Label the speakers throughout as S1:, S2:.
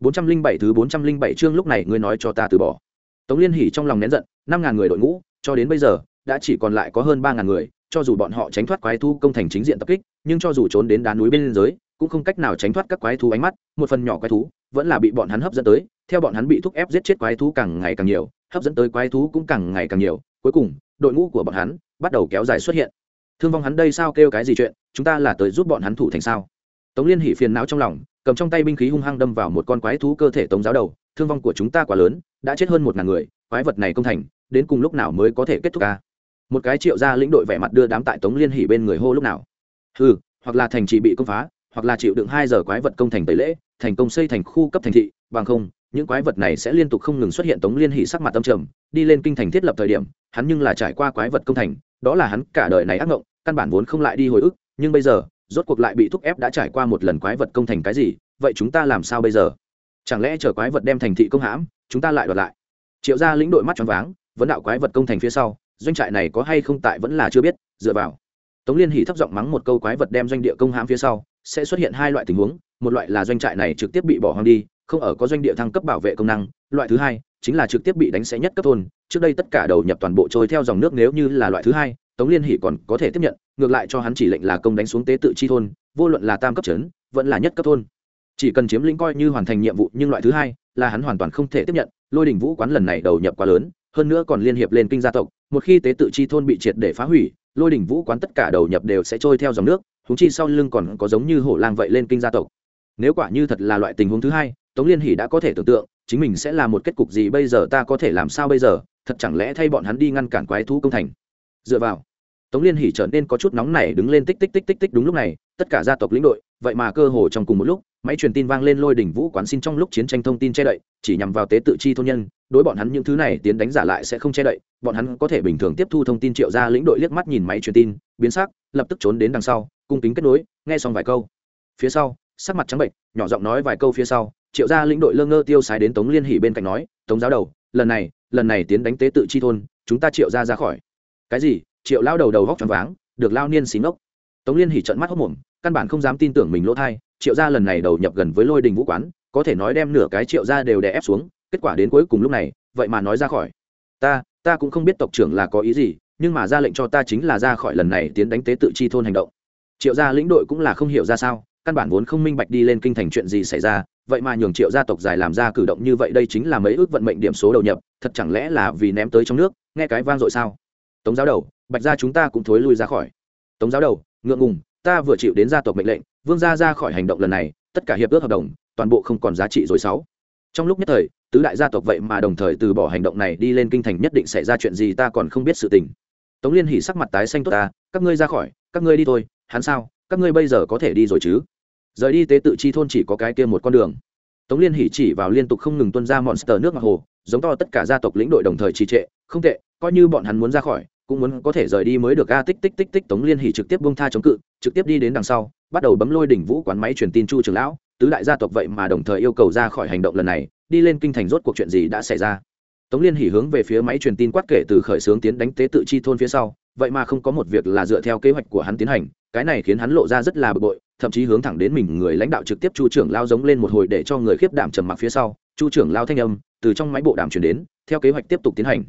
S1: bốn trăm linh bảy thứ bốn trăm linh bảy chương lúc này ngươi nói cho ta từ bỏ. Tống liên hỉ trong lòng nén giận, năm ngàn người đội ngũ, cho đến bây giờ, đã chỉ còn lại có hơn ba ngàn người, cho dù bọn họ tránh thoát quái thú công thành chính diện tập kích, nhưng cho dù trốn đến đá núi bên giới cũng không cách nào tránh thoát các quái thú ánh mắt, một phần nhỏ quái thú, vẫn là bị bọn hắn hấp dẫn tới, theo bọn hắn bị thúc ép giết chết quái thú càng ngày càng nhiều, hấp dẫn tới quái thú cũng càng ngày càng nhiều, cuối cùng, đội ngũ của bọn hắn bắt đầu kéo dài xuất hiện. Thương vong hắn đây sao kêu cái gì chuyện, chúng ta là tới giúp bọn hắn thủ thành sao? Tống liên hỉ phiền não trong lòng, cầm trong tay binh khí hung hăng đâm vào một con quái thú cơ thể tống giáo đầu, thương vong của chúng ta quá lớn, đã chết hơn một ngàn người, quái vật này công thành, đến cùng lúc nào mới có thể kết thúc ca một cái triệu gia lĩnh đội vẻ mặt đưa đám tại tống liên hỉ bên người hô lúc nào? Ừ hoặc là thành trì bị công phá, hoặc là chịu đựng hai giờ quái vật công thành tẩy lễ, thành công xây thành khu cấp thành thị, bằng không, những quái vật này sẽ liên tục không ngừng xuất hiện tống liên hỉ sắc mặt tâm trầm, đi lên kinh thành thiết lập thời điểm, hắn nhưng là trải qua quái vật công thành, đó là hắn cả đời này ác ngộng, căn bản vốn không lại đi hồi ức, nhưng bây giờ rốt cuộc lại bị thúc ép đã trải qua một lần quái vật công thành cái gì, vậy chúng ta làm sao bây giờ? Chẳng lẽ chờ quái vật đem thành thị công hãm, chúng ta lại đoạt lại? Triệu gia lĩnh đội mắt choáng váng, vấn đạo quái vật công thành phía sau, doanh trại này có hay không tại vẫn là chưa biết, dựa vào. Tống liên hỉ thấp giọng mắng một câu quái vật đem doanh địa công hãm phía sau, sẽ xuất hiện hai loại tình huống, một loại là doanh trại này trực tiếp bị bỏ hoang đi, không ở có doanh địa thăng cấp bảo vệ công năng, loại thứ hai chính là trực tiếp bị đánh sẽ nhất cấp thôn, trước đây tất cả đầu nhập toàn bộ trôi theo dòng nước nếu như là loại thứ hai tống liên hỷ còn có thể tiếp nhận, ngược lại cho hắn chỉ lệnh là công đánh xuống tế tự chi thôn, vô luận là tam cấp trấn, vẫn là nhất cấp thôn. Chỉ cần chiếm lĩnh coi như hoàn thành nhiệm vụ, nhưng loại thứ hai là hắn hoàn toàn không thể tiếp nhận, lôi đình vũ quán lần này đầu nhập quá lớn, hơn nữa còn liên hiệp lên kinh gia tộc, một khi tế tự chi thôn bị triệt để phá hủy, lôi đình vũ quán tất cả đầu nhập đều sẽ trôi theo dòng nước húng chi sau lưng còn có giống như hổ lang vậy lên kinh gia tộc. Nếu quả như thật là loại tình huống thứ hai, tống liên hỷ đã có thể tưởng tượng, chính mình sẽ là một kết cục gì bây giờ, ta có thể làm sao bây giờ, thật chẳng lẽ thay bọn hắn đi ngăn cản quái thú công thành. Dựa vào tống liên hỷ trở nên có chút nóng này đứng lên tích tích tích tích tích đúng lúc này, tất cả gia tộc lĩnh đội, vậy mà cơ hồ trong cùng một lúc, máy truyền tin vang lên lôi đỉnh vũ quán xin trong lúc chiến tranh thông tin che đậy, chỉ nhằm vào tế tự chi thôn nhân, đối bọn hắn những thứ này tiến đánh giả lại sẽ không che đậy, bọn hắn có thể bình thường tiếp thu thông tin triệu ra lĩnh đội liếc mắt nhìn máy truyền tin, biến sắc, lập tức trốn đến đằng sau, cung kính kết nối, nghe xong vài câu. Phía sau, sắc mặt trắng bệnh, nhỏ giọng nói vài câu phía sau, triệu gia lĩnh đội lơ ngơ tiêu sái đến tống liên hỉ bên cạnh nói, tống giáo đầu, lần này lần này tiến đánh tế tự chi thôn, chúng ta triệu ra ra khỏi. Cái gì? Triệu lao đầu đầu góc tròn váng, được lao niên xí ngốc tống liên hỉ trận mắt hốc mồm, căn bản không dám tin tưởng mình lỗ thai, triệu gia lần này đầu nhập gần với lôi đình vũ quán, có thể nói đem nửa cái triệu gia đều đè ép xuống, kết quả đến cuối cùng lúc này, vậy mà nói ra khỏi. Ta ta cũng không biết tộc trưởng là có ý gì, nhưng mà ra lệnh cho ta chính là ra khỏi lần này tiến đánh tế tự chi thôn hành động. Triệu gia lĩnh đội cũng là không hiểu ra sao, căn bản vốn không minh bạch đi lên kinh thành chuyện gì xảy ra, vậy mà nhường triệu gia tộc dài làm ra cử động như vậy đây chính là mấy ước vận mệnh điểm số đầu nhập, thật chẳng lẽ là vì ném tới trong nước, nghe cái vang dội sao? Tống giáo đầu bạch gia chúng ta cũng thối lui ra khỏi. Tống giáo đầu, ngượng ngùng, ta vừa chịu đến gia tộc mệnh lệnh, vương gia ra khỏi hành động lần này, tất cả hiệp ước hợp đồng, toàn bộ không còn giá trị rồi sáu. Trong lúc nhất thời, tứ đại gia tộc vậy mà đồng thời từ bỏ hành động này đi lên kinh thành nhất định xảy ra chuyện gì ta còn không biết sự tình. Tống liên hỉ sắc mặt tái xanh tốt ta, các ngươi ra khỏi, các ngươi đi thôi, hắn sao, các ngươi bây giờ có thể đi rồi chứ? Rời đi tế tự chi thôn chỉ có cái kia một con đường. Tống liên hỉ chỉ vào liên tục không ngừng tuân ra monster nước ngọc hồ, giống to tất cả gia tộc lĩnh đội đồng thời trì trệ, không tệ, coi như bọn hắn muốn ra khỏi cũng muốn có thể rời đi mới được. A, tích tích tích tích, tống liên hỉ trực tiếp bông tha chống cự, trực tiếp đi đến đằng sau, bắt đầu bấm lôi đỉnh vũ quán máy truyền tin chu trường lão. Tứ đại gia tộc vậy mà đồng thời yêu cầu ra khỏi hành động lần này, đi lên kinh thành rốt cuộc chuyện gì đã xảy ra? Tống liên hỉ hướng về phía máy truyền tin quát kể từ khởi xướng tiến đánh tế tự chi thôn phía sau, vậy mà không có một việc là dựa theo kế hoạch của hắn tiến hành, cái này khiến hắn lộ ra rất là bực bội, thậm chí hướng thẳng đến mình, người lãnh đạo trực tiếp chu trưởng lao giống lên một hồi để cho người khiếp đảm trầm mặc phía sau. Chu trưởng lao thanh âm từ trong máy bộ đàm chuyển đến, theo kế hoạch tiếp tục tiến hành.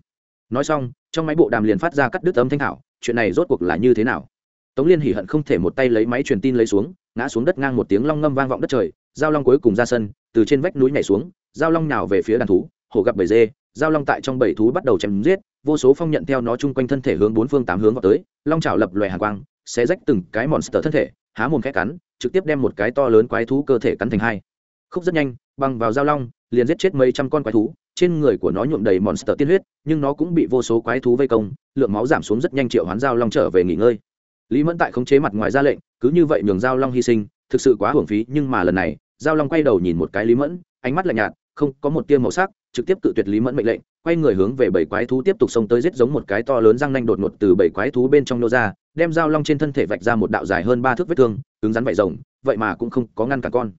S1: Nói xong trong máy bộ đàm liền phát ra cắt đứt âm thanh thảo, chuyện này rốt cuộc là như thế nào? Tống liên hỉ hận không thể một tay lấy máy truyền tin lấy xuống, ngã xuống đất ngang một tiếng long ngâm vang vọng đất trời, giao long cuối cùng ra sân, từ trên vách núi nhảy xuống, giao long nào về phía đàn thú, hổ gặp bầy dê, giao long tại trong bầy thú bắt đầu chém giết, vô số phong nhận theo nó chung quanh thân thể hướng bốn phương tám hướng vào tới, long trào lập loè hàng quang, xé rách từng cái monster thân thể, há mồm khẽ cắn, trực tiếp đem một cái to lớn quái thú cơ thể cắn thành hai. Khúc rất nhanh, băng vào giao long, liền giết chết mấy trăm con quái thú trên người của nó nhuộm đầy monster tiên huyết, nhưng nó cũng bị vô số quái thú vây công, lượng máu giảm xuống rất nhanh triệu hoán giao long trở về nghỉ ngơi. Lý mẫn tại khống chế mặt ngoài ra lệnh, cứ như vậy nhường giao long hy sinh, thực sự quá hưởng phí, nhưng mà lần này, giao long quay đầu nhìn một cái lý mẫn, ánh mắt lạnh nhạt, không có một tia màu sắc, trực tiếp cự tuyệt lý mẫn mệnh lệnh, quay người hướng về bảy quái thú tiếp tục xông tới giết giống một cái to lớn răng nanh đột ngột từ bảy quái thú bên trong nô ra, đem dao long trên thân thể vạch ra một đạo dài hơn ba thước vết thương, cứng rắn vải rồng, vậy mà cũng không có ngăn cả con.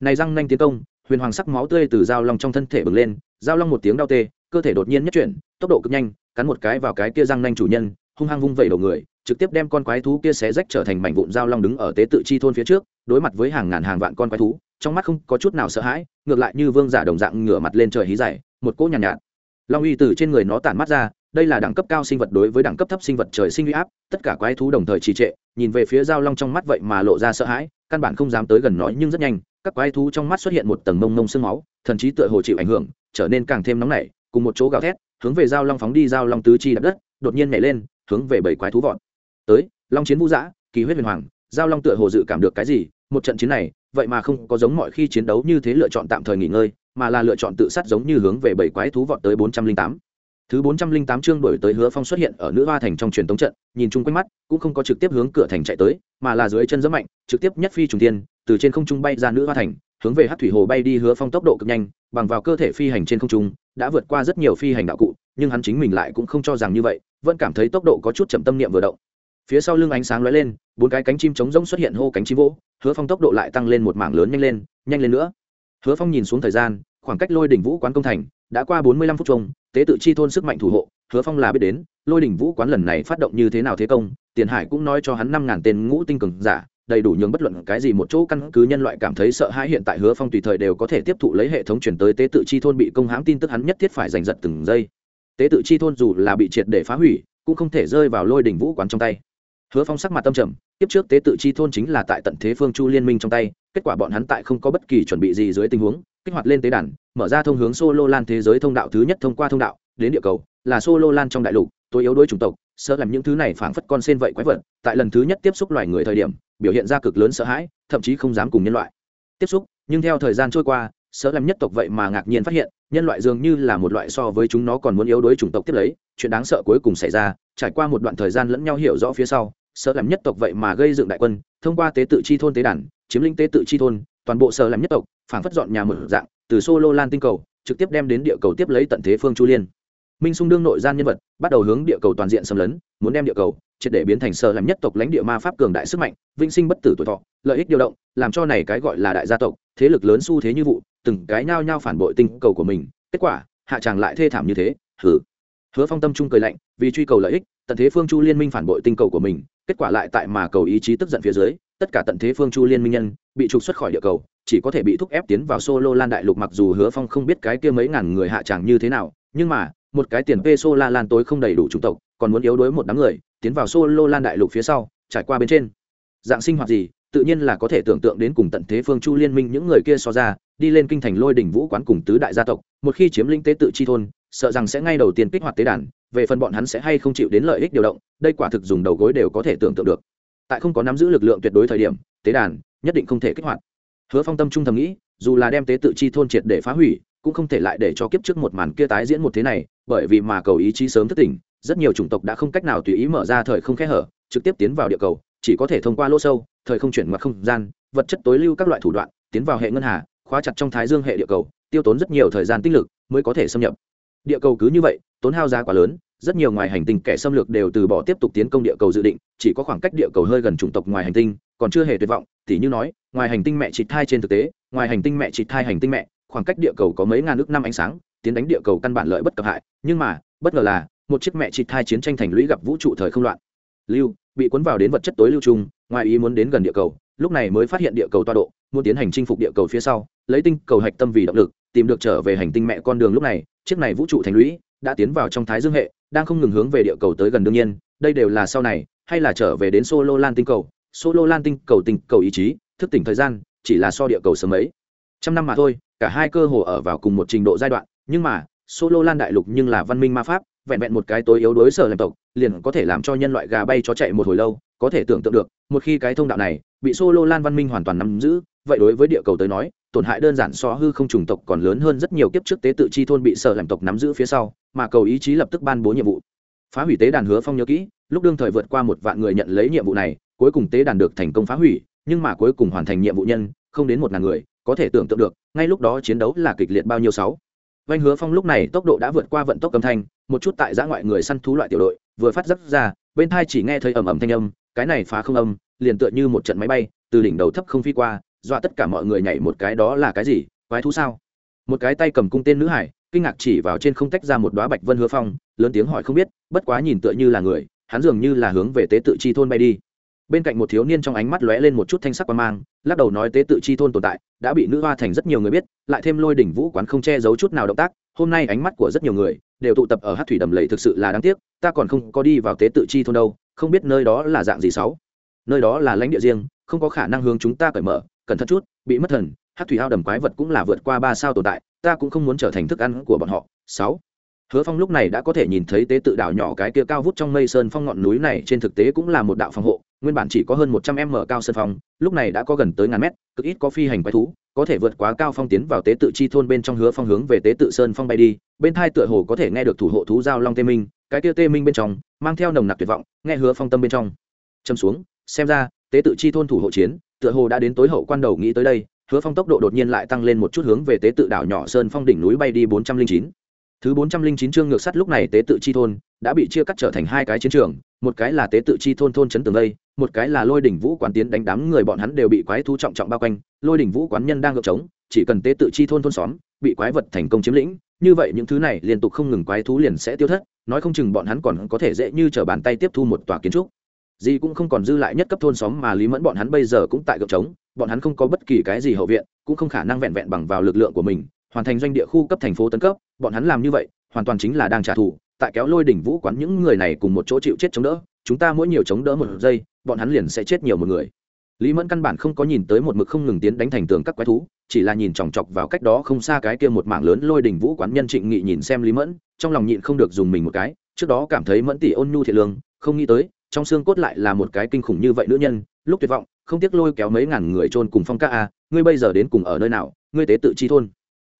S1: Này răng nanh tiến công, huyền hoàng sắc máu tươi từ dao long trong thân thể bừng lên Giao long một tiếng đau tê cơ thể đột nhiên nhất chuyển tốc độ cực nhanh cắn một cái vào cái kia răng nanh chủ nhân hung hăng vung vẩy đầu người trực tiếp đem con quái thú kia xé rách trở thành mảnh vụn Giao long đứng ở tế tự chi thôn phía trước đối mặt với hàng ngàn hàng vạn con quái thú trong mắt không có chút nào sợ hãi ngược lại như vương giả đồng dạng ngửa mặt lên trời hí dày một cỗ nhàn nhạt, nhạt. Long uy từ trên người nó tản mắt ra đây là đẳng cấp cao sinh vật đối với đẳng cấp thấp sinh vật trời sinh uy áp tất cả quái thú đồng thời trì trệ nhìn về phía giao long trong mắt vậy mà lộ ra sợ hãi căn bản không dám tới gần nó nhưng rất nhanh các quái thú trong mắt xuất hiện một tầng mông mông sương máu, thần trí tựa hồ chịu ảnh hưởng, trở nên càng thêm nóng nảy, cùng một chỗ gào thét, hướng về giao long phóng đi, giao long tứ chi đập đất, đột nhiên nhảy lên, hướng về bảy quái thú vọt. Tới, long chiến vũ giã, kỳ huyết huyền hoàng, giao long tựa hồ dự cảm được cái gì, một trận chiến này, vậy mà không có giống mọi khi chiến đấu như thế lựa chọn tạm thời nghỉ ngơi, mà là lựa chọn tự sát giống như hướng về bảy quái thú vọt tới bốn trăm linh tám. Thứ bốn trăm linh tám chương đổi tới hứa phong xuất hiện ở nữ hoa thành trong truyền tống trận, nhìn chung quanh mắt, cũng không có trực tiếp hướng cửa thành chạy tới, mà là dưới chân rất mạnh, trực tiếp nhất phi trùng tiên từ trên không trung bay ra nữ hoa thành, hướng về hát thủy hồ bay đi hứa phong tốc độ cực nhanh, bằng vào cơ thể phi hành trên không trung, đã vượt qua rất nhiều phi hành đạo cụ, nhưng hắn chính mình lại cũng không cho rằng như vậy, vẫn cảm thấy tốc độ có chút chậm tâm niệm vừa động. Phía sau lưng ánh sáng lóe lên, bốn cái cánh chim trống rỗng xuất hiện hô cánh chim vỗ, hứa phong tốc độ lại tăng lên một mảng lớn nhanh lên nhanh lên nữa. Hứa phong nhìn xuống thời gian, khoảng cách lôi đỉnh vũ quán công thành, đã qua bốn mươi lăm phút chung tế tự chi thôn sức mạnh thủ hộ, hứa phong là biết đến, lôi đỉnh vũ quán lần này phát động như thế nào thế công, tiền hải cũng nói cho hắn năm ngàn tên ngũ tinh cường giả đầy đủ nhường bất luận cái gì một chỗ căn cứ nhân loại cảm thấy sợ hãi hiện tại hứa phong tùy thời đều có thể tiếp thụ lấy hệ thống chuyển tới tế tự chi thôn bị công hãm tin tức hắn nhất thiết phải giành giật từng giây. Tế tự chi thôn dù là bị triệt để phá hủy, cũng không thể rơi vào lôi đỉnh vũ quán trong tay. Hứa phong sắc mặt tâm trầm, tiếp trước tế tự chi thôn chính là tại tận thế phương chu liên minh trong tay, kết quả bọn hắn tại không có bất kỳ chuẩn bị gì dưới tình huống, kích hoạt lên tế đàn, mở ra thông hướng solo lan thế giới thông đạo thứ nhất thông qua thông đạo, đến địa cầu, là solo lan trong đại lục tôi yếu đuối chủng tộc, sợ làm những thứ này phảng phất con sen vậy quái vật, tại lần thứ nhất tiếp xúc loài người thời điểm, biểu hiện ra cực lớn sợ hãi, thậm chí không dám cùng nhân loại tiếp xúc. Nhưng theo thời gian trôi qua, sợ làm nhất tộc vậy mà ngạc nhiên phát hiện, nhân loại dường như là một loại so với chúng nó còn muốn yếu đuối chủng tộc tiếp lấy. Chuyện đáng sợ cuối cùng xảy ra, trải qua một đoạn thời gian lẫn nhau hiểu rõ phía sau, sợ làm nhất tộc vậy mà gây dựng đại quân, thông qua tế tự chi thôn tế đàn, chiếm lĩnh tế tự chi thôn, toàn bộ sợ làm nhất tộc, phảng phất dọn nhà mở dạng, từ solo lan tinh cầu, trực tiếp đem đến địa cầu tiếp lấy tận thế phương chu liên minh sung đương nội gian nhân vật, bắt đầu hướng địa cầu toàn diện xâm lấn, muốn đem địa cầu triệt để biến thành sơ làm nhất tộc lãnh địa ma pháp cường đại sức mạnh vinh sinh bất tử tuổi thọ, lợi ích điều động, làm cho này cái gọi là đại gia tộc, thế lực lớn xu thế như vụ, từng cái nhao nhao phản bội tinh cầu của mình. Kết quả, hạ tràng lại thê thảm như thế hử hứa phong tâm trung cười lạnh, vì truy cầu lợi ích, tận thế phương chu liên minh phản bội tinh cầu của mình, kết quả lại tại mà cầu ý chí tức giận phía dưới, tất cả tận thế phương chu liên minh nhân, bị trục xuất khỏi địa cầu, chỉ có thể bị thúc ép tiến vào solo lan đại lục mặc dù hứa phong không biết cái kia mấy ngàn người hạ tràng như thế nào, nhưng mà một cái tiền peso la lan tối không đầy đủ chủng tộc, còn muốn yếu đuối một đám người, tiến vào solo lan đại lục phía sau, trải qua bên trên. Dạng sinh hoạt gì, tự nhiên là có thể tưởng tượng đến cùng tận thế phương chu liên minh những người kia so ra, đi lên kinh thành lôi đỉnh vũ quán cùng tứ đại gia tộc, một khi chiếm linh tế tự chi thôn, sợ rằng sẽ ngay đầu tiên kích hoạt tế đàn, về phần bọn hắn sẽ hay không chịu đến lợi ích điều động, đây quả thực dùng đầu gối đều có thể tưởng tượng được. Tại không có nắm giữ lực lượng tuyệt đối thời điểm, tế đàn nhất định không thể kích hoạt. Hứa phong tâm trung thầm nghĩ, dù là đem tế tự chi thôn triệt để phá hủy cũng không thể lại để cho kiếp trước một màn kia tái diễn một thế này, bởi vì mà cầu ý chí sớm thất tỉnh, rất nhiều chủng tộc đã không cách nào tùy ý mở ra thời không khe hở, trực tiếp tiến vào địa cầu, chỉ có thể thông qua lỗ sâu, thời không chuyển ngoặt không gian, vật chất tối lưu các loại thủ đoạn, tiến vào hệ ngân hà, khóa chặt trong thái dương hệ địa cầu, tiêu tốn rất nhiều thời gian tích lực mới có thể xâm nhập. Địa cầu cứ như vậy, tốn hao giá quá lớn, rất nhiều ngoài hành tinh kẻ xâm lược đều từ bỏ tiếp tục tiến công địa cầu dự định, chỉ có khoảng cách địa cầu hơi gần chủng tộc ngoài hành tinh, còn chưa hề tuyệt vọng thì như nói, ngoài hành tinh mẹ chị thai trên thực tế, ngoài hành tinh mẹ chị thai hành tinh mẹ khoảng cách địa cầu có mấy ngàn ước năm ánh sáng, tiến đánh địa cầu căn bản lợi bất cập hại, nhưng mà, bất ngờ là, một chiếc mẹ chịt hai chiến tranh thành lũy gặp vũ trụ thời không loạn. Lưu, bị cuốn vào đến vật chất tối lưu trung ngoài ý muốn đến gần địa cầu, lúc này mới phát hiện địa cầu toa độ, muốn tiến hành chinh phục địa cầu phía sau, lấy tinh cầu hạch tâm vì động lực, tìm được trở về hành tinh mẹ con đường lúc này, chiếc này vũ trụ thành lũy đã tiến vào trong thái dương hệ, đang không ngừng hướng về địa cầu tới gần đương nhiên, đây đều là sau này, hay là trở về đến solo lan tinh cầu. Solo lan tinh cầu tinh cầu ý chí, thức tỉnh thời gian, chỉ là so địa cầu sớm ấy trăm năm mà thôi cả hai cơ hồ ở vào cùng một trình độ giai đoạn, nhưng mà, solo lan đại lục nhưng là văn minh ma pháp, vẹn vẹn một cái tối yếu đối sở làm tộc, liền có thể làm cho nhân loại gà bay chó chạy một hồi lâu, có thể tưởng tượng được, một khi cái thông đạo này bị solo lan văn minh hoàn toàn nắm giữ, vậy đối với địa cầu tới nói, tổn hại đơn giản so hư không trùng tộc còn lớn hơn rất nhiều kiếp trước tế tự chi thôn bị sở làm tộc nắm giữ phía sau, mà cầu ý chí lập tức ban bố nhiệm vụ. Phá hủy tế đàn hứa phong nhớ kỹ, lúc đương thời vượt qua một vạn người nhận lấy nhiệm vụ này, cuối cùng tế đàn được thành công phá hủy, nhưng mà cuối cùng hoàn thành nhiệm vụ nhân, không đến một ngàn người, có thể tưởng tượng được ngay lúc đó chiến đấu là kịch liệt bao nhiêu sáu. Vanh hứa phong lúc này tốc độ đã vượt qua vận tốc âm thanh, một chút tại giã ngoại người săn thú loại tiểu đội, vừa phát dấp ra, bên thai chỉ nghe thấy ầm ầm thanh âm, cái này phá không âm, liền tựa như một trận máy bay, từ đỉnh đầu thấp không phi qua, dọa tất cả mọi người nhảy một cái đó là cái gì, quái thú sao? Một cái tay cầm cung tên nữ hải, kinh ngạc chỉ vào trên không tách ra một đoá bạch vân hứa phong, lớn tiếng hỏi không biết, bất quá nhìn tựa như là người, hắn dường như là hướng về tế tự chi thôn bay đi bên cạnh một thiếu niên trong ánh mắt lóe lên một chút thanh sắc quan mang, lắc đầu nói tế tự chi thôn tồn tại, đã bị nữ hoa thành rất nhiều người biết, lại thêm lôi đỉnh vũ quán không che giấu chút nào động tác, hôm nay ánh mắt của rất nhiều người đều tụ tập ở hát thủy đầm lầy thực sự là đáng tiếc, ta còn không có đi vào tế tự chi thôn đâu, không biết nơi đó là dạng gì sáu. Nơi đó là lãnh địa riêng, không có khả năng hướng chúng ta cởi mở, cẩn thận chút, bị mất thần, hát thủy ao đầm quái vật cũng là vượt qua ba sao tồn tại, ta cũng không muốn trở thành thức ăn của bọn họ, sáu. Hứa phong lúc này đã có thể nhìn thấy tế tự đảo nhỏ cái kia cao vút trong mây sơn phong ngọn núi này, trên thực tế cũng là một đạo phòng hộ nguyên bản chỉ có hơn một trăm m cao sơn phong, lúc này đã có gần tới ngàn mét, cực ít có phi hành quái thú, có thể vượt quá cao phong tiến vào tế tự chi thôn bên trong hứa phong hướng về tế tự sơn phong bay đi, bên thai tựa hồ có thể nghe được thủ hộ thú giao long tê minh, cái kia tê minh bên trong, mang theo nồng nặc tuyệt vọng, nghe hứa phong tâm bên trong. Châm xuống, xem ra, tế tự chi thôn thủ hộ chiến, tựa hồ đã đến tối hậu quan đầu nghĩ tới đây, hứa phong tốc độ đột nhiên lại tăng lên một chút hướng về tế tự đảo nhỏ sơn phong đỉnh núi bay đi bốn trăm linh chín. Thứ bốn trăm linh chín chương ngược sắt lúc này tế tự chi thôn đã bị chia cắt trở thành hai cái chiến trường, một cái là tế tự chi thôn thôn trấn tường đây, một cái là lôi đỉnh vũ quán tiến đánh đám người bọn hắn đều bị quái thú trọng trọng bao quanh. Lôi đỉnh vũ quán nhân đang ngược trống, chỉ cần tế tự chi thôn thôn xóm, bị quái vật thành công chiếm lĩnh, như vậy những thứ này liên tục không ngừng quái thú liền sẽ tiêu thất, nói không chừng bọn hắn còn có thể dễ như t bàn tay tiếp thu một tòa kiến trúc. Gì cũng không còn dư lại nhất cấp thôn xóm mà lý mẫn bọn hắn bây giờ cũng tại gợp trống, bọn hắn không có bất kỳ cái gì hậu viện, cũng không khả năng vẹn vẹn bằng vào lực lượng của mình, hoàn thành doanh địa khu cấp thành phố tấn cấp, bọn hắn làm như vậy, hoàn toàn chính là đang trả thù tại kéo lôi đỉnh vũ quán những người này cùng một chỗ chịu chết chống đỡ, chúng ta mỗi nhiều chống đỡ một giây, bọn hắn liền sẽ chết nhiều một người. Lý mẫn căn bản không có nhìn tới một mực không ngừng tiến đánh thành tường các quái thú, chỉ là nhìn chòng chọc vào cách đó không xa cái kia một mảng lớn lôi đỉnh vũ quán nhân trịnh nghị nhìn xem lý mẫn, trong lòng nhịn không được dùng mình một cái, trước đó cảm thấy mẫn tỷ ôn nhu thiệt lương, không nghĩ tới, trong xương cốt lại là một cái kinh khủng như vậy nữ nhân, lúc tuyệt vọng, không tiếc lôi kéo mấy ngàn người trôn cùng phong ca a, ngươi bây giờ đến cùng ở nơi nào, ngươi tế tự chi thôn.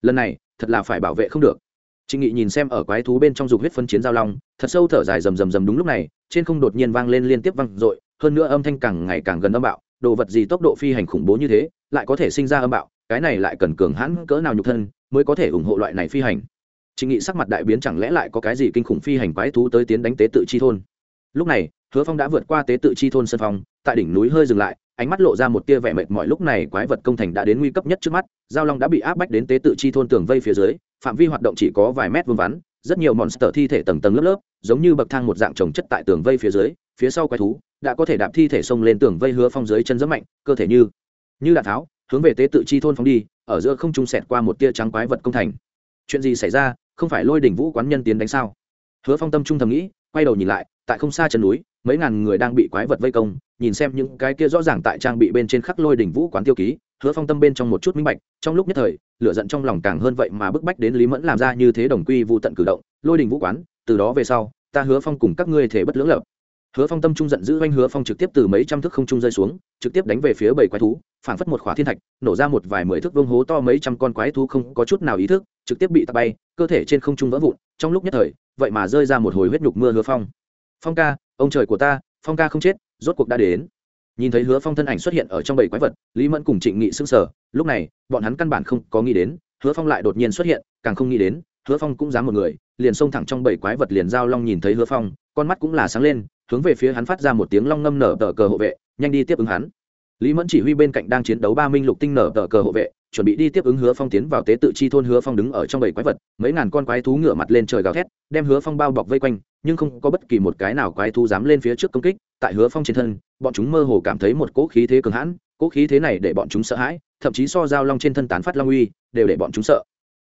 S1: Lần này, thật là phải bảo vệ không được trịnh nghị nhìn xem ở quái thú bên trong dục huyết phân chiến giao long, thật sâu thở dài rầm rầm rầm đúng lúc này, trên không đột nhiên vang lên liên tiếp vang dội, hơn nữa âm thanh càng ngày càng gần âm bạo, đồ vật gì tốc độ phi hành khủng bố như thế, lại có thể sinh ra âm bạo, cái này lại cần cường hãn cỡ nào nhục thân mới có thể ủng hộ loại này phi hành. Trịnh nghị sắc mặt đại biến chẳng lẽ lại có cái gì kinh khủng phi hành quái thú tới tiến đánh tế tự chi thôn? Lúc này, hứa phong đã vượt qua tế tự chi thôn sân phong tại đỉnh núi hơi dừng lại ánh mắt lộ ra một tia vẻ mệt mỏi. Lúc này quái vật công thành đã đến nguy cấp nhất trước mắt, giao long đã bị áp bách đến tế tự chi thôn tường vây phía dưới, phạm vi hoạt động chỉ có vài mét vuông vắn, rất nhiều monster thi thể tầng tầng lớp lớp, giống như bậc thang một dạng trồng chất tại tường vây phía dưới, phía sau quái thú đã có thể đạp thi thể xông lên tường vây hứa phong dưới chân rất mạnh, cơ thể như như đạn tháo, hướng về tế tự chi thôn phóng đi, ở giữa không trung sẹt qua một tia trắng quái vật công thành. Chuyện gì xảy ra? Không phải lôi đỉnh vũ quán nhân tiến đánh sao? Hứa phong tâm trung thầm nghĩ, quay đầu nhìn lại tại không xa chân núi, mấy ngàn người đang bị quái vật vây công, nhìn xem những cái kia rõ ràng tại trang bị bên trên khắc lôi đỉnh vũ quán tiêu ký, hứa phong tâm bên trong một chút minh bạch, trong lúc nhất thời, lửa giận trong lòng càng hơn vậy mà bức bách đến lý mẫn làm ra như thế đồng quy vụ tận cử động, lôi đỉnh vũ quán, từ đó về sau, ta hứa phong cùng các ngươi thể bất lưỡng lập. Hứa phong tâm trung giận giữ oanh hứa phong trực tiếp từ mấy trăm thước không trung rơi xuống, trực tiếp đánh về phía bảy quái thú, phảng phất một khóa thiên thạch, nổ ra một vài mười thước vương hố to mấy trăm con quái thú không có chút nào ý thức, trực tiếp bị tạt bay, cơ thể trên không trung vỡ vụn, trong lúc nhất thời, vậy mà rơi ra một hồi huyết nhục mưa hứa phong phong ca, ông trời của ta, phong ca không chết, rốt cuộc đã đến. Nhìn thấy hứa phong thân ảnh xuất hiện ở trong bầy quái vật, lý mẫn cùng trịnh nghị s ư n g sở lúc này, bọn hắn căn bản không có nghĩ đến, hứa phong lại đột nhiên xuất hiện, càng không nghĩ đến, hứa phong cũng dám một người, liền xông thẳng trong bầy quái vật liền giao long nhìn thấy hứa phong, con mắt cũng là sáng lên, hướng về phía hắn phát ra một tiếng long ngâm nở tờ cờ hộ vệ, nhanh đi tiếp ứng hắn. Lý mẫn chỉ huy bên cạnh đang chiến đấu ba minh lục tinh nở tờ cờ hộ vệ chuẩn bị đi tiếp ứng hứa phong tiến vào tế tự chi thôn. Hứa phong đứng ở trong bầy quái vật, mấy ngàn con quái thú ngửa mặt lên trời gào thét, đem hứa phong bao bọc vây quanh, nhưng không có bất kỳ một cái nào quái thú dám lên phía trước công kích. Tại hứa phong trên thân, bọn chúng mơ hồ cảm thấy một cỗ khí thế cường hãn, cỗ khí thế này để bọn chúng sợ hãi, thậm chí so dao long trên thân tán phát long uy, đều để bọn chúng sợ.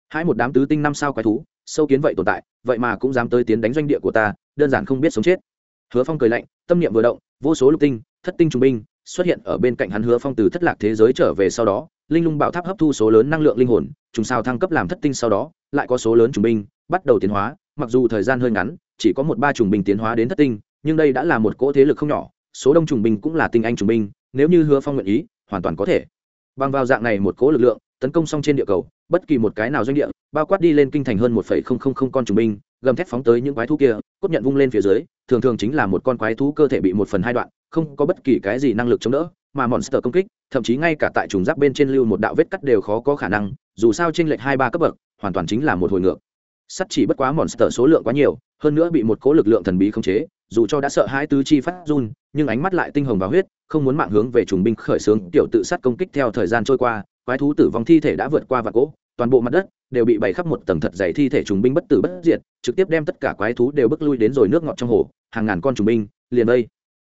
S1: Hai một đám tứ tinh năm sao quái thú, sâu kiến vậy tồn tại, vậy mà cũng dám tới tiến đánh doanh địa của ta, đơn giản không biết sống chết. Hứa phong cười lạnh, tâm niệm vừa động, vô số lục tinh, thất tinh trung binh xuất hiện ở bên cạnh hắn. Hứa phong từ thất lạc thế giới trở về sau đó linh lung bảo tháp hấp thu số lớn năng lượng linh hồn, trùng sao thăng cấp làm thất tinh sau đó, lại có số lớn trùng binh bắt đầu tiến hóa, mặc dù thời gian hơi ngắn, chỉ có một ba trùng binh tiến hóa đến thất tinh, nhưng đây đã là một cỗ thế lực không nhỏ, số đông trùng binh cũng là tinh anh trùng binh, nếu như hứa phong nguyện ý, hoàn toàn có thể. Bằng vào dạng này một cỗ lực lượng, tấn công xong trên địa cầu, bất kỳ một cái nào doanh địa, bao quát đi lên kinh thành hơn một phẩy không không không con trùng binh, gầm thép phóng tới những quái thú kia, cốt nhận vung lên phía dưới, thường thường chính là một con quái thú cơ thể bị một phần hai đoạn, không có bất kỳ cái gì năng lực chống đỡ mà monster công kích, thậm chí ngay cả tại trùng giáp bên trên lưu một đạo vết cắt đều khó có khả năng, dù sao trên lệch hai ba cấp bậc, hoàn toàn chính là một hồi ngược. Sắt chỉ bất quá monster số lượng quá nhiều, hơn nữa bị một cố lực lượng thần bí khống chế, dù cho đã sợ hai tứ chi phát run, nhưng ánh mắt lại tinh hồng và huyết, không muốn mạng hướng về trùng binh khởi xướng tiểu tự sát công kích theo thời gian trôi qua, quái thú tử vong thi thể đã vượt qua và cỗ, toàn bộ mặt đất đều bị bày khắp một tầng thật dày thi thể trùng binh bất tử bất diệt, trực tiếp đem tất cả quái thú đều bước lui đến rồi nước ngọt trong hồ, hàng ngàn con trùng binh liền đây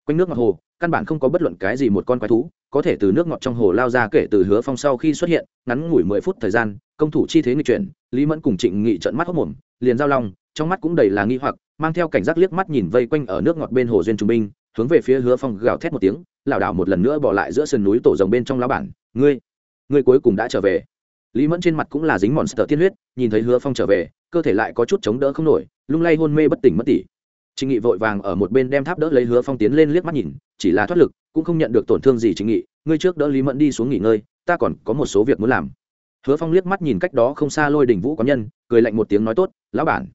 S1: quanh nước ngọt hồ căn bản không có bất luận cái gì một con quái thú, có thể từ nước ngọt trong hồ lao ra kể từ hứa phong sau khi xuất hiện, ngắn ngủi mười phút thời gian, công thủ chi thế người chuyển, lý mẫn cùng trịnh nghị trận mắt hốc mồm, liền giao long, trong mắt cũng đầy là nghi hoặc, mang theo cảnh giác liếc mắt nhìn vây quanh ở nước ngọt bên hồ duyên trung binh, hướng về phía hứa phong gào thét một tiếng, lảo đảo một lần nữa bỏ lại giữa sườn núi tổ rồng bên trong lá bản, ngươi ngươi cuối cùng đã trở về. Lý mẫn trên mặt cũng là dính mòn sờ tiên huyết, nhìn thấy hứa phong trở về, cơ thể lại có chút chống đỡ không nổi, lung lay hôn mê bất tỉnh mất tỉ. Trình nghị vội vàng ở một bên đem tháp đỡ lấy hứa phong tiến lên liếc mắt nhìn, chỉ là thoát lực, cũng không nhận được tổn thương gì Trình nghị, ngươi trước đỡ lý mẫn đi xuống nghỉ ngơi, ta còn có một số việc muốn làm. Hứa phong liếc mắt nhìn cách đó không xa lôi đình vũ quán nhân, cười lạnh một tiếng nói, tốt, lão bản.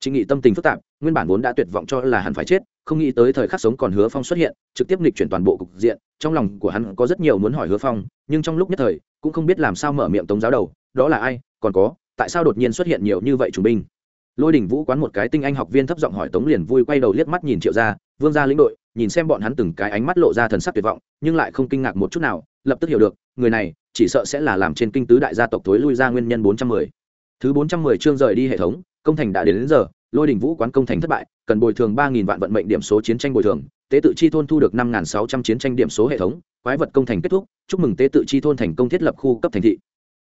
S1: Trình nghị tâm tình phức tạp, nguyên bản vốn đã tuyệt vọng cho là hắn phải chết, không nghĩ tới thời khắc sống còn hứa phong xuất hiện, trực tiếp nghịch chuyển toàn bộ cục diện, trong lòng của hắn có rất nhiều muốn hỏi hứa phong, nhưng trong lúc nhất thời, cũng không biết làm sao mở miệng tống giáo đầu, đó là ai? Còn có, tại sao đột nhiên xuất hiện nhiều như vậy chủ binh? Lôi Đình vũ quán một cái tinh anh học viên thấp giọng hỏi tống liền vui quay đầu liếc mắt nhìn triệu gia vương gia lĩnh đội nhìn xem bọn hắn từng cái ánh mắt lộ ra thần sắc tuyệt vọng nhưng lại không kinh ngạc một chút nào lập tức hiểu được người này chỉ sợ sẽ là làm trên kinh tứ đại gia tộc tối lui ra nguyên nhân bốn trăm mười. Thứ bốn trăm mười chương rời đi hệ thống công thành đã đến, đến giờ lôi đình vũ quán công thành thất bại cần bồi thường ba nghìn vạn vận mệnh điểm số chiến tranh bồi thường tế tự chi thôn thu được năm nghìn sáu trăm chiến tranh điểm số hệ thống quái vật công thành kết thúc chúc mừng tế tự chi thôn thành công thiết lập khu cấp thành thị.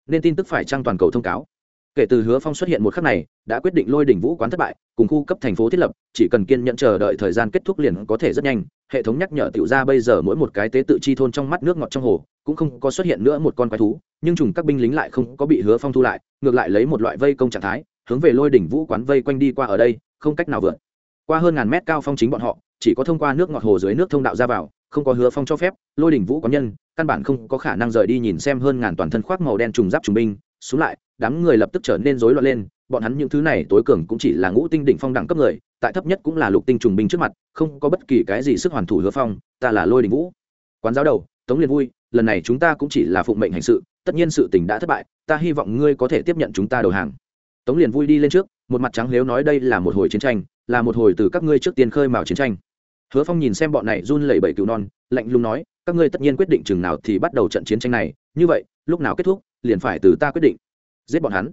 S1: Nên tin tức phải trang toàn cầu thông cáo kể từ hứa phong xuất hiện một khắc này, đã quyết định lôi đỉnh vũ quán thất bại, cùng khu cấp thành phố thiết lập, chỉ cần kiên nhận chờ đợi thời gian kết thúc liền có thể rất nhanh. Hệ thống nhắc nhở tiểu ra bây giờ mỗi một cái tế tự chi thôn trong mắt nước ngọt trong hồ, cũng không có xuất hiện nữa một con quái thú, nhưng trùng các binh lính lại không có bị hứa phong thu lại, ngược lại lấy một loại vây công trạng thái, hướng về lôi đỉnh vũ quán vây quanh đi qua ở đây, không cách nào vượt. Qua hơn ngàn mét cao phong chính bọn họ, chỉ có thông qua nước ngọt hồ dưới nước thông đạo ra vào, không có hứa phong cho phép, lôi đỉnh vũ quán nhân, căn bản không có khả năng rời đi nhìn xem hơn ngàn toàn thân khoác màu đen trùng giáp trùng binh xuống lại, đám người lập tức trở nên rối loạn lên, bọn hắn những thứ này tối cường cũng chỉ là ngũ tinh đỉnh phong đẳng cấp người, tại thấp nhất cũng là lục tinh trùng binh trước mặt, không có bất kỳ cái gì sức hoàn thủ hứa phong, ta là lôi đình vũ. Quán giáo đầu, tống liền vui, lần này chúng ta cũng chỉ là phụng mệnh hành sự, tất nhiên sự tình đã thất bại, ta hy vọng ngươi có thể tiếp nhận chúng ta đầu hàng. Tống liền vui đi lên trước, một mặt trắng lếu nói đây là một hồi chiến tranh, là một hồi từ các ngươi trước tiên khơi mào chiến tranh. Hứa phong nhìn xem bọn này run lẩy bẩy cứu non, lạnh lùng nói, các ngươi tất nhiên quyết định chừng nào thì bắt đầu trận chiến tranh này, như vậy, lúc nào kết thúc? Liền phải từ ta quyết định. Giết bọn hắn.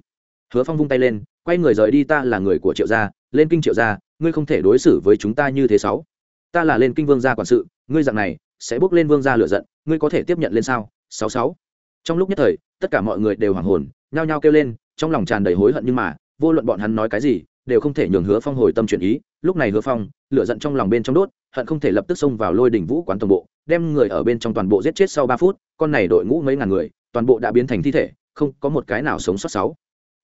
S1: Hứa phong vung tay lên, quay người rời đi, ta là người của triệu gia, lên kinh triệu gia, ngươi không thể đối xử với chúng ta như thế sáu. Ta là lên kinh vương gia quản sự, ngươi dạng này sẽ bước lên vương gia lựa giận, ngươi có thể tiếp nhận lên sao? Sáu sáu. Trong lúc nhất thời, tất cả mọi người đều hoảng hồn, nhao nhao kêu lên, trong lòng tràn đầy hối hận nhưng mà, vô luận bọn hắn nói cái gì, đều không thể nhường hứa phong hồi tâm chuyển ý. Lúc này hứa phong lựa giận trong lòng bên trong đốt, hận không thể lập tức xông vào lôi đỉnh vũ quán toàn bộ đem người ở bên trong toàn bộ giết chết sau ba phút, con này đội ngũ mấy ngàn người, toàn bộ đã biến thành thi thể, không có một cái nào sống sót sáu.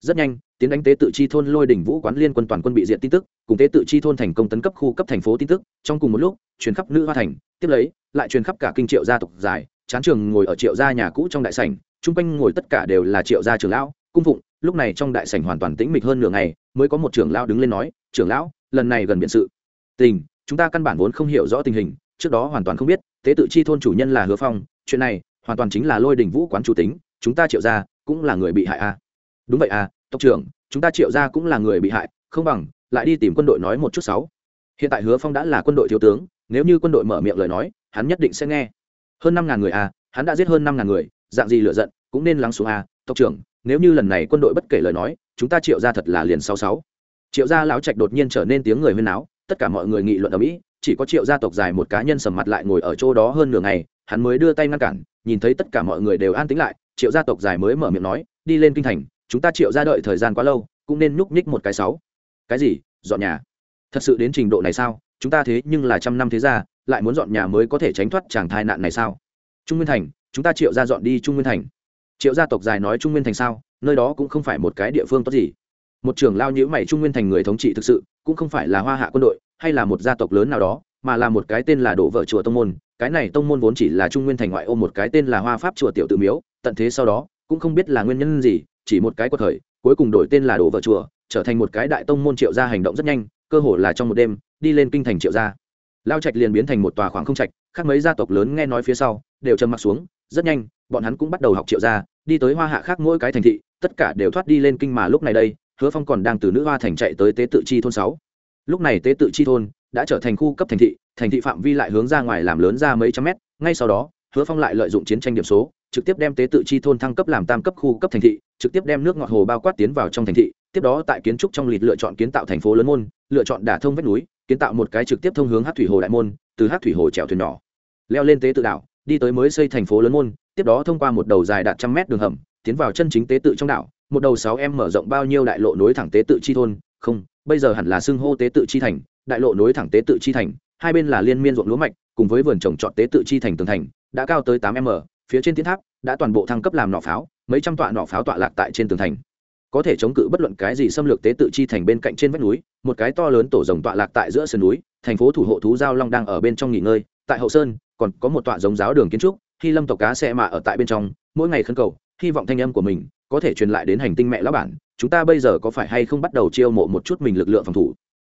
S1: Rất nhanh tiến đánh tế tự chi thôn lôi đỉnh vũ quán liên quân toàn quân bị diện tin tức, cùng tế tự chi thôn thành công tấn cấp khu cấp thành phố tin tức, trong cùng một lúc, truyền khắp nữ hoa thành, tiếp lấy, lại truyền khắp cả kinh triệu gia tộc dài, chán trường ngồi ở triệu gia nhà cũ trong đại sảnh, chung quanh ngồi tất cả đều là triệu gia trưởng lão, cung phụng, lúc này trong đại sảnh hoàn toàn tĩnh mịch hơn nửa ngày, mới có một trưởng lão đứng lên nói, trưởng lão, lần này gần biện sự. Tình, chúng ta căn bản vốn không hiểu rõ tình hình, trước đó hoàn toàn không biết tế tự chi thôn chủ nhân là hứa phong, chuyện này hoàn toàn chính là lôi đình vũ quán chủ tính, chúng ta triệu gia cũng là người bị hại à. đúng vậy à tộc trưởng, chúng ta triệu gia cũng là người bị hại, không bằng lại đi tìm quân đội nói một chút sáu. Hiện tại hứa phong đã là quân đội thiếu tướng, nếu như quân đội mở miệng lời nói, hắn nhất định sẽ nghe. Hơn năm ngàn người à hắn đã giết hơn năm ngàn người, dạng gì lựa giận, cũng nên lắng xuống à tộc trưởng, nếu như lần này quân đội bất kể lời nói, chúng ta triệu gia thật là liền sáu sáu. Triệu gia lão trạch đột nhiên trở nên tiếng người huyên náo, tất cả mọi người nghị luận ở mỹ chỉ có triệu gia tộc dài một cá nhân sầm mặt lại ngồi ở chỗ đó hơn nửa ngày, hắn mới đưa tay ngăn cản, nhìn thấy tất cả mọi người đều an tĩnh lại, triệu gia tộc dài mới mở miệng nói, đi lên kinh thành, chúng ta triệu gia đợi thời gian quá lâu, cũng nên nhúc nhích một cái sáu. Cái gì? Dọn nhà? Thật sự đến trình độ này sao? Chúng ta thế nhưng là trăm năm thế gia, lại muốn dọn nhà mới có thể tránh thoát chàng thai nạn này sao? Trung nguyên thành, chúng ta triệu gia dọn đi trung nguyên thành. Triệu gia tộc dài nói trung nguyên thành sao? Nơi đó cũng không phải một cái địa phương tốt gì. Một trưởng lao nhữ mày trung nguyên thành người thống trị thực sự, cũng không phải là hoa hạ quân đội hay là một gia tộc lớn nào đó, mà là một cái tên là đổ vợ chùa tông môn. Cái này tông môn vốn chỉ là trung nguyên thành ngoại ô, một cái tên là hoa pháp chùa tiểu tự miếu. Tận thế sau đó, cũng không biết là nguyên nhân gì, chỉ một cái của thời cuối cùng đổi tên là đổ vợ chùa, trở thành một cái đại tông môn triệu gia hành động rất nhanh, cơ hồ là trong một đêm, đi lên kinh thành triệu gia. Lao trạch liền biến thành một tòa khoảng không trạch, khác mấy gia tộc lớn nghe nói phía sau, đều trầm mặc xuống. Rất nhanh, bọn hắn cũng bắt đầu học triệu gia, đi tới hoa hạ khác mỗi cái thành thị, tất cả đều thoát đi lên kinh mà lúc này đây, hứa phong còn đang từ nữ hoa thành chạy tới tế tự chi thôn sáu lúc này tế tự chi thôn đã trở thành khu cấp thành thị thành thị phạm vi lại hướng ra ngoài làm lớn ra mấy trăm mét, ngay sau đó, hứa phong lại lợi dụng chiến tranh điểm số, trực tiếp đem tế tự chi thôn thăng cấp làm tam cấp khu cấp thành thị, trực tiếp đem nước ngọt hồ bao quát tiến vào trong thành thị, tiếp đó tại kiến trúc trong lịch lựa chọn kiến tạo thành phố lớn môn, lựa chọn đả thông vách núi, kiến tạo một cái trực tiếp thông hướng hát thủy hồ đại môn, từ hát thủy hồ trèo thuyền nhỏ, leo lên tế tự đảo, đi tới mới xây thành phố lớn môn, tiếp đó thông qua một đầu dài đạt trăm mét đường hầm, tiến vào chân chính tế tự trong đảo, một đầu sáu em mở rộng bao nhiêu đại lộ nối thẳng tế tự chi thôn, không bây giờ hẳn là xưng hô tế tự chi thành, đại lộ nối thẳng tế tự chi thành, hai bên là liên miên ruộng lúa mạch, cùng với vườn trồng trọt tế tự chi thành tường thành, đã cao tới tám m, phía trên tiến tháp đã toàn bộ thăng cấp làm nỏ pháo, mấy trăm tọa nỏ pháo tọa lạc tại trên tường thành. Có thể chống cự bất luận cái gì xâm lược tế tự chi thành bên cạnh trên vách núi, một cái to lớn tổ rồng tọa lạc tại giữa sườn núi, thành phố thủ hộ thú giao long đang ở bên trong nghỉ ngơi, tại hậu sơn, còn có một tọa giống giáo đường kiến trúc khi lâm tộc cá xe mạ ở tại bên trong, mỗi ngày khấn cầu, hy vọng thanh âm của mình có thể truyền lại đến hành tinh mẹ lão bản chúng ta bây giờ có phải hay không bắt đầu chiêu mộ một chút mình lực lượng phòng thủ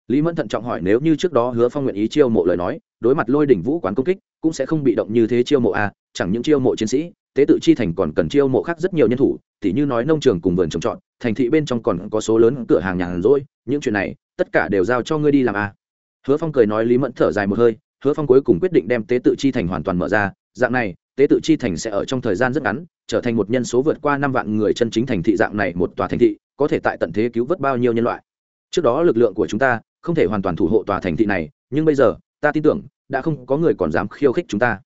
S1: lý mẫn thận trọng hỏi nếu như trước đó hứa phong nguyện ý chiêu mộ lời nói đối mặt lôi đỉnh vũ quán công kích cũng sẽ không bị động như thế chiêu mộ a à, chẳng những chiêu mộ chiến sĩ tế tự chi thành còn cần chiêu mộ khác rất nhiều nhân thủ tỉ như nói nông trường cùng vườn trồng trọt thành thị bên trong còn có số lớn cửa hàng nhàn rỗi những chuyện này tất cả đều giao cho ngươi đi làm a à. hứa phong cười nói lý mẫn thở dài một hơi hứa phong cuối cùng quyết định đem tế tự chi thành hoàn toàn mở ra dạng này tế tự chi thành sẽ ở trong thời gian rất ngắn, trở thành một nhân số vượt qua năm vạn người chân chính thành thị dạng này một tòa thành thị, có thể tại tận thế cứu vớt bao nhiêu nhân loại. Trước đó lực lượng của chúng ta không thể hoàn toàn thủ hộ tòa thành thị này, nhưng bây giờ, ta tin tưởng, đã không có người còn dám khiêu khích chúng ta.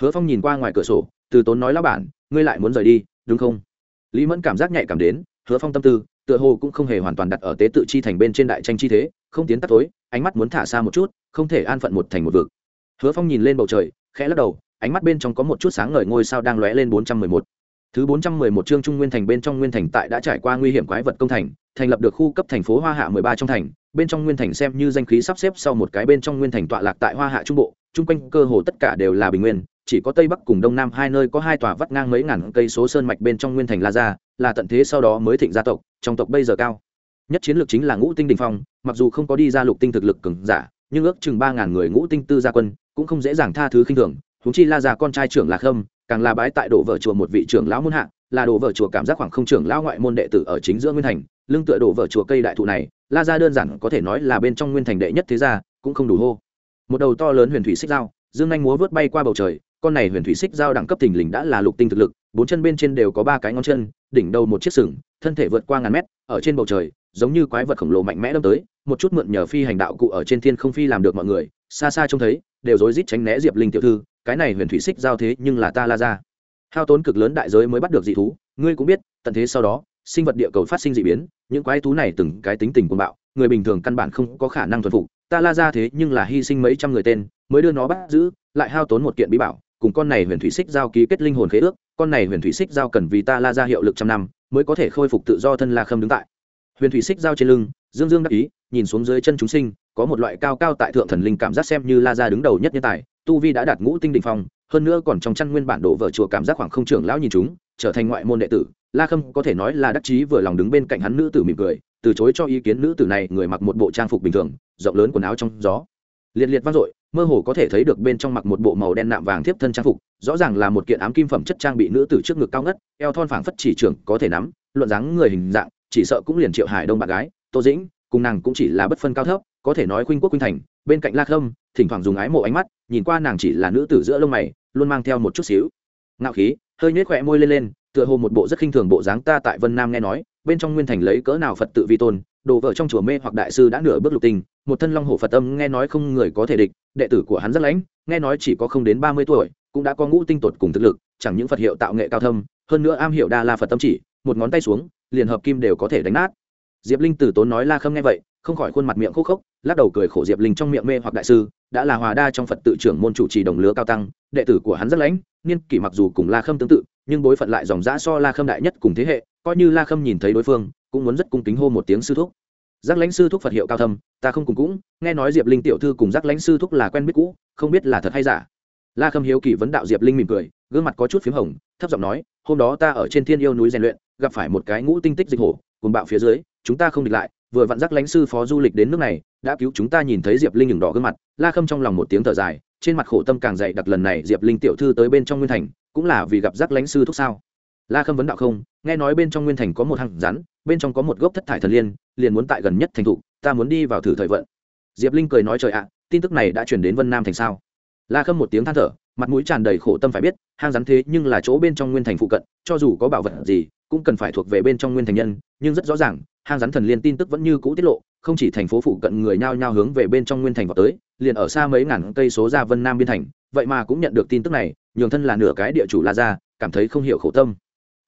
S1: Hứa phong nhìn qua ngoài cửa sổ, từ tốn nói lão bản, ngươi lại muốn rời đi, đúng không? Lý mẫn cảm giác nhạy cảm đến, hứa phong tâm tư, tựa hồ cũng không hề hoàn toàn đặt ở tế tự chi thành bên trên đại tranh chi thế, không tiến tắt tối, ánh mắt muốn thả xa một chút, không thể an phận một thành một vực. Hứa phong nhìn lên bầu trời, khẽ lắc đầu ánh mắt bên trong có một chút sáng ngời ngôi sao đang lóe lên bốn trăm mười một. Thứ bốn trăm mười một chương trung nguyên thành bên trong nguyên thành tại đã trải qua nguy hiểm quái vật công thành thành lập được khu cấp thành phố hoa hạ mười ba trong thành, bên trong nguyên thành xem như danh khí sắp xếp sau một cái bên trong nguyên thành tọa lạc tại hoa hạ trung bộ Trung quanh cơ hồ tất cả đều là bình nguyên, chỉ có tây bắc cùng đông nam hai nơi có hai tòa vắt ngang mấy ngàn cây số sơn mạch bên trong nguyên thành la gia là tận thế sau đó mới thịnh gia tộc, trong tộc bây giờ cao. Nhất chiến lược chính là ngũ tinh đình phong, mặc dù không có đi ra lục tinh thực lực cường giả, nhưng ước chừng ba ngàn người ngũ tinh tư gia quân, cũng không dễ dàng tha thứ khinh thường húng chi la già con trai trưởng lạc khâm, càng là bái tại đổ vợ chùa một vị trưởng lão muôn hạ, là đổ vợ chùa cảm giác khoảng không trưởng lão ngoại môn đệ tử ở chính giữa nguyên thành, lưng tựa đổ vợ chùa cây đại thụ này, la gia đơn giản có thể nói là bên trong nguyên thành đệ nhất thế gia, cũng không đủ hô. Một đầu to lớn huyền thủy xích dao dương anh múa vớt bay qua bầu trời, con này huyền thủy xích dao đẳng cấp thình lình đã là lục tinh thực lực, bốn chân bên trên đều có ba cái ngón chân, đỉnh đầu một chiếc sừng, thân thể vượt qua ngàn mét, ở trên bầu trời, giống như quái vật khổng lồ mạnh mẽ đâm tới, một chút mượn nhờ phi hành đạo cụ ở trên thiên không phi làm được mọi người, xa xa trông thấy đều rối rít tránh né diệp linh tiểu thư, cái này huyền thủy xích giao thế nhưng là ta la ra. Hao tốn cực lớn đại giới mới bắt được dị thú, ngươi cũng biết, tận thế sau đó, sinh vật địa cầu phát sinh dị biến, những quái thú này từng cái tính tình cuồng bạo, người bình thường căn bản không có khả năng thuần phục, ta la ra thế nhưng là hy sinh mấy trăm người tên, mới đưa nó bắt giữ, lại hao tốn một kiện bí bảo, cùng con này huyền thủy xích giao ký kết linh hồn khế ước, con này huyền thủy xích giao cần vì ta la ra hiệu lực trăm năm, mới có thể khôi phục tự do thân la khâm đứng tại. Huyền thủy xích giao trên lưng, dương dương đắc ý, nhìn xuống dưới chân chúng sinh có một loại cao cao tại thượng thần linh cảm giác xem như la ra đứng đầu nhất nhân tài, tu vi đã đạt ngũ tinh đình phong, hơn nữa còn trong chăn nguyên bản đổ vợ chùa cảm giác khoảng không trưởng lão nhìn chúng, trở thành ngoại môn đệ tử, la khâm có thể nói là đắc chí vừa lòng đứng bên cạnh hắn nữ tử mỉm cười, từ chối cho ý kiến nữ tử này người mặc một bộ trang phục bình thường, rộng lớn quần áo trong gió. Liệt liệt vang dội, mơ hồ có thể thấy được bên trong mặc một bộ màu đen nạm vàng tiếp thân trang phục, rõ ràng là một kiện ám kim phẩm chất trang bị nữ tử trước ngực cao ngất, eo thon phảng phất chỉ trưởng có thể nắm, luận dáng người hình dạng, chỉ sợ cũng liền triệu hải đông bạn gái, tô dĩnh cùng nàng cũng chỉ là bất phân cao thấp, có thể nói khuynh quốc khuynh thành, bên cạnh la khâm thỉnh thoảng dùng ái mộ ánh mắt, nhìn qua nàng chỉ là nữ tử giữa lông mày, luôn mang theo một chút xíu ngạo khí, hơi nhếch khỏe môi lên lên, tựa hồ một bộ rất khinh thường bộ dáng ta tại vân nam nghe nói, bên trong nguyên thành lấy cỡ nào phật tự vi tôn, đồ vợ trong chùa mê hoặc đại sư đã nửa bước lục tình một thân long hổ phật âm nghe nói không người có thể địch, đệ tử của hắn rất lãnh, nghe nói chỉ có không đến ba mươi tuổi, cũng đã có ngũ tinh tột cùng thực lực, chẳng những phật hiệu tạo nghệ cao thâm, hơn nữa am hiểu đa la phật tâm chỉ, một ngón tay xuống, liền hợp kim đều có thể đánh nát diệp linh từ tốn nói la khâm nghe vậy, không khỏi khuôn mặt miệng khúc khốc, lắc đầu cười khổ diệp linh trong miệng mê hoặc đại sư, đã là hòa đa trong phật tự trưởng môn chủ trì đồng lứa cao tăng, đệ tử của hắn rất lãnh, niên kỷ mặc dù cùng la khâm tương tự, nhưng bối phận lại dòng dã so la khâm đại nhất cùng thế hệ, coi như la khâm nhìn thấy đối phương, cũng muốn rất cung kính hô một tiếng sư thúc. Giác lãnh sư thúc phật hiệu cao thâm, ta không cùng cũng, nghe nói diệp linh tiểu thư cùng giác lãnh sư thúc là quen biết cũ, không biết là thật hay giả. La khâm hiếu kỳ vấn đạo diệp linh mỉm cười, gương mặt có chút p h í m hồng, thấp giọng nói, hôm đó ta ở trên thiên yêu núi rèn luyện, gặp phải một cái ngũ tinh tích dịch hổ, cùng bạo phía dưới chúng ta không địch lại, vừa vặn giác lãnh sư phó du lịch đến nước này, đã cứu chúng ta nhìn thấy diệp linh nhường đỏ gương mặt, la khâm trong lòng một tiếng thở dài, trên mặt khổ tâm càng dày đặc lần này diệp linh tiểu thư tới bên trong nguyên thành, cũng là vì gặp giác lãnh sư thúc sao? La khâm vấn đạo không, nghe nói bên trong nguyên thành có một hàng rắn, bên trong có một gốc thất thải thần liên, liền muốn tại gần nhất thành thụ, ta muốn đi vào thử thời vận. Diệp linh cười nói trời ạ, tin tức này đã chuyển đến vân nam thành sao? La khâm một tiếng than thở, mặt mũi tràn đầy khổ tâm phải biết, hang rắn thế nhưng là chỗ bên trong nguyên thành phụ cận, cho dù có bảo vật gì cũng cần phải thuộc về bên trong nguyên thành nhân, nhưng rất rõ ràng, hang rắn thần liên tin tức vẫn như cũ tiết lộ, không chỉ thành phố phụ cận người nhao nhao hướng về bên trong nguyên thành vào tới, liền ở xa mấy ngàn cây số ra vân nam biên thành, vậy mà cũng nhận được tin tức này, nhường thân là nửa cái địa chủ la ra cảm thấy không hiểu khổ tâm.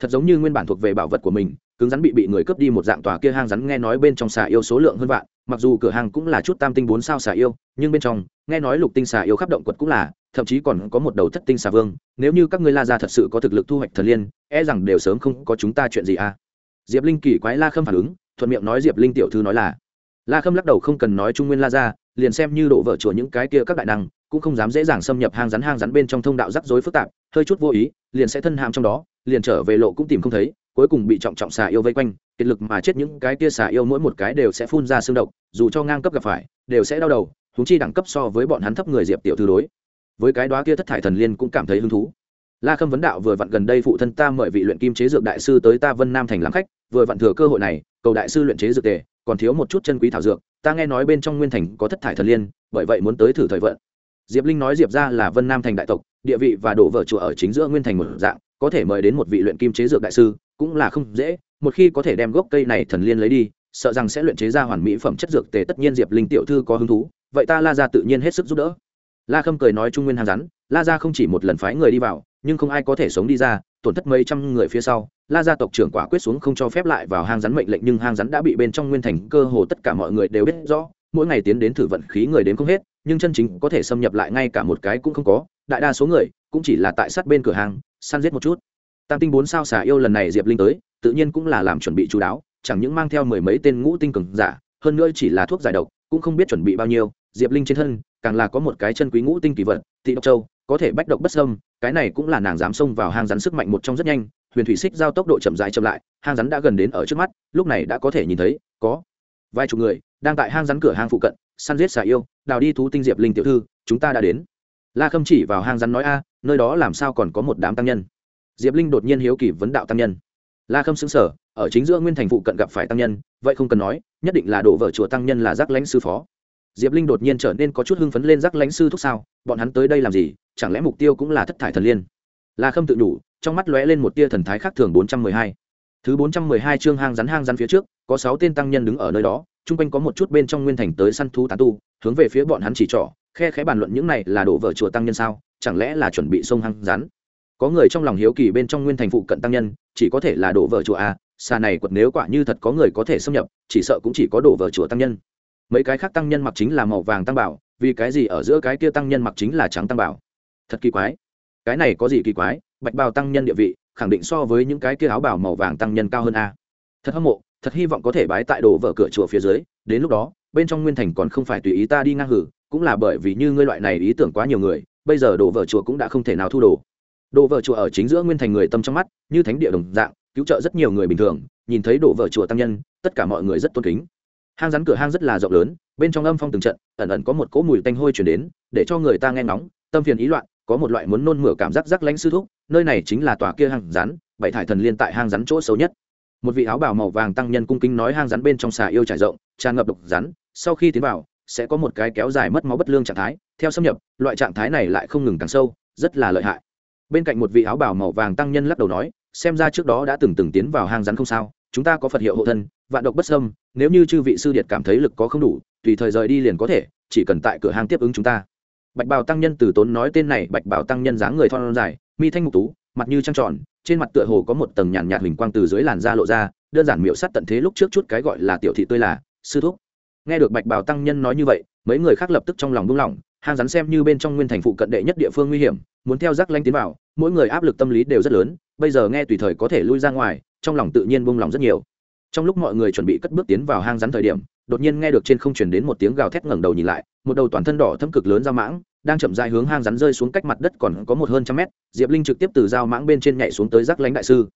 S1: Thật giống như nguyên bản thuộc về bảo vật của mình, cứng rắn bị bị người cướp đi một dạng tòa kia hang rắn nghe nói bên trong xà yêu số lượng hơn vạn mặc dù cửa hàng cũng là chút tam tinh bốn sao xà yêu, nhưng bên trong, nghe nói lục tinh xà yêu khắp động quật cũng là, thậm chí còn có một đầu thất tinh xà vương, nếu như các ngươi la ra thật sự có thực lực thu hoạch thần liên e rằng đều sớm không có chúng ta chuyện gì à. Diệp linh kỳ quái la khâm phản ứng, thuận miệng nói diệp linh tiểu thư nói là, la khâm lắc đầu không cần nói trung nguyên la ra liền xem như đổ vợ chùa những cái kia các đại năng, cũng không dám dễ dàng xâm nhập hang rắn hang rắn bên trong thông đạo rắc rối phức tạp, hơi chút vô ý, liền sẽ thân hàm trong đó, liền trở về lộ cũng tìm không thấy cuối cùng bị trọng trọng xà yêu vây quanh, kiệt lực mà chết những cái kia xà yêu mỗi một cái đều sẽ phun ra xương độc, dù cho ngang cấp gặp phải, đều sẽ đau đầu húng chi đẳng cấp so với bọn hắn thấp người diệp tiểu thư đối. Với cái đó kia thất thải thần liên cũng cảm thấy hứng thú. La khâm vấn đạo vừa vặn gần đây phụ thân ta mời vị luyện kim chế dược đại sư tới ta vân nam thành làm khách, vừa vặn thừa cơ hội này, cầu đại sư luyện chế dược tề, còn thiếu một chút chân quý thảo dược, ta nghe nói bên trong nguyên thành có thất thải thần liên, bởi vậy muốn tới thử thời vận. Diệp linh nói diệp ra là vân nam thành đại tộc, địa vị và đổ vợ chùa ở chính giữa nguyên thành một dạng, có thể mời đến một vị luyện kim chế dược đại sư cũng là không dễ, một khi có thể đem gốc cây này thần liên lấy đi, sợ rằng sẽ luyện chế ra hoàn mỹ phẩm chất dược tề tất nhiên diệp linh tiểu thư có hứng thú, vậy ta la ra tự nhiên hết sức giúp đỡ. La khâm cười nói trung nguyên hàng rắn, la ra không chỉ một lần phái người đi vào, nhưng không ai có thể sống đi ra, tổn thất mấy trăm người phía sau, la gia tộc trưởng quả quyết xuống không cho phép lại vào hang rắn mệnh lệnh nhưng hang rắn đã bị bên trong nguyên thành, cơ hồ tất cả mọi người đều biết rõ, mỗi ngày tiến đến thử vận khí người đến không hết, nhưng chân chính có thể xâm nhập lại ngay cả một cái cũng không có, đại đa số người cũng chỉ là tại sát bên cửa hàng săn giết một chút tam tinh bốn sao xả yêu lần này diệp linh tới, tự nhiên cũng là làm chuẩn bị chú đáo, chẳng những mang theo mười mấy tên ngũ tinh cường giả, hơn nữa chỉ là thuốc giải độc, cũng không biết chuẩn bị bao nhiêu. Diệp linh trên thân, càng là có một cái chân quý ngũ tinh kỳ vật thị độc châu, có thể bách độc bất sâm cái này cũng là nàng dám xông vào hang rắn sức mạnh một trong rất nhanh, huyền thủy xích giao tốc độ chậm dài chậm lại, hang rắn đã gần đến ở trước mắt, lúc này đã có thể nhìn thấy, có vài chục người đang tại hang rắn cửa hang phụ cận, săn giết xà yêu, đào đi thú tinh diệp linh tiểu thư, chúng ta đã đến. La khâm chỉ vào hang rắn nói, a, nơi đó làm sao còn có một đám tăng nhân? Diệp linh đột nhiên hiếu kỳ vấn đạo tăng nhân. La khâm xứng sở ở chính giữa nguyên thành phụ cận gặp phải tăng nhân, vậy không cần nói, nhất định là đổ vợ chùa tăng nhân là giác lãnh sư phó. Diệp linh đột nhiên trở nên có chút hưng phấn lên giác lãnh sư thúc sao, bọn hắn tới đây làm gì, chẳng lẽ mục tiêu cũng là thất thải thần liên? La khâm tự đủ, trong mắt lóe lên một tia thần thái khác thường bốn trăm mười hai. Thứ bốn trăm mười hai chương hang rắn hang rắn phía trước, có sáu tên tăng nhân đứng ở nơi đó, chung quanh có một chút bên trong nguyên thành tới săn thú tán tu, hướng về phía bọn hắn chỉ trỏ, khe khẽ bàn luận những này là đổ vợ chùa tăng nhân sao, chẳng lẽ là chuẩn bị sông hang rắn? Có người trong lòng hiếu kỳ bên trong nguyên thành phụ cận tăng nhân, chỉ có thể là đổ vợ chùa a, xà này quật nếu quả như thật có người có thể xâm nhập, chỉ sợ cũng chỉ có đổ vợ chùa tăng nhân. Mấy cái khác tăng nhân mặc chính là màu vàng tăng bảo, vì cái gì ở giữa cái kia tăng nhân mặc chính là trắng tăng bảo? Thật kỳ quái. Cái này có gì kỳ quái? Bạch bào tăng nhân địa vị, khẳng định so với những cái kia áo bảo màu vàng tăng nhân cao hơn a. Thật hâm mộ, thật hy vọng có thể bái tại đồ vợ cửa chùa phía dưới, đến lúc đó, bên trong nguyên thành còn không phải tùy ý ta đi ngang hử, cũng là bởi vì như ngươi loại này ý tưởng quá nhiều người, bây giờ đồ vợ chùa cũng đã không thể nào thu đồ đồ vợ chùa ở chính giữa nguyên thành người tâm trong mắt, như thánh địa đồng dạng, cứu trợ rất nhiều người bình thường, nhìn thấy đồ vợ chùa tăng nhân, tất cả mọi người rất tôn kính. Hang rắn cửa hang rất là rộng lớn, bên trong âm phong từng trận, ẩn ẩn có một cỗ mùi tanh hôi chuyển đến, để cho người ta nghe ngóng, tâm phiền ý loạn, có một loại muốn nôn mửa cảm giác rắc lánh sư thúc, nơi này chính là tòa kia hang rắn, bảy thải thần liên tại hang rắn chỗ xấu nhất. Một vị áo bào màu vàng tăng nhân cung kính nói hang rắn bên trong xà yêu trải rộng, tràn ngập độc rắn, sau khi tiến vào, sẽ có một cái kéo dài mất máu bất lương trạng thái, theo xâm nhập, loại trạng thái này lại không ngừng càng sâu, rất là lợi hại bên cạnh một vị áo bào màu vàng tăng nhân lắc đầu nói, xem ra trước đó đã từng từng tiến vào hang rắn không sao, chúng ta có phật hiệu hộ thân, vạn độc bất sâm nếu như chư vị sư điệt cảm thấy lực có không đủ, tùy thời rời đi liền có thể, chỉ cần tại cửa hàng tiếp ứng chúng ta. Bạch bào tăng nhân từ tốn nói tên này, bạch bào tăng nhân dáng người thon dài, mi thanh mục tú, mặt như trăng tròn, trên mặt tựa hồ có một tầng nhàn nhạt hình quang từ dưới làn da lộ ra, đơn giản miệu sắt tận thế lúc trước chút cái gọi là tiểu thị tươi là, sư thúc. Nghe được bạch bào tăng nhân nói như vậy, mấy người khác lập tức trong lòng buông lỏng hang rắn xem như bên trong nguyên thành phụ cận đệ nhất địa phương nguy hiểm, muốn theo rắc lanh tiến vào mỗi người áp lực tâm lý đều rất lớn, bây giờ nghe tùy thời có thể lui ra ngoài, trong lòng tự nhiên buông lỏng rất nhiều. Trong lúc mọi người chuẩn bị cất bước tiến vào hang rắn thời điểm, đột nhiên nghe được trên không truyền đến một tiếng gào thét ngẩng đầu nhìn lại, một đầu toàn thân đỏ thâm cực lớn ra mãng, đang chậm dài hướng hang rắn rơi xuống cách mặt đất còn có một hơn trăm mét, diệp linh trực tiếp từ dao mãng bên trên nhảy xuống tới giác lãnh đại sư.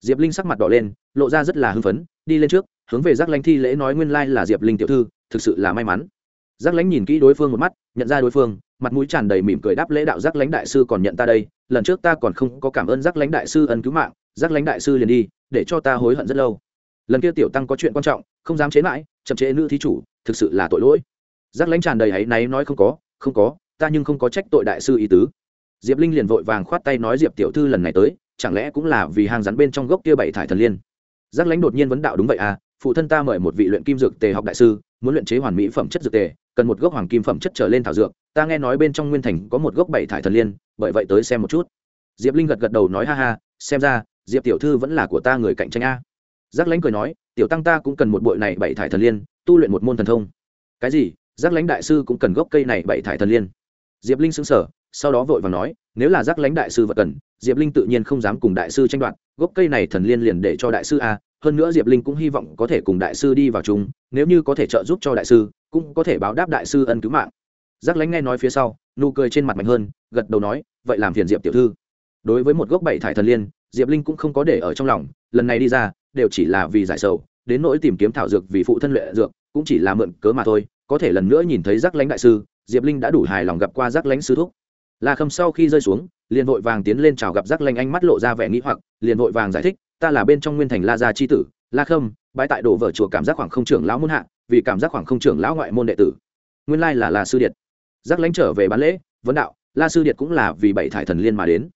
S1: Diệp linh sắc mặt đỏ lên, lộ ra rất là hưng phấn, đi lên trước, hướng về giác lãnh thi lễ nói nguyên lai là diệp linh tiểu thư, thực sự là may mắn. Giác lãnh nhìn kỹ đối phương một mắt, nhận ra đối phương mặt mũi tràn đầy mỉm cười đáp lễ đạo giác lãnh đại sư còn nhận ta đây, lần trước ta còn không có cảm ơn giác lãnh đại sư ân cứu mạng, giác lãnh đại sư liền đi, để cho ta hối hận rất lâu. Lần kia tiểu tăng có chuyện quan trọng, không dám chế mãi, chậm chế nữ thí chủ, thực sự là tội lỗi. Giác lãnh tràn đầy ấy náy nói không có không có, ta nhưng không có trách tội đại sư ý tứ. Diệp linh liền vội vàng khoát tay nói diệp tiểu thư lần này tới, chẳng lẽ cũng là vì hang rắn bên trong gốc kia bảy thải thần liên? Giác lãnh đột nhiên vấn đạo đúng vậy à phụ thân ta mời một vị luyện kim dược tề học đại sư muốn luyện chế hoàn mỹ phẩm chất dược tề, cần một gốc hoàng kim phẩm chất trở lên thảo dược, ta nghe nói bên trong nguyên thành có một gốc bảy thải thần liên, bởi vậy tới xem một chút. Diệp linh gật gật đầu nói, ha ha, xem ra, diệp tiểu thư vẫn là của ta người cạnh tranh a. Giác lãnh cười nói, tiểu tăng ta cũng cần một bội này bảy thải thần liên, tu luyện một môn thần thông. Cái gì? Giác lãnh đại sư cũng cần gốc cây này bảy thải thần liên? Diệp linh xứng sở sau đó vội và nói, nếu là giác lãnh đại sư vật cần, diệp linh tự nhiên không dám cùng đại sư tranh đoạt, gốc cây này thần liên liền để cho đại sư a hơn nữa diệp linh cũng hy vọng có thể cùng đại sư đi vào chung, nếu như có thể trợ giúp cho đại sư, cũng có thể báo đáp đại sư ân cứu mạng. Giác Lánh nghe nói phía sau, nụ cười trên mặt mạnh hơn, gật đầu nói, vậy làm phiền diệp tiểu thư. Đối với một gốc bảy thải thần liên, diệp linh cũng không có để ở trong lòng, lần này đi ra, đều chỉ là vì giải sầu, đến nỗi tìm kiếm thảo dược vì phụ thân luyện dược, cũng chỉ là mượn cớ mà thôi, có thể lần nữa nhìn thấy giác lãnh đại sư, diệp linh đã đủ hài lòng gặp qua giác lãnh sư thúc. La khâm sau khi rơi xuống, liền vội vàng tiến lên chào gặp giác lãnh anh mắt lộ ra vẻ nghĩ hoặc, liền vội vàng giải thích ta là bên trong nguyên thành la gia c h i tử, la khâm bãi tại đổ vở chùa cảm giác khoảng không trưởng lão muôn hạ, vì cảm giác khoảng không trưởng lão ngoại môn đệ tử. Nguyên lai là la sư điện giác lãnh trở về bán lễ, vấn đạo, la sư điện cũng là vì bảy thải thần liên mà đến.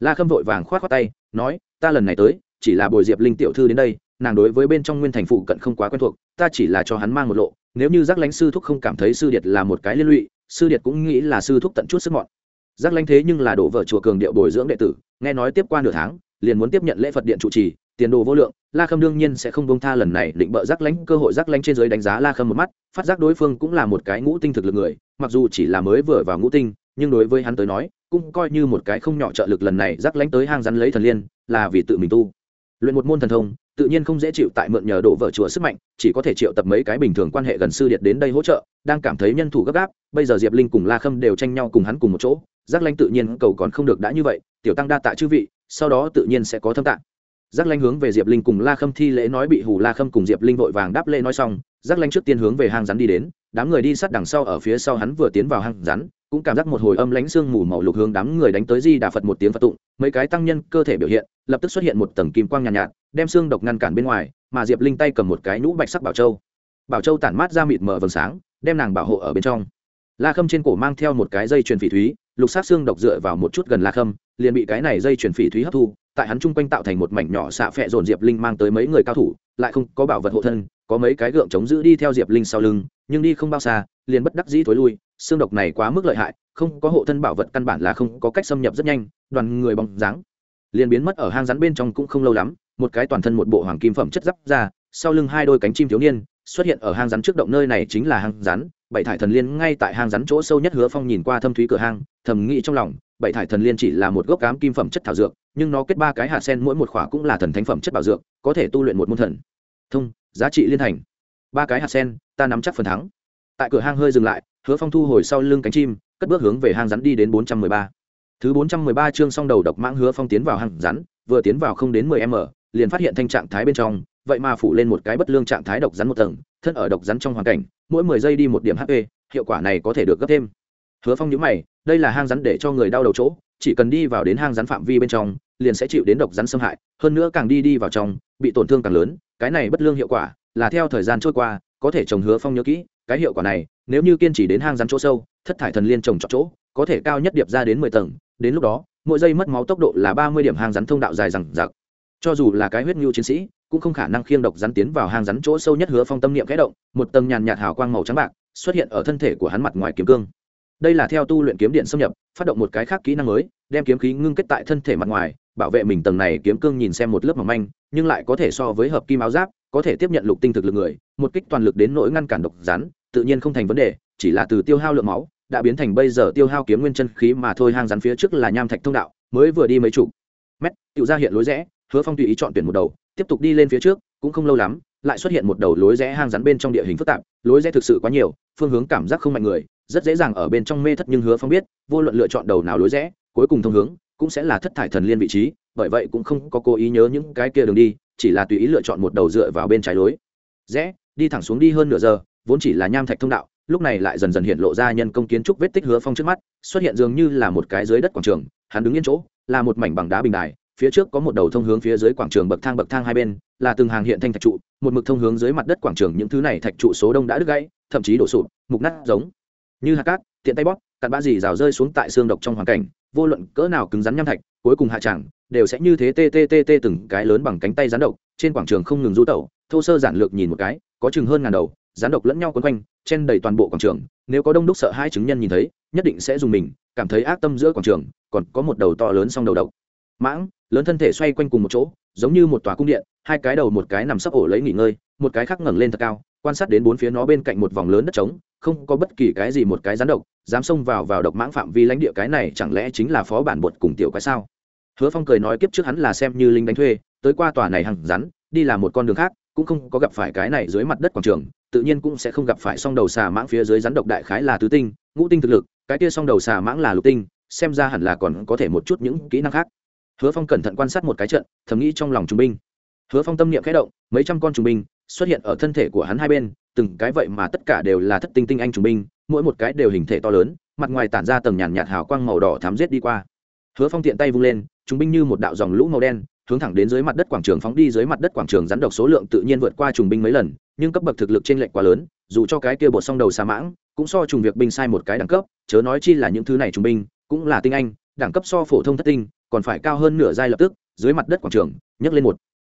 S1: La khâm vội vàng k h o á t khoác tay, nói, ta lần này tới, chỉ là bồi diệp linh tiểu thư đến đây, nàng đối với bên trong nguyên thành phụ cận không quá quen thuộc, ta chỉ là cho hắn mang một lộ, nếu như giác lãnh sư thúc không cảm thấy sư điệt là một cái liên lụy, sư điệt cũng nghĩ là sư thúc tận chút sức mọn. Giác lãnh thế nhưng là đổ vợ chùa cường điệu bồi dưỡng đệ tử, nghe nói tiếp qua nửa tháng liền muốn tiếp nhận lễ phật điện trụ trì, tiền đồ vô lượng, la khâm đương nhiên sẽ không bông tha lần này định bợ giác lãnh, cơ hội giác lãnh trên giới đánh giá la khâm một mắt, phát giác đối phương cũng là một cái ngũ tinh thực lực người, mặc dù chỉ là mới vừa vào ngũ tinh, nhưng đối với hắn tới nói, cũng coi như một cái không nhỏ trợ lực lần này giác lãnh tới hang rắn lấy thần liên, là vì tự mình tu. Luyện một môn thần thông, tự nhiên không dễ chịu tại mượn nhờ độ vợ chùa sức mạnh, chỉ có thể triệu tập mấy cái bình thường quan hệ gần sư điệt đến đây hỗ trợ, đang cảm thấy nhân thủ gấp gáp, bây giờ diệp linh cùng la khâm đều tranh nhau cùng hắn cùng một chỗ, giác lãnh tự nhiên cầu còn không được đã như vậy, tiểu tăng đa tạ chư vị sau đó tự nhiên sẽ có thâm tạng. Giác lanh hướng về diệp linh cùng la khâm thi lễ nói bị hù la khâm cùng diệp linh vội vàng đáp lễ nói xong giác lanh trước tiên hướng về hang rắn đi đến đám người đi sát đằng sau ở phía sau hắn vừa tiến vào hang rắn cũng cảm giác một hồi âm lánh xương mù màu lục hướng đám người đánh tới di đà phật một tiếng phật tụng mấy cái tăng nhân cơ thể biểu hiện lập tức xuất hiện một tầng kim quang nhàn nhạt, nhạt đem xương độc ngăn cản bên ngoài mà diệp linh tay cầm một cái nhũ bạch sắc bảo châu. Bảo châu tản mát ra mịt mờ vầng sáng đem nàng bảo hộ ở bên trong. La khâm trên cổ mang theo một cái dây chuyền phỉ thúy lục sát xương độc dựa vào một chút gần la khâm liền bị cái này dây chuyển phỉ thúy hấp thu, tại hắn chung quanh tạo thành một mảnh nhỏ xạ phẹ dồn diệp linh mang tới mấy người cao thủ, lại không có bảo vật hộ thân, có mấy cái gượng chống giữ đi theo diệp linh sau lưng, nhưng đi không bao xa, liền bất đắc dĩ thối lui, xương độc này quá mức lợi hại, không có hộ thân bảo vật căn bản là không có cách xâm nhập rất nhanh, đoàn người bóng dáng liền biến mất ở hang rắn bên trong cũng không lâu lắm, một cái toàn thân một bộ hoàng kim phẩm chất giáp ra, sau lưng hai đôi cánh chim thiếu niên xuất hiện ở hang rắn trước động nơi này chính là hang rắn, bảy thải thần liên ngay tại hang rắn chỗ sâu nhất hứa phong nhìn qua thâm thúy cửa hang, thầm nghĩ trong lòng, bảy thải thần liên chỉ là một gốc cám kim phẩm chất thảo dược, nhưng nó kết ba cái hạt sen mỗi một khỏa cũng là thần thánh phẩm chất bảo dược, có thể tu luyện một môn thần. Thông, giá trị liên thành. Ba cái hạt sen, ta nắm chắc phần thắng. Tại cửa hang hơi dừng lại, hứa phong thu hồi sau lưng cánh chim, cất bước hướng về hang rắn đi đến bốn trăm mười ba. Thứ bốn trăm mười ba chương xong đầu độc mãng hứa phong tiến vào hang rắn, vừa tiến vào không đến mười m, liền phát hiện thanh trạng thái bên trong vậy mà phủ lên một cái bất lương trạng thái độc rắn một tầng, thân ở độc rắn trong hoàn cảnh, mỗi mười giây đi một điểm hp hiệu quả này có thể được gấp thêm. Hứa phong nhữ mày, đây là hang rắn để cho người đau đầu chỗ, chỉ cần đi vào đến hang rắn phạm vi bên trong, liền sẽ chịu đến độc rắn xâm hại, hơn nữa càng đi đi vào trong, bị tổn thương càng lớn, cái này bất lương hiệu quả, là theo thời gian trôi qua, có thể trồng hứa phong nhớ kỹ, cái hiệu quả này, nếu như kiên trì đến hang rắn chỗ sâu, thất thải thần liên trồng trọt chỗ, có thể cao nhất điệp ra đến mười tầng, đến lúc đó, mỗi giây mất máu tốc độ là ba mươi điểm hang rắn thông đạo dài rằng giặc cho dù là cái huyết ngưu chiến sĩ cũng không khả năng khiêng độc rắn tiến vào hang rắn chỗ sâu nhất hứa phong tâm niệm kẽ động, một tầng nhàn nhạt hào quang màu trắng bạc xuất hiện ở thân thể của hắn mặt ngoài kiếm cương. Đây là theo tu luyện kiếm điện xâm nhập, phát động một cái khác kỹ năng mới, đem kiếm khí ngưng kết tại thân thể mặt ngoài, bảo vệ mình tầng này kiếm cương nhìn xem một lớp mỏng manh, nhưng lại có thể so với hợp kim áo giáp, có thể tiếp nhận lục tinh thực lực người, một kích toàn lực đến nỗi ngăn cản độc rắn, tự nhiên không thành vấn đề, chỉ là từ tiêu hao lượng máu, đã biến thành bây giờ tiêu hao kiếm nguyên chân khí mà thôi, hang rắn phía trước là nham thạch thông đạo, mới vừa đi mấy chục mét tự ra hiện lối rẽ hứa phong tùy ý chọn tuyển một đầu, tiếp tục đi lên phía trước, cũng không lâu lắm, lại xuất hiện một đầu lối rẽ hang rắn bên trong địa hình phức tạp. Lối rẽ thực sự quá nhiều, phương hướng cảm giác không mạnh người, rất dễ dàng ở bên trong mê thất nhưng hứa phong biết, vô luận lựa chọn đầu nào lối rẽ, cuối cùng thông hướng, cũng sẽ là thất thải thần liên vị trí, bởi vậy cũng không có cố ý nhớ những cái kia đường đi, chỉ là tùy ý lựa chọn một đầu dựa vào bên trái lối. Rẽ, đi thẳng xuống đi hơn nửa giờ, vốn chỉ là nham thạch thông đạo, lúc này lại dần dần hiện lộ ra nhân công kiến trúc vết tích hứa phong trước mắt, xuất hiện dường như là một cái dưới đất quảng trường, hắn đứng yên chỗ, là một mảnh bằng đá bình đài phía trước có một đầu thông hướng phía dưới quảng trường bậc thang bậc thang hai bên, là từng hàng hiện thanh thạch trụ, một mực thông hướng dưới mặt đất quảng trường những thứ này thạch trụ số đông đã đứt gãy, thậm chí đổ sụp, mục nát giống. Như hạt cát, tiện tay bóp, cặn bã dì rào rơi xuống tại xương độc trong hoàn cảnh, vô luận cỡ nào cứng rắn nham thạch, cuối cùng hạ tràng, đều sẽ như thế tê tê tê tê từng cái lớn bằng cánh tay rắn độc, trên quảng trường không ngừng du tẩu, thô sơ giản lược nhìn một cái, có chừng hơn ngàn đầu, rắn độc lẫn nhau quấn quanh, chen đầy toàn bộ quảng trường, nếu có đông đúc sợ hai chứng nhân nhìn thấy, nhất định sẽ dùng mình, cảm thấy ác tâm giữa quảng trường, còn có một đầu to lớn song đầu độc. Mãng lớn thân thể xoay quanh cùng một chỗ, giống như một tòa cung điện, hai cái đầu một cái nằm sấp ổ lấy nghỉ ngơi, một cái khác ngẩng lên thật cao, quan sát đến bốn phía nó bên cạnh một vòng lớn đất trống, không có bất kỳ cái gì một cái rắn độc, dám xông vào vào độc mãng phạm vi lãnh địa cái này chẳng lẽ chính là phó bản bột cùng tiểu cái sao? Hứa phong cười nói kiếp trước hắn là xem như linh đánh thuê, tới qua tòa này hằng rắn, đi làm một con đường khác, cũng không có gặp phải cái này dưới mặt đất quảng trường, tự nhiên cũng sẽ không gặp phải song đầu xà mãng phía dưới rắn độc đại khái là tứ tinh, ngũ tinh thực lực, cái kia song đầu xà mãng là lục tinh, xem ra hẳn là còn có thể một chút những kỹ năng khác hứa phong cẩn thận quan sát một cái trận, thầm nghĩ trong lòng trung binh. Hứa phong tâm niệm khẽ động, mấy trăm con trung binh xuất hiện ở thân thể của hắn hai bên, từng cái vậy mà tất cả đều là thất tinh tinh anh trung binh, mỗi một cái đều hình thể to lớn, mặt ngoài tản ra tầng nhàn nhạt hào quang màu đỏ thám giết đi qua. Hứa phong tiện tay vung lên trung binh như một đạo dòng lũ màu đen, hướng thẳng đến dưới mặt đất quảng trường phóng đi, dưới mặt đất quảng trường rắn độc số lượng tự nhiên vượt qua trùng binh mấy lần, nhưng cấp bậc thực lực trên lệnh quá lớn, dù cho cái kia bột song đầu xa mãng, cũng so trùng việc binh sai một cái đẳng cấp, chớ nói chi là những thứ này trùng binh, cũng là tinh anh đẳng cấp so phổ thông thất tinh, còn phải cao hơn nửa giai lập tức, dưới mặt đất quảng trường, nhấc lên một.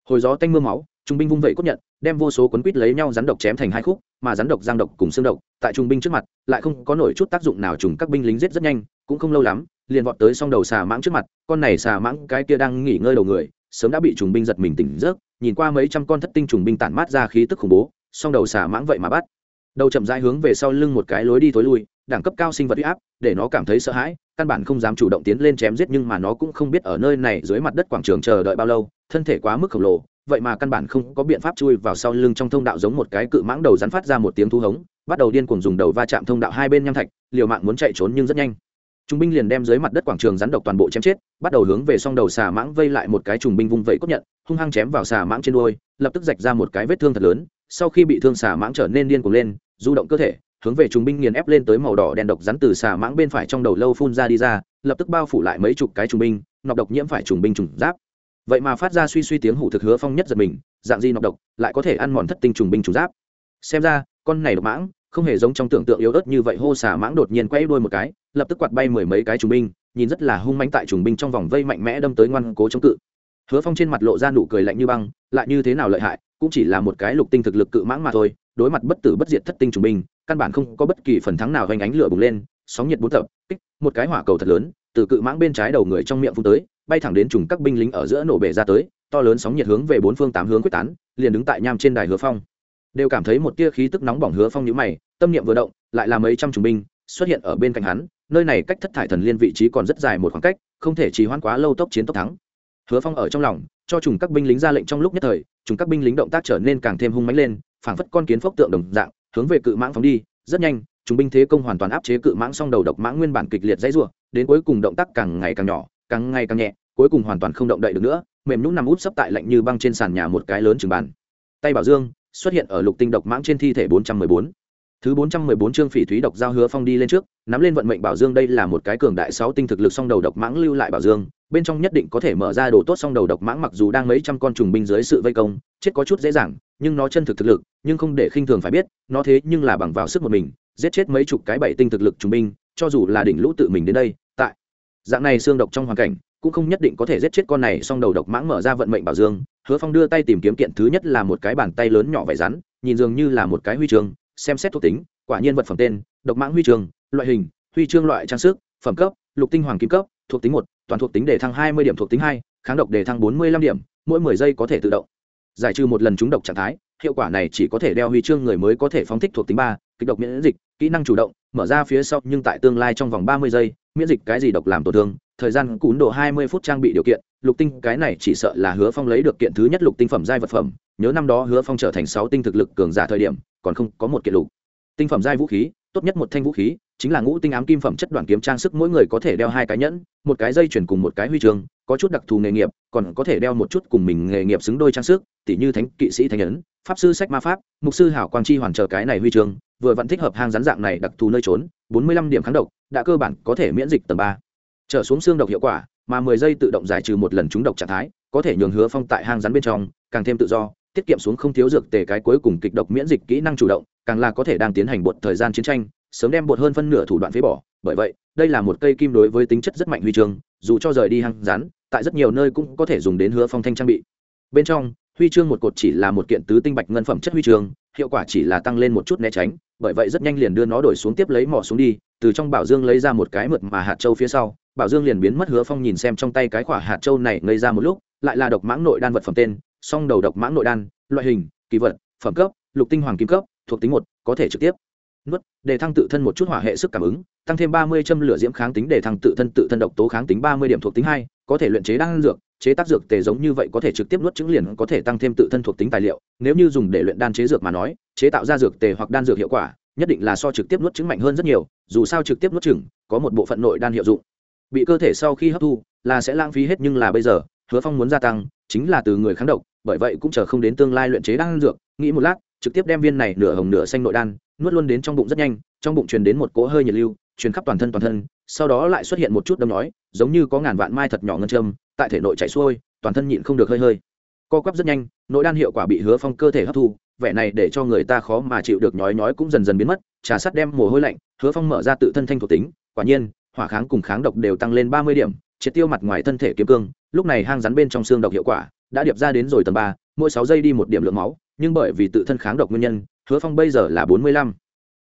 S1: Hồi gió tanh mưa máu, trung binh vung vẩy cốt nhận đem vô số quấn quít lấy nhau rắn độc chém thành hai khúc, mà rắn độc giang độc cùng xương độc, tại trung binh trước mặt, lại không có nổi chút tác dụng nào trùng các binh lính giết rất nhanh, cũng không lâu lắm, liền vọt tới song đầu xà mãng trước mặt, con này xà mãng, cái kia đang nghỉ ngơi đầu người, sớm đã bị trùng binh giật mình tỉnh giấc, nhìn qua mấy trăm con thất tinh trùng binh tản mát ra khí tức khủng bố, song đầu xà mãng vậy mà bắt. Đầu chậm rãi hướng về sau lưng một cái lối đi thối lui, đẳng cấp cao sinh vật uy áp, để nó cảm thấy sợ hãi căn bản không dám chủ động tiến lên chém giết nhưng mà nó cũng không biết ở nơi này dưới mặt đất quảng trường chờ đợi bao lâu, thân thể quá mức khổng lồ, vậy mà căn bản không có biện pháp chui vào sau lưng trong thông đạo giống một cái cự mãng đầu rắn phát ra một tiếng thu hống, bắt đầu điên cuồng dùng đầu va chạm thông đạo hai bên nham thạch, liều mạng muốn chạy trốn nhưng rất nhanh. Trung binh liền đem dưới mặt đất quảng trường rắn độc toàn bộ chém chết, bắt đầu hướng về song đầu xà mãng vây lại một cái trùng binh vung vẩy cốt nhận, hung hăng chém vào xà mãng trên đuôi, lập tức rạch ra một cái vết thương thật lớn, sau khi bị thương xà mãng trở nên điên cuồng lên, du động cơ thể hướng về trùng binh nghiền ép lên tới màu đỏ đen độc rắn từ xà mãng bên phải trong đầu lâu phun ra đi ra, lập tức bao phủ lại mấy chục cái trùng binh, nọc độc nhiễm phải trùng binh trùng giáp. Vậy mà phát ra suy suy tiếng hủ thực hứa phong nhất giật mình, dạng di nọc độc, lại có thể ăn mòn thất tinh trùng binh trùng giáp? Xem ra, con này độc mãng, không hề giống trong tưởng tượng yếu ớt như vậy, hô xà mãng đột nhiên quay đuôi một cái, lập tức quạt bay mười mấy cái trùng binh, nhìn rất là hung mánh tại trùng binh trong vòng vây mạnh mẽ đâm tới ngoan cố chống cự. Hứa phong trên mặt lộ ra nụ cười lạnh như băng, lại như thế nào lợi hại, cũng chỉ là một cái lục tinh thực lực cự mãng mà thôi đối mặt bất tử bất diệt thất tinh trùng binh, căn bản không có bất kỳ phần thắng nào, hoành ánh lửa bùng lên, sóng nhiệt bốn tập, kích, một cái hỏa cầu thật lớn, từ cự mãng bên trái đầu người trong miệng phun tới, bay thẳng đến trùng các binh lính ở giữa nổ bể ra tới, to lớn sóng nhiệt hướng về bốn phương tám hướng quyết tán, liền đứng tại nham trên đài hứa phong. Đều cảm thấy một tia khí tức nóng bỏng hứa phong nhíu mày, tâm niệm vừa động, lại là mấy trăm trùng binh xuất hiện ở bên cạnh hắn, nơi này cách thất thải thần liên vị trí còn rất dài một khoảng cách, không thể trì hoãn quá lâu tốc chiến tốc thắng hứa phong ở trong lòng, cho trùng các binh lính ra lệnh trong lúc nhất thời, trùng các binh lính động tác trở nên càng thêm hung mãnh lên, phảng phất con kiến phốc tượng đồng dạng, hướng về cự mãng phóng đi rất nhanh chúng binh thế công hoàn toàn áp chế cự mãng song đầu độc mãng nguyên bản kịch liệt dãy rủa, đến cuối cùng động tác càng ngày càng nhỏ, càng ngày càng nhẹ, cuối cùng hoàn toàn không động đậy được nữa, mềm nhũn nằm úp sấp tại lạnh như băng trên sàn nhà một cái lớn chừng bàn tay bảo dương xuất hiện ở lục tinh độc mãng trên thi thể 414. Thứ 414 chương Phỉ Thúy độc giao hứa phong đi lên trước, nắm lên vận mệnh bảo dương đây là một cái cường đại sáu tinh thực lực song đầu độc mãng lưu lại bảo dương, bên trong nhất định có thể mở ra đồ tốt song đầu độc mãng mặc dù đang mấy trăm con trùng binh dưới sự vây công, chết có chút dễ dàng, nhưng nó chân thực thực lực, nhưng không để khinh thường phải biết, nó thế nhưng là bằng vào sức một mình, giết chết mấy chục cái bảy tinh thực lực trùng binh, cho dù là đỉnh lũ tự mình đến đây, tại dạng này xương độc trong hoàn cảnh, cũng không nhất định có thể giết chết con này song đầu độc mãng mở ra vận mệnh bảo dương, Hứa Phong đưa tay tìm kiếm kiện thứ nhất là một cái bàn tay lớn nhỏ vải rắn, nhìn dường như là một cái huy chương, xem xét thuộc tính, quả nhiên vật phẩm tên độc mãng huy chương loại hình huy chương loại trang sức phẩm cấp lục tinh hoàng kim cấp thuộc tính một toàn thuộc tính đề thăng hai mươi điểm thuộc tính hai kháng độc đề thăng bốn mươi lăm điểm mỗi mười giây có thể tự động. Giải trừ một lần trúng độc trạng thái hiệu quả này chỉ có thể đeo huy chương người mới có thể phóng thích thuộc tính ba kịch độc miễn dịch kỹ năng chủ động mở ra phía sau nhưng tại tương lai trong vòng ba mươi giây miễn dịch cái gì độc làm tổn thương thời gian cún độ hai mươi phút trang bị điều kiện, lục tinh, cái này chỉ sợ là hứa phong lấy được kiện thứ nhất lục tinh phẩm giai vật phẩm, nhớ năm đó hứa phong trở thành sáu tinh thực lực cường giả thời điểm, còn không có một kiện lục. Tinh phẩm giai vũ khí, tốt nhất một thanh vũ khí, chính là ngũ tinh ám kim phẩm chất đoàn kiếm trang sức mỗi người có thể đeo hai cái nhẫn, một cái dây chuyển cùng một cái huy chương, có chút đặc thù nghề nghiệp, còn có thể đeo một chút cùng mình nghề nghiệp xứng đôi trang sức tỷ như thánh, kỵ sĩ thánh ấn, pháp sư sách ma pháp, mục sư hảo quang chi hoàn chờ cái này huy chương, vừa vẫn thích hợp hang rắn dạng này đặc thù nơi trốn, bốn mươi lăm điểm kháng độc, đã cơ bản có thể miễn dịch tầng ba trở xuống xương độc hiệu quả mà mười giây tự động giải trừ một lần trúng độc trạng thái có thể nhường hứa phong tại hang rắn bên trong càng thêm tự do tiết kiệm xuống không thiếu dược tề cái cuối cùng kịch độc miễn dịch kỹ năng chủ động càng là có thể đang tiến hành bột thời gian chiến tranh sớm đem bột hơn phân nửa thủ đoạn phế bỏ. Bởi vậy đây là một cây kim đối với tính chất rất mạnh huy chương dù cho rời đi hang rắn, tại rất nhiều nơi cũng có thể dùng đến hứa phong thanh trang bị. Bên trong huy chương một cột chỉ là một kiện tứ tinh bạch ngân phẩm chất huy chương, hiệu quả chỉ là tăng lên một chút né tránh, bởi vậy rất nhanh liền đưa nó đổi xuống tiếp lấy mỏ xuống đi, từ trong bảo dương lấy ra một cái mượt mà hạt châu phía sau, bảo dương liền biến mất hứa phong nhìn xem trong tay cái quả hạt châu này ngây ra một lúc, lại là độc mãng nội đan vật phẩm tên, song đầu độc mãng nội đan, loại hình, kỳ vật, phẩm cấp, lục tinh hoàng kim cấp, thuộc tính một, có thể trực tiếp. Nuốt, để thăng tự thân một chút hỏa hệ sức cảm ứng, tăng thêm ba mươi châm lửa diễm kháng tính để thăng tự thân tự thân độc tố kháng tính ba mươi điểm thuộc tính hai, có thể luyện chế đan dược chế tác dược tề giống như vậy có thể trực tiếp nuốt trứng liền có thể tăng thêm tự thân thuộc tính tài liệu. Nếu như dùng để luyện đan chế dược mà nói, chế tạo ra dược tề hoặc đan dược hiệu quả, nhất định là so trực tiếp nuốt trứng mạnh hơn rất nhiều, dù sao trực tiếp nuốt trứng, có một bộ phận nội đan hiệu dụng. Bị cơ thể sau khi hấp thu, là sẽ lãng phí hết nhưng là bây giờ, hứa phong muốn gia tăng, chính là từ người kháng độc, bởi vậy cũng chờ không đến tương lai luyện chế đan dược, nghĩ một lát, trực tiếp đem viên này nửa hồng nửa xanh nội đan, nuốt luôn đến trong bụng rất nhanh, trong bụng truyền đến một cỗ hơi nhiệt lưu, truyền khắp toàn thân toàn thân, sau đó lại xuất hiện một chút đâm nói, giống như có ngàn vạn mai thật nhỏ ngân châm tại thể nội chảy xuôi, toàn thân nhịn không được hơi hơi. Co quắp rất nhanh, nội đan hiệu quả bị hứa phong cơ thể hấp thu, vẻ này để cho người ta khó mà chịu được nhói nhói cũng dần dần biến mất, trà sắt đem mồ hôi lạnh, hứa phong mở ra tự thân thanh thuộc tính, quả nhiên, hỏa kháng cùng kháng độc đều tăng lên ba mươi điểm, triệt tiêu mặt ngoài thân thể kiếm cương, lúc này hang rắn bên trong xương độc hiệu quả đã điệp ra đến rồi tầng ba, mỗi sáu giây đi một điểm lượng máu, nhưng bởi vì tự thân kháng độc nguyên nhân, hứa phong bây giờ là bốn mươi lăm.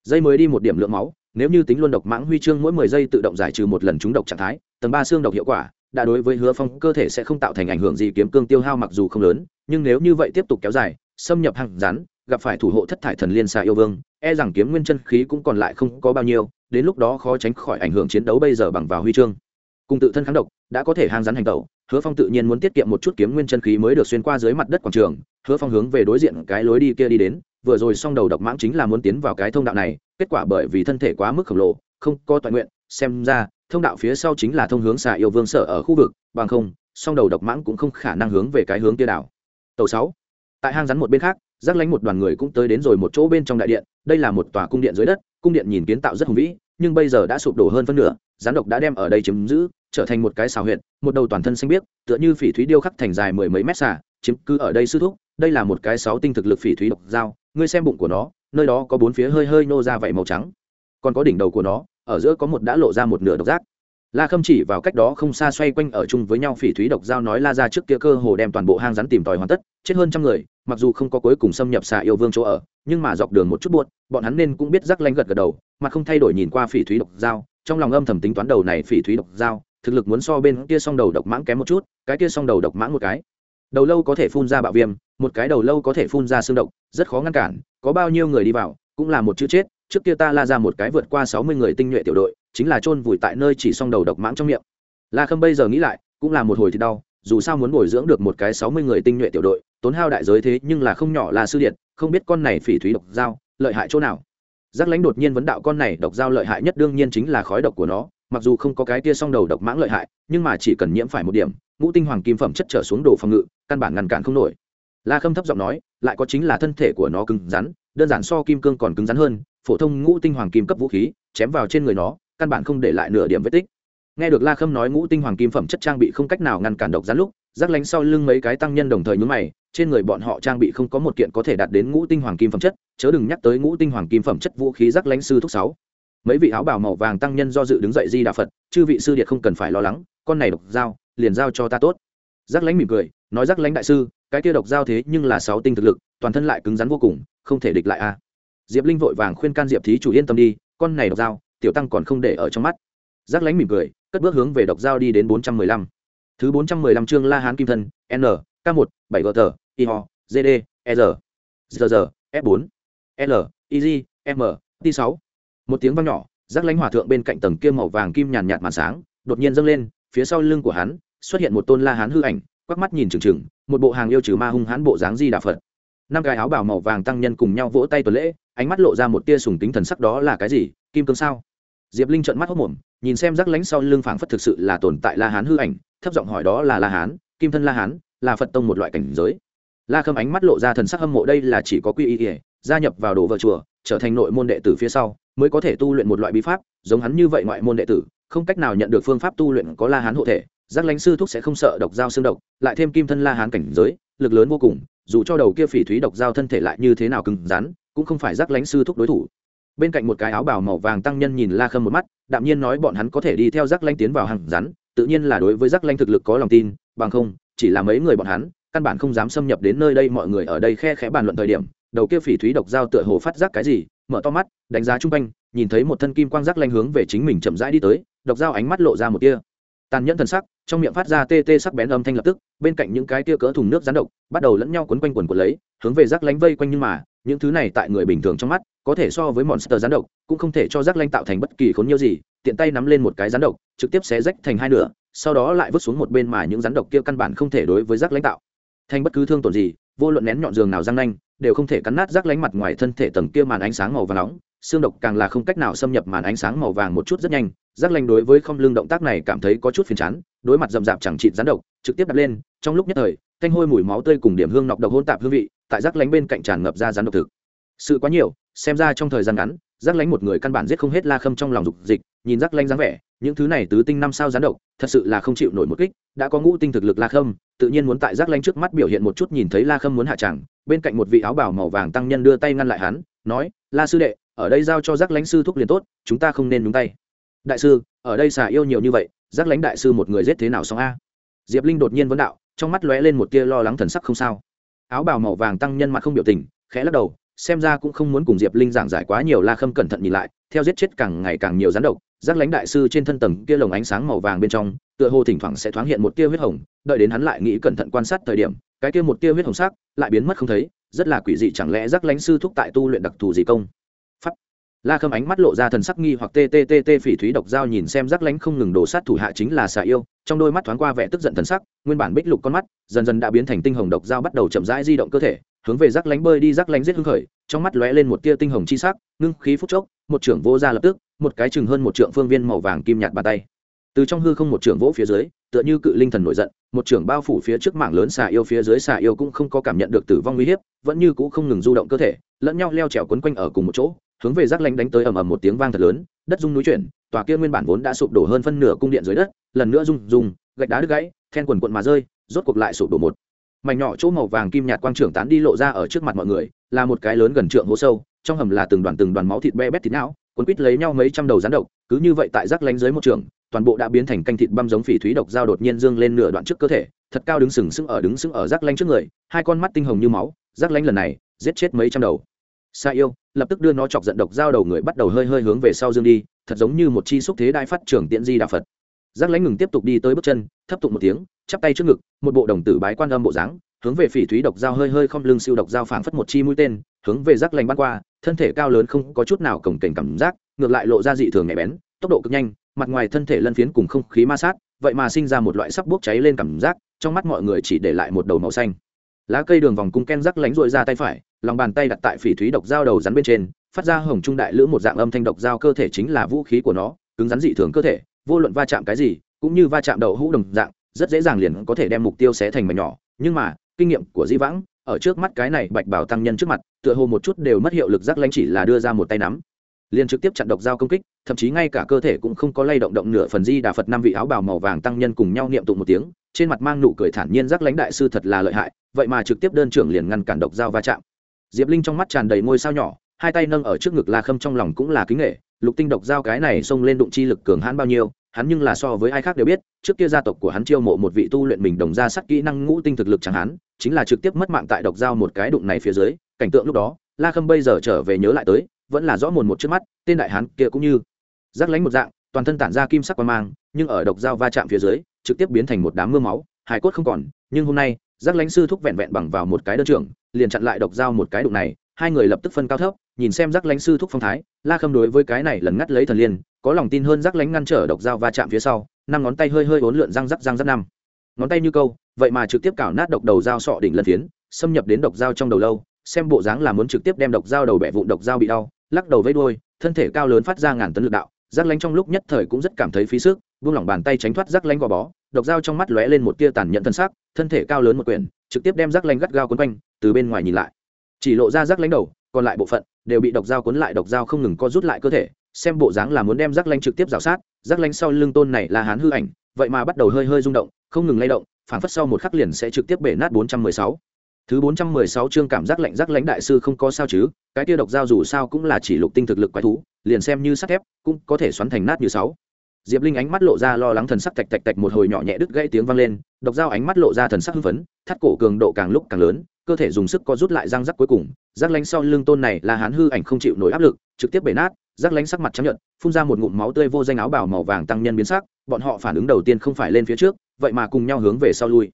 S1: Giây mới đi một điểm lượng máu nếu như tính luôn độc mãng huy chương mỗi mười giây tự động giải trừ một lần trúng độc trạng thái, tầng ba xương độc hiệu quả đã đối với hứa phong cơ thể sẽ không tạo thành ảnh hưởng gì kiếm cương tiêu hao mặc dù không lớn, nhưng nếu như vậy tiếp tục kéo dài, xâm nhập hàng rắn, gặp phải thủ hộ thất thải thần liên xà yêu vương e rằng kiếm nguyên chân khí cũng còn lại không có bao nhiêu, đến lúc đó khó tránh khỏi ảnh hưởng chiến đấu bây giờ bằng vào huy chương. Cùng tự thân kháng độc, đã có thể hàng rắn hành động hứa phong tự nhiên muốn tiết kiệm một chút kiếm nguyên chân khí mới được xuyên qua dưới mặt đất quảng trường, hứa phong hướng về đối diện cái lối đi kia đi đến vừa rồi song đầu độc mãng chính là muốn tiến vào cái thông đạo này, kết quả bởi vì thân thể quá mức khổng lồ, không có toàn nguyện, xem ra, thông đạo phía sau chính là thông hướng xà yêu vương sở ở khu vực, bằng không, song đầu độc mãng cũng không khả năng hướng về cái hướng kia đảo. Tàu sáu, tại hang rắn một bên khác giác lánh một đoàn người cũng tới đến rồi một chỗ bên trong đại điện, đây là một tòa cung điện dưới đất, cung điện nhìn kiến tạo rất hùng vĩ, nhưng bây giờ đã sụp đổ hơn phân nửa, rắn độc đã đem ở đây chiếm giữ, trở thành một cái xào huyệt, một đầu toàn thân xanh biếc, tựa như phỉ thúy điêu khắc thành dài mười mấy mét xà, chiếm cứ ở đây sư thúc, đây là một cái sáu tinh thực lực phỉ thúy độc dao ngươi xem bụng của nó nơi đó có bốn phía hơi hơi nô ra vậy màu trắng. Còn có đỉnh đầu của nó ở giữa có một đã lộ ra một nửa độc giác. La khâm chỉ vào cách đó không xa xoay quanh ở chung với nhau phỉ thúy độc giao nói la ra trước kia cơ hồ đem toàn bộ hang rắn tìm tòi hoàn tất chết hơn trăm người mặc dù không có cuối cùng xâm nhập xạ yêu vương chỗ ở nhưng mà dọc đường một chút buốt bọn hắn nên cũng biết rắc lanh gật gật đầu mà không thay đổi nhìn qua phỉ thúy độc giao, trong lòng âm thầm tính toán đầu này phỉ thúy độc giao thực lực muốn so bên kia song đầu độc mãng kém một chút cái kia song đầu độc mãng một cái đầu lâu có thể phun ra bạo viêm một cái đầu lâu có thể phun ra xương động, rất khó ngăn cản có bao nhiêu người đi vào cũng là một chữ chết trước kia ta la ra một cái vượt qua sáu mươi người tinh nhuệ tiểu đội chính là chôn vùi tại nơi chỉ xong đầu độc mãng trong miệng. La khâm bây giờ nghĩ lại cũng là một hồi thì đau dù sao muốn bồi dưỡng được một cái sáu mươi người tinh nhuệ tiểu đội tốn hao đại giới thế nhưng là không nhỏ là sư điện không biết con này phỉ thúy độc dao lợi hại chỗ nào. Giác lãnh đột nhiên vấn đạo con này độc dao lợi hại nhất đương nhiên chính là khói độc của nó mặc dù không có cái tia song đầu độc mãng lợi hại nhưng mà chỉ cần nhiễm phải một điểm ngũ tinh hoàng kim phẩm chất trở xuống đồ phòng ngự, căn bản ngăn cản không nổi. La khâm thấp giọng nói, lại có chính là thân thể của nó cứng rắn, đơn giản so kim cương còn cứng rắn hơn, phổ thông ngũ tinh hoàng kim cấp vũ khí, chém vào trên người nó, căn bản không để lại nửa điểm vết tích. Nghe được la khâm nói ngũ tinh hoàng kim phẩm chất trang bị không cách nào ngăn cản độc rắn lúc rác lánh sau lưng mấy cái tăng nhân đồng thời nhúng mày, trên người bọn họ trang bị không có một kiện có thể đạt đến ngũ tinh hoàng kim phẩm chất, chớ đừng nhắc tới ngũ tinh hoàng kim phẩm chất vũ khí rác lánh sư thúc sáu. Mấy vị áo bào màu vàng tăng nhân do dự đứng dậy di đà phật, chư vị sư điệt không cần phải lo lắng, con này độc dao liền giao cho ta tốt. Giác lãnh mỉm cười, nói giác lãnh đại sư, cái kia độc giao thế nhưng là sáu tinh thực lực, toàn thân lại cứng rắn vô cùng, không thể địch lại a. Diệp linh vội vàng khuyên can diệp thí chủ yên tâm đi, con này độc giao, tiểu tăng còn không để ở trong mắt. Giác lãnh mỉm cười, cất bước hướng về độc giao đi đến bốn trăm mười lăm. Thứ bốn trăm mười lăm chương la hán kim thân, n, k một, bảy g t, i ho gd e r g r f bốn, l, I ig m, t sáu. Một tiếng vang nhỏ, giác lãnh hỏa thượng bên cạnh tầng kia màu vàng kim nhàn nhạt màn sáng, đột nhiên dâng lên, phía sau lưng của hắn xuất hiện một tôn la hán hư ảnh, quắc mắt nhìn trừng trừng, một bộ hàng yêu trừ ma hung hãn bộ dáng di đà phật. Năm gái áo bào màu vàng tăng nhân cùng nhau vỗ tay tuần lễ, ánh mắt lộ ra một tia sùng tính thần sắc đó là cái gì, kim cương sao? Diệp linh trợn mắt hốc mồm nhìn xem rắc lánh sau lưng phảng phất thực sự là tồn tại la hán hư ảnh, thấp giọng hỏi đó là la hán, kim thân la hán, là phật tông một loại cảnh giới. La khâm ánh mắt lộ ra thần sắc hâm mộ, đây là chỉ có quy y ỉa gia nhập vào đồ vợ chùa, trở thành nội môn đệ tử phía sau, mới có thể tu luyện một loại bí pháp, giống hắn như vậy ngoại môn đệ tử, không cách nào nhận được phương pháp tu luyện có la hán hộ thể giác lãnh sư thúc sẽ không sợ độc dao xương độc, lại thêm kim thân la hán cảnh giới, lực lớn vô cùng, dù cho đầu kia phỉ thúy độc dao thân thể lại như thế nào cứng rắn, cũng không phải giác lãnh sư thúc đối thủ. Bên cạnh một cái áo bào màu vàng tăng nhân nhìn la khâm một mắt, đạm nhiên nói bọn hắn có thể đi theo giác lãnh tiến vào hàng rắn, tự nhiên là đối với giác lãnh thực lực có lòng tin, bằng không, chỉ là mấy người bọn hắn, căn bản không dám xâm nhập đến nơi đây mọi người ở đây khe khẽ bàn luận thời điểm, đầu kia phỉ thúy độc dao tựa hồ phát giác cái gì, mở to mắt, đánh giá chung quanh, nhìn thấy một thân kim quang giác lanh hướng về chính mình chậm rãi đi tới, độc dao ánh mắt lộ ra một kia tàn nhẫn thần sắc, trong miệng phát ra tê tê sắc bén âm thanh lập tức, bên cạnh những cái tia cỡ thùng nước rán độc, bắt đầu lẫn nhau quấn quanh quần quần lấy, hướng về rác lánh vây quanh nhưng mà, những thứ này tại người bình thường trong mắt, có thể so với monster rán độc, cũng không thể cho rác lanh tạo thành bất kỳ khốn nhiêu gì, tiện tay nắm lên một cái rán độc, trực tiếp xé rách thành hai nửa, sau đó lại vứt xuống một bên mà những rắn độc kia căn bản không thể đối với rác lãnh tạo. Thành bất cứ thương tổn gì, vô luận nén nhọn giường nào răng nanh đều không thể cắn nát rác lánh mặt ngoài thân thể tầng kia màn ánh sáng màu vàng nóng, xương độc càng là không cách nào xâm nhập màn ánh sáng màu vàng một chút rất nhanh, rác lanh đối với không lương động tác này cảm thấy có chút phiền chán, đối mặt rậm rạp chẳng chịt rắn độc, trực tiếp đặt lên, trong lúc nhất thời, thanh hôi mùi máu tươi cùng điểm hương nọc độc hôn tạp hương vị, tại rác lánh bên cạnh tràn ngập ra rắn độc thực. Sự quá nhiều, xem ra trong thời gian ngắn, rác lánh một người căn bản giết không hết la khâm trong lòng dục dịch, nhìn rác lánh dáng vẻ, những thứ này tứ tinh năm sao rắn độc, thật sự là không chịu nổi một kích, đã có ngũ tinh thực lực la khâm tự nhiên muốn tại giác lanh trước mắt biểu hiện một chút nhìn thấy la khâm muốn hạ chẳng, bên cạnh một vị áo bảo màu vàng tăng nhân đưa tay ngăn lại hắn nói la sư đệ ở đây giao cho giác lãnh sư thúc liền tốt chúng ta không nên nhúng tay. Đại sư ở đây xà yêu nhiều như vậy giác lãnh đại sư một người giết thế nào xong a? Diệp linh đột nhiên vấn đạo trong mắt lóe lên một tia lo lắng thần sắc không sao. Áo bào màu vàng tăng nhân mặt không biểu tình khẽ lắc đầu xem ra cũng không muốn cùng diệp linh giảng giải quá nhiều la khâm cẩn thận nhìn lại, theo giết chết càng ngày càng nhiều rắn độc giác lãnh đại sư trên thân tầng kia lồng ánh sáng màu vàng bên trong, tựa hồ thỉnh thoảng sẽ thoáng hiện một tia huyết hồng, đợi đến hắn lại nghĩ cẩn thận quan sát thời điểm, cái kia một tia huyết hồng sắc lại biến mất không thấy, rất là quỷ dị chẳng lẽ giác lãnh sư thúc tại tu luyện đặc thù gì công? Pháp. La khâm ánh mắt lộ ra thần sắc nghi hoặc tttt phỉ thúy độc dao nhìn xem giác lãnh không ngừng đổ sát thủ hạ chính là xà yêu, trong đôi mắt thoáng qua vẻ tức giận thần sắc, nguyên bản bích lục con mắt, dần dần đã biến thành tinh hồng độc dao bắt đầu chậm rãi di động cơ thể hướng về rác lánh bơi đi rác lánh giết hưng khởi, trong mắt lóe lên một tia tinh hồng chi sắc, ngưng khí phút chốc, một trưởng vô ra lập tức, một cái chừng hơn một trượng phương viên màu vàng kim nhạt bàn tay. Từ trong hư không một trưởng vỗ phía dưới, tựa như cự linh thần nổi giận, một trưởng bao phủ phía trước mảng lớn xà yêu phía dưới xà yêu cũng không có cảm nhận được tử vong uy hiếp, vẫn như cũ không ngừng du động cơ thể, lẫn nhau leo trèo quấn quanh ở cùng một chỗ, hướng về rác lánh đánh tới ầm ầm một tiếng vang thật lớn, đất rung núi chuyển, tòa kia nguyên bản vốn đã sụp đổ hơn phân nửa cung điện dưới đất, lần nữa rung rung, gạch đá đứt gãy, then quần quận mà rơi, rốt cuộc lại sụp đổ một mảnh nhỏ chỗ màu vàng kim nhạt quang trưởng tán đi lộ ra ở trước mặt mọi người, là một cái lớn gần trượng hố sâu, trong hầm là từng đoàn từng đoàn máu thịt be bét thịt não, cuốn quít lấy nhau mấy trăm đầu rắn độc, cứ như vậy tại rác lánh dưới một trường, toàn bộ đã biến thành canh thịt băm giống phỉ thúy độc dao đột nhiên dương lên nửa đoạn trước cơ thể, thật cao đứng sừng sững ở đứng sững ở rác lánh trước người, hai con mắt tinh hồng như máu rác lánh lần này, giết chết mấy trăm đầu. Sa yêu, lập tức đưa nó chọc giận độc dao đầu người bắt đầu hơi hơi hướng về sau dương đi, thật giống như một chi xúc thế đại phát trưởng tiễn di đạo phật giác lãnh ngừng tiếp tục đi tới bước chân, thấp tụng một tiếng, chắp tay trước ngực, một bộ đồng tử bái quan âm bộ dáng, hướng về phỉ thúy độc dao hơi hơi không lưng siêu độc dao phảng phất một chi mũi tên, hướng về giác Lãnh bắn qua, thân thể cao lớn không có chút nào cổng cảnh cảm giác, ngược lại lộ ra dị thường nhạy bén, tốc độ cực nhanh, mặt ngoài thân thể lân phiến cùng không khí ma sát, vậy mà sinh ra một loại sắp bốc cháy lên cảm giác, trong mắt mọi người chỉ để lại một đầu màu xanh. Lá cây đường vòng cung ken rắc lánh rội ra tay phải, lòng bàn tay đặt tại phỉ thúy độc dao đầu rắn bên trên, phát ra hồng trung đại lữ một dạng âm thanh độc dao cơ thể chính là vũ khí của nó, cứng rắn dị thường cơ thể vô luận va chạm cái gì, cũng như va chạm đầu hũ đồng dạng, rất dễ dàng liền có thể đem mục tiêu xé thành mảnh nhỏ. Nhưng mà, kinh nghiệm của di vãng, ở trước mắt cái này bạch bảo tăng nhân trước mặt, tựa hồ một chút đều mất hiệu lực giác lanh chỉ là đưa ra một tay nắm. Liền trực tiếp chặn độc dao công kích, thậm chí ngay cả cơ thể cũng không có lay động động nửa phần di đà phật năm vị áo bào màu vàng tăng nhân cùng nhau niệm tụng một tiếng, trên mặt mang nụ cười thản nhiên giác lãnh đại sư thật là lợi hại, vậy mà trực tiếp đơn trưởng liền ngăn cản độc dao va chạm. Diệp linh trong mắt tràn đầy ngôi sao nhỏ, hai tay nâng ở trước ngực la khâm trong lòng cũng là kính nghệ lục tinh độc dao cái này xông lên đụng chi lực cường hãn bao nhiêu, hắn nhưng là so với ai khác đều biết, trước kia gia tộc của hắn chiêu mộ một vị tu luyện mình đồng ra sắc kỹ năng ngũ tinh thực lực chẳng hắn chính là trực tiếp mất mạng tại độc dao một cái đụng này phía dưới, cảnh tượng lúc đó, la khâm bây giờ trở về nhớ lại tới, vẫn là rõ mồn một trước mắt, tên đại hắn kia cũng như rác lánh một dạng, toàn thân tản ra kim sắc qua mang, nhưng ở độc dao va chạm phía dưới, trực tiếp biến thành một đám mưa máu, hải cốt không còn, nhưng hôm nay giác lánh sư thúc vẹn vẹn bằng vào một cái đơn trưởng, liền chặn lại độc dao một cái đụng này hai người lập tức phân cao thấp, nhìn xem giác lánh sư thúc phong thái, la khâm đối với cái này lần ngắt lấy thần liên, có lòng tin hơn giác lánh ngăn trở độc dao va chạm phía sau, năm ngón tay hơi hơi uốn lượn răng rắc răng rắc năm. Ngón tay như câu, vậy mà trực tiếp cào nát độc đầu dao sọ đỉnh lần phiến, xâm nhập đến độc dao trong đầu lâu, xem bộ dáng là muốn trực tiếp đem độc dao đầu bẻ vụn độc dao bị đau, lắc đầu vây đuôi, thân thể cao lớn phát ra ngàn tấn lực đạo, giác lánh trong lúc nhất thời cũng rất cảm thấy phí sức, buông lỏng bàn tay tránh thoát giác lánh gò bó, độc dao trong mắt lóe lên một tia tàn nhẫn thân xác thân thể cao lớn một quyển, trực tiếp đem giác lánh gắt gao quấn quanh, từ bên ngoài nhìn lại chỉ lộ ra rác lánh đầu, còn lại bộ phận đều bị độc dao cuốn lại, độc dao không ngừng co rút lại cơ thể, xem bộ dáng là muốn đem rác lánh trực tiếp rào sát, rác lánh sau lưng tôn này là hán hư ảnh, vậy mà bắt đầu hơi hơi rung động, không ngừng lay động phản phất sau một khắc liền sẽ trực tiếp bể nát bốn trăm mười sáu. Thứ bốn trăm mười sáu chương cảm giác lạnh giác lãnh đại sư không có sao chứ, cái tia độc dao dù sao cũng là chỉ lục tinh thực lực quái thú, liền xem như sắt thép, cũng có thể xoắn thành nát như sáu. Diệp linh ánh mắt lộ ra lo lắng thần sắc tạch tạch tạch một hồi nhỏ nhẹ đứt gãy tiếng vang lên, độc dao ánh mắt lộ ra thần sắc hưng phấn, thắt cổ cường độ càng lúc càng lớn cơ thể dùng sức co rút lại răng rắc cuối cùng rác lánh sau lưng tôn này là hán hư ảnh không chịu nổi áp lực, trực tiếp bể nát rác lánh sắc mặt chấp nhận phun ra một ngụm máu tươi vô danh áo bảo màu vàng tăng nhân biến sắc, bọn họ phản ứng đầu tiên không phải lên phía trước, vậy mà cùng nhau hướng về sau lui.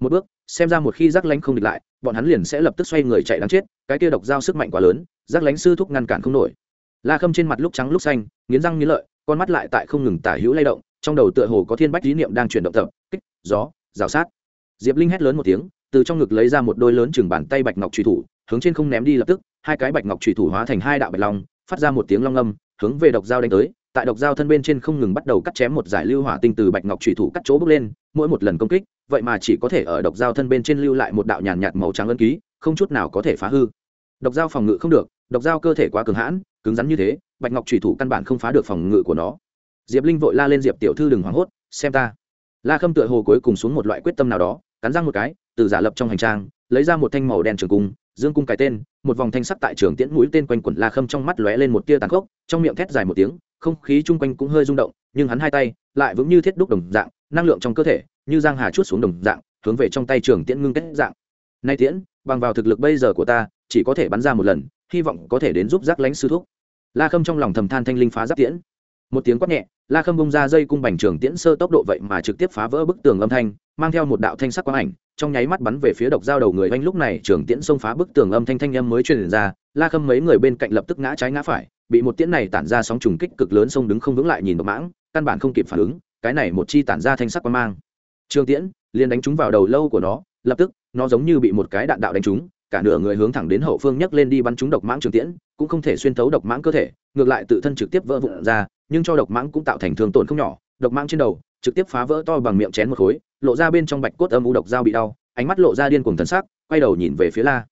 S1: Một bước, xem ra một khi rác lánh không địch lại, bọn hắn liền sẽ lập tức xoay người chạy đáng chết, cái kia độc dao sức mạnh quá lớn rác lánh sư thúc ngăn cản không nổi. La khâm trên mặt lúc trắng lúc xanh, nghiến răng nghiến lợi, con mắt lại tại không ngừng tả hữu lay động, trong đầu tựa hồ có thiên bách lý niệm đang chuyển động tập, kích, gió, rào sát diệp linh hét lớn một tiếng, từ trong ngực lấy ra một đôi lớn chừng bàn tay bạch ngọc trùy thủ, hướng trên không ném đi lập tức, hai cái bạch ngọc trùy thủ hóa thành hai đạo bạch long, phát ra một tiếng long âm, hướng về độc dao đánh tới, tại độc dao thân bên trên không ngừng bắt đầu cắt chém một giải lưu hỏa tinh từ bạch ngọc trùy thủ cắt chỗ bước lên, mỗi một lần công kích, vậy mà chỉ có thể ở độc dao thân bên trên lưu lại một đạo nhàn nhạt màu trắng ân ký, không chút nào có thể phá hư. Độc dao phòng ngự không được, độc dao cơ thể quá cường hãn, cứng rắn như thế, bạch ngọc trùy thủ căn bản không phá được phòng ngự của nó. Diệp linh vội la lên diệp tiểu thư đừng hoảng hốt, xem ta la khâm tựa hồ cuối cùng xuống một loại quyết tâm nào đó, cắn răng một cái, từ giả lập trong hành trang, lấy ra một thanh màu đen trường cung, dương cung cái tên, một vòng thanh sắc tại trường tiễn mũi tên quanh quẩn la khâm trong mắt lóe lên một tia tàn khốc, trong miệng thét dài một tiếng, không khí chung quanh cũng hơi rung động, nhưng hắn hai tay lại vững như thiết đúc đồng dạng, năng lượng trong cơ thể như giang hà chút xuống đồng dạng, hướng về trong tay trường tiễn ngưng kết dạng. Nay tiễn, bằng vào thực lực bây giờ của ta, chỉ có thể bắn ra một lần, hy vọng có thể đến giúp giác lãnh sư thúc. La khâm trong lòng thầm than thanh linh phá giáp tiễn một tiếng quát nhẹ, la khâm bông ra dây cung bành trường tiễn sơ tốc độ vậy mà trực tiếp phá vỡ bức tường âm thanh, mang theo một đạo thanh sắc quang ảnh, trong nháy mắt bắn về phía độc dao đầu người anh lúc này, trường tiễn xông phá bức tường âm thanh thanh âm mới truyền ra, la khâm mấy người bên cạnh lập tức ngã trái ngã phải, bị một tiễn này tản ra sóng trùng kích cực lớn xông đứng không vững lại nhìn độc mãng, căn bản không kịp phản ứng, cái này một chi tản ra thanh sắc quang mang. Trường tiễn liền đánh trúng vào đầu lâu của nó, lập tức, nó giống như bị một cái đạn đạo đánh trúng cả nửa người hướng thẳng đến hậu phương nhấc lên đi bắn trúng độc mãng trường tiễn, cũng không thể xuyên thấu độc mãng cơ thể, ngược lại tự thân trực tiếp vỡ vụn ra, nhưng cho độc mãng cũng tạo thành thương tổn không nhỏ. Độc mãng trên đầu, trực tiếp phá vỡ to bằng miệng chén một khối, lộ ra bên trong bạch cốt âm u độc dao bị đau, ánh mắt lộ ra điên cuồng thần sắc, quay đầu nhìn về phía la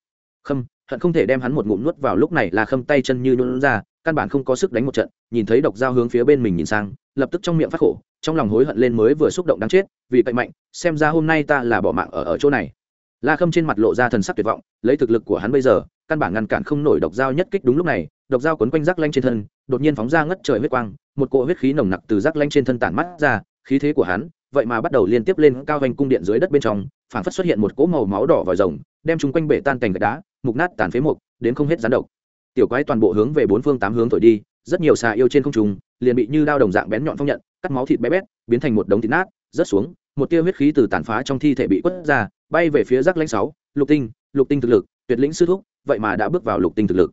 S1: khâm, hận không thể đem hắn một ngụm nuốt vào lúc này là khâm tay chân như nôn ra, căn bản không có sức đánh một trận, nhìn thấy độc dao hướng phía bên mình nhìn sang, lập tức trong miệng phát khổ, trong lòng hối hận lên mới vừa xúc động đáng chết, vì cậy mạnh, xem ra hôm nay ta là bỏ mạng ở ở chỗ này la khâm trên mặt lộ ra thần sắc tuyệt vọng, lấy thực lực của hắn bây giờ, căn bản ngăn cản không nổi độc dao nhất kích đúng lúc này, độc dao quấn quanh rác lanh trên thân, đột nhiên phóng ra ngất trời huyết quang, một cỗ huyết khí nồng nặc từ rác lanh trên thân tản mắt ra, khí thế của hắn, vậy mà bắt đầu liên tiếp lên cao vành cung điện dưới đất bên trong, phảng phất xuất hiện một cỗ màu máu đỏ vòi rồng, đem chúng quanh bể tan cành gạch đá, mục nát tàn phế mục, đến không hết rán độc. Tiểu quái toàn bộ hướng về bốn phương tám hướng thổi đi, rất nhiều xà yêu trên không trung, liền bị như đao đồng dạng bén nhọn phong nhận, cắt máu thịt bé bét, biến thành một đống thịt nát, rớt xuống một tia huyết khí từ tàn phá trong thi thể bị quất ra, bay về phía giác lãnh sáu, lục tinh lục tinh thực lực, tuyệt lĩnh sư thúc, vậy mà đã bước vào lục tinh thực lực.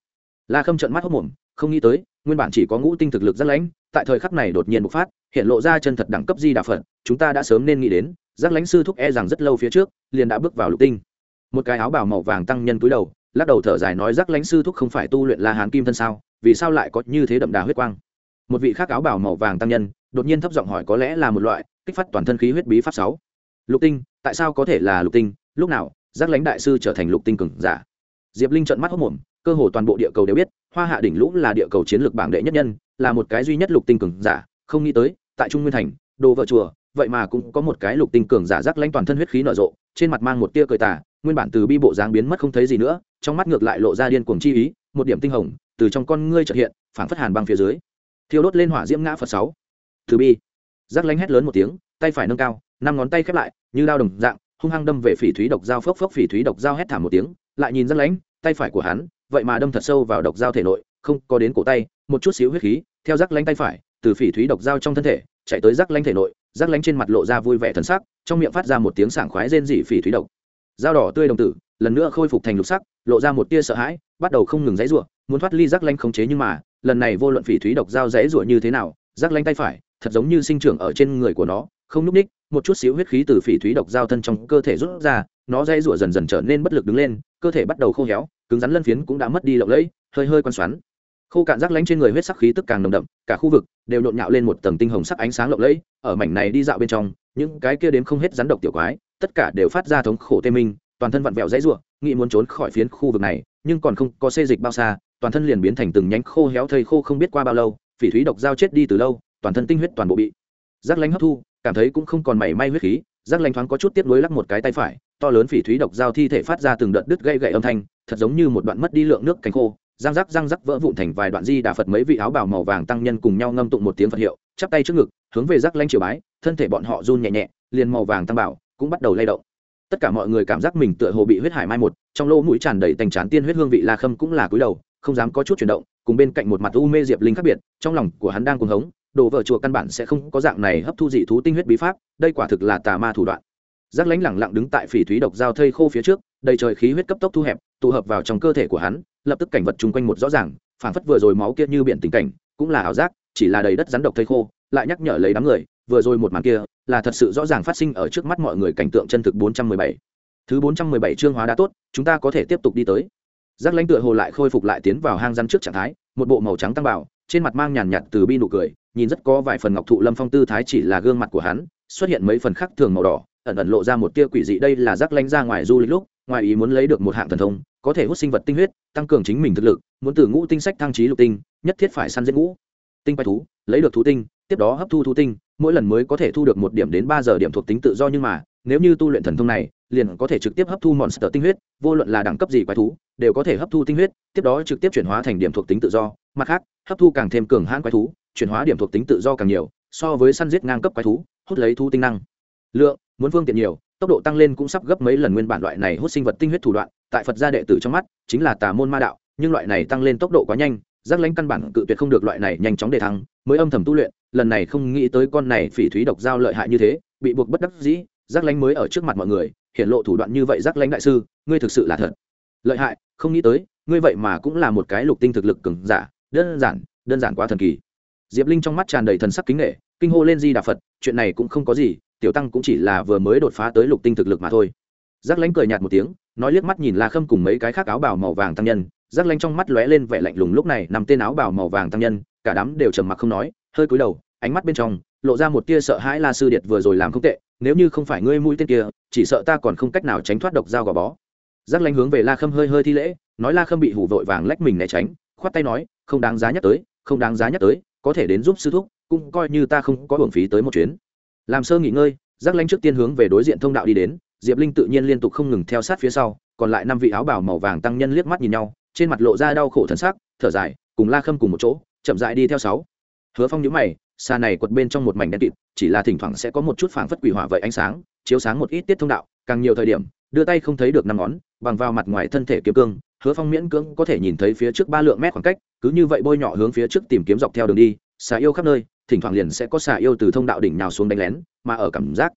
S1: La khâm trận mắt hốc mồm, không nghĩ tới, nguyên bản chỉ có ngũ tinh thực lực rất lãnh, tại thời khắc này đột nhiên bộc phát, hiện lộ ra chân thật đẳng cấp di đà phận chúng ta đã sớm nên nghĩ đến, giác lãnh sư thúc e rằng rất lâu phía trước, liền đã bước vào lục tinh. Một cái áo bào màu vàng tăng nhân cúi đầu, lắc đầu thở dài nói giác lãnh sư thúc không phải tu luyện la hán kim thân sao, vì sao lại có như thế đậm đà huyết quang? Một vị khác áo bào màu vàng tăng nhân đột nhiên thấp giọng hỏi có lẽ là một loại kích phát toàn thân khí huyết bí pháp sáu. Lục tinh, tại sao có thể là lục tinh? Lúc nào, giác lãnh đại sư trở thành lục tinh cường giả? Diệp linh trợn mắt hốc mồm, cơ hồ toàn bộ địa cầu đều biết, hoa hạ đỉnh lũ là địa cầu chiến lược bảng đệ nhất nhân, là một cái duy nhất lục tinh cường giả. Không nghĩ tới, tại trung nguyên thành, đồ vợ chùa, vậy mà cũng có một cái lục tinh cường giả giác lãnh toàn thân huyết khí nở rộ, trên mặt mang một tia cười tà, nguyên bản từ bi bộ dáng biến mất không thấy gì nữa, trong mắt ngược lại lộ ra điên cuồng chi ý, một điểm tinh hồng từ trong con ngươi trợ hiện, phảng phất hàn băng phía dưới. Thiêu đốt lên hỏa diễm ngã phật sáu thứ bi. Giác lánh hét lớn một tiếng tay phải nâng cao năm ngón tay khép lại như lao đồng dạng hung hăng đâm về phỉ thúy độc dao phốc phốc phỉ thúy độc dao hét thảm một tiếng lại nhìn giác lánh, tay phải của hắn vậy mà đâm thật sâu vào độc dao thể nội không có đến cổ tay một chút xíu huyết khí theo rắc lánh tay phải từ phỉ thúy độc dao trong thân thể chạy tới rắc lánh thể nội rắc lánh trên mặt lộ ra vui vẻ thần sắc trong miệng phát ra một tiếng sảng khoái rên dị phỉ thúy độc. Dao đỏ tươi đồng tử lần nữa khôi phục thành lục sắc lộ ra một tia sợ hãi bắt đầu không ngừng dãy rủa muốn thoát ly rắc lánh khống chế nhưng mà lần này vô luận phỉ thúy độc dao dãy rủa như thế nào rắc lánh tay phải thật giống như sinh trưởng ở trên người của nó, không núp ních một chút xíu huyết khí từ phỉ thúy độc giao thân trong cơ thể rút ra, nó dây rủa dần dần trở nên bất lực đứng lên, cơ thể bắt đầu khô héo, cứng rắn lân phiến cũng đã mất đi lộng lẫy, hơi hơi quan xoắn. Khô cạn rác lánh trên người huyết sắc khí tức càng nồng đậm, cả khu vực đều nhộn nhạo lên một tầng tinh hồng sắc ánh sáng lộng lẫy, ở mảnh này đi dạo bên trong, những cái kia đếm không hết rắn độc tiểu quái, tất cả đều phát ra thống khổ tê minh, toàn thân vặn vẹo dãy ruộng nghĩ muốn trốn khỏi phiến khu vực này, nhưng còn không có xê dịch bao xa, toàn thân liền biến thành từng nhánh khô héo thây khô không biết qua bao lâu, phỉ thúy độc dao chết đi từ lâu toàn thân tinh huyết toàn bộ bị. Giác lanh hấp thu, cảm thấy cũng không còn mảy may huyết khí, giác lanh thoáng có chút tiếp nối lắc một cái tay phải, to lớn phỉ thúy độc dao thi thể phát ra từng đợt đứt gây gậy âm thanh, thật giống như một đoạn mất đi lượng nước cánh khô. Răng rắc răng rắc vỡ vụn thành vài đoạn di đà phật mấy vị áo bào màu vàng tăng nhân cùng nhau ngâm tụng một tiếng phật hiệu, chắp tay trước ngực, hướng về giác lanh triều bái, thân thể bọn họ run nhẹ nhẹ, liền màu vàng tăng bảo cũng bắt đầu lay động. Tất cả mọi người cảm giác mình tựa hồ bị huyết hải mai một, trong lỗ mũi tràn đầy tành chán tiên huyết hương vị la khâm cũng là cúi đầu, không dám có chút chuyển động, cùng bên cạnh một mặt u mê diệp linh khác biệt, trong lòng của hắn đang cuồng hống đồ vợ chùa căn bản sẽ không có dạng này hấp thu dị thú tinh huyết bí pháp đây quả thực là tà ma thủ đoạn giác lánh lẳng lặng đứng tại phỉ thúy độc giao thây khô phía trước đầy trời khí huyết cấp tốc thu hẹp tụ hợp vào trong cơ thể của hắn lập tức cảnh vật chung quanh một rõ ràng phản phất vừa rồi máu kia như biển tình cảnh cũng là ảo giác chỉ là đầy đất rắn độc thây khô lại nhắc nhở lấy đám người vừa rồi một màn kia là thật sự rõ ràng phát sinh ở trước mắt mọi người cảnh tượng chân thực 417. Thứ 417 chương hóa đã tốt, chúng ta có thể tiếp tục đi tới. Giác lãnh tựa hồ lại khôi phục lại tiến vào hang rắn trước trạng thái, một bộ màu trắng tăng bảo, trên mặt mang nhàn nhạt từ bi nụ cười, nhìn rất có vài phần ngọc thụ lâm phong tư thái chỉ là gương mặt của hắn, xuất hiện mấy phần khác thường màu đỏ, ẩn ẩn lộ ra một tia quỷ dị đây là rác lanh ra ngoài du lịch lúc, ngoài ý muốn lấy được một hạng thần thông, có thể hút sinh vật tinh huyết, tăng cường chính mình thực lực, muốn từ ngũ tinh sách thăng trí lục tinh, nhất thiết phải săn giết ngũ tinh quái thú, lấy được thú tinh, tiếp đó hấp thu thú tinh, mỗi lần mới có thể thu được một điểm đến ba giờ điểm thuộc tính tự do nhưng mà, nếu như tu luyện thần thông này, liền có thể trực tiếp hấp thu monster tinh huyết, vô luận là đẳng cấp gì quái thú, đều có thể hấp thu tinh huyết, tiếp đó trực tiếp chuyển hóa thành điểm thuộc tính tự do. Mặt khác, hấp thu càng thêm cường hãn quái thú, chuyển hóa điểm thuộc tính tự do càng nhiều, so với săn giết ngang cấp quái thú, hút lấy thu tinh năng. Lượng, muốn phương tiện nhiều, tốc độ tăng lên cũng sắp gấp mấy lần nguyên bản loại này hút sinh vật tinh huyết thủ đoạn, tại Phật gia đệ tử trong mắt, chính là tà môn ma đạo, nhưng loại này tăng lên tốc độ quá nhanh, giác lãnh căn bản cự tuyệt không được loại này nhanh chóng đề thăng, mới âm thầm tu luyện, lần này không nghĩ tới con này phỉ thúy độc giao lợi hại như thế, bị buộc bất đắc dĩ, giác lãnh mới ở trước mặt mọi người, hiện lộ thủ đoạn như vậy giác lãnh đại sư, ngươi thực sự là thật. Lợi hại, không nghĩ tới, ngươi vậy mà cũng là một cái lục tinh thực lực cường giả, đơn giản, đơn giản quá thần kỳ. Diệp Linh trong mắt tràn đầy thần sắc kính nể, kinh hô lên Di Đà Phật, chuyện này cũng không có gì, tiểu tăng cũng chỉ là vừa mới đột phá tới lục tinh thực lực mà thôi. Giác Lánh cười nhạt một tiếng, nói liếc mắt nhìn La Khâm cùng mấy cái khác áo bào màu vàng tăng nhân, Giác Lánh trong mắt lóe lên vẻ lạnh lùng lúc này, nằm tên áo bào màu vàng tăng nhân, cả đám đều trầm mặc không nói, hơi cúi đầu, ánh mắt bên trong lộ ra một tia sợ hãi La sư điệt vừa rồi làm không tệ, nếu như không phải ngươi mũi tên kia, chỉ sợ ta còn không cách nào tránh thoát độc dao gò bó. Giác Lánh hướng về La Khâm hơi hơi thi lễ, nói La Khâm bị hủ vội vàng lách mình né tránh, khoát tay nói, không đáng giá nhắc tới, không đáng giá nhắc tới, có thể đến giúp sư thúc, cũng coi như ta không có hưởng phí tới một chuyến. Làm sơ nghỉ ngơi, Giác Lãnh trước tiên hướng về đối diện thông đạo đi đến, Diệp Linh tự nhiên liên tục không ngừng theo sát phía sau, còn lại năm vị áo bào màu vàng tăng nhân liếc mắt nhìn nhau, trên mặt lộ ra đau khổ thần sắc, thở dài, cùng La Khâm cùng một chỗ, chậm rãi đi theo sáu. Hứa Phong nhíu mày, xa này quật bên trong một mảnh đen kịt, chỉ là thỉnh thoảng sẽ có một chút phảng phất quỷ hỏa vậy ánh sáng, chiếu sáng một ít tiết thông đạo, càng nhiều thời điểm, đưa tay không thấy được năm ngón, bằng vào mặt ngoài thân thể kiếm cương, Hứa Phong miễn cưỡng có thể nhìn thấy phía trước ba lượng mét khoảng cách, cứ như vậy bôi nhỏ hướng phía trước tìm kiếm dọc theo đường đi, xà yêu khắp nơi, thỉnh thoảng liền sẽ có xà yêu từ thông đạo đỉnh nào xuống đánh lén, mà ở cảm giác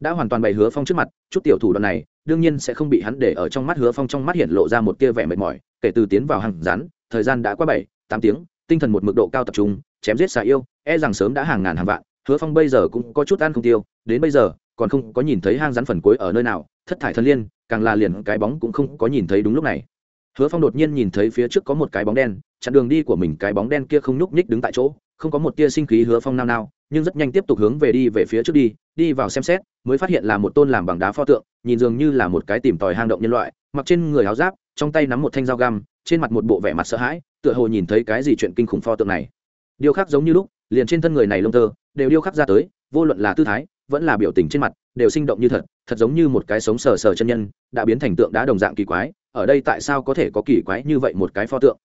S1: đã hoàn toàn bày Hứa Phong trước mặt, chút tiểu thủ đoạn này, đương nhiên sẽ không bị hắn để ở trong mắt Hứa Phong trong mắt hiện lộ ra một tia vẻ mệt mỏi, kể từ tiến vào hàng rắn, thời gian đã qua bảy, tám tiếng, tinh thần một mức độ cao tập trung, chém giết xà yêu, e rằng sớm đã hàng ngàn hàng vạn, Hứa Phong bây giờ cũng có chút ăn không tiêu, đến bây giờ còn không có nhìn thấy hang rắn phần cuối ở nơi nào, thất thải thân liên, càng là liền cái bóng cũng không có nhìn thấy đúng lúc này. Hứa Phong đột nhiên nhìn thấy phía trước có một cái bóng đen, chặn đường đi của mình cái bóng đen kia không nhúc nhích đứng tại chỗ, không có một tia sinh khí Hứa Phong nao nao, nhưng rất nhanh tiếp tục hướng về đi về phía trước đi, đi vào xem xét, mới phát hiện là một tôn làm bằng đá pho tượng, nhìn dường như là một cái tìm tòi hang động nhân loại, mặc trên người áo giáp, trong tay nắm một thanh dao găm, trên mặt một bộ vẻ mặt sợ hãi, tựa hồ nhìn thấy cái gì chuyện kinh khủng pho tượng này. Điều khác giống như lúc, liền trên thân người này lông tơ đều điêu khắc ra tới, vô luận là tư thái, vẫn là biểu tình trên mặt, đều sinh động như thật, thật giống như một cái sống sờ sờ chân nhân, đã biến thành tượng đá đồng dạng kỳ quái, ở đây tại sao có thể có kỳ quái như vậy một cái pho tượng?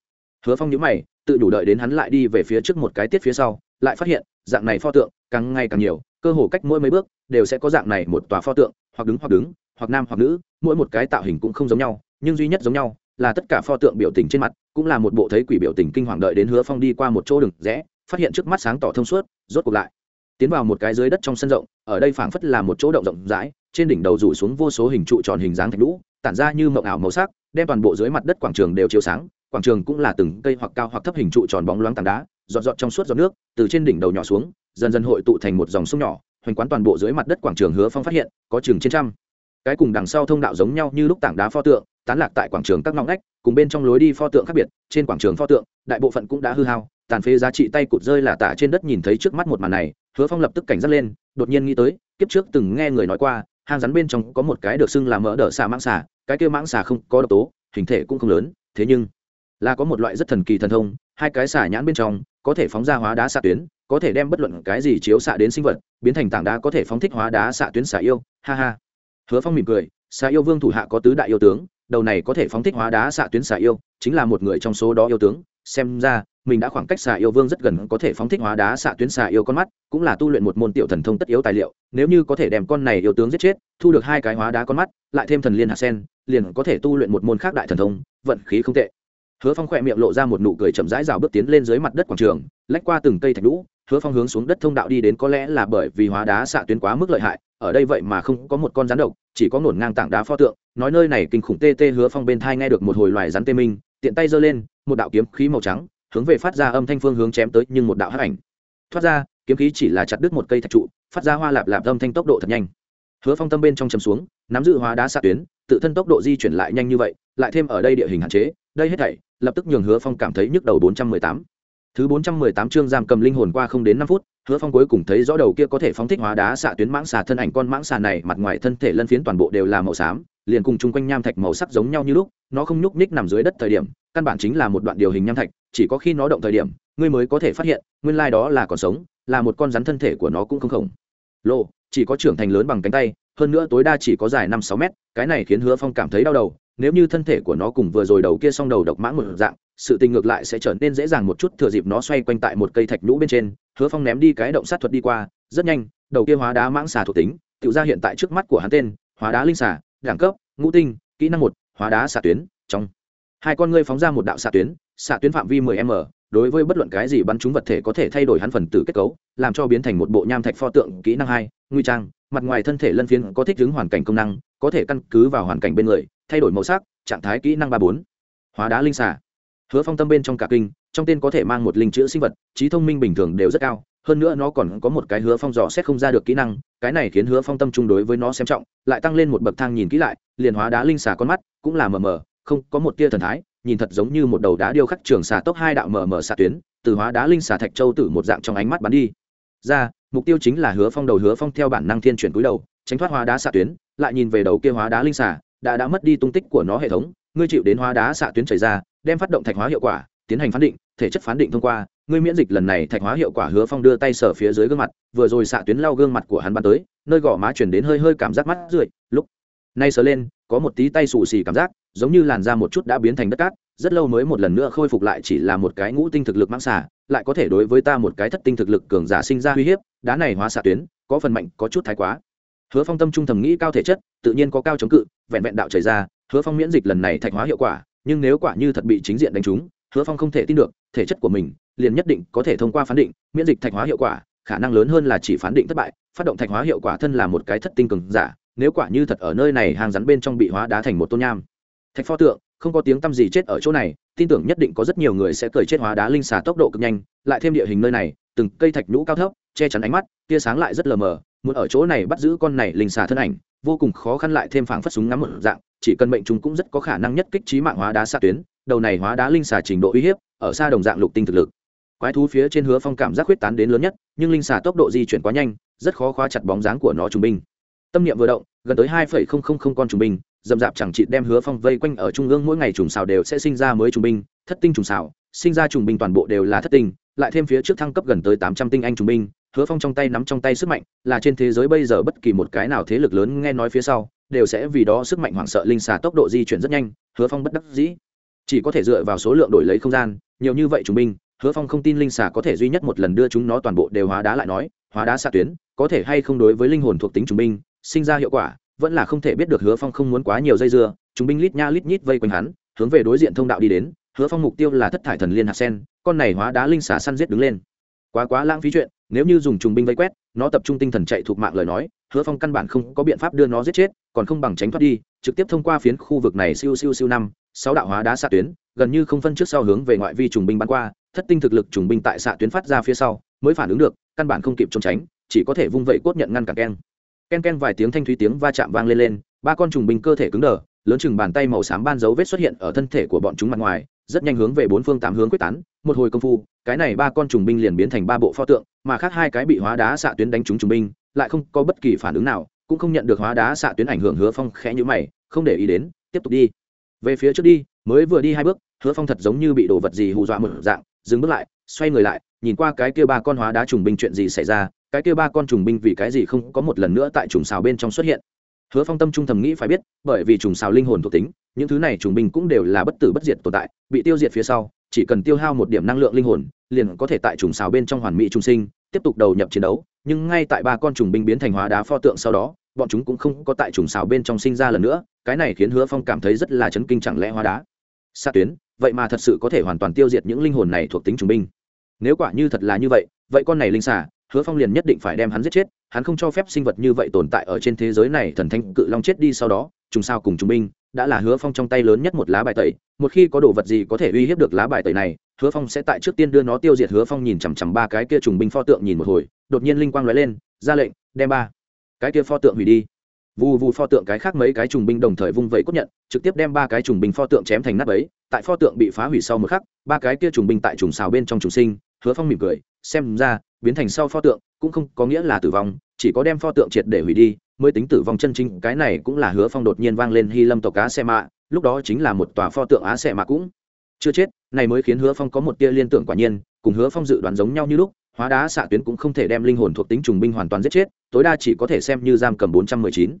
S1: Hứa Phong nhíu mày, tự đủ đợi đến hắn lại đi về phía trước một cái tiết phía sau, lại phát hiện, dạng này pho tượng càng ngày càng nhiều, cơ hồ cách mỗi mấy bước đều sẽ có dạng này một tòa pho tượng, hoặc đứng hoặc đứng, hoặc nam hoặc nữ, mỗi một cái tạo hình cũng không giống nhau, nhưng duy nhất giống nhau là tất cả pho tượng biểu tình trên mặt, cũng là một bộ thấy quỷ biểu tình kinh hoàng đợi đến Hứa Phong đi qua một chỗ đường rẽ, phát hiện trước mắt sáng tỏ thông suốt, rốt cuộc lại tiến vào một cái dưới đất trong sân rộng, ở đây phảng phất là một chỗ động rộng rãi, trên đỉnh đầu rủ xuống vô số hình trụ tròn hình dáng thạch lũ, tản ra như mộng ảo màu sắc, đem toàn bộ dưới mặt đất quảng trường đều chiếu sáng, quảng trường cũng là từng cây hoặc cao hoặc thấp hình trụ tròn bóng loáng tảng đá, giọt giọt trong suốt giọt nước, từ trên đỉnh đầu nhỏ xuống, dần dần hội tụ thành một dòng sông nhỏ, hoành quán toàn bộ dưới mặt đất quảng trường Hứa Phong phát hiện, có chừng trên trăm. Cái cùng đằng sau thông đạo giống nhau như lúc tảng đá pho tượng, tán lạc tại quảng trường các ngõ ngách, cùng bên trong lối đi pho tượng khác biệt, trên quảng trường pho tượng, đại bộ phận cũng đã hư hao, tàn phế giá trị tay cụt rơi là tả trên đất nhìn thấy trước mắt một màn này, Hứa Phong lập tức cảnh giác lên, đột nhiên nghĩ tới, kiếp trước từng nghe người nói qua, hang rắn bên trong có một cái được xưng là mỡ đỡ xà mãng xà, cái kia mãng xà không có độc tố, hình thể cũng không lớn, thế nhưng là có một loại rất thần kỳ thần thông, hai cái xà nhãn bên trong có thể phóng ra hóa đá xạ tuyến, có thể đem bất luận cái gì chiếu xạ đến sinh vật, biến thành tảng đá có thể phóng thích hóa đá xạ tuyến xà yêu, ha ha. Hứa Phong mỉm cười, xà yêu vương thủ hạ có tứ đại yêu tướng, đầu này có thể phóng thích hóa đá xạ tuyến xà yêu, chính là một người trong số đó yêu tướng, xem ra mình đã khoảng cách xà yêu vương rất gần, có thể phóng thích hóa đá xạ tuyến xà yêu con mắt, cũng là tu luyện một môn tiểu thần thông tất yếu tài liệu. Nếu như có thể đem con này yêu tướng giết chết, thu được hai cái hóa đá con mắt, lại thêm thần liên hạt sen, liền có thể tu luyện một môn khác đại thần thông, vận khí không tệ. Hứa phong khỏe miệng lộ ra một nụ cười chậm rãi rào bước tiến lên dưới mặt đất quảng trường, lách qua từng cây thạch lũ hứa phong hướng xuống đất thông đạo đi đến có lẽ là bởi vì hóa đá xạ tuyến quá mức lợi hại, ở đây vậy mà không có một con rắn độc, chỉ có ngổn ngang tảng đá pho tượng. Nói nơi này kinh khủng tê tê hứa phong bên thai nghe được một hồi loài rắn tê minh, tiện tay giơ lên, một đạo kiếm khí màu trắng hướng về phát ra âm thanh phương hướng chém tới nhưng một đạo hắc ảnh. Thoát ra, kiếm khí chỉ là chặt đứt một cây thạch trụ, phát ra hoa lạp lạp âm thanh tốc độ thật nhanh. Hứa phong tâm bên trong chầm xuống, nắm giữ hóa đá xạ tuyến, tự thân tốc độ di chuyển lại nhanh như vậy, lại thêm ở đây địa hình hạn chế, đây hết thảy, lập tức nhường hứa phong cảm thấy nhức đầu bốn trăm mười tám. Thứ bốn trăm mười tám chương giam cầm linh hồn qua không đến năm phút, hứa phong cuối cùng thấy rõ đầu kia có thể phóng thích hóa đá xạ tuyến mãng xà thân ảnh, con mãng xà này mặt ngoài thân thể lân phiến toàn bộ đều là màu xám, liền cùng chung quanh nham thạch màu sắc giống nhau như lúc, nó không nhúc ních nằm dưới đất thời điểm căn bản chính là một đoạn điều hình nham thạch, chỉ có khi nó động thời điểm, ngươi mới có thể phát hiện, nguyên lai đó là còn sống, là một con rắn thân thể của nó cũng không khổng. Lồ chỉ có trưởng thành lớn bằng cánh tay, hơn nữa tối đa chỉ có dài năm sáu mét, cái này khiến hứa phong cảm thấy đau đầu, nếu như thân thể của nó cùng vừa rồi đầu kia s đầu độc mãng một dạng, sự tình ngược lại sẽ trở nên dễ dàng một chút, thừa dịp nó xoay quanh tại một cây thạch nhũ bên trên, hứa phong ném đi cái động sát thuật đi qua, rất nhanh, đầu kia hóa đá mãng xà thuộc tính tự ra hiện tại trước mắt của hắn tên, hóa đá linh xà, đẳng cấp, ngũ tinh, kỹ năng một, hóa đá xạ tuyến, trong hai con ngươi phóng ra một đạo xạ tuyến xạ tuyến phạm vi 10 m, đối với bất luận cái gì bắn trúng vật thể có thể thay đổi hắn phần tử kết cấu, làm cho biến thành một bộ nham thạch pho tượng kỹ năng hai, nguy trang, mặt ngoài thân thể lân phiến có thích ứng hoàn cảnh công năng, có thể căn cứ vào hoàn cảnh bên người, thay đổi màu sắc, trạng thái kỹ năng ba bốn. Hóa đá linh xà. Hứa phong tâm bên trong cả kinh, trong tên có thể mang một linh chữ sinh vật, trí thông minh bình thường đều rất cao, hơn nữa nó còn có một cái hứa phong dò xét không ra được kỹ năng, cái này khiến hứa phong tâm trung đối với nó xem trọng, lại tăng lên một bậc thang nhìn kỹ lại, liền hóa đá linh xà con mắt cũng là mờ mờ không có một tia thần thái, nhìn thật giống như một đầu đá điêu khắc trường xà tốc hai đạo mờ mờ xà tuyến, từ hóa đá linh xà thạch châu tử một dạng trong ánh mắt bắn đi. Ra, mục tiêu chính là hứa phong đầu hứa phong theo bản năng thiên chuyển cúi đầu, tránh thoát hóa đá xạ tuyến, lại nhìn về đầu kia hóa đá linh xà, đã đã mất đi tung tích của nó hệ thống, ngươi chịu đến hóa đá xạ tuyến chảy ra, đem phát động thạch hóa hiệu quả, tiến hành phán định, thể chất phán định thông qua, ngươi miễn dịch lần này thạch hóa hiệu quả hứa phong đưa tay sở phía dưới gương mặt, vừa rồi xạ tuyến lao gương mặt của hắn bắn tới, nơi gò má chuyển đến hơi hơi cảm giác mắt rượi, lúc, nay sờ lên có một tí tay xù xì cảm giác, giống như làn da một chút đã biến thành đất cát, rất lâu mới một lần nữa khôi phục lại chỉ là một cái ngũ tinh thực lực mang xả lại có thể đối với ta một cái thất tinh thực lực cường giả sinh ra uy hiếp, đá này hóa xạ tuyến, có phần mạnh, có chút thái quá. Hứa phong tâm trung thầm nghĩ cao thể chất, tự nhiên có cao chống cự, vẹn vẹn đạo chảy ra, hứa phong miễn dịch lần này thạch hóa hiệu quả, nhưng nếu quả như thật bị chính diện đánh trúng, hứa phong không thể tin được, thể chất của mình liền nhất định có thể thông qua phán định, miễn dịch thạch hóa hiệu quả, khả năng lớn hơn là chỉ phán định thất bại, phát động thạch hóa hiệu quả thân là một cái thất tinh cường giả nếu quả như thật ở nơi này hàng rắn bên trong bị hóa đá thành một tôn nham. Thạch pho tượng, không có tiếng tăm gì chết ở chỗ này, tin tưởng nhất định có rất nhiều người sẽ cười chết hóa đá linh xà tốc độ cực nhanh, lại thêm địa hình nơi này, từng cây thạch nhũ cao thấp, che chắn ánh mắt, tia sáng lại rất lờ mờ, muốn ở chỗ này bắt giữ con này linh xà thân ảnh, vô cùng khó khăn lại thêm phảng phất súng ngắm một dạng, chỉ cần mệnh chúng cũng rất có khả năng nhất kích trí mạng hóa đá xạ tuyến, đầu này hóa đá linh xà trình độ uy hiếp, ở xa đồng dạng lục tinh thực lực. Quái thú phía trên hứa phong cảm giác huyết tán đến lớn nhất, nhưng linh xà tốc độ di chuyển quá nhanh, rất khó khóa chặt bóng dáng của nó trung binh. Tâm niệm vừa động gần tới hai phẩy không không không con trùng binh dầm dạp chẳng chịt đem hứa phong vây quanh ở trung ương mỗi ngày trùng xào đều sẽ sinh ra mới trùng binh, thất tinh trùng xào, sinh ra trùng binh toàn bộ đều là thất tinh, lại thêm phía trước thăng cấp gần tới tám trăm tinh anh trùng binh, hứa phong trong tay nắm trong tay sức mạnh, là trên thế giới bây giờ bất kỳ một cái nào thế lực lớn nghe nói phía sau, đều sẽ vì đó sức mạnh hoảng sợ linh xà tốc độ di chuyển rất nhanh, hứa phong bất đắc dĩ. Chỉ có thể dựa vào số lượng đổi lấy không gian, nhiều như vậy trùng binh, hứa phong không tin linh xà có thể duy nhất một lần đưa chúng nó toàn bộ đều hóa đá lại nói, hóa đá xạ tuyến, có thể hay không đối với linh hồn thuộc tính trùng binh sinh ra hiệu quả, vẫn là không thể biết được hứa phong không muốn quá nhiều dây dưa, chúng binh lít nha lít nhít vây quanh hắn, hướng về đối diện thông đạo đi đến, hứa phong mục tiêu là thất thải thần liên hạt sen, con này hóa đá linh xà săn giết đứng lên. Quá quá lãng phí chuyện, nếu như dùng trùng binh vây quét, nó tập trung tinh thần chạy thuộc mạng lời nói, hứa phong căn bản không có biện pháp đưa nó giết chết, còn không bằng tránh thoát đi, trực tiếp thông qua phiến khu vực này siêu siêu siêu năm, sáu đạo hóa đá xạ tuyến, gần như không phân trước sau hướng về ngoại vi trùng binh bắn qua, thất tinh thực lực trùng binh tại xạ tuyến phát ra phía sau, mới phản ứng được, căn bản không kịp trốn tránh, chỉ có thể vung vẩy cốt nhận ngăn cản keng ken ken vài tiếng thanh thúy tiếng va chạm vang lên lên, ba con trùng binh cơ thể cứng đờ, lớn chừng bàn tay màu xám ban dấu vết xuất hiện ở thân thể của bọn chúng mặt ngoài, rất nhanh hướng về bốn phương tám hướng quyết tán, một hồi công phu, cái này ba con trùng binh liền biến thành ba bộ pho tượng, mà khác hai cái bị hóa đá xạ tuyến đánh trúng trùng binh, lại không có bất kỳ phản ứng nào, cũng không nhận được hóa đá xạ tuyến ảnh hưởng hứa phong khẽ nhữ mày, không để ý đến, tiếp tục đi. Về phía trước đi, mới vừa đi hai bước, hứa phong thật giống như bị đồ vật gì hù dọa một dạng, dừng bước lại, xoay người lại, nhìn qua cái kia ba con hóa đá trùng binh chuyện gì xảy ra cái kia ba con trùng binh vì cái gì không có một lần nữa tại trùng xào bên trong xuất hiện? Hứa phong tâm trung thầm nghĩ phải biết, bởi vì trùng xào linh hồn thuộc tính, những thứ này trùng binh cũng đều là bất tử bất diệt tồn tại, bị tiêu diệt phía sau, chỉ cần tiêu hao một điểm năng lượng linh hồn, liền có thể tại trùng xào bên trong hoàn mỹ trung sinh, tiếp tục đầu nhập chiến đấu. Nhưng ngay tại ba con trùng binh biến thành hóa đá pho tượng sau đó, bọn chúng cũng không có tại trùng xào bên trong sinh ra lần nữa, cái này khiến hứa phong cảm thấy rất là chấn kinh chẳng lẽ hóa đá? Xa tuyến, vậy mà thật sự có thể hoàn toàn tiêu diệt những linh hồn này thuộc tính trùng binh. Nếu quả như thật là như vậy vậy con này linh xả hứa phong liền nhất định phải đem hắn giết chết, hắn không cho phép sinh vật như vậy tồn tại ở trên thế giới này, thần thanh cự long chết đi sau đó, trùng sao cùng trùng binh, đã là hứa phong trong tay lớn nhất một lá bài tẩy. Một khi có đồ vật gì có thể uy hiếp được lá bài tẩy này, hứa phong sẽ tại trước tiên đưa nó tiêu diệt. Hứa phong nhìn chằm chằm ba cái kia trùng binh pho tượng nhìn một hồi, đột nhiên linh quang nói lên, ra lệnh, đem ba cái kia pho tượng hủy đi. Vù vù pho tượng cái khác mấy cái trùng binh đồng thời vung vẩy cốt nhận, trực tiếp đem ba cái trùng binh pho tượng chém thành nắp ấy tại pho tượng bị phá hủy sau một khắc, ba cái kia trùng binh tại trùng xào bên trong trùng sinh, hứa phong mỉm cười, xem ra biến thành sau pho tượng, cũng không có nghĩa là tử vong, chỉ có đem pho tượng triệt để hủy đi, mới tính tử vong chân chính. Cái này cũng là hứa phong đột nhiên vang lên hy lâm tộc cá xe mạ, lúc đó chính là một tòa pho tượng á xe mạ cũng chưa chết, này mới khiến hứa phong có một tia liên tưởng quả nhiên, cùng hứa phong dự đoán giống nhau như lúc, hóa đá xạ tuyến cũng không thể đem linh hồn thuộc tính trùng binh hoàn toàn giết chết, tối đa chỉ có thể xem như giam cầm bốn trăm mười chín.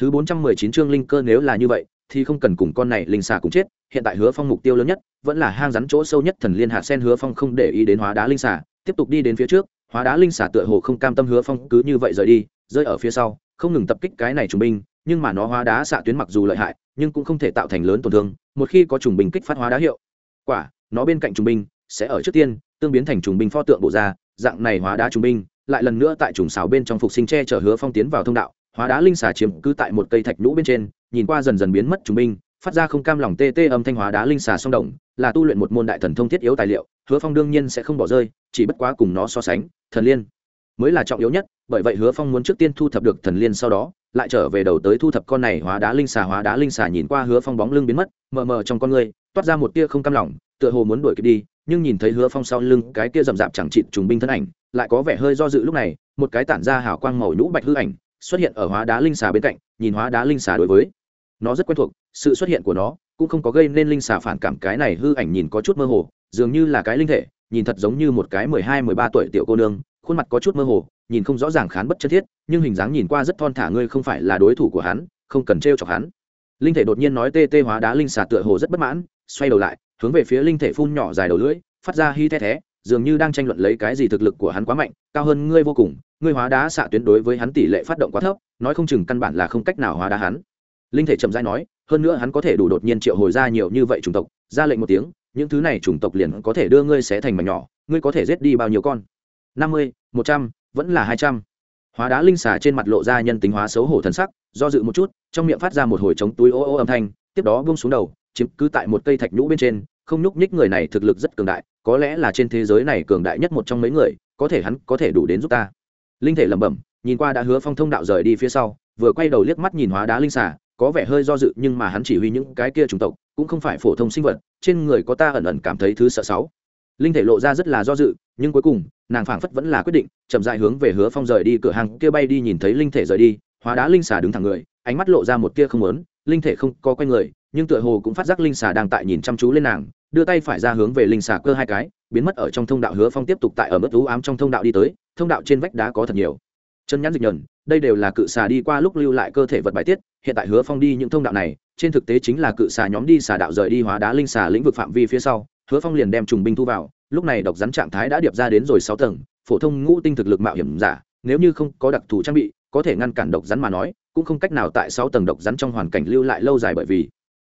S1: Thứ bốn trăm mười chín chương linh cơ nếu là như vậy, thì không cần cùng con này linh xà cũng chết, hiện tại hứa phong mục tiêu lớn nhất, vẫn là hang rắn chỗ sâu nhất thần liên hạ sen, hứa phong không để ý đến hóa đá linh xà, tiếp tục đi đến phía trước hóa đá linh xà tựa hồ không cam tâm hứa phong cứ như vậy rời đi, rơi ở phía sau, không ngừng tập kích cái này trùng binh, nhưng mà nó hóa đá xạ tuyến mặc dù lợi hại, nhưng cũng không thể tạo thành lớn tổn thương, một khi có trùng binh kích phát hóa đá hiệu quả, nó bên cạnh trùng binh sẽ ở trước tiên, tương biến thành trùng binh pho tượng bộ ra, dạng này hóa đá trùng binh, lại lần nữa tại trùng xào bên trong phục sinh tre chở hứa phong tiến vào thông đạo, hóa đá linh xà chiếm cứ tại một cây thạch nhũ bên trên, nhìn qua dần dần biến mất trùng binh, phát ra không cam lòng tê tê âm thanh hóa đá linh xà song đồng là tu luyện một môn đại thần thông thiết yếu tài liệu, hứa phong đương nhiên sẽ không bỏ rơi, chỉ bất quá cùng nó so sánh, thần liên mới là trọng yếu nhất, bởi vậy hứa phong muốn trước tiên thu thập được thần liên sau đó, lại trở về đầu tới thu thập con này hóa đá linh xà, hóa đá linh xà nhìn qua hứa phong bóng lưng biến mất, mờ mờ trong con người, toát ra một tia không cam lòng, tựa hồ muốn đuổi kịp đi, nhưng nhìn thấy hứa phong sau lưng cái tia rậm rạp chẳng chịt trùng binh thân ảnh, lại có vẻ hơi do dự lúc này, một cái tản ra hào quang màu nhũ bạch hư ảnh xuất hiện ở hóa đá linh xà bên cạnh, nhìn hóa đá linh xà đối với nó rất quen thuộc, sự xuất hiện của nó cũng không có gây nên linh xà phản cảm, cái này hư ảnh nhìn có chút mơ hồ, dường như là cái linh thể, nhìn thật giống như một cái mười hai, mười ba tuổi tiểu cô nương, khuôn mặt có chút mơ hồ, nhìn không rõ ràng khán bất chân thiết, nhưng hình dáng nhìn qua rất thon thả, ngươi không phải là đối thủ của hắn, không cần t chọc hắn. Linh thể đột nhiên nói tê tê hóa đá, linh xà tựa hồ rất bất mãn, xoay đầu lại, hướng về phía linh thể phun nhỏ dài đầu lưỡi, phát ra hy the thé, dường như đang tranh luận lấy cái gì thực lực của hắn quá mạnh, cao hơn ngươi vô cùng, ngươi hóa đá xạ tuyến đối với hắn tỷ lệ phát động quá thấp, nói không chừng căn bản là không cách nào hóa đá hắn. Linh thể chậm rãi nói hơn nữa hắn có thể đủ đột nhiên triệu hồi ra nhiều như vậy chủng tộc, ra lệnh một tiếng, những thứ này chủng tộc liền có thể đưa ngươi xé thành mảnh nhỏ, ngươi có thể giết đi bao nhiêu con? Năm mươi, một trăm, vẫn là hai trăm. Hóa đá linh xà trên mặt lộ ra nhân tính hóa xấu hổ thần sắc, do dự một chút, trong miệng phát ra một hồi trống túi ô ô âm thanh, tiếp đó buông xuống đầu, chiếm cứ tại một cây thạch nhũ bên trên, không nhúc nhích người này thực lực rất cường đại, có lẽ là trên thế giới này cường đại nhất một trong mấy người, có thể hắn có thể đủ đến giúp ta. Linh thể lẩm bẩm, nhìn qua đã hứa phong thông đạo rời đi phía sau, vừa quay đầu liếc mắt nhìn hóa đá linh xà có vẻ hơi do dự, nhưng mà hắn chỉ huy những cái kia chủng tộc, cũng không phải phổ thông sinh vật, trên người có ta ẩn ẩn cảm thấy thứ sợ sáu. Linh thể lộ ra rất là do dự, nhưng cuối cùng, nàng phảng phất vẫn là quyết định, chậm dại hướng về hứa phong rời đi, cửa hàng kia bay đi nhìn thấy linh thể rời đi, hóa đá linh xà đứng thẳng người, ánh mắt lộ ra một tia không lớn linh thể không có quanh người, nhưng tựa hồ cũng phát giác linh xà đang tại nhìn chăm chú lên nàng, đưa tay phải ra hướng về linh xà cơ hai cái, biến mất ở trong thông đạo hứa phong tiếp tục tại ở mức ú ám trong thông đạo đi tới, thông đạo trên vách đá có thật nhiều chân nhắn dịch nhờn, đây đều là cự xà đi qua lúc lưu lại cơ thể vật bài tiết, hiện tại hứa phong đi những thông đạo này, trên thực tế chính là cự xà nhóm đi xà đạo rời đi hóa đá linh xà lĩnh vực phạm vi phía sau, hứa phong liền đem trùng binh thu vào, lúc này độc rắn trạng thái đã điệp ra đến rồi sáu tầng, phổ thông ngũ tinh thực lực mạo hiểm giả, nếu như không có đặc thù trang bị, có thể ngăn cản độc rắn mà nói, cũng không cách nào tại sáu tầng độc rắn trong hoàn cảnh lưu lại lâu dài bởi vì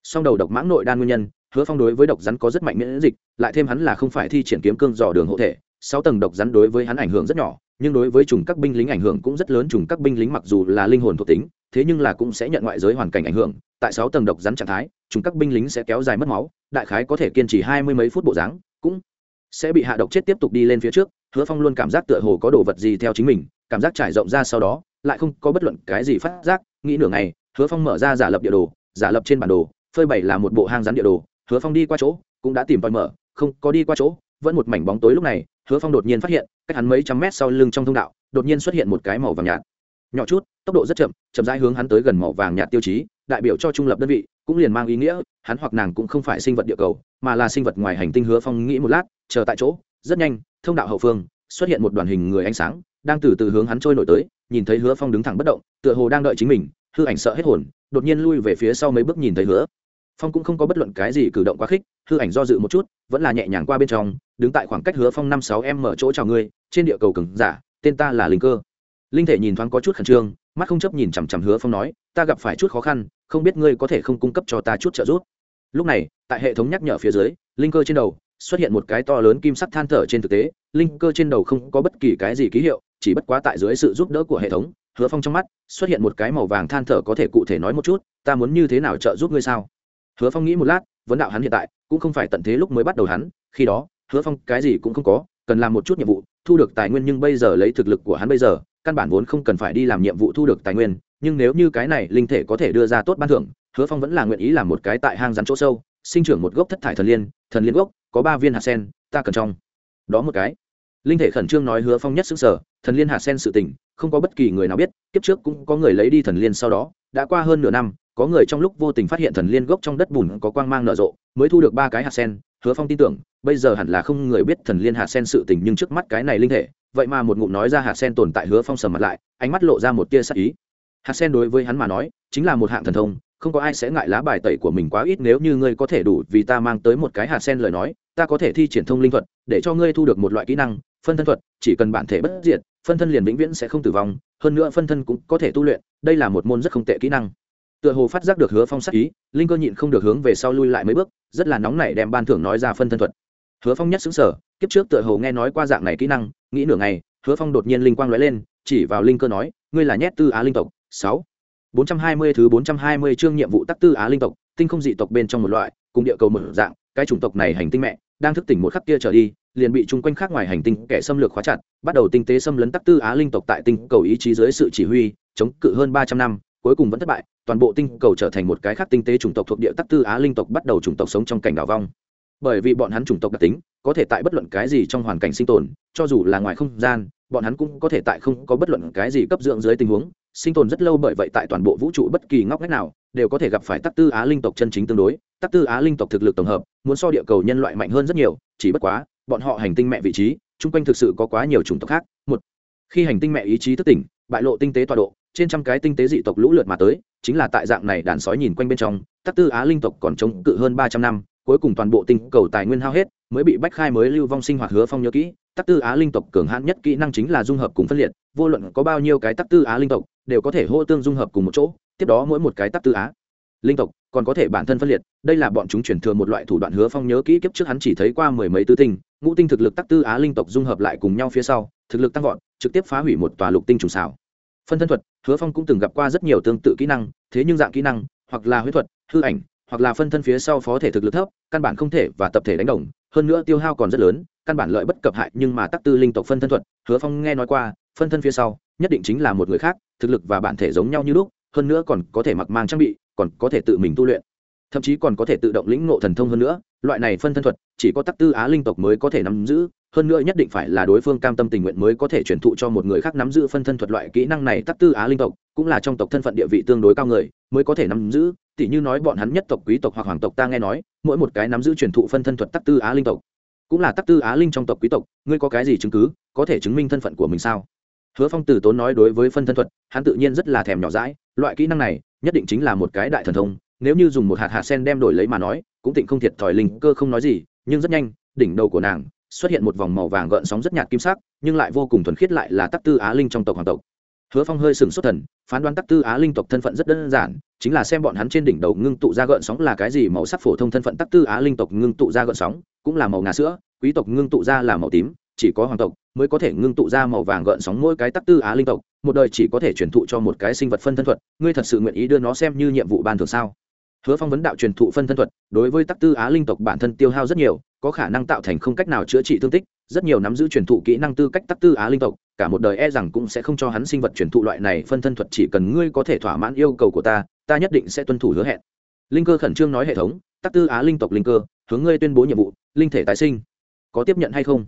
S1: song đầu độc mãng nội đan nguyên nhân, hứa phong đối với độc rắn có rất mạnh miễn dịch, lại thêm hắn là không phải thi triển kiếm cương dò đường hộ thể sáu tầng độc rắn đối với hắn ảnh hưởng rất nhỏ, nhưng đối với trùng các binh lính ảnh hưởng cũng rất lớn. Trùng các binh lính mặc dù là linh hồn thuộc tính, thế nhưng là cũng sẽ nhận ngoại giới hoàn cảnh ảnh hưởng. Tại sáu tầng độc rắn trạng thái, trùng các binh lính sẽ kéo dài mất máu, đại khái có thể kiên trì hai mươi mấy phút bộ dáng, cũng sẽ bị hạ độc chết tiếp tục đi lên phía trước. Hứa phong luôn cảm giác tựa hồ có đồ vật gì theo chính mình, cảm giác trải rộng ra sau đó, lại không có bất luận cái gì phát giác. Nghĩ nửa ngày, hứa phong mở ra giả lập địa đồ, giả lập trên bản đồ, phơi bày là một bộ hang rắn địa đồ. Hứa phong đi qua chỗ, cũng đã tìm tòi mở, không có đi qua chỗ vẫn một mảnh bóng tối lúc này, hứa phong đột nhiên phát hiện, cách hắn mấy trăm mét sau lưng trong thông đạo, đột nhiên xuất hiện một cái màu vàng nhạt. Nhỏ chút, tốc độ rất chậm chậm rãi hướng hắn tới gần màu vàng nhạt tiêu chí, đại biểu cho trung lập đơn vị, cũng liền mang ý nghĩa, hắn hoặc nàng cũng không phải sinh vật địa cầu, mà là sinh vật ngoài hành tinh hứa phong nghĩ một lát, chờ tại chỗ, rất nhanh, thông đạo hậu phương, xuất hiện một đoàn hình người ánh sáng, đang từ từ hướng hắn trôi nổi tới, nhìn thấy hứa phong đứng thẳng bất động, tựa hồ đang đợi chính mình, hư ảnh sợ hết hồn, đột nhiên lui về phía sau mấy bước nhìn thấy hứa. Phong cũng không có bất luận cái gì cử động quá khích, hư ảnh do dự một chút, vẫn là nhẹ nhàng qua bên trong đứng tại khoảng cách hứa phong năm sáu em mở chỗ chào ngươi, trên địa cầu cừng giả, tên ta là linh cơ. Linh thể nhìn thoáng có chút khẩn trương, mắt không chấp nhìn chằm chằm hứa phong nói, ta gặp phải chút khó khăn, không biết ngươi có thể không cung cấp cho ta chút trợ giúp. Lúc này, tại hệ thống nhắc nhở phía dưới, linh cơ trên đầu xuất hiện một cái to lớn kim sắc than thở trên thực tế, linh cơ trên đầu không có bất kỳ cái gì ký hiệu, chỉ bất quá tại dưới sự giúp đỡ của hệ thống, hứa phong trong mắt xuất hiện một cái màu vàng than thở có thể cụ thể nói một chút, ta muốn như thế nào trợ giúp ngươi sao? Hứa phong nghĩ một lát, vấn đạo hắn hiện tại cũng không phải tận thế lúc mới bắt đầu hắn, khi đó hứa phong cái gì cũng không có, cần làm một chút nhiệm vụ, thu được tài nguyên nhưng bây giờ lấy thực lực của hắn bây giờ, căn bản vốn không cần phải đi làm nhiệm vụ thu được tài nguyên, nhưng nếu như cái này linh thể có thể đưa ra tốt ban thưởng, hứa phong vẫn là nguyện ý làm một cái tại hang rắn chỗ sâu, sinh trưởng một gốc thất thải thần liên thần liên gốc, có ba viên hạt sen, ta cần trong. Đó một cái. Linh thể khẩn trương nói hứa phong nhất xứng sở thần liên hạt sen sự tình, không có bất kỳ người nào biết, kiếp trước cũng có người lấy đi thần liên sau đó, đã qua hơn nửa năm, có người trong lúc vô tình phát hiện thần liên gốc trong đất bùn có quang mang nở rộ, mới thu được ba cái hạt sen hứa phong tin tưởng, bây giờ hẳn là không người biết thần liên hạt sen sự tình nhưng trước mắt cái này linh thể, vậy mà một ngụm nói ra hạt sen tồn tại hứa phong sầm mặt lại, ánh mắt lộ ra một tia sắc ý. Hạt sen đối với hắn mà nói, chính là một hạng thần thông, không có ai sẽ ngại lá bài tẩy của mình quá ít nếu như ngươi có thể đủ vì ta mang tới một cái hạt sen lời nói, ta có thể thi triển thông linh thuật, để cho ngươi thu được một loại kỹ năng, phân thân thuật, chỉ cần bản thể bất diệt, phân thân liền vĩnh viễn sẽ không tử vong, hơn nữa phân thân cũng có thể tu luyện, đây là một môn rất không tệ kỹ năng tựa hồ phát giác được hứa phong sắc ý, linh cơ nhịn không được hướng về sau lui lại mấy bước, rất là nóng nảy đem ban thưởng nói ra phân thân thuật. Hứa phong nhất xứng sở kiếp trước tựa hồ nghe nói qua dạng này kỹ năng, nghĩ nửa ngày, hứa phong đột nhiên linh quang lóe lên, chỉ vào linh cơ nói, ngươi là nhét tư á linh tộc, sáu, bốn trăm hai mươi thứ bốn trăm hai mươi chương nhiệm vụ tắc tư á linh tộc, tinh không dị tộc bên trong một loại, cùng địa cầu một dạng, cái chủng tộc này hành tinh mẹ, đang thức tỉnh một khắc kia trở đi, liền bị chung quanh khác ngoài hành tinh kẻ xâm lược khóa chặt, bắt đầu tinh tế xâm lấn tắc tư á linh tộc tại tinh cầu ý chí dưới sự chỉ huy, chống cự hơn ba trăm năm, cuối cùng vẫn thất bại toàn bộ tinh cầu trở thành một cái khác tinh tế chủng tộc thuộc địa tắc tư á linh tộc bắt đầu chủng tộc sống trong cảnh đảo vong. Bởi vì bọn hắn chủng tộc đặc tính, có thể tại bất luận cái gì trong hoàn cảnh sinh tồn, cho dù là ngoài không gian, bọn hắn cũng có thể tại không có bất luận cái gì cấp dưỡng dưới tình huống, sinh tồn rất lâu bởi vậy tại toàn bộ vũ trụ bất kỳ ngóc ngách nào, đều có thể gặp phải tắc tư á linh tộc chân chính tương đối. Tắc tư á linh tộc thực lực tổng hợp, muốn so địa cầu nhân loại mạnh hơn rất nhiều, chỉ bất quá, bọn họ hành tinh mẹ vị trí, chung quanh thực sự có quá nhiều chủng tộc khác. Một, khi hành tinh mẹ ý chí thức tỉnh, bại lộ tinh tế tọa độ trên trăm cái tinh tế dị tộc lũ lượt mà tới, chính là tại dạng này đàn sói nhìn quanh bên trong, tắc tư á linh tộc còn chống cự hơn ba trăm năm, cuối cùng toàn bộ tinh cầu tài nguyên hao hết, mới bị bách khai mới lưu vong sinh hoạt hứa phong nhớ kỹ, tắc tư á linh tộc cường hãn nhất kỹ năng chính là dung hợp cùng phân liệt, vô luận có bao nhiêu cái tắc tư á linh tộc, đều có thể hô tương dung hợp cùng một chỗ, tiếp đó mỗi một cái tắc tư á linh tộc còn có thể bản thân phân liệt, đây là bọn chúng chuyển thừa một loại thủ đoạn hứa phong nhớ kỹ kiếp trước hắn chỉ thấy qua mười mấy tư tinh, ngũ tinh thực lực tắc tư á linh tộc dung hợp lại cùng nhau phía sau, thực lực tăng vọt, trực tiếp phá hủy một tòa lục tinh trùng xảo phân thân thuật, hứa phong cũng từng gặp qua rất nhiều tương tự kỹ năng, thế nhưng dạng kỹ năng, hoặc là huyết thuật, hư ảnh, hoặc là phân thân phía sau phó thể thực lực thấp, căn bản không thể và tập thể đánh đồng. Hơn nữa tiêu hao còn rất lớn, căn bản lợi bất cập hại, nhưng mà tắc tư linh tộc phân thân thuật, hứa phong nghe nói qua, phân thân phía sau, nhất định chính là một người khác, thực lực và bản thể giống nhau như lúc, hơn nữa còn có thể mặc mang trang bị, còn có thể tự mình tu luyện, thậm chí còn có thể tự động lĩnh ngộ thần thông hơn nữa loại này phân thân thuật, chỉ có tắc tư á linh tộc mới có thể nắm giữ, hơn nữa nhất định phải là đối phương cam tâm tình nguyện mới có thể truyền thụ cho một người khác nắm giữ phân thân thuật loại kỹ năng này. Tắc tư á linh tộc cũng là trong tộc thân phận địa vị tương đối cao người, mới có thể nắm giữ. Tỉ như nói bọn hắn nhất tộc, quý tộc hoặc hoàng tộc ta nghe nói, mỗi một cái nắm giữ truyền thụ phân thân thuật tắc tư á linh tộc. Cũng là tắc tư á linh trong tộc, quý tộc, ngươi có cái gì chứng cứ, có thể chứng minh thân phận của mình sao? Hứa phong tử tốn nói đối với phân thân thuật, hắn tự nhiên rất là thèm nhỏ dãi, loại kỹ năng này nhất định chính là một cái đại thần thông nếu như dùng một hạt hạt sen đem đổi lấy mà nói, cũng tịnh không thiệt thòi linh cơ không nói gì, nhưng rất nhanh, đỉnh đầu của nàng xuất hiện một vòng màu vàng gợn sóng rất nhạt kim sắc, nhưng lại vô cùng thuần khiết lại là tắc tư á linh trong tộc hoàng tộc. Hứa phong hơi sừng xuất thần, phán đoán tắc tư á linh tộc thân phận rất đơn giản, chính là xem bọn hắn trên đỉnh đầu ngưng tụ ra gợn sóng là cái gì màu sắc phổ thông thân phận tắc tư á linh tộc ngưng tụ ra gợn sóng, cũng là màu ngà sữa, quý tộc ngưng tụ ra là màu tím, chỉ có hoàng tộc mới có thể ngưng tụ ra màu vàng gợn sóng mỗi cái tắc tư á linh tộc, một đời chỉ có thể truyền thụ cho một cái sinh vật phân thân thuật, ngươi thật sự nguyện ý đưa nó xem như nhiệm vụ ban thường sao? Hứa phong vấn đạo truyền thụ phân thân thuật, đối với tắc tư á linh tộc bản thân tiêu hao rất nhiều, có khả năng tạo thành không cách nào chữa trị thương tích, rất nhiều nắm giữ truyền thụ kỹ năng tư cách tắc tư á linh tộc, cả một đời e rằng cũng sẽ không cho hắn sinh vật truyền thụ loại này phân thân thuật, chỉ cần ngươi có thể thỏa mãn yêu cầu của ta ta nhất định sẽ tuân thủ hứa hẹn. Linh cơ khẩn trương nói hệ thống, tắc tư á linh tộc linh cơ, hướng ngươi tuyên bố nhiệm vụ, linh thể tái sinh. Có tiếp nhận hay không?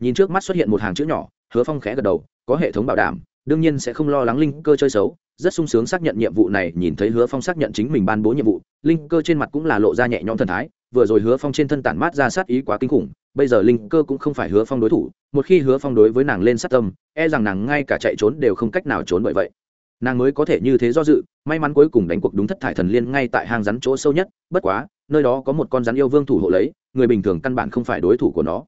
S1: Nhìn trước mắt xuất hiện một hàng chữ nhỏ, hứa phong khẽ gật đầu, có hệ thống bảo đảm đương nhiên sẽ không lo lắng linh cơ chơi xấu, rất sung sướng xác nhận nhiệm vụ này, nhìn thấy hứa phong xác nhận chính mình ban bố nhiệm vụ, linh cơ trên mặt cũng là lộ ra nhẹ nhõm thần thái, vừa rồi hứa phong trên thân tản mát ra sát ý quá kinh khủng, bây giờ linh cơ cũng không phải hứa phong đối thủ, một khi hứa phong đối với nàng lên sát tâm e rằng nàng ngay cả chạy trốn đều không cách nào trốn bởi vậy. Nàng mới có thể như thế do dự, may mắn cuối cùng đánh cuộc đúng thất thải thần liên ngay tại hang rắn chỗ sâu nhất, bất quá, nơi đó có một con rắn yêu vương thủ hộ lấy, người bình thường căn bản không phải đối thủ của nó.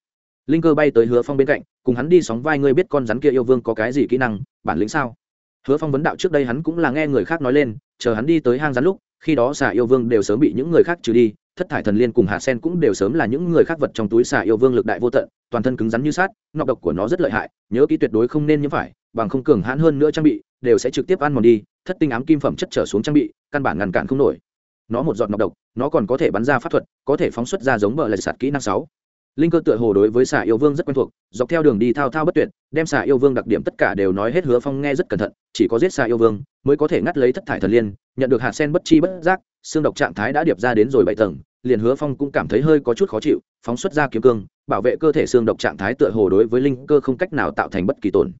S1: Linh cơ bay tới hứa phong bên cạnh, cùng hắn đi sóng vai, ngươi biết con rắn kia yêu vương có cái gì kỹ năng bản lĩnh sao? Hứa phong vấn đạo trước đây hắn cũng là nghe người khác nói lên, chờ hắn đi tới hang rắn lúc, khi đó xà yêu vương đều sớm bị những người khác trừ đi, thất thải thần liên cùng hạ sen cũng đều sớm là những người khác vật trong túi xà yêu vương lực đại vô tận, toàn thân cứng rắn như sát nọc độc của nó rất lợi hại, nhớ kỹ tuyệt đối không nên nhiễm phải, bằng không cường hãn hơn nữa trang bị, đều sẽ trực tiếp ăn mòn đi, thất tinh ám kim phẩm chất trở xuống trang bị, căn bản ngăn cản không nổi. Nó một giọt nọc độc, nó còn có thể bắn ra pháp thuật, có thể phóng xuất ra giống bờ lạch sạt kỹ năng sáu linh cơ tựa hồ đối với xà yêu vương rất quen thuộc, dọc theo đường đi thao thao bất tuyệt, đem xà yêu vương đặc điểm tất cả đều nói hết hứa phong nghe rất cẩn thận, chỉ có giết xà yêu vương mới có thể ngắt lấy thất thải thần liên, nhận được hạt sen bất chi bất giác, xương độc trạng thái đã điệp ra đến rồi bảy tầng, liền hứa phong cũng cảm thấy hơi có chút khó chịu, phóng xuất ra kiếm cương, bảo vệ cơ thể xương độc trạng thái tựa hồ đối với linh cơ không cách nào tạo thành bất kỳ tổn.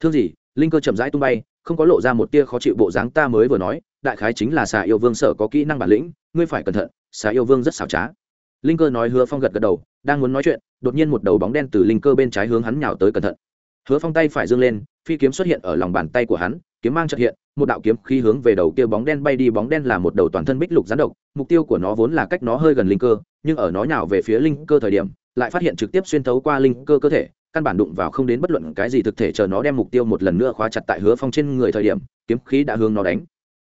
S1: Thương gì, linh cơ chậm rãi tung bay, không có lộ ra một tia khó chịu bộ dáng ta mới vừa nói, đại khái chính là xà yêu vương sợ có kỹ năng bản lĩnh, ngươi phải cẩn thận, xà yêu vương rất xảo trá linh cơ nói hứa phong gật gật đầu, đang muốn nói chuyện, đột nhiên một đầu bóng đen từ linh cơ bên trái hướng hắn nhào tới cẩn thận. Hứa phong tay phải dương lên, phi kiếm xuất hiện ở lòng bàn tay của hắn, kiếm mang trật hiện, một đạo kiếm khí hướng về đầu kia bóng đen bay đi, bóng đen là một đầu toàn thân bích lục rắn độc, mục tiêu của nó vốn là cách nó hơi gần linh cơ, nhưng ở nó nhào về phía linh cơ thời điểm, lại phát hiện trực tiếp xuyên thấu qua linh cơ cơ thể, căn bản đụng vào không đến bất luận cái gì thực thể chờ nó đem mục tiêu một lần nữa khóa chặt tại hứa phong trên người thời điểm, kiếm khí đã hướng nó đánh.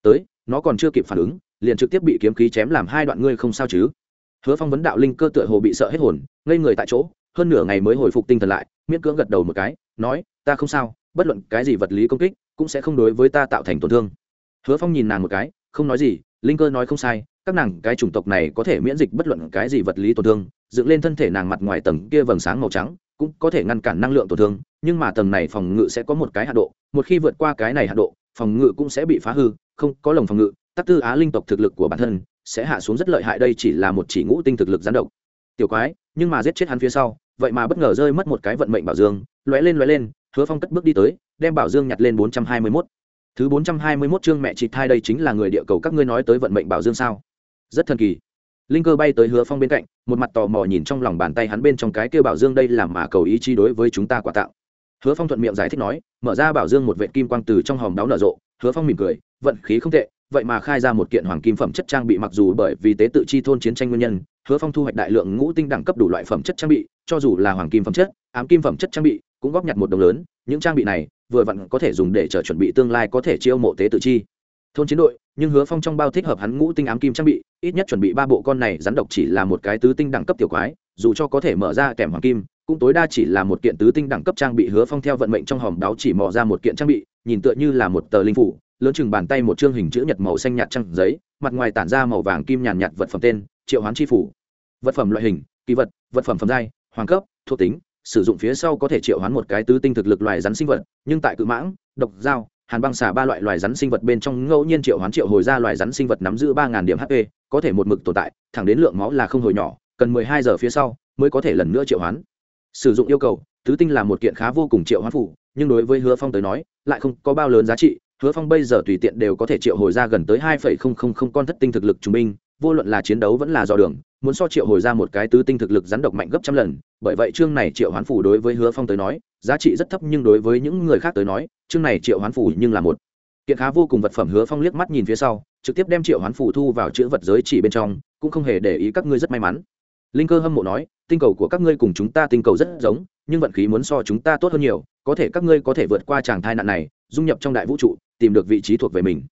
S1: Tới, nó còn chưa kịp phản ứng, liền trực tiếp bị kiếm khí chém làm hai đoạn, ngươi không sao chứ? Hứa phong vấn đạo linh cơ tựa hồ bị sợ hết hồn, ngây người tại chỗ, hơn nửa ngày mới hồi phục tinh thần lại, miễn cưỡng gật đầu một cái, nói, ta không sao, bất luận cái gì vật lý công kích, cũng sẽ không đối với ta tạo thành tổn thương. Hứa phong nhìn nàng một cái, không nói gì, linh cơ nói không sai, các nàng, cái chủng tộc này có thể miễn dịch bất luận cái gì vật lý tổn thương, dựng lên thân thể nàng mặt ngoài tầng kia vầng sáng màu trắng, cũng có thể ngăn cản năng lượng tổn thương, nhưng mà tầng này phòng ngự sẽ có một cái hạ độ, một khi vượt qua cái này hạ độ, phòng ngự cũng sẽ bị phá hư, không có lồng phòng ngự tắc tư á linh tộc thực lực của bản thân sẽ hạ xuống rất lợi hại, đây chỉ là một chỉ ngũ tinh thực lực gián độc. Tiểu quái, nhưng mà giết chết hắn phía sau, vậy mà bất ngờ rơi mất một cái vận mệnh bảo dương, lóe lên lóe lên, hứa phong cất bước đi tới, đem bảo dương nhặt lên bốn trăm hai mươi mốt. Thứ bốn trăm hai mươi mốt chương mẹ chị thai đây chính là người địa cầu các ngươi nói tới vận mệnh bảo dương sao? Rất thần kỳ. Linh cơ bay tới hứa phong bên cạnh, một mặt tò mò nhìn trong lòng bàn tay hắn bên trong cái kêu bảo dương đây làm mà cầu ý chi đối với chúng ta quả tạo. Hứa phong thuận miệng giải thích nói, mở ra bảo dương một vệ kim quang từ trong hòm đáo nở rộ, hứa phong mỉm cười, vận khí không tệ vậy mà khai ra một kiện hoàng kim phẩm chất trang bị mặc dù bởi vì tế tự chi thôn chiến tranh nguyên nhân, hứa phong thu hoạch đại lượng ngũ tinh đẳng cấp đủ loại phẩm chất trang bị, cho dù là hoàng kim phẩm chất, ám kim phẩm chất trang bị, cũng góp nhặt một đồng lớn. Những trang bị này, vừa vặn có thể dùng để chờ chuẩn bị tương lai có thể chiêu mộ tế tự chi. Thôn chiến đội, nhưng hứa phong trong bao thích hợp hắn ngũ tinh ám kim trang bị, ít nhất chuẩn bị ba bộ con này rắn độc chỉ là một cái tứ tinh đẳng cấp tiểu quái, dù cho có thể mở ra kèm hoàng kim, cũng tối đa chỉ là một kiện tứ tinh đẳng cấp trang bị. Hứa phong theo vận mệnh trong hòm đáo chỉ mò ra một kiện trang bị, nhìn tựa như là một tờ linh phủ lớn chừng bàn tay một chương hình chữ nhật màu xanh nhạt trăng giấy, mặt ngoài tản ra màu vàng kim nhàn nhạt vật phẩm tên, triệu hoán chi phủ. Vật phẩm loại hình, kỳ vật vật phẩm phẩm giai, hoàng cấp, thuộc tính, sử dụng phía sau có thể triệu hoán một cái tứ tinh thực lực loài rắn sinh vật, nhưng tại cự mãng, độc dao, hàn băng xả ba loại loài rắn sinh vật bên trong ngẫu nhiên triệu hoán triệu hồi ra loài rắn sinh vật nắm giữ ba điểm hp có thể một mực tồn tại, thẳng đến lượng máu là không hồi nhỏ, cần mười hai giờ phía sau mới có thể lần nữa triệu hoán. Sử dụng yêu cầu, tứ tinh là một kiện khá vô cùng triệu hoán phủ, nhưng đối với hứa phong tới nói, lại không có bao lớn giá trị hứa phong bây giờ tùy tiện đều có thể triệu hồi ra gần tới hai phẩy không không không con thất tinh thực lực trung binh, vô luận là chiến đấu vẫn là do đường, muốn so triệu hồi ra một cái tứ tinh thực lực rắn độc mạnh gấp trăm lần, bởi vậy chương này triệu hoán phủ đối với hứa phong tới nói, giá trị rất thấp nhưng đối với những người khác tới nói, chương này triệu hoán phủ nhưng là một kiện khá vô cùng vật phẩm. Hứa phong liếc mắt nhìn phía sau, trực tiếp đem triệu hoán phủ thu vào chữ vật giới chỉ bên trong, cũng không hề để ý các ngươi rất may mắn. Linh cơ hâm mộ nói, tinh cầu của các ngươi cùng chúng ta tinh cầu rất giống, nhưng vận khí muốn so chúng ta tốt hơn nhiều, có thể các ngươi có thể vượt qua tràng thai nạn này dung nhập trong đại vũ trụ, tìm được vị trí thuộc về mình.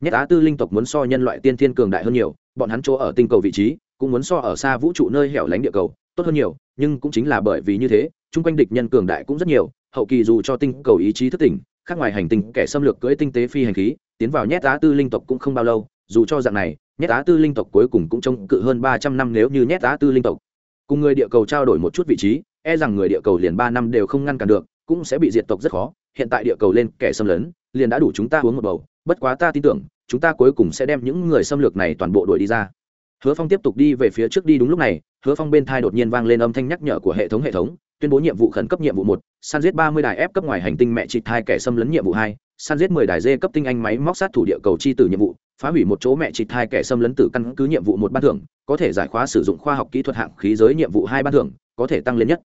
S1: Nhất á tư linh tộc muốn so nhân loại tiên thiên cường đại hơn nhiều, bọn hắn chỗ ở tinh cầu vị trí cũng muốn so ở xa vũ trụ nơi hẻo lánh địa cầu, tốt hơn nhiều, nhưng cũng chính là bởi vì như thế, chung quanh địch nhân cường đại cũng rất nhiều, hậu kỳ dù cho tinh cầu ý chí thức tỉnh, khác ngoài hành tinh, kẻ xâm lược cưỡi tinh tế phi hành khí, tiến vào nhét á tư linh tộc cũng không bao lâu, dù cho dạng này nhét á tư linh tộc cuối cùng cũng trông cự hơn ba trăm năm nếu như nhét á tư linh tộc. Cùng người địa cầu trao đổi một chút vị trí e rằng người địa cầu liền ba năm đều không ngăn cản được, cũng sẽ bị diệt tộc rất khó hiện tại địa cầu lên kẻ xâm lấn, liền đã đủ chúng ta uống một bầu. Bất quá ta tin tưởng, chúng ta cuối cùng sẽ đem những người xâm lược này toàn bộ đuổi đi ra. Hứa phong tiếp tục đi về phía trước đi đúng lúc này, hứa phong bên thai đột nhiên vang lên âm thanh nhắc nhở của hệ thống hệ thống, tuyên bố nhiệm vụ khẩn cấp nhiệm vụ một, san giết ba mươi đài ép cấp ngoài hành tinh mẹ chị thai kẻ xâm lấn nhiệm vụ hai, san giết mười đài dê cấp tinh anh máy móc sát thủ địa cầu chi tử nhiệm vụ, phá hủy một chỗ mẹ chị thai kẻ xâm lấn tử căn cứ nhiệm vụ một ban thưởng, có thể giải khóa sử dụng khoa học kỹ thuật hạng khí giới nhiệm vụ hai ban thưởng, có thể tăng lên nhất.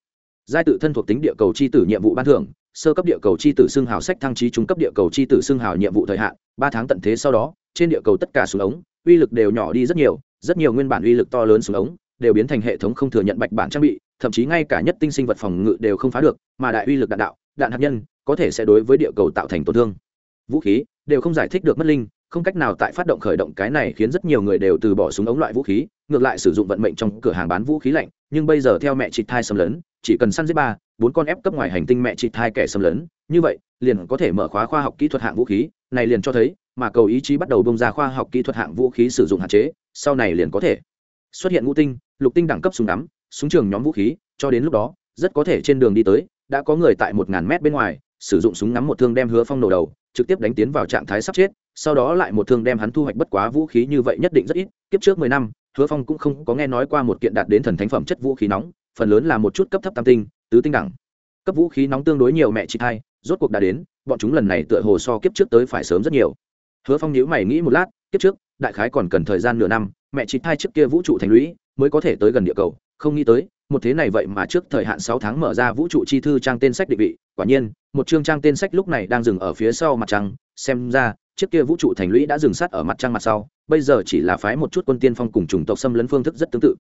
S1: Giai tự thân thuộc tính địa cầu chi tử nhiệm vụ ban thưởng sơ cấp địa cầu chi tử xương hào sách thăng trí trung cấp địa cầu chi tử xương hào nhiệm vụ thời hạn, ba tháng tận thế sau đó, trên địa cầu tất cả súng ống, uy lực đều nhỏ đi rất nhiều rất nhiều nguyên bản uy lực to lớn súng ống đều biến thành hệ thống không thừa nhận bạch bản trang bị, thậm chí ngay cả nhất tinh sinh vật phòng ngự đều không phá được, mà đại uy lực đạn đạo, đạn hạt nhân có thể sẽ đối với địa cầu tạo thành tổn thương. Vũ khí đều không giải thích được mất linh, không cách nào tại phát động khởi động cái này khiến rất nhiều người đều từ bỏ súng ống loại vũ khí, ngược lại sử dụng vận mệnh trong cửa hàng bán vũ khí lạnh, nhưng bây giờ theo mẹ chị thai xâm lấn chỉ cần săn giết ba, bốn con ép cấp ngoài hành tinh mẹ chị thai kẻ xâm lấn, như vậy, liền có thể mở khóa khoa học kỹ thuật hạng vũ khí, này liền cho thấy, mà cầu ý chí bắt đầu bông ra khoa học kỹ thuật hạng vũ khí sử dụng hạn chế, sau này liền có thể. Xuất hiện ngũ tinh, lục tinh đẳng cấp súng đắm súng trường nhóm vũ khí, cho đến lúc đó, rất có thể trên đường đi tới, đã có người tại một ngàn mét bên ngoài, sử dụng súng ngắm một thương đem hứa phong nổ đầu, trực tiếp đánh tiến vào trạng thái sắp chết, sau đó lại một thương đem hắn thu hoạch bất quá vũ khí như vậy nhất định rất ít, kiếp trước mười năm hứa phong cũng không có nghe nói qua một kiện đạt đến thần thánh phẩm chất vũ khí nóng, phần lớn là một chút cấp thấp tam tinh, tứ tinh đẳng. Cấp vũ khí nóng tương đối nhiều mẹ chị hai rốt cuộc đã đến, bọn chúng lần này tựa hồ so kiếp trước tới phải sớm rất nhiều. Hứa phong nhíu mày nghĩ một lát, kiếp trước, đại khái còn cần thời gian nửa năm, mẹ chị hai trước kia vũ trụ thành lũy mới có thể tới gần địa cầu, không nghĩ tới, một thế này vậy mà trước thời hạn sáu tháng mở ra vũ trụ chi thư trang tên sách định vị, quả nhiên, một chương trang tên sách lúc này đang dừng ở phía sau mặt trăng, xem ra trước kia vũ trụ thành lũy đã dừng sát ở mặt trăng mặt sau, bây giờ chỉ là phái một chút quân tiên phong cùng chủng tộc xâm lấn phương thức rất tương tự.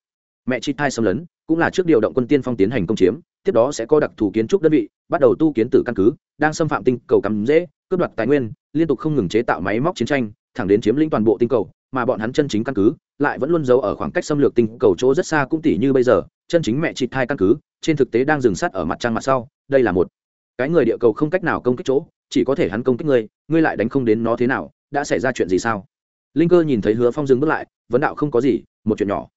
S1: Mẹ chi thai xâm lấn, cũng là trước điều động quân tiên phong tiến hành công chiếm, tiếp đó sẽ có đặc thù kiến trúc đơn vị, bắt đầu tu kiến tử căn cứ, đang xâm phạm tinh cầu cắm dễ cướp đoạt tài nguyên, liên tục không ngừng chế tạo máy móc chiến tranh, thẳng đến chiếm lĩnh toàn bộ tinh cầu, mà bọn hắn chân chính căn cứ lại vẫn luôn giấu ở khoảng cách xâm lược tinh cầu chỗ rất xa cũng tỷ như bây giờ, chân chính mẹ chị thai căn cứ, trên thực tế đang dừng sát ở mặt trăng mặt sau, đây là một cái người địa cầu không cách nào công kích chỗ chỉ có thể hắn công kích ngươi ngươi lại đánh không đến nó thế nào, đã xảy ra chuyện gì sao? Linh cơ nhìn thấy hứa phong dừng bước lại, vấn đạo không có gì, một chuyện nhỏ.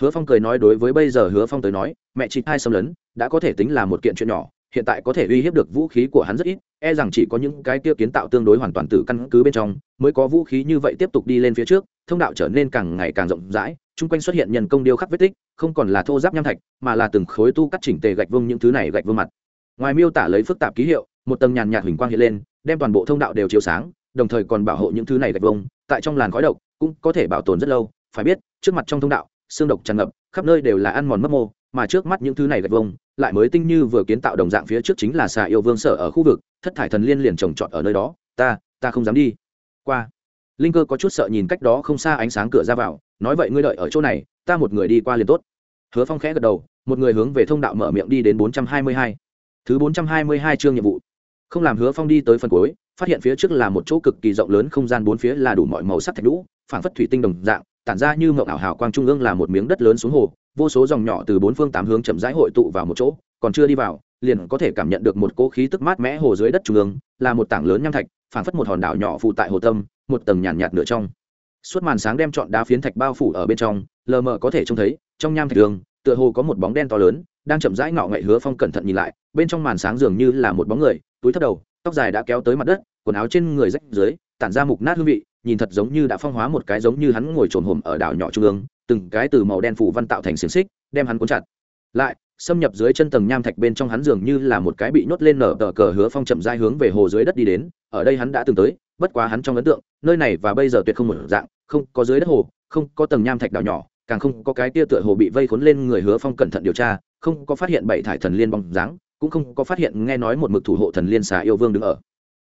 S1: Hứa phong cười nói đối với bây giờ hứa phong tới nói, mẹ chị hai xâm lấn, đã có thể tính là một kiện chuyện nhỏ, hiện tại có thể uy hiếp được vũ khí của hắn rất ít e rằng chỉ có những cái kia kiến tạo tương đối hoàn toàn từ căn cứ bên trong, mới có vũ khí như vậy tiếp tục đi lên phía trước, thông đạo trở nên càng ngày càng rộng rãi, chung quanh xuất hiện nhân công điêu khắc vết tích, không còn là thô giáp nham thạch, mà là từng khối tu cắt chỉnh tề gạch vương những thứ này gạch vương mặt. Ngoài miêu tả lấy phức tạp ký hiệu một tầng nhàn nhạt huỳnh quang hiện lên, đem toàn bộ thông đạo đều chiếu sáng, đồng thời còn bảo hộ những thứ này gạch vông tại trong làn khói độc cũng có thể bảo tồn rất lâu. Phải biết, trước mặt trong thông đạo, xương độc tràn ngập, khắp nơi đều là ăn mòn mất mô, mà trước mắt những thứ này gạch vông lại mới tinh như vừa kiến tạo đồng dạng phía trước chính là xà yêu vương sở ở khu vực, thất thải thần liên liền trồng trọt ở nơi đó. Ta ta không dám đi. Qua. Linh cơ có chút sợ nhìn cách đó không xa ánh sáng cửa ra vào, nói vậy ngươi đợi ở chỗ này, ta một người đi qua liền tốt. Hứa phong khẽ gật đầu, một người hướng về thông đạo mở miệng đi đến bốn trăm hai mươi hai. Thứ bốn trăm hai mươi hai chương nhiệm vụ không làm hứa phong đi tới phần cuối phát hiện phía trước là một chỗ cực kỳ rộng lớn không gian bốn phía là đủ mọi màu sắc thạch lũ phảng phất thủy tinh đồng dạng tản ra như mộng ảo hào quang trung ương là một miếng đất lớn xuống hồ vô số dòng nhỏ từ bốn phương tám hướng chậm rãi hội tụ vào một chỗ còn chưa đi vào liền có thể cảm nhận được một cỗ khí tức mát mẽ hồ dưới đất trung ương là một tảng lớn nham thạch phảng phất một hòn đảo nhỏ phụ tại hồ tâm một tầng nhàn nhạt, nhạt nửa trong. Suốt màn sáng đem chọn đá phiến thạch bao phủ ở bên trong lờ mờ có thể trông thấy trong nham thạch đường tựa hồ có một bóng đen to lớn đang chậm rãi ngọ ngậy hứa phong cẩn thận nhìn lại bên trong màn sáng dường như là một bóng người, túi thấp đầu, tóc dài đã kéo tới mặt đất, quần áo trên người rách dưới, tản ra mục nát hương vị, nhìn thật giống như đã phong hóa một cái giống như hắn ngồi trồn hồm ở đảo nhỏ trung ương, từng cái từ màu đen phủ văn tạo thành xiềng xích, đem hắn cuốn chặt. Lại, xâm nhập dưới chân tầng nham thạch bên trong hắn dường như là một cái bị nhốt lên nở tờ cờ hứa phong chậm dai hướng về hồ dưới đất đi đến, ở đây hắn đã từng tới, bất quá hắn trong ấn tượng, nơi này và bây giờ tuyệt không một dạng, không có dưới đất hồ, không có tầng nham thạch đảo nhỏ, càng không có cái tia tựa hồ bị vây khốn lên người hứa phong cẩn thận điều tra, không có phát hiện bảy thải thần liên bóng dáng cũng không có phát hiện nghe nói một mực thủ hộ thần liên xà yêu vương đứng ở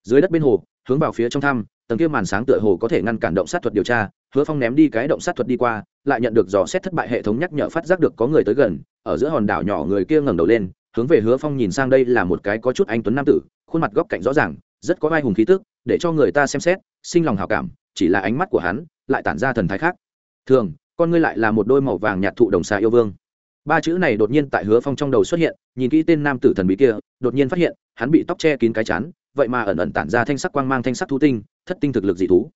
S1: dưới đất bên hồ, hướng vào phía trong thăm, tầng kia màn sáng tựa hồ có thể ngăn cản động sát thuật điều tra, hứa phong ném đi cái động sát thuật đi qua, lại nhận được dò xét thất bại hệ thống nhắc nhở phát giác được có người tới gần, ở giữa hòn đảo nhỏ người kia ngẩng đầu lên, hướng về hứa phong nhìn sang đây là một cái có chút anh tuấn nam tử, khuôn mặt góc cạnh rõ ràng, rất có vai hùng khí tức, để cho người ta xem xét, sinh lòng hảo cảm, chỉ là ánh mắt của hắn lại tản ra thần thái khác. Thường, con ngươi lại là một đôi màu vàng nhạt thụ đồng xà yêu vương ba chữ này đột nhiên tại hứa phong trong đầu xuất hiện, nhìn kỹ tên nam tử thần bí kia, đột nhiên phát hiện, hắn bị tóc che kín cái chán, vậy mà ẩn ẩn tản ra thanh sắc quang mang thanh sắc thú tinh, thất tinh thực lực dị thú.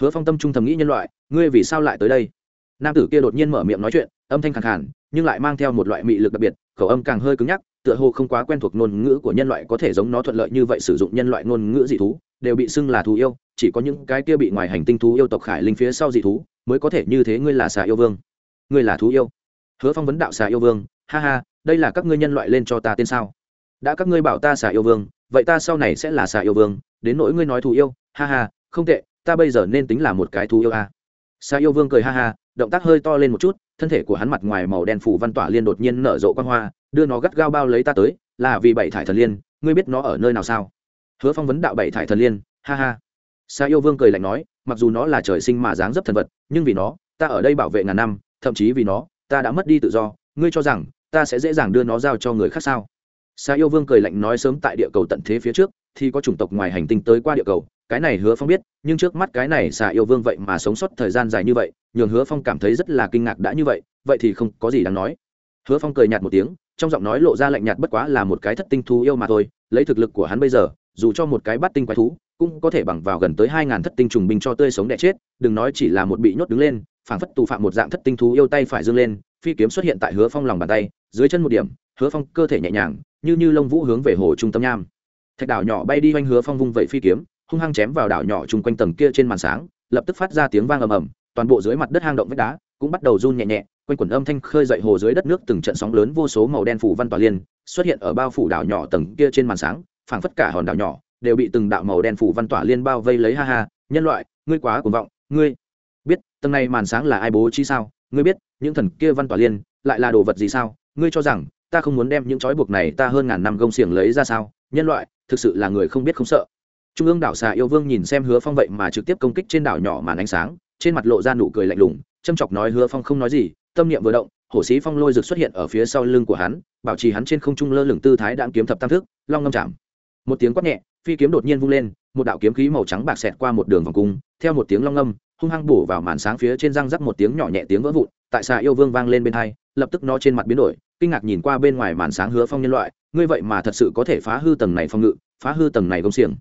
S1: Hứa phong tâm trung thầm nghĩ nhân loại, ngươi vì sao lại tới đây? Nam tử kia đột nhiên mở miệng nói chuyện, âm thanh khẳng khàn, nhưng lại mang theo một loại mị lực đặc biệt, khẩu âm càng hơi cứng nhắc, tựa hồ không quá quen thuộc ngôn ngữ của nhân loại có thể giống nó thuận lợi như vậy sử dụng nhân loại ngôn ngữ dị thú, đều bị xưng là thú yêu, chỉ có những cái kia bị ngoài hành tinh thú yêu tộc khải linh phía sau dị thú, mới có thể như thế ngươi là xà yêu vương. Ngươi là thú yêu hứa phong vấn đạo xà yêu vương, ha ha, đây là các ngươi nhân loại lên cho ta tên sao? Đã các ngươi bảo ta xà yêu vương, vậy ta sau này sẽ là xà yêu vương, đến nỗi ngươi nói thù yêu, ha ha, không tệ, ta bây giờ nên tính là một cái thù yêu a à. xà yêu vương cười ha ha, động tác hơi to lên một chút, thân thể của hắn mặt ngoài màu đen phủ văn tỏa liên đột nhiên nở rộ quan hoa, đưa nó gắt gao bao lấy ta tới, là vì bảy thải thần liên, ngươi biết nó ở nơi nào sao? Hứa phong vấn đạo bảy thải thần liên, ha ha. Xà yêu vương cười lạnh nói, mặc dù nó là trời sinh mà dáng dấp thần vật, nhưng vì nó, ta ở đây bảo vệ ngàn năm, thậm chí vì nó ta đã mất đi tự do, ngươi cho rằng ta sẽ dễ dàng đưa nó giao cho người khác sao? Xa yêu vương cười lạnh nói sớm tại địa cầu tận thế phía trước, thì có chủng tộc ngoài hành tinh tới qua địa cầu, cái này hứa phong biết, nhưng trước mắt cái này xà yêu vương vậy mà sống sót thời gian dài như vậy, nhường hứa phong cảm thấy rất là kinh ngạc đã như vậy vậy thì không có gì đáng nói. Hứa phong cười nhạt một tiếng, trong giọng nói lộ ra lạnh nhạt bất quá là một cái thất tinh thú yêu mà thôi, lấy thực lực của hắn bây giờ, dù cho một cái bắt tinh quái thú, cũng có thể bằng vào gần tới hai ngàn thất tinh trùng binh cho tươi sống đẻ chết, đừng nói chỉ là một bị nhốt đứng lên phảng phất tù phạm một dạng thất tinh thú yêu tay phải dương lên, phi kiếm xuất hiện tại hứa phong lòng bàn tay, dưới chân một điểm, hứa phong cơ thể nhẹ nhàng, như như lông vũ hướng về hồ trung tâm nham. Thạch đảo nhỏ bay đi quanh hứa phong vung vẩy phi kiếm, hung hăng chém vào đảo nhỏ chung quanh tầng kia trên màn sáng, lập tức phát ra tiếng vang ầm ầm, toàn bộ dưới mặt đất hang động vách đá cũng bắt đầu run nhẹ nhẹ, quanh quần âm thanh khơi dậy hồ dưới đất nước từng trận sóng lớn vô số màu đen phủ văn tỏa liên, xuất hiện ở bao phủ đảo nhỏ tầng kia trên màn sáng, phảng phất cả hòn đảo nhỏ đều bị từng đạo màu đen phủ văn tỏa liên bao vây lấy, ha ha, nhân loại, ngươi quá cuồng vọng, ngươi tầng này màn sáng là ai bố trí sao? Ngươi biết, những thần kia văn tỏa liên lại là đồ vật gì sao? Ngươi cho rằng, ta không muốn đem những trói buộc này ta hơn ngàn năm gông xiềng lấy ra sao? Nhân loại, thực sự là người không biết không sợ. Trung ương đảo xà yêu vương nhìn xem hứa phong vậy mà trực tiếp công kích trên đảo nhỏ màn ánh sáng, trên mặt lộ ra nụ cười lạnh lùng, châm chọc nói hứa phong không nói gì, tâm niệm vừa động, hổ sĩ phong lôi rực xuất hiện ở phía sau lưng của hắn, bảo trì hắn trên không trung lơ lửng tư thái đạn kiếm thập tam thức, long ngâm chạm. Một tiếng quát nhẹ, phi kiếm đột nhiên vung lên, một đạo kiếm khí màu trắng bạc xẹt qua một đường vòng cung, theo một tiếng long ngâm hung hăng bổ vào màn sáng phía trên răng rắc một tiếng nhỏ nhẹ tiếng vỡ vụn, tại xà yêu vương vang lên bên hai, lập tức nó trên mặt biến đổi, kinh ngạc nhìn qua bên ngoài màn sáng hứa phong nhân loại, ngươi vậy mà thật sự có thể phá hư tầng này phong ngự, phá hư tầng này công xiềng.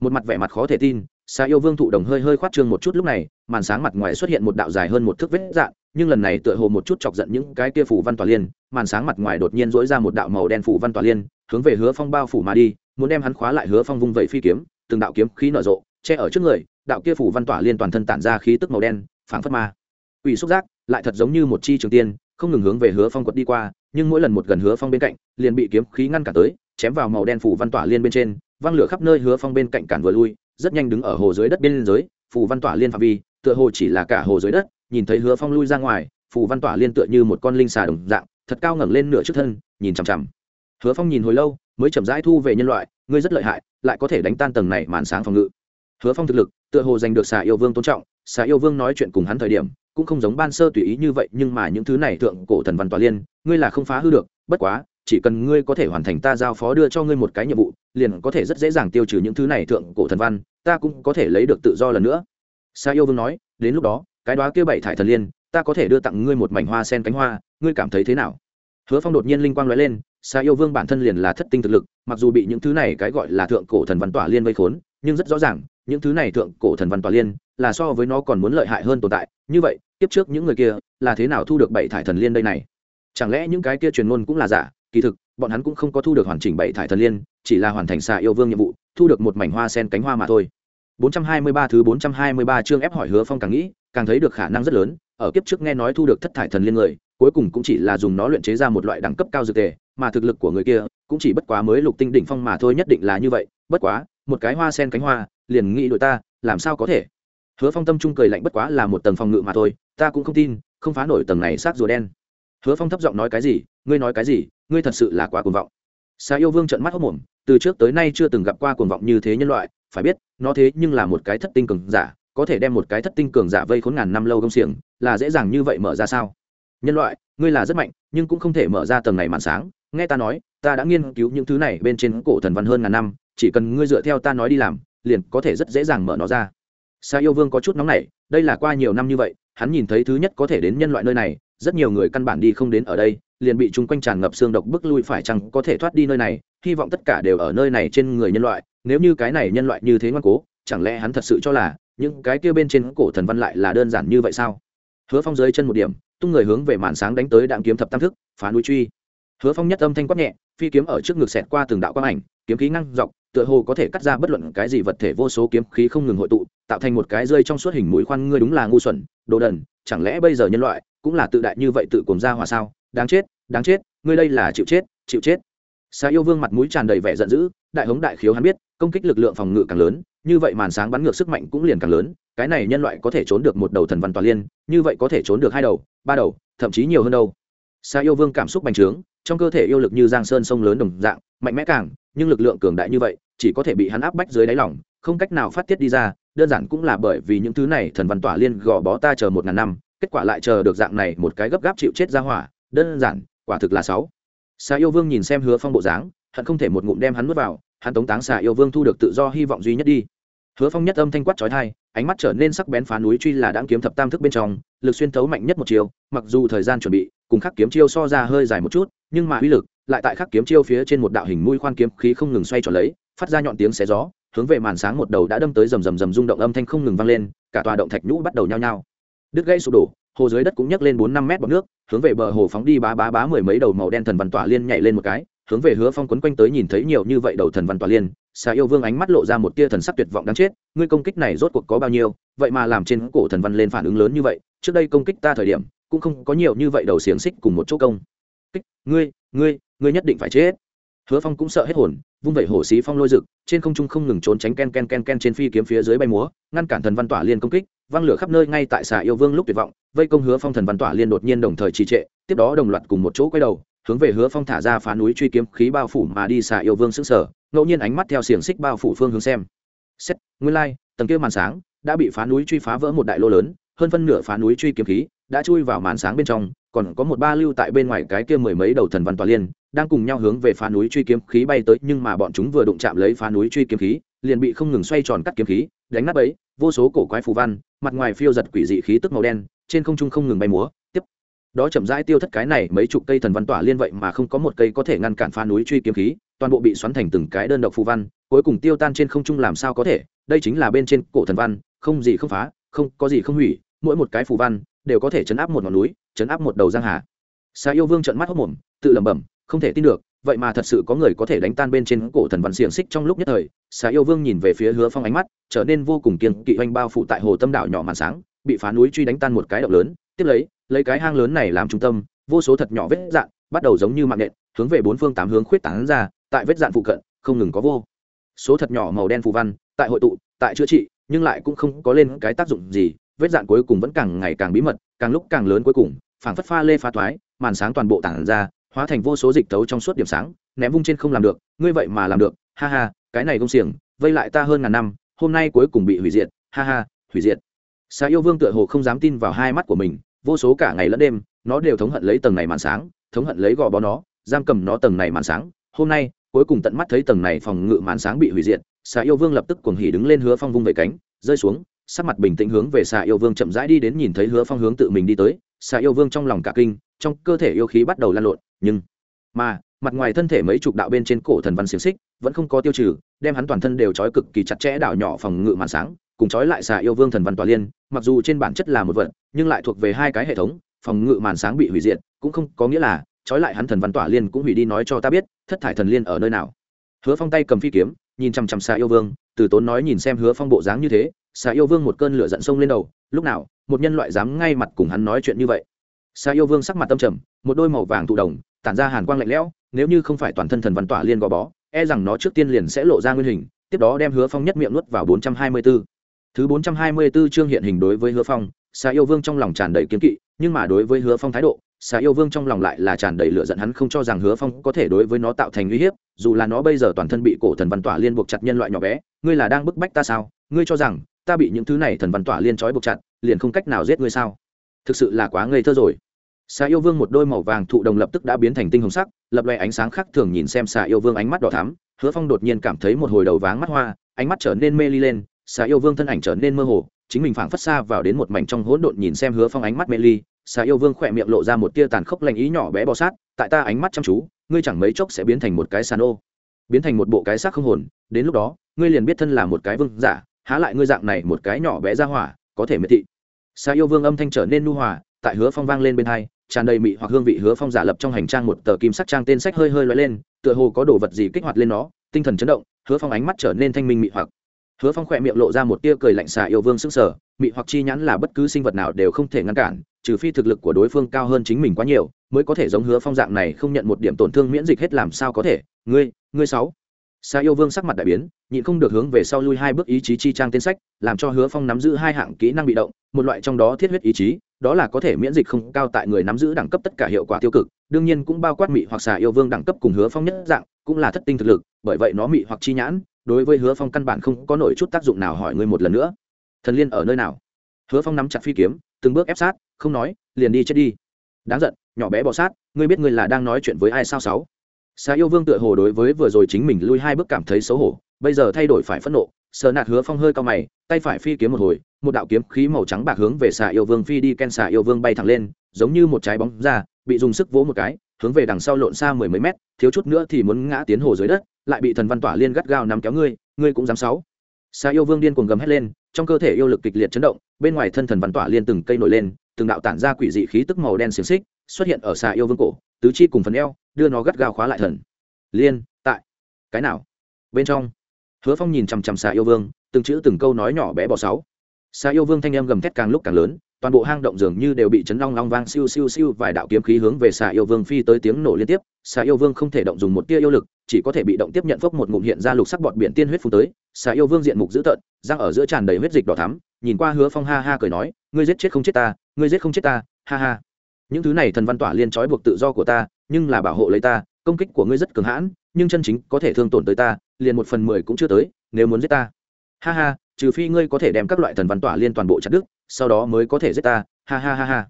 S1: Một mặt vẻ mặt khó thể tin, xà yêu vương thụ đồng hơi hơi khoát trương một chút lúc này, màn sáng mặt ngoài xuất hiện một đạo dài hơn một thước vết dạn nhưng lần này tựa hồ một chút chọc giận những cái kia phủ văn tòa liên, màn sáng mặt ngoài đột nhiên dỗi ra một đạo màu đen phủ văn tòa liên, hướng về hứa phong bao phủ mà đi, muốn đem hắn khóa lại hứa phong vung vẩy phi kiếm, từng đạo kiếm khí nở rộ, che ở trước người đạo kia phủ văn tỏa liên toàn thân tản ra khí tức màu đen, phảng phất ma. Ủy xúc giác, lại thật giống như một chi trường tiên, không ngừng hướng về hứa phong quật đi qua, nhưng mỗi lần một gần hứa phong bên cạnh, liền bị kiếm khí ngăn cả tới, chém vào màu đen phủ văn tỏa liên bên trên, văng lửa khắp nơi hứa phong bên cạnh cản vừa lui, rất nhanh đứng ở hồ dưới đất bên dưới, phủ văn tỏa liên phạm vi, tựa hồ chỉ là cả hồ dưới đất, nhìn thấy hứa phong lui ra ngoài, phủ văn tỏa liên tựa như một con linh xà đồng dạng, thật cao ngẩng lên nửa trước thân, nhìn chằm chằm. Hứa phong nhìn hồi lâu, mới chậm rãi thu về nhân loại, ngươi rất lợi hại, lại có thể đánh tan tầng này màn sáng phòng ngự hứa phong thực lực, tựa hồ giành được xà yêu vương tôn trọng, xà yêu vương nói chuyện cùng hắn thời điểm, cũng không giống ban sơ tùy ý như vậy, nhưng mà những thứ này thượng cổ thần văn tòa liên, ngươi là không phá hư được, bất quá, chỉ cần ngươi có thể hoàn thành ta giao phó đưa cho ngươi một cái nhiệm vụ, liền có thể rất dễ dàng tiêu trừ những thứ này thượng cổ thần văn, ta cũng có thể lấy được tự do lần nữa. Sa yêu vương nói, đến lúc đó, cái đó kia bảy thải thần liên, ta có thể đưa tặng ngươi một mảnh hoa sen cánh hoa, ngươi cảm thấy thế nào? Hứa phong đột nhiên linh quang nói lên sa yêu vương bản thân liền là thất tinh thực lực, mặc dù bị những thứ này cái gọi là thượng cổ thần văn tỏa liên vây khốn, nhưng rất rõ ràng những thứ này thượng cổ thần văn tòa liên là so với nó còn muốn lợi hại hơn tồn tại. Như vậy tiếp trước những người kia là thế nào thu được bảy thải thần liên đây này? Chẳng lẽ những cái kia truyền ngôn cũng là giả? Kỳ thực bọn hắn cũng không có thu được hoàn chỉnh bảy thải thần liên chỉ là hoàn thành xà yêu vương nhiệm vụ thu được một mảnh hoa sen cánh hoa mà thôi. 423 thứ 423 chương ép hỏi Hứa Phong càng nghĩ, càng thấy được khả năng rất lớn, ở kiếp trước nghe nói thu được thất thải thần liên người, cuối cùng cũng chỉ là dùng nó luyện chế ra một loại đẳng cấp cao dược tề, mà thực lực của người kia cũng chỉ bất quá mới lục tinh đỉnh phong mà thôi, nhất định là như vậy, bất quá, một cái hoa sen cánh hoa, liền nghĩ đội ta, làm sao có thể? Hứa Phong tâm trung cười lạnh bất quá là một tầng phòng ngự mà thôi, ta cũng không tin, không phá nổi tầng này sát rùa đen. Hứa Phong thấp giọng nói cái gì, ngươi nói cái gì, ngươi thật sự là quá cuồng vọng. Sa yêu vương trợn mắt hốc mồm, từ trước tới nay chưa từng gặp qua cuồng vọng như thế nhân loại, phải biết nó thế nhưng là một cái thất tinh cường giả có thể đem một cái thất tinh cường giả vây khốn ngàn năm lâu công xiềng là dễ dàng như vậy mở ra sao nhân loại ngươi là rất mạnh nhưng cũng không thể mở ra tầng này màn sáng nghe ta nói ta đã nghiên cứu những thứ này bên trên cổ thần văn hơn ngàn năm chỉ cần ngươi dựa theo ta nói đi làm, liền có thể rất dễ dàng mở nó ra. Sa yêu vương có chút nóng nảy, đây là qua nhiều năm như vậy, hắn nhìn thấy thứ nhất có thể đến nhân loại nơi này, rất nhiều người căn bản đi không đến ở đây, liền bị chúng quanh tràn ngập xương độc bức lui phải chăng có thể thoát đi nơi này, hy vọng tất cả đều ở nơi này trên người nhân loại, nếu như cái này nhân loại như thế ngoan cố, chẳng lẽ hắn thật sự cho là, những cái kia bên trên cổ thần văn lại là đơn giản như vậy sao? Hứa phong dưới chân một điểm, tung người hướng về màn sáng đánh tới đạn kiếm thập tam thức, phá núi truy hứa phong nhất âm thanh quát nhẹ phi kiếm ở trước ngực xẹt qua từng đạo quang ảnh kiếm khí ngăn dọc tựa hồ có thể cắt ra bất luận cái gì vật thể vô số kiếm khí không ngừng hội tụ tạo thành một cái rơi trong suốt hình mũi khoan ngươi đúng là ngu xuẩn đồ đần chẳng lẽ bây giờ nhân loại cũng là tự đại như vậy tự cùng ra hòa sao đáng chết đáng chết ngươi đây là chịu chết chịu chết Sa yêu vương mặt mũi tràn đầy vẻ giận dữ, đại hống đại khiếu hắn biết, công kích lực lượng phòng ngự càng lớn, như vậy màn sáng bắn ngược sức mạnh cũng liền càng lớn, cái này nhân loại có thể trốn được một đầu thần văn toàn liên, như vậy có thể trốn được hai đầu, ba đầu, thậm chí nhiều hơn đâu. Sa yêu vương cảm xúc bành trướng, trong cơ thể yêu lực như giang sơn sông lớn đồng dạng, mạnh mẽ càng, nhưng lực lượng cường đại như vậy, chỉ có thể bị hắn áp bách dưới đáy lòng, không cách nào phát tiết đi ra, đơn giản cũng là bởi vì những thứ này thần văn tỏa liên gò bó ta chờ một ngàn năm kết quả lại chờ được dạng này một cái gấp gáp chịu chết ra hỏa đơn giản quả thực là sáu. Xà yêu vương nhìn xem hứa phong bộ dáng hắn không thể một ngụm đem hắn nuốt vào hắn tống táng xà yêu vương thu được tự do hy vọng duy nhất đi. Hứa phong nhất âm thanh quát trói thai ánh mắt trở nên sắc bén phá núi truy là đáng kiếm thập tam thức bên trong lực xuyên thấu mạnh nhất một chiều mặc dù thời gian chuẩn bị cùng khắc kiếm chiêu so ra hơi dài một chút, nhưng mà uy lực lại tại khắc kiếm chiêu phía trên một đạo hình mũi khoan kiếm khí không ngừng xoay tròn lấy, phát ra nhọn tiếng xé gió, hướng về màn sáng một đầu đã đâm tới rầm rầm rầm rung động âm thanh không ngừng vang lên, cả tòa động thạch nhũ bắt đầu nhao nhao. Đứt gãy sụp đổ, hồ dưới đất cũng nhấc lên bốn năm mét bọt nước, hướng về bờ hồ phóng đi bá bá bá mười mấy đầu màu đen thần văn tỏa liên nhảy lên một cái, hướng về hứa phong quấn quanh tới nhìn thấy nhiều như vậy đầu thần văn tỏa liên, xà yêu vương ánh mắt lộ ra một tia thần sắc tuyệt vọng đáng chết, ngươi công kích này rốt cuộc có bao nhiêu, vậy mà làm trên cổ thần văn lên phản ứng lớn như vậy, trước đây công kích ta thời điểm cũng không có nhiều như vậy đầu xiềng xích cùng một chỗ công. Kích ngươi ngươi ngươi nhất định phải chết. Hứa phong cũng sợ hết hồn vung vẩy hổ xí phong lôi rực trên không trung không ngừng trốn tránh ken ken ken ken trên phi kiếm phía dưới bay múa ngăn cản thần văn tỏa liên công kích văng lửa khắp nơi ngay tại xà yêu vương lúc tuyệt vọng vây công hứa phong thần văn tỏa liên đột nhiên đồng thời trì trệ tiếp đó đồng loạt cùng một chỗ quay đầu hướng về hứa phong thả ra phá núi truy kiếm khí bao phủ mà đi xà yêu vương xứng sở ngẫu nhiên ánh mắt theo xiềng xích bao phủ phương hướng xem. Xét nguyên lai、like, tầng kia màn sáng đã bị phá núi truy phá vỡ một đại lô lớn hơn phân nửa phá núi truy kiếm khí đã chui vào màn sáng bên trong, còn có một ba lưu tại bên ngoài cái kia mười mấy đầu thần văn tòa liên, đang cùng nhau hướng về phá núi truy kiếm khí bay tới, nhưng mà bọn chúng vừa đụng chạm lấy phá núi truy kiếm khí, liền bị không ngừng xoay tròn cắt kiếm khí, đánh nát ấy vô số cổ quái phù văn, mặt ngoài phiêu giật quỷ dị khí tức màu đen, trên không trung không ngừng bay múa, tiếp. Đó chậm rãi tiêu thất cái này mấy chục cây thần văn tỏa liên vậy mà không có một cây có thể ngăn cản phá núi truy kiếm khí, toàn bộ bị xoắn thành từng cái đơn độc phù văn, cuối cùng tiêu tan trên không trung làm sao có thể, đây chính là bên trên cổ thần văn, không gì không phá, không có gì không hủy, mỗi một cái phù văn đều có thể chấn áp một ngọn núi, chấn áp một đầu giang hà. Xà yêu vương trợn mắt hốc mồm, tự lẩm bẩm, không thể tin được, vậy mà thật sự có người có thể đánh tan bên trên cổ thần văn xiềng xích trong lúc nhất thời. Xà yêu vương nhìn về phía hứa phong ánh mắt, trở nên vô cùng kiên kỵ oanh bao phủ tại hồ tâm đảo nhỏ màn sáng, bị phá núi truy đánh tan một cái động lớn, tiếp lấy lấy cái hang lớn này làm trung tâm, vô số thật nhỏ vết dạn, bắt đầu giống như mạng nện, hướng về bốn phương tám hướng khuyết tán ra, tại vết dạn phụ cận, không ngừng có vô số thật nhỏ màu đen phù văn, tại hội tụ, tại chữa trị, nhưng lại cũng không có lên cái tác dụng gì vết dạn cuối cùng vẫn càng ngày càng bí mật, càng lúc càng lớn cuối cùng, phảng phất pha lê phá thoái, màn sáng toàn bộ tản ra, hóa thành vô số dịch tấu trong suốt điểm sáng, ném vung trên không làm được, ngươi vậy mà làm được, ha ha, cái này công xiềng, vây lại ta hơn ngàn năm, hôm nay cuối cùng bị hủy diệt, ha ha, hủy diệt. Xà yêu vương tựa hồ không dám tin vào hai mắt của mình, vô số cả ngày lẫn đêm, nó đều thống hận lấy tầng này màn sáng, thống hận lấy gò bó nó, giam cầm nó tầng này màn sáng, hôm nay, cuối cùng tận mắt thấy tầng này phòng ngự màn sáng bị hủy diệt xà yêu vương lập tức cuồng hỉ đứng lên hứa phong vung về cánh, rơi xuống sắc mặt bình tĩnh hướng về xà yêu vương chậm rãi đi đến nhìn thấy hứa phong hướng tự mình đi tới. Xà yêu vương trong lòng cả kinh, trong cơ thể yêu khí bắt đầu lan lộn, nhưng mà, mặt ngoài thân thể mấy chục đạo bên trên cổ thần văn xiềng xích vẫn không có tiêu trừ, đem hắn toàn thân đều trói cực kỳ chặt chẽ đảo nhỏ phòng ngự màn sáng, cùng trói lại xà yêu vương thần văn tòa liên, mặc dù trên bản chất là một vật, nhưng lại thuộc về hai cái hệ thống, phòng ngự màn sáng bị hủy diệt, cũng không có nghĩa là trói lại hắn thần văn tỏa liên cũng hủy đi nói cho ta biết, thất thải thần liên ở nơi nào. Hứa phong tay cầm phi kiếm, nhìn chằm chằm xà yêu vương, từ tốn nói nhìn xem hứa phong bộ dáng như thế xà yêu vương một cơn lửa giận sông lên đầu, lúc nào, một nhân loại dám ngay mặt cùng hắn nói chuyện như vậy xà yêu vương sắc mặt tâm trầm, một đôi màu vàng thụ đồng, tản ra hàn quang lạnh lẽo, nếu như không phải toàn thân thần văn tỏa liên gò bó e rằng nó trước tiên liền sẽ lộ ra nguyên hình, tiếp đó đem hứa phong nhất miệng nuốt vào bốn trăm hai mươi 424. thứ bốn trăm hai mươi 424 chương hiện hình đối với hứa phong, xà yêu vương trong lòng tràn đầy kiếm kỵ, nhưng mà đối với hứa phong thái độ, xà yêu vương trong lòng lại là tràn đầy lửa giận hắn không cho rằng hứa phong có thể đối với nó tạo thành uy hiếp, dù là nó bây giờ toàn thân bị cổ thần văn tỏa liên buộc chặt nhân loại nhỏ bé, ngươi là đang bức bách ta sao ngươi cho rằng ta bị những thứ này thần văn tỏa liên trói buộc chặt, liền không cách nào giết ngươi sao? Thực sự là quá ngây thơ rồi. Xà yêu vương một đôi màu vàng thụ đồng lập tức đã biến thành tinh hồng sắc, lập loè ánh sáng khác thường nhìn xem xà yêu vương ánh mắt đỏ thắm, hứa phong đột nhiên cảm thấy một hồi đầu váng mắt hoa, ánh mắt trở nên mê ly lên, xà yêu vương thân ảnh trở nên mơ hồ, chính mình phảng phất xa vào đến một mảnh trong hỗn độn nhìn xem hứa phong ánh mắt mê ly, xà yêu vương khỏe miệng lộ ra một tia tàn khốc lành ý nhỏ bé bò sát, tại ta ánh mắt chăm chú, ngươi chẳng mấy chốc sẽ biến thành một cái sàn ô biến thành một bộ cái xác không hồn, đến lúc đó, ngươi liền biết thân là một cái vương giả há lại ngươi dạng này một cái nhỏ bé ra hỏa, có thể miệt thị. Xa yêu vương âm thanh trở nên nu hòa, tại hứa phong vang lên bên hai, tràn đầy mị hoặc hương vị hứa phong giả lập trong hành trang một tờ kim sắc trang tên sách hơi hơi loại lên, tựa hồ có đồ vật gì kích hoạt lên nó, tinh thần chấn động, hứa phong ánh mắt trở nên thanh minh mị hoặc. Hứa phong khỏe miệng lộ ra một tia cười lạnh xà yêu vương sức sở mị hoặc chi nhãn là bất cứ sinh vật nào đều không thể ngăn cản, trừ phi thực lực của đối phương cao hơn chính mình quá nhiều, mới có thể giống hứa phong dạng này không nhận một điểm tổn thương miễn dịch hết làm sao có thể. Ngươi ngươi sáu. Sa yêu vương sắc mặt đại biến, nhịn không được hướng về sau lui hai bước ý chí chi trang tên sách, làm cho hứa phong nắm giữ hai hạng kỹ năng bị động, một loại trong đó thiết huyết ý chí, đó là có thể miễn dịch không cao tại người nắm giữ đẳng cấp tất cả hiệu quả tiêu cực, đương nhiên cũng bao quát mị hoặc xà yêu vương đẳng cấp cùng hứa phong nhất dạng, cũng là thất tinh thực lực, bởi vậy nó mị hoặc chi nhãn, đối với hứa phong căn bản không có nổi chút tác dụng nào hỏi ngươi một lần nữa. Thần liên ở nơi nào? Hứa phong nắm chặt phi kiếm, từng bước ép sát, không nói, liền đi chết đi. Đáng giận, nhỏ bé bò sát, ngươi biết ngươi là đang nói chuyện với ai sao sáu? Xà yêu vương tựa hồ đối với vừa rồi chính mình lui hai bước cảm thấy xấu hổ, bây giờ thay đổi phải phẫn nộ sờ nạt hứa phong hơi cao mày, tay phải phi kiếm một hồi, một đạo kiếm khí màu trắng bạc hướng về xà yêu vương phi đi, ken xà yêu vương bay thẳng lên, giống như một trái bóng ra, bị dùng sức vỗ một cái, hướng về đằng sau lộn xa mười mấy mét, thiếu chút nữa thì muốn ngã tiến hồ dưới đất, lại bị thần văn tỏa liên gắt gao nắm kéo ngươi ngươi cũng dám sáu. Xà yêu vương điên cuồng gầm hét lên, trong cơ thể yêu lực kịch liệt chấn động, bên ngoài thân thần văn tỏa liên từng cây nổi lên, từng đạo tản ra quỷ dị khí tức màu đen xiềng xích, xuất hiện ở xà yêu vương cổ tứ chi cùng phần eo, đưa nó gắt gao khóa lại thần. Liên, tại. Cái nào? Bên trong. Hứa phong nhìn chằm chằm xà yêu vương, từng chữ từng câu nói nhỏ bé bỏ sáu. Xà yêu vương thanh em gầm thét càng lúc càng lớn, toàn bộ hang động dường như đều bị chấn long long vang siêu siêu siêu vài đạo kiếm khí hướng về xà yêu vương phi tới tiếng nổ liên tiếp. Xà yêu vương không thể động dùng một tia yêu lực, chỉ có thể bị động tiếp nhận phốc một ngụm hiện ra lục sắc bọt biển tiên huyết phun tới. Xà yêu vương diện mục dữ tợn, răng ở giữa tràn đầy huyết dịch đỏ thắm, nhìn qua hứa phong ha ha cười nói, ngươi giết chết không chết ta, ngươi giết không chết ta, ha ha những thứ này thần văn tỏa liên trói buộc tự do của ta, nhưng là bảo hộ lấy ta, công kích của ngươi rất cường hãn, nhưng chân chính có thể thương tổn tới ta, liền một phần mười cũng chưa tới, nếu muốn giết ta. Ha ha, trừ phi ngươi có thể đem các loại thần văn tỏa liên toàn bộ chặt đứt, sau đó mới có thể giết ta. Ha ha ha ha.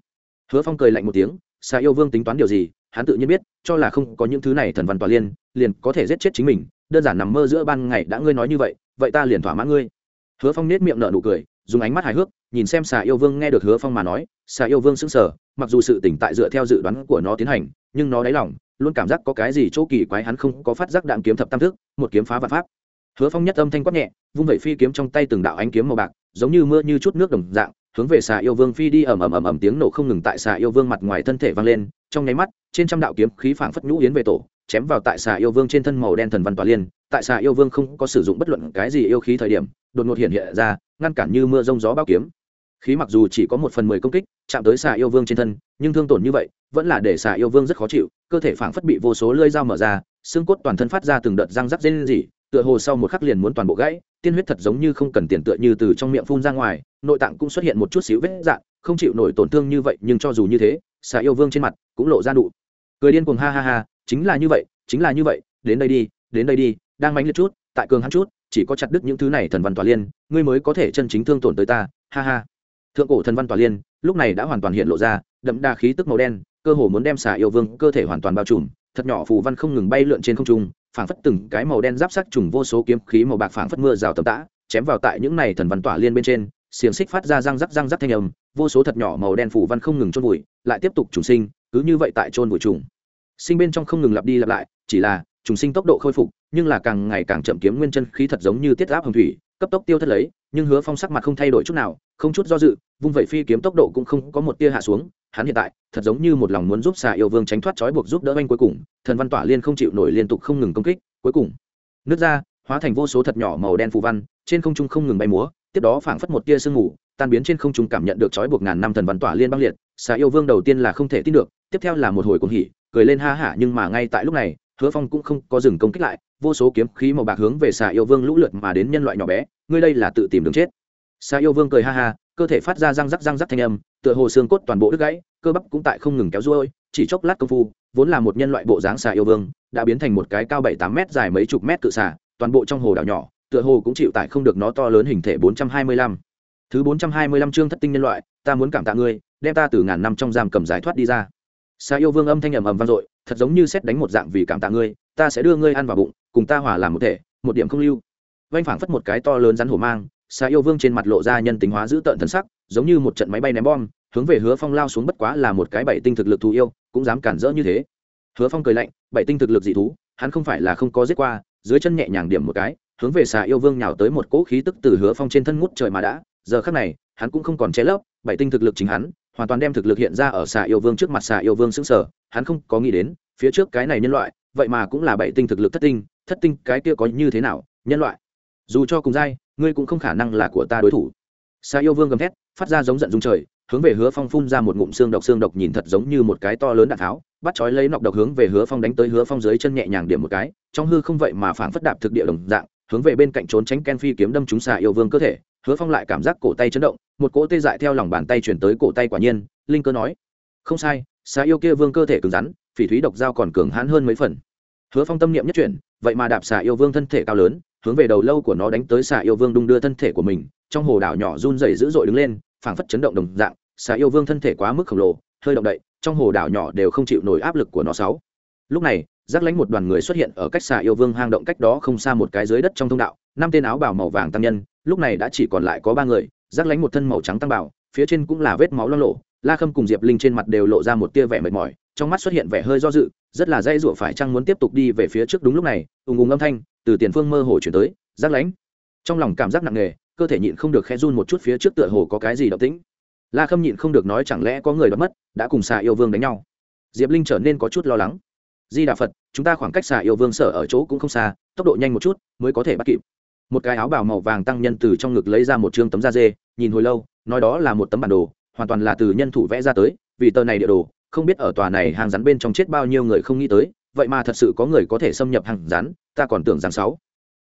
S1: Hứa phong cười lạnh một tiếng xà yêu vương tính toán điều gì, hắn tự nhiên biết, cho là không có những thứ này thần văn tỏa liên, liền có thể giết chết chính mình. Đơn giản nằm mơ giữa ban ngày đã ngươi nói như vậy vậy ta liền thỏa mãn ngươi. Hứa phong nết miệng nở nụ cười dùng ánh mắt hài hước, nhìn xem xà yêu vương nghe được hứa phong mà nói, xà yêu vương sững sờ, mặc dù sự tỉnh tại dựa theo dự đoán của nó tiến hành, nhưng nó đáy lòng luôn cảm giác có cái gì chỗ kỳ quái hắn không có phát giác đạn kiếm thập tam thức, một kiếm phá vạn pháp. Hứa phong nhất âm thanh quát nhẹ, vung vẩy phi kiếm trong tay từng đạo ánh kiếm màu bạc, giống như mưa như chút nước đồng dạng, hướng về xà yêu vương phi đi ầm ầm ầm ầm tiếng nổ không ngừng tại xà yêu vương mặt ngoài thân thể vang lên, trong nháy mắt, trên trăm đạo kiếm khí phảng phất nhũ yến về tổ, chém vào tại xà yêu vương trên thân màu đen thần văn tỏa liên, tại xà yêu vương không có sử dụng bất luận cái gì yêu khí thời điểm, đột ngột hiện hiện ra ngăn cản như mưa rông gió bao kiếm. Khí mặc dù chỉ có một phần mười công kích, chạm tới xà yêu vương trên thân, nhưng thương tổn như vậy, vẫn là để xà yêu vương rất khó chịu, cơ thể phảng phất bị vô số lưỡi dao mở ra, xương cốt toàn thân phát ra từng đợt răng rắc rên rỉ, tựa hồ sau một khắc liền muốn toàn bộ gãy, tiên huyết thật giống như không cần tiền tựa như từ trong miệng phun ra ngoài, nội tạng cũng xuất hiện một chút xíu vết dạn không chịu nổi tổn thương như vậy, nhưng cho dù như thế, xà yêu vương trên mặt cũng lộ ra nụ cười điên cuồng ha ha ha, chính là như vậy, chính là như vậy, đến đây đi, đến đây đi, đang mánh liệt chút, tại cường hắn chút chỉ có chặt đứt những thứ này thần văn tòa liên, ngươi mới có thể chân chính thương tổn tới ta, ha ha. Thượng cổ thần văn tòa liên, lúc này đã hoàn toàn hiện lộ ra, đậm đà khí tức màu đen, cơ hồ muốn đem xà yêu vương cơ thể hoàn toàn bao trùm, thật nhỏ phù văn không ngừng bay lượn trên không trung, phảng phất từng cái màu đen giáp sắc trùng vô số kiếm khí màu bạc phảng phất mưa rào tầm tã, chém vào tại những này thần văn tỏa liên bên trên, xiềng xích phát ra răng rắc răng rắc thanh âm, vô số thật nhỏ màu đen phủ văn không ngừng trôn vùi, lại tiếp tục trùng sinh, cứ như vậy tại trôn vùi trùng. Sinh bên trong không ngừng lặp đi lặp lại, chỉ là trùng sinh tốc độ khôi phục nhưng là càng ngày càng chậm kiếm nguyên chân khí thật giống như tiết áp hồng thủy, cấp tốc tiêu thất lấy, nhưng hứa phong sắc mặt không thay đổi chút nào, không chút do dự, vung vẩy phi kiếm tốc độ cũng không có một tia hạ xuống. Hắn hiện tại, thật giống như một lòng muốn giúp xà yêu vương tránh thoát trói buộc giúp đỡ anh cuối cùng, thần văn tỏa liên không chịu nổi liên tục không ngừng công kích, cuối cùng nước ra, hóa thành vô số thật nhỏ màu đen phù văn, trên không trung không ngừng bay múa, tiếp đó phảng phất một tia sương mù, tan biến trên không trung cảm nhận được trói buộc ngàn năm thần văn tỏa liên băng liệt. Xà yêu vương đầu tiên là không thể tin được, tiếp theo là một hồi cuồng hỉ, cười lên ha hả, nhưng mà ngay tại lúc này, hứa phong cũng không có dừng công kích lại vô số kiếm khí màu bạc hướng về xà yêu vương lũ lượt mà đến nhân loại nhỏ bé, ngươi đây là tự tìm đường chết. Xà yêu vương cười ha ha, cơ thể phát ra răng rắc răng rắc thanh âm, tựa hồ xương cốt toàn bộ đứt gãy, cơ bắp cũng tại không ngừng kéo ruôi, chỉ chốc lát công phu, vốn là một nhân loại bộ dáng xà yêu vương, đã biến thành một cái cao bảy tám mét dài mấy chục mét cự xà, toàn bộ trong hồ đảo nhỏ, tựa hồ cũng chịu tại không được nó to lớn hình thể bốn trăm hai mươi lăm. Thứ bốn trăm hai mươi lăm chương thất tinh nhân loại, ta muốn cảm tạ ngươi, đem ta từ ngàn năm trong giam cầm giải thoát đi ra. Xà yêu vương âm thanh ầm ầm vang dội thật giống như xét đánh một dạng vì cảm tạ ngươi, ta sẽ đưa ngươi ăn vào bụng, cùng ta hòa làm một thể, một điểm không lưu. Vanh phảng phất một cái to lớn rắn hổ mang xà yêu vương trên mặt lộ ra nhân tính hóa giữ tợn thân sắc, giống như một trận máy bay ném bom, hướng về hứa phong lao xuống bất quá là một cái bảy tinh thực lực thú yêu, cũng dám cản rỡ như thế. Hứa phong cười lạnh, bảy tinh thực lực dị thú, hắn không phải là không có giết qua, dưới chân nhẹ nhàng điểm một cái, hướng về xà yêu vương nhào tới một cỗ khí tức từ hứa phong trên thân ngút trời mà đã. Giờ khắc này, hắn cũng không còn che lấp, bảy tinh thực lực chính hắn, hoàn toàn đem thực lực hiện ra ở xà yêu vương trước mặt xà yêu vương xứng sở hắn không có nghĩ đến, phía trước cái này nhân loại, vậy mà cũng là bảy tinh thực lực thất tinh thất tinh cái kia có như thế nào, nhân loại? Dù cho cùng dai, ngươi cũng không khả năng là của ta đối thủ. Xa yêu vương gầm thét, phát ra giống giận dung trời, hướng về hứa phong phun ra một ngụm xương độc xương độc nhìn thật giống như một cái to lớn đạn tháo, bắt chói lấy nọc độc hướng về hứa phong đánh tới hứa phong dưới chân nhẹ nhàng điểm một cái, trong hư không vậy mà phảng phất đạp thực địa đồng dạng, hướng về bên cạnh trốn tránh ken phi kiếm đâm chúng xà yêu vương cơ thể, hứa phong lại cảm giác cổ tay chấn động, một cỗ tê dại theo lòng bàn tay chuyển tới cổ tay quả nhiên, linh cơ nói, không sai xà yêu kia vương cơ thể cứng rắn, phỉ thúy độc dao còn cường hãn hơn mấy phần. Hứa phong tâm niệm nhất chuyển, vậy mà đạp xà yêu vương thân thể cao lớn, hướng về đầu lâu của nó đánh tới xà yêu vương đung đưa thân thể của mình, trong hồ đảo nhỏ run rẩy dữ dội đứng lên, phảng phất chấn động đồng dạng xà yêu vương thân thể quá mức khổng lồ, hơi động đậy, trong hồ đảo nhỏ đều không chịu nổi áp lực của nó sáu. Lúc này giác lánh một đoàn người xuất hiện ở cách xà yêu vương hang động cách đó không xa một cái dưới đất trong thông đạo, năm tên áo bảo màu vàng tăng nhân, lúc này đã chỉ còn lại có ba người giác lánh một thân màu trắng tăng bảo phía trên cũng là vết máu lo lộ la khâm cùng diệp linh trên mặt đều lộ ra một tia vẻ mệt mỏi, trong mắt xuất hiện vẻ hơi do dự, rất là dây rủa phải chăng muốn tiếp tục đi về phía trước đúng lúc này, ùng ùng âm thanh từ tiền phương mơ hồ chuyển tới rác lánh trong lòng cảm giác nặng nề, cơ thể nhịn không được khẽ run một chút phía trước tựa hồ có cái gì động tĩnh. La khâm nhịn không được nói chẳng lẽ có người đã mất, đã cùng xà yêu vương đánh nhau. Diệp linh trở nên có chút lo lắng. Di đà phật, chúng ta khoảng cách xà yêu vương sở ở chỗ cũng không xa, tốc độ nhanh một chút mới có thể bắt kịp. Một cái áo bào màu vàng tăng nhân từ trong ngực lấy ra một chương tấm da dê, nhìn hồi lâu, nói đó là một tấm bản đồ hoàn toàn là từ nhân thủ vẽ ra tới, vì tờ này địa đồ, không biết ở tòa này hàng rắn bên trong chết bao nhiêu người không nghĩ tới, vậy mà thật sự có người có thể xâm nhập hàng rắn, ta còn tưởng rằng sáu.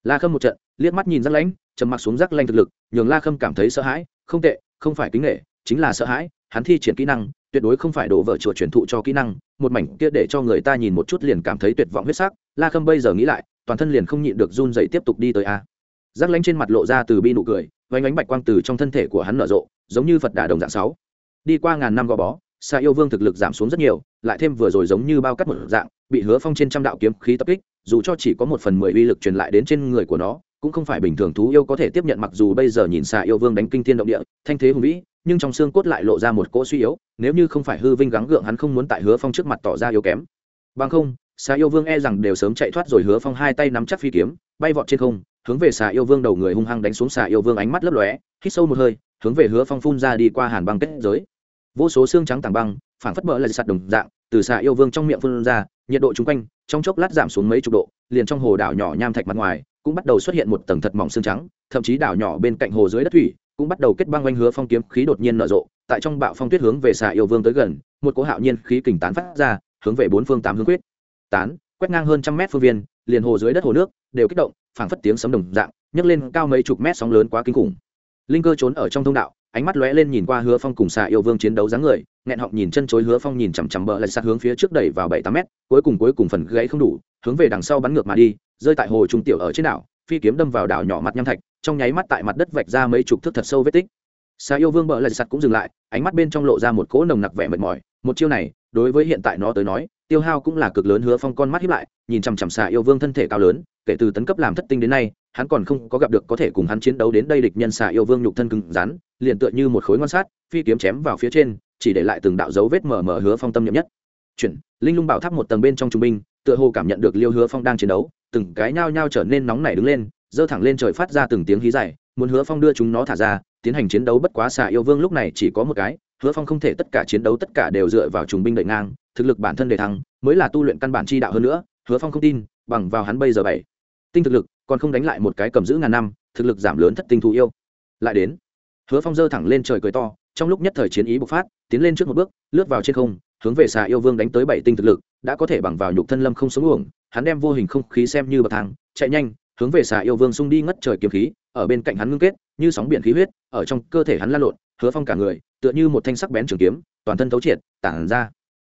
S1: La khâm một trận, liếc mắt nhìn rắc lãnh, trầm mặc xuống rắc lanh thực lực, nhường la khâm cảm thấy sợ hãi, không tệ, không phải kính nghệ chính là sợ hãi, hắn thi triển kỹ năng, tuyệt đối không phải đổ vợ chùa truyền thụ cho kỹ năng, một mảnh kia để cho người ta nhìn một chút liền cảm thấy tuyệt vọng huyết sắc, la khâm bây giờ nghĩ lại, toàn thân liền không nhịn được run dậy tiếp tục đi tới a giác lanh trên mặt lộ ra từ bi nụ cười, vánh ánh bạch quang từ trong thân thể của hắn nở rộ, giống như phật đà đồng dạng sáu. Đi qua ngàn năm gò bó xa yêu vương thực lực giảm xuống rất nhiều, lại thêm vừa rồi giống như bao cắt một dạng, bị hứa phong trên trăm đạo kiếm khí tập kích, dù cho chỉ có một phần mười uy lực truyền lại đến trên người của nó, cũng không phải bình thường thú yêu có thể tiếp nhận mặc dù bây giờ nhìn xa yêu vương đánh kinh thiên động địa, thanh thế hùng vĩ, nhưng trong xương cốt lại lộ ra một cỗ suy yếu, nếu như không phải hư vinh gắng gượng hắn không muốn tại hứa phong trước mặt tỏ ra yếu kém. Bằng không xa yêu vương e rằng đều sớm chạy thoát rồi hứa phong hai tay nắm chắc phi kiếm, bay vọt trên không hướng về xà yêu vương đầu người hung hăng đánh xuống xà yêu vương ánh mắt lấp lóe, hít sâu một hơi, hướng về hứa phong phun ra đi qua hàn băng kết giới. Vô số xương trắng tảng băng phản phất mỡ là sạt đồng dạng, từ xà yêu vương trong miệng phun ra, nhiệt độ chung quanh, trong chốc lát giảm xuống mấy chục độ, liền trong hồ đảo nhỏ nham thạch mặt ngoài, cũng bắt đầu xuất hiện một tầng thật mỏng xương trắng, thậm chí đảo nhỏ bên cạnh hồ dưới đất thủy, cũng bắt đầu kết băng quanh hứa phong kiếm, khí đột nhiên nở rộ, tại trong bạo phong tuyết hướng về xà yêu vương tới gần, một cỗ hạo nhiên khí kình tán phát ra, hướng về bốn phương tám hướng quyết. Tán quét ngang hơn trăm mét phương viên, liền hồ dưới đất hồ nước đều kích động, phảng phất tiếng sấm đồng dạng, nhấc lên cao mấy chục mét sóng lớn quá kinh khủng. Linh cơ trốn ở trong thông đạo, ánh mắt lóe lên nhìn qua hứa phong cùng xạ yêu vương chiến đấu dáng người, nghẹn họng nhìn chân chối hứa phong nhìn chằm chằm bờ lại sát hướng phía trước đẩy vào bảy tám mét, cuối cùng cuối cùng phần gãy không đủ, hướng về đằng sau bắn ngược mà đi, rơi tại hồ trung tiểu ở trên đảo, phi kiếm đâm vào đảo nhỏ mặt nham thạch, trong nháy mắt tại mặt đất vạch ra mấy chục thước thật sâu vết tích. Xà yêu vương bờ lại sạt cũng dừng lại, ánh mắt bên trong lộ ra một cỗ nồng nặc vẻ mệt mỏi, một chiêu này, đối với hiện tại nó tới nói tiêu hao cũng là cực lớn hứa phong con mắt hiếp lại, nhìn chằm chằm xạ yêu vương thân thể cao lớn, kể từ tấn cấp làm thất tinh đến nay, hắn còn không có gặp được có thể cùng hắn chiến đấu đến đây địch nhân xạ yêu vương nhục thân cứng rắn, liền tựa như một khối ngon sát phi kiếm chém vào phía trên, chỉ để lại từng đạo dấu vết mờ mờ hứa phong tâm nhậm nhất. Chuyển, linh lung bảo tháp một tầng bên trong trung binh, tựa hồ cảm nhận được liêu hứa phong đang chiến đấu, từng cái nhao nhao trở nên nóng nảy đứng lên, giơ thẳng lên trời phát ra từng tiếng hí dài, muốn hứa phong đưa chúng nó thả ra, tiến hành chiến đấu bất quá xạ yêu vương lúc này chỉ có một cái hứa phong không thể tất cả chiến đấu tất cả đều dựa vào trùng binh đẩy ngang, thực lực bản thân đề thăng, mới là tu luyện căn bản chi đạo hơn nữa, hứa phong không tin, bằng vào hắn bây giờ bảy tinh thực lực, còn không đánh lại một cái cầm giữ ngàn năm, thực lực giảm lớn thất tinh thú yêu. Lại đến, hứa phong giơ thẳng lên trời cười to, trong lúc nhất thời chiến ý bộc phát, tiến lên trước một bước, lướt vào trên không, hướng về xà yêu vương đánh tới bảy tinh thực lực, đã có thể bằng vào nhục thân lâm không sống uổng, hắn đem vô hình không khí xem như bậc thang, chạy nhanh, hướng về xà yêu vương xung đi ngất trời kiếm khí, ở bên cạnh hắn ngưng kết, như sóng biển khí huyết, ở trong cơ thể hắn lan lộn hứa phong cả người, tựa như một thanh sắc bén trường kiếm, toàn thân thấu triệt, tản ra.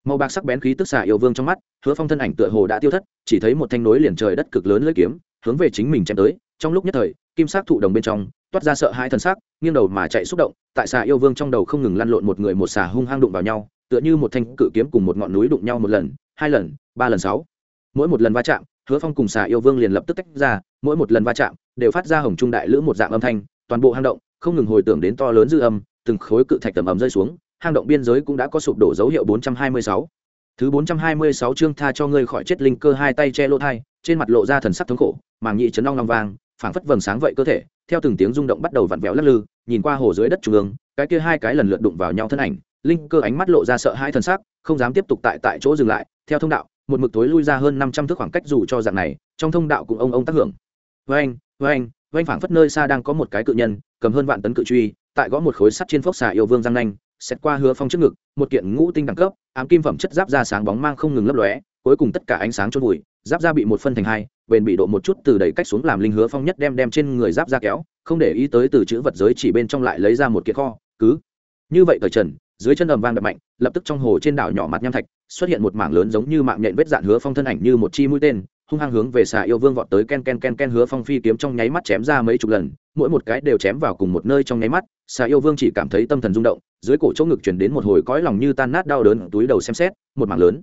S1: Màu bạc sắc bén khí tức xà yêu vương trong mắt, hứa phong thân ảnh tựa hồ đã tiêu thất, chỉ thấy một thanh nối liền trời đất cực lớn lưỡi kiếm, hướng về chính mình chém tới. Trong lúc nhất thời, kim sắc thụ đồng bên trong, toát ra sợ hai thân sắc, nghiêng đầu mà chạy xúc động, tại xà yêu vương trong đầu không ngừng lăn lộn một người một xà hung hăng đụng vào nhau, tựa như một thanh cự kiếm cùng một ngọn núi đụng nhau một lần, hai lần, ba lần, sáu. Mỗi một lần va chạm, hứa phong cùng xà yêu vương liền lập tức tách ra, mỗi một lần va chạm, đều phát ra hồng trung đại lữ một dạng âm thanh, toàn bộ hang động, không ngừng hồi tưởng đến to lớn dư âm từng khối cự thạch tầm ầm rơi xuống hang động biên giới cũng đã có sụp đổ dấu hiệu 426. Thứ 426 chương tha cho ngươi khỏi chết linh cơ hai tay che lỗ thai, trên mặt lộ ra thần sắc thống khổ, màng nhị chấn ong long vang, phảng phất vầng sáng vậy cơ thể, theo từng tiếng rung động bắt đầu vặn vẹo lắc lư, nhìn qua hồ dưới đất trung ương, cái kia hai cái lần lượt đụng vào nhau thân ảnh, linh cơ ánh mắt lộ ra sợ hãi thần sắc, không dám tiếp tục tại tại chỗ dừng lại, theo thông đạo, một mực tối lui ra hơn 500 thước khoảng cách dù cho dạng này, trong thông đạo cũng ông ông tác hưởng. Oeng, oeng, oeng phảng phất nơi xa đang có một cái cự nhân, cầm hơn vạn tấn cự truy, tại gõ một khối sắt trên phốc xà yêu vương răng nanh, xét qua hứa phong trước ngực một kiện ngũ tinh đẳng cấp ám kim phẩm chất giáp da sáng bóng mang không ngừng lấp lóe cuối cùng tất cả ánh sáng trôn vùi giáp da bị một phân thành hai bền bị độ một chút từ đầy cách xuống làm linh hứa phong nhất đem đem trên người giáp da kéo không để ý tới từ chữ vật giới chỉ bên trong lại lấy ra một kiện kho cứ. Như vậy thời trần dưới chân ầm vang đập mạnh lập tức trong hồ trên đảo nhỏ mặt nham thạch xuất hiện một mảng lớn giống như mạng nhện vết dạn hứa phong thân ảnh như một chi mũi tên hung hăng hướng về xà yêu vương vọt tới ken ken ken ken hứa phong phi kiếm trong nháy mắt chém ra mấy chục lần mỗi một cái đều chém vào cùng một nơi trong nháy mắt xà yêu vương chỉ cảm thấy tâm thần rung động, dưới cổ chỗ ngực chuyển đến một hồi cõi lòng như tan nát đau đớn, túi đầu xem xét, một mảng lớn.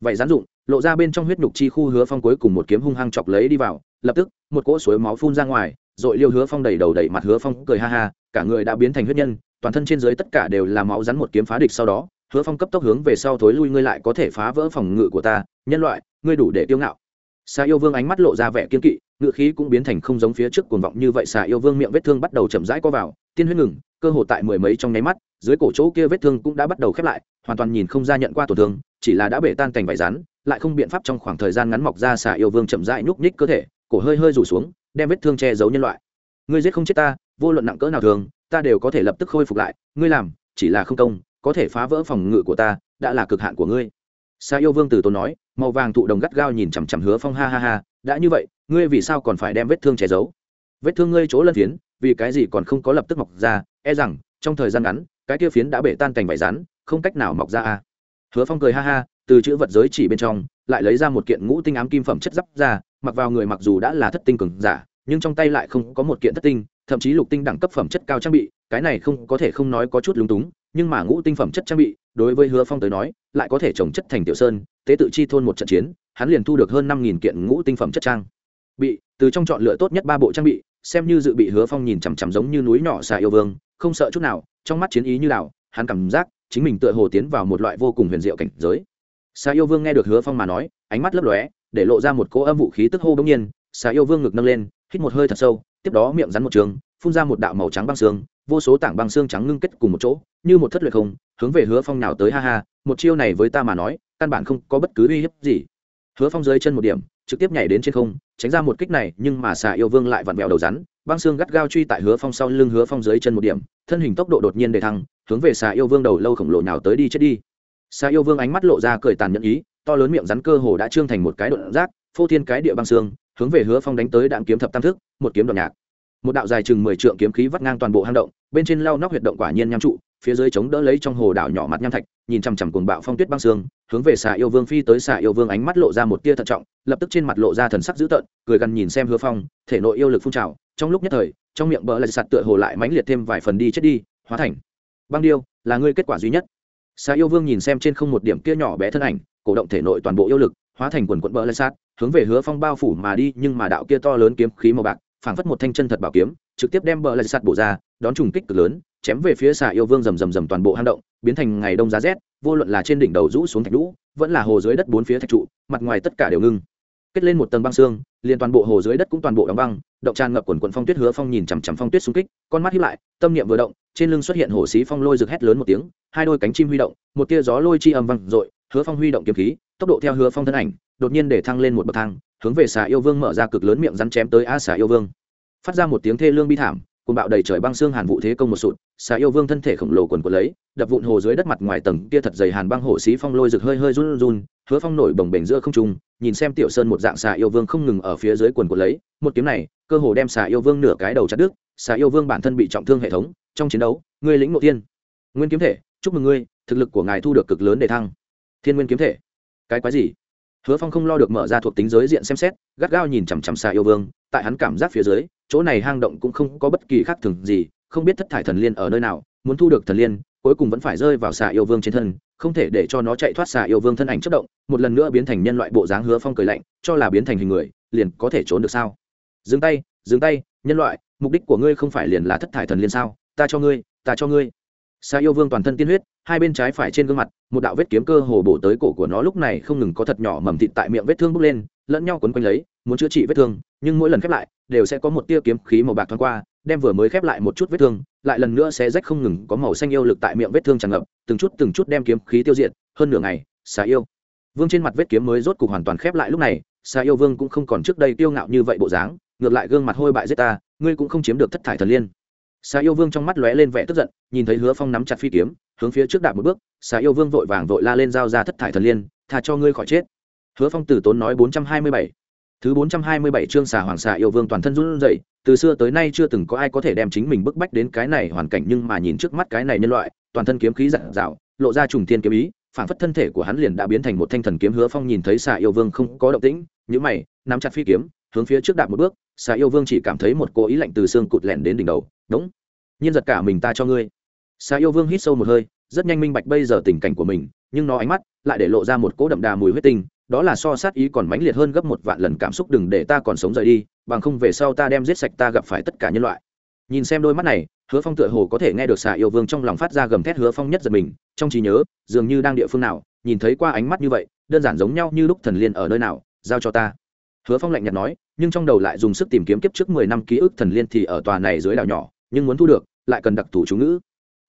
S1: Vậy gián dụng, lộ ra bên trong huyết nhục chi khu hứa phong cuối cùng một kiếm hung hăng chọc lấy đi vào, lập tức, một cỗ suối máu phun ra ngoài, rồi liêu hứa phong đầy đầu đầy mặt hứa phong, cười ha ha, cả người đã biến thành huyết nhân, toàn thân trên dưới tất cả đều là máu rắn một kiếm phá địch sau đó, hứa phong cấp tốc hướng về sau thối lui, ngươi lại có thể phá vỡ phòng ngự của ta, nhân loại, ngươi đủ để tiêu ngạo. Xa yêu vương ánh mắt lộ ra vẻ kiên kỵ ngự khí cũng biến thành không giống phía trước cuồng vọng như vậy xà yêu vương miệng vết thương bắt đầu chậm rãi co vào tiên huyết ngừng cơ hồ tại mười mấy trong nháy mắt dưới cổ chỗ kia vết thương cũng đã bắt đầu khép lại hoàn toàn nhìn không ra nhận qua tổn thương chỉ là đã bể tan cành vải rán lại không biện pháp trong khoảng thời gian ngắn mọc ra xà yêu vương chậm rãi nhúc nhích cơ thể cổ hơi hơi rủ xuống đem vết thương che giấu nhân loại. Ngươi giết không chết ta vô luận nặng cỡ nào thường ta đều có thể lập tức khôi phục lại ngươi làm chỉ là không công có thể phá vỡ phòng ngự của ta đã là cực hạn của ngươi. Sa yêu vương từ tốn nói, màu vàng thụ đồng gắt gao nhìn chằm chằm Hứa Phong ha ha ha, đã như vậy, ngươi vì sao còn phải đem vết thương che giấu? Vết thương ngươi chỗ lân phiến, vì cái gì còn không có lập tức mọc ra, e rằng trong thời gian ngắn, cái kia phiến đã bể tan cành vải rán, không cách nào mọc ra a. À. Hứa Phong cười ha ha, từ chữ vật giới chỉ bên trong, lại lấy ra một kiện ngũ tinh ám kim phẩm chất giáp ra, mặc vào người mặc dù đã là thất tinh cường giả, nhưng trong tay lại không có một kiện thất tinh, thậm chí lục tinh đẳng cấp phẩm chất cao trang bị, cái này không có thể không nói có chút lúng túng, nhưng mà ngũ tinh phẩm chất trang bị đối với hứa phong tới nói lại có thể trồng chất thành tiểu sơn, tế tự chi thôn một trận chiến, hắn liền thu được hơn năm nghìn kiện ngũ tinh phẩm chất trang. Bị, từ trong chọn lựa tốt nhất ba bộ trang bị, xem như dự bị hứa phong nhìn chằm chằm giống như núi nhỏ xà yêu vương, không sợ chút nào, trong mắt chiến ý như nào hắn cảm giác chính mình tựa hồ tiến vào một loại vô cùng huyền diệu cảnh giới. Xà yêu vương nghe được hứa phong mà nói, ánh mắt lấp lóe, để lộ ra một cỗ âm vũ khí tức hô bỗng nhiên, xà yêu vương ngực nâng lên, hít một hơi thật sâu, tiếp đó miệng rắn một trường, phun ra một đạo màu trắng băng xương, vô số tảng băng xương trắng ngưng kết cùng một chỗ, như một thất luyện không, hướng về hứa phong nào tới ha ha một chiêu này với ta mà nói, căn bản không có bất cứ uy hiếp gì. Hứa phong dưới chân một điểm, trực tiếp nhảy đến trên không, tránh ra một kích này, nhưng mà xà yêu vương lại vặn vẹo đầu rắn, băng xương gắt gao truy tại hứa phong sau lưng hứa phong dưới chân một điểm, thân hình tốc độ đột nhiên để thăng, hướng về xà yêu vương đầu lâu khổng lồ nào tới đi chết đi. Xà yêu vương ánh mắt lộ ra cười tàn nhẫn ý, to lớn miệng rắn cơ hồ đã trương thành một cái đột rác, phô thiên cái địa băng xương, hướng về hứa phong đánh tới đạn kiếm thập tam thức, một kiếm đoạn nhạc. Một đạo dài chừng mười trượng kiếm khí vắt ngang toàn bộ hang động, bên trên lau nóc huyệt động quả nhiên nham trụ phía dưới chống đỡ lấy trong hồ đảo nhỏ mặt nham thạch, nhìn chằm chằm cuồng bạo phong tuyết băng sương, hướng về xà yêu vương phi tới xà yêu vương ánh mắt lộ ra một tia thận trọng, lập tức trên mặt lộ ra thần sắc dữ tợn, cười gần nhìn xem hứa phong, thể nội yêu lực phun trào, trong lúc nhất thời, trong miệng bỡ lại sạt tựa hồ lại mãnh liệt thêm vài phần đi chết đi, hóa thành băng điêu, là ngươi kết quả duy nhất. Xà yêu vương nhìn xem trên không một điểm kia nhỏ bé thân ảnh, cổ động thể nội toàn bộ yêu lực, hóa thành quần quận bỡ lại sạt, hướng về hứa phong bao phủ mà đi, nhưng mà đạo kia to lớn kiếm khí màu bạc, phảng phất một thanh chân thật bảo kiếm, trực tiếp đem bỡ lại sạt bổ ra, đón trùng kích cực lớn chém về phía xà yêu vương rầm rầm rầm toàn bộ hang động, biến thành ngày đông giá rét, vô luận là trên đỉnh đầu rũ xuống thạch lũ vẫn là hồ dưới đất bốn phía thạch trụ, mặt ngoài tất cả đều ngưng. Kết lên một tầng băng xương, liền toàn bộ hồ dưới đất cũng toàn bộ đóng băng, động tràn ngập quần quần phong tuyết hứa phong nhìn chằm chằm phong tuyết xung kích, con mắt hiếp lại, tâm niệm vừa động, trên lưng xuất hiện hồ xí phong lôi rực hét lớn một tiếng, hai đôi cánh chim huy động, một tia gió lôi chi âm văng dội, hứa phong huy động kiếm khí, tốc độ theo hứa phong thân ảnh, đột nhiên để thăng lên một bậc thang, hướng về xà yêu vương mở ra cực lớn miệng rắn chém tới a xà yêu vương. Phát ra một tiếng thê lương bi thảm cùng bạo đầy trời băng xương hàn vụ thế công một sụt, xà yêu vương thân thể khổng lồ quần quần lấy, đập vụn hồ dưới đất mặt ngoài tầng kia thật dày hàn băng hổ xí phong lôi rực hơi hơi run run, hứa phong nổi bồng bềnh giữa không trung, nhìn xem tiểu sơn một dạng xà yêu vương không ngừng ở phía dưới quần quần lấy, một kiếm này, cơ hồ đem xà yêu vương nửa cái đầu chặt đứt, xà yêu vương bản thân bị trọng thương hệ thống, trong chiến đấu, ngươi lĩnh nội tiên. Nguyên kiếm thể, chúc mừng ngươi, thực lực của ngài thu được cực lớn để thăng. Thiên nguyên kiếm thể. Cái quái gì? Hứa phong không lo được mở ra thuộc tính giới diện xem xét, gắt gao nhìn chằm chằm xà yêu vương, tại hắn cảm giác phía dưới chỗ này hang động cũng không có bất kỳ khác thường gì, không biết thất thải thần liên ở nơi nào, muốn thu được thần liên, cuối cùng vẫn phải rơi vào xà yêu vương trên thân, không thể để cho nó chạy thoát xà yêu vương thân ảnh chất động, một lần nữa biến thành nhân loại bộ dáng hứa phong cười lạnh, cho là biến thành hình người, liền có thể trốn được sao? Dừng tay dừng tay, nhân loại, mục đích của ngươi không phải liền là thất thải thần liên sao? Ta cho ngươi, ta cho ngươi. Sa yêu vương toàn thân tiên huyết, hai bên trái phải trên gương mặt, một đạo vết kiếm cơ hồ bổ tới cổ của nó, lúc này không ngừng có thật nhỏ mầm thịt tại miệng vết thương bốc lên, lẫn nhau quấn quanh lấy, muốn chữa trị vết thương, nhưng mỗi lần khép lại, đều sẽ có một tia kiếm khí màu bạc thoáng qua, đem vừa mới khép lại một chút vết thương, lại lần nữa sẽ rách không ngừng có màu xanh yêu lực tại miệng vết thương tràn ngập, từng chút từng chút đem kiếm khí tiêu diệt, hơn nửa ngày, Sa yêu vương trên mặt vết kiếm mới rốt cục hoàn toàn khép lại lúc này, Sa yêu vương cũng không còn trước đây tiêu ngạo như vậy bộ dáng, ngược lại gương mặt hôi bại giết ta, ngươi cũng không chiếm được thất thải thần liên xà yêu vương trong mắt lóe lên vẻ tức giận, nhìn thấy hứa phong nắm chặt phi kiếm, hướng phía trước đạp một bước, xà yêu vương vội vàng vội la lên giao ra thất thải thần liên, tha cho ngươi khỏi chết. Hứa phong tử tốn nói bốn trăm hai mươi bảy. Thứ bốn trăm hai mươi bảy chương xà hoàng xà yêu vương toàn thân run rẩy, từ xưa tới nay chưa từng có ai có thể đem chính mình bức bách đến cái này hoàn cảnh nhưng mà nhìn trước mắt cái này nhân loại, toàn thân kiếm khí dặn dạo, lộ ra trùng thiên kiếm ý phản phất thân thể của hắn liền đã biến thành một thanh thần kiếm. Hứa phong nhìn thấy xà yêu vương không có động tĩnh những mày, nắm chặt phi kiếm, hướng phía trước đạp một bước, xà yêu vương chỉ cảm thấy một cố ý lạnh từ xương cụt lẻn đến đỉnh đầu đúng. Nhiên giật cả mình ta cho ngươi. Xà yêu vương hít sâu một hơi, rất nhanh minh bạch bây giờ tình cảnh của mình, nhưng nó ánh mắt lại để lộ ra một cỗ đậm đà mùi huyết tinh, đó là so sát ý còn mãnh liệt hơn gấp một vạn lần cảm xúc đừng để ta còn sống rời đi, bằng không về sau ta đem giết sạch ta gặp phải tất cả nhân loại. Nhìn xem đôi mắt này, hứa phong tựa hồ có thể nghe được xà yêu vương trong lòng phát ra gầm thét hứa phong nhất giật mình, trong trí nhớ, dường như đang địa phương nào, nhìn thấy qua ánh mắt như vậy, đơn giản giống nhau như lúc thần liên ở nơi nào, giao cho ta. Hứa phong lạnh nhạt nói, nhưng trong đầu lại dùng sức tìm kiếm kiếp trước mười năm ký ức thần liên thì ở tòa này dưới đảo nhỏ nhưng muốn thu được, lại cần đặc thù chú ngữ.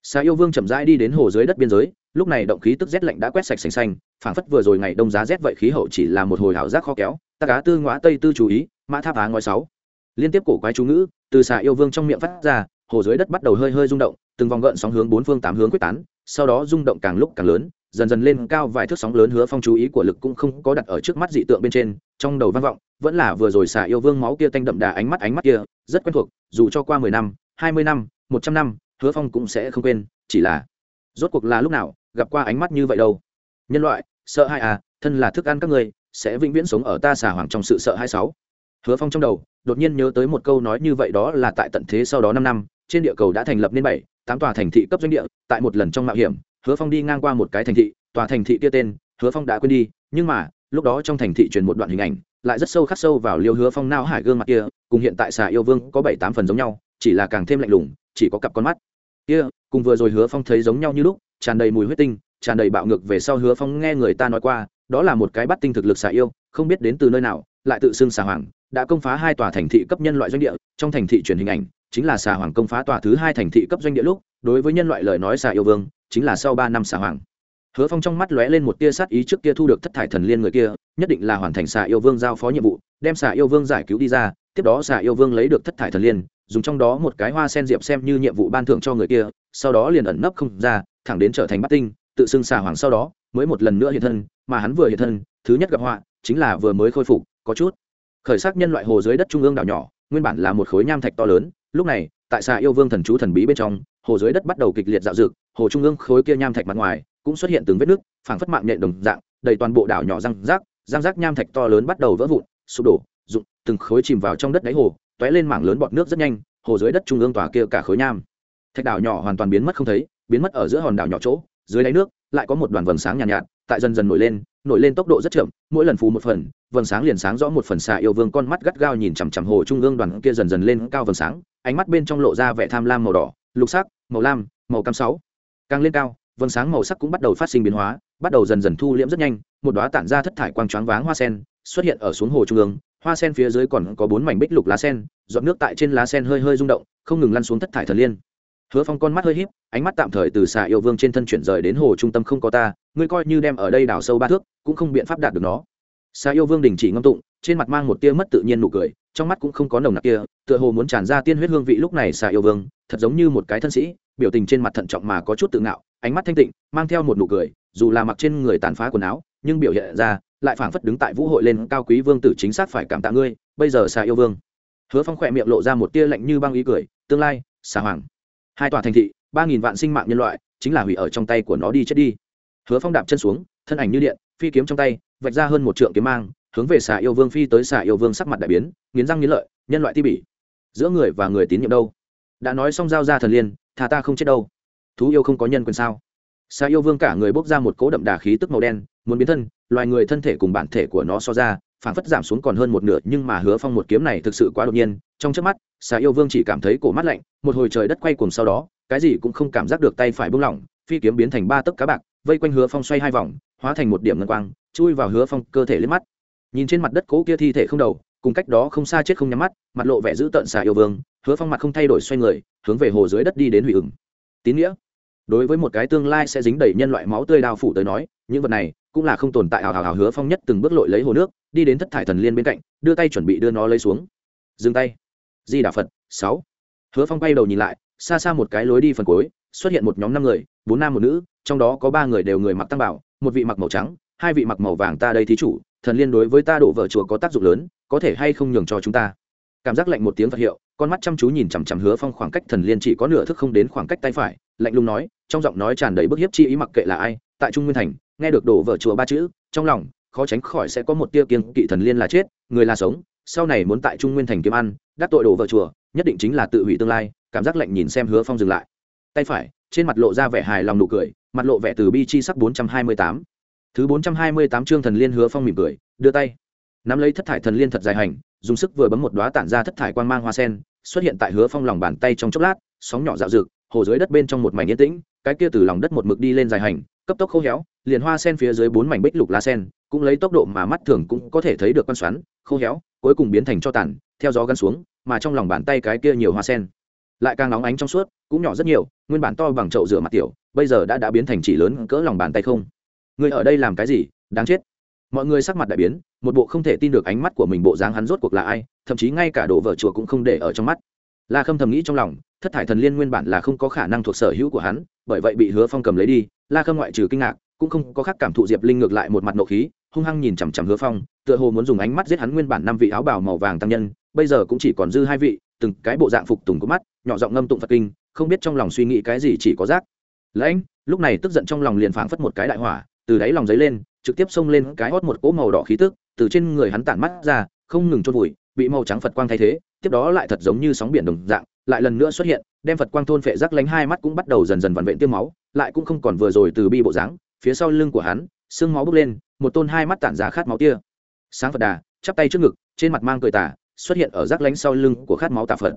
S1: Xà yêu vương chậm rãi đi đến hồ dưới đất biên giới, lúc này động khí tức rét lạnh đã quét sạch xanh xanh, phảng phất vừa rồi ngày đông giá rét vậy khí hậu chỉ là một hồi hảo giác khó kéo. Ta cá tư ngõa tây tư chú ý, mã tháp á ngói sáu. Liên tiếp cổ quái chú ngữ, từ xà yêu vương trong miệng phát ra, hồ dưới đất bắt đầu hơi hơi rung động, từng vòng gợn sóng hướng bốn phương tám hướng quyết tán, sau đó rung động càng lúc càng lớn, dần dần lên cao vài thước sóng lớn hứa phong chú ý của lực cũng không có đặt ở trước mắt dị tượng bên trên, trong đầu vang vọng, vẫn là vừa rồi xà yêu vương máu kia tanh đậm đà ánh mắt ánh mắt kia, rất quen thuộc, dù cho qua mười năm hai mươi năm, một trăm năm, hứa phong cũng sẽ không quên, chỉ là, rốt cuộc là lúc nào, gặp qua ánh mắt như vậy đâu. Nhân loại, sợ hai à thân là thức ăn các ngươi sẽ vĩnh viễn sống ở ta xà hoàng trong sự sợ hai sáu. Hứa phong trong đầu, đột nhiên nhớ tới một câu nói như vậy đó là tại tận thế sau đó năm năm, trên địa cầu đã thành lập nên bảy, tám tòa thành thị cấp doanh địa, tại một lần trong mạo hiểm, hứa phong đi ngang qua một cái thành thị, tòa thành thị kia tên, hứa phong đã quên đi, nhưng mà, lúc đó trong thành thị truyền một đoạn hình ảnh, lại rất sâu khắc sâu vào liêu hứa phong nao hải gương mặt kia, cùng hiện tại xà yêu vương có bảy tám phần giống nhau chỉ là càng thêm lạnh lùng, chỉ có cặp con mắt. Kia, cùng vừa rồi hứa phong thấy giống nhau như lúc, tràn đầy mùi huyết tinh, tràn đầy bạo ngược về sau hứa phong nghe người ta nói qua, đó là một cái bắt tinh thực lực xà yêu, không biết đến từ nơi nào, lại tự xưng xà hoàng, đã công phá hai tòa thành thị cấp nhân loại doanh địa, trong thành thị truyền hình ảnh, chính là xà hoàng công phá tòa thứ hai thành thị cấp doanh địa lúc, đối với nhân loại lời nói xà yêu vương, chính là sau ba năm xà hoàng. Hứa phong trong mắt lóe lên một tia sát ý trước kia thu được thất thải thần liên người kia, nhất định là hoàn thành xà yêu vương giao phó nhiệm vụ, đem xà yêu vương giải cứu đi ra, tiếp đó xà yêu vương lấy được thất thải thần liên dùng trong đó một cái hoa sen diệp xem như nhiệm vụ ban thưởng cho người kia, sau đó liền ẩn nấp không ra, thẳng đến trở thành bát tinh, tự xưng xà hoàng sau đó, mới một lần nữa hiện thân, mà hắn vừa hiện thân, thứ nhất gặp họa, chính là vừa mới khôi phục, có chút. Khởi sắc nhân loại hồ dưới đất trung ương đảo nhỏ, nguyên bản là một khối nham thạch to lớn, lúc này, tại xà yêu vương thần chú thần bí bên trong, hồ dưới đất bắt đầu kịch liệt dạo dực hồ trung ương khối kia nham thạch mặt ngoài, cũng xuất hiện từng vết nước phảng phất mạng nhện đồng dạng, đầy toàn bộ đảo nhỏ răng rác răng rác nham thạch to lớn bắt đầu vỡ vụn, sụp đổ, rụng, từng khối chìm vào trong đất đáy hồ tóe lên mảng lớn bọt nước rất nhanh hồ dưới đất trung ương tòa kia cả khối nham. Thạch đảo nhỏ hoàn toàn biến mất không thấy biến mất ở giữa hòn đảo nhỏ chỗ dưới đáy nước lại có một đoàn vầng sáng nhàn nhạt, nhạt tại dần dần nổi lên nổi lên tốc độ rất chậm mỗi lần phù một phần vầng sáng liền sáng rõ một phần xà yêu vương con mắt gắt gao nhìn chằm chằm hồ trung ương đoàn kia dần dần lên cao vầng sáng ánh mắt bên trong lộ ra vẻ tham lam màu đỏ lục sắc màu lam màu cam sáu. Càng lên cao vầng sáng màu sắc cũng bắt đầu phát sinh biến hóa bắt đầu dần dần thu liễm rất nhanh một đóa tản ra thất thải quang choáng váng hoa sen xuất hiện ở xuống hồ trung ương hoa sen phía dưới còn có bốn mảnh bích lục lá sen, giọt nước tại trên lá sen hơi hơi rung động, không ngừng lăn xuống thất thải thần liên. Hứa phong con mắt hơi híp, ánh mắt tạm thời từ xà yêu vương trên thân chuyển rời đến hồ trung tâm không có ta, ngươi coi như đem ở đây đào sâu ba thước, cũng không biện pháp đạt được nó. Xà yêu vương đình chỉ ngâm tụng, trên mặt mang một tia mất tự nhiên nụ cười, trong mắt cũng không có nồng nặc kia, tựa hồ muốn tràn ra tiên huyết hương vị lúc này xà yêu vương, thật giống như một cái thân sĩ, biểu tình trên mặt thận trọng mà có chút tự ngạo, ánh mắt thanh tịnh, mang theo một nụ cười, dù là mặc trên người tàn phá quần áo nhưng biểu hiện ra, lại phảng phất đứng tại vũ hội lên cao quý vương tử chính xác phải cảm tạ ngươi, bây giờ xà yêu vương. Hứa phong khỏe miệng lộ ra một tia lạnh như băng ý cười, tương lai, xà hoàng. Hai tòa thành thị, ba nghìn vạn sinh mạng nhân loại, chính là hủy ở trong tay của nó đi chết đi. Hứa phong đạp chân xuống, thân ảnh như điện, phi kiếm trong tay, vạch ra hơn một trượng kiếm mang, hướng về xà yêu vương phi tới xà yêu vương sắc mặt đại biến, nghiến răng nghiến lợi, nhân loại ti bỉ. Giữa người và người tín nhiệm đâu? Đã nói xong giao ra thần liên, thà ta không chết đâu. Thú yêu không có nhân quyền sao? Xà yêu vương cả người bốc ra một cỗ đậm đà khí tức màu đen, muốn biến thân, loài người thân thể cùng bản thể của nó so ra phản phất giảm xuống còn hơn một nửa, nhưng mà hứa phong một kiếm này thực sự quá đột nhiên, trong trước mắt xà yêu vương chỉ cảm thấy cổ mắt lạnh, một hồi trời đất quay cùng sau đó, cái gì cũng không cảm giác được tay phải buông lỏng, phi kiếm biến thành ba tấc cá bạc, vây quanh hứa phong xoay hai vòng, hóa thành một điểm ngân quang, chui vào hứa phong cơ thể lên mắt. Nhìn trên mặt đất cố kia thi thể không đầu, cùng cách đó không xa chết không nhắm mắt, mặt lộ vẻ dữ tợn xà yêu vương, hứa phong mặt không thay đổi xoay người, hướng về hồ dưới đất đi đến hủy ửng tín nghĩa đối với một cái tương lai sẽ dính đầy nhân loại máu tươi đao phủ tới nói, những vật này cũng là không tồn tại hào hào hào hứa phong nhất từng bước lội lấy hồ nước, đi đến thất thải thần liên bên cạnh, đưa tay chuẩn bị đưa nó lấy xuống. Dừng tay. Di đà phật, sáu. Hứa phong bay đầu nhìn lại, xa xa một cái lối đi phần cuối, xuất hiện một nhóm năm người, bốn nam một nữ, trong đó có ba người đều người mặc tăng bảo, một vị mặc màu trắng, hai vị mặc màu vàng ta đây thí chủ, thần liên đối với ta đổ vợ chùa có tác dụng lớn, có thể hay không nhường cho chúng ta? Cảm giác lạnh một tiếng phật hiệu, con mắt chăm chú nhìn chằm chằm hứa phong khoảng cách thần liên chỉ có nửa thức không đến khoảng cách tay phải lạnh lùng nói, trong giọng nói tràn đầy bức hiếp chi ý mặc kệ là ai, tại trung nguyên thành, nghe được đổ vợ chùa ba chữ, trong lòng, khó tránh khỏi sẽ có một tia kiêng kỵ thần liên là chết, người là sống, sau này muốn tại trung nguyên thành kiếm ăn, đắc tội đổ vợ chùa, nhất định chính là tự hủy tương lai, cảm giác lạnh nhìn xem hứa phong dừng lại. Tay phải, trên mặt lộ ra vẻ hài lòng nụ cười, mặt lộ vẻ từ bi chi sắc bốn trăm hai mươi tám. Thứ bốn trăm hai mươi tám chương thần liên hứa phong mỉm cười, đưa tay, nắm lấy thất thải thần liên thật dài hành, dùng sức vừa bấm một đoá tản ra thất thải quan mang hoa sen, xuất hiện tại hứa phong lòng bàn tay trong chốc lát, sóng nhỏ dạo rực hồ dưới đất bên trong một mảnh yên tĩnh, cái kia từ lòng đất một mực đi lên dài hành, cấp tốc khô héo, liền hoa sen phía dưới bốn mảnh bích lục lá sen, cũng lấy tốc độ mà mắt thường cũng có thể thấy được con xoắn, khô héo, cuối cùng biến thành cho tàn, theo gió gắn xuống, mà trong lòng bàn tay cái kia nhiều hoa sen. Lại càng nóng ánh trong suốt, cũng nhỏ rất nhiều, nguyên bản to bằng chậu rửa mặt tiểu, bây giờ đã đã biến thành chỉ lớn cỡ lòng bàn tay không. Người ở đây làm cái gì? Đáng chết. Mọi người sắc mặt đại biến, một bộ không thể tin được ánh mắt của mình bộ dáng hắn rốt cuộc là ai, thậm chí ngay cả đồ vợ chùa cũng không để ở trong mắt. La khâm thầm nghĩ trong lòng thất thải thần liên nguyên bản là không có khả năng thuộc sở hữu của hắn, bởi vậy bị hứa phong cầm lấy đi, la khâm ngoại trừ kinh ngạc, cũng không có khác cảm thụ diệp linh ngược lại một mặt nộ khí, hung hăng nhìn chằm chằm hứa phong, tựa hồ muốn dùng ánh mắt giết hắn nguyên bản năm vị áo bào màu vàng tăng nhân, bây giờ cũng chỉ còn dư hai vị, từng cái bộ dạng phục tùng của mắt, nhỏ giọng ngâm tụng phật kinh, không biết trong lòng suy nghĩ cái gì chỉ có rác. Lãnh, lúc này tức giận trong lòng liền phảng phất một cái đại hỏa, từ đáy lòng giấy lên, trực tiếp xông lên cái hót một cỗ màu đỏ khí tức, từ trên người hắn tản mắt ra, không ngừng trôn vùi, bị màu trắng phật quang thay thế, tiếp đó lại thật giống như sóng biển đồng dạng lại lần nữa xuất hiện, đem phật quang thôn phệ rắc lánh hai mắt cũng bắt đầu dần dần vằn vện tiêm máu, lại cũng không còn vừa rồi từ bi bộ dáng, phía sau lưng của hắn sương máu bốc lên, một tôn hai mắt tản ra khát máu tia. Sáng phật đà, chắp tay trước ngực, trên mặt mang cười tả xuất hiện ở rắc lánh sau lưng của khát máu tà phật.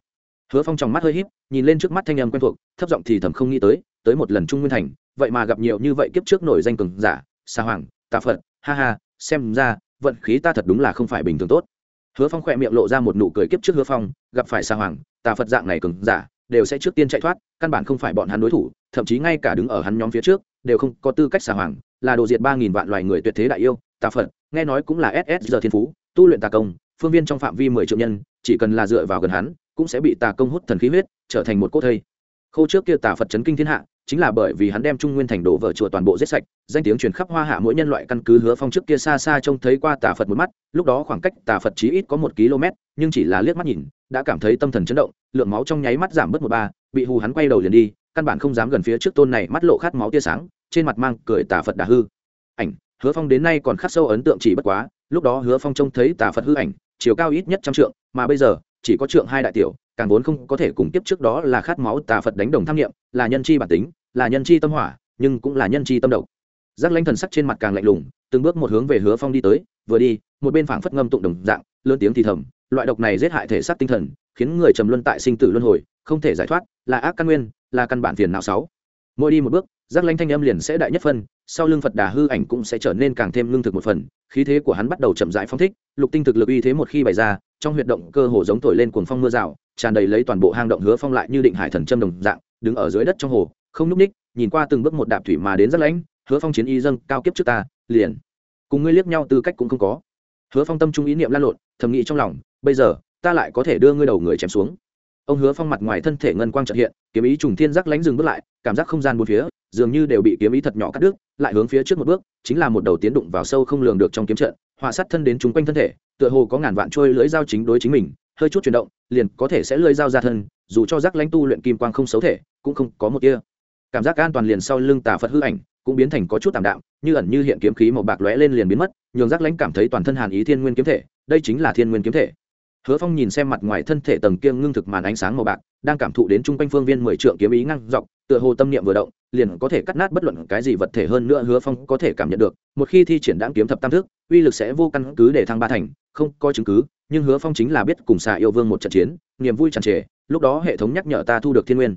S1: Hứa phong trong mắt hơi híp, nhìn lên trước mắt thanh âm quen thuộc, thấp giọng thì thầm không nghĩ tới tới một lần trung nguyên thành, vậy mà gặp nhiều như vậy kiếp trước nổi danh cường giả, sa hoàng, tà phật, ha ha, xem ra, vận khí ta thật đúng là không phải bình thường tốt. Hứa phong khỏe miệng lộ ra một nụ cười kiếp trước hứa phong, gặp phải sa hoàng tà phật dạng này cường giả, đều sẽ trước tiên chạy thoát, căn bản không phải bọn hắn đối thủ, thậm chí ngay cả đứng ở hắn nhóm phía trước, đều không có tư cách xả hoàng, là đồ diệt ba nghìn vạn loài người tuyệt thế đại yêu, tà phật, nghe nói cũng là ss giờ thiên phú, tu luyện tà công, phương viên trong phạm vi mười triệu nhân, chỉ cần là dựa vào gần hắn, cũng sẽ bị tà công hút thần khí huyết, trở thành một cốt thây. Khâu trước kia tà phật chấn kinh thiên hạ, chính là bởi vì hắn đem trung nguyên thành đổ vỡ chùa toàn bộ giết sạch, danh tiếng truyền khắp hoa hạ mỗi nhân loại căn cứ hứa phong trước kia xa xa trông thấy qua tà phật một mắt, lúc đó khoảng cách tà phật chí ít có một km, nhưng chỉ là liếc mắt nhìn đã cảm thấy tâm thần chấn động, lượng máu trong nháy mắt giảm bớt một ba, bị hù hắn quay đầu liền đi, căn bản không dám gần phía trước tôn này mắt lộ khát máu tia sáng, trên mặt mang cười tà phật đà hư. Ảnh, hứa phong đến nay còn khắc sâu ấn tượng chỉ bất quá, lúc đó hứa phong trông thấy tà phật hư ảnh, chiều cao ít nhất trăm trượng, mà bây giờ, chỉ có trượng hai đại tiểu, càng vốn không có thể cùng tiếp trước đó là khát máu tà phật đánh đồng tham nghiệm là nhân chi bản tính, là nhân chi tâm hỏa, nhưng cũng là nhân chi tâm độc. Giác lãnh thần sắc trên mặt càng lạnh lùng, từng bước một hướng về hứa phong đi tới, vừa đi, một bên phảng phất ngâm tụng đồng dạng, lớn tiếng thì thầm loại độc này giết hại thể xác tinh thần, khiến người trầm luân tại sinh tử luân hồi, không thể giải thoát, là ác căn nguyên, là căn bản phiền não sáu. Mỗi đi một bước, giác lãnh thanh âm liền sẽ đại nhất phân, sau lưng phật đà hư ảnh cũng sẽ trở nên càng thêm lương thực một phần, khí thế của hắn bắt đầu chậm rãi phong thích, lục tinh thực lực uy thế một khi bày ra, trong huyệt động cơ hồ giống thổi lên cuồng phong mưa rào, tràn đầy lấy toàn bộ hang động hứa phong lại như định hải thần châm đồng dạng, đứng ở dưới đất trong hồ, không núp ních, nhìn qua từng bước một đạp thủy mà đến rất lãnh hứa phong chiến y dâng cao kiếp trước ta, liền. Cùng ngươi liếc nhau tư cách cũng không có. Hứa phong tâm trung ý niệm lan lộn, thầm nghĩ trong lòng bây giờ, ta lại có thể đưa ngươi đầu người chém xuống. Ông hứa phong mặt ngoài thân thể ngân quang trợ hiện, kiếm ý trùng thiên giác lánh dừng bước lại, cảm giác không gian bốn phía, dường như đều bị kiếm ý thật nhỏ cắt đứt, lại hướng phía trước một bước, chính là một đầu tiến đụng vào sâu không lường được trong kiếm trận, họa sát thân đến chúng quanh thân thể, tựa hồ có ngàn vạn trôi lưỡi dao chính đối chính mình, hơi chút chuyển động, liền có thể sẽ lưỡi dao ra thân, dù cho giác lãnh tu luyện kim quang không xấu thể, cũng không có một tia. Cảm giác an toàn liền sau lưng tà phật hư ảnh, cũng biến thành có chút tạm đạm, như ẩn như hiện kiếm khí màu bạc lóe lên liền biến mất, nhường giác lãnh cảm thấy toàn thân hàn ý thiên nguyên kiếm thể, đây chính là thiên nguyên kiếm thể hứa phong nhìn xem mặt ngoài thân thể tầng kiêng ngưng thực màn ánh sáng màu bạc, đang cảm thụ đến trung quanh phương viên mười trượng kiếm ý ngăn dọc, tựa hồ tâm niệm vừa động, liền có thể cắt nát bất luận cái gì vật thể hơn nữa hứa phong có thể cảm nhận được, một khi thi triển đáng kiếm thập tam thức, uy lực sẽ vô căn cứ để thăng ba thành, không có chứng cứ, nhưng hứa phong chính là biết cùng xà yêu vương một trận chiến, niềm vui tràn trề, lúc đó hệ thống nhắc nhở ta thu được thiên nguyên.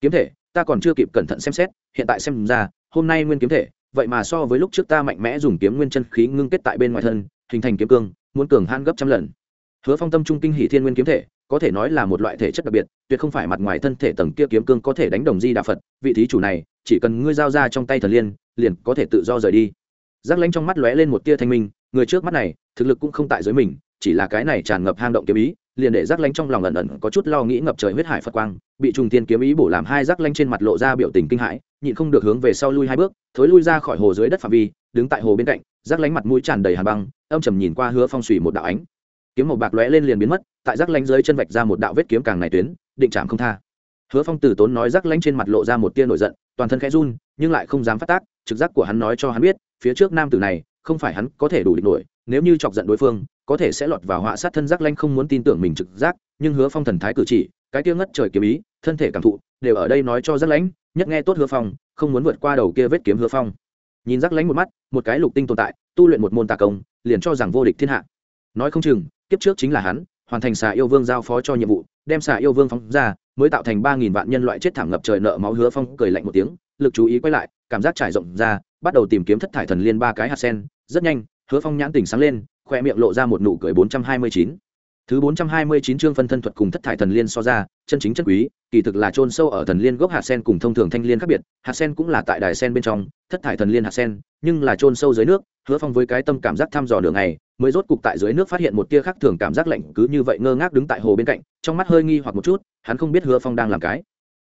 S1: Kiếm thể, ta còn chưa kịp cẩn thận xem xét, hiện tại xem ra, hôm nay nguyên kiếm thể, vậy mà so với lúc trước ta mạnh mẽ dùng kiếm nguyên chân khí ngưng kết tại bên ngoài thân, hình thành kiếm cương, muốn cường han gấp trăm lần hứa phong tâm trung kinh hỷ thiên nguyên kiếm thể, có thể nói là một loại thể chất đặc biệt, tuyệt không phải mặt ngoài thân thể tầng kia kiếm cương có thể đánh đồng di đà phật, vị thí chủ này, chỉ cần ngươi giao ra trong tay thần liên, liền có thể tự do rời đi. Giác lanh trong mắt lóe lên một tia thanh minh, người trước mắt này, thực lực cũng không tại dưới mình, chỉ là cái này tràn ngập hang động kiếm ý, liền để giác lanh trong lòng ẩn ẩn có chút lo nghĩ ngập trời huyết hải phật quang, bị trùng tiên kiếm ý bổ làm hai giác lanh trên mặt lộ ra biểu tình kinh hãi, nhịn không được hướng về sau lui hai bước, thối lui ra khỏi hồ dưới đất phạm vi, đứng tại hồ bên cạnh, giác lanh mặt mũi tràn đầy hàn băng, âm trầm nhìn qua hứa phong thủy một đạo ánh kiếm màu bạc lóe lên liền biến mất, tại rác lánh dưới chân vạch ra một đạo vết kiếm càng này tuyến, định chạm không tha. Hứa phong từ tốn nói rác lánh trên mặt lộ ra một tia nổi giận, toàn thân khẽ run, nhưng lại không dám phát tác, trực giác của hắn nói cho hắn biết, phía trước nam tử này, không phải hắn có thể đủ địch nổi, nếu như chọc giận đối phương, có thể sẽ lọt vào họa sát thân giác lanh không muốn tin tưởng mình trực giác, nhưng hứa phong thần thái cử chỉ, cái kia ngất trời kiếm ý, thân thể cảm thụ, đều ở đây nói cho giác lãnh nhất nghe tốt hứa phong, không muốn vượt qua đầu kia vết kiếm hứa phong. Nhìn giác lãnh một mắt, một cái lục tinh tồn tại, tu luyện một môn tà công, liền cho rằng vô địch thiên hạ. Nói không chừng kiếp trước chính là hắn, hoàn thành xà yêu vương giao phó cho nhiệm vụ, đem xà yêu vương phóng ra, mới tạo thành ba nghìn vạn nhân loại chết thảm ngập trời nợ máu hứa phong cười lạnh một tiếng, lực chú ý quay lại, cảm giác trải rộng ra, bắt đầu tìm kiếm thất thải thần liên ba cái hạt sen. Rất nhanh, hứa phong nhãn tỉnh sáng lên, khoe miệng lộ ra một nụ cười bốn trăm hai mươi chín thứ bốn trăm hai mươi chín chương phân thân thuật cùng thất thải thần liên so ra, chân chính chân quý, kỳ thực là chôn sâu ở thần liên gốc hạt sen cùng thông thường thanh liên khác biệt. Hạt sen cũng là tại đài sen bên trong, thất thải thần liên hạt sen, nhưng là chôn sâu dưới nước, hứa phong với cái tâm cảm giác thăm dò đường này mới rốt cục tại dưới nước phát hiện một tia khác thường cảm giác lạnh cứ như vậy ngơ ngác đứng tại hồ bên cạnh, trong mắt hơi nghi hoặc một chút, hắn không biết hứa phong đang làm cái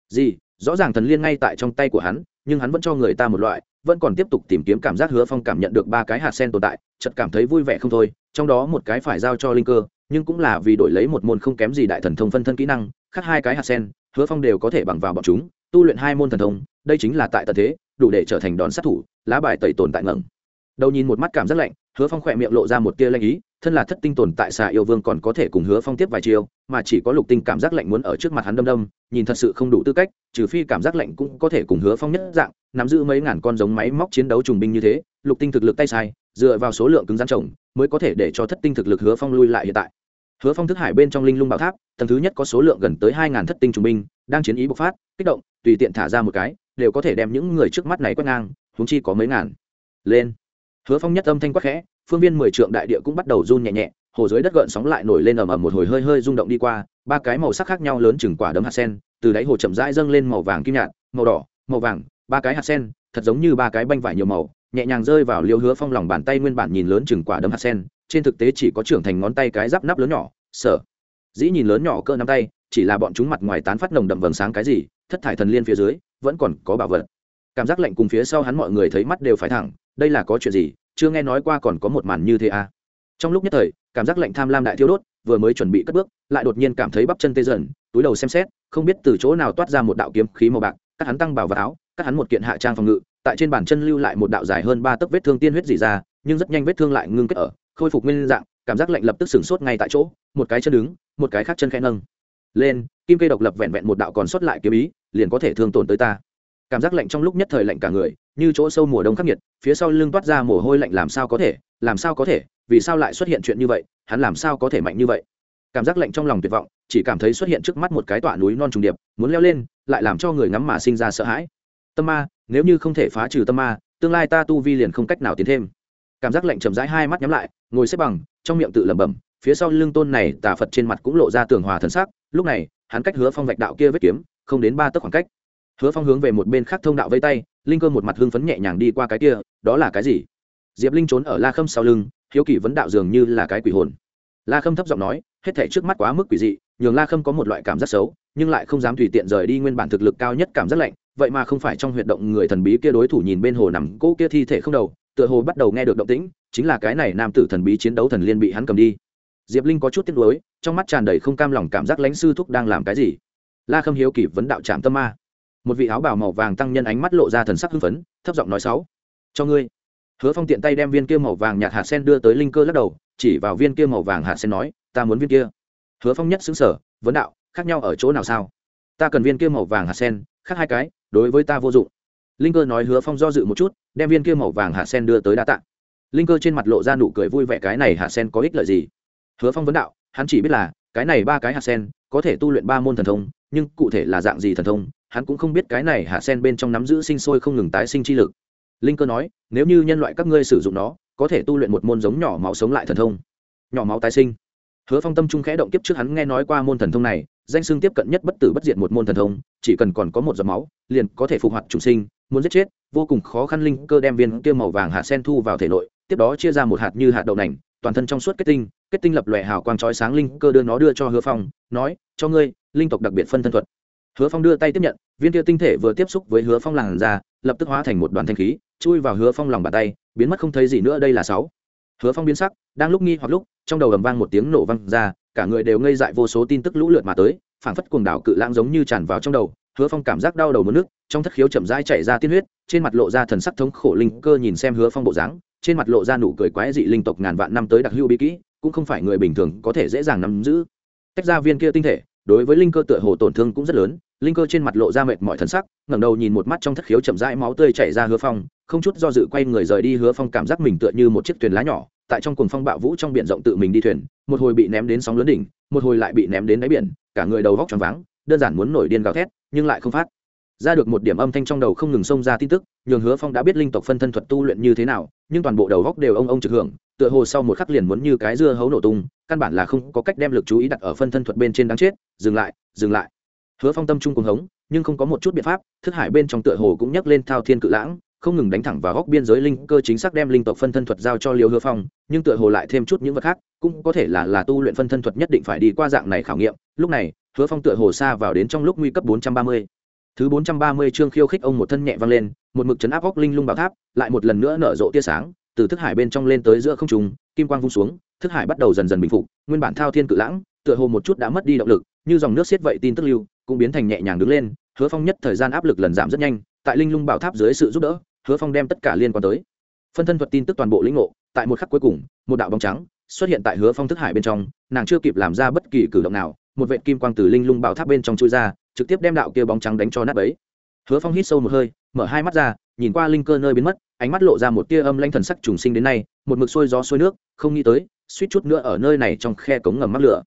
S1: gì. Rõ ràng thần liên ngay tại trong tay của hắn, nhưng hắn vẫn cho người ta một loại, vẫn còn tiếp tục tìm kiếm cảm giác hứa phong cảm nhận được ba cái hạt sen tồn tại, chợt cảm thấy vui vẻ không thôi, trong đó một cái phải giao cho linh cơ nhưng cũng là vì đổi lấy một môn không kém gì đại thần thông phân thân kỹ năng, khác hai cái hạt sen, hứa phong đều có thể bằng vào bọn chúng, tu luyện hai môn thần thông, đây chính là tại tận thế, đủ để trở thành đòn sát thủ, lá bài tẩy tồn tại ngẩng. Đầu nhìn một mắt cảm rất lạnh, hứa phong khỏe miệng lộ ra một tia lanh ý, thân là thất tinh tồn tại xà yêu vương còn có thể cùng hứa phong tiếp vài chiêu, mà chỉ có lục tinh cảm giác lạnh muốn ở trước mặt hắn đâm đâm, nhìn thật sự không đủ tư cách, trừ phi cảm giác lạnh cũng có thể cùng hứa phong nhất dạng, nắm giữ mấy ngàn con giống máy móc chiến đấu trùng binh như thế, lục tinh thực lực tay sai dựa vào số lượng cứng rắn trồng mới có thể để cho thất tinh thực lực hứa phong lui lại hiện tại. Hứa phong thức hải bên trong linh lung bảo tháp, tầng thứ nhất có số lượng gần tới hai ngàn thất tinh trùng binh, đang chiến ý bộc phát, kích động, tùy tiện thả ra một cái, đều có thể đem những người trước mắt này quét ngang húng chi có mấy ngàn. Lên. Hứa phong nhất âm thanh quắc khẽ, phương viên mười trượng đại địa cũng bắt đầu run nhẹ nhẹ, hồ dưới đất gợn sóng lại nổi lên ầm ầm một hồi hơi hơi rung động đi qua, ba cái màu sắc khác nhau lớn chừng quả đấm hạt sen, từ đáy hồ chậm rãi dâng lên màu vàng kim nhạt, màu đỏ, màu vàng, ba cái hạt sen, thật giống như ba cái banh vải nhiều màu nhẹ nhàng rơi vào liêu hứa phong lòng bàn tay nguyên bản nhìn lớn chừng quả đấm hạt sen, trên thực tế chỉ có trưởng thành ngón tay cái giáp nắp lớn nhỏ, sở. Dĩ nhìn lớn nhỏ cỡ nắm tay, chỉ là bọn chúng mặt ngoài tán phát nồng đậm vầng sáng cái gì, thất thải thần liên phía dưới, vẫn còn có bảo vật. Cảm giác lạnh cùng phía sau hắn mọi người thấy mắt đều phải thẳng, đây là có chuyện gì? Chưa nghe nói qua còn có một màn như thế à? Trong lúc nhất thời, cảm giác lạnh tham lam đại thiêu đốt, vừa mới chuẩn bị cất bước, lại đột nhiên cảm thấy bắp chân tê dần, túi đầu xem xét, không biết từ chỗ nào toát ra một đạo kiếm khí màu bạc các hắn tăng bảo vào áo các hắn một kiện hạ trang phòng ngự tại trên bàn chân lưu lại một đạo dài hơn ba tấc vết thương tiên huyết dỉ ra, nhưng rất nhanh vết thương lại ngưng kết ở, khôi phục nguyên dạng, cảm giác lạnh lập tức sửng sốt ngay tại chỗ, một cái chân đứng, một cái khác chân khẽ nâng. Lên, kim cây độc lập vẹn vẹn một đạo còn sót lại kiếm ý, liền có thể thương tổn tới ta. Cảm giác lạnh trong lúc nhất thời lạnh cả người, như chỗ sâu mùa đông khắc nghiệt, phía sau lưng toát ra mồ hôi lạnh làm sao có thể, làm sao có thể, vì sao lại xuất hiện chuyện như vậy, hắn làm sao có thể mạnh như vậy? Cảm giác lạnh trong lòng tuyệt vọng, chỉ cảm thấy xuất hiện trước mắt một cái tọa núi non trùng điệp, muốn leo lên, lại làm cho người ngắm mà sinh ra sợ hãi. Tâm ma nếu như không thể phá trừ tâm ma, tương lai ta tu vi liền không cách nào tiến thêm. Cảm giác lạnh chầm rãi hai mắt nhắm lại, ngồi xếp bằng, trong miệng tự lẩm bẩm, phía sau lưng tôn này tà phật trên mặt cũng lộ ra tường hòa thần sắc, lúc này, hắn cách hứa phong vạch đạo kia vết kiếm, không đến ba tấc khoảng cách. Hứa phong hướng về một bên khác thông đạo vây tay, linh cơ một mặt hưng phấn nhẹ nhàng đi qua cái kia, đó là cái gì? Diệp linh trốn ở la khâm sau lưng, hiếu kỳ vấn đạo dường như là cái quỷ hồn. La khâm thấp giọng nói, hết thể trước mắt quá mức quỷ dị nhường la khâm có một loại cảm giác xấu, nhưng lại không dám tùy tiện rời đi nguyên bản thực lực cao nhất cảm giác lạnh, vậy mà không phải trong huyệt động người thần bí kia đối thủ nhìn bên hồ nằm cỗ kia thi thể không đầu, tựa hồ bắt đầu nghe được động tĩnh, chính là cái này nam tử thần bí chiến đấu thần liên bị hắn cầm đi. Diệp linh có chút tiếc nuối, trong mắt tràn đầy không cam lòng cảm giác lãnh sư thúc đang làm cái gì. La khâm hiếu kỳ vấn đạo trạm tâm ma. Một vị áo bào màu vàng tăng nhân ánh mắt lộ ra thần sắc hưng phấn, thấp giọng nói sáu. Cho ngươi. Hứa phong tiện tay đem viên kia màu vàng nhạt hạt sen đưa tới linh cơ lắc đầu, chỉ vào viên kia màu vàng hạt sen nói, ta muốn viên kia hứa phong nhất xứng sở, vấn đạo, khác nhau ở chỗ nào sao? Ta cần viên kia màu vàng hạt sen, khác hai cái, đối với ta vô dụng. Linh cơ nói hứa phong do dự một chút, đem viên kia màu vàng hạt sen đưa tới đa tạ. Linh cơ trên mặt lộ ra nụ cười vui vẻ cái này hạt sen có ích lợi gì? Hứa phong vấn đạo, hắn chỉ biết là, cái này ba cái hạt sen, có thể tu luyện ba môn thần thông, nhưng cụ thể là dạng gì thần thông, hắn cũng không biết cái này hạ sen bên trong nắm giữ sinh sôi không ngừng tái sinh chi lực. Linh cơ nói, nếu như nhân loại các ngươi sử dụng nó, có thể tu luyện một môn giống nhỏ máu sống lại thần thông. Nhỏ máu tái sinh hứa phong tâm trung khẽ động kiếp trước hắn nghe nói qua môn thần thông này, danh xưng tiếp cận nhất bất tử bất diệt một môn thần thông, chỉ cần còn có một giọt máu, liền có thể phục hoạt trùng sinh, muốn giết chết, vô cùng khó khăn linh cơ đem viên kia màu vàng hạt sen thu vào thể nội, tiếp đó chia ra một hạt như hạt đậu nành, toàn thân trong suốt kết tinh kết tinh lập lòe hào quang chói sáng linh cơ đưa nó đưa cho hứa phong, nói, cho ngươi, linh tộc đặc biệt phân thân thuật. Hứa phong đưa tay tiếp nhận, viên kia tinh thể vừa tiếp xúc với hứa phong làn ra lập tức hóa thành một đoàn thanh khí, chui vào hứa phong lòng bàn tay, biến mất không thấy gì nữa, đây là sáu hứa phong biến sắc, đang lúc nghi hoặc lúc, trong đầu ầm vang một tiếng nổ vang ra, cả người đều ngây dại vô số tin tức lũ lượt mà tới, phảng phất cuồng đảo cự lãng giống như tràn vào trong đầu. Hứa phong cảm giác đau đầu mất nước, trong thất khiếu chậm rãi chảy ra tiên huyết, trên mặt lộ ra thần sắc thống khổ linh cơ nhìn xem hứa phong bộ dáng, trên mặt lộ ra nụ cười quái dị linh tộc ngàn vạn năm tới đặc hữu bí kỹ, cũng không phải người bình thường có thể dễ dàng nắm giữ. Tách ra viên kia tinh thể đối với linh cơ tựa hồ tổn thương cũng rất lớn, linh cơ trên mặt lộ ra mệt mỏi thân sắc, ngẩng đầu nhìn một mắt trong thất khiếu chậm rãi máu tươi chảy ra hứa phong, không chút do dự quay người rời đi hứa phong cảm giác mình tựa như một chiếc thuyền lá nhỏ, tại trong cuồng phong bạo vũ trong biển rộng tự mình đi thuyền, một hồi bị ném đến sóng lớn đỉnh, một hồi lại bị ném đến đáy biển, cả người đầu vóc tròn váng, đơn giản muốn nổi điên gào thét, nhưng lại không phát. Ra được một điểm âm thanh trong đầu không ngừng xông ra tin tức, nhường hứa phong đã biết linh tộc phân thân thuật tu luyện như thế nào, nhưng toàn bộ đầu góc đều ông ông trực hưởng tựa hồ sau một khắc liền muốn như cái dưa hấu nổ tung, căn bản là không có cách đem lực chú ý đặt ở phân thân thuật bên trên đáng chết, dừng lại dừng lại. Hứa phong tâm trung cùng hống, nhưng không có một chút biện pháp, thức hải bên trong tựa hồ cũng nhắc lên thao thiên cự lãng, không ngừng đánh thẳng vào góc biên giới linh cơ chính xác đem linh tộc phân thân thuật giao cho liều hứa phong, nhưng tựa hồ lại thêm chút những vật khác, cũng có thể là là tu luyện phân thân thuật nhất định phải đi qua dạng này khảo nghiệm. Lúc này, hứa phong tựa hồ xa vào đến trong lúc nguy cấp bốn trăm ba mươi. Thứ bốn trăm ba mươi chương khiêu khích ông một thân nhẹ vang lên, một mực chấn áp góc linh lung bảo tháp, lại một lần nữa nở rộ tia sáng từ thức hải bên trong lên tới giữa không trùng kim quang vung xuống, thức hải bắt đầu dần dần bình phục, nguyên bản thao thiên cự lãng, tựa hồ một chút đã mất đi động lực, như dòng nước xiết vậy tin tức lưu, cũng biến thành nhẹ nhàng đứng lên, hứa phong nhất thời gian áp lực lần giảm rất nhanh, tại linh lung bảo tháp dưới sự giúp đỡ, hứa phong đem tất cả liên quan tới. Phân thân thuật tin tức toàn bộ lĩnh ngộ, tại một khắc cuối cùng, một đạo bóng trắng xuất hiện tại hứa phong thức hải bên trong, nàng chưa kịp làm ra bất kỳ cử động nào, một vệ kim quang từ linh lung bảo tháp bên trong chui ra, trực tiếp đem đạo kia bóng trắng đánh cho nát ấy hứa phong hít sâu một hơi, mở hai mắt ra nhìn qua linh cơ nơi biến mất, ánh mắt lộ ra một tia âm lanh thần sắc trùng sinh đến nay, một mực sôi gió sôi nước, không nghĩ tới, suýt chút nữa ở nơi này trong khe cống ngầm mắc lửa.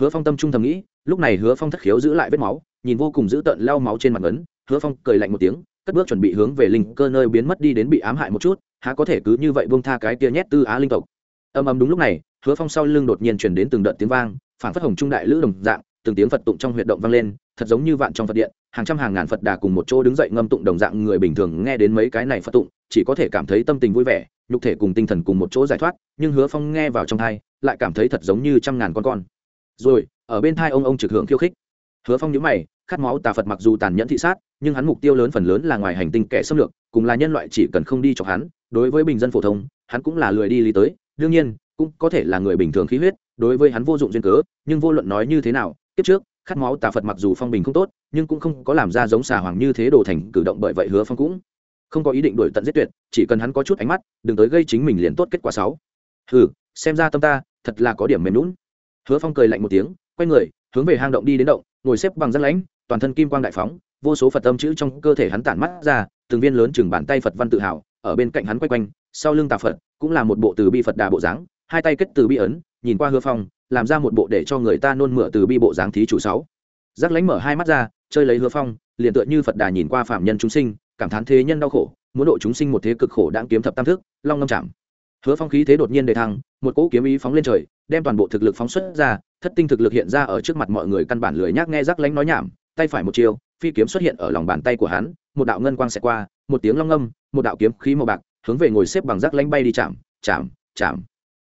S1: Hứa phong tâm trung thầm nghĩ, lúc này hứa phong thất khiếu giữ lại vết máu, nhìn vô cùng dữ tợn lau máu trên mặt ấn, hứa phong cười lạnh một tiếng, cất bước chuẩn bị hướng về linh cơ nơi biến mất đi đến bị ám hại một chút, há có thể cứ như vậy bông tha cái tia nhét tư á linh tộc. Âm âm đúng lúc này, hứa phong sau lưng đột nhiên chuyển đến từng đợt tiếng vang phản phất hồng trung đại lữ đồng dạng, từng tiếng phật tụng trong huyệt động vang lên thật giống như vạn trong phật điện, hàng trăm hàng ngàn phật đà cùng một chỗ đứng dậy ngâm tụng đồng dạng người bình thường nghe đến mấy cái này phật tụng, chỉ có thể cảm thấy tâm tình vui vẻ, nhục thể cùng tinh thần cùng một chỗ giải thoát, nhưng hứa phong nghe vào trong thai lại cảm thấy thật giống như trăm ngàn con con. Rồi, ở bên thai ông ông trực hưởng khiêu khích. Hứa phong nhớ mày, khát máu tà phật mặc dù tàn nhẫn thị sát, nhưng hắn mục tiêu lớn phần lớn là ngoài hành tinh kẻ xâm lược, cùng là nhân loại chỉ cần không đi chọc hắn, đối với bình dân phổ thông, hắn cũng là lười đi lý tới, đương nhiên, cũng có thể là người bình thường khí huyết, đối với hắn vô dụng duyên cớ, nhưng vô luận nói như thế nào, kiếp trước khát máu tà phật mặc dù phong bình không tốt, nhưng cũng không có làm ra giống xà hoàng như thế đồ thành cử động bởi vậy hứa phong cũng không có ý định đổi tận giết tuyệt, chỉ cần hắn có chút ánh mắt, đừng tới gây chính mình liền tốt kết quả sáu hừ, xem ra tâm ta thật là có điểm mềm lún hứa phong cười lạnh một tiếng, quay người, hướng về hang động đi đến động, ngồi xếp bằng rắt lãnh, toàn thân kim quang đại phóng, vô số phật tâm chữ trong cơ thể hắn tản mắt ra, từng viên lớn chừng bàn tay phật văn tự hào, ở bên cạnh hắn quay quanh, sau lưng tà phật cũng là một bộ từ bi phật đà bộ dáng, hai tay kết từ bi ấn, nhìn qua hứa phong làm ra một bộ để cho người ta nôn mửa từ bi bộ dáng thí chủ sáu. Giác lánh mở hai mắt ra, chơi lấy hứa phong, liền tựa như phật đà nhìn qua phạm nhân chúng sinh, cảm thán thế nhân đau khổ, muốn độ chúng sinh một thế cực khổ đang kiếm thập tam thức, long ngâm chạm. Hứa phong khí thế đột nhiên đề thăng, một cỗ kiếm ý phóng lên trời, đem toàn bộ thực lực phóng xuất ra, thất tinh thực lực hiện ra ở trước mặt mọi người căn bản lười nhác nghe giác lánh nói nhảm, tay phải một chiều phi kiếm xuất hiện ở lòng bàn tay của hắn, một đạo ngân quang xẹt qua, một tiếng long ngâm, một đạo kiếm khí màu bạc hướng về ngồi xếp bằng giác lánh bay đi chạm chạm chạm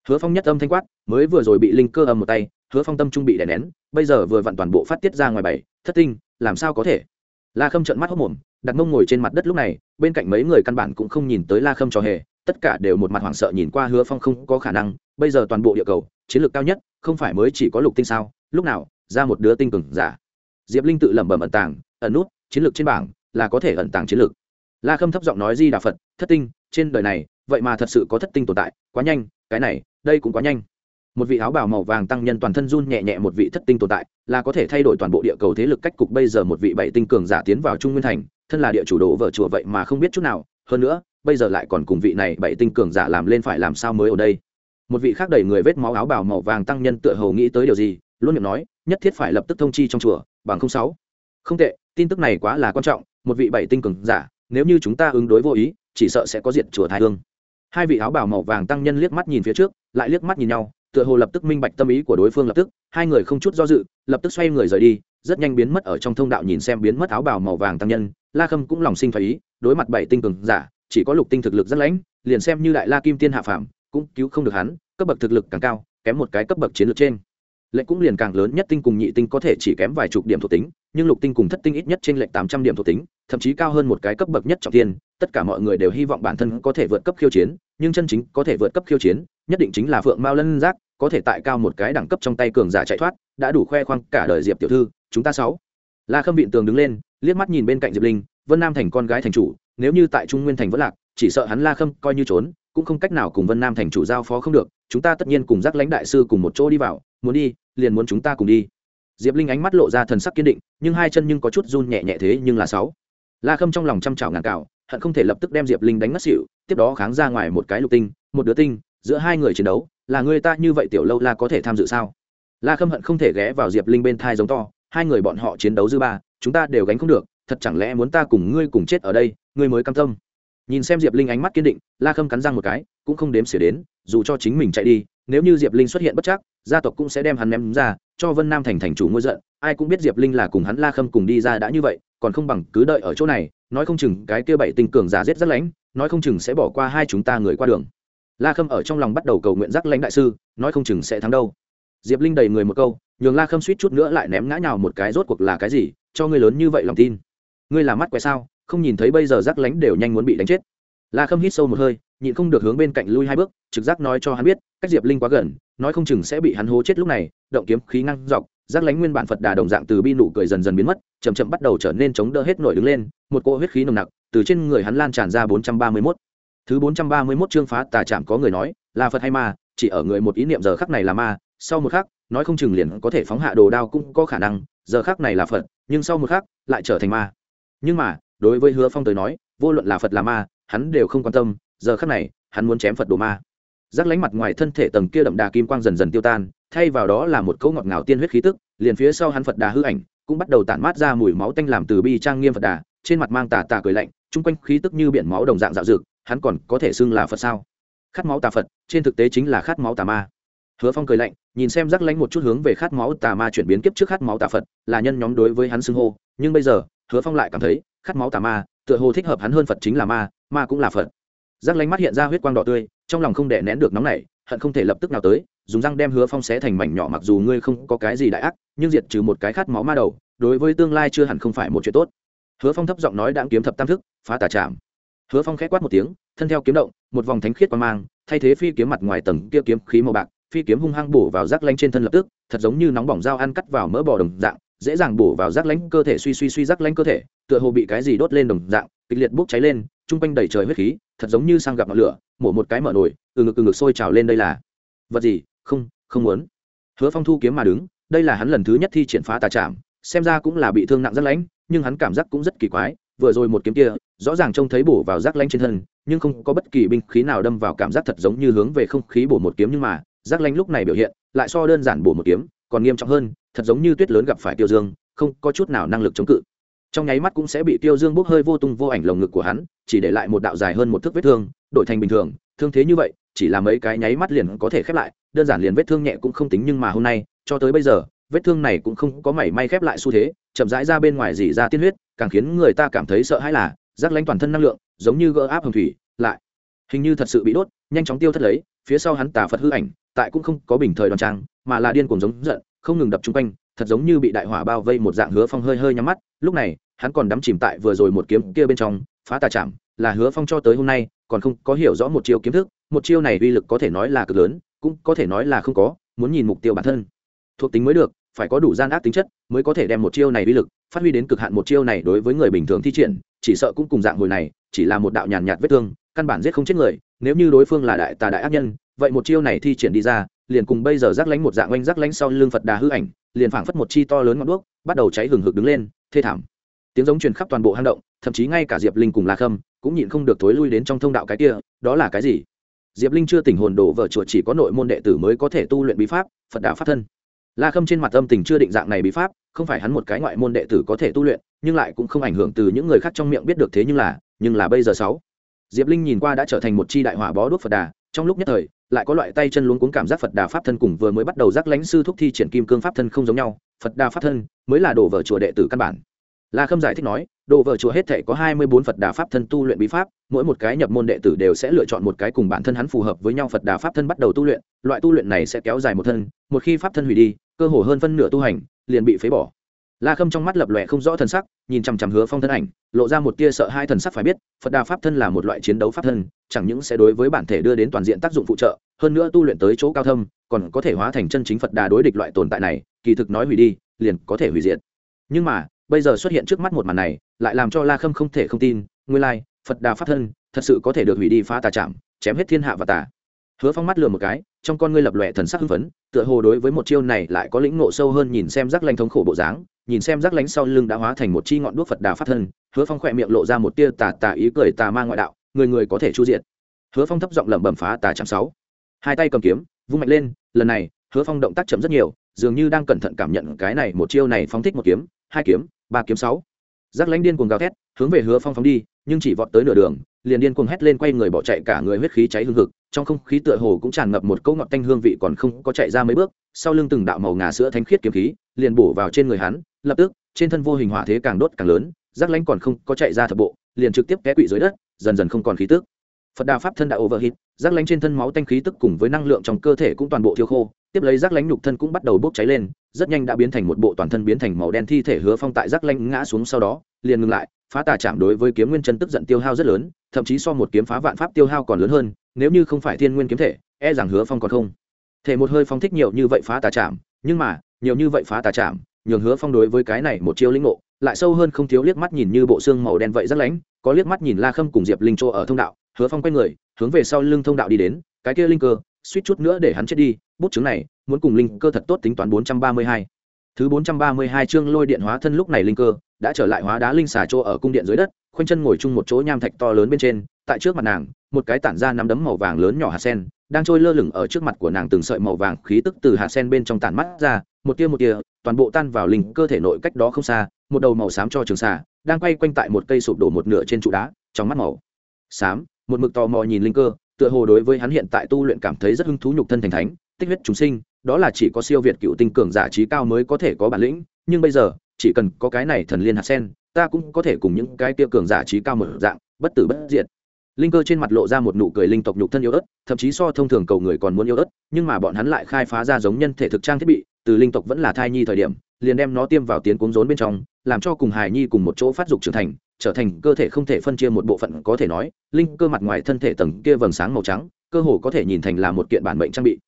S1: hứa phong nhất âm thanh quát, mới vừa rồi bị linh cơ âm một tay, hứa phong tâm trung bị đè nén, bây giờ vừa vặn toàn bộ phát tiết ra ngoài bảy thất tinh, làm sao có thể? La khâm trợn mắt hốc mồm, đặt mông ngồi trên mặt đất lúc này, bên cạnh mấy người căn bản cũng không nhìn tới la khâm cho hề, tất cả đều một mặt hoảng sợ nhìn qua hứa phong không có khả năng, bây giờ toàn bộ địa cầu, chiến lược cao nhất, không phải mới chỉ có lục tinh sao? Lúc nào, ra một đứa tinh cường giả. Diệp linh tự lẩm bẩm ẩn tàng, ẩn nút, chiến lược trên bảng, là có thể ẩn tàng chiến lược. La khâm thấp giọng nói di đà phật, thất tinh, trên đời này vậy mà thật sự có thất tinh tồn tại, quá nhanh, cái này, đây cũng quá nhanh. Một vị áo bào màu vàng tăng nhân toàn thân run nhẹ nhẹ một vị thất tinh tồn tại, là có thể thay đổi toàn bộ địa cầu thế lực cách cục bây giờ một vị bảy tinh cường giả tiến vào trung nguyên thành, thân là địa chủ đồ vợ chùa vậy mà không biết chút nào. Hơn nữa, bây giờ lại còn cùng vị này bảy tinh cường giả làm lên phải làm sao mới ở đây? Một vị khác đẩy người vết máu áo bào màu vàng tăng nhân tựa hầu nghĩ tới điều gì, luôn miệng nói, nhất thiết phải lập tức thông chi trong chùa, bằng không sáu. Không tệ, tin tức này quá là quan trọng, một vị bảy tinh cường giả, nếu như chúng ta ứng đối vô ý, chỉ sợ sẽ có diện chùa thái hương hai vị áo bào màu vàng tăng nhân liếc mắt nhìn phía trước, lại liếc mắt nhìn nhau, tựa hồ lập tức minh bạch tâm ý của đối phương lập tức, hai người không chút do dự, lập tức xoay người rời đi, rất nhanh biến mất ở trong thông đạo nhìn xem biến mất áo bào màu vàng tăng nhân, la khâm cũng lòng sinh phải ý, đối mặt bảy tinh cường giả, chỉ có lục tinh thực lực rất lãnh, liền xem như đại la kim tiên hạ phàm, cũng cứu không được hắn, cấp bậc thực lực càng cao, kém một cái cấp bậc chiến lược trên. Lệnh cũng liền càng lớn nhất tinh cùng nhị tinh có thể chỉ kém vài chục điểm thuộc tính, nhưng lục tinh cùng thất tinh ít nhất trên lệnh tám trăm điểm thuộc tính, thậm chí cao hơn một cái cấp bậc nhất trọng tiên tất cả mọi người đều hy vọng bản thân có thể vượt cấp khiêu chiến, nhưng chân chính có thể vượt cấp khiêu chiến, nhất định chính là phượng mao lân giác, có thể tại cao một cái đẳng cấp trong tay cường giả chạy thoát, đã đủ khoe khoang cả đời diệp tiểu thư, chúng ta sáu. La khâm viện tường đứng lên, liếc mắt nhìn bên cạnh diệp linh, vân nam thành con gái thành chủ, nếu như tại trung nguyên thành vẫn lạc, chỉ sợ hắn la khâm coi như trốn, cũng không cách nào cùng vân nam thành chủ giao phó không được, chúng ta tất nhiên cùng giác lãnh đại sư cùng một chỗ đi vào, muốn đi, liền muốn chúng ta cùng đi. Diệp linh ánh mắt lộ ra thần sắc kiên định, nhưng hai chân nhưng có chút run nhẹ nhẹ thế nhưng là sáu la khâm trong lòng chăm chảo ngàn cào hận không thể lập tức đem diệp linh đánh ngất xỉu, tiếp đó kháng ra ngoài một cái lục tinh, một đứa tinh, giữa hai người chiến đấu, là người ta như vậy tiểu lâu la có thể tham dự sao? La khâm hận không thể ghé vào diệp linh bên thai giống to, hai người bọn họ chiến đấu dư ba, chúng ta đều gánh không được, thật chẳng lẽ muốn ta cùng ngươi cùng chết ở đây, ngươi mới cam tâm. Nhìn xem diệp linh ánh mắt kiên định, la khâm cắn răng một cái, cũng không đếm xỉa đến, dù cho chính mình chạy đi, nếu như diệp linh xuất hiện bất chắc, gia tộc cũng sẽ đem hắn ném ra, cho vân nam thành thành chủ ngôi giận, ai cũng biết diệp linh là cùng hắn la khâm cùng đi ra đã như vậy còn không bằng cứ đợi ở chỗ này, nói không chừng cái kia bảy tinh cường giả giết rất lãnh, nói không chừng sẽ bỏ qua hai chúng ta người qua đường. La khâm ở trong lòng bắt đầu cầu nguyện giác lãnh đại sư, nói không chừng sẽ thắng đâu. Diệp linh đầy người một câu, nhường la khâm suýt chút nữa lại ném ngã nhào một cái rốt cuộc là cái gì, cho ngươi lớn như vậy lòng tin. Ngươi là mắt quẹ sao, không nhìn thấy bây giờ giác lãnh đều nhanh muốn bị đánh chết. La khâm hít sâu một hơi, nhịn không được hướng bên cạnh lui hai bước, trực giác nói cho hắn biết, cách diệp linh quá gần, nói không chừng sẽ bị hắn hố chết lúc này, động kiếm khí ngăn dọc giác lánh nguyên bản phật đà đồng dạng từ bi nụ cười dần dần biến mất chầm chậm bắt đầu trở nên chống đỡ hết nổi đứng lên, một cỗ huyết khí nồng nặc từ trên người hắn lan tràn ra bốn trăm ba mươi mốt. Thứ bốn trăm ba mươi mốt chương phá tà chạm có người nói, là phật hay ma? Chỉ ở người một ý niệm giờ khắc này là ma, sau một khắc, nói không chừng liền có thể phóng hạ đồ đao cũng có khả năng, giờ khắc này là phật, nhưng sau một khắc, lại trở thành ma. Nhưng mà, đối với hứa phong tới nói, vô luận là phật là ma, hắn đều không quan tâm, giờ khắc này, hắn muốn chém phật đồ ma. Rác lánh mặt ngoài thân thể tầng kia đậm đà kim quang dần dần tiêu tan thay vào đó là một cỗ ngọt ngào tiên huyết khí tức, liền phía sau hắn phật đà hư ảnh cũng bắt đầu tản mát ra mùi máu tanh làm từ bi trang nghiêm phật đà, trên mặt mang tà tà cười lạnh, chung quanh khí tức như biển máu đồng dạng dạo dực hắn còn có thể xưng là phật sao? Khát máu tà phật, trên thực tế chính là khát máu tà ma. Hứa phong cười lạnh, nhìn xem rắc lánh một chút hướng về khát máu tà ma chuyển biến kiếp trước khát máu tà phật, là nhân nhóm đối với hắn xưng hô, nhưng bây giờ, hứa phong lại cảm thấy, khát máu tà ma, tựa hồ thích hợp hắn hơn phật chính là ma ma cũng là phật. Rắc lánh mắt hiện ra huyết quang đỏ tươi, trong lòng không đè nén được nóng này hận không thể lập tức nào tới dùng răng đem hứa phong xé thành mảnh nhỏ mặc dù ngươi không có cái gì đại ác, nhưng diệt trừ một cái khát máu ma đầu, đối với tương lai chưa hẳn không phải một chuyện tốt. Hứa phong thấp giọng nói đã kiếm thập tam thức, phá tà chạm hứa phong khét quát một tiếng, thân theo kiếm động, một vòng thánh khiết qua mang, thay thế phi kiếm mặt ngoài tầng kia kiếm khí màu bạc, phi kiếm hung hăng bổ vào rác lanh trên thân lập tức, thật giống như nóng bỏng dao ăn cắt vào mỡ bò đồng dạng, dễ dàng bổ vào rác lanh cơ thể suy suy suy rác lanh cơ thể, tựa hồ bị cái gì đốt lên đồng dạng, kịch liệt bốc cháy lên chung quanh đầy trời huyết khí, thật giống như sang gặp ngọn lửa, mổ một cái mở nổi từ ngực từ ngực sôi trào lên đây là vật gì? Không không muốn. Hứa phong thu kiếm mà đứng, đây là hắn lần thứ nhất thi triển phá tà trạm xem ra cũng là bị thương nặng rất lãnh, nhưng hắn cảm giác cũng rất kỳ quái, vừa rồi một kiếm kia, rõ ràng trông thấy bổ vào rác lanh trên thân, nhưng không có bất kỳ binh khí nào đâm vào cảm giác thật giống như hướng về không khí bổ một kiếm nhưng mà, rác lanh lúc này biểu hiện, lại so đơn giản bổ một kiếm, còn nghiêm trọng hơn, thật giống như tuyết lớn gặp phải tiêu dương, không có chút nào năng lực chống cự. Trong nháy mắt cũng sẽ bị tiêu dương bốc hơi vô tung vô ảnh lồng ngực của hắn, chỉ để lại một đạo dài hơn một thước vết thương, đổi thành bình thường thương thế như vậy, chỉ là mấy cái nháy mắt liền có thể khép lại, đơn giản liền vết thương nhẹ cũng không tính nhưng mà hôm nay, cho tới bây giờ, vết thương này cũng không có mảy may khép lại xu thế, chậm rãi ra bên ngoài dỉ ra tiên huyết, càng khiến người ta cảm thấy sợ hãi là, rác lánh toàn thân năng lượng, giống như gỡ áp hồng thủy, lại. Hình như thật sự bị đốt, nhanh chóng tiêu thất lấy, phía sau hắn tà phật hư ảnh, tại cũng không có bình thời đoàn trang, mà là điên cuồng giống giận, không ngừng đập chung quanh, thật giống như bị đại hỏa bao vây một dạng hứa phong hơi hơi nhắm mắt. Lúc này, hắn còn đắm chìm tại vừa rồi một kiếm kia bên trong, phá tà chạm, là hứa phong cho tới hôm nay còn không có hiểu rõ một chiêu kiếm thức, một chiêu này uy lực có thể nói là cực lớn, cũng có thể nói là không có, muốn nhìn mục tiêu bản thân. Thuộc tính mới được, phải có đủ gian ác tính chất mới có thể đem một chiêu này uy lực phát huy đến cực hạn một chiêu này đối với người bình thường thi triển, chỉ sợ cũng cùng dạng hồi này, chỉ là một đạo nhàn nhạt vết thương, căn bản giết không chết người, nếu như đối phương là đại tà đại ác nhân, vậy một chiêu này thi triển đi ra, liền cùng bây giờ rác lánh một dạng oanh rác lánh sau lưng phật đà hư ảnh, liền phảng phất một chi to lớn ngọn đuốc, bắt đầu cháy hừng hực đứng lên, thê thảm. Tiếng giống truyền khắp toàn bộ hang động thậm chí ngay cả diệp linh cùng la khâm cũng nhịn không được thối lui đến trong thông đạo cái kia, đó là cái gì? Diệp linh chưa tỉnh hồn đổ vợ chùa chỉ có nội môn đệ tử mới có thể tu luyện bí pháp, phật đà pháp thân. La khâm trên mặt âm tình chưa định dạng này bí pháp, không phải hắn một cái ngoại môn đệ tử có thể tu luyện, nhưng lại cũng không ảnh hưởng từ những người khác trong miệng biết được thế nhưng là nhưng là bây giờ sáu. Diệp linh nhìn qua đã trở thành một chi đại hỏa bó đuốc phật đà, trong lúc nhất thời, lại có loại tay chân luống cuống cảm giác phật đà pháp thân cùng vừa mới bắt đầu giác lãnh sư thúc thi triển kim cương pháp thân không giống nhau, phật đà pháp thân mới là đổ vợ chùa đệ tử căn bản la khâm giải thích nói, đồ vợ chùa hết thể có hai mươi bốn phật đà pháp thân tu luyện bí pháp, mỗi một cái nhập môn đệ tử đều sẽ lựa chọn một cái cùng bản thân hắn phù hợp với nhau phật đà pháp thân bắt đầu tu luyện, loại tu luyện này sẽ kéo dài một thân, một khi pháp thân hủy đi, cơ hồ hơn phân nửa tu hành, liền bị phế bỏ. La khâm trong mắt lập lòe không rõ thần sắc, nhìn chằm chằm hứa phong thân ảnh, lộ ra một tia sợ hai thần sắc phải biết, phật đà pháp thân là một loại chiến đấu pháp thân, chẳng những sẽ đối với bản thể đưa đến toàn diện tác dụng phụ trợ, hơn nữa tu luyện tới chỗ cao thâm, còn có thể hóa thành chân chính phật đà đối địch loại tồn tại này, kỳ thực nói hủy đi, liền có thể hủy diệt. Nhưng mà bây giờ xuất hiện trước mắt một màn này, lại làm cho la khâm không thể không tin, nguyên lai, phật đà pháp thân, thật sự có thể được hủy đi phá tà chạm chém hết thiên hạ và tà. Hứa phong mắt lừa một cái, trong con ngươi lập lòe thần sắc hưng phấn, tựa hồ đối với một chiêu này lại có lĩnh ngộ sâu hơn nhìn xem rắc lanh thống khổ bộ dáng, nhìn xem rắc lánh sau lưng đã hóa thành một chi ngọn đuốc phật đà phát thân, hứa phong khỏe miệng lộ ra một tia tà tà ý cười tà ma ngoại đạo, người người có thể chu diện hứa phong thấp giọng lẩm bẩm phá tà chạm sáu. Hai tay cầm kiếm, vung mạnh lên, lần này, hứa phong động tác chậm rất nhiều, dường như đang cẩn thận cảm nhận cái này, một chiêu này phóng thích một kiếm hai kiếm, ba kiếm sáu. Giác lãnh điên cuồng gào thét, hướng về hứa phong phóng đi, nhưng chỉ vọt tới nửa đường, liền điên cuồng hét lên quay người bỏ chạy cả người huyết khí cháy hương hực, trong không khí tựa hồ cũng tràn ngập một cỗ ngọt tanh hương vị còn không có chạy ra mấy bước, sau lưng từng đạo màu ngà sữa thánh khiết kiếm khí, liền bổ vào trên người hắn, lập tức, trên thân vô hình hỏa thế càng đốt càng lớn, giác lãnh còn không có chạy ra thập bộ, liền trực tiếp té quỵ dưới đất, dần dần không còn khí tức. Phật đà pháp thân đã overhit giác lãnh trên thân máu tanh khí tức cùng với năng lượng trong cơ thể cũng toàn bộ thiêu khô tiếp lấy rác lánh nhục thân cũng bắt đầu bốc cháy lên, rất nhanh đã biến thành một bộ toàn thân biến thành màu đen thi thể hứa phong tại rác lánh ngã xuống sau đó, liền ngừng lại, phá tà chạm đối với kiếm nguyên chân tức giận tiêu hao rất lớn, thậm chí so một kiếm phá vạn pháp tiêu hao còn lớn hơn, nếu như không phải thiên nguyên kiếm thể e rằng hứa phong còn không. Thể một hơi phong thích nhiều như vậy phá tà chạm, nhưng mà, nhiều như vậy phá tà chạm, nhường hứa phong đối với cái này một chiêu lĩnh ngộ, lại sâu hơn không thiếu liếc mắt nhìn như bộ xương màu đen vậy rất lánh, có liếc mắt nhìn la khâm cùng diệp linh chỗ ở thông đạo, hứa phong quay người, hướng về sau lưng thông đạo đi đến, cái kia linh cơ, suýt chút nữa để hắn chết đi bút chứng này, muốn cùng linh cơ thật tốt tính toán bốn trăm ba mươi hai. Thứ bốn trăm ba mươi hai chương lôi điện hóa thân lúc này linh cơ đã trở lại hóa đá linh xà chỗ ở cung điện dưới đất, khoanh chân ngồi chung một chỗ nham thạch to lớn bên trên, tại trước mặt nàng, một cái tản ra nắm đấm màu vàng lớn nhỏ hạt sen, đang trôi lơ lửng ở trước mặt của nàng từng sợi màu vàng khí tức từ hạt sen bên trong tản mắt ra, một tia một tia, toàn bộ tan vào linh cơ thể nội cách đó không xa, một đầu màu xám cho trường xà, đang quay quanh tại một cây sụp đổ một nửa trên trụ đá, trong mắt màu xám, một mực tò mò nhìn linh cơ, tựa hồ đối với hắn hiện tại tu luyện cảm thấy rất hứng thú nhục thân thành thánh tích huyết chúng sinh, đó là chỉ có siêu việt cựu tinh cường giả trí cao mới có thể có bản lĩnh, nhưng bây giờ, chỉ cần có cái này thần liên hạt sen, ta cũng có thể cùng những cái tiêu cường giả trí cao một dạng, bất tử bất diệt. Linh cơ trên mặt lộ ra một nụ cười linh tộc nhục thân yếu ớt, thậm chí so thông thường cầu người còn muốn yếu ớt, nhưng mà bọn hắn lại khai phá ra giống nhân thể thực trang thiết bị, từ linh tộc vẫn là thai nhi thời điểm, liền đem nó tiêm vào tiến cuống rốn bên trong, làm cho cùng hài nhi cùng một chỗ phát dục trưởng thành, trở thành cơ thể không thể phân chia một bộ phận có thể nói, linh cơ mặt ngoài thân thể tầng kia vầng sáng màu trắng, cơ hồ có thể nhìn thành là một kiện bản mệnh trang bị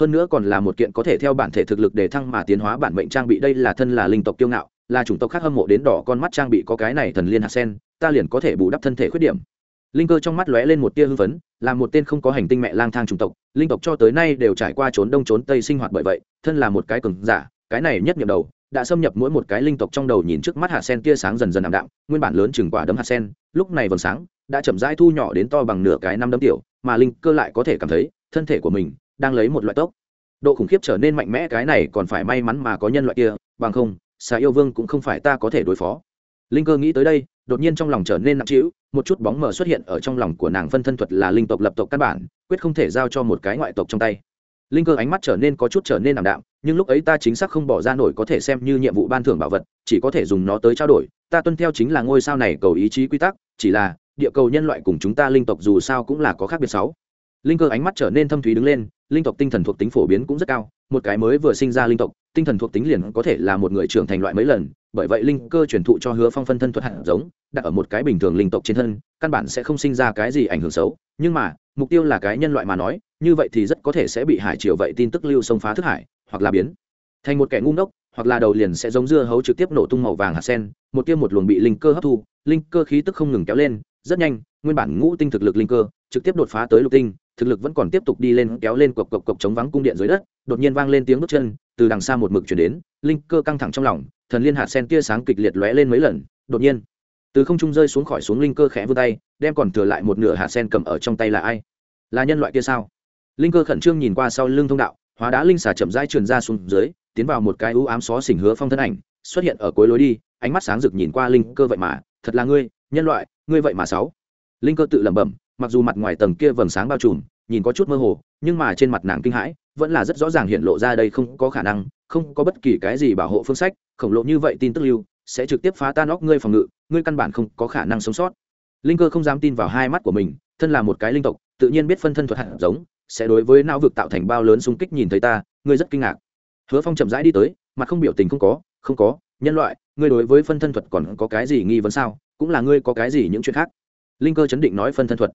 S1: hơn nữa còn là một kiện có thể theo bản thể thực lực để thăng mà tiến hóa bản mệnh trang bị. Đây là thân là linh tộc kiêu ngạo, là chủng tộc khác hâm mộ đến đỏ con mắt trang bị có cái này thần liên hạt sen, ta liền có thể bù đắp thân thể khuyết điểm. Linh cơ trong mắt lóe lên một tia hưng phấn, là một tên không có hành tinh mẹ lang thang chủng tộc. Linh tộc cho tới nay đều trải qua trốn đông trốn tây sinh hoạt bởi vậy, thân là một cái cường giả, cái này nhất nhậm đầu, đã xâm nhập mỗi một cái linh tộc trong đầu nhìn trước mắt hạt sen tia sáng dần dần ảm đạm, nguyên bản lớn chừng quả đấm hạt sen, lúc này vầng sáng, đã chậm rãi thu nhỏ đến to bằng nửa cái năm đấm tiểu, mà linh cơ lại có thể cảm thấy thân thể của mình đang lấy một loại tốc. Độ khủng khiếp trở nên mạnh mẽ, cái này còn phải may mắn mà có nhân loại kia, bằng không, xà yêu vương cũng không phải ta có thể đối phó. Linh cơ nghĩ tới đây, đột nhiên trong lòng trở nên nặng trĩu, một chút bóng mờ xuất hiện ở trong lòng của nàng phân thân thuật là linh tộc lập tộc căn bản, quyết không thể giao cho một cái ngoại tộc trong tay. Linh cơ ánh mắt trở nên có chút trở nên ảm đạm, nhưng lúc ấy ta chính xác không bỏ ra nổi có thể xem như nhiệm vụ ban thưởng bảo vật, chỉ có thể dùng nó tới trao đổi. Ta tuân theo chính là ngôi sao này cầu ý chí quy tắc, chỉ là, địa cầu nhân loại cùng chúng ta linh tộc dù sao cũng là có khác biệt sáu linh cơ ánh mắt trở nên thâm thúy đứng lên, linh tộc tinh thần thuộc tính phổ biến cũng rất cao, một cái mới vừa sinh ra linh tộc, tinh thần thuộc tính liền có thể là một người trưởng thành loại mấy lần, bởi vậy linh cơ truyền thụ cho hứa phong phân thân thuật hạt giống, đặt ở một cái bình thường linh tộc trên thân, căn bản sẽ không sinh ra cái gì ảnh hưởng xấu. Nhưng mà, mục tiêu là cái nhân loại mà nói, như vậy thì rất có thể sẽ bị hải triều vậy tin tức lưu xông phá thức hải, hoặc là biến thành một kẻ ngu ngốc, hoặc là đầu liền sẽ giống dưa hấu trực tiếp nổ tung màu vàng hạt sen, một tiêm một luồng bị linh cơ hấp thu, linh cơ khí tức không ngừng kéo lên, rất nhanh, nguyên bản ngũ tinh thực lực linh cơ trực tiếp đột phá tới lục tinh, thực lực vẫn còn tiếp tục đi lên, kéo lên cộc cộc cộc chống vắng cung điện dưới đất, đột nhiên vang lên tiếng bước chân, từ đằng xa một mực chuyển đến, linh cơ căng thẳng trong lòng, thần liên hạt sen tia sáng kịch liệt lóe lên mấy lần, đột nhiên, từ không trung rơi xuống khỏi xuống linh cơ khẽ vươn tay, đem còn thừa lại một nửa hạt sen cầm ở trong tay là ai? Là nhân loại kia sao? Linh cơ khẩn trương nhìn qua sau lưng thông đạo, hóa đá linh xà chậm rãi truyền ra xuống dưới, tiến vào một cái ưu ám xó xỉnh hứa phong thân ảnh, xuất hiện ở cuối lối đi, ánh mắt sáng rực nhìn qua linh cơ vậy mà, thật là ngươi, nhân loại, ngươi vậy mà sáu. Linh cơ tự lẩm bẩm mặc dù mặt ngoài tầng kia vầng sáng bao trùm, nhìn có chút mơ hồ, nhưng mà trên mặt nàng kinh hãi, vẫn là rất rõ ràng hiện lộ ra đây không có khả năng, không có bất kỳ cái gì bảo hộ phương sách, khổng lồ như vậy tin tức lưu, sẽ trực tiếp phá tan óc ngươi phòng ngự, ngươi căn bản không có khả năng sống sót. Linh cơ không dám tin vào hai mắt của mình, thân là một cái linh tộc, tự nhiên biết phân thân thuật hạt giống, sẽ đối với não vực tạo thành bao lớn xung kích nhìn thấy ta, ngươi rất kinh ngạc. Hứa phong chậm rãi đi tới, mặt không biểu tình không có không có, nhân loại, ngươi đối với phân thân thuật còn có cái gì nghi vấn sao? Cũng là ngươi có cái gì những chuyện khác? Linh cơ chấn định nói phân thân thuật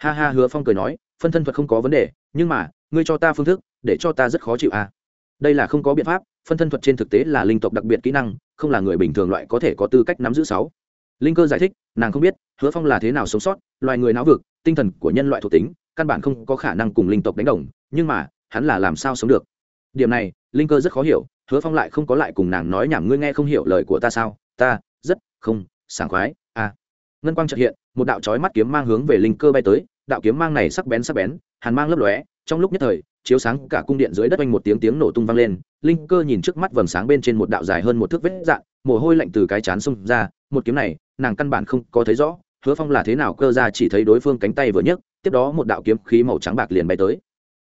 S1: ha ha, hứa phong cười nói, phân thân thuật không có vấn đề, nhưng mà, ngươi cho ta phương thức, để cho ta rất khó chịu à. Đây là không có biện pháp, phân thân thuật trên thực tế là linh tộc đặc biệt kỹ năng, không là người bình thường loại có thể có tư cách nắm giữ sáu. Linh cơ giải thích, nàng không biết, hứa phong là thế nào sống sót, loài người não vực, tinh thần của nhân loại thuộc tính, căn bản không có khả năng cùng linh tộc đánh đồng, nhưng mà, hắn là làm sao sống được? Điểm này, linh cơ rất khó hiểu, hứa phong lại không có lại cùng nàng nói nhảm, ngươi nghe không hiểu lời của ta sao? Ta, rất, không, sảng khoái a ngân quang trợ hiện, một đạo trói mắt kiếm mang hướng về linh cơ bay tới đạo kiếm mang này sắc bén sắc bén, hàn mang lấp lóe, trong lúc nhất thời, chiếu sáng cả cung điện dưới đất oanh một tiếng tiếng nổ tung vang lên, linh cơ nhìn trước mắt vầng sáng bên trên một đạo dài hơn một thước vết dạn, mồ hôi lạnh từ cái chán xông ra, một kiếm này, nàng căn bản không có thấy rõ, hứa phong là thế nào cơ ra chỉ thấy đối phương cánh tay vừa nhấc, tiếp đó một đạo kiếm khí màu trắng bạc liền bay tới.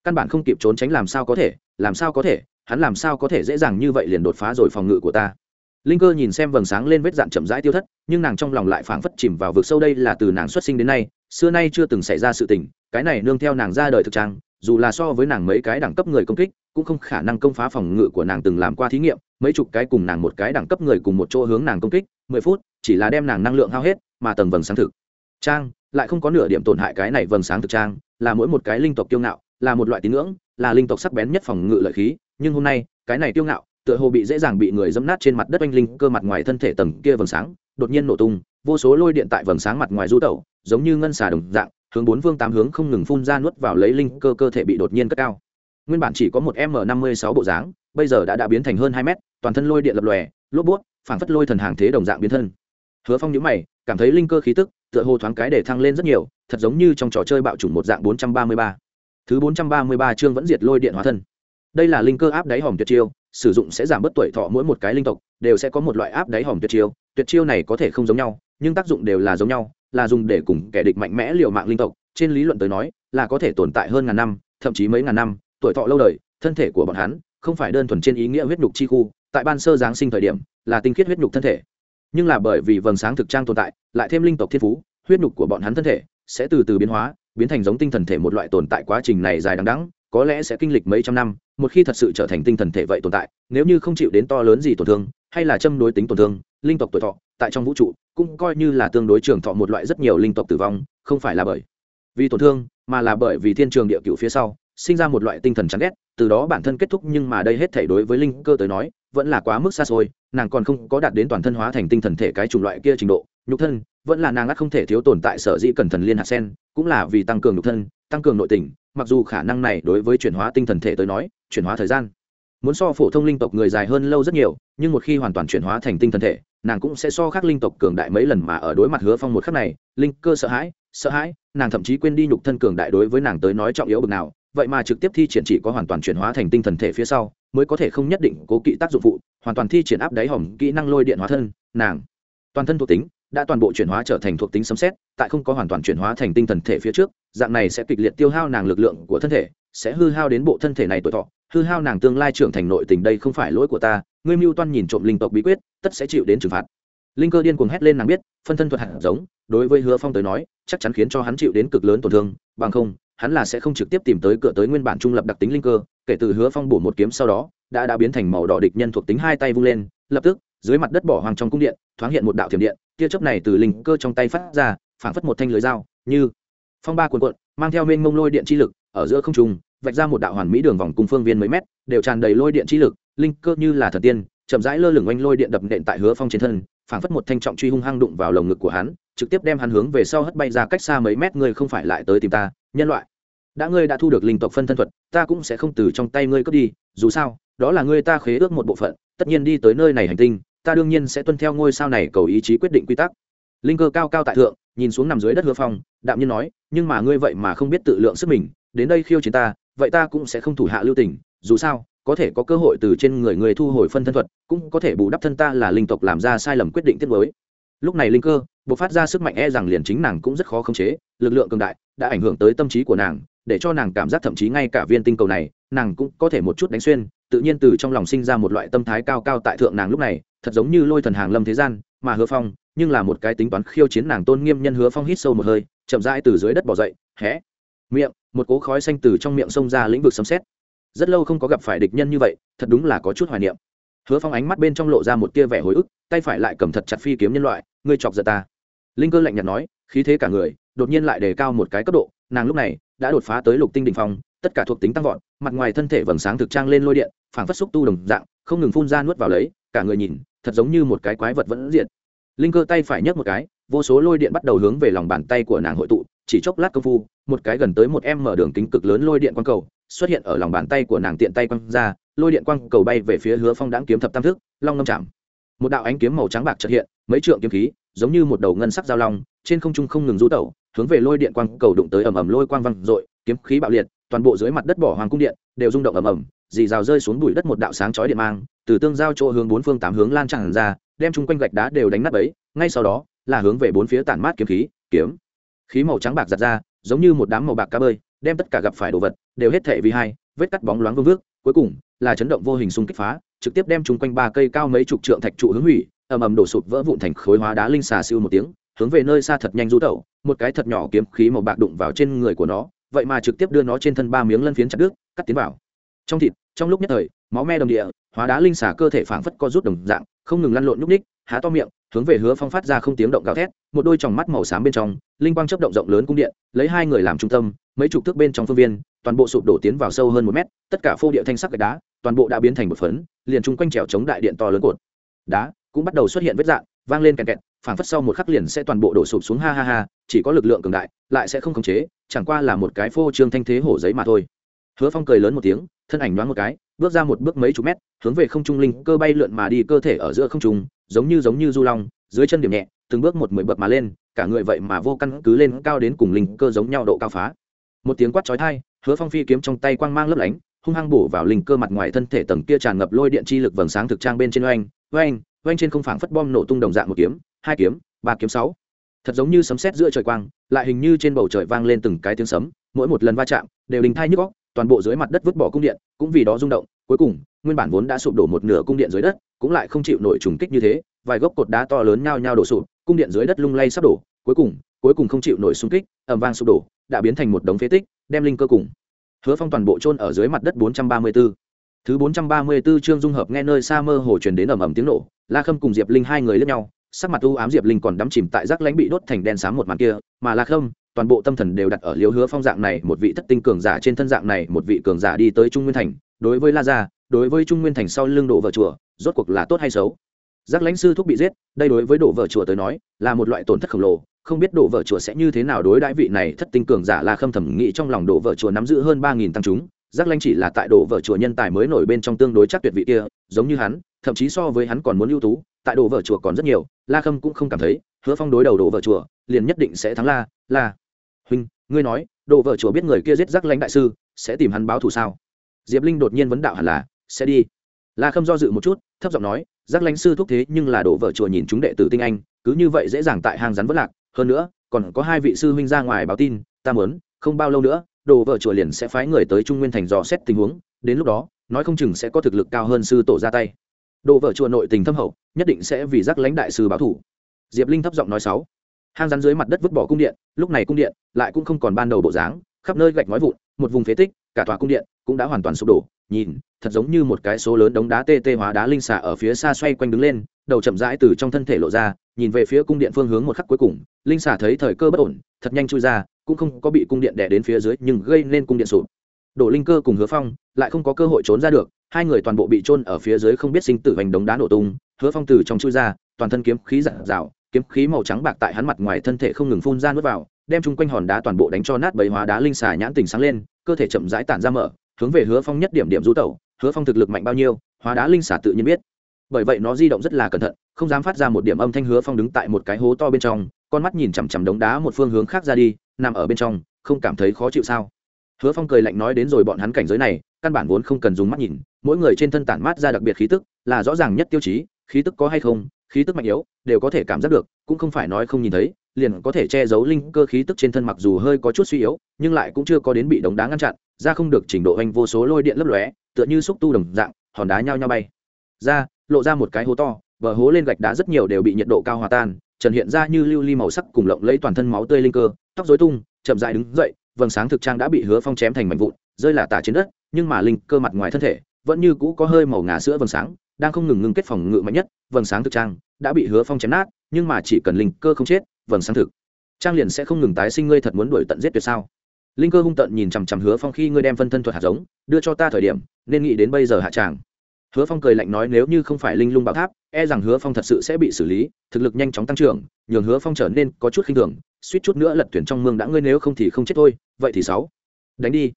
S1: Căn bản không kịp trốn tránh làm sao có thể, làm sao có thể, hắn làm sao có thể dễ dàng như vậy liền đột phá rồi phòng ngự của ta linh cơ nhìn xem vầng sáng lên vết dạn chậm rãi tiêu thất, nhưng nàng trong lòng lại phảng phất chìm vào vực sâu đây là từ nàng xuất sinh đến nay, xưa nay chưa từng xảy ra sự tình, cái này nương theo nàng ra đời thực trang dù là so với nàng mấy cái đẳng cấp người công kích, cũng không khả năng công phá phòng ngự của nàng từng làm qua thí nghiệm, mấy chục cái cùng nàng một cái đẳng cấp người cùng một chỗ hướng nàng công kích, mười phút, chỉ là đem nàng năng lượng hao hết, mà tầng vầng sáng thực. Trang, lại không có nửa điểm tổn hại cái này vầng sáng thực trang, là mỗi một cái linh tộc kiêu ngạo, là một loại tín ngưỡng, là linh tộc sắc bén nhất phòng ngự lợi khí, nhưng hôm nay, cái này kiêu ngạo tựa hồ bị dễ dàng bị người dẫm nát trên mặt đất oanh linh cơ mặt ngoài thân thể tầng kia vầng sáng, đột nhiên nổ tung, vô số lôi điện tại vầng sáng mặt ngoài du tẩu, giống như ngân xà đồng dạng, hướng bốn vương tám hướng không ngừng phun ra nuốt vào lấy linh cơ cơ thể bị đột nhiên cất cao. Nguyên bản chỉ có một m năm mươi sáu bộ dáng, bây giờ đã đã biến thành hơn hai mét, toàn thân lôi điện lập lòe, lốp buốt phảng phất lôi thần hàng thế đồng dạng biến thân. Hứa phong nhữ mày, cảm thấy linh cơ khí tức, tựa hồ thoáng cái để thăng lên rất nhiều, thật giống như trong trò chơi bạo chủng một dạng bốn trăm ba mươi ba. Thứ bốn trăm ba mươi ba chương vẫn diệt lôi điện hóa thân. Đây là linh cơ áp đáy hòm tuyệt chiêu sử dụng sẽ giảm bớt tuổi thọ mỗi một cái linh tộc, đều sẽ có một loại áp đáy hòm tuyệt chiêu. Tuyệt chiêu này có thể không giống nhau, nhưng tác dụng đều là giống nhau, là dùng để cùng kẻ địch mạnh mẽ liều mạng linh tộc. Trên lý luận tới nói, là có thể tồn tại hơn ngàn năm, thậm chí mấy ngàn năm, tuổi thọ lâu đời, thân thể của bọn hắn không phải đơn thuần trên ý nghĩa huyết nhục chi khu. Tại ban sơ giáng sinh thời điểm, là tinh khiết huyết nhục thân thể. Nhưng là bởi vì vầng sáng thực trang tồn tại, lại thêm linh tộc thiên phú, huyết nhục của bọn hắn thân thể sẽ từ từ biến hóa, biến thành giống tinh thần thể một loại tồn tại quá trình này dài đằng đẵng, có lẽ sẽ kinh lịch mấy trăm năm một khi thật sự trở thành tinh thần thể vậy tồn tại, nếu như không chịu đến to lớn gì tổn thương, hay là châm đối tính tổn thương, linh tộc tuổi thọ, tại trong vũ trụ, cũng coi như là tương đối trường thọ một loại rất nhiều linh tộc tử vong, không phải là bởi vì tổn thương, mà là bởi vì thiên trường địa cựu phía sau, sinh ra một loại tinh thần chán ghét, từ đó bản thân kết thúc nhưng mà đây hết thể đối với linh cơ tới nói, vẫn là quá mức xa xôi, nàng còn không có đạt đến toàn thân hóa thành tinh thần thể cái chủng loại kia trình độ. Nhục thân, vẫn là nàng ắt không thể thiếu tồn tại sở dĩ cần thần liên hạt sen, cũng là vì tăng cường nhục thân tăng cường nội tình, mặc dù khả năng này đối với chuyển hóa tinh thần thể tới nói, chuyển hóa thời gian. Muốn so phổ thông linh tộc người dài hơn lâu rất nhiều, nhưng một khi hoàn toàn chuyển hóa thành tinh thần thể, nàng cũng sẽ so khác linh tộc cường đại mấy lần mà ở đối mặt hứa phong một khắc này, linh cơ sợ hãi sợ hãi, nàng thậm chí quên đi nhục thân cường đại đối với nàng tới nói trọng yếu bực nào, vậy mà trực tiếp thi triển chỉ có hoàn toàn chuyển hóa thành tinh thần thể phía sau, mới có thể không nhất định cố kỵ tác dụng phụ, hoàn toàn thi triển áp đáy hỏng kỹ năng lôi điện hóa thân, nàng toàn thân thuộc tính đã toàn bộ chuyển hóa trở thành thuộc tính sấm xét tại không có hoàn toàn chuyển hóa thành tinh thần thể phía trước, dạng này sẽ kịch liệt tiêu hao nàng lực lượng của thân thể, sẽ hư hao đến bộ thân thể này tuổi thọ, hư hao nàng tương lai trưởng thành nội tình đây không phải lỗi của ta, ngươi mưu toan nhìn trộm linh tộc bí quyết, tất sẽ chịu đến trừng phạt. Linh cơ điên cuồng hét lên nàng biết, phân thân thuật hạt giống, đối với hứa phong tới nói, chắc chắn khiến cho hắn chịu đến cực lớn tổn thương, bằng không, hắn là sẽ không trực tiếp tìm tới cửa tới nguyên bản trung lập đặc tính linh cơ, kể từ hứa phong bổ một kiếm sau đó, đã đã biến thành màu đỏ địch nhân thuộc tính hai tay vung lên, lập tức, dưới mặt đất bỏ hoàng trong cung điện, thoáng hiện một đạo thiểm điện tia chớp này từ linh cơ trong tay phát ra, phảng phất một thanh lưới dao, như phong ba cuồn cuộn, mang theo mênh mông lôi điện chi lực, ở giữa không trung, vạch ra một đạo hoàn mỹ đường vòng cùng phương viên mấy mét, đều tràn đầy lôi điện chi lực, linh cơ như là thần tiên, chậm rãi lơ lửng oanh lôi điện đập nện tại hứa phong trên thân, phảng phất một thanh trọng truy hung hăng đụng vào lồng ngực của hắn, trực tiếp đem hắn hướng về sau hất bay ra cách xa mấy mét, ngươi không phải lại tới tìm ta, nhân loại. Đã ngươi đã thu được linh tộc phân thân thuật, ta cũng sẽ không từ trong tay ngươi cướp đi, dù sao, đó là ngươi ta khế ước một bộ phận, tất nhiên đi tới nơi này hành tinh ta đương nhiên sẽ tuân theo ngôi sao này cầu ý chí quyết định quy tắc. Linh cơ cao cao tại thượng, nhìn xuống nằm dưới đất hứa phong, đạm nhiên nói, nhưng mà ngươi vậy mà không biết tự lượng sức mình, đến đây khiêu chiến ta, vậy ta cũng sẽ không thủ hạ lưu tình, dù sao, có thể có cơ hội từ trên người người thu hồi phân thân thuật, cũng có thể bù đắp thân ta là linh tộc làm ra sai lầm quyết định tiết mới. Lúc này linh cơ buộc phát ra sức mạnh e rằng liền chính nàng cũng rất khó khống chế, lực lượng cường đại đã ảnh hưởng tới tâm trí của nàng, để cho nàng cảm giác thậm chí ngay cả viên tinh cầu này, nàng cũng có thể một chút đánh xuyên, tự nhiên từ trong lòng sinh ra một loại tâm thái cao cao tại thượng nàng lúc này thật giống như lôi thần hàng lâm thế gian, mà hứa phong, nhưng là một cái tính toán khiêu chiến nàng tôn nghiêm nhân hứa phong hít sâu một hơi, chậm rãi từ dưới đất bỏ dậy, hé, miệng, một cố khói xanh từ trong miệng xông ra lĩnh vực sấm xét rất lâu không có gặp phải địch nhân như vậy, thật đúng là có chút hoài niệm. Hứa phong ánh mắt bên trong lộ ra một tia vẻ hồi ức, tay phải lại cầm thật chặt phi kiếm nhân loại, ngươi chọc giận ta. Linh cơ lạnh nhạt nói, khí thế cả người, đột nhiên lại đề cao một cái cấp độ, nàng lúc này đã đột phá tới lục tinh đỉnh phong, tất cả thuộc tính tăng vọt, mặt ngoài thân thể vầng sáng thực trang lên lôi điện, phảng phất xúc tu đồng dạng, không ngừng phun ra nuốt vào lấy, cả người nhìn thật giống như một cái quái vật vẫn diện linh cơ tay phải nhấc một cái, vô số lôi điện bắt đầu hướng về lòng bàn tay của nàng hội tụ, chỉ chốc lát công phu, một cái gần tới một em mở đường kính cực lớn lôi điện quang cầu xuất hiện ở lòng bàn tay của nàng tiện tay quăng ra, lôi điện quang cầu bay về phía hứa phong đáng kiếm thập tam thức, long ngâm chạm. Một đạo ánh kiếm màu trắng bạc trật hiện, mấy trượng kiếm khí, giống như một đầu ngân sắc giao long, trên không trung không ngừng rú tẩu, hướng về lôi điện quang cầu đụng tới ầm ầm lôi quang văng dội, kiếm khí bạo liệt, toàn bộ dưới mặt đất bỏ hoàng cung điện đều rung động ầm ầm dì rào rơi xuống bụi đất một đạo sáng chói điện mang từ tương giao chỗ hướng bốn phương tám hướng lan tràn ra, đem chung quanh gạch đá đều đánh nát ấy ngay sau đó, là hướng về bốn phía tản mát kiếm khí kiếm. Khí màu trắng bạc giật ra, giống như một đám màu bạc cá bơi, đem tất cả gặp phải đồ vật, đều hết thể vì hai, vết cắt bóng loáng vương vước, cuối cùng, là chấn động vô hình xung kích phá, trực tiếp đem chung quanh ba cây cao mấy chục trượng thạch trụ hướng hủy, ầm ầm đổ sụp vỡ vụn thành khối hóa đá linh xà siêu một tiếng, hướng về nơi xa thật nhanh rú tẩu, một cái thật nhỏ kiếm khí màu bạc đụng vào trên người của nó, vậy mà trực tiếp đưa nó trên thân ba miếng lân phiến chặt đứt, cắt tiến vào. Trong thịt, trong lúc nhất thời máu me đồng địa, hóa đá linh xà cơ thể phảng phất co rút đồng dạng, không ngừng lăn lộn nhúc ních há to miệng, hướng về hứa phong phát ra không tiếng động gào thét, một đôi tròng mắt màu xám bên trong, linh quang chấp động rộng lớn cung điện, lấy hai người làm trung tâm, mấy chục thước bên trong phương viên, toàn bộ sụp đổ tiến vào sâu hơn một mét, tất cả phô địa thanh sắc gạch đá, toàn bộ đã biến thành một phấn, liền chung quanh trèo chống đại điện to lớn cột. Đá cũng bắt đầu xuất hiện vết dạng vang lên kẹt kẹt, phảng phất sau một khắc liền sẽ toàn bộ đổ sụp xuống, ha ha ha, chỉ có lực lượng cường đại, lại sẽ không khống chế, chẳng qua là một cái phô trương thanh thế hổ giấy mà thôi. Hứa phong cười lớn một tiếng thân ảnh nhoáng một cái, bước ra một bước mấy chục mét, hướng về không trung linh cơ bay lượn mà đi, cơ thể ở giữa không trung, giống như giống như du long, dưới chân điểm nhẹ, từng bước một mười bậc mà lên, cả người vậy mà vô căn cứ lên cao đến cùng linh cơ giống nhau độ cao phá. Một tiếng quát chói tai, hứa phong phi kiếm trong tay quang mang lấp lánh, hung hăng bổ vào linh cơ mặt ngoài thân thể tầng kia tràn ngập lôi điện chi lực vầng sáng thực trang bên trên oanh oanh oanh trên không phảng phất bom nổ tung đồng dạng một kiếm, hai kiếm, ba kiếm sáu. Thật giống như sấm sét giữa trời quang, lại hình như trên bầu trời vang lên từng cái tiếng sấm, mỗi một lần va chạm đều đình thai nhức góc toàn bộ dưới mặt đất vứt bỏ cung điện, cũng vì đó rung động, cuối cùng, nguyên bản vốn đã sụp đổ một nửa cung điện dưới đất, cũng lại không chịu nổi trùng kích như thế, vài gốc cột đá to lớn nhao nhao đổ sụp, cung điện dưới đất lung lay sắp đổ, cuối cùng cuối cùng không chịu nổi xung kích ẩm vang sụp đổ, đã biến thành một đống phế tích, đem linh cơ cùng hứa phong toàn bộ trôn ở dưới mặt đất 434. thứ bốn trăm ba mươi tư trương dung hợp nghe nơi xa mơ hồ truyền đến ầm ầm tiếng nổ, la khâm cùng diệp linh hai người lướt nhau, sắc mặt u ám diệp linh còn đắm chìm tại rác lãnh bị đốt thành đen xám một màn kia, mà la khâm toàn bộ tâm thần đều đặt ở liễu hứa phong dạng này, một vị thất tinh cường giả trên thân dạng này, một vị cường giả đi tới trung nguyên thành. Đối với la gia, đối với trung nguyên thành sau lưng đổ vợ chùa, rốt cuộc là tốt hay xấu? Giác lãnh sư thúc bị giết, đây đối với đổ vợ chùa tới nói, là một loại tổn thất khổng lồ. Không biết đổ vợ chùa sẽ như thế nào đối đãi vị này thất tinh cường giả la khâm thẩm nghĩ trong lòng đổ vợ chùa nắm giữ hơn ba nghìn tăng chúng. Giác lãnh chỉ là tại đổ vợ chùa nhân tài mới nổi bên trong tương đối chắc tuyệt vị kia, giống như hắn, thậm chí so với hắn còn muốn ưu tú, tại đổ vợ chùa còn rất nhiều. La khâm cũng không cảm thấy, hứa phong đối đầu đổ vợ chùa, liền nhất định sẽ thắng la la ngươi nói đồ vợ chùa biết người kia giết rắc lãnh đại sư, sẽ tìm hắn báo thù sao? Diệp linh đột nhiên vấn đạo hẳn là, sẽ đi. La khâm do dự một chút, thấp giọng nói giác lãnh sư thúc thế nhưng là đồ vợ chùa nhìn chúng đệ tử tinh anh, cứ như vậy dễ dàng tại hang rắn vất lạc. Hơn nữa, còn có hai vị sư huynh ra ngoài báo tin, ta muốn, không bao lâu nữa đồ vợ chùa liền sẽ phái người tới trung nguyên thành dò xét tình huống, đến lúc đó, nói không chừng sẽ có thực lực cao hơn sư tổ ra tay. Đồ vợ chùa nội tình thâm hậu, nhất định sẽ vì giác lãnh đại sư báo thủ diệp linh thấp giọng nói sáu hang rắn dưới mặt đất vứt bỏ cung điện, lúc này cung điện lại cũng không còn ban đầu bộ dáng, khắp nơi gạch nói vụn, một vùng phế tích, cả tòa cung điện cũng đã hoàn toàn sụp đổ. Nhìn, thật giống như một cái số lớn đống đá tê tê hóa đá linh xà ở phía xa xoay quanh đứng lên, đầu chậm rãi từ trong thân thể lộ ra, nhìn về phía cung điện phương hướng một khắc cuối cùng, linh xà thấy thời cơ bất ổn, thật nhanh chui ra, cũng không có bị cung điện đè đến phía dưới, nhưng gây nên cung điện sụp. Đổ linh cơ cùng hứa phong lại không có cơ hội trốn ra được, hai người toàn bộ bị trôn ở phía dưới không biết sinh tử hành đống đá nổ tung, hứa phong từ trong chui ra, toàn thân kiếm khí giản rào kiếm khí màu trắng bạc tại hắn mặt ngoài thân thể không ngừng phun ra nước vào, đem chung quanh hòn đá toàn bộ đánh cho nát bầy hóa đá linh xà nhãn tình sáng lên, cơ thể chậm rãi tản ra mở, hướng về hứa phong nhất điểm điểm rú tẩu, hứa phong thực lực mạnh bao nhiêu, hóa đá linh xà tự nhiên biết. Bởi vậy nó di động rất là cẩn thận, không dám phát ra một điểm âm thanh hứa phong đứng tại một cái hố to bên trong, con mắt nhìn chằm chằm đống đá một phương hướng khác ra đi, nằm ở bên trong, không cảm thấy khó chịu sao? Hứa phong cười lạnh nói đến rồi bọn hắn cảnh giới này, căn bản vốn không cần dùng mắt nhìn, mỗi người trên thân tản mát ra đặc biệt khí tức, là rõ ràng nhất tiêu chí, khí tức có hay không khí tức mạnh yếu, đều có thể cảm giác được, cũng không phải nói không nhìn thấy, liền có thể che giấu linh cơ khí tức trên thân mặc dù hơi có chút suy yếu, nhưng lại cũng chưa có đến bị đống đá ngăn chặn, ra không được trình độ anh vô số lôi điện lấp lóe, tựa như xúc tu đồng dạng, hòn đá nhao nhao bay. Ra, lộ ra một cái hố to, bờ hố lên gạch đá rất nhiều đều bị nhiệt độ cao hòa tan, trần hiện ra như lưu ly màu sắc cùng lộng lấy toàn thân máu tươi linh cơ, tóc rối tung, chậm dại đứng dậy, vầng sáng thực trang đã bị hứa phong chém thành mảnh vụn, rơi là tả trên đất, nhưng mà linh cơ mặt ngoài thân thể vẫn như cũ có hơi màu ngà sữa vầng sáng đang không ngừng ngưng kết phòng ngự mạnh nhất, vầng sáng thực trang đã bị hứa phong chém nát, nhưng mà chỉ cần linh cơ không chết, vầng sáng thực trang liền sẽ không ngừng tái sinh, ngươi thật muốn đuổi tận giết tuyệt sao? Linh cơ hung tận nhìn chằm chằm hứa phong khi ngươi đem phân thân thuật hạt giống đưa cho ta thời điểm, nên nghĩ đến bây giờ hạ tràng. Hứa phong cười lạnh nói, nếu như không phải linh lung bảo tháp e rằng hứa phong thật sự sẽ bị xử lý, thực lực nhanh chóng tăng trưởng, nhường hứa phong trở nên có chút khinh thường, suýt chút nữa lật thuyền trong mương đã ngươi nếu không thì không chết thôi, vậy thì sáu. Đánh đi.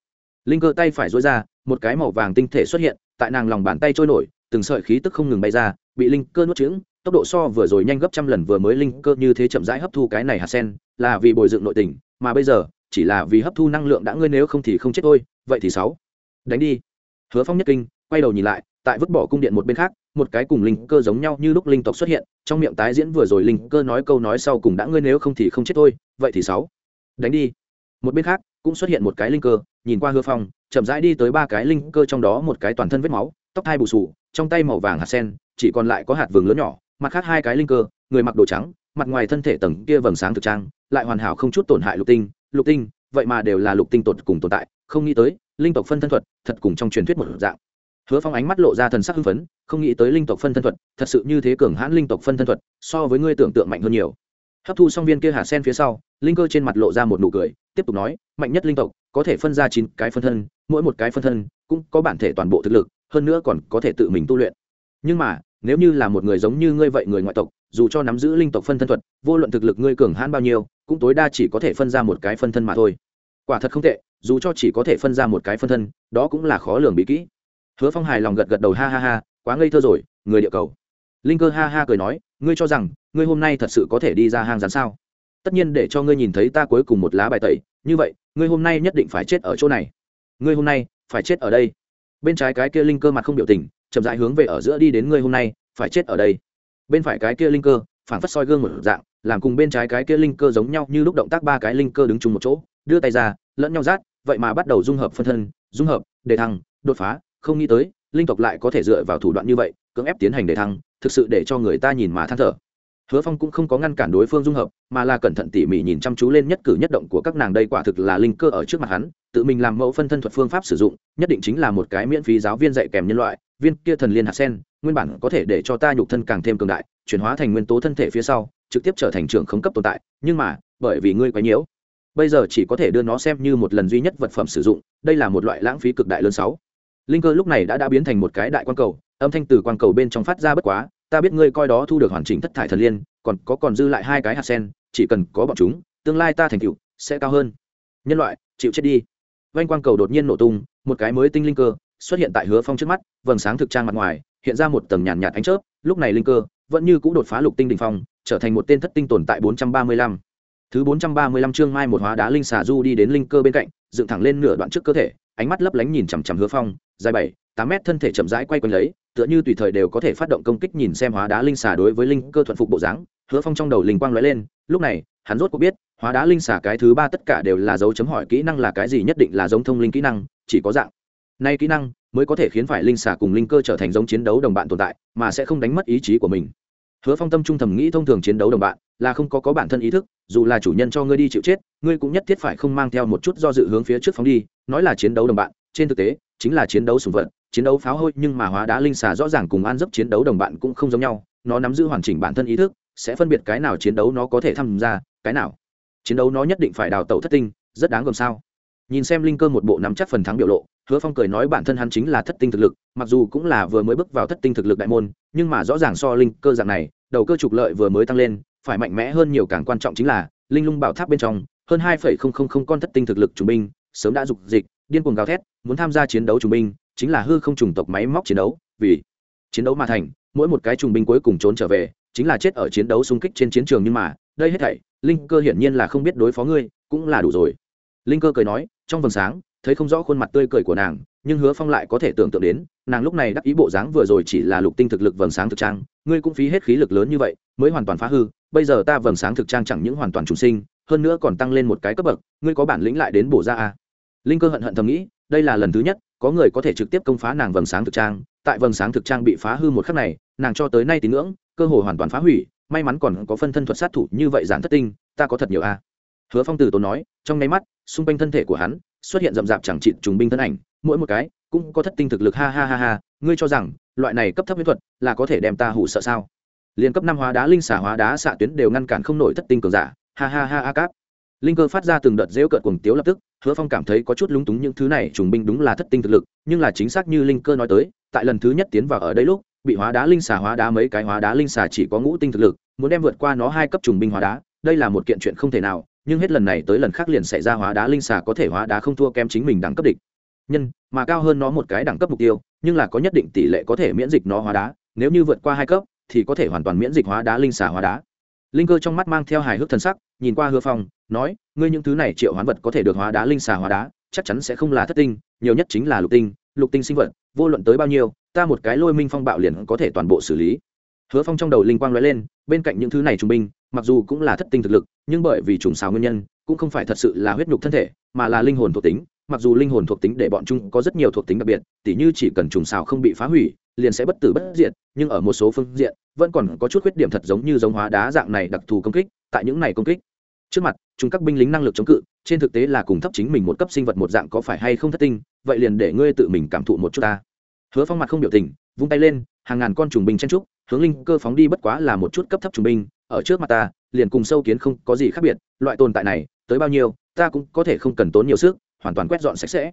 S1: Linh cơ tay phải dối ra, một cái màu vàng tinh thể xuất hiện, tại nàng lòng bàn tay trôi nổi từng sợi khí tức không ngừng bay ra, bị linh cơ nuốt trứng, tốc độ so vừa rồi nhanh gấp trăm lần vừa mới linh cơ như thế chậm rãi hấp thu cái này hạt sen, là vì bồi dựng nội tình, mà bây giờ, chỉ là vì hấp thu năng lượng đã ngươi nếu không thì không chết thôi, vậy thì sáu. Đánh đi. Hứa phong nhất kinh, quay đầu nhìn lại, tại vứt bỏ cung điện một bên khác, một cái cùng linh cơ giống nhau như lúc linh tộc xuất hiện, trong miệng tái diễn vừa rồi linh cơ nói câu nói sau cùng đã ngươi nếu không thì không chết thôi, vậy thì sáu. Đánh đi. Một bên khác, cũng xuất hiện một cái linh cơ, nhìn qua hứa phong, chậm rãi đi tới ba cái linh cơ trong đó một cái toàn thân vết máu, tóc hai bù sù trong tay màu vàng hạt sen, chỉ còn lại có hạt vừng lớn nhỏ, mặt khác hai cái linh cơ, người mặc đồ trắng, mặt ngoài thân thể tầng kia vầng sáng thực trang, lại hoàn hảo không chút tổn hại lục tinh. Lục tinh, vậy mà đều là lục tinh tột cùng tồn tại, không nghĩ tới, linh tộc phân thân thuật, thật cùng trong truyền thuyết một dạng. Hứa phong ánh mắt lộ ra thần sắc hưng phấn, không nghĩ tới linh tộc phân thân thuật, thật sự như thế cường hãn linh tộc phân thân thuật, so với ngươi tưởng tượng mạnh hơn nhiều. Hấp thu xong viên kia hạt sen phía sau, linh cơ trên mặt lộ ra một nụ cười, tiếp tục nói, mạnh nhất linh tộc, có thể phân ra chín cái phân thân, mỗi một cái phân thân cũng có bản thể toàn bộ thực lực hơn nữa còn có thể tự mình tu luyện. Nhưng mà, nếu như là một người giống như ngươi vậy người ngoại tộc, dù cho nắm giữ linh tộc phân thân thuật, vô luận thực lực ngươi cường hãn bao nhiêu, cũng tối đa chỉ có thể phân ra một cái phân thân mà thôi. Quả thật không tệ, dù cho chỉ có thể phân ra một cái phân thân, đó cũng là khó lường bí kỹ. Hứa phong hài lòng gật gật đầu ha ha ha, quá ngây thơ rồi, người địa cầu. Linh cơ ha ha cười nói, ngươi cho rằng, ngươi hôm nay thật sự có thể đi ra hang rắn sao? Tất nhiên để cho ngươi nhìn thấy ta cuối cùng một lá bài tẩy, như vậy, ngươi hôm nay nhất định phải chết ở chỗ này. Ngươi hôm nay, phải chết ở đây bên trái cái kia linh cơ mặt không biểu tình, chậm rãi hướng về ở giữa đi đến ngươi hôm nay, phải chết ở đây. Bên phải cái kia linh cơ phản phất soi gương một dạng, làm cùng bên trái cái kia linh cơ giống nhau như lúc động tác ba cái linh cơ đứng chung một chỗ, đưa tay ra, lẫn nhau rát, vậy mà bắt đầu dung hợp phân thân, dung hợp, đề thăng, đột phá, không nghĩ tới, linh tộc lại có thể dựa vào thủ đoạn như vậy, cưỡng ép tiến hành đề thăng, thực sự để cho người ta nhìn mà than thở hứa phong cũng không có ngăn cản đối phương dung hợp, mà là cẩn thận tỉ mỉ nhìn chăm chú lên nhất cử nhất động của các nàng đây quả thực là linh cơ ở trước mặt hắn, tự mình làm mẫu phân thân thuật phương pháp sử dụng, nhất định chính là một cái miễn phí giáo viên dạy kèm nhân loại, viên kia thần liên hạt sen, nguyên bản có thể để cho ta nhục thân càng thêm cường đại, chuyển hóa thành nguyên tố thân thể phía sau, trực tiếp trở thành trưởng khống cấp tồn tại, nhưng mà, bởi vì ngươi quá nhiễu, bây giờ chỉ có thể đưa nó xem như một lần duy nhất vật phẩm sử dụng, đây là một loại lãng phí cực đại lớn sáu. Linh cơ lúc này đã đã biến thành một cái đại quan cầu, âm thanh từ quan cầu bên trong phát ra bất quá ta biết ngươi coi đó thu được hoàn chỉnh thất thải thần liên còn có còn dư lại hai cái hạt sen chỉ cần có bọn chúng tương lai ta thành tựu sẽ cao hơn. Nhân loại chịu chết đi. Vanh quang cầu đột nhiên nổ tung một cái mới tinh linh cơ xuất hiện tại hứa phong trước mắt vầng sáng thực trang mặt ngoài hiện ra một tầng nhàn nhạt, nhạt ánh chớp lúc này linh cơ vẫn như c ũ đột phá lục tinh đình phong trở thành một tên thất tinh tồn tại bốn trăm ba mươi lăm. Thứ bốn trăm ba mươi lăm chương mai một hóa đá linh xà du đi đến linh cơ bên cạnh dựng thẳng lên nửa đoạn trước cơ thể ánh mắt lấp lánh nhìn chằm chằm hứa phong dài bảy tám mét thân thể chậm rãi quay quanh lấy tựa như tùy thời đều có thể phát động công kích nhìn xem hóa đá linh xà đối với linh cơ thuận phục bộ dáng, hứa phong trong đầu linh quang lóe lên, lúc này, hắn rốt cuộc biết, hóa đá linh xà cái thứ ba tất cả đều là dấu chấm hỏi kỹ năng là cái gì nhất định là giống thông linh kỹ năng, chỉ có dạng nay kỹ năng mới có thể khiến phải linh xà cùng linh cơ trở thành giống chiến đấu đồng bạn tồn tại, mà sẽ không đánh mất ý chí của mình. Hứa phong tâm trung thầm nghĩ thông thường chiến đấu đồng bạn là không có có bản thân ý thức, dù là chủ nhân cho ngươi đi chịu chết, ngươi cũng nhất thiết phải không mang theo một chút do dự hướng phía trước phóng đi, nói là chiến đấu đồng bạn, trên thực tế chính là chiến đấu sùng vật, chiến đấu pháo hôi, nhưng mà hóa đá linh xà rõ ràng cùng an dấp chiến đấu đồng bạn cũng không giống nhau, nó nắm giữ hoàn chỉnh bản thân ý thức, sẽ phân biệt cái nào chiến đấu nó có thể tham gia, cái nào. Chiến đấu nó nhất định phải đào tẩu thất tinh, rất đáng gồm sao. Nhìn xem linh cơ một bộ nắm chắc phần thắng biểu lộ, hứa phong cười nói bản thân hắn chính là thất tinh thực lực, mặc dù cũng là vừa mới bước vào thất tinh thực lực đại môn, nhưng mà rõ ràng so linh cơ dạng này, đầu cơ trục lợi vừa mới tăng lên, phải mạnh mẽ hơn nhiều càng quan trọng chính là, linh lung bảo tháp bên trong, hơn hai con thất tinh thực lực trung binh, sớm đã dục dịch điên cuồng gào thét, muốn tham gia chiến đấu trùng binh, chính là hư không trùng tộc máy móc chiến đấu, vì chiến đấu mà thành, mỗi một cái trùng binh cuối cùng trốn trở về, chính là chết ở chiến đấu xung kích trên chiến trường nhưng mà, đây hết thảy, linh cơ hiển nhiên là không biết đối phó ngươi, cũng là đủ rồi linh cơ cười nói, trong vầng sáng, thấy không rõ khuôn mặt tươi cười của nàng, nhưng hứa phong lại có thể tưởng tượng đến, nàng lúc này đắc ý bộ dáng vừa rồi chỉ là lục tinh thực lực vầng sáng thực trang, ngươi cũng phí hết khí lực lớn như vậy, mới hoàn toàn phá hư, bây giờ ta vầng sáng thực trang chẳng những hoàn toàn trùng sinh, hơn nữa còn tăng lên một cái cấp bậc, ngươi có bản lĩnh lại đến bổ ra à linh cơ hận hận thầm nghĩ, đây là lần thứ nhất, có người có thể trực tiếp công phá nàng vầng sáng thực trang. Tại vầng sáng thực trang bị phá hư một khắc này, nàng cho tới nay tín ngưỡng, cơ hội hoàn toàn phá hủy, may mắn còn có phân thân thuật sát thủ như vậy giản thất tinh, ta có thật nhiều a. Hứa phong Tử tốn nói, trong nháy mắt, xung quanh thân thể của hắn, xuất hiện rậm rạp chẳng trị trùng binh thân ảnh, mỗi một cái cũng có thất tinh thực lực, ha ha ha ha, ngươi cho rằng, loại này cấp thấp mỹ thuật là có thể đem ta hủ sợ sao? Liền cấp năm hóa đá, linh xả hóa đá, xạ tuyến đều ngăn cản không nổi thất tinh cường giả, ha ha ha a cáp linh cơ phát ra từng đợt rêu cợt cuồng tiếu lập tức, hứa phong cảm thấy có chút lúng túng những thứ này trùng binh đúng là thất tinh thực lực, nhưng là chính xác như linh cơ nói tới, tại lần thứ nhất tiến vào ở đây lúc, bị hóa đá linh xà hóa đá mấy cái hóa đá linh xà chỉ có ngũ tinh thực lực, muốn đem vượt qua nó hai cấp trùng binh hóa đá, đây là một kiện chuyện không thể nào, nhưng hết lần này tới lần khác liền xảy ra hóa đá linh xà có thể hóa đá không thua kém chính mình đẳng cấp địch. Nhân, mà cao hơn nó một cái đẳng cấp mục tiêu, nhưng là có nhất định tỷ lệ có thể miễn dịch nó hóa đá, nếu như vượt qua hai cấp, thì có thể hoàn toàn miễn dịch hóa đá linh xà hóa đá linh cơ trong mắt mang theo hài hước thần sắc, nhìn qua hứa phong, nói, ngươi những thứ này triệu hoán vật có thể được hóa đá linh xà hóa đá, chắc chắn sẽ không là thất tinh, nhiều nhất chính là lục tinh lục tinh sinh vật, vô luận tới bao nhiêu, ta một cái lôi minh phong bạo liền có thể toàn bộ xử lý. Hứa phong trong đầu linh quang l ó e lên, bên cạnh những thứ này trung binh, mặc dù cũng là thất tinh thực lực, nhưng bởi vì trùng xào nguyên nhân, cũng không phải thật sự là huyết nhục thân thể, mà là linh hồn thuộc tính, mặc dù linh hồn thuộc tính để bọn chúng có rất nhiều thuộc tính đặc biệt, tỉ như chỉ cần trùng xào không bị phá hủy liền sẽ bất tử bất diệt, nhưng ở một số phương diện, vẫn còn có chút khuyết điểm thật giống như giống hóa đá dạng này đặc thù công kích, tại những này công kích. Trước mặt, chúng các binh lính năng lực chống cự, trên thực tế là cùng thấp chính mình một cấp sinh vật một dạng có phải hay không thất tinh, vậy liền để ngươi tự mình cảm thụ một chút ta. Hứa phong mặt không biểu tình, vung tay lên, hàng ngàn con trùng binh chen trúc, hướng linh cơ phóng đi bất quá là một chút cấp thấp trùng binh, ở trước mặt ta, liền cùng sâu kiến không có gì khác biệt, loại tồn tại này, tới bao nhiêu, ta cũng có thể không cần tốn nhiều sức, hoàn toàn quét dọn sạch sẽ.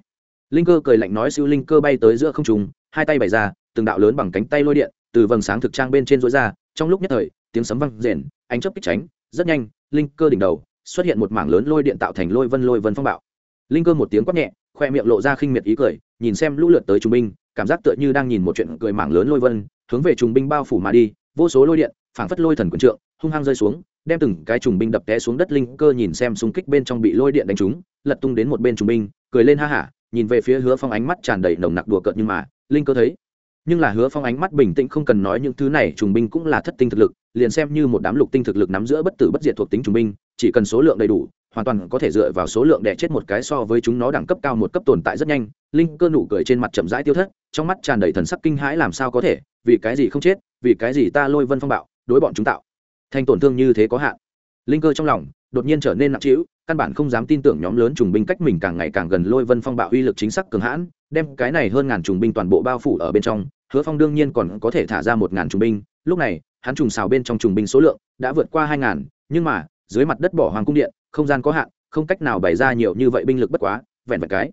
S1: Linh cơ cười lạnh nói siêu linh cơ bay tới giữa không trung, hai tay bày ra từng đạo lớn bằng cánh tay lôi điện từ vầng sáng thực trang bên trên rối ra, trong lúc nhất thời, tiếng sấm vang rền, ánh chớp kích tránh, rất nhanh, linh cơ đỉnh đầu xuất hiện một mảng lớn lôi điện tạo thành lôi vân lôi vân phong bạo. Linh cơ một tiếng quát nhẹ, khoe miệng lộ ra khinh miệt ý cười, nhìn xem lũ lượt tới trung binh, cảm giác tựa như đang nhìn một chuyện cười mảng lớn lôi vân, hướng về trung binh bao phủ mà đi, vô số lôi điện phảng phất lôi thần quần trượng, hung hăng rơi xuống, đem từng cái trùng binh đập té xuống đất linh cơ nhìn xem xung kích bên trong bị lôi điện đánh trúng, lật tung đến một bên trùng binh, cười lên ha hả, nhìn về phía hứa phong ánh mắt tràn đầy nồng nặc đùa cợt nhưng mà, linh cơ thấy nhưng là hứa phong ánh mắt bình tĩnh không cần nói những thứ này, trùng binh cũng là thất tinh thực lực, liền xem như một đám lục tinh thực lực nắm giữa bất tử bất diệt thuộc tính trùng binh, chỉ cần số lượng đầy đủ, hoàn toàn có thể dựa vào số lượng để chết một cái so với chúng nó đẳng cấp cao một cấp tồn tại rất nhanh. Linh cơ nụ cười trên mặt chậm rãi tiêu thất, trong mắt tràn đầy thần sắc kinh hãi làm sao có thể, vì cái gì không chết, vì cái gì ta lôi vân phong bạo, đối bọn chúng tạo thành tổn thương như thế có hạn. Linh cơ trong lòng đột nhiên trở nên nặng trĩu, căn bản không dám tin tưởng nhóm lớn trùng binh cách mình càng ngày càng gần lôi vân phong bạo uy lực chính xác cường hãn, đem cái này hơn ngàn trùng binh toàn bộ bao phủ ở bên trong hứa phong đương nhiên còn có thể thả ra một ngàn trùng binh. Lúc này, hắn trùng xào bên trong trùng binh số lượng đã vượt qua hai ngàn, nhưng mà, dưới mặt đất bỏ hoàng cung điện, không gian có hạn, không cách nào bày ra nhiều như vậy binh lực bất quá, vẹn vẹn cái.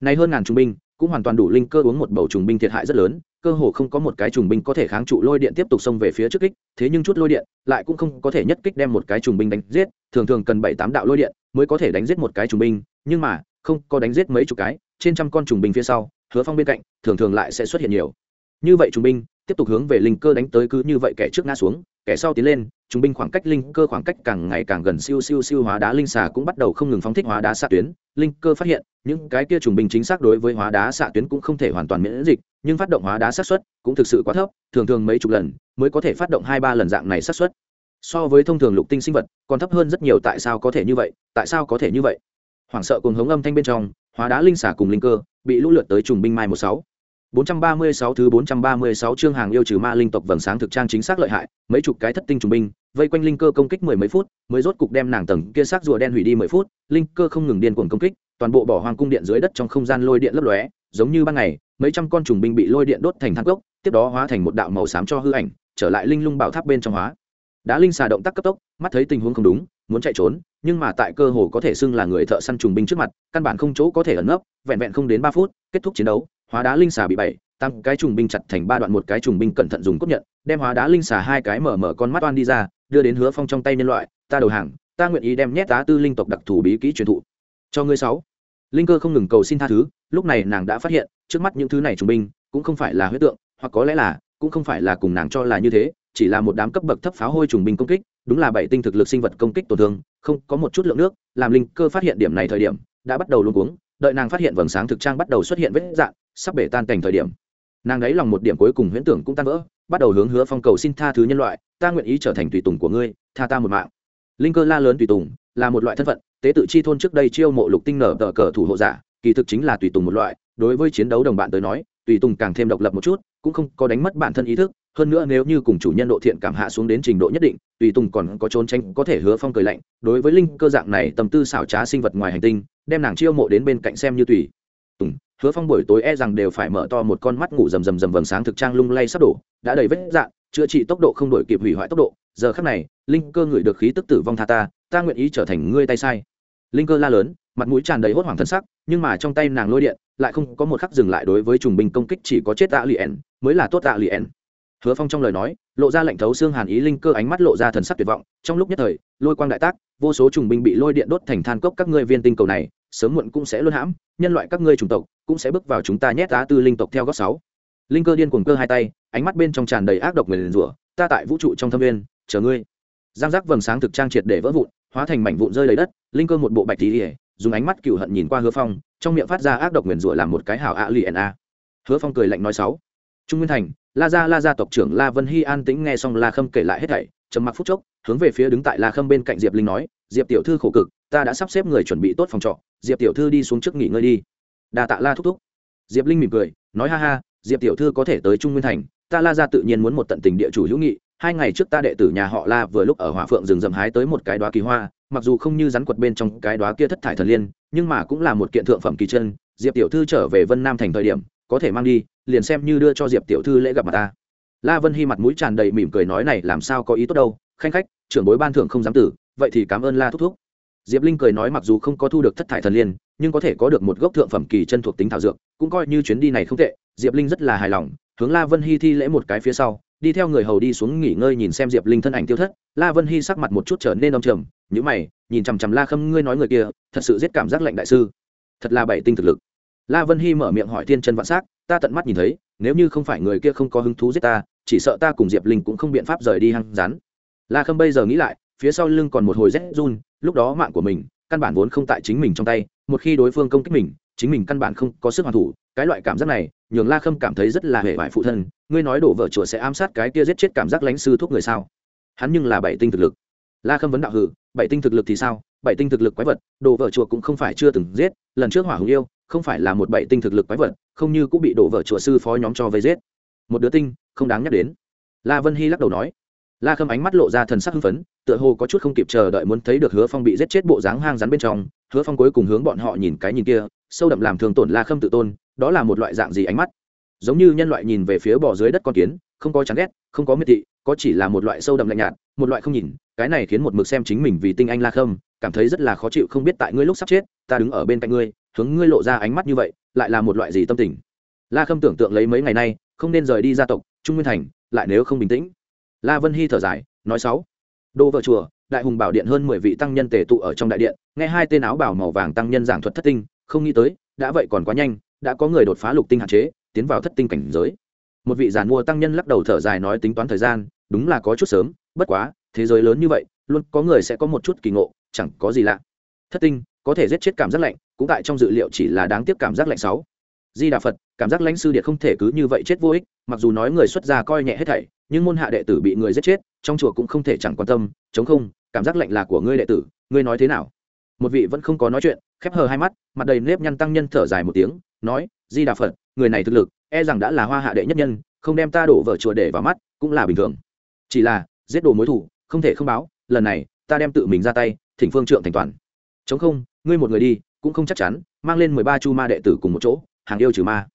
S1: Này hơn ngàn trùng binh, cũng hoàn toàn đủ linh cơ uống một bầu trùng binh thiệt hại rất lớn, cơ hồ không có một cái trùng binh có thể kháng trụ lôi điện tiếp tục xông về phía trước kích, thế nhưng chút lôi điện lại cũng không có thể nhất kích đem một cái trùng binh đánh giết, thường thường cần bảy tám đạo lôi điện mới có thể đánh giết một cái trùng binh, nhưng mà, không có đánh giết mấy chục cái, trên trăm con trùng binh phía sau, hứa phong bên cạnh, thường thường lại sẽ xuất hiện nhiều như vậy trung binh, tiếp tục hướng về linh cơ đánh tới cứ như vậy kẻ trước ngã xuống, kẻ sau tiến lên trung binh khoảng cách linh cơ khoảng cách càng ngày càng gần siêu siêu siêu hóa đá linh xà cũng bắt đầu không ngừng phóng thích hóa đá xạ tuyến. Linh cơ phát hiện, những cái kia trung binh chính xác đối với hóa đá xạ tuyến cũng không thể hoàn toàn miễn dịch, nhưng phát động hóa đá xác suất cũng thực sự quá thấp, thường thường mấy chục lần mới có thể phát động hai ba lần dạng này xác suất. So với thông thường lục tinh sinh vật, còn thấp hơn rất nhiều tại sao có thể như vậy, tại sao có thể như vậy? Hoảng sợ cùng hống âm thanh bên trong, hóa đá linh xả cùng linh cơ bị lũ lượt tới trùng binh mai một sáu. 436 thứ 436 chương hàng yêu trừ ma linh tộc vầng sáng thực trang chính xác lợi hại, mấy chục cái thất tinh trùng binh, vây quanh linh cơ công kích mười mấy phút, mới rốt cục đem nàng tầng kia xác rùa đen hủy đi 10 phút, linh cơ không ngừng điên cuồng công kích, toàn bộ bỏ hoang cung điện dưới đất trong không gian lôi điện lấp lóe, giống như ban ngày, mấy trăm con trùng binh bị lôi điện đốt thành than gốc, tiếp đó hóa thành một đạo màu xám cho hư ảnh, trở lại linh lung bảo tháp bên trong hóa. Đã linh xà động tác cấp tốc, mắt thấy tình huống không đúng, muốn chạy trốn, nhưng mà tại cơ hồ có thể xưng là người thợ săn trùng binh trước mặt, căn bản không chỗ có thể ẩn nấp, vẹn vẹn không đến 3 phút, kết thúc chiến đấu, hóa đá linh xà bị bảy tăng cái trùng binh chặt thành ba đoạn, một cái trùng binh cẩn thận dùng cốt nhận, đem hóa đá linh xà hai cái mở mở con mắt oan đi ra, đưa đến hứa phong trong tay nhân loại, ta đầu hàng, ta nguyện ý đem nhét tá tư linh tộc đặc thù bí kỹ truyền thụ cho ngươi sáu. Linh cơ không ngừng cầu xin tha thứ, lúc này nàng đã phát hiện, trước mắt những thứ này trùng binh cũng không phải là huyết tượng, hoặc có lẽ là, cũng không phải là cùng nàng cho là như thế, chỉ là một đám cấp bậc thấp pháo hôi trùng binh công kích, đúng là bảy tinh thực lực sinh vật công kích tổn thương, không có một chút lượng nước, làm linh cơ phát hiện điểm này thời điểm, đã bắt đầu luôn cuống, đợi nàng phát hiện vầng sáng thực trang bắt đầu xuất hiện vết dạng sắp bể tan cảnh thời điểm. Nàng ấy lòng một điểm cuối cùng huyễn tưởng cũng tan vỡ, bắt đầu hướng hứa phong cầu xin tha thứ nhân loại, ta nguyện ý trở thành tùy tùng của ngươi, tha ta một mạng. Linh cơ la lớn tùy tùng là một loại thân phận, tế tự chi thôn trước đây chiêu mộ lục tinh nở tờ cờ thủ hộ giả, kỳ thực chính là tùy tùng một loại. Đối với chiến đấu đồng bạn tới nói, tùy tùng càng thêm độc lập một chút, cũng không có đánh mất bản thân ý thức. Hơn nữa nếu như cùng chủ nhân độ thiện cảm hạ xuống đến trình độ nhất định, tùy tùng còn có trốn tránh, có thể hứa phong cười lạnh. Đối với linh cơ dạng này tầm tư xảo trá sinh vật ngoài hành tinh, đem nàng chiêu mộ đến bên cạnh xem như tùy hứa phong buổi tối e rằng đều phải mở to một con mắt ngủ rầm rầm rầm vầng sáng thực trang lung lay sắp đổ, đã đầy vết dạn chữa trị tốc độ không đổi kịp hủy hoại tốc độ. Giờ khắc này, linh cơ ngửi được khí tức tử vong tha ta ta nguyện ý trở thành ngươi tay sai. Linh cơ la lớn, mặt mũi tràn đầy hốt hoảng thân sắc, nhưng mà trong tay nàng lôi điện, lại không có một khắc dừng lại đối với trùng binh công kích chỉ có chết tạ liền mới là tốt tạ liền hứa phong trong lời nói, lộ ra lệnh thấu xương hàn ý linh cơ ánh mắt lộ ra thần sắc tuyệt vọng. Trong lúc nhất thời, lôi quang đại tác, vô số trùng binh bị lôi điện đốt thành than cốc các ngươi viên tinh cầu này sớm muộn cũng sẽ luôn hãm, nhân loại các ngươi chủng tộc cũng sẽ bước vào chúng ta nhét á tư linh tộc theo góc sáu. Linh cơ điên cuồng cơ hai tay, ánh mắt bên trong tràn đầy ác độc người liền rủa, ta tại vũ trụ trong thâm viên chờ ngươi. Giang giác vầng sáng thực trang triệt để vỡ vụn, hóa thành mảnh vụn rơi lấy đất, linh cơ một bộ bạch tí ỉa dùng ánh mắt cựu hận nhìn qua hứa phong, trong miệng phát ra ác độc nguyền rủa làm một cái hảo ạ lì a. Hứa phong cười lạnh nói sáu. Trung nguyên thành, la gia la gia tộc trưởng la vân hy an tĩnh nghe xong la khâm kể lại hết thảy, trầm mặc phút chốc, hướng về phía đứng tại la khâm bên cạnh diệp linh nói, diệp tiểu thư khổ cực ta đã sắp xếp người chuẩn bị tốt phòng trọ, diệp tiểu thư đi xuống trước nghỉ ngơi đi. Đà tạ la thúc thúc. Diệp linh mỉm cười, nói, ha ha, diệp tiểu thư có thể tới trung nguyên thành, ta la ra tự nhiên muốn một tận tình địa chủ hữu nghị, hai ngày trước ta đệ tử nhà họ la vừa lúc ở hòa phượng rừng rậm hái tới một cái đoá kỳ hoa, mặc dù không như rắn quật bên trong cái đoá kia thất thải thần liên, nhưng mà cũng là một kiện thượng phẩm kỳ chân, diệp tiểu thư trở về vân nam thành thời điểm, có thể mang đi, liền xem như đưa cho diệp tiểu thư lễ gặp mặt ta. La vân hy mặt mũi tràn đầy mỉm cười nói, này, làm sao có ý tốt đâu, khanh khách, trưởng bối ban thưởng không dám tử, vậy thì cảm ơn la thúc thúc diệp linh cười nói mặc dù không có thu được thất thải thần liên, nhưng có thể có được một gốc thượng phẩm kỳ chân thuộc tính thảo dược, cũng coi như chuyến đi này không tệ. Diệp linh rất là hài lòng, hướng la vân hy thi lễ một cái phía sau, đi theo người hầu đi xuống nghỉ ngơi nhìn xem diệp linh thân ảnh tiêu thất. La vân hy sắc mặt một chút trở nên đông trầm nhữ mày, nhìn chằm chằm la khâm, ngươi nói người kia, thật sự giết cảm giác lạnh đại sư. Thật là bảy tinh thực lực. La vân hy mở miệng hỏi thiên chân vạn s á c ta tận mắt nhìn thấy, nếu như không phải người kia không có hứng thú giết ta, chỉ sợ ta cùng diệp linh cũng không biện pháp rời đi hăng rán. la khâm bây giờ nghĩ lại phía sau lưng còn một hồi rét run, lúc đó mạng của mình, căn bản vốn không tại chính mình trong tay, một khi đối phương công kích mình, chính mình căn bản không có sức hoàn thủ, cái loại cảm giác này, nhường la khâm cảm thấy rất là hệ vải phụ thân, ngươi nói đổ vợ chùa sẽ ám sát cái kia giết chết cảm giác lãnh sư thuốc người sao? Hắn nhưng là bảy tinh thực lực. La khâm vấn đạo hử, bảy tinh thực lực thì sao? Bảy tinh thực lực quái vật đồ vợ chùa cũng không phải chưa từng giết, lần trước hỏa hùng yêu, không phải là một bảy tinh thực lực quái vật, không như cũng bị đổ vợ chùa sư phó nhóm cho vây giết. Một đứa tinh, không đáng nhắc đến. La vân hy lắc đầu nói. La khâm ánh mắt lộ ra thần sắc hưng phấn tựa hồ có chút không kịp chờ đợi muốn thấy được hứa phong bị giết chết bộ dáng hang rắn bên trong, hứa phong cuối cùng hướng bọn họ nhìn cái nhìn kia, sâu đậm làm thường tổn la khâm tự tôn, đó là một loại dạng gì ánh mắt? Giống như nhân loại nhìn về phía bò dưới đất con kiến, không có chán ghét, không có miệt thị, có chỉ là một loại sâu đậm lạnh nhạt, một loại không nhìn, cái này khiến một mực xem chính mình vì tinh anh la khâm, cảm thấy rất là khó chịu không biết tại ngươi lúc sắp chết, ta đứng ở bên cạnh ngươi, hướng ngươi lộ ra ánh mắt như vậy, lại là một loại gì tâm tình? La khâm tưởng tượng lấy mấy ngày nay, không nên rời đi gia tộc, trung nguyên thành, lại nếu không bình tĩnh. La vân hy thở dài, nói sáu đô vợ chùa, đại hùng bảo điện hơn mười vị tăng nhân tề tụ ở trong đại điện, nghe hai tên áo bảo màu vàng tăng nhân giảng thuật thất tinh, không nghĩ tới, đã vậy còn quá nhanh, đã có người đột phá lục tinh hạn chế, tiến vào thất tinh cảnh giới. Một vị giàn mua tăng nhân lắc đầu thở dài nói tính toán thời gian, đúng là có chút sớm, bất quá, thế giới lớn như vậy, luôn có người sẽ có một chút kỳ ngộ, chẳng có gì lạ. Thất tinh, có thể giết chết cảm giác lạnh, cũng tại trong dự liệu chỉ là đáng tiếc cảm giác lạnh sáu. Di đà phật, cảm giác lãnh sư điện không thể cứ như vậy chết vô ích, mặc dù nói người xuất gia coi nhẹ hết thảy, nhưng môn hạ đệ tử bị người giết chết trong chùa cũng không thể chẳng quan tâm, chống không, cảm giác lạnh là của ngươi đệ tử, ngươi nói thế nào? Một vị vẫn không có nói chuyện, khép hờ hai mắt, mặt đầy nếp nhăn tăng nhân thở dài một tiếng, nói, di đà phật, người này thực lực e rằng đã là hoa hạ đệ nhất nhân, không đem ta đổ vở chùa để vào mắt, cũng là bình thường. Chỉ là, giết đồ mối thủ, không thể không báo, lần này, ta đem tự mình ra tay, thỉnh phương trượng thành toàn. Chống không, ngươi một người đi, cũng không chắc chắn, mang lên mười ba chu ma đệ tử cùng một chỗ, hàng yêu trừ ma.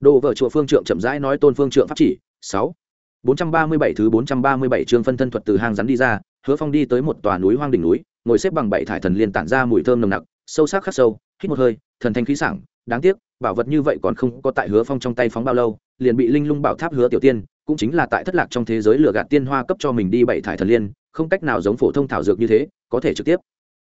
S1: Đồ vở chùa phương trượng chậm rãi nói tôn phương trượng pháp chỉ, sáu bốn trăm ba mươi bảy thứ bốn trăm ba mươi bảy chương phân thân thuật từ hang rắn đi ra hứa phong đi tới một tòa núi hoang đỉnh núi ngồi xếp bằng bảy thải thần liên tản ra mùi thơm nồng nặc sâu sắc khắc sâu hít một hơi thần thanh khí sảng đáng tiếc bảo vật như vậy còn không có tại hứa phong trong tay phóng bao lâu liền bị linh lung bảo tháp hứa tiểu tiên cũng chính là tại thất lạc trong thế giới lửa gạt tiên hoa cấp cho mình đi bảy thải thần liên không cách nào giống phổ thông thảo dược như thế có thể trực tiếp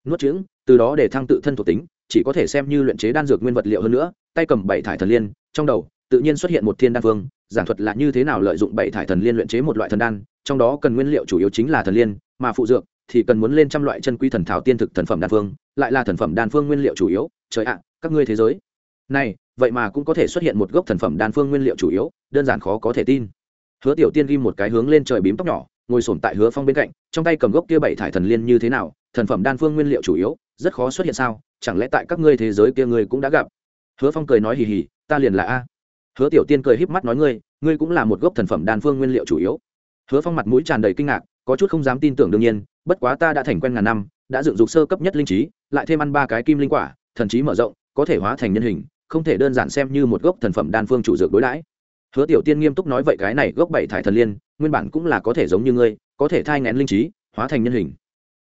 S1: nuốt chửng, từ đó để thăng tự thân thuộc tính chỉ có thể xem như luyện chế đan dược nguyên vật liệu hơn nữa tay cầm bảy thải thần liên trong đầu tự nhiên xuất hiện một thiên đan vương giảng thuật là như thế nào lợi dụng bảy thải thần liên luyện chế một loại thần đan, trong đó cần nguyên liệu chủ yếu chính là thần liên, mà phụ dược thì cần muốn lên trăm loại chân quý thần thảo tiên thực thần phẩm đan phương, lại là thần phẩm đan phương nguyên liệu chủ yếu. Trời ạ, các ngươi thế giới. Này, vậy mà cũng có thể xuất hiện một gốc thần phẩm đan phương nguyên liệu chủ yếu, đơn giản khó có thể tin. Hứa tiểu tiên ghim một cái hướng lên trời bím tóc nhỏ, ngồi sổm tại hứa phong bên cạnh, trong tay cầm gốc kia bảy thải thần liên như thế nào, thần phẩm đan phương nguyên liệu chủ yếu, rất khó xuất hiện sao, chẳng lẽ tại các ngươi thế giới kia ngươi cũng đã gặp? Hứa phong cười nói hì hì, ta liền là a hứa tiểu tiên cười híp mắt nói ngươi ngươi cũng là một gốc thần phẩm đan phương nguyên liệu chủ yếu. Hứa phong mặt mũi tràn đầy kinh ngạc, có chút không dám tin tưởng đương nhiên, bất quá ta đã thành quen ngàn năm, đã dựng dục sơ cấp nhất linh trí, lại thêm ăn ba cái kim linh quả, thần trí mở rộng, có thể hóa thành nhân hình, không thể đơn giản xem như một gốc thần phẩm đan phương chủ dược đối đãi. Hứa tiểu tiên nghiêm túc nói vậy cái này gốc bảy thải thần liên, nguyên bản cũng là có thể giống như ngươi, có thể thai ngén linh trí, hóa thành nhân hình.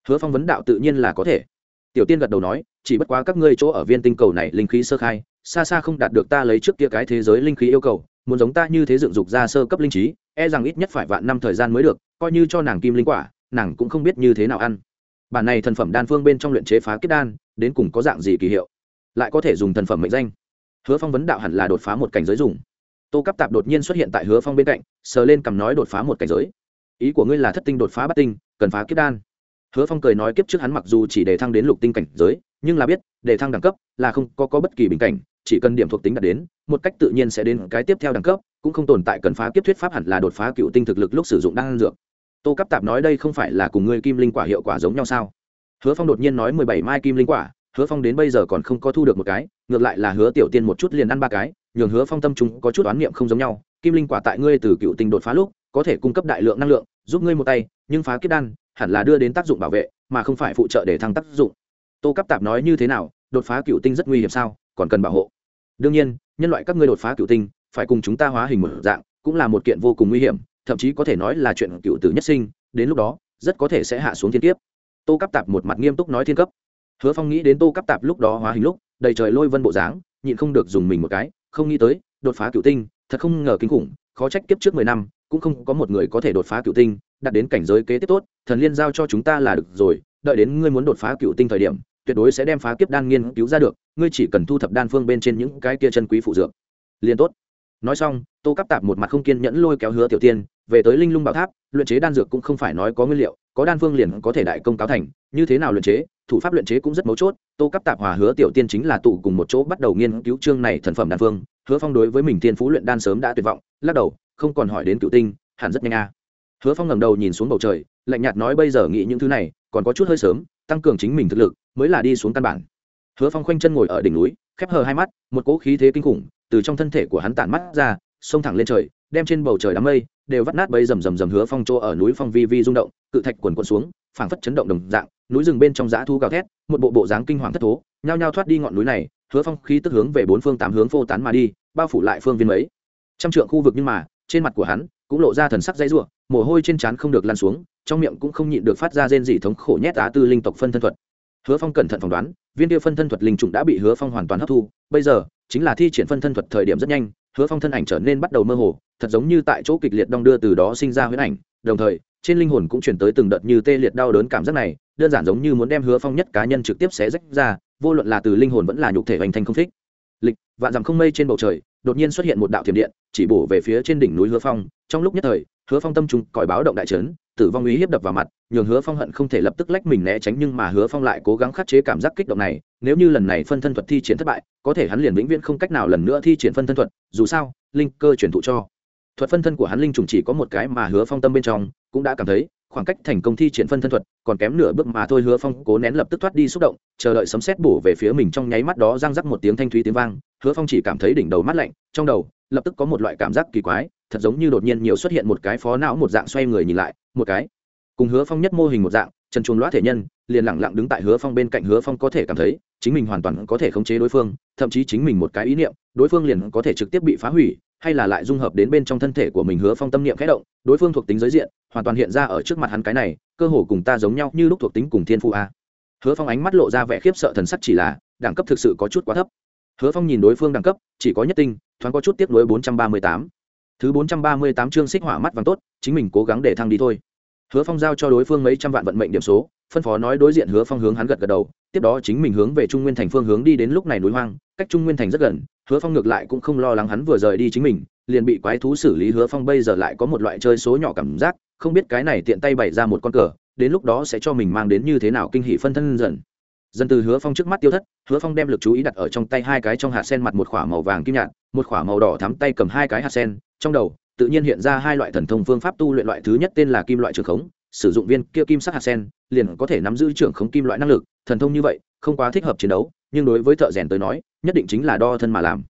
S1: Hứa phong vấn đạo tự nhiên là có thể. Tiểu tiên gật đầu nói, chỉ bất quá các ngươi chỗ ở viên tinh cầu này linh khí sơ khai xa xa không đạt được ta lấy trước kia cái thế giới linh khí yêu cầu muốn giống ta như thế dựng dục ra sơ cấp linh trí e rằng ít nhất phải vạn năm thời gian mới được coi như cho nàng kim linh quả nàng cũng không biết như thế nào ăn. Bản này thần phẩm đan phương bên trong luyện chế phá kiếp đan đến cùng có dạng gì kỳ hiệu? Lại có thể dùng thần phẩm mệnh danh. Hứa phong vấn đạo hẳn là đột phá một cảnh giới dùng. Tô cấp tạp đột nhiên xuất hiện tại hứa phong bên cạnh sờ lên cầm nói đột phá một cảnh giới. Ý của ngươi là thất tinh đột phá bắt tinh cần phá kiếp đan. Hứa phong cười nói kiếp trước hắn mặc dù chỉ để thăng đến lục tinh cảnh giới nhưng là biết để thăng đẳng cấp là không có, có bất kỳ bình cảnh chỉ cần điểm thuộc tính đạt đến, một cách tự nhiên sẽ đến cái tiếp theo đẳng cấp, cũng không tồn tại cần phá kiếp thuyết pháp hẳn là đột phá cựu tinh thực lực lúc sử dụng đan dược. Tô cấp tạp nói đây không phải là cùng ngươi kim linh quả hiệu quả giống nhau sao? Hứa phong đột nhiên nói mười bảy mai kim linh quả, hứa phong đến bây giờ còn không có thu được một cái, ngược lại là hứa tiểu tiên một chút liền ăn ba cái, nhường hứa phong tâm chúng có chút oán niệm không giống nhau, kim linh quả tại ngươi từ cựu tinh đột phá lúc, có thể cung cấp đại lượng năng lượng, giúp ngươi một tay, nhưng phá kiếp đan, hẳn là đưa đến tác dụng bảo vệ, mà không phải phụ trợ để thăng tác dụng. Tô cấp tạp nói như thế nào, đột phá cựu tinh rất nguy hiểm sao? Còn cần bảo hộ. Đương nhiên, nhân loại các ngươi đột phá cựu tinh, phải cùng chúng ta hóa hình một dạng, cũng là một kiện vô cùng nguy hiểm, thậm chí có thể nói là chuyện cựu tử nhất sinh, đến lúc đó, rất có thể sẽ hạ xuống thiên kiếp. Tô cấp tạp một mặt nghiêm túc nói thiên cấp. Hứa phong nghĩ đến tô cấp tạp lúc đó hóa hình lúc, đầy trời lôi vân bộ dáng, nhịn không được dùng mình một cái, không nghĩ tới, đột phá cựu tinh, thật không ngờ kinh khủng, khó trách kiếp trước mười năm, cũng không có một người có thể đột phá cựu tinh, đạt đến cảnh giới kế tiếp tốt, thần liên giao cho chúng ta là được rồi, đợi đến ngươi muốn đột phá cựu tinh thời điểm tuyệt đối sẽ đem phá kiếp đan nghiên cứu ra được, ngươi chỉ cần thu thập đan phương bên trên những cái kia chân quý phụ dược, liền tốt. Nói xong, tô cắp tạp một mặt không kiên nhẫn lôi kéo hứa tiểu tiên, về tới linh lung bảo tháp, luyện chế đan dược cũng không phải nói có nguyên liệu, có đan phương liền có thể đại công cáo thành, như thế nào luyện chế, thủ pháp luyện chế cũng rất mấu chốt, tô cắp tạp hòa hứa tiểu tiên chính là tụ cùng một chỗ bắt đầu nghiên cứu chương này thần phẩm đan phương, hứa phong đối với mình tiên phú luyện đan sớm đã tuyệt vọng, lắc đầu, không còn hỏi đến cựu tinh, hẳn rất nhanh a hứa phong ngẩng đầu nhìn xuống bầu trời, lạnh nhạt nói bây giờ nghĩ những thứ này, còn có chút hơi sớm, tăng cường chính mình thực lực mới là đi xuống căn bản. Hứa phong khoanh chân ngồi ở đỉnh núi, khép hờ hai mắt, một cỗ khí thế kinh khủng từ trong thân thể của hắn tản mắt ra, xông thẳng lên trời, đem trên bầu trời đám mây đều vắt nát bấy rầm rầm rầm hứa phong chỗ ở núi phong vi vi rung động, cự thạch quần quần xuống, phảng phất chấn động đồng dạng, núi rừng bên trong dã thu gào thét, một bộ bộ dáng kinh hoàng thất thố, nhao nhao thoát đi ngọn núi này, hứa phong khí tức hướng về bốn phương tám hướng phô tán mà đi, bao phủ lại phương viên mấy. Trăm trượng khu vực nhưng mà, trên mặt của hắn cũng lộ ra thần sắc dãy rủa, mồ hôi trên trán không được lan xuống, trong miệng cũng không nhịn được phát ra rên rỉ thống khổ nhét á tư linh tộc phân thân thuật hứa phong cẩn thận phỏng đoán, viên tiêu phân thân thuật linh trùng đã bị hứa phong hoàn toàn hấp thu. Bây giờ, chính là thi triển phân thân thuật thời điểm rất nhanh, hứa phong thân ảnh trở nên bắt đầu mơ hồ, thật giống như tại chỗ kịch liệt đong đưa từ đó sinh ra huyễn ảnh. Đồng thời, trên linh hồn cũng chuyển tới từng đợt như tê liệt đau đớn cảm giác này, đơn giản giống như muốn đem hứa phong nhất cá nhân trực tiếp xé rách ra, vô luận là từ linh hồn vẫn là nhục thể hoành thành không thích lịch, vạn dặm không mây trên bầu trời, đột nhiên xuất hiện một đạo thiểm điện, chỉ bổ về phía trên đỉnh núi hứa phong. Trong lúc nhất thời, hứa phong tâm trung còi báo động đại trấn tử vong ý hiếp đập vào mặt, nhường hứa phong hận không thể lập tức lách mình né tránh, nhưng mà hứa phong lại cố gắng khắc chế cảm giác kích động này, nếu như lần này phân thân thuật thi triển thất bại, có thể hắn liền vĩnh viễn không cách nào lần nữa thi triển phân thân thuật, dù sao, linh cơ truyền thụ cho. Thuật phân thân của hắn linh trùng chỉ có một cái mà hứa phong tâm bên trong cũng đã cảm thấy, khoảng cách thành công thi triển phân thân thuật còn kém nửa bước mà thôi, hứa phong cố nén lập tức thoát đi xúc động, chờ đợi sấm xét bổ về phía mình trong nháy mắt đó, răng rắc một tiếng thanh thúy tiếng vang, hứa phong chỉ cảm thấy đỉnh đầu mắt lạnh, trong đầu lập tức có một loại cảm giác kỳ quái thật giống như đột nhiên nhiều xuất hiện một cái phó não một dạng xoay người nhìn lại, một cái. Cùng hứa phong nhất mô hình một dạng, chân chuồn loát thể nhân, liền lẳng lặng đứng tại hứa phong bên cạnh, hứa phong có thể cảm thấy, chính mình hoàn toàn có thể khống chế đối phương, thậm chí chính mình một cái ý niệm, đối phương liền có thể trực tiếp bị phá hủy, hay là lại dung hợp đến bên trong thân thể của mình hứa phong tâm niệm khẽ động, đối phương thuộc tính giới diện, hoàn toàn hiện ra ở trước mặt hắn cái này, cơ hồ cùng ta giống nhau như lúc thuộc tính cùng thiên phụ a. Hứa phong ánh mắt lộ ra vẻ khiếp sợ thần sắc chỉ là, đẳng cấp thực sự có chút quá thấp. Hứa phong nhìn đối phương đẳng cấp, chỉ có nhất tinh, thoáng có chút tiếp nối bốn trăm ba mươi tám thứ bốn trăm ba mươi tám chương xích hỏa mắt vàng tốt, chính mình cố gắng để thăng đi thôi. Hứa phong giao cho đối phương mấy trăm vạn vận mệnh điểm số, phân phó nói đối diện hứa phong hướng hắn gật gật đầu, tiếp đó chính mình hướng về trung nguyên thành phương hướng đi đến lúc này núi hoang, cách trung nguyên thành rất gần, hứa phong ngược lại cũng không lo lắng hắn vừa rời đi chính mình, liền bị quái thú xử lý hứa phong bây giờ lại có một loại chơi số nhỏ cảm giác, không biết cái này tiện tay bày ra một con cờ, đến lúc đó sẽ cho mình mang đến như thế nào kinh hỷ phân thân dần. Dần từ hứa phong trước mắt tiêu thất, hứa phong đem lực chú ý đặt ở trong tay hai cái trong hạt sen mặt một k h ỏ a màu vàng kim nhạt, một k h ỏ a màu đỏ thắm tay cầm hai cái hạt sen trong đầu, tự nhiên hiện ra hai loại thần thông phương pháp tu luyện loại thứ nhất tên là kim loại trường khống, sử dụng viên kia kim sắc hạt sen, liền có thể nắm giữ trưởng khống kim loại năng lực, thần thông như vậy, không quá thích hợp chiến đấu, nhưng đối với thợ rèn tới nói, nhất định chính là đo thân mà làm.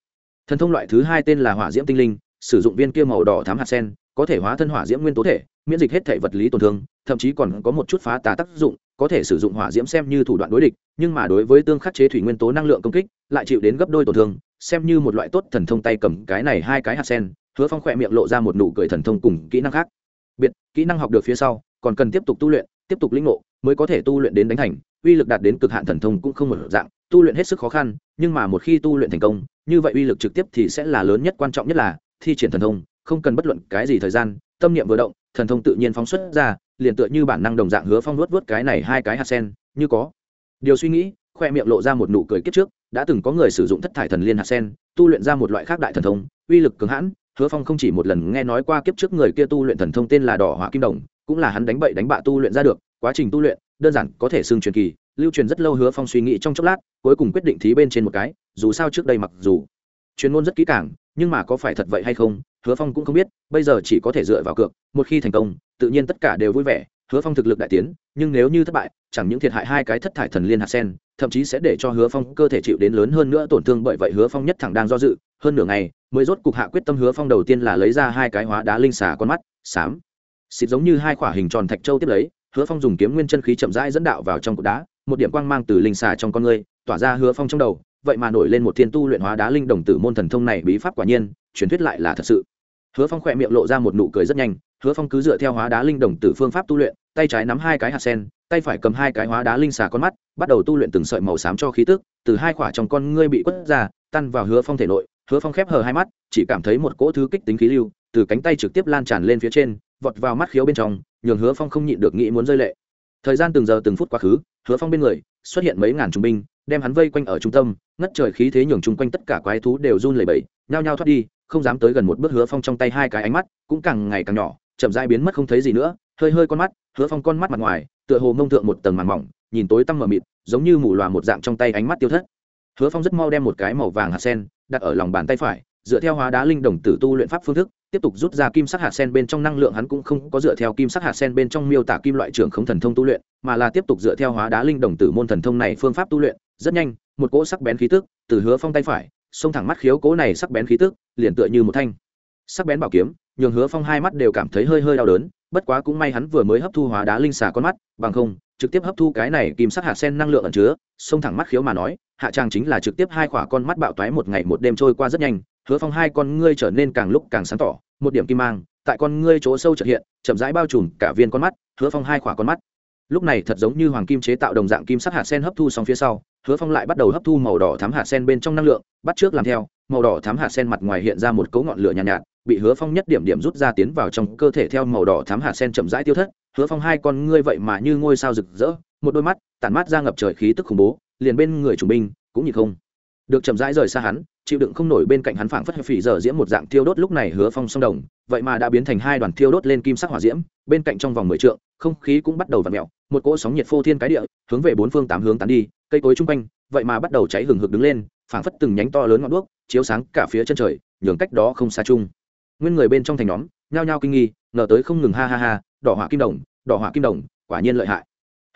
S1: Thần thông loại thứ hai tên là hỏa diễm tinh linh, sử dụng viên kia màu đỏ thám hạt sen, có thể hóa thân hỏa diễm nguyên tố thể, miễn dịch hết thể vật lý tổn thương, thậm chí còn có một chút phá tà tác dụng, có thể sử dụng hỏa diễm xem như thủ đoạn đối địch, nhưng mà đối với tương khắc chế thủy nguyên tố năng lượng công kích, lại chịu đến gấp đôi tổn thương, xem như một loại tốt thần thông tay cầm cái này hai cái hạt sen hứa phong khỏe miệng lộ ra một nụ cười thần thông cùng kỹ năng khác. Biệt, kỹ năng học được phía sau, còn cần tiếp tục tu luyện, tiếp tục lĩnh ngộ, mới có thể tu luyện đến đánh thành. Uy lực đạt đến cực hạn thần thông cũng không một dạng, tu luyện hết sức khó khăn, nhưng mà một khi tu luyện thành công, như vậy uy lực trực tiếp thì sẽ là lớn nhất, quan trọng nhất là thi triển thần thông, không cần bất luận cái gì thời gian, tâm niệm vừa động, thần thông tự nhiên phóng xuất ra, liền tựa như bản năng đồng dạng hứa phong luốt vớt cái này hai cái hạt sen, như có. Điều suy nghĩ khoe miệng lộ ra một nụ cười kiếp trước, đã từng có người sử dụng thất thải thần liên hạt sen, tu luyện ra một loại khác đại thần thông, uy lực cường hãn hứa phong không chỉ một lần nghe nói qua kiếp trước người kia tu luyện thần thông tên là đỏ hỏa kim đồng, cũng là hắn đánh bậy đánh bạ tu luyện ra được, quá trình tu luyện, đơn giản, có thể xưng truyền kỳ, lưu truyền rất lâu hứa phong suy nghĩ trong chốc lát, cuối cùng quyết định thí bên trên một cái, dù sao trước đây mặc dù chuyên môn rất kỹ càng, nhưng mà có phải thật vậy hay không, hứa phong cũng không biết, bây giờ chỉ có thể dựa vào cược, một khi thành công, tự nhiên tất cả đều vui vẻ, hứa phong thực lực đại tiến, nhưng nếu như thất bại, chẳng những thiệt hại hai cái thất thải thần liên hạt sen, thậm chí sẽ để cho hứa phong cơ thể chịu đến lớn hơn nữa tổn thương, bởi vậy hứa phong nhất thẳng đang do dự hơn nửa ngày, mới rốt cục hạ quyết tâm hứa phong đầu tiên là lấy ra hai cái hóa đá linh xà con mắt, xám. Xịt giống như hai quả hình tròn thạch châu tiếp lấy, hứa phong dùng kiếm nguyên chân khí chậm rãi dẫn đạo vào trong cột đá, một điểm quang mang từ linh xà trong con người tỏa ra hứa phong trong đầu, vậy mà nổi lên một thiên tu luyện hóa đá linh đồng tử môn thần thông này bí pháp quả nhiên, truyền thuyết lại là thật sự. Hứa phong khỏe miệng lộ ra một nụ cười rất nhanh, hứa phong cứ dựa theo hóa đá linh đồng tử phương pháp tu luyện, tay trái nắm hai cái hạt sen, tay phải cầm hai cái hóa đá linh xà con mắt, bắt đầu tu luyện từng sợi màu xám cho khí tức, từ hai quả trong con ngươi bị quất ra, tan vào hứa phong thể nội hứa phong khép hờ hai mắt, chỉ cảm thấy một cỗ thứ kích tính khí lưu từ cánh tay trực tiếp lan tràn lên phía trên, vọt vào mắt khiếu bên trong, nhường hứa phong không nhịn được nghĩ muốn rơi lệ. Thời gian từng giờ từng phút quá khứ, hứa phong bên người xuất hiện mấy ngàn trung binh, đem hắn vây quanh ở trung tâm, ngất trời khí thế nhường chung quanh tất cả quái thú đều run lẩy bẩy, nhao nhao thoát đi, không dám tới gần một bước hứa phong trong tay hai cái ánh mắt cũng càng ngày càng nhỏ, chậm rãi biến mất không thấy gì nữa, hơi hơi con mắt, hứa phong con mắt mặt ngoài, tựa hồ mông thượng một tầng màn mỏng, nhìn tối tăm mờ mịt, giống như mù loà một dạng trong tay ánh mắt tiêu thất hứa phong rất mau đem một cái màu vàng hạt sen đặt ở lòng bàn tay phải, dựa theo hóa đá linh đồng tử tu luyện pháp phương thức, tiếp tục rút ra kim sắc hạt sen bên trong năng lượng hắn cũng không có dựa theo kim sắc hạt sen bên trong miêu tả kim loại trưởng không thần thông tu luyện, mà là tiếp tục dựa theo hóa đá linh đồng tử môn thần thông này phương pháp tu luyện, rất nhanh, một cỗ sắc bén khí tức từ hứa phong tay phải, xông thẳng mắt khiếu cỗ này sắc bén khí tức, liền tựa như một thanh sắc bén bảo kiếm, nhường hứa phong hai mắt đều cảm thấy hơi hơi đau đớn, bất quá cũng may hắn vừa mới hấp thu hóa đá linh xà con mắt, bằng không, trực tiếp hấp thu cái này kim sắc hạt sen năng lượng ẩn chứa, xông thẳng mắt khiếu mà nói hạ trang chính là trực tiếp hai khỏa con mắt bạo toái một ngày một đêm trôi qua rất nhanh hứa phong hai con ngươi trở nên càng lúc càng sáng tỏ một điểm kim mang tại con ngươi chỗ sâu trật hiện chậm rãi bao trùm cả viên con mắt hứa phong hai khỏa con mắt. Lúc này thật giống như hoàng kim chế tạo đồng dạng kim sắc hạt sen hấp thu xong phía sau hứa phong lại bắt đầu hấp thu màu đỏ thám hạt sen bên trong năng lượng bắt trước làm theo màu đỏ thám hạt sen mặt ngoài hiện ra một cấu ngọn lửa nhàn nhạt, nhạt bị hứa phong nhất điểm điểm rút ra tiến vào trong cơ thể theo màu đỏ thám hạt sen chậm rãi tiêu thất hứa phong hai con ngươi vậy mà như ngôi sao rực rỡ một đôi mắt tản mắt ra ngập trời khí tức khủng bố liền bên người chủ binh cũng như không. Được chậm rãi rời xa hắn, chịu đựng không nổi bên cạnh hắn phảng phất phỉ dở diễm một dạng thiêu đốt lúc này hứa phong sông đồng, vậy mà đã biến thành hai đoàn thiêu đốt lên kim sắc hỏa diễm, bên cạnh trong vòng mười trượng, không khí cũng bắt đầu vặn mèo, một cỗ sóng nhiệt phô thiên cái địa, hướng về bốn phương tám hướng tán đi, cây cối chung quanh, vậy mà bắt đầu cháy hừng hực đứng lên, phảng phất từng nhánh to lớn ngọn đuốc, chiếu sáng cả phía chân trời, nhường cách đó không xa chung. Nguyên người bên trong thành nhóm, nhao nhao kinh nghi, ngờ tới không ngừng ha ha ha, đỏ hỏa kim đồng, đỏ hỏa kim đồng, quả nhiên lợi hại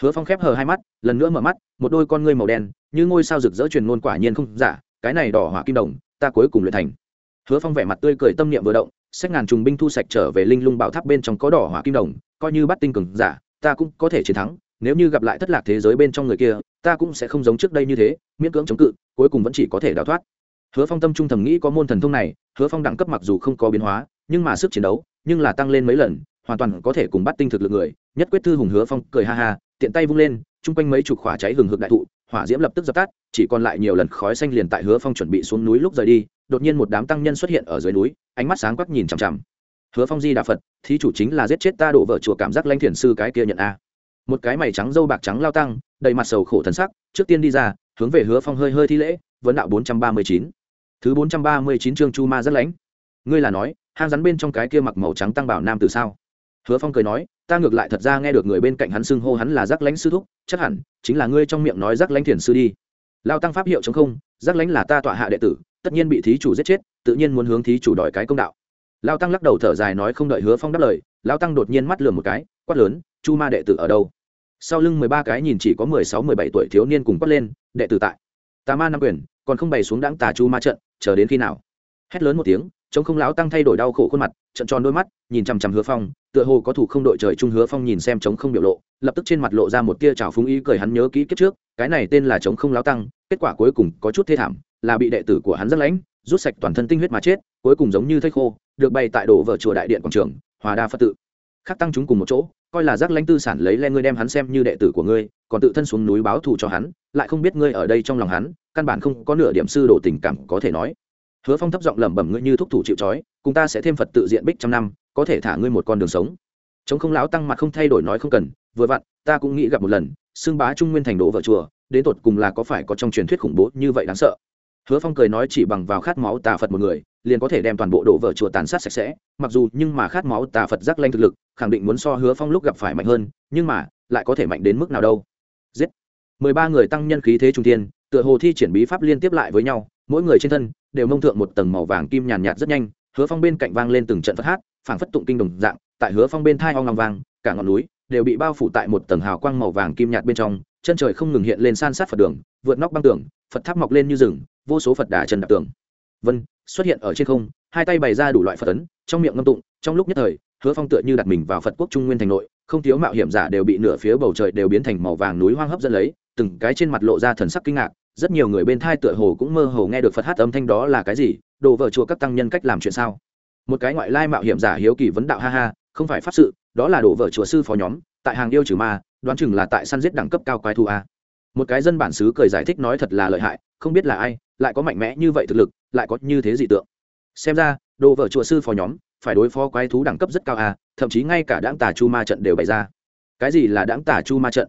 S1: hứa phong khép hờ hai mắt, lần nữa mở mắt, một đôi con ngươi màu đen, như ngôi sao rực rỡ truyền ngôn quả nhiên không giả, cái này đỏ hỏa kim đồng, ta cuối cùng luyện thành. Hứa phong vẻ mặt tươi cười tâm niệm vừa động sách ngàn trùng binh thu sạch trở về linh lung bảo tháp bên trong có đỏ hỏa kim đồng, coi như bắt tinh cường giả, ta cũng có thể chiến thắng, nếu như gặp lại thất lạc thế giới bên trong người kia, ta cũng sẽ không giống trước đây như thế, miễn cưỡng chống cự, cuối cùng vẫn chỉ có thể đào thoát. Hứa phong tâm trung thầm nghĩ có môn thần thông này, hứa phong đẳng cấp mặc dù không có biến hóa, nhưng mà sức chiến đấu, nhưng là tăng lên mấy lần, hoàn toàn có thể cùng bắt tinh thực lực người nhất quyết thư hùng hứa phong cười ha ha, tiện tay vung lên, chung quanh mấy chục khỏa cháy hừng hực đại thụ, hỏa diễm lập tức dập tắt, chỉ còn lại nhiều lần khói xanh liền tại hứa phong chuẩn bị xuống núi lúc rời đi, đột nhiên một đám tăng nhân xuất hiện ở dưới núi, ánh mắt sáng quắc nhìn chằm chằm. Hứa phong di đà phật, thí chủ chính là giết chết ta đổ vợ chùa cảm giác lanh thiền sư cái kia nhận a. Một cái mày trắng dâu bạc trắng lao tăng, đầy mặt sầu khổ thần sắc, trước tiên đi ra, hướng về hứa phong hơi hơi thi lễ, vấn đạo bốn trăm ba mươi chín. Thứ bốn trăm ba mươi chín chương chu ma rất lãnh. Ngươi là nói, hang rắn bên trong cái kia mặc màu trắng tăng bảo nam từ sao? Hứa phong cười nói, ta ngược lại thật ra nghe được người bên cạnh hắn xưng hô hắn là giác lãnh sư thúc, chắc hẳn chính là ngươi trong miệng nói giác lãnh thiền sư đi. Lao tăng pháp hiệu chống không, giác lãnh là ta tọa hạ đệ tử, tất nhiên bị thí chủ giết chết, tự nhiên muốn hướng thí chủ đòi cái công đạo. Lao tăng lắc đầu thở dài nói không đợi hứa phong đáp lời lao tăng đột nhiên mắt lườm một cái, quát lớn, chu ma đệ tử ở đâu? Sau lưng mười ba cái nhìn chỉ có mười sáu, mười bảy tuổi thiếu niên cùng quát lên, đệ tử tại tà ma năm quyền, còn không bày xuống đáng tà chu ma trận, chờ đến khi nào? Hét lớn một tiếng chống không lão tăng thay đổi đau khổ khuôn mặt, trận tròn đôi mắt, nhìn chằm chằm hứa phong, tựa hồ có thủ không đội trời trung hứa phong nhìn xem chống không biểu lộ, lập tức trên mặt lộ ra một tia trào phúng ý cười hắn nhớ kỹ kiếp trước, cái này tên là chống không lão tăng, kết quả cuối cùng có chút thê thảm, là bị đệ tử của hắn rất lãnh, rút sạch toàn thân tinh huyết mà chết, cuối cùng giống như thây khô, được bày tại đổ vợ chùa đại điện quảng trường, hòa đa phật tự. Khắc tăng chúng cùng một chỗ, coi là giác lãnh tư sản lấy lên ngươi đem hắn xem như đệ tử của ngươi, còn tự thân xuống núi báo thù cho hắn, lại không biết ngươi ở đây trong lòng hắn, căn bản không có nửa điểm sư đồ tình cảm có thể nói hứa phong thấp giọng lẩm bẩm ngươi như thúc thủ chịu trói, cùng ta sẽ thêm phật tự diện bích trăm năm, có thể thả ngươi một con đường sống. Chống không lão tăng mặt không thay đổi nói không cần, vừa vặn, ta cũng nghĩ gặp một lần, xưng bá trung nguyên thành đổ vợ chùa, đến tột cùng là có phải có trong truyền thuyết khủng bố như vậy đáng sợ. Hứa phong cười nói chỉ bằng vào khát máu tà phật một người, liền có thể đem toàn bộ đổ vợ chùa tàn sát sạch sẽ, mặc dù nhưng mà khát máu tà phật giác lanh thực lực, khẳng định muốn so hứa phong lúc gặp phải mạnh hơn, nhưng mà, lại có thể mạnh đến mức nào đâu. Giết. Mười ba người tăng nhân khí thế trung tiên tựa hồ thi triển bí pháp liên tiếp lại với nhau mỗi người trên thân đều mông thượng một tầng màu vàng kim nhàn nhạt rất nhanh, hứa phong bên cạnh vang lên từng trận phật hát, phảng phất tụng kinh đồng dạng, tại hứa phong bên thai hoang lòng vàng cả ngọn núi đều bị bao phủ tại một tầng hào quang màu vàng kim nhạt bên trong, chân trời không ngừng hiện lên san sát phật đường, vượt nóc băng tường, phật tháp mọc lên như rừng, vô số phật đà trần đạp tường. Vân xuất hiện ở trên không, hai tay bày ra đủ loại phật ấn, trong miệng ngâm tụng, trong lúc nhất thời, hứa phong tựa như đặt mình vào phật quốc trung nguyên thành nội, không thiếu mạo hiểm giả đều bị nửa phía bầu trời đều biến thành màu vàng núi hoang hấp dẫn lấy, từng cái trên mặt lộ ra thần sắc kinh ngạc rất nhiều người bên thai tựa hồ cũng mơ hồ nghe được phật hát âm thanh đó là cái gì, đồ vợ chùa các tăng nhân cách làm chuyện sao? Một cái ngoại lai mạo hiểm giả hiếu kỳ vấn đạo ha ha, không phải pháp sự, đó là đồ vợ chùa sư phó nhóm, tại hàng yêu trừ ma, đoán chừng là tại săn giết đẳng cấp cao quái thu a. Một cái dân bản xứ cười giải thích nói thật là lợi hại, không biết là ai, lại có mạnh mẽ như vậy thực lực, lại có như thế dị tượng. Xem ra, đồ vợ chùa sư phó nhóm, phải đối phó quái thú đẳng cấp rất cao à thậm chí ngay cả đáng tà chu ma trận đều bày ra. Cái gì là đáng tà chu ma trận?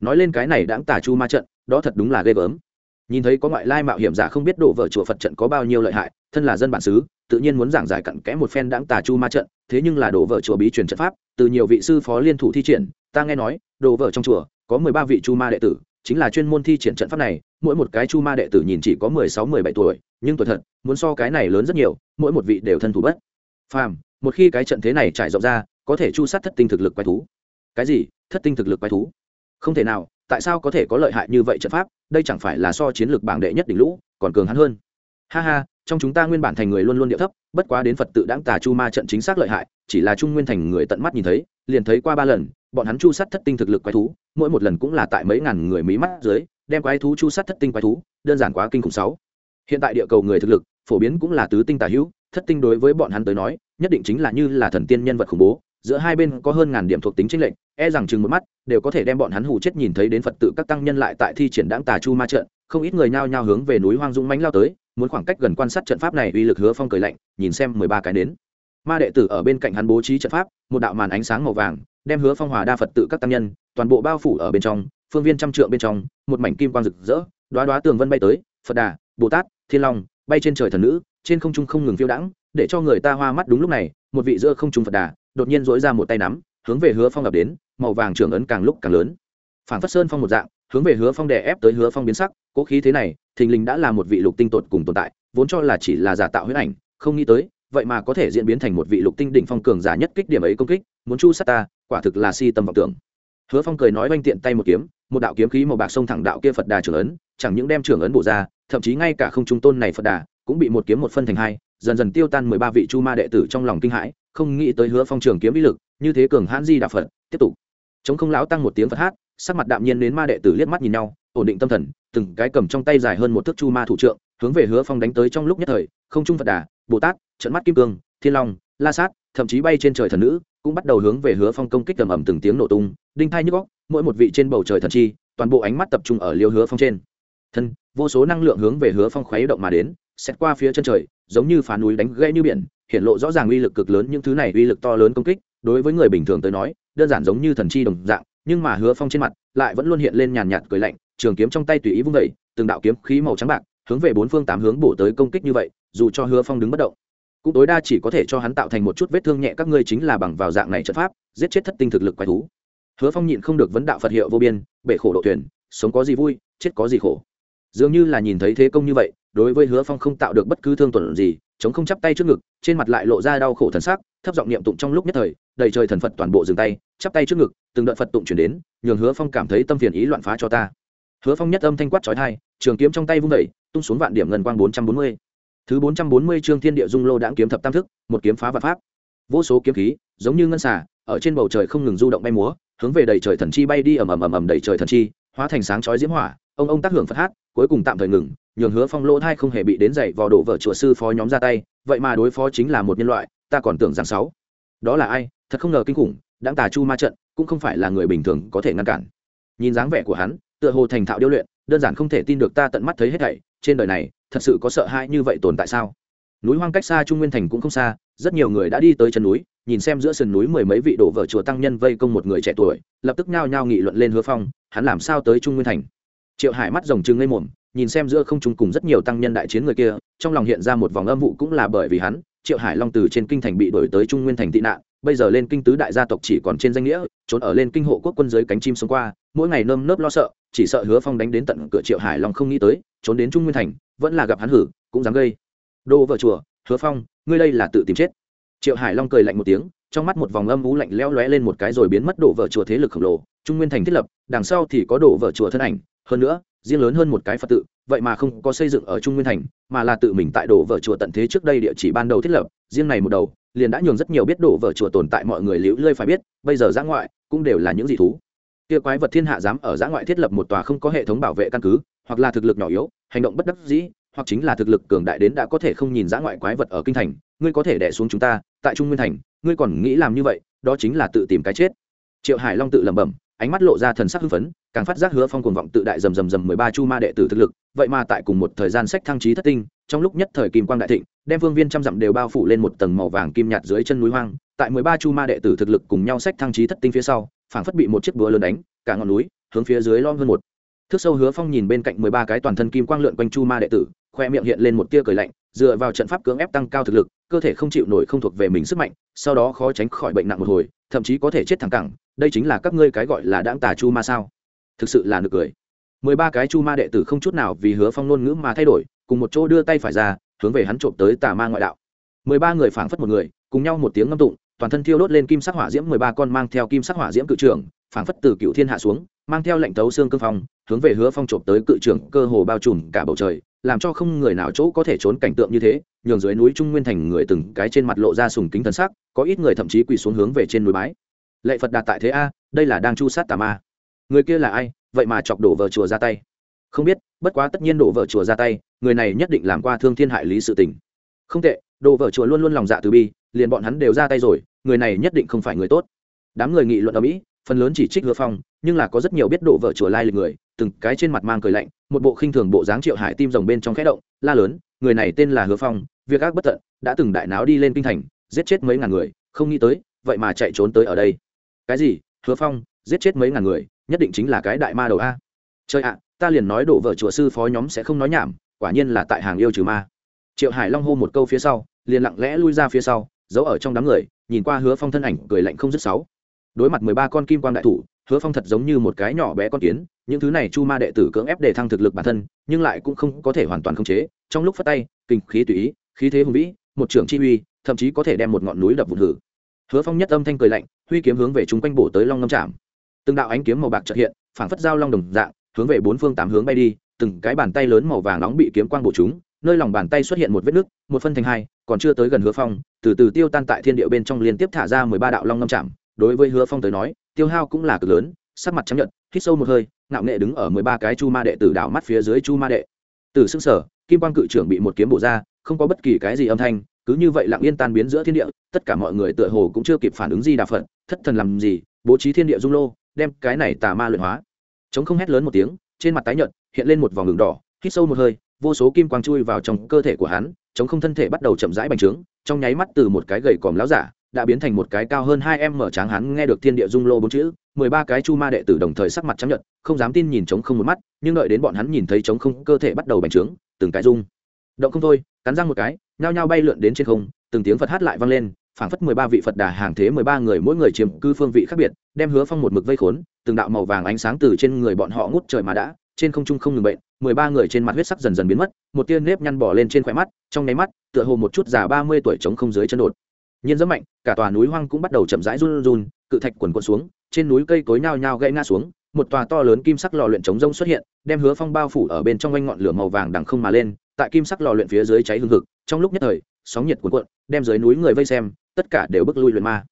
S1: Nói lên cái này đáng tà chu ma trận, đó thật đúng là ghê gớm nhìn thấy có ngoại lai mạo hiểm giả không biết đổ vợ chùa phật trận có bao nhiêu lợi hại, thân là dân bản xứ, tự nhiên muốn giảng giải cặn kẽ một phen đáng tà chu ma trận, thế nhưng là đổ vợ chùa bí truyền trận pháp, từ nhiều vị sư phó liên thủ thi triển, ta nghe nói đồ vợ trong chùa, có mười ba vị chu ma đệ tử, chính là chuyên môn thi triển trận pháp này, mỗi một cái chu ma đệ tử nhìn chỉ có mười sáu, mười bảy tuổi, nhưng tuổi thật, muốn so cái này lớn rất nhiều, mỗi một vị đều thân thủ bất phàm, một khi cái trận thế này trải rộng ra, có thể chu sát thất tinh thực lực quái thú. Cái gì? Thất tinh thực lực quái thú? Không thể nào tại sao có thể có lợi hại như vậy trận pháp, đây chẳng phải là so chiến lược bảng đệ nhất đỉnh lũ, còn cường hắn hơn ha ha, trong chúng ta nguyên bản thành người luôn luôn địa thấp, bất quá đến phật tự đáng tà chu ma trận chính xác lợi hại, chỉ là trung nguyên thành người tận mắt nhìn thấy, liền thấy qua ba lần, bọn hắn chu sát thất tinh thực lực quái thú, mỗi một lần cũng là tại mấy ngàn người mí mắt dưới, đem quái thú chu sát thất tinh quái thú, đơn giản quá kinh khủng sáu hiện tại địa cầu người thực lực, phổ biến cũng là tứ tinh tả hữu, thất tinh đối với bọn hắn tới nói, nhất định chính là như là thần tiên nhân vật khủng bố, giữa hai bên có hơn ngàn điểm thuộc tính chính lệnh e rằng chừng một mắt, đều có thể đem bọn hắn hù chết nhìn thấy đến phật tự các tăng nhân lại tại thi triển đáng tà chu ma trận, không ít người nhao nhao hướng về núi hoang dũng mánh lao tới, muốn khoảng cách gần quan sát trận pháp này uy lực hứa phong cười lạnh, nhìn xem mười ba cái đến. Ma đệ tử ở bên cạnh hắn bố trí trận pháp, một đạo màn ánh sáng màu vàng, đem hứa phong hòa đa phật tự các tăng nhân, toàn bộ bao phủ ở bên trong, phương viên trăm trượng bên trong, một mảnh kim quang rực rỡ đoá đoá tường vân bay tới, phật đà, bồ tát, thiên long, bay trên trời thần nữ, trên không trung không ngừng phiêu đãng, để cho người ta hoa mắt đúng lúc này, một vị giữa không trung phật đà, đột nhiên dỗi ra một tay nắm hướng về hứa phong ập đến, màu vàng trưởng ấn càng lúc càng lớn. Phản phát sơn phong một dạng, hướng về hứa phong đè ép tới hứa phong biến sắc, cố khí thế này, thình lình đã là một vị lục tinh tột cùng tồn tại, vốn cho là chỉ là giả tạo huyết ảnh, không nghĩ tới, vậy mà có thể diễn biến thành một vị lục tinh đỉnh phong cường giả nhất kích điểm ấy công kích, muốn chu sát ta, quả thực là si tâm vọng tưởng. Hứa phong cười nói oanh tiện tay một kiếm, một đạo kiếm khí màu bạc sông thẳng đạo kia phật đà trưởng ấn, chẳng những đem trưởng ấn bổ ra, thậm chí ngay cả không trung tôn này phật đà, cũng bị một kiếm một phân thành hai, dần dần tiêu tan mười ba vị chu ma đệ tử trong lòng kinh hãi không nghĩ tới hứa phong trường kiếm vĩ lực, như thế cường hãn di đà phật, tiếp tục. Chống không lão tăng một tiếng phật hát, sắc mặt đạm nhiên đến ma đệ tử liếc mắt nhìn nhau, ổn định tâm thần, từng cái cầm trong tay dài hơn một thước chu ma thủ trượng, hướng về hứa phong đánh tới trong lúc nhất thời, không trung phật đà, bồ tát, trận mắt kim cương, thiên long, la sát, thậm chí bay trên trời thần nữ, cũng bắt đầu hướng về hứa phong công kích tầm ầm từng tiếng nổ tung, đinh thai nhức góc mỗi một vị trên bầu trời thần chi, toàn bộ ánh mắt tập trung ở liêu hứa phong trên. Thân, vô số năng lượng hướng về hứa phong khuấy động mà đến xét qua phía chân trời, giống như phá núi đánh gãy như biển hiện lộ rõ ràng uy lực cực lớn những thứ này uy lực to lớn công kích, đối với người bình thường tới nói, đơn giản giống như thần chi đồng dạng, nhưng mà hứa phong trên mặt lại vẫn luôn hiện lên nhàn nhạt cười lạnh, trường kiếm trong tay tùy ý vung vẩy từng đạo kiếm khí màu trắng bạc hướng về bốn phương tám hướng bổ tới công kích như vậy, dù cho hứa phong đứng bất động, cũng tối đa chỉ có thể cho hắn tạo thành một chút vết thương nhẹ, các ngươi chính là bằng vào dạng này trận pháp, giết chết thất tinh thực lực quái thú. Hứa phong nhịn không được vấn đạo phật hiệu vô biên, bể khổ độ thuyền, sống có gì vui, chết có gì khổ. Dường như là nhìn thấy thế công như vậy, đối với hứa phong không tạo được bất cứ thương tuần gì chống không chắp tay trước ngực, trên mặt lại lộ ra đau khổ thần sắc, thấp giọng niệm tụng trong lúc nhất thời, đầy trời thần phật toàn bộ dừng tay, chắp tay trước ngực, từng đợt phật tụng chuyển đến, nhường hứa phong cảm thấy tâm phiền ý loạn phá cho ta. Hứa phong nhất âm thanh quát trói thai trường kiếm trong tay vung vẩy tung xuống vạn điểm ngân quang bốn trăm bốn mươi. Thứ bốn trăm bốn mươi chương thiên địa dung lô đãng kiếm thập tam thức, một kiếm phá vạn pháp. Vô số kiếm khí, giống như ngân xà, ở trên bầu trời không ngừng du động bay múa, hướng về đầy trời thần chi bay đi ầm ầm ầm ầm đầy trời thần chi, hóa thành sáng chói diễm hỏa ông ông tác hưởng phật hát, cuối cùng tạm thời ngừng, nhường hứa phong lỗ thai không hề bị đến dậy vò đổ vợ chùa sư phó nhóm ra tay, vậy mà đối phó chính là một nhân loại, ta còn tưởng rằng sáu. Đó là ai, thật không ngờ kinh khủng, đáng tà chu ma trận, cũng không phải là người bình thường có thể ngăn cản. Nhìn dáng vẻ của hắn, tựa hồ thành thạo điêu luyện, đơn giản không thể tin được ta tận mắt thấy hết thảy, trên đời này, thật sự có sợ hãi như vậy tồn tại sao? Núi hoang cách xa trung nguyên thành cũng không xa, rất nhiều người đã đi tới chân núi, nhìn xem giữa sườn núi mười mấy vị đổ vợ chùa tăng nhân vây công một người trẻ tuổi, lập tức nhao nhao nghị luận lên hứa phong, hắn làm sao tới trung nguyên thành? Triệu hải mắt rồng trừng lên mồm, nhìn xem giữa không trung cùng rất nhiều tăng nhân đại chiến người kia, trong lòng hiện ra một vòng âm vụ cũng là bởi vì hắn, triệu hải long từ trên kinh thành bị đổi tới trung nguyên thành tị nạn, bây giờ lên kinh tứ đại gia tộc chỉ còn trên danh nghĩa, trốn ở lên kinh hộ quốc quân giới cánh chim sống qua, mỗi ngày nơm nớp lo sợ, chỉ sợ hứa phong đánh đến tận cửa triệu hải long không nghĩ tới, trốn đến trung nguyên thành, vẫn là gặp hắn hử, cũng dám gây. Đô vợ chùa, hứa phong, ngươi đây là tự tìm chết. Triệu hải long cười lạnh một tiếng, trong mắt một vòng âm vú lạnh leo lóe lên một cái rồi biến mất đổ vợ chùa thế lực khổng lồ, trung nguyên thành thiết lập, đằng sau thì có đổ vợ chùa thân ảnh hơn nữa, riêng lớn hơn một cái phật tự, vậy mà không có xây dựng ở trung nguyên thành, mà là tự mình tại đổ vở chùa tận thế trước đây địa chỉ ban đầu thiết lập, riêng này một đầu, liền đã nhường rất nhiều biết đổ vở chùa tồn tại mọi người liễu lơi phải biết, bây giờ giã ngoại cũng đều là những dị thú. Kia quái vật thiên hạ dám ở giã ngoại thiết lập một tòa không có hệ thống bảo vệ căn cứ, hoặc là thực lực nhỏ yếu, hành động bất đắc dĩ, hoặc chính là thực lực cường đại đến đã có thể không nhìn giã ngoại quái vật ở kinh thành, ngươi có thể đẻ xuống chúng ta, tại trung nguyên thành, ngươi còn nghĩ làm như vậy, đó chính là tự tìm cái chết. Triệu hải long tự lẩm bẩm ánh mắt lộ ra thần sắc hưng phấn, càng phát giác hứa phong cuồng vọng tự đại rầm rầm rầm mười ba chu ma đệ tử thực lực, vậy mà tại cùng một thời gian sách thăng trí thất tinh, trong lúc nhất thời kim quang đại thịnh, đem vương viên trăm dặm đều bao phủ lên một tầng màu vàng kim nhạt dưới chân núi hoang, tại mười ba chu ma đệ tử thực lực cùng nhau sách thăng trí thất tinh phía sau, phảng phất bị một chiếc búa lớn đánh, cả ngọn núi hướng phía dưới lom hơn một. Thước sâu hứa phong nhìn bên cạnh mười ba cái toàn thân kim quang lượn quanh chu ma đệ tử, khoe miệng hiện lên một tia cười lạnh, dựa vào trận pháp cưỡng ép tăng cao thực lực, cơ thể không chịu nổi không thuộc về mình sức mạnh, sau đó khó tránh khỏi bệnh nặng một hồi, thậm chí có thể chết thẳng cẳng đây chính là các ngươi cái gọi là đãng tà chu ma sao? Thực sự là nực cười. Mười ba cái chu ma đệ tử không chút nào vì hứa phong ngôn ngữ mà thay đổi, cùng một chỗ đưa tay phải ra, hướng về hắn trộm tới tà ma ngoại đạo. Mười ba người phảng phất một người, cùng nhau một tiếng ngâm tụng, toàn thân thiêu đốt lên kim sắc hỏa diễm, mười ba con mang theo kim sắc hỏa diễm cự trưởng, phảng phất từ cựu thiên hạ xuống, mang theo lệnh tấu xương cương phong, hướng về hứa phong trộm tới cự trưởng, cơ hồ bao trùm cả bầu trời, làm cho không người nào chỗ có thể trốn cảnh tượng như thế, nhường dưới núi trung nguyên thành người từng cái trên mặt lộ ra sùng kính thần sắc, có ít người thậm chí quỳ xuống hướng về trên núi bái lệ phật đạt tại thế a đây là đang chu sát tà ma người kia là ai vậy mà chọc đổ vợ chùa ra tay không biết bất quá tất nhiên đổ vợ chùa ra tay người này nhất định làm qua thương thiên hại lý sự tình không tệ đổ vợ chùa luôn luôn lòng dạ từ bi liền bọn hắn đều ra tay rồi người này nhất định không phải người tốt đám người nghị luận ở mỹ phần lớn chỉ trích hứa phong nhưng là có rất nhiều biết đổ vợ chùa lai lịch người từng cái trên mặt mang cười lạnh một bộ khinh thường bộ dáng triệu hải tim rồng bên trong khẽ động la lớn người này tên là hứa phong việc ác bất tận đã từng đại náo đi lên kinh thành giết chết mấy ngàn người không nghĩ tới vậy mà chạy trốn tới ở đây cái gì? Hứa phong, giết chết mấy ngàn người, nhất định chính là cái đại ma đầu a. Chơi ạ, ta liền nói đổ vợ chùa sư phó nhóm sẽ không nói nhảm, quả nhiên là tại hàng yêu trừ ma. Triệu hải long hô một câu phía sau, liền lặng lẽ lui ra phía sau, giấu ở trong đám người, nhìn qua hứa phong thân ảnh, cười lạnh không dứt sáu. Đối mặt mười ba con kim quan đại thủ, hứa phong thật giống như một cái nhỏ bé con kiến, những thứ này chu ma đệ tử cưỡng ép để thăng thực lực bản thân, nhưng lại cũng không có thể hoàn toàn khống chế, trong lúc phát tay, kinh khí tùy ý, khí thế hùng vĩ, một trưởng chi uy, thậm chí có thể đem một ngọn núi đập vụn hử hứa phong nhất âm thanh cười lạnh, huy kiếm hướng về chúng quanh bổ tới long ngâm Chạm. từng đạo ánh kiếm màu bạc trợ hiện, phảng phất dao long đồng dạng, hướng về bốn phương tám hướng bay đi, từng cái bàn tay lớn màu vàng nóng bị kiếm quang bổ chúng, nơi lòng bàn tay xuất hiện một vết nứt, một phân thành hai, còn chưa tới gần hứa phong, từ từ tiêu tan tại thiên địa bên trong liên tiếp thả ra mười ba đạo long ngâm chạm đối với hứa phong tới nói, tiêu hao cũng là cực lớn, sắc mặt chấp nhận hít sâu một hơi, ngạo nghệ đứng ở mười ba cái chu ma đệ tử đảo mắt phía dưới chu ma đệ từ sững sở kim quang cự trưởng bị một kiếm bổ ra, không có bất kỳ cái gì âm thanh cứ như vậy lặng yên tan biến giữa thiên địa, tất cả mọi người tựa hồ cũng chưa kịp phản ứng gì đà phận thất thần làm gì, bố trí thiên địa dung lô, đem cái này tà ma luyện hóa. Chống không hét lớn một tiếng, trên mặt tái nhợt, hiện lên một vòng đường đỏ, hít sâu một hơi, vô số kim quang chui vào trong cơ thể của hắn chống không thân thể bắt đầu chậm rãi bành trướng, trong nháy mắt từ một cái gầy còm láo giả, đã biến thành một cái cao hơn hai em mở tráng hắn nghe được thiên địa dung lô bốn chữ, mười ba cái chu ma đệ tử đồng thời sắc mặt chấp nhận không dám tin nhìn chống không một mắt, nhưng đợi đến bọn hắn nhìn thấy chống không cơ thể bắt đầu bành trướng, từng cái dung động không thôi, cắn răng một cái nhao nhao bay lượn đến trên không, từng tiếng phật hát lại vang lên, phảng phất mười ba vị phật đà hàng thế mười ba người mỗi người chiếm cư phương vị khác biệt, đem hứa phong một mực vây khốn, từng đạo màu vàng ánh sáng từ trên người bọn họ ngút trời mà đã, trên không trung không ngừng bệnh, mười ba người trên mặt huyết sắc dần dần biến mất, một tia nếp nhăn bỏ lên trên khỏe mắt, trong nháy mắt, tựa hồ một chút già ba mươi tuổi trống không dưới chân đột. Nhiên rất mạnh, cả tòa núi hoang cũng bắt đầu chậm rãi run run, cự thạch quần quần xuống, trên núi cây cối nhao nhao gãy ngã xuống một tòa to lớn kim sắc lò luyện chống rông xuất hiện, đem hứa phong bao phủ ở bên trong quanh ngọn lửa màu vàng đằng không mà lên, tại kim sắc lò luyện phía dưới cháy hương thực trong lúc nhất thời, sóng nhiệt cuộn cuộn, đem dưới núi người vây xem, tất cả đều bước lui luyện ma.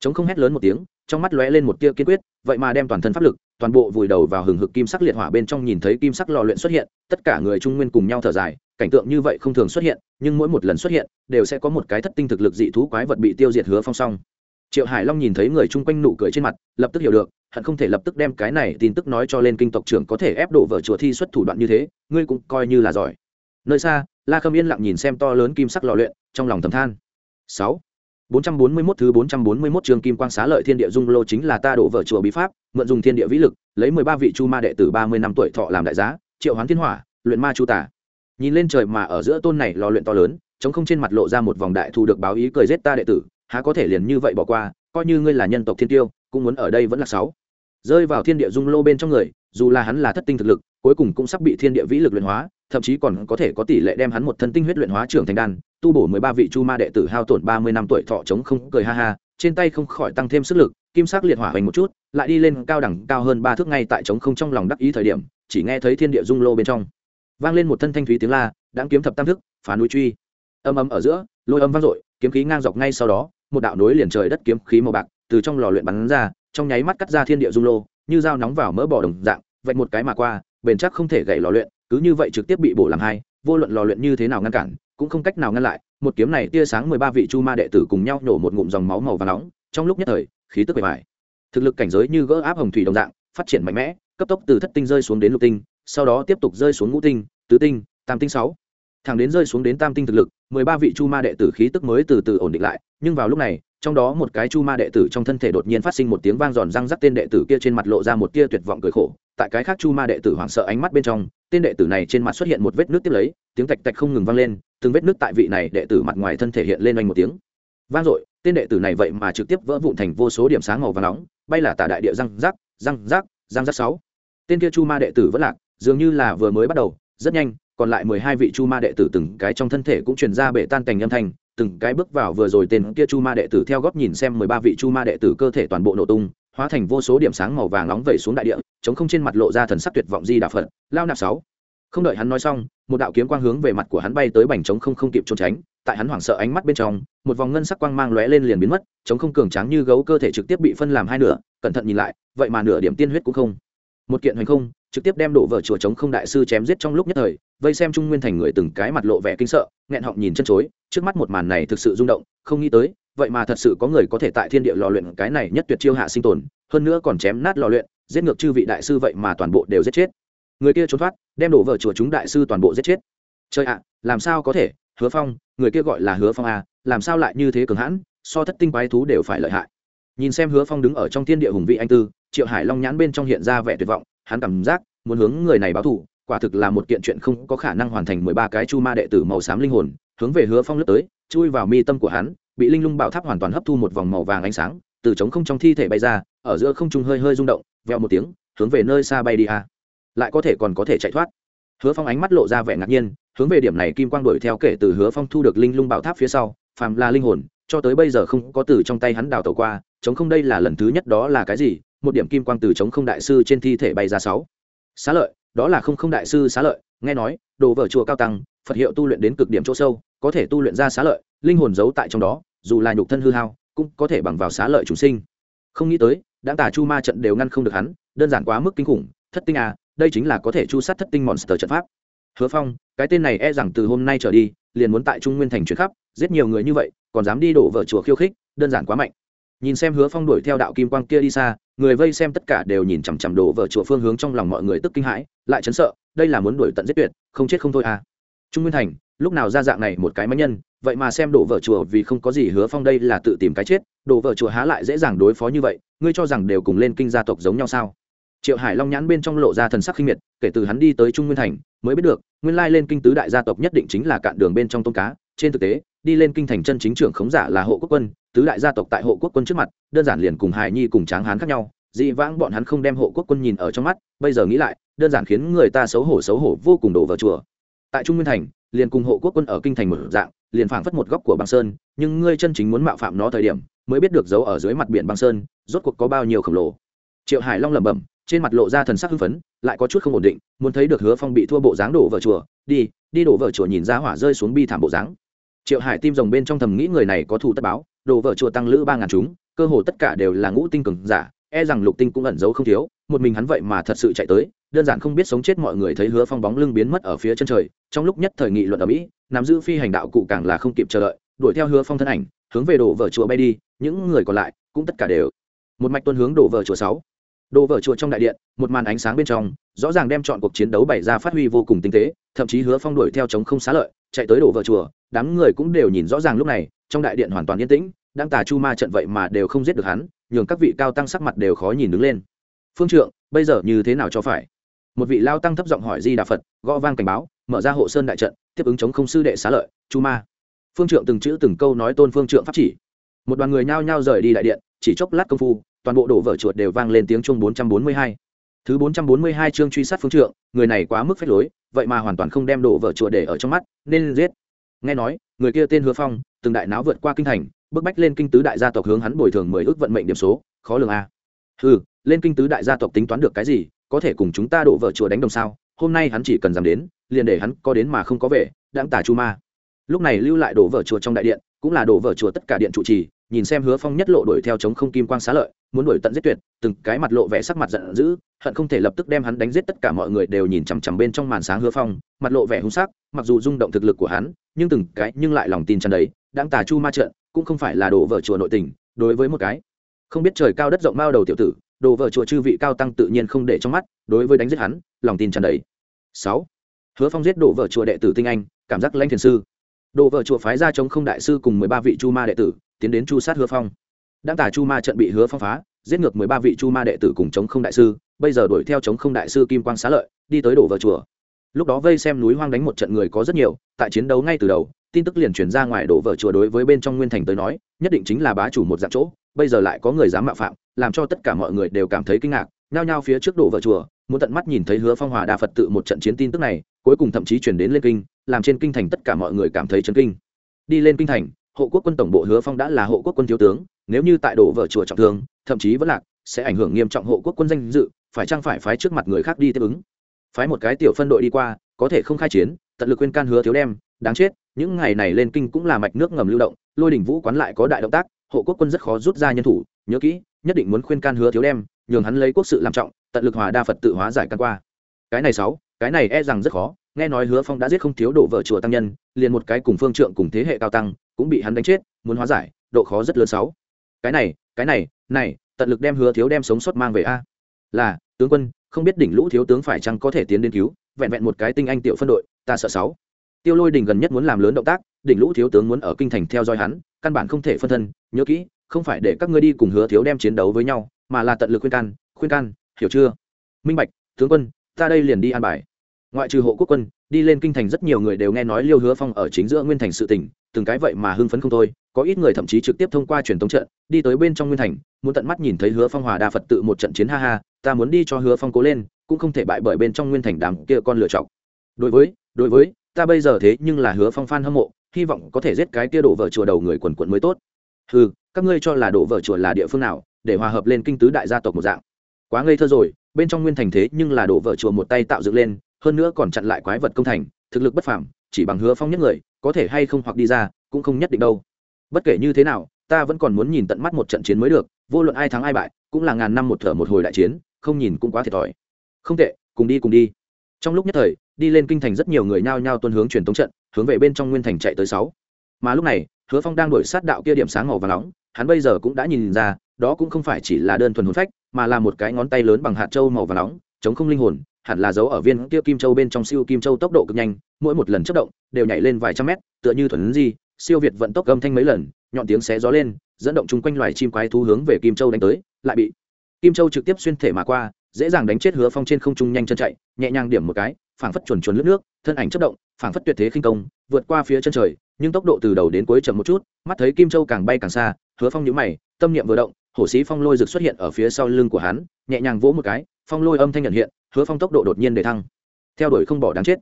S1: Chống không hét lớn một tiếng, trong mắt lóe lên một tia kiên quyết, vậy mà đem toàn thân pháp lực, toàn bộ vùi đầu vào hừng hực kim sắc liệt hỏa bên trong nhìn thấy kim sắc lò luyện xuất hiện, tất cả người trung nguyên cùng nhau thở dài, cảnh tượng như vậy không thường xuất hiện, nhưng mỗi một lần xuất hiện, đều sẽ có một cái thất tinh thực lực dị thú quái vật bị tiêu diệt hứa phong xong triệu hải long nhìn thấy người chung quanh nụ cười trên mặt lập tức hiểu được hận không thể lập tức đem cái này tin tức nói cho lên kinh tộc trưởng có thể ép đổ vở chùa thi xuất thủ đoạn như thế ngươi cũng coi như là giỏi. Nơi xa la khâm yên lặng nhìn xem to lớn kim sắc lò luyện trong lòng thầm than. Sáu. 441 thứ 441 trường kim quang xá lợi thiên địa dung lô chính là ta đổ vở chùa bí pháp, mượn dùng thiên địa vĩ lực, lấy 13 vị chu ma đệ tử 30 năm tuổi thọ làm đại giá, triệu hoán thiên hỏa, luyện ma chu tả. Nhìn lên trời mà ở giữa tôn này lò luyện to lớn, chống không trên mặt lộ ra một vòng đại thu được báo ý cười giết ta đệ tử, há có thể liền như vậy bỏ qua, coi như ngươi là nhân tộc thiên tiêu, cũng muốn ở đây vẫn là sáu. Rơi vào thiên địa dung lô bên trong người, dù là hắn là thất tinh thực lực, cuối cùng cũng sắp bị thiên địa vĩ lực luyện hóa, thậm chí còn có thể có tỷ lệ đem hắn một thân tinh huyết luyện hóa trưởng thành đan, tu bổ mười ba vị chu ma đệ tử hao tổn ba mươi năm tuổi thọ chống không cười ha ha, trên tay không khỏi tăng thêm sức lực, kim sắc liệt hỏa hoành một chút, lại đi lên cao đẳng cao hơn ba thước ngay tại chống không trong lòng đắc ý thời điểm, chỉ nghe thấy thiên địa dung lô bên trong vang lên một thân thanh thúy tiếng la, đáng kiếm thập tam thức, phá núi truy. Âm ầm ở giữa, lôi âm vang dội, kiếm khí ngang dọc ngay sau đó, một đạo núi liền trời đất kiếm khí màu bạc từ trong lò luyện bắn ra, trong nháy mắt cắt ra thiên địa dung lô, như dao nóng vào mỡ bò đồng dạng, vạch một cái mà qua, bền chắc không thể gãy lò luyện, cứ như vậy trực tiếp bị bổ làm hai, vô luận lò luyện như thế nào ngăn cản, cũng không cách nào ngăn lại, một kiếm này tia sáng mười ba vị chu ma đệ tử cùng nhau nổ một ngụm dòng máu màu vàng nóng, trong lúc nhất thời, khí tức bề bài. Thực lực cảnh giới như gỡ áp hồng thủy đồng dạng, phát triển mạnh mẽ, cấp tốc từ thất tinh rơi xuống đến lục tinh, sau đó tiếp tục rơi xuống ngũ tinh, tứ tinh, tam tinh sáu thẳng đến rơi xuống đến tam tinh thực lực, mười ba vị chu ma đệ tử khí tức mới từ từ ổn định lại, nhưng vào lúc này, trong đó một cái chu ma đệ tử trong thân thể đột nhiên phát sinh một tiếng vang giòn răng rắc, tên đệ tử kia trên mặt lộ ra một tia tuyệt vọng cười khổ, tại cái khác chu ma đệ tử hoảng sợ ánh mắt bên trong, tên đệ tử này trên mặt xuất hiện một vết nước tiếp lấy, tiếng tạch tạch không ngừng vang lên, từng vết nước tại vị này đệ tử mặt ngoài thân thể hiện lên oanh một tiếng. Vang dội, tên đệ tử này vậy mà trực tiếp vỡ vụn thành vô số điểm sáng màu và nóng, bay là tả đại địa răng rắc răng rắc răng rắc sáu. Tên kia chu ma đệ tử vẫn lạc, dường như là vừa mới bắt đầu, rất nhanh còn lại mười hai vị chu ma đệ tử từng cái trong thân thể cũng truyền ra bể tan cảnh âm thanh, từng cái bước vào vừa rồi tên kia chu ma đệ tử theo góc nhìn xem mười ba vị chu ma đệ tử cơ thể toàn bộ nổ tung, hóa thành vô số điểm sáng màu vàng nóng vẩy xuống đại địa, chống không trên mặt lộ ra thần sắc tuyệt vọng di đà phật, lao nạp sáu. Không đợi hắn nói xong, một đạo kiếm quang hướng về mặt của hắn bay tới bành chống không không kịp trốn tránh, tại hắn hoảng sợ ánh mắt bên trong, một vòng ngân sắc quang mang lóe lên liền biến mất chống không cường tráng như gấu cơ thể trực tiếp bị phân làm hai nửa, cẩn thận nhìn lại, vậy mà nửa điểm tiên huyết cũng không. Một kiện hoành không, trực tiếp đem đổ vở chùa chống không đại sư chém giết trong lúc nhất thời vây xem trung nguyên thành người từng cái mặt lộ vẻ kinh sợ, nghẹn họng nhìn chân chối, trước mắt một màn này thực sự rung động, không nghĩ tới, vậy mà thật sự có người có thể tại thiên địa lò luyện cái này nhất tuyệt chiêu hạ sinh tồn, hơn nữa còn chém nát lò luyện, giết ngược chư vị đại sư vậy mà toàn bộ đều giết chết. Người kia trốn thoát, đem đổ vợ chùa chúng đại sư toàn bộ giết chết. Chơi ạ à, làm sao có thể, hứa phong, người kia gọi là hứa phong à làm sao lại như thế cường hãn, so thất tinh quái thú đều phải lợi hại. Nhìn xem hứa phong đứng ở trong thiên địa hùng vị anh tư, triệu hải long nhãn bên trong hiện ra vẻ tuyệt vọng, hắn cảm giác, muốn hướng người này báo thù quả thực là một kiện chuyện không có khả năng hoàn thành mười ba cái chu ma đệ tử màu xám linh hồn, hướng về hứa phong lướt tới, chui vào mi tâm của hắn, bị linh lung bảo tháp hoàn toàn hấp thu một vòng màu vàng ánh sáng, từ trống không trong thi thể bay ra, ở giữa không trung hơi hơi rung động vẹo một tiếng, hướng về nơi xa bay đi a lại có thể còn có thể chạy thoát. Hứa phong ánh mắt lộ ra vẻ ngạc nhiên, hướng về điểm này kim quang đuổi theo kể từ hứa phong thu được linh lung bảo tháp phía sau, phàm là linh hồn, cho tới bây giờ không có từ trong tay hắn đào tẩu qua chống không đây là lần thứ nhất đó là cái gì? Một điểm kim quang từ chống không đại sư trên thi thể bay ra sáu. Xá lợi đó là không không đại sư xá lợi, nghe nói, đồ vở chùa cao tăng, phật hiệu tu luyện đến cực điểm chỗ sâu, có thể tu luyện ra xá lợi, linh hồn giấu tại trong đó, dù là nhục thân hư hao, cũng có thể bằng vào xá lợi chúng sinh. Không nghĩ tới đã tả chu ma trận đều ngăn không được hắn, đơn giản quá mức kinh khủng, thất tinh à đây chính là có thể chu sát thất tinh monster trận pháp. Hứa phong, cái tên này e rằng từ hôm nay trở đi, liền muốn tại trung nguyên thành chuyển khắp, giết nhiều người như vậy, còn dám đi đổ vở chùa khiêu khích, đơn giản quá mạnh. Nhìn xem hứa phong đuổi theo đạo kim quang kia đi xa người vây xem tất cả đều nhìn chằm chằm đổ vợ chùa phương hướng trong lòng mọi người tức kinh hãi, lại chấn sợ, đây là muốn đuổi tận giết tuyệt, không chết không thôi à. Trung nguyên thành, lúc nào ra dạng này một cái máy nhân, vậy mà xem đổ vợ chùa vì không có gì hứa phong đây là tự tìm cái chết, đổ vợ chùa há lại dễ dàng đối phó như vậy, ngươi cho rằng đều cùng lên kinh gia tộc giống nhau sao? Triệu hải long nhãn bên trong lộ ra thần sắc khinh miệt, kể từ hắn đi tới trung nguyên thành, mới biết được, nguyên lai lên kinh tứ đại gia tộc nhất định chính là cạn đường bên trong tôm cá, trên thực tế, đi lên kinh thành chân chính trưởng khống giả là hộ quốc quân tứ đại gia tộc tại hộ quốc quân trước mặt, đơn giản liền cùng hài nhi cùng tráng hán khác nhau, dị vãng bọn hắn không đem hộ quốc quân nhìn ở trong mắt, bây giờ nghĩ lại, đơn giản khiến người ta xấu hổ xấu hổ vô cùng đổ vào chùa. Tại trung nguyên thành, liền cùng hộ quốc quân ở kinh thành một dạng, liền phảng phất một góc của băng sơn, nhưng ngươi chân chính muốn mạo phạm nó thời điểm, mới biết được giấu ở dưới mặt biển băng sơn, rốt cuộc có bao nhiêu khổng lồ. Triệu hải long lẩm bẩm, trên mặt lộ ra thần sắc hưng phấn, lại có chút không ổn định, muốn thấy được hứa phong bị thua bộ dáng đổ vợ chùa, đi đi đổ vợ chùa nhìn ra hỏa rơi xuống bi thảm bộ dáng. Triệu hải tim rồng bên trong thầm nghĩ người này có thù tất báo đồ vợ chùa tăng lữ ba ngàn chúng, cơ hồ tất cả đều là ngũ tinh cường giả e rằng lục tinh cũng ẩn giấu không thiếu, một mình hắn vậy mà thật sự chạy tới, đơn giản không biết sống chết mọi người thấy hứa phong bóng lưng biến mất ở phía chân trời, trong lúc nhất thời nghị luận ở mỹ, nắm giữ phi hành đạo cụ càng là không kịp chờ đợi, đuổi theo hứa phong thân ảnh, hướng về đồ vợ chùa bay đi, những người còn lại, cũng tất cả đều. Một mạch tuân hướng đồ vợ chùa sáu. Đồ vợ chùa trong đại điện, một màn ánh sáng bên trong, rõ ràng đem chọn cuộc chiến đấu bày ra phát huy vô cùng tinh tế, thậm chí hứa phong đuổi theo chống không xá lợi, chạy tới đồ vợ chùa, đám người cũng đều nhìn rõ ràng lúc này trong đại điện hoàn toàn yên tĩnh đang tà chu ma trận vậy mà đều không giết được hắn, nhường các vị cao tăng sắc mặt đều khó nhìn đứng lên. Phương trượng, bây giờ như thế nào cho phải? Một vị lao tăng thấp giọng hỏi di đà phật, gõ vang cảnh báo, mở ra hộ sơn đại trận, tiếp ứng chống không sư đệ xá lợi, chu ma. Phương trượng từng chữ từng câu nói tôn phương trượng pháp chỉ. Một đoàn người nhao nhao rời đi đại điện, chỉ chốc lát công phu, toàn bộ đổ vở chuột đều vang lên tiếng chuông bốn trăm bốn mươi hai. Thứ bốn trăm bốn mươi hai chương truy sát phương trượng, người này quá mức phép lối, vậy mà hoàn toàn không đem đổ vở chuột để ở trong mắt, nên giết. Nghe nói, người kia tên hứa phong từng đại náo vượt qua kinh thành, bức bách lên kinh tứ đại gia tộc hướng hắn bồi thường mười ước vận mệnh điểm số, khó lường a. Ừ lên kinh tứ đại gia tộc tính toán được cái gì, có thể cùng chúng ta đổ vợ chùa đánh đồng sao? Hôm nay hắn chỉ cần dám đến, liền để hắn có đến mà không có về đáng tả chu ma. Lúc này lưu lại đổ vợ chùa trong đại điện, cũng là đổ vợ chùa tất cả điện trụ trì, nhìn xem hứa phong nhất lộ đuổi theo chống không kim quang xá lợi, muốn đuổi tận giết tuyệt, từng cái mặt lộ vẻ sắc mặt giận dữ, hận không thể lập tức đem hắn đánh giết tất cả mọi người đều nhìn chằm chằm bên trong màn sáng hứa phong, mặt lộ vẻ hung sắc, mặc dù rung động thực lực của hắn, nhưng từng cái nhưng lại lòng tin chân đấy đáng tà chu ma trận, cũng không phải là đổ vợ chùa nội tình, đối với một cái không biết trời cao đất rộng bao đầu tiểu tử, đồ vợ chùa chư vị cao tăng tự nhiên không để trong mắt, đối với đánh giết hắn, lòng tin tràn đầy. Sáu, hứa phong giết đồ vợ chùa đệ tử tinh anh, cảm giác lãnh thiền sư. Đồ vợ chùa phái ra chống không đại sư cùng mười ba vị chu ma đệ tử, tiến đến chu sát hứa phong. Đáng tả chu ma trận bị hứa phong phá, giết ngược mười ba vị chu ma đệ tử cùng chống không đại sư, bây giờ đuổi theo chống không đại sư kim quang xá lợi, đi tới đổ vợ chùa. Lúc đó vây xem núi hoang đánh một trận người có rất nhiều, tại chiến đấu ngay từ đầu tin tức liền truyền ra ngoài đổ vỡ chùa đối với bên trong nguyên thành tới nói, nhất định chính là bá chủ một dạng chỗ, bây giờ lại có người dám mạo phạm, làm cho tất cả mọi người đều cảm thấy kinh ngạc, nhao nhao phía trước đổ vỡ chùa, muốn tận mắt nhìn thấy hứa phong hòa đa phật tự một trận chiến tin tức này, cuối cùng thậm chí chuyển đến lên kinh, làm trên kinh thành tất cả mọi người cảm thấy chấn kinh. Đi lên kinh thành, hộ quốc quân tổng bộ hứa phong đã là hộ quốc quân thiếu tướng, nếu như tại đổ vỡ chùa trọng thương, thậm chí vẫn lạc, sẽ ảnh hưởng nghiêm trọng hộ quốc quân danh dự, phải chăng phải phái trước mặt người khác đi tiếp ứng? Phái một cái tiểu phân đội đi qua, có thể không khai chiến, tận lực quên can hứa thiếu đem đáng chết, những ngày này lên kinh cũng là mạch nước ngầm lưu động, lôi đình vũ quán lại có đại động tác, hộ quốc quân rất khó rút ra nhân thủ, nhớ kỹ, nhất định muốn khuyên can hứa thiếu đem, nhường hắn lấy quốc sự làm trọng, tận lực hòa đa phật tự hóa giải căn qua. Cái này sáu, cái này e rằng rất khó, nghe nói hứa phong đã giết không thiếu độ vợ chùa tăng nhân, liền một cái cùng phương trượng cùng thế hệ cao tăng, cũng bị hắn đánh chết, muốn hóa giải, độ khó rất lớn sáu. Cái này cái này này, tận lực đem hứa thiếu đem sống sót mang về a. Là, tướng quân, không biết đỉnh lũ thiếu tướng phải chăng có thể tiến đến cứu, vẹn vẹn một cái tinh anh tiểu phân đội, ta sợ sáu tiêu lôi đình gần nhất muốn làm lớn động tác, đỉnh lũ thiếu tướng muốn ở kinh thành theo dõi hắn, căn bản không thể phân thân, nhớ kỹ, không phải để các ngươi đi cùng hứa thiếu đem chiến đấu với nhau, mà là tận lực khuyên can khuyên can, hiểu chưa? Minh bạch, tướng quân, ta đây liền đi an bài. Ngoại trừ hộ quốc quân, đi lên kinh thành rất nhiều người đều nghe nói liêu hứa phong ở chính giữa nguyên thành sự tỉnh từng cái vậy mà hưng phấn không thôi, có ít người thậm chí trực tiếp thông qua truyền thống trận, đi tới bên trong nguyên thành, muốn tận mắt nhìn thấy hứa phong hòa đa phật tự một trận chiến ha ha, ta muốn đi cho hứa phong cố lên, cũng không thể bại bởi bên trong nguyên thành đàm kia con lựa chọc. Đối với đối với ta bây giờ thế nhưng là hứa phong phan hâm mộ, hy vọng có thể giết cái kia đổ vợ chùa đầu người quần quận mới tốt. Ừ các ngươi cho là đổ vợ chùa là địa phương nào, để hòa hợp lên kinh tứ đại gia tộc một dạng. Quá ngây thơ rồi, bên trong nguyên thành thế nhưng là đổ vợ chùa một tay tạo dựng lên, hơn nữa còn chặn lại quái vật công thành, thực lực bất phảm chỉ bằng hứa phong nhất người, có thể hay không hoặc đi ra, cũng không nhất định đâu. Bất kể như thế nào, ta vẫn còn muốn nhìn tận mắt một trận chiến mới được, vô luận ai thắng ai bại, cũng là ngàn năm một thở một hồi đại chiến, không nhìn cũng quá thiệt thòi. Không tệ, cùng đi cùng đi. Trong lúc nhất thời đi lên kinh thành rất nhiều người nhao nhao tuân hướng truyền tống trận, hướng về bên trong nguyên thành chạy tới sáu. Mà lúc này, hứa phong đang đổi sát đạo kia điểm sáng màu và nóng, hắn bây giờ cũng đã nhìn ra, đó cũng không phải chỉ là đơn thuần hồn phách, mà là một cái ngón tay lớn bằng hạt trâu màu và nóng, chống không linh hồn, hẳn là dấu ở viên kia kim châu bên trong siêu kim châu tốc độ cực nhanh, mỗi một lần chất động, đều nhảy lên vài trăm mét, tựa như thuần di, siêu việt vận tốc âm thanh mấy lần, nhọn tiếng xé gió lên, dẫn động chung quanh loài chim quái thú hướng về kim châu đánh tới, lại bị kim châu trực tiếp xuyên thể mà qua, dễ dàng đánh chết hứa phong trên không trung nhanh chân chạy, nhẹ nhàng điểm một cái phảng phất chuồn chuồn lướt nước, thân ảnh chất động, phảng phất tuyệt thế khinh công, vượt qua phía chân trời, nhưng tốc độ từ đầu đến cuối chậm một chút, mắt thấy kim châu càng bay càng xa, hứa phong nhíu mày, tâm niệm vừa động, hổ sĩ phong lôi rực xuất hiện ở phía sau lưng của hắn, nhẹ nhàng vỗ một cái, phong lôi âm thanh nhận hiện, hứa phong tốc độ đột nhiên để thăng. Theo đuổi không bỏ đáng chết.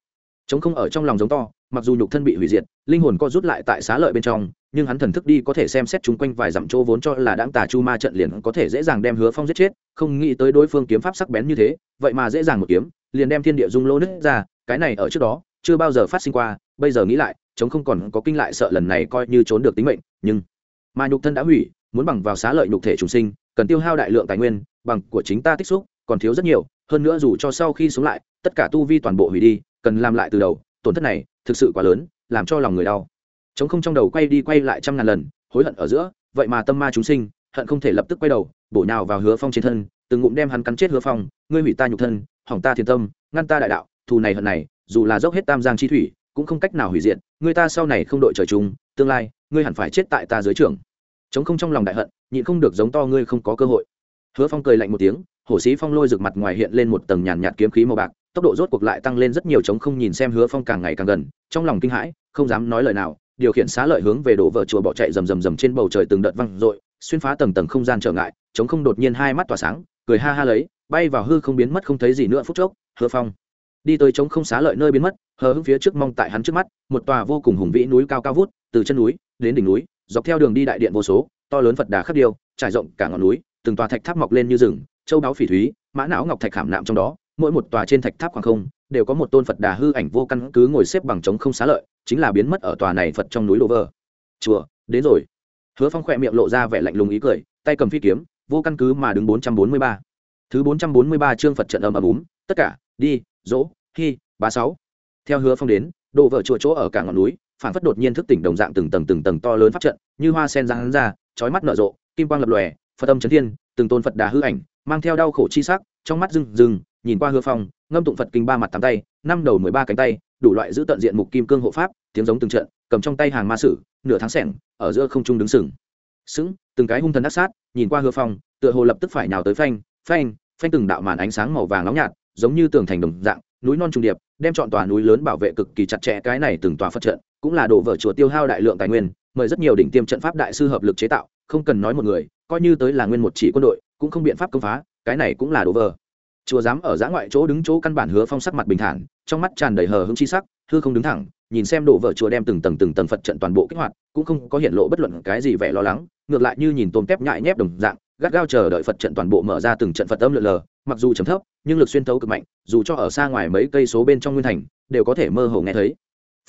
S1: Chống không ở trong lòng giống to, mặc dù nhục thân bị hủy diệt, linh hồn co rút lại tại xá lợi bên trong, nhưng hắn thần thức đi có thể xem xét chung quanh vài dặm chỗ vốn cho là đáng tà chu ma trận liền có thể dễ dàng đem hứa phong giết chết, không nghĩ tới đối phương kiếm pháp sắc bén như thế, vậy mà dễ dàng một kiếm liền đem thiên địa dung lô nứt ra, cái này ở trước đó, chưa bao giờ phát sinh qua, bây giờ nghĩ lại chống không còn có kinh lại sợ lần này coi như trốn được tính mệnh, nhưng mà nhục thân đã hủy, muốn bằng vào xá lợi nhục thể trùng sinh, cần tiêu hao đại lượng tài nguyên, bằng của chính ta tích xúc, còn thiếu rất nhiều, hơn nữa dù cho sau khi sống lại, tất cả tu vi toàn bộ hủy đi, cần làm lại từ đầu, tổn thất này thực sự quá lớn, làm cho lòng người đau. Chống không trong đầu quay đi quay lại trăm ngàn lần, hối hận ở giữa, vậy mà tâm ma chúng sinh, hận không thể lập tức quay đầu, bổ nhào vào hứa phong trên thân, từng ngụm đem hắn cắn chết hứa phong, ngươi hủy ta nhục thân hỏng ta thiên tâm, ngăn ta đại đạo, thù này hận này, dù là dốc hết tam giang chi thủy, cũng không cách nào hủy diệt, người ta sau này không đội trời chung, tương lai, ngươi hẳn phải chết tại ta dưới trường. Chống không trong lòng đại hận, nhịn không được giống to ngươi không có cơ hội. Hứa phong cười lạnh một tiếng, hổ sĩ phong lôi rực mặt ngoài hiện lên một tầng nhàn nhạt kiếm khí màu bạc, tốc độ rốt cuộc lại tăng lên rất nhiều chống không nhìn xem hứa phong càng ngày càng gần, trong lòng kinh hãi, không dám nói lời nào, điều khiển xá lợi hướng về đổ vợ chùa bỏ chạy rầm rầm rầm trên bầu trời từng đợt văng r xuyên phá tầng tầng không gian trở ngại, chống không đột nhiên hai mắt tỏa sáng, cười ha ha lấy bay vào hư không biến mất không thấy gì nữa phút chốc, hứa phong. Đi tới trống không xá lợi nơi biến mất, hờ hững phía trước mong tại hắn trước mắt, một tòa vô cùng hùng vĩ núi cao cao vút, từ chân núi đến đỉnh núi, dọc theo đường đi đại điện vô số, to lớn phật đà khắc điêu, trải rộng cả ngọn núi, từng tòa thạch tháp mọc lên như rừng, châu đáo phỉ thúy, mã não ngọc thạch khảm nạm trong đó, mỗi một tòa trên thạch tháp khoảng không đều có một tôn phật đà hư ảnh vô căn cứ ngồi xếp bằng trống không xá lợi, chính là biến mất ở tòa này phật trong núi lô vơ. Chùa, đến rồi. Hứa phong khỏe miệng lộ ra vẻ lạnh lùng ý cười, tay cầm phi kiếm, vô căn cứ mà đứng bốn trăm bốn mươi ba thứ bốn trăm bốn mươi ba chương phật trận âm ầm úng. Tất cả, đi, dỗ, hi ba sáu. Theo hứa phong đến độ vợ chùa chỗ ở cả ngọn núi phản phất đột nhiên thức tỉnh đồng dạng từng tầng từng tầng to lớn phát trận, như hoa sen ra hắn ra, chói mắt nở rộ, kim quang lập lòe, phật âm chấn thiên, từng tôn phật đà hư ảnh, mang theo đau khổ chi sắc, trong mắt rừng rừng nhìn qua hứa phong, ngâm tụng phật kinh ba mặt tám tay, năm đầu mười ba cánh tay, đủ loại giữ tận diện mục kim cương hộ pháp, tiếng giống từng trận, cầm trong tay hàng ma sử, nửa tháng sẻng, ở giữa không trung đứng sừng. Sững, từng cái hung thần ác sát, nhìn qua hứa phong, tựa hồ lập tức phải nhào tới phanh phanh phanh từng đạo màn ánh sáng màu vàng nóng nhạt, giống như tường thành đồng dạng, núi non trùng điệp, đem chọn tòa núi lớn bảo vệ cực kỳ chặt chẽ cái này từng tòa phật trận, cũng là đổ vỡ chùa tiêu hao đại lượng tài nguyên, mời rất nhiều đỉnh tiêm trận pháp đại sư hợp lực chế tạo, không cần nói một người, coi như tới là nguyên một chỉ quân đội, cũng không biện pháp công phá, cái này cũng là đổ vỡ. Chùa dám ở giã ngoại chỗ đứng chỗ căn bản hứa phong sắc mặt bình thản, trong mắt tràn đầy hờ hững chi sắc, hư không đứng thẳng, nhìn xem đổ vỡ chùa đem từng tầng từng tầng phật trận toàn bộ kích hoạt, cũng không có hiện lộ bất luận cái gì vẻ lo lắng, ngược lại như nhìn tôm tép nhại nhép đồng dạng gắt gao chờ đợi phật trận toàn bộ mở ra từng trận phật âm lượn lờ, mặc dù chấm thấp, nhưng lực xuyên thấu cực mạnh, dù cho ở xa ngoài mấy cây số bên trong nguyên thành, đều có thể mơ hồ nghe thấy.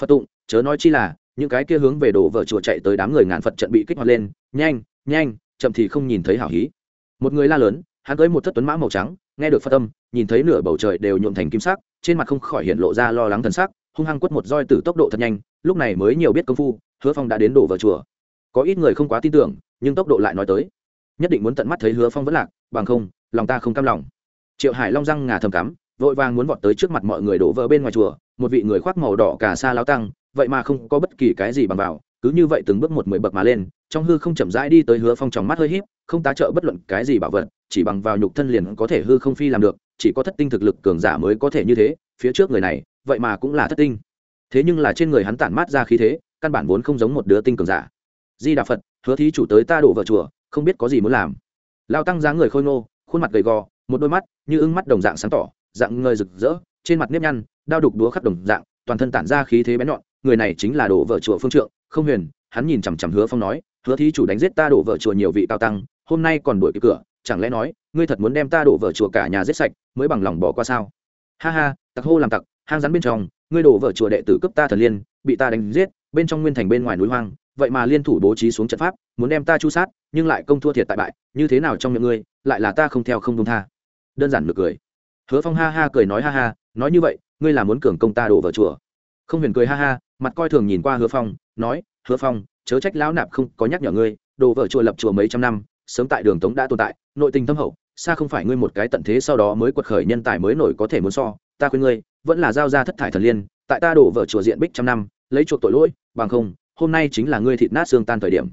S1: Phật tụng, chớ nói chi là, những cái kia hướng về đổ vợ chùa chạy tới đám người ngàn phật trận bị kích hoạt lên, nhanh nhanh, chậm thì không nhìn thấy hảo hí. Một người la lớn, hắn cưới một thất tuấn mã màu trắng, nghe được phật âm, nhìn thấy nửa bầu trời đều nhuộm thành kim sắc, trên mặt không khỏi hiện lộ ra lo lắng thần sắc, hung hăng quất một roi từ tốc độ thật nhanh, lúc này mới nhiều biết công phu, hứa phong đã đến đổ vợ chùa. Có ít người không quá tin tưởng, nhưng tốc độ lại nói tới nhất định muốn tận mắt thấy hứa phong vẫn lạc, bằng không, lòng ta không cam lòng. Triệu hải long răng ngà thầm cắm, vội vàng muốn vọt tới trước mặt mọi người đổ vỡ bên ngoài chùa, một vị người khoác màu đỏ cả xa lao tăng, vậy mà không có bất kỳ cái gì bằng vào, cứ như vậy từng bước một mười bậc mà lên, trong hư không chậm rãi đi tới hứa phong tròng mắt hơi híp, không tá trợ bất luận cái gì bảo vật, chỉ bằng vào nhục thân liền có thể hư không phi làm được, chỉ có thất tinh thực lực cường giả mới có thể như thế, phía trước người này, vậy mà cũng là thất tinh. Thế nhưng là trên người hắn tản mát ra khí thế, căn bản vốn không giống một đứa tinh cường giả. Di đà phật, hứa thí chủ tới ta đổ vợ chùa không biết có gì muốn làm. Lao tăng dáng người khôi ngô, khuôn mặt gầy gò, một đôi mắt như ưng mắt đồng dạng sáng tỏ, dạng ngời rực rỡ, trên mặt nếp nhăn, đao đục đúa khắc đồng dạng, toàn thân tản ra khí thế bén nhọn, người này chính là đổ vợ chùa phương trượng, không huyền, hắn nhìn chằm chằm hứa phong nói, hứa thí chủ đánh giết ta đổ vợ chùa nhiều vị cao tăng, hôm nay còn đuổi cái cửa, chẳng lẽ nói, ngươi thật muốn đem ta đổ vợ chùa cả nhà giết sạch, mới bằng lòng bỏ qua sao? Ha ha, tặc hô làm tặc, hang rắn bên trong, ngươi đổ vợ chùa đệ tử cấp ta thần liên, bị ta đánh giết, bên trong nguyên thành bên ngoài núi hoang vậy mà liên thủ bố trí xuống trận pháp, muốn đem ta chu sát, nhưng lại công thua thiệt tại bại, như thế nào trong miệng ngươi, lại là ta không theo không công tha. Đơn giản được cười. Hứa phong ha ha cười nói ha ha, nói như vậy, ngươi là muốn cường công ta đổ vào chùa. Không huyền cười ha ha, mặt coi thường nhìn qua hứa phong, nói, hứa phong, chớ trách lão nạp không có nhắc nhở ngươi, đổ vợ chùa lập chùa mấy trăm năm, sớm tại đường tống đã tồn tại, nội tình thâm hậu, xa không phải ngươi một cái tận thế sau đó mới quật khởi nhân tài mới nổi có thể muốn so, ta khuyên ngươi, vẫn là giao ra thất thải thần liên, tại ta đổ vợ chùa diện bích trăm năm, lấy chuộc tội lỗi, bằng không hôm nay chính là ngươi thịt nát xương tan thời điểm.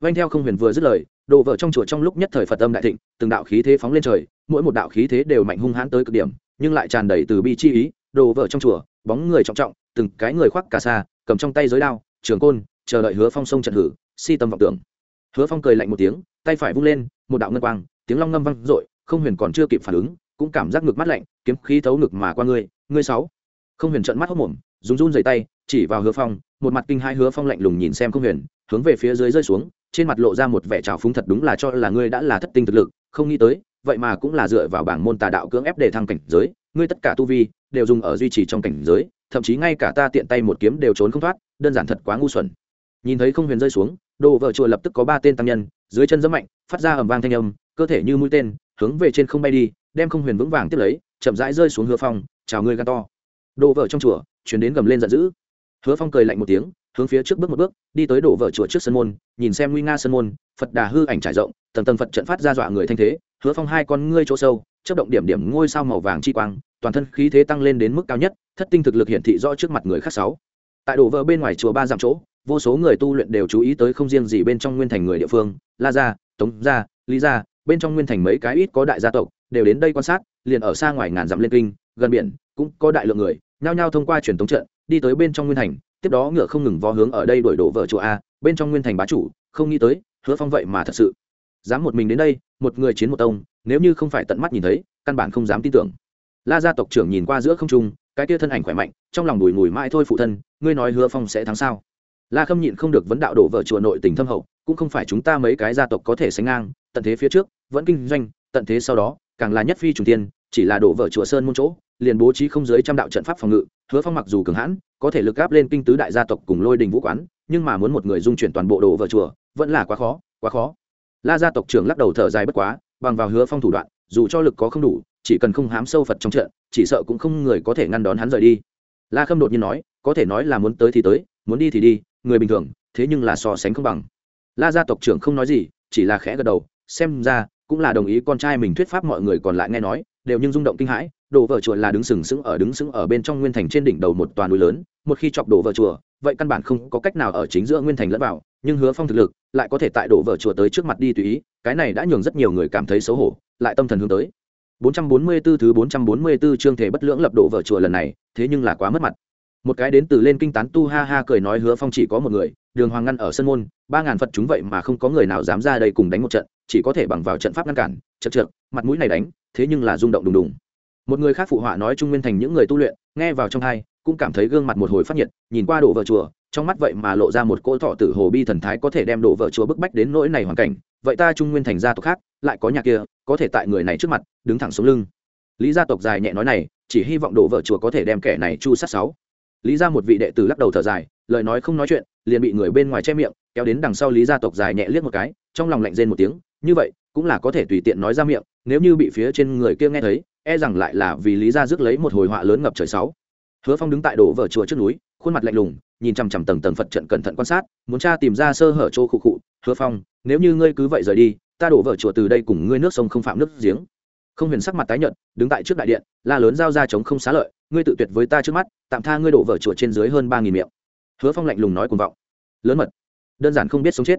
S1: Vanh theo không huyền vừa dứt lời, đồ vợ trong chùa trong lúc nhất thời phật âm đại thịnh, từng đạo khí thế phóng lên trời, mỗi một đạo khí thế đều mạnh hung hãn tới cực điểm, nhưng lại tràn đầy từ bi chi ý, đồ vợ trong chùa, bóng người trọng trọng, từng cái người khoác cà sa, cầm trong tay giới đao, trường côn, chờ đợi hứa phong sông trận hử, si tâm vọng tưởng. Hứa phong cười lạnh một tiếng, tay phải vung lên, một đạo ngân quang, tiếng long ngâm vang dội, không huyền còn chưa kịp phản ứng, cũng cảm giác ngực mắt lạnh, kiếm khí thấu ngực mà qua ngươi ngươi sáu. Không huyền trận mắt hốc mồm dùng run dày tay, chỉ vào hứa phong một mặt kinh hai hứa phong lạnh lùng nhìn xem không huyền, hướng về phía dưới rơi xuống, trên mặt lộ ra một vẻ trào phúng thật đúng là cho là ngươi đã là thất tinh thực lực, không nghĩ tới, vậy mà cũng là dựa vào bảng môn tà đạo cưỡng ép để thăng cảnh giới, ngươi tất cả tu vi, đều dùng ở duy trì trong cảnh giới, thậm chí ngay cả ta tiện tay một kiếm đều trốn không thoát, đơn giản thật quá ngu xuẩn. Nhìn thấy không huyền rơi xuống, đồ vợ chùa lập tức có ba tên tăng nhân, dưới chân dẫm mạnh, phát ra ầm vang thanh âm, cơ thể như mũi tên, hướng về trên không bay đi, đem không huyền vững vàng tiếp lấy, chậm rãi rơi xuống hứa phong, chào ngươi gan to. Đồ vợ trong chùa chuyển đến gầm lên giận dữ hứa phong cười lạnh một tiếng, hướng phía trước bước một bước, đi tới đổ vợ chùa trước sân môn, nhìn xem nguy nga sân môn, phật đà hư ảnh trải rộng, tầng tầng phật trận phát ra dọa người thanh thế, hứa phong hai con ngươi chỗ sâu chấp động điểm điểm ngôi sao màu vàng chi quang, toàn thân khí thế tăng lên đến mức cao nhất, thất tinh thực lực hiển thị rõ trước mặt người khác sáu. Tại đổ vợ bên ngoài chùa ba dặm chỗ, vô số người tu luyện đều chú ý tới không riêng gì bên trong nguyên thành người địa phương, la gia, tống gia, lý gia, bên trong nguyên thành mấy cái ít có đại gia tộc, đều đến đây quan sát, liền ở xa ngoài ngàn dặm liên kinh, gần biển, cũng có đại lượng người, nhao nhao thông qua truyền thống trận đi tới bên trong nguyên thành, tiếp đó ngựa không ngừng vó hướng ở đây đổi đổ vợ chùa a, bên trong nguyên thành bá chủ, không nghĩ tới, hứa phong vậy mà thật sự. Dám một mình đến đây, một người chiến một tông, nếu như không phải tận mắt nhìn thấy, căn bản không dám tin tưởng. La gia tộc trưởng nhìn qua giữa không trung, cái kia thân ảnh khỏe mạnh, trong lòng đùi ngùi mãi thôi phụ thân, ngươi nói hứa phong sẽ thắng sao? La khâm nhịn không được vấn đạo đổ vợ chùa nội tình thâm hậu, cũng không phải chúng ta mấy cái gia tộc có thể sánh ngang, tận thế phía trước, vẫn kinh doanh, tận thế sau đó, càng là nhất phi trùng tiên, chỉ là đổ vợ chùa sơn môn chỗ liền bố trí không dưới trăm đạo trận pháp phòng ngự, hứa phong mặc dù cường hãn, có thể lực gáp lên kinh tứ đại gia tộc cùng lôi đình vũ quán, nhưng mà muốn một người dung chuyển toàn bộ đồ vợ chùa, vẫn là quá khó quá khó. La gia tộc trưởng lắc đầu thở dài bất quá, bằng vào hứa phong thủ đoạn, dù cho lực có không đủ, chỉ cần không hám sâu phật trong trận, chỉ sợ cũng không người có thể ngăn đón hắn rời đi. La khâm đột nhiên nói, có thể nói là muốn tới thì tới, muốn đi thì đi, người bình thường, thế nhưng là so sánh không bằng. La gia tộc trưởng không nói gì, chỉ là khẽ gật đầu, xem ra cũng là đồng ý con trai mình thuyết pháp mọi người còn lại nghe nói, đều nhưng rung động kinh hãi, đồ vợ chùa là đứng sừng sững ở đứng sững ở bên trong nguyên thành trên đỉnh đầu một toàn núi lớn, một khi chọc đổ vợ chùa, vậy căn bản không có cách nào ở chính giữa nguyên thành lẫn vào, nhưng hứa phong thực lực lại có thể tại đổ vợ chùa tới trước mặt đi tùy ý, cái này đã nhường rất nhiều người cảm thấy xấu hổ, lại tâm thần hướng tới. 444 thứ 444 chương thể bất lưỡng lập đổ vợ chùa lần này, thế nhưng là quá mất mặt. Một cái đến từ lên kinh tán tu ha ha cười nói hứa phong chỉ có một người, đường hoàng ngăn ở sân môn, ba ngàn phật chúng vậy mà không có người nào dám ra đây cùng đánh một trận chỉ có thể bằng vào trận pháp ngăn cản, chật trượt, mặt mũi này đánh, thế nhưng là rung động đùng đùng. Một người khác phụ họa nói trung nguyên thành những người tu luyện, nghe vào trong hai, cũng cảm thấy gương mặt một hồi phát nhiệt, nhìn qua đổ vợ chùa, trong mắt vậy mà lộ ra một cỗ thọ tử hồ bi thần thái có thể đem đổ vợ chùa bức bách đến nỗi này hoàn cảnh. Vậy ta trung nguyên thành gia tộc khác, lại có nhà kia, có thể tại người này trước mặt, đứng thẳng xuống lưng. Lý gia tộc dài nhẹ nói này, chỉ hy vọng đổ vợ chùa có thể đem kẻ này chu sát sáu. Lý gia một vị đệ tử lắc đầu thở dài, lời nói không nói chuyện, liền bị người bên ngoài che miệng, kéo đến đằng sau lý gia tộc dài nhẹ liếc một cái, trong lòng lạnh rên một tiếng như vậy, cũng là có thể tùy tiện nói ra miệng, nếu như bị phía trên người kia nghe thấy e rằng lại là vì lý ra rước lấy một hồi họa lớn ngập trời sáu. Hứa phong đứng tại đổ vở chùa trước núi, khuôn mặt lạnh lùng, nhìn chằm chằm tầng tầng phật trận cẩn thận quan sát, muốn tra tìm ra sơ hở chỗ khụ khụ. Hứa phong, nếu như ngươi cứ vậy rời đi, ta đổ vở chùa từ đây cùng ngươi nước sông không phạm nước giếng. Không huyền sắc mặt tái nhợt, đứng tại trước đại điện, la lớn giao ra chống không xá lợi, ngươi tự tuyệt với ta trước mắt, tạm tha ngươi đổ vở chùa trên dưới hơn ba nghìn miệng. Hứa phong lạnh lùng nói cuồng vọng. Lớn mật, đơn giản không biết sống chết.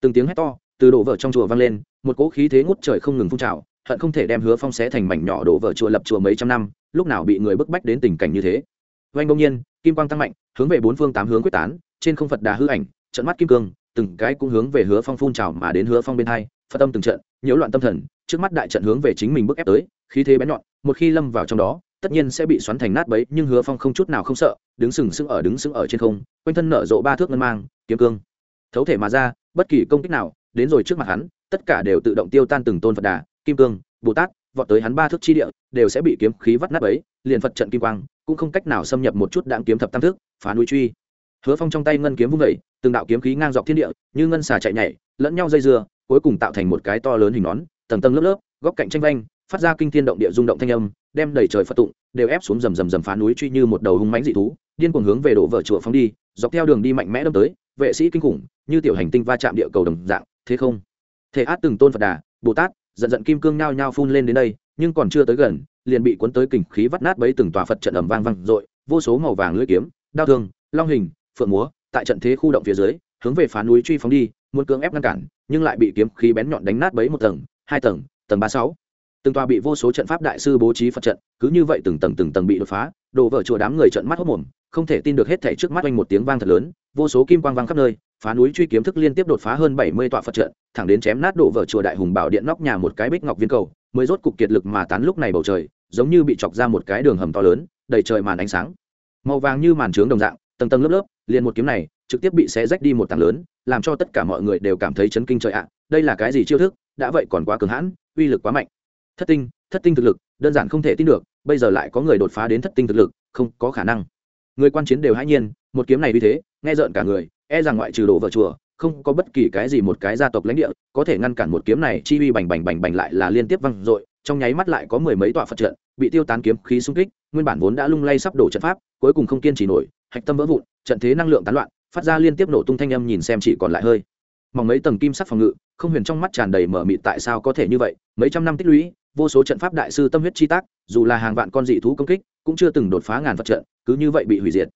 S1: Từng tiếng hét to từ đổ vỡ trong chùa vang lên, một cỗ khí thế ngút trời không ngừng phun trào, hận không thể đem hứa phong xé thành mảnh nhỏ đổ vỡ chùa lập chùa mấy trăm năm, lúc nào bị người bức bách đến tình cảnh như thế. Oanh bỗng nhiên, kim quang tăng mạnh, hướng về bốn phương tám hướng quyết tán, trên không phật đà hư ảnh, trận mắt kim cương, từng cái cũng hướng về hứa phong phun trào mà đến hứa phong bên hai, phật tâm từng trận, nhiễu loạn tâm thần, trước mắt đại trận hướng về chính mình bức ép tới, khí thế bén nhọn, một khi lâm vào trong đó, tất nhiên sẽ bị xoắn thành nát bấy, nhưng hứa phong không chút nào không sợ, đứng sừng sững ở đứng sững ở trên không, quanh thân nở rộ ba thước ngân mang, kiếm cương. Thấu thể mà ra, bất kỳ công kích nào đến rồi trước mặt hắn, tất cả đều tự động tiêu tan từng tôn phật đà, kim cương, bồ tát, vọt tới hắn ba thước chi địa, đều sẽ bị kiếm khí vắt nát ấy liền phật trận kim quang cũng không cách nào xâm nhập một chút đạn kiếm thập tam thức, phá núi truy. Hứa phong trong tay ngân kiếm vung vẩy từng đạo kiếm khí ngang dọc thiên địa, như ngân xà chạy nhảy, lẫn nhau dây dưa, cuối cùng tạo thành một cái to lớn hình nón, tầng tầng lớp lớp, góc cạnh tranh vanh phát ra kinh thiên động địa rung động thanh âm, đem đầy trời phật tụng đều ép xuống rầm rầm rầm phá núi truy như một đầu hung mãnh dị thú, điên cuồng hướng về đổ vỡ chùa phóng đi, dọc theo đường đi mạnh mẽ đâm tới, vệ sĩ kinh khủng, như tiểu hành tinh va chạm địa cầu đồng dạng thế không? Thể át từng tôn phật đà, bồ tát, giận giận kim cương nhao nhao phun lên đến đây, nhưng còn chưa tới gần, liền bị cuốn tới kình khí vắt nát bấy từng tòa phật trận ầm vang vang dội, vô số màu vàng lưỡi kiếm, đao thương, long hình, phượng múa, tại trận thế khu động phía dưới, hướng về phá núi truy phóng đi, muốn cưỡng ép ngăn cản, nhưng lại bị kiếm khí bén nhọn đánh nát bấy một tầng, hai tầng tầng ba sáu. Từng tòa bị vô số trận pháp đại sư bố trí phật trận, cứ như vậy từng tầng từng tầng bị đột phá, đổ vỡ chùa đám người trận mắt hốc mồm, không thể tin được hết thảy trước mắt oanh một tiếng vang thật lớn, vô số kim quang vang khắp nơi phá núi truy kiếm thức liên tiếp đột phá hơn bảy mươi tọa phật trận, thẳng đến chém nát đổ vỡ chùa đại hùng bảo điện nóc nhà một cái bích ngọc viên cầu, mới rốt cục kiệt lực mà tán lúc này bầu trời, giống như bị chọc ra một cái đường hầm to lớn, đầy trời màn ánh sáng. Màu vàng như màn trướng đồng dạng, tầng tầng lớp lớp, liền một kiếm này, trực tiếp bị xé rách đi một tầng lớn, làm cho tất cả mọi người đều cảm thấy chấn kinh trời ạ, đây là cái gì chiêu thức, đã vậy còn quá cường hãn, uy lực quá mạnh. Thất tinh thất tinh thực lực, đơn giản không thể tin được, bây giờ lại có người đột phá đến thất tinh thực lực, không có khả năng. Người quan chiến đều hãi nhiên, một kiếm này như thế, nghe rợn cả người e rằng ngoại trừ đổ vợ chùa, không có bất kỳ cái gì một cái gia tộc lãnh địa có thể ngăn cản một kiếm này, chi uy bành bành bành bành lại là liên tiếp văng dội, trong nháy mắt lại có mười mấy tọa phật trận bị tiêu tán kiếm khí xung kích, nguyên bản vốn đã lung lay sắp đổ trận pháp, cuối cùng không kiên trì nổi, hạch tâm vỡ vụn, trận thế năng lượng tán loạn, phát ra liên tiếp nổ tung thanh âm nhìn xem chỉ còn lại hơi. Mỏng mấy tầng kim sắc phòng ngự, không huyền trong mắt tràn đầy mở mịt tại sao có thể như vậy, mấy trăm năm tích lũy, vô số trận pháp đại sư tâm huyết chi tác, dù là hàng vạn con dị thú công kích, cũng chưa từng đột phá ngàn phật trận, cứ như vậy bị hủy diệt.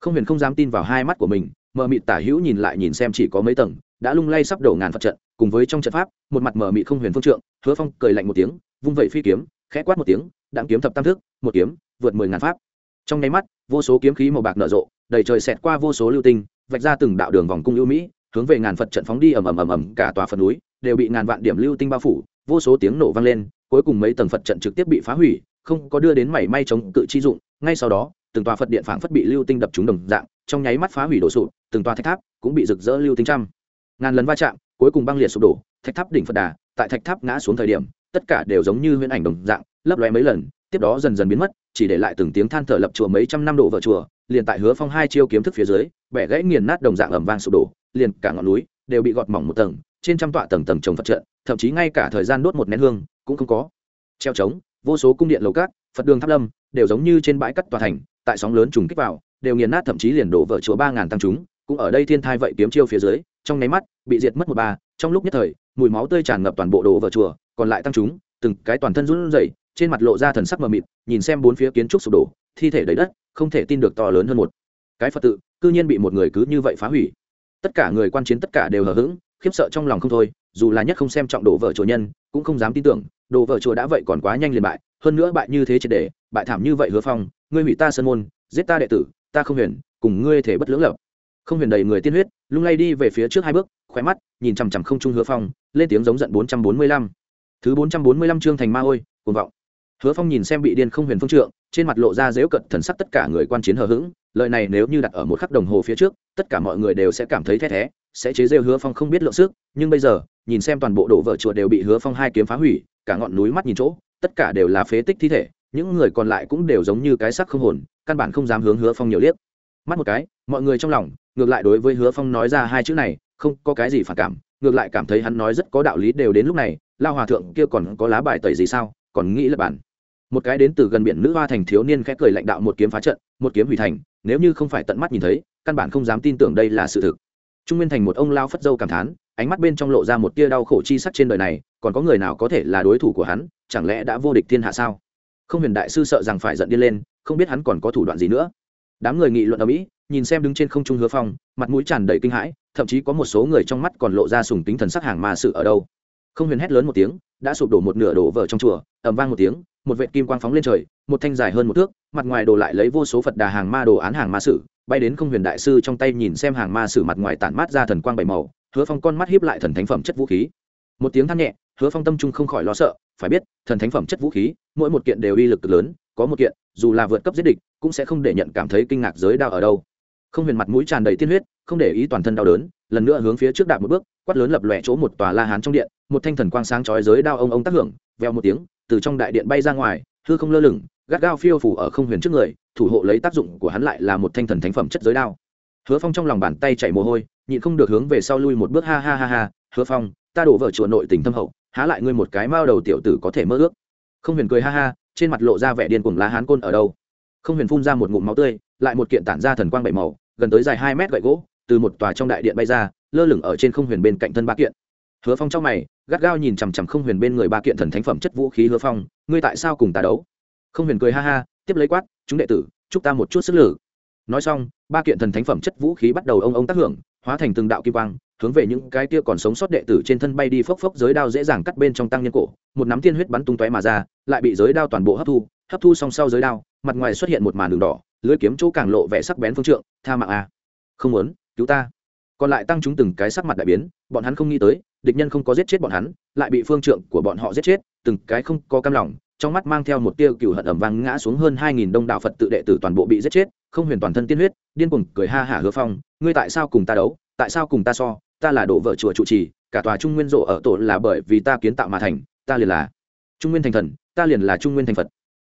S1: Không huyền không dám tin vào hai mắt của mình mờ mịt tả hữu nhìn lại nhìn xem chỉ có mấy tầng, đã lung lay sắp đổ ngàn phật trận, cùng với trong trận pháp, một mặt mờ mịt không huyền phương trượng, hứa phong cười lạnh một tiếng, vung vẩy phi kiếm, khẽ quát một tiếng, đặng kiếm thập tam thức, một kiếm, vượt mười ngàn pháp. Trong nháy mắt, vô số kiếm khí màu bạc nở rộ, đầy trời xẹt qua vô số lưu tinh, vạch ra từng đạo đường vòng cung ưu mỹ, hướng về ngàn phật trận phóng đi ầm ầm ầm ầm, cả tòa phật núi đều bị ngàn vạn điểm lưu tinh bao phủ, vô số tiếng nổ vang lên, cuối cùng mấy tầng phật trận trực tiếp bị phá hủy, không có đưa đến mảy may chống cự chi dụng, ngay sau đó, từng tòa phật điện phảng phất bị lưu tinh đập trúng đồng dạng, trong nháy mắt phá hủy đổ sụp từng tòa thạch tháp cũng bị rực rỡ lưu tinh trăm. Ngàn lần va chạm, cuối cùng băng liệt sụp đổ, thạch tháp đỉnh phật đà, tại thạch tháp ngã xuống thời điểm, tất cả đều giống như huyễn ảnh đồng dạng, lấp lóe mấy lần, tiếp đó dần dần biến mất, chỉ để lại từng tiếng than thở lập chùa mấy trăm năm độ vợ chùa, liền tại hứa phong hai chiêu kiếm thức phía dưới, bẻ gãy nghiền nát đồng dạng ẩm vang sụp đổ, liền cả ngọn núi đều bị gọt mỏng một tầng, trên trăm tọa tầng tầng trồng phật trận, thậm chí ngay cả thời gian đốt một nén hương cũng không có. Treo trống, vô số cung điện lầu cát, phật đường tháp lâm đều giống như trên bãi cắt tòa thành, tại sóng lớn trùng kích vào, đều nghiền nát thậm chí liền đổ vỡ chùa ba ngàn tăng chúng cũng ở đây thiên thai vậy kiếm chiêu phía dưới, trong nháy mắt, bị diệt mất một ba trong lúc nhất thời, mùi máu tươi tràn ngập toàn bộ đồ vợ chùa, còn lại tăng chúng, từng cái toàn thân run rẩy, trên mặt lộ ra thần sắc mờ mịt, nhìn xem bốn phía kiến trúc sụp đổ, thi thể đầy đất, không thể tin được to lớn hơn một. Cái phật tự, cư nhiên bị một người cứ như vậy phá hủy. Tất cả người quan chiến tất cả đều hờ hững, khiếp sợ trong lòng không thôi, dù là nhất không xem trọng đồ vợ chùa nhân, cũng không dám tin tưởng, đồ vợ chùa đã vậy còn quá nhanh liền bại, hơn nữa bại như thế triệt để, bại thảm như vậy hứa phong, ngươi hủy ta sơn môn, giết ta đệ tử, ta không huyền, cùng ngươi thể bất lưỡng lập không huyền đầy người tiên huyết, lung lay đi về phía trước hai bước, khóe mắt, nhìn chằm chằm không trung hứa phong, lên tiếng giống giận bốn trăm bốn mươi lăm. Thứ bốn trăm bốn mươi lăm chương thành ma ôi, cuồng vọng. Hứa phong nhìn xem bị điên không huyền phương trượng, trên mặt lộ ra dễu cận thần sắc tất cả người quan chiến hờ hững, lời này nếu như đặt ở một khắc đồng hồ phía trước, tất cả mọi người đều sẽ cảm thấy the thé sẽ chế rêu hứa phong không biết lượng sức, nhưng bây giờ, nhìn xem toàn bộ đổ vợ chùa đều bị hứa phong hai kiếm phá hủy, cả ngọn núi mắt nhìn chỗ, tất cả đều là phế tích thi thể, những người còn lại cũng đều giống như cái sắc không hồn, căn bản không dám hướng hứa phong nhiều liếc. Mắt một cái, mọi người trong lòng ngược lại đối với hứa phong nói ra hai chữ này, không có cái gì phản cảm, ngược lại cảm thấy hắn nói rất có đạo lý đều đến lúc này, lao hòa thượng kia còn có lá bài tẩy gì sao, còn nghĩ là bản. Một cái đến từ gần biển nữ hoa thành thiếu niên khẽ cười lãnh đạo một kiếm phá trận, một kiếm hủy thành, nếu như không phải tận mắt nhìn thấy, căn bản không dám tin tưởng đây là sự thực. Trung nguyên thành một ông lao phất dâu cảm thán, ánh mắt bên trong lộ ra một tia đau khổ chi sắc trên đời này, còn có người nào có thể là đối thủ của hắn, chẳng lẽ đã vô địch thiên hạ sao? Không huyền đại sư sợ rằng phải giận điên lên, không biết hắn còn có thủ đoạn gì nữa. Đám người nghị luận ở mỹ nhìn xem đứng trên không trung hứa phong, mặt mũi tràn đầy kinh hãi, thậm chí có một số người trong mắt còn lộ ra sùng tính thần sắc hàng mà sự ở đâu. Không huyền hét lớn một tiếng, đã sụp đổ một nửa đổ vỡ trong chùa, ầm vang một tiếng, một vệ kim quang phóng lên trời, một thanh dài hơn một thước, mặt ngoài đồ lại lấy vô số phật đà hàng ma đồ án hàng ma sử bay đến không huyền đại sư trong tay nhìn xem hàng ma sử mặt ngoài tản mát ra thần quang bảy màu, hứa phong con mắt hiếp lại thần thánh phẩm chất vũ khí. Một tiếng than nhẹ, hứa phong tâm trung không khỏi lo sợ, phải biết, thần thánh phẩm chất vũ khí, mỗi một kiện đều uy lực lớn, có một kiện, dù là vượt cấp giết địch, cũng sẽ không để nhận cảm thấy kinh ngạc giới đao ở đâu không huyền mặt mũi tràn đầy tiên huyết, không để ý toàn thân đau đớn, lần nữa hướng phía trước đạp một bước, quát lớn lập lòe chỗ một tòa la hán trong điện, một thanh thần quang sáng chói giới đao ông ông tác hưởng veo một tiếng, từ trong đại điện bay ra ngoài, hư không lơ lửng, gắt gao phiêu phủ ở không huyền trước người, thủ hộ lấy tác dụng của hắn lại là một thanh thần thánh phẩm chất giới đao. Hứa phong trong lòng bàn tay chảy mồ hôi, nhịn không được hướng về sau lui một bước, ha ha ha ha, hứa phong, ta đổ vợ chùa nội tình thâm hậu, há lại ngươi một cái mao đầu tiểu tử có thể mơ ước. Không huyền cười ha ha, trên mặt lộ ra vẻ điên cuồng lá hán côn ở đâu. Không huyền phun ra một ngụm máu tươi, lại một kiện tản ra thần quang bảy màu gần tới dài hai mét gậy gỗ, từ một tòa trong đại điện bay ra, lơ lửng ở trên không huyền bên cạnh thân ba kiện. Hứa phong trong mày, gắt gao nhìn chằm chằm không huyền bên người ba kiện thần thánh phẩm chất vũ khí hứa phong, ngươi tại sao cùng ta đấu? Không huyền cười ha ha, tiếp lấy quát, chúng đệ tử, chúc ta một chút sức lử nói xong, ba kiện thần thánh phẩm chất vũ khí bắt đầu ông ông tác hưởng, hóa thành từng đạo kim quang, hướng về những cái kia còn sống sót đệ tử trên thân bay đi phốc phốc giới đao dễ dàng cắt bên trong tăng nhân cổ. Một nắm tiên huyết bắn tung tóe mà ra, lại bị giới đao toàn bộ hấp thu. Hấp thu song sau giới đao, mặt ngoài xuất hiện một màn đường đỏ lưới kiếm chỗ càng lộ vẻ sắc bén phương trượng, tha mạng a không muốn, cứu ta. Còn lại tăng chúng từng cái sắc mặt đại biến, bọn hắn không nghĩ tới, địch nhân không có giết chết bọn hắn, lại bị phương trượng của bọn họ giết chết, từng cái không có cam lòng, trong mắt mang theo một tiêu cựu hận ẩm vang ngã xuống hơn hai nghìn đông đạo phật tự đệ tử toàn bộ bị giết chết, không huyền toàn thân tiên huyết, điên cuồng cười ha hả hứa phong, ngươi tại sao cùng ta đấu? Tại sao cùng ta so? Ta là độ vợ chùa trụ trì, cả tòa trung nguyên rộ ở tổ là bởi vì ta kiến tạo mà thành, ta liền là trung nguyên thành thần, ta liền là trung nguyên thành phật.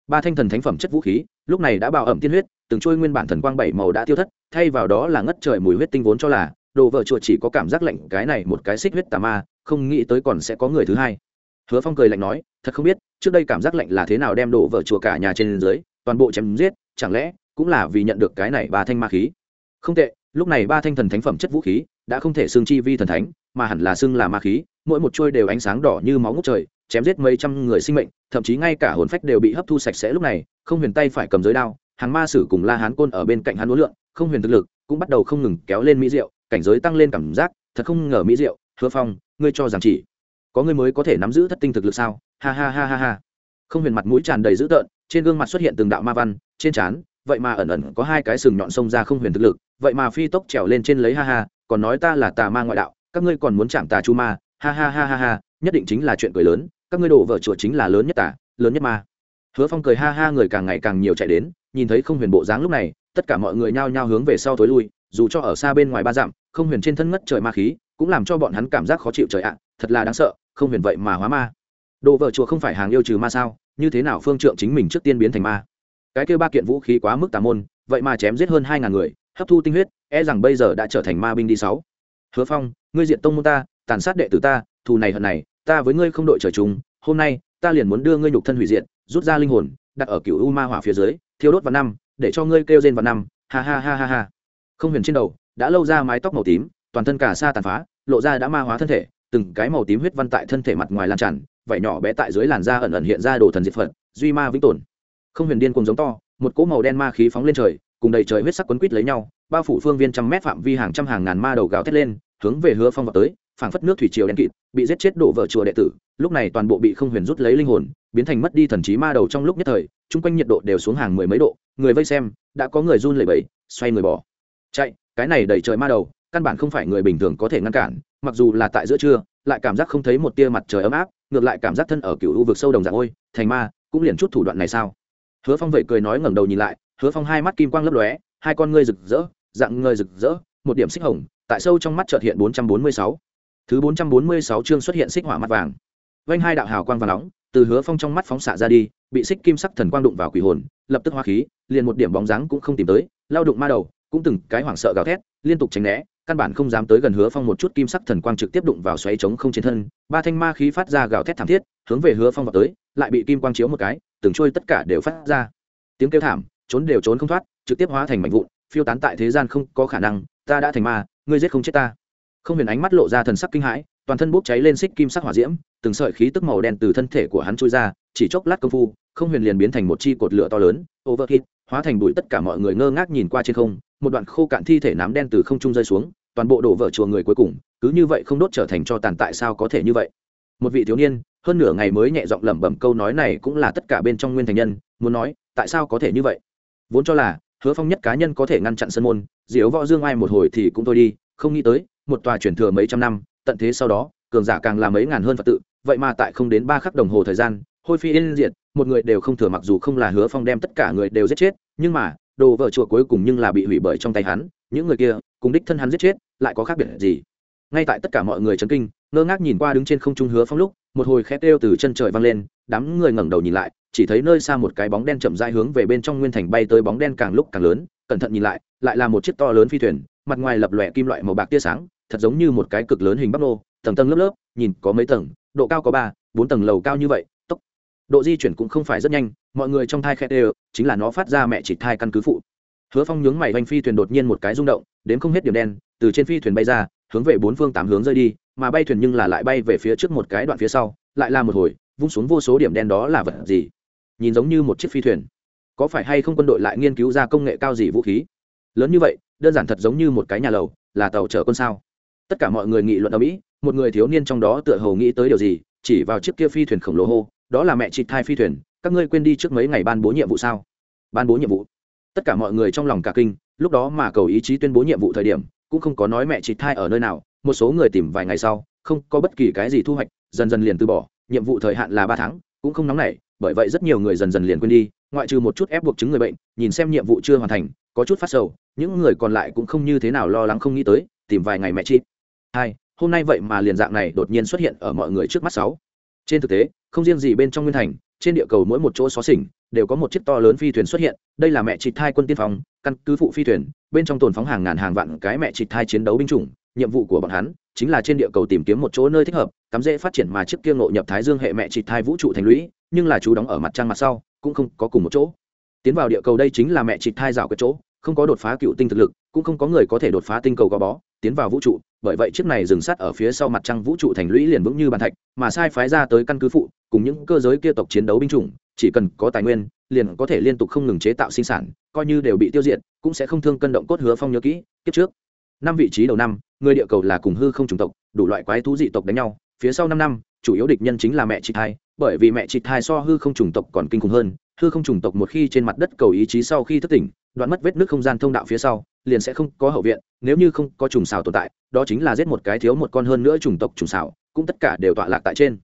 S1: Ba thanh thần thánh phẩm chất vũ khí, lúc này đã bao ẩm tiên huyết từng trôi nguyên bản thần quang bảy màu đã tiêu thất, thay vào đó là ngất trời mùi huyết tinh vốn cho là, đồ vợ chùa chỉ có cảm giác lạnh, cái này một cái xích huyết tà ma, không nghĩ tới còn sẽ có người thứ hai. Hứa phong cười lạnh nói, thật không biết, trước đây cảm giác lạnh là thế nào đem đồ vợ chùa cả nhà trên dưới, toàn bộ chém giết, chẳng lẽ cũng là vì nhận được cái này ba thanh ma khí? Không tệ, lúc này ba thanh thần thánh phẩm chất vũ khí đã không thể xương chi vi thần thánh, mà hẳn là xương là ma khí, mỗi một trôi đều ánh sáng đỏ như máu ngút trời, chém giết mấy trăm người sinh mệnh, thậm chí ngay cả hồn phách đều bị hấp thu sạch sẽ lúc này, không huyền tay phải cầm giới đao hàng ma sử cùng la hán côn ở bên cạnh hắn uốn lượn không huyền thực lực cũng bắt đầu không ngừng kéo lên mỹ diệu, cảnh giới tăng lên cảm giác thật không ngờ mỹ diệu, hứa phong ngươi cho rằng chỉ có ngươi mới có thể nắm giữ thất tinh thực lực sao? Ha ha ha ha ha. Không huyền mặt mũi tràn đầy dữ tợn trên gương mặt xuất hiện từng đạo ma văn trên trán vậy mà ẩn ẩn có hai cái sừng nhọn sông ra không huyền thực lực vậy mà phi tốc trèo lên trên lấy ha ha còn nói ta là tà ma ngoại đạo các ngươi còn muốn chạm tà chu ma ha ha ha ha ha nhất định chính là chuyện cười lớn các ngươi đổ vợ chùa chính là lớn nhất tà lớn nhất ma. Hứa phong cười ha ha người càng ngày càng nhiều chạy đến nhìn thấy không huyền bộ dáng lúc này, tất cả mọi người nhao nhao hướng về sau tối lui, dù cho ở xa bên ngoài ba dặm, không huyền trên thân ngất trời ma khí, cũng làm cho bọn hắn cảm giác khó chịu trời ạ, thật là đáng sợ, không huyền vậy mà hóa ma. Đồ vợ chùa không phải hàng yêu trừ ma sao, như thế nào phương trượng chính mình trước tiên biến thành ma? Cái kêu ba kiện vũ khí quá mức tà môn, vậy mà chém giết hơn hai ngàn người, hấp thu tinh huyết e rằng bây giờ đã trở thành ma binh đi sáu. Hứa phong, ngươi diện tông môn ta, tàn sát đệ tử ta, thù này hận này, ta với ngươi không đội trời chung, hôm nay ta liền muốn đưa ngươi nhục thân hủy diện rút ra linh hồn, đặt ở cựu u ma hỏa phía dưới thiêu đốt vào năm, để cho ngươi kêu rên vào năm, ha ha ha ha ha. Không huyền trên đầu, đã lâu ra mái tóc màu tím, toàn thân cả xa tàn phá, lộ ra đã ma hóa thân thể, từng cái màu tím huyết văn tại thân thể mặt ngoài lan tràn vảy nhỏ bé tại dưới làn da ẩn ẩn hiện ra đồ thần diệt phật, duy ma vĩnh tồn. Không huyền điên cùng giống to, một cỗ màu đen ma khí phóng lên trời, cùng đầy trời huyết sắc quấn quít lấy nhau, bao phủ phương viên trăm mét phạm vi hàng trăm hàng ngàn ma đầu gào thét lên, hướng về hứa phong vào tới, phảng phất nước thủy triều đen kịt, bị giết chết đổ vợ chùa đệ tử lúc này toàn bộ bị không huyền rút lấy linh hồn, biến thành mất đi thần trí ma đầu trong lúc nhất thời, chung quanh nhiệt độ đều xuống hàng mười mấy độ, người vây xem, đã có người run lẩy bẩy, xoay người bỏ. Chạy, cái này đầy trời ma đầu, căn bản không phải người bình thường có thể ngăn cản, mặc dù là tại giữa trưa, lại cảm giác không thấy một tia mặt trời ấm áp, ngược lại cảm giác thân ở cựu u vực sâu đồng dạng, ôi, thành ma, cũng liền chút thủ đoạn này sao? Hứa phong vậy cười nói ngẩng đầu nhìn lại, hứa phong hai mắt kim quang lấp lóe, hai con ngươi rực rỡ, dạng ngươi rực rỡ, một điểm xích hồng, tại sâu trong mắt chợt hiện bốn trăm bốn mươi sáu. Thứ bốn trăm bốn mươi sáu chương xuất hiện xích hỏa mắt vàng vanh hai đạo hào quang vàng nóng, từ hứa phong trong mắt phóng xạ ra đi, bị xích kim sắc thần quang đụng vào quỷ hồn, lập tức hoa khí, liền một điểm bóng dáng cũng không tìm tới, lao đụng ma đầu, cũng từng cái hoảng sợ gào thét, liên tục tránh né, căn bản không dám tới gần hứa phong một chút kim sắc thần quang trực tiếp đụng vào xoáy trống không trên thân, ba thanh ma khí phát ra gào thét thảm thiết, hướng về hứa phong vào tới, lại bị kim quang chiếu một cái, từng trôi tất cả đều phát ra. Tiếng kêu thảm, trốn đều trốn không thoát, trực tiếp hóa thành mảnh vụn, phiêu tán tại thế gian không có khả năng, ta đã thành ma, ngươi giết không chết ta. Không huyền ánh mắt lộ ra thần sắc kinh hãi toàn thân bốc cháy lên xích kim sắc hỏa diễm, từng sợi khí tức màu đen từ thân thể của hắn trôi ra, chỉ chốc lát công phu, không huyền liền biến thành một chi cột lửa to lớn, overheat, hóa thành bụi tất cả mọi người ngơ ngác nhìn qua trên không, một đoạn khô cạn thi thể nám đen từ không trung rơi xuống, toàn bộ đổ vỡ chùa người cuối cùng, cứ như vậy không đốt trở thành cho tàn tại sao có thể như vậy. Một vị thiếu niên, hơn nửa ngày mới nhẹ giọng lẩm bẩm câu nói này cũng là tất cả bên trong nguyên thành nhân, muốn nói, tại sao có thể như vậy? Vốn cho là, hứa phong nhất cá nhân có thể ngăn chặn sân môn, diếu võ dương ai một hồi thì cũng thôi đi, không nghĩ tới, một tòa truyền thừa mấy trăm năm tận thế sau đó, cường giả càng là mấy ngàn hơn phật tự, vậy mà tại không đến ba khắc đồng hồ thời gian, hôi phi yên diệt, một người đều không thừa mặc dù không là hứa phong đem tất cả người đều giết chết, nhưng mà, đồ vợ chùa cuối cùng nhưng là bị hủy bởi trong tay hắn, những người kia, cùng đích thân hắn giết chết, lại có khác biệt gì? Ngay tại tất cả mọi người chấn kinh, ngơ ngác nhìn qua đứng trên không trung hứa phong lúc, một hồi khét kêu từ chân trời vang lên, đám người ngẩng đầu nhìn lại, chỉ thấy nơi xa một cái bóng đen chậm rãi hướng về bên trong nguyên thành bay tới bóng đen càng lúc càng lớn, cẩn thận nhìn lại lại là một chiếc to lớn phi thuyền, mặt ngoài lập lòe kim loại màu bạc tia sáng thật giống như một cái cực lớn hình bắp nô, tầng tầng lớp lớp, nhìn có mấy tầng, độ cao có ba, bốn tầng lầu cao như vậy, tốc. Độ di chuyển cũng không phải rất nhanh, mọi người trong thai khe đều, chính là nó phát ra mẹ chỉ thai căn cứ phụ. Hứa phong nhướng mày vanh phi thuyền đột nhiên một cái rung động, đến không hết điểm đen, từ trên phi thuyền bay ra, hướng về bốn phương tám hướng rơi đi, mà bay thuyền nhưng là lại bay về phía trước một cái đoạn phía sau, lại là một hồi, vung xuống vô số điểm đen đó là vật gì? Nhìn giống như một chiếc phi thuyền. Có phải hay không quân đội lại nghiên cứu ra công nghệ cao gì vũ khí? Lớn như vậy, đơn giản thật giống như một cái nhà lầu, là tàu chở quân sao? Tất cả mọi người nghị luận ở mỹ, một người thiếu niên trong đó tựa hồ nghĩ tới điều gì, chỉ vào chiếc kia phi thuyền khổng lồ hô, đó là mẹ chị thai phi thuyền, các ngươi quên đi trước mấy ngày ban bố nhiệm vụ sao? Ban bố nhiệm vụ? Tất cả mọi người trong lòng cả kinh, lúc đó mà cầu ý chí tuyên bố nhiệm vụ thời điểm, cũng không có nói mẹ chị thai ở nơi nào, một số người tìm vài ngày sau, không có bất kỳ cái gì thu hoạch, dần dần liền từ bỏ, nhiệm vụ thời hạn là ba tháng, cũng không nóng nảy, bởi vậy rất nhiều người dần dần liền quên đi, ngoại trừ một chút ép buộc chứng người bệnh, nhìn xem nhiệm vụ chưa hoàn thành, có chút phát sầu, những người còn lại cũng không như thế nào lo lắng không nghĩ tới, tìm vài ngày mẹ chị hai, hôm nay vậy mà liền dạng này đột nhiên xuất hiện ở mọi người trước mắt sáu. Trên thực tế, không riêng gì bên trong nguyên thành, trên địa cầu mỗi một chỗ xó xỉnh đều có một chiếc to lớn phi thuyền xuất hiện. Đây là mẹ chị thai quân tiên phong, căn cứ phụ phi thuyền, bên trong tồn phóng hàng ngàn hàng vạn cái mẹ chị thai chiến đấu binh chủng. Nhiệm vụ của bọn hắn chính là trên địa cầu tìm kiếm một chỗ nơi thích hợp, cắm dễ phát triển mà chiếc kia ngộ nhập thái dương hệ mẹ chị thai vũ trụ thành lũy, nhưng là chú đóng ở mặt trăng mặt sau, cũng không có cùng một chỗ. Tiến vào địa cầu đây chính là mẹ chị thai rào cái chỗ, không có đột phá cựu tinh thực lực, cũng không có người có thể đột phá tinh cầu gò bó, tiến vào vũ trụ bởi vậy chiếc này dừng sát ở phía sau mặt trăng vũ trụ thành lũy liền vững như bàn thạch, mà sai phái ra tới căn cứ phụ, cùng những cơ giới kia tộc chiến đấu binh chủng, chỉ cần có tài nguyên, liền có thể liên tục không ngừng chế tạo sinh sản, coi như đều bị tiêu diệt, cũng sẽ không thương cân động cốt hứa phong nhớ kỹ, kiếp trước. Năm vị trí đầu năm, người địa cầu là cùng hư không chủng tộc, đủ loại quái thú dị tộc đánh nhau, phía sau năm năm, chủ yếu địch nhân chính là mẹ chị thai, bởi vì mẹ chị thai so hư không chủng tộc còn kinh khủng hơn hư không chủng tộc một khi trên mặt đất cầu ý chí sau khi thức tỉnh, đoạn mất vết nước không gian thông đạo phía sau, liền sẽ không có hậu viện, nếu như không có trùng xào tồn tại, đó chính là giết một cái thiếu một con hơn nữa chủng tộc trùng xào, cũng tất cả đều tọa lạc tại trên.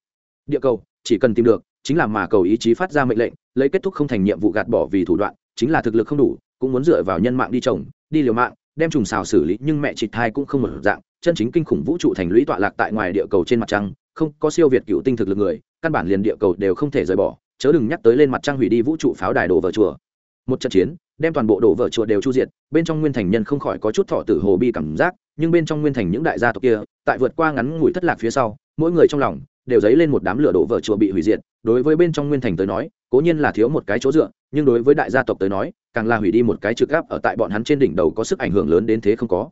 S1: Địa cầu, chỉ cần tìm được, chính là mà cầu ý chí phát ra mệnh lệnh, lấy kết thúc không thành nhiệm vụ gạt bỏ vì thủ đoạn, chính là thực lực không đủ, cũng muốn dựa vào nhân mạng đi trồng, đi liều mạng, đem trùng xào xử lý, nhưng mẹ chị thai cũng không một dạng, chân chính kinh khủng vũ trụ thành lũy tọa lạc tại ngoài địa cầu trên mặt trăng, không có siêu việt cựu tinh thực lực người, căn bản liền địa cầu đều không thể rời bỏ chớ đừng nhắc tới lên mặt trăng hủy đi vũ trụ pháo đài đổ vỡ chùa. Một trận chiến, đem toàn bộ đổ vỡ chùa đều chu diệt, bên trong nguyên thành nhân không khỏi có chút thọ tử hồ bi cảm giác, nhưng bên trong nguyên thành những đại gia tộc kia, tại vượt qua ngắn ngủi thất lạc phía sau, mỗi người trong lòng đều dấy lên một đám lửa đổ vỡ chùa bị hủy diệt, đối với bên trong nguyên thành tới nói, cố nhiên là thiếu một cái chỗ dựa, nhưng đối với đại gia tộc tới nói, càng là hủy đi một cái trực gáp ở tại bọn hắn trên đỉnh đầu có sức ảnh hưởng lớn đến thế không có.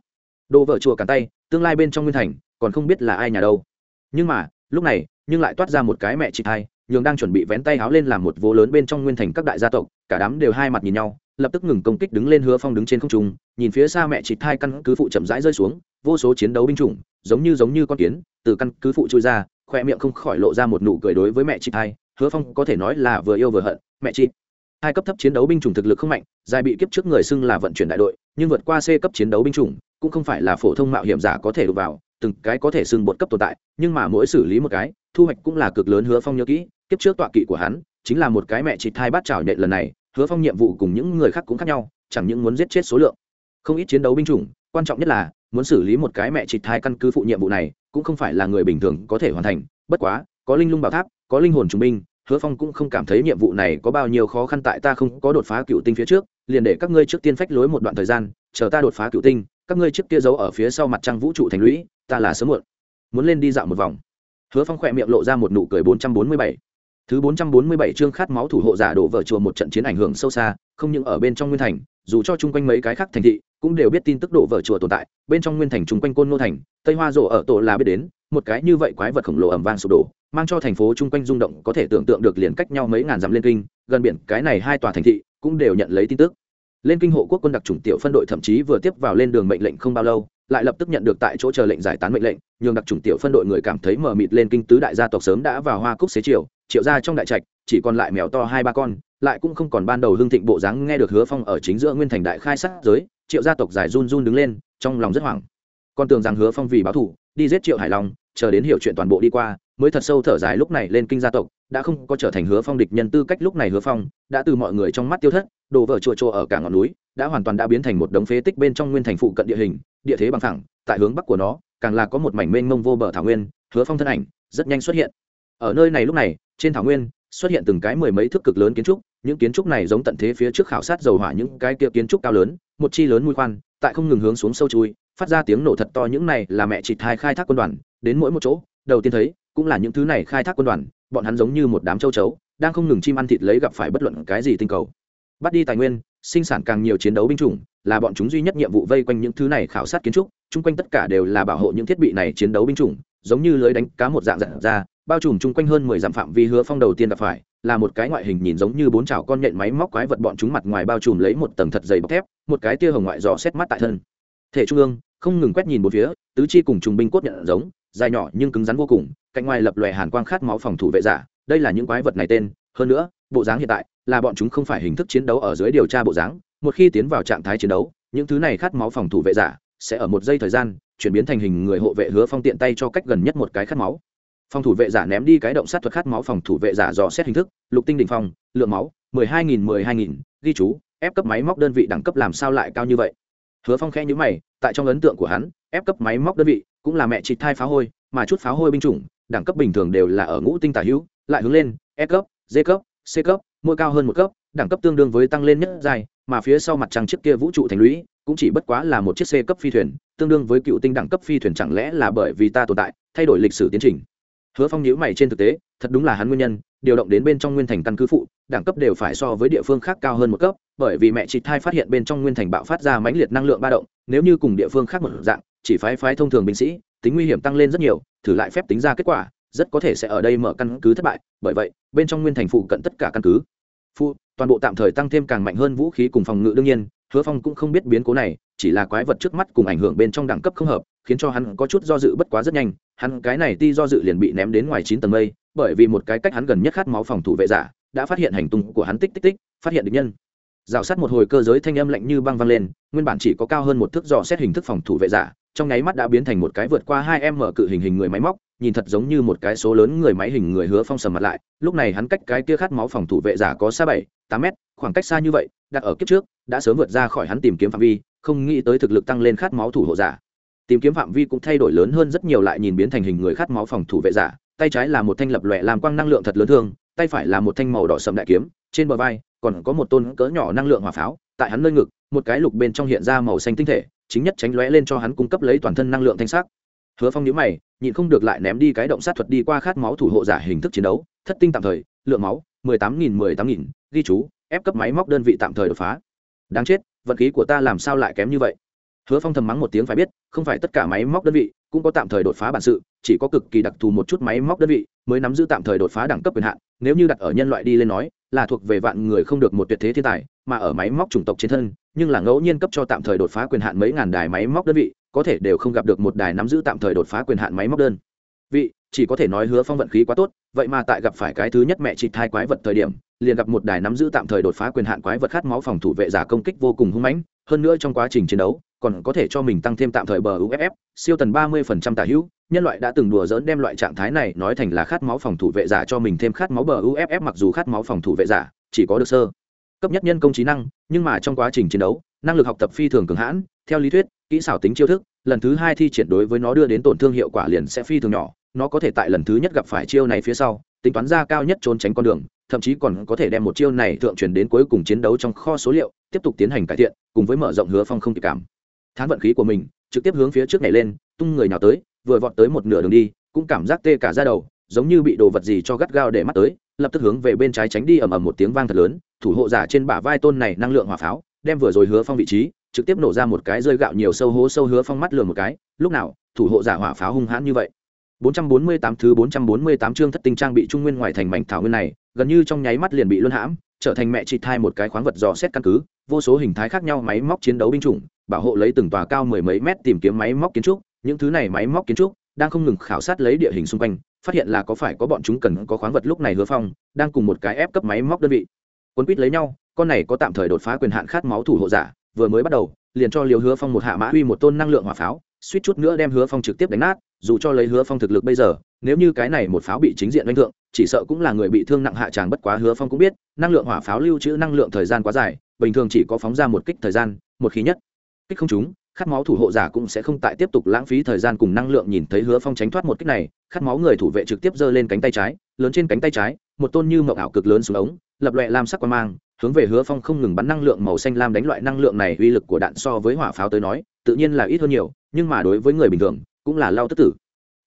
S1: Đồ vợ chùa cản tay, tương lai bên trong nguyên thành, còn không biết là ai nhà đâu. Nhưng mà, lúc này, nhưng lại toát ra một cái mẹ chị thai nhường đang chuẩn bị vén tay áo lên làm một vô lớn bên trong nguyên thành các đại gia tộc, cả đám đều hai mặt nhìn nhau, lập tức ngừng công kích đứng lên hứa phong đứng trên không trung, nhìn phía xa mẹ chị hai căn cứ phụ chậm rãi rơi xuống, vô số chiến đấu binh chủng, giống như giống như con kiến, từ căn cứ phụ trôi ra, khoe miệng không khỏi lộ ra một nụ cười đối với mẹ chị hai hứa phong có thể nói là vừa yêu vừa hận, mẹ chị hai cấp thấp chiến đấu binh chủng thực lực không mạnh, dài bị kiếp trước người xưng là vận chuyển đại đội, nhưng vượt qua c cấp chiến đấu binh chủng, cũng không phải là phổ thông mạo hiểm giả có thể đụng vào, từng cái có thể xưng bột cấp tồn tại, nhưng mà mỗi xử lý một cái, thu hoạch cũng là cực lớn hứa phong nhớ kỹ kiếp trước tọa kỵ của hắn chính là một cái mẹ chị thai bát trào nhện lần này, hứa phong nhiệm vụ cùng những người khác cũng khác nhau, chẳng những muốn giết chết số lượng. Không ít chiến đấu binh chủng, quan trọng nhất là muốn xử lý một cái mẹ chị thai căn cứ phụ nhiệm vụ này, cũng không phải là người bình thường có thể hoàn thành. Bất quá, có linh lung bảo tháp, có linh hồn trung binh, hứa phong cũng không cảm thấy nhiệm vụ này có bao nhiêu khó khăn tại ta không có đột phá cựu tinh phía trước, liền để các ngươi trước tiên phách lối một đoạn thời gian, chờ ta đột phá cựu tinh, các ngươi trước kia giấu ở phía sau mặt trăng vũ trụ thành lũy, ta là sớm muộn. Muốn lên đi dạo một vòng. Hứa phong khỏe miệng lộ ra một nụ cười bốn trăm bốn mươi bảy thứ bốn trăm bốn mươi bảy chương khát máu thủ hộ giả đổ vỡ chùa một trận chiến ảnh hưởng sâu xa, không những ở bên trong nguyên thành, dù cho chung quanh mấy cái khác thành thị, cũng đều biết tin tức đổ vỡ chùa tồn tại. Bên trong nguyên thành chung quanh côn nô thành, tây hoa rộ ở tổ là biết đến, một cái như vậy quái vật khổng lồ ầm vang sụp đổ, mang cho thành phố chung quanh rung động có thể tưởng tượng được liền cách nhau mấy ngàn dặm lên kinh, gần biển, cái này hai tòa thành thị cũng đều nhận lấy tin tức lên kinh hộ quốc quân đặc chủng tiểu phân đội thậm chí vừa tiếp vào lên đường mệnh lệnh không bao lâu, lại lập tức nhận được tại chỗ chờ lệnh giải tán mệnh lệnh, nhường đặc chủng tiểu phân đội người cảm thấy mờ mịt lên kinh tứ đại gia tộc sớm đã vào hoa cúc xế chiều, triệu ra trong đại trạch, chỉ còn lại mèo to hai ba con, lại cũng không còn ban đầu hương thịnh bộ dáng nghe được hứa phong ở chính giữa nguyên thành đại khai sát giới, triệu gia tộc giải run run đứng lên, trong lòng rất hoảng. Con tưởng rằng hứa phong vì báo thủ đi giết triệu hải long, chờ đến hiểu chuyện toàn bộ đi qua, mới thật sâu thở dài lúc này lên kinh gia tộc, đã không có trở thành hứa phong địch nhân tư cách lúc này hứa phong, đã từ mọi người trong mắt tiêu thất đồ vở chùa chùa ở cả ngọn núi, đã hoàn toàn đã biến thành một đống phế tích bên trong nguyên thành phụ cận địa hình, địa thế bằng thẳng tại hướng bắc của nó, càng là có một mảnh mênh mông vô bờ thảo nguyên, hứa phong thân ảnh, rất nhanh xuất hiện. Ở nơi này lúc này, trên thảo nguyên, xuất hiện từng cái mười mấy thước cực lớn kiến trúc, những kiến trúc này giống tận thế phía trước khảo sát dầu hỏa những cái kia kiến trúc cao lớn, một chi lớn mũi khoan, tại không ngừng hướng xuống sâu chui, phát ra tiếng nổ thật to, những này là mẹ chị thai khai thác quân đoàn, đến mỗi một chỗ, đầu tiên thấy, cũng là những thứ này khai thác quân đoàn, bọn hắn giống như một đám châu chấu, đang không ngừng chim ăn thịt lấy gặp phải bất luận cái gì tinh cầu bắt đi tài nguyên, sinh sản càng nhiều chiến đấu binh chủng, là bọn chúng duy nhất nhiệm vụ vây quanh những thứ này khảo sát kiến trúc, chung quanh tất cả đều là bảo hộ những thiết bị này chiến đấu binh chủng, giống như lưới đánh cá một dạng dạng ra, bao trùm chung quanh hơn mười dặm phạm vi hứa phong đầu tiên gặp phải, là một cái ngoại hình nhìn giống như bốn chảo con nhện máy móc quái vật bọn chúng mặt ngoài bao trùm lấy một tầng thật dày bọc thép, một cái tia hồng ngoại dò xét mắt tại thân. Thể trung ương, không ngừng quét nhìn một phía, tứ chi cùng trùng binh cốt nhận giống, dài nhỏ nhưng cứng rắn vô cùng, cạnh ngoài lập lòe hàn quang khát máu phòng thủ vệ giả, đây là những quái vật này tên, hơn nữa bộ dáng hiện tại là bọn chúng không phải hình thức chiến đấu ở dưới điều tra bộ dáng, một khi tiến vào trạng thái chiến đấu, những thứ này khát máu phòng thủ vệ giả sẽ ở một giây thời gian chuyển biến thành hình người hộ vệ hứa phong tiện tay cho cách gần nhất một cái khát máu. Phòng thủ vệ giả ném đi cái động sát thuật khát máu phòng thủ vệ giả dò xét hình thức, lục tinh đình phong, lượng máu mười hai nghìn, mười hai nghìn, ghi chú, ép cấp máy móc đơn vị đẳng cấp làm sao lại cao như vậy? Hứa phong khẽ nhữ mày, tại trong ấn tượng của hắn, ép cấp máy móc đơn vị cũng là mẹ chị thai phá hôi, mà chút phá hôi binh chủng, đẳng cấp bình thường đều là ở ngũ tinh tả hữu, lại hướng lên e cấp d cấp c cấp, mỗi cao hơn một cấp, đẳng cấp tương đương với tăng lên nhất dài, mà phía sau mặt trăng chiếc kia vũ trụ thành lũy, cũng chỉ bất quá là một chiếc c cấp phi thuyền, tương đương với cựu tinh đẳng cấp phi thuyền chẳng lẽ là bởi vì ta tồn tại, thay đổi lịch sử tiến trình? Hứa phong nhíu mày trên thực tế, thật đúng là hắn nguyên nhân, điều động đến bên trong nguyên thành căn cứ phụ, đẳng cấp đều phải so với địa phương khác cao hơn một cấp, bởi vì mẹ chị thai phát hiện bên trong nguyên thành bạo phát ra mãnh liệt năng lượng ba động, nếu như cùng địa phương khác một dạng, chỉ phái phái thông thường binh sĩ, tính nguy hiểm tăng lên rất nhiều, thử lại phép tính ra kết quả rất có thể sẽ ở đây mở căn cứ thất bại, bởi vậy, bên trong nguyên thành phụ cận tất cả căn cứ. Phụ toàn bộ tạm thời tăng thêm càng mạnh hơn vũ khí cùng phòng ngự đương nhiên, hứa phong cũng không biết biến cố này, chỉ là quái vật trước mắt cùng ảnh hưởng bên trong đẳng cấp không hợp, khiến cho hắn có chút do dự bất quá rất nhanh. Hắn cái này ti do dự liền bị ném đến ngoài chín tầng mây, bởi vì một cái cách hắn gần nhất khát máu phòng thủ vệ giả, đã phát hiện hành tung của hắn tích tích tích, phát hiện được nhân. Rào sát một hồi cơ giới thanh âm lạnh như băng văng lên, nguyên bản chỉ có cao hơn một thước dò xét hình thức phòng thủ vệ giả, trong nháy mắt đã biến thành một cái vượt qua hai em mở cự hình hình người máy móc nhìn thật giống như một cái số lớn người máy hình người hứa phong sầm mặt lại, lúc này hắn cách cái kia khát máu phòng thủ vệ giả có xa bảy, tám mét, khoảng cách xa như vậy, đặt ở kiếp trước, đã sớm vượt ra khỏi hắn tìm kiếm phạm vi, không nghĩ tới thực lực tăng lên khát máu thủ hộ giả. Tìm kiếm phạm vi cũng thay đổi lớn hơn rất nhiều lại nhìn biến thành hình người khát máu phòng thủ vệ giả, tay trái là một thanh lập lòe làm quang năng lượng thật lớn thương, tay phải là một thanh màu đỏ sầm đại kiếm, trên bờ vai còn có một tôn cỡ nhỏ năng lượng hỏa pháo, tại hắn nơi ngực, một cái lục bên trong hiện ra màu xanh tinh thể, chính nhất tránh lóe lên cho hắn cung cấp lấy toàn thân năng lượng thanh sắc hứa phong nhíu mày, nhịn không được lại ném đi cái động sát thuật đi qua khát máu thủ hộ giả hình thức chiến đấu, thất tinh tạm thời, lượng máu, mười tám nghìn, mười tám nghìn, ghi chú, ép cấp máy móc đơn vị tạm thời đột phá. Đáng chết, vận khí của ta làm sao lại kém như vậy? Hứa phong thầm mắng một tiếng phải biết, không phải tất cả máy móc đơn vị cũng có tạm thời đột phá bản sự, chỉ có cực kỳ đặc thù một chút máy móc đơn vị mới nắm giữ tạm thời đột phá đẳng cấp quyền hạn, nếu như đặt ở nhân loại đi lên nói, là thuộc về vạn người không được một tuyệt thế thiên tài, mà ở máy móc chủng tộc trên thân, nhưng là ngẫu nhiên cấp cho tạm thời đột phá quyền hạn mấy ngàn đài máy móc đơn vị có thể đều không gặp được một đài nắm giữ tạm thời đột phá quyền hạn máy móc đơn. Vị, chỉ có thể nói hứa phong vận khí quá tốt, vậy mà tại gặp phải cái thứ nhất mẹ chị thai quái vật thời điểm, liền gặp một đài nắm giữ tạm thời đột phá quyền hạn quái vật khát máu phòng thủ vệ giả công kích vô cùng hung mãnh, hơn nữa trong quá trình chiến đấu, còn có thể cho mình tăng thêm tạm thời bờ uff siêu tần ba mươi phần trăm tả hữu, nhân loại đã từng đùa dỡn đem loại trạng thái này nói thành là khát máu phòng thủ vệ giả cho mình thêm khát máu bờ uff mặc dù khát máu phòng thủ vệ giả, chỉ có được sơ. Cấp nhất nhân công trí năng, nhưng mà trong quá trình chiến đấu, năng lực học tập phi thường cường hãn theo lý thuyết, kỹ xảo tính chiêu thức, lần thứ hai thi triển đối với nó đưa đến tổn thương hiệu quả liền sẽ phi thường nhỏ, nó có thể tại lần thứ nhất gặp phải chiêu này phía sau, tính toán ra cao nhất trốn tránh con đường, thậm chí còn có thể đem một chiêu này thượng truyền đến cuối cùng chiến đấu trong kho số liệu, tiếp tục tiến hành cải thiện, cùng với mở rộng hứa phong không kịp cảm. Thán vận khí của mình, trực tiếp hướng phía trước này lên, tung người nào tới, vừa vọt tới một nửa đường đi, cũng cảm giác tê cả ra đầu, giống như bị đồ vật gì cho gắt gao để mắt tới, lập tức hướng về bên trái tránh đi ầm ầm một tiếng vang thật lớn, thủ hộ giả trên bả vai tôn này năng lượng hỏa pháo, đem vừa rồi hứa phong vị trí trực tiếp nổ ra một cái rơi gạo nhiều sâu hố sâu hứa phong mắt lừa một cái lúc nào thủ hộ giả hỏa pháo hung hãn như vậy 448 thứ 448 chương thất tinh trang bị trung nguyên ngoài thành mảnh thảo nguyên này, gần như trong nháy mắt liền bị luân hãm, trở thành mẹ chị thai một cái khoáng vật dò xét căn cứ, vô số hình thái khác nhau máy móc chiến đấu binh chủng, bảo hộ lấy từng tòa cao mười mấy mét tìm kiếm máy móc kiến trúc, những thứ này máy móc kiến trúc đang không ngừng khảo sát lấy địa hình xung quanh, phát hiện là có phải có bọn chúng cần có khoáng vật lúc này Hứa Phong đang cùng một cái ép cấp máy móc đơn vị. Quân quýt lấy nhau, con này có tạm thời đột phá quyền hạn khát máu thủ hộ giả, vừa mới bắt đầu, liền cho Liều Hứa Phong một hạ mã huy một tôn năng lượng hỏa pháo, suýt chút nữa đem Hứa Phong trực tiếp đánh nát, dù cho lấy Hứa Phong thực lực bây giờ, nếu như cái này một pháo bị chính diện đánh thượng, chỉ sợ cũng là người bị thương nặng hạ tràng bất quá Hứa Phong cũng biết, năng lượng hỏa pháo lưu trữ năng lượng thời gian quá dài, bình thường chỉ có phóng ra một kích thời gian, một khí nhất. Kích không chúng khát máu thủ hộ giả cũng sẽ không tại tiếp tục lãng phí thời gian cùng năng lượng nhìn thấy Hứa Phong tránh thoát một kích này, khát máu người thủ vệ trực tiếp giơ lên cánh tay trái, lớn trên cánh tay trái, một tôn như mộng ảo cực lớn xuống ống, lập loè lam sắc quang mang, hướng về Hứa Phong không ngừng bắn năng lượng màu xanh lam đánh loại năng lượng này uy lực của đạn so với hỏa pháo tới nói, tự nhiên là ít hơn nhiều, nhưng mà đối với người bình thường, cũng là lao tức tử.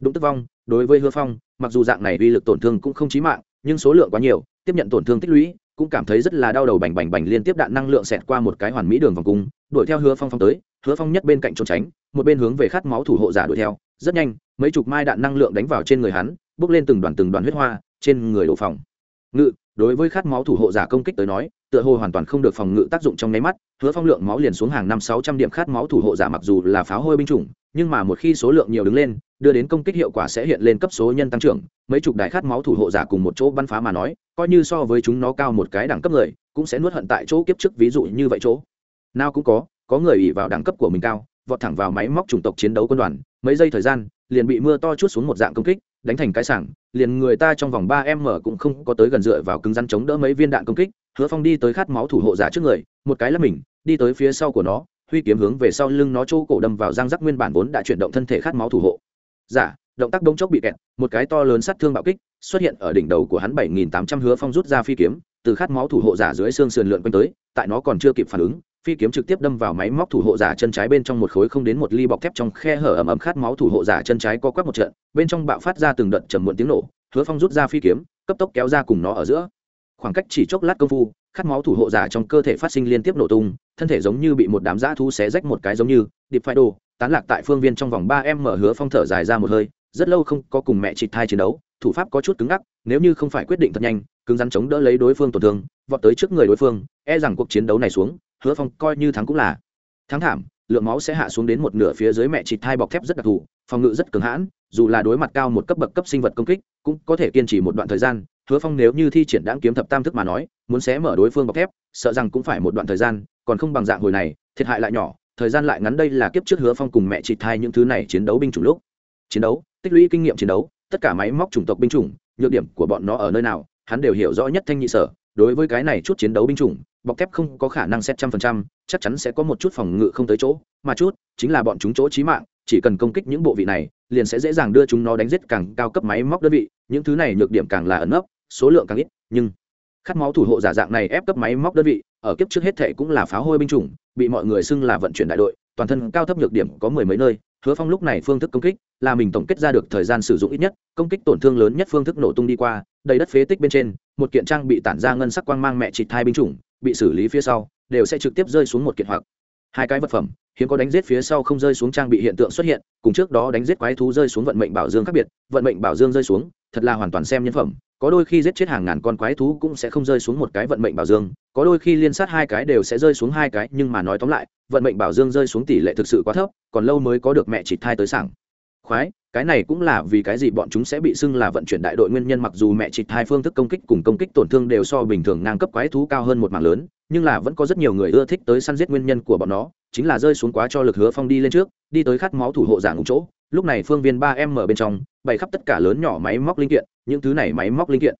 S1: Đúng tức vong, đối với Hứa Phong, mặc dù dạng này uy lực tổn thương cũng không chí mạng, nhưng số lượng quá nhiều, tiếp nhận tổn thương tích lũy, cũng cảm thấy rất là đau đầu bành bành bành liên tiếp đạn năng lượng xẹt qua một cái hoàn mỹ đường vòng cung, đuổi theo Hứa Phong phong tới, Hứa Phong nhất bên cạnh trốn tránh, một bên hướng về khát máu thủ hộ giả đuổi theo, rất nhanh, mấy chục mai đạn năng lượng đánh vào trên người hắn, bốc lên từng đoàn từng đoàn huyết hoa, trên người đổ phòng. Ngự, đối với khát máu thủ hộ giả công kích tới nói, tựa hồ hoàn toàn không được phòng ngự tác dụng trong nháy mắt, Hứa Phong lượng máu liền xuống hàng năm sáu trăm điểm khát máu thủ hộ giả mặc dù là pháo hôi binh chủng, nhưng mà một khi số lượng nhiều đứng lên, đưa đến công kích hiệu quả sẽ hiện lên cấp số nhân tăng trưởng, mấy chục đại khát máu thủ hộ giả cùng một chỗ bắn phá mà nói, coi như so với chúng nó cao một cái đẳng cấp người, cũng sẽ nuốt hận tại chỗ kiếp trước ví dụ như vậy chỗ. Nào cũng có, có người ỷ vào đẳng cấp của mình cao, vọt thẳng vào máy móc chủng tộc chiến đấu quân đoàn, mấy giây thời gian, liền bị mưa to chút xuống một dạng công kích, đánh thành cái sảng, liền người ta trong vòng ba m cũng không có tới gần dựa vào cứng rắn chống đỡ mấy viên đạn công kích, Hứa Phong đi tới khát máu thủ hộ giả trước người, một cái là mình, đi tới phía sau của nó, huy kiếm hướng về sau lưng nó chỗ cổ đâm vào răng rắc nguyên bản vốn đã chuyển động thân thể khát máu thủ hộ. Giả, động tác đông chốc bị kẹt, một cái to lớn sát thương bạo kích xuất hiện ở đỉnh đầu của hắn 7800 Hứa Phong rút ra phi kiếm, từ khát máu thủ hộ giả dưới xương sườn lượn quanh tới, tại nó còn chưa kịp phản ứng, phi kiếm trực tiếp đâm vào máy móc thủ hộ giả chân trái bên trong một khối không đến một ly bọc thép trong khe hở ẩm ẩm khát máu thủ hộ giả chân trái co quắp một trận bên trong bạo phát ra từng đợt trầm muộn tiếng nổ hứa phong rút ra phi kiếm cấp tốc kéo ra cùng nó ở giữa khoảng cách chỉ chốc lát công phu, khát máu thủ hộ giả trong cơ thể phát sinh liên tiếp nổ tung, thân thể giống như bị một đám dã thu xé rách một cái giống như, điệp phai đồ tán lạc tại phương viên trong vòng ba em mở hứa phong thở dài ra một hơi, rất lâu không có cùng mẹ chị thai chiến đấu, thủ pháp có chút cứng ngắc, nếu như không phải quyết định thật nhanh, cứng rắn chống đỡ lấy đối phương tổn thương, vọt tới trước người đối phương e rằng cuộc chiến đấu này xuống, hứa phong coi như thắng cũng là thắng thảm, lượng máu sẽ hạ xuống đến một nửa phía dưới mẹ chị thai bọc thép rất đặc thù, phòng ngự rất cứng hãn, dù là đối mặt cao một cấp bậc cấp sinh vật công kích, cũng có thể kiên trì một đoạn thời gian hứa phong nếu như thi triển đáng kiếm thập tam thức mà nói, muốn xé mở đối phương bọc thép, sợ rằng cũng phải một đoạn thời gian, còn không bằng dạng hồi này, thiệt hại lại nhỏ, thời gian lại ngắn đây là kiếp trước hứa phong cùng mẹ chị thai những thứ này chiến đấu binh chủng lúc. Chiến đấu, tích lũy kinh nghiệm chiến đấu, tất cả máy móc chủng tộc binh chủng, nhược điểm của bọn nó ở nơi nào, hắn đều hiểu rõ nhất thanh nhị sở. Đối với cái này chút chiến đấu binh chủng, bọc thép không có khả năng xét trăm phần trăm, chắc chắn sẽ có một chút phòng ngự không tới chỗ, mà chút chính là bọn chúng chỗ trí mạng, chỉ cần công kích những bộ vị này, liền sẽ dễ dàng đưa chúng nó đánh giết càng cao cấp máy móc đơn vị những thứ này nhược điểm càng là ẩn ấp số lượng càng ít, nhưng khát máu thủ hộ giả dạng này ép cấp máy móc đơn vị, ở kiếp trước hết thệ cũng là pháo hôi binh chủng, bị mọi người xưng là vận chuyển đại đội, toàn thân cao thấp nhược điểm có mười mấy nơi, hứa phong lúc này phương thức công kích là mình tổng kết ra được thời gian sử dụng ít nhất, công kích tổn thương lớn nhất phương thức nổ tung đi qua, đầy đất phế tích bên trên, một kiện trang bị tản ra ngân sắc quang mang mẹ trịt thai binh chủng, bị xử lý phía sau, đều sẽ trực tiếp rơi xuống một kiện hoặc hai cái vật phẩm hiếm có đánh giết phía sau không rơi xuống trang bị hiện tượng xuất hiện, cùng trước đó đánh giết quái thú rơi xuống vận mệnh bảo dương khác biệt, vận mệnh bảo dương rơi xuống, thật là hoàn toàn xem nhân phẩm. Có đôi khi giết chết hàng ngàn con quái thú cũng sẽ không rơi xuống một cái vận mệnh bảo dương, có đôi khi liên sát hai cái đều sẽ rơi xuống hai cái, nhưng mà nói tóm lại, vận mệnh bảo dương rơi xuống tỷ lệ thực sự quá thấp, còn lâu mới có được mẹ chỉ thai tới sảng. Khoái, cái này cũng là vì cái gì bọn chúng sẽ bị xưng là vận chuyển đại đội nguyên nhân, mặc dù mẹ chỉ thai phương thức công kích cùng công kích tổn thương đều so bình thường ngang cấp quái thú cao hơn một mảng lớn nhưng là vẫn có rất nhiều người ưa thích tới săn giết nguyên nhân của bọn nó, chính là rơi xuống quá cho lực hứa phong đi lên trước, đi tới khát máu thủ hộ giả ngủ chỗ. Lúc này phương viên ba m bên trong, bày khắp tất cả lớn nhỏ máy móc linh kiện, những thứ này máy móc linh kiện.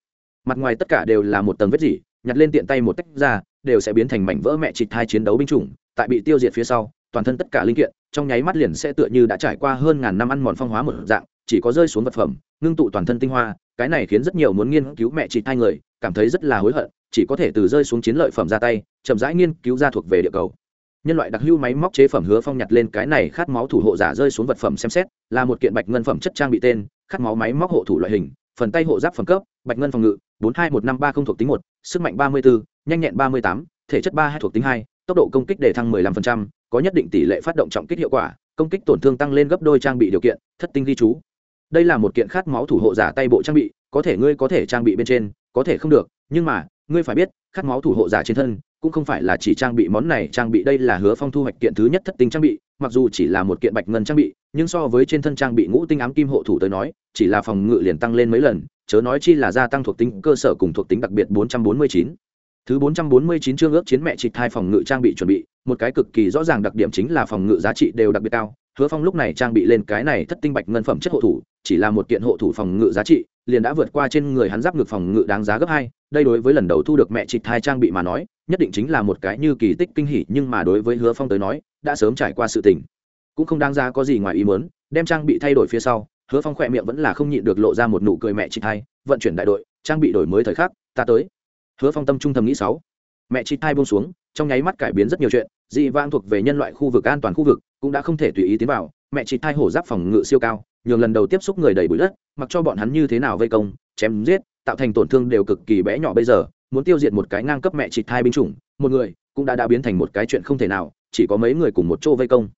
S1: Mặt ngoài tất cả đều là một tầng vết dỉ, nhặt lên tiện tay một tách ra, đều sẽ biến thành mảnh vỡ mẹ chịt hai chiến đấu binh chủng, tại bị tiêu diệt phía sau, toàn thân tất cả linh kiện, trong nháy mắt liền sẽ tựa như đã trải qua hơn ngàn năm ăn mòn phong hóa một dạng, chỉ có rơi xuống vật phẩm, ngưng tụ toàn thân tinh hoa, cái này khiến rất nhiều muốn nghiên cứu mẹ chịt hai người cảm thấy rất là hối hận chỉ có thể từ rơi xuống chiến lợi phẩm ra tay, chậm rãi nghiên cứu ra thuộc về địa cầu. Nhân loại đặc hưu máy móc chế phẩm hứa phong nhặt lên cái này khát máu thủ hộ giả rơi xuống vật phẩm xem xét, là một kiện bạch ngân phẩm chất trang bị tên, khát máu máy móc hộ thủ loại hình, phần tay hộ giáp phẩm cấp, bạch ngân phòng ngự, bốn hai một năm ba không thuộc tính một, sức mạnh ba mươi bốn nhanh nhẹn ba mươi tám, thể chất ba hai thuộc tính hai, tốc độ công kích để thăng mười lăm phần trăm, có nhất định tỷ lệ phát động trọng kích hiệu quả, công kích tổn thương tăng lên gấp đôi trang bị điều kiện, thất tinh ghi chú. Đây là một kiện khát máu thủ hộ giả tay bộ trang bị, có thể ngươi có thể trang bị bên trên, có thể không được, nhưng mà ngươi phải biết khát máu thủ hộ giả trên thân cũng không phải là chỉ trang bị món này trang bị đây là hứa phong thu hoạch kiện thứ nhất thất tinh trang bị mặc dù chỉ là một kiện bạch ngân trang bị nhưng so với trên thân trang bị ngũ tinh ám kim hộ thủ tới nói chỉ là phòng ngự liền tăng lên mấy lần chớ nói chi là gia tăng thuộc tính cơ sở cùng thuộc tính đặc biệt 449. Thứ 449 chương ước chiến mẹ chỉ thai phòng ngự trang bị chuẩn bị, một cái cực kỳ rõ ràng đặc điểm chính là phòng ngự giá trị đều đặc biệt cao. Hứa Phong lúc này trang bị lên cái này thất tinh bạch ngân phẩm chất hộ thủ, chỉ là một kiện hộ thủ phòng ngự giá trị, liền đã vượt qua trên người hắn giáp ngực phòng ngự đáng giá gấp hai. Đây đối với lần đầu thu được mẹ chị thai trang bị mà nói, nhất định chính là một cái như kỳ tích kinh hỉ, nhưng mà đối với Hứa Phong tới nói, đã sớm trải qua sự tình, cũng không đáng giá có gì ngoài ý muốn, đem trang bị thay đổi phía sau, hứa phong khỏe miệng vẫn là không nhịn được lộ ra một nụ cười mẹ chị thai. vận chuyển đại đội trang bị đổi mới thời khắc ta tới hứa phong tâm trung thầm nghĩ sáu mẹ chị thai buông xuống trong nháy mắt cải biến rất nhiều chuyện dị vãng thuộc về nhân loại khu vực an toàn khu vực cũng đã không thể tùy ý tiến vào mẹ chị thai hổ giáp phòng ngự siêu cao, nhường lần đầu tiếp xúc người đầy bụi đất, mặc cho bọn hắn như thế nào vây công, chém giết, tạo thành tổn thương đều cực kỳ bé nhỏ bây giờ, muốn tiêu diệt một cái ngang cấp mẹ chị thai binh chủng, một người cũng đã đã biến thành một cái chuyện không thể nào, chỉ có mấy người cùng một chỗ vây công.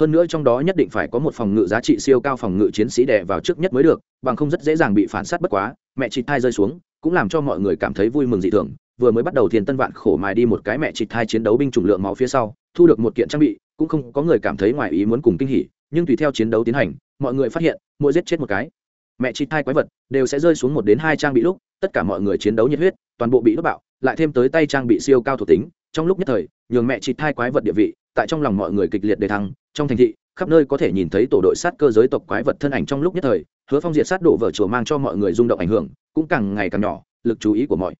S1: Hơn nữa trong đó nhất định phải có một phòng ngự giá trị siêu cao phòng ngự chiến sĩ đè vào trước nhất mới được, bằng không rất dễ dàng bị phản sát bất quá, mẹ chị thai rơi xuống, cũng làm cho mọi người cảm thấy vui mừng dị thường, vừa mới bắt đầu thiền tân vạn khổ mài đi một cái mẹ chị thai chiến đấu binh chủng lượng máu phía sau, thu được một kiện trang bị, cũng không có người cảm thấy ngoài ý muốn cùng kinh hỉ nhưng tùy theo chiến đấu tiến hành, mọi người phát hiện, mỗi giết chết một cái. Mẹ chị thai quái vật đều sẽ rơi xuống một đến hai trang bị lúc, tất cả mọi người chiến đấu nhiệt huyết, toàn bộ bị đốt bạo, lại thêm tới tay trang bị siêu cao thuộc tính. Trong lúc nhất thời, nhường mẹ chị thai quái vật địa vị, tại trong lòng mọi người kịch liệt đề thăng. Trong thành thị, khắp nơi có thể nhìn thấy tổ đội sát cơ giới tộc quái vật thân ảnh trong lúc nhất thời, hứa phong diệt sát đổ vở chùa mang cho mọi người rung động ảnh hưởng, cũng càng ngày càng nhỏ, lực chú ý của mọi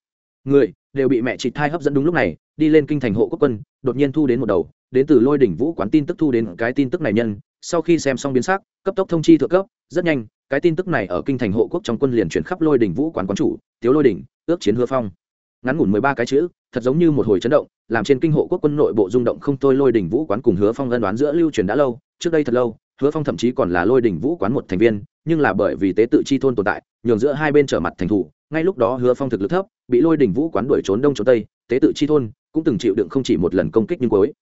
S1: người đều bị mẹ chị thai hấp dẫn đúng lúc này, đi lên kinh thành hộ quốc quân, đột nhiên thu đến một đầu, đến từ lôi đỉnh vũ quán tin tức thu đến cái tin tức này nhân sau khi xem xong biến sắc, cấp tốc thông chi thượng cấp, rất nhanh, cái tin tức này ở kinh thành hộ quốc trong quân liền chuyển khắp lôi đỉnh vũ quán quán chủ, tiếu lôi đỉnh, ước chiến hứa phong. Ngắn ngủn mười ba cái chữ, thật giống như một hồi chấn động, làm trên kinh hộ quốc quân nội bộ rung động không thôi lôi đỉnh vũ quán cùng hứa phong ân đoán giữa lưu truyền đã lâu, trước đây thật lâu, hứa phong thậm chí còn là lôi đỉnh vũ quán một thành viên, nhưng là bởi vì tế tự chi thôn tồn tại, nhường giữa hai bên trở mặt thành thủ, ngay lúc đó hứa phong thực lực thấp, bị lôi đỉnh vũ quán đuổi trốn đông trốn tây, tế tự chi thôn cũng từng chịu đựng không chỉ một lần công kích nhưng cuối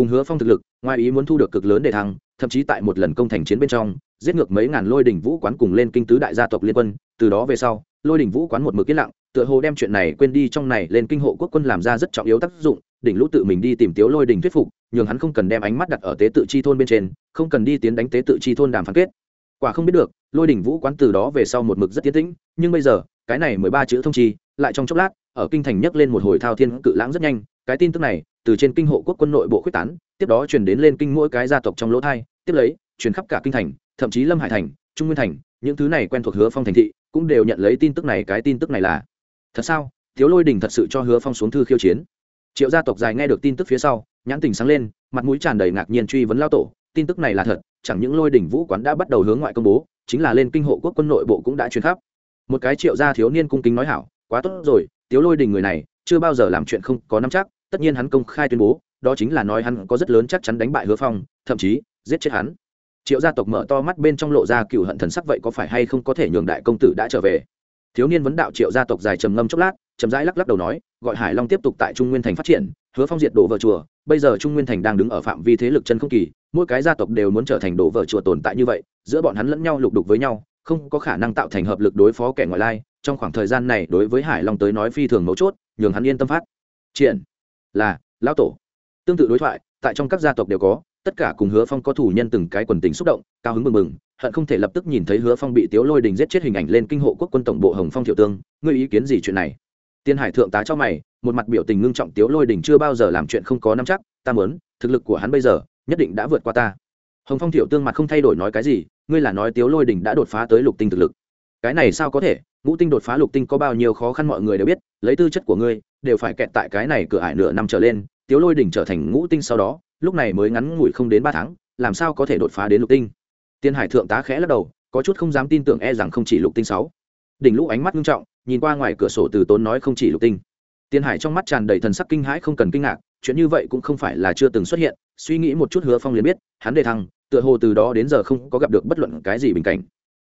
S1: cùng hứa phong thực lực, ngoài ý muốn thu được cực lớn để thăng, thậm chí tại một lần công thành chiến bên trong, giết ngược mấy ngàn lôi đỉnh vũ quán cùng lên kinh tứ đại gia tộc liên quân, từ đó về sau, lôi đỉnh vũ quán một mực yên lặng, tựa hồ đem chuyện này quên đi trong này lên kinh hộ quốc quân làm ra rất trọng yếu tác dụng, đỉnh lũ tự mình đi tìm tiếu lôi đình thuyết phục, nhường hắn không cần đem ánh mắt đặt ở tế tự chi thôn bên trên, không cần đi tiến đánh tế tự chi thôn đàm phán kết. Quả không biết được, lôi đỉnh vũ quán từ đó về sau một mực rất tiến tĩnh, nhưng bây giờ, cái này mười ba chữ thông chi, lại trong chốc lát, ở kinh thành nhấc lên một hồi thao thiên cự lãng rất nhanh, cái tin tức này từ trên kinh hộ quốc quân nội bộ quyết tán, tiếp đó truyền đến lên kinh mỗi cái gia tộc trong lỗ thai, tiếp lấy, truyền khắp cả kinh thành, thậm chí lâm hải thành, trung nguyên thành, những thứ này quen thuộc hứa phong thành thị cũng đều nhận lấy tin tức này, cái tin tức này là, thật sao? Thiếu lôi đình thật sự cho hứa phong xuống thư khiêu chiến? Triệu gia tộc dài nghe được tin tức phía sau, nhãn tình sáng lên, mặt mũi tràn đầy ngạc nhiên truy vấn lao tổ, tin tức này là thật, chẳng những lôi đỉnh vũ quán đã bắt đầu hướng ngoại công bố, chính là lên kinh hộ quốc quân nội bộ cũng đã truyền khắp. Một cái triệu gia thiếu niên cung kính nói hảo, quá tốt rồi tiếu lôi đình người này chưa bao giờ làm chuyện không có nắm chắc tất nhiên hắn công khai tuyên bố, đó chính là nói hắn có rất lớn chắc chắn đánh bại hứa phong, thậm chí, giết chết hắn. Triệu gia tộc mở to mắt bên trong lộ ra cựu hận thần sắc vậy có phải hay không có thể nhường đại công tử đã trở về? Thiếu niên vấn đạo triệu gia tộc dài trầm ngâm chốc lát, chậm rãi lắc lắc đầu nói, gọi hải long tiếp tục tại trung nguyên thành phát triển, hứa phong diệt đổ vợ chùa, bây giờ trung nguyên thành đang đứng ở phạm vi thế lực chân không kỳ, mỗi cái gia tộc đều muốn trở thành đổ vợ chùa tồn tại như vậy, giữa bọn hắn lẫn nhau lục đục với nhau, không có khả năng tạo thành hợp lực đối phó kẻ ngoại lai, trong khoảng thời gian này đối với hải long tới nói phi thường mấu chốt, nhường hắn yên tâm phát triển là, lão tổ. Tương tự đối thoại, tại trong các gia tộc đều có, tất cả cùng hứa phong có thủ nhân từng cái quần tính xúc động, cao hứng mừng mừng, hận không thể lập tức nhìn thấy hứa phong bị tiếu lôi đình giết chết hình ảnh lên kinh hộ quốc quân tổng bộ hồng phong thiệu tương, ngươi ý kiến gì chuyện này? Tiên hải thượng tá cho mày, một mặt biểu tình ngưng trọng tiếu lôi đình chưa bao giờ làm chuyện không có năm chắc, ta mớn thực lực của hắn bây giờ, nhất định đã vượt qua ta. Hồng phong thiệu tương mặt không thay đổi nói cái gì, ngươi là nói tiếu lôi đình đã đột phá tới lục tinh thực lực. Cái này sao có thể, ngũ tinh đột phá lục tinh có bao nhiêu khó khăn mọi người đều biết, lấy tư chất của ngươi đều phải kẹt tại cái này cửa ải nửa năm trở lên, tiếu lôi đỉnh trở thành ngũ tinh sau đó, lúc này mới ngắn ngủi không đến ba tháng, làm sao có thể đột phá đến lục tinh? Tiên hải thượng tá khẽ lắc đầu, có chút không dám tin tưởng e rằng không chỉ lục tinh sáu. Đỉnh lũ ánh mắt nghiêm trọng, nhìn qua ngoài cửa sổ từ tốn nói không chỉ lục tinh. Tiên hải trong mắt tràn đầy thần sắc kinh hãi không cần kinh ngạc, chuyện như vậy cũng không phải là chưa từng xuất hiện, suy nghĩ một chút hứa phong liền biết, hắn đề thăng, tựa hồ từ đó đến giờ không có gặp được bất luận cái gì bình cảnh.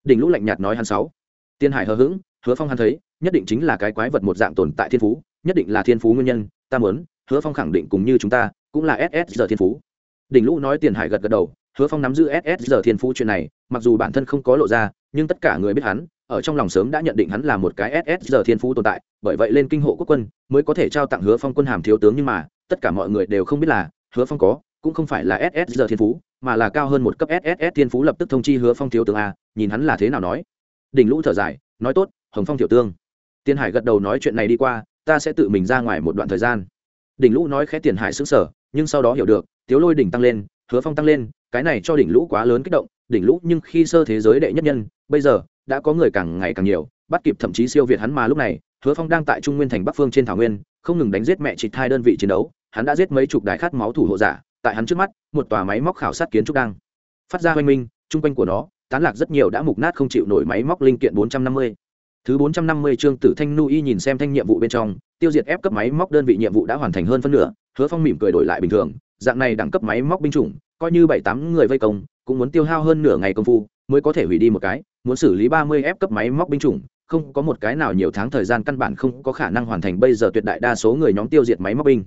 S1: Đỉnh lũ lạnh nhạt nói hắn sáu. Tiên hải hờ hững, hứa phong hắn thấy, nhất định chính là cái quái vật một dạng tồn tại thiên phú nhất định là thiên phú nguyên nhân, ta muốn, hứa phong khẳng định cùng như chúng ta, cũng là ss giờ thiên phú. Đỉnh lũ nói tiền hải gật gật đầu, hứa phong nắm giữ ss giờ thiên phú chuyện này, mặc dù bản thân không có lộ ra, nhưng tất cả người biết hắn, ở trong lòng sớm đã nhận định hắn là một cái ss giờ thiên phú tồn tại, bởi vậy lên kinh hộ quốc quân, mới có thể trao tặng hứa phong quân hàm thiếu tướng nhưng mà, tất cả mọi người đều không biết là, hứa phong có, cũng không phải là ss giờ thiên phú, mà là cao hơn một cấp ss thiên phú lập tức thông chi hứa phong thiếu tướng a, nhìn hắn là thế nào nói. Đỉnh lũ thở dài, nói tốt, hồng phong tiểu tương. Tiên hải gật đầu nói chuyện này đi qua ta sẽ tự mình ra ngoài một đoạn thời gian đỉnh lũ nói khẽ tiền hải xứng sở nhưng sau đó hiểu được, tiếu lôi đỉnh tăng lên, hứa phong tăng lên, cái này cho đỉnh lũ quá lớn kích động, đỉnh lũ nhưng khi sơ thế giới đệ nhất nhân, bây giờ, đã có người càng ngày càng nhiều, bắt kịp thậm chí siêu việt hắn mà lúc này, hứa phong đang tại trung nguyên thành bắc phương trên thảo nguyên, không ngừng đánh giết mẹ chị hai đơn vị chiến đấu, hắn đã giết mấy chục đài khát máu thủ hộ giả, tại hắn trước mắt, một tòa máy móc khảo sát kiến trúc đang phát ra hoanh minh, chung quanh của nó, tán lạc rất nhiều đã mục nát không chịu nổi máy móc linh kiện 450. Thứ 450 chương Tử Thanh Nu Y nhìn xem thanh nhiệm vụ bên trong, tiêu diệt ép cấp máy móc đơn vị nhiệm vụ đã hoàn thành hơn phân nửa, Hứa Phong mỉm cười đổi lại bình thường, dạng này đẳng cấp máy móc binh chủng, coi như 7, 8 người vây công, cũng muốn tiêu hao hơn nửa ngày công phu mới có thể hủy đi một cái, muốn xử lý 30 ép cấp máy móc binh chủng, không có một cái nào nhiều tháng thời gian căn bản không có khả năng hoàn thành bây giờ tuyệt đại đa số người nhóm tiêu diệt máy móc binh.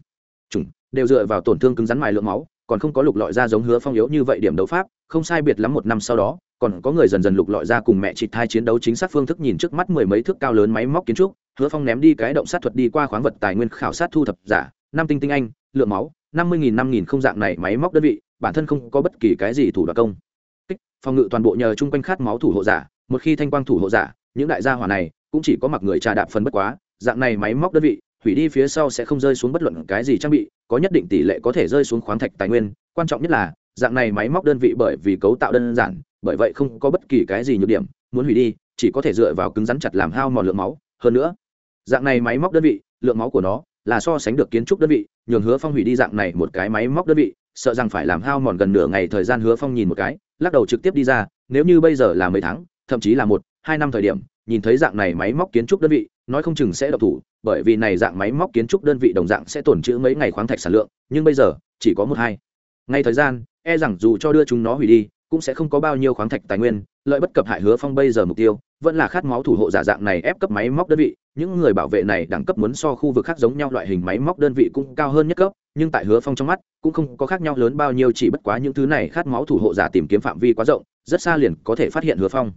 S1: Chủng đều dựa vào tổn thương cứng rắn mài lượng máu, còn không có lục lọi ra giống Hứa Phong yếu như vậy điểm đấu pháp, không sai biệt lắm một năm sau đó, còn có người dần dần lục lọi ra cùng mẹ chị thai chiến đấu chính xác phương thức nhìn trước mắt mười mấy thước cao lớn máy móc kiến trúc, hứa phong ném đi cái động sát thuật đi qua khoáng vật tài nguyên khảo sát thu thập giả, năm tinh tinh anh, lượng máu, năm mươi nghìn, năm nghìn không dạng này máy móc đơn vị, bản thân không có bất kỳ cái gì thủ đoạn công. Kích, phòng ngự toàn bộ nhờ chung quanh khát máu thủ hộ giả, một khi thanh quang thủ hộ giả, những đại gia hỏa này cũng chỉ có mặc người trà đạp phần bất quá, dạng này máy móc đơn vị, hủy đi phía sau sẽ không rơi xuống bất luận cái gì trang bị, có nhất định tỷ lệ có thể rơi xuống khoáng thạch tài nguyên, quan trọng nhất là, dạng này máy móc đơn vị bởi vì cấu tạo đơn giản bởi vậy không có bất kỳ cái gì nhược điểm, muốn hủy đi, chỉ có thể dựa vào cứng rắn chặt làm hao mòn lượng máu. Hơn nữa, dạng này máy móc đơn vị, lượng máu của nó là so sánh được kiến trúc đơn vị, nhường hứa phong hủy đi dạng này một cái máy móc đơn vị, sợ rằng phải làm hao mòn gần nửa ngày thời gian hứa phong nhìn một cái, lắc đầu trực tiếp đi ra, nếu như bây giờ là mấy tháng, thậm chí là một, hai năm thời điểm, nhìn thấy dạng này máy móc kiến trúc đơn vị, nói không chừng sẽ độc thủ, bởi vì này dạng máy móc kiến trúc đơn vị đồng dạng sẽ tổn trữ mấy ngày khoáng thạch sản lượng, nhưng bây giờ, chỉ có một hai. Ngay thời gian e rằng dù cho đưa chúng nó hủy đi cũng sẽ không có bao nhiêu khoáng thạch tài nguyên, lợi bất cập hại hứa phong bây giờ mục tiêu, vẫn là khát máu thủ hộ giả dạng này ép cấp máy móc đơn vị, những người bảo vệ này đẳng cấp muốn so khu vực khác giống nhau loại hình máy móc đơn vị cũng cao hơn nhất cấp, nhưng tại hứa phong trong mắt, cũng không có khác nhau lớn bao nhiêu chỉ bất quá những thứ này khát máu thủ hộ giả tìm kiếm phạm vi quá rộng, rất xa liền có thể phát hiện hứa phong.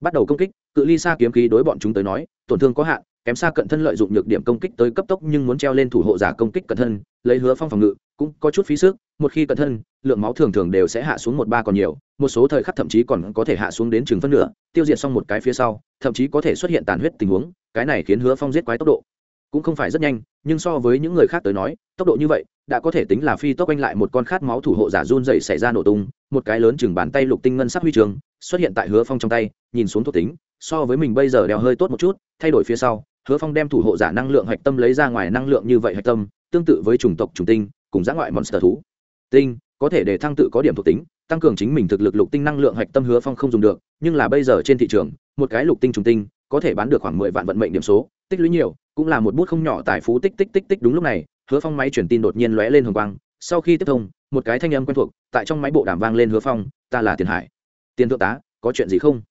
S1: Bắt đầu công kích, cự ly xa kiếm khí đối bọn chúng tới nói, tổn thương có hạn, kém xa cận thân lợi dụng nhược điểm công kích tới cấp tốc nhưng muốn treo lên thủ hộ giả công kích cận thân, lấy hứa phong phòng ngự, cũng có chút phí sức một khi cận thân lượng máu thường thường đều sẽ hạ xuống một ba còn nhiều, một số thời khắc thậm chí còn có thể hạ xuống đến chừng phân nửa, tiêu diệt xong một cái phía sau, thậm chí có thể xuất hiện tàn huyết tình huống, cái này khiến hứa phong giết quái tốc độ cũng không phải rất nhanh, nhưng so với những người khác tới nói, tốc độ như vậy đã có thể tính là phi tốc anh lại một con khát máu thủ hộ giả run dậy xảy ra nổ tung, một cái lớn chừng bàn tay lục tinh ngân sắc huy trường xuất hiện tại hứa phong trong tay, nhìn xuống thuộc tính, so với mình bây giờ đeo hơi tốt một chút, thay đổi phía sau, hứa phong đem thủ hộ giả năng lượng hạch tâm lấy ra ngoài năng lượng như vậy hạch tâm, tương tự với chủng tộc trùng tinh, cùng giã ngoại monster thú tinh, có thể để thăng tự có điểm thuộc tính, tăng cường chính mình thực lực lục tinh năng lượng hạch tâm hứa phong không dùng được, nhưng là bây giờ trên thị trường, một cái lục tinh trùng tinh, có thể bán được khoảng mười vạn vận mệnh điểm số, tích lũy nhiều, cũng là một bút không nhỏ tài phú tích tích tích tích đúng lúc này, hứa phong máy truyền tin đột nhiên lóe lên hồng quang, sau khi tiếp thông, một cái thanh âm quen thuộc, tại trong máy bộ đàm vang lên hứa phong, ta là tiền hải. Tiền thượng tá, có chuyện gì không?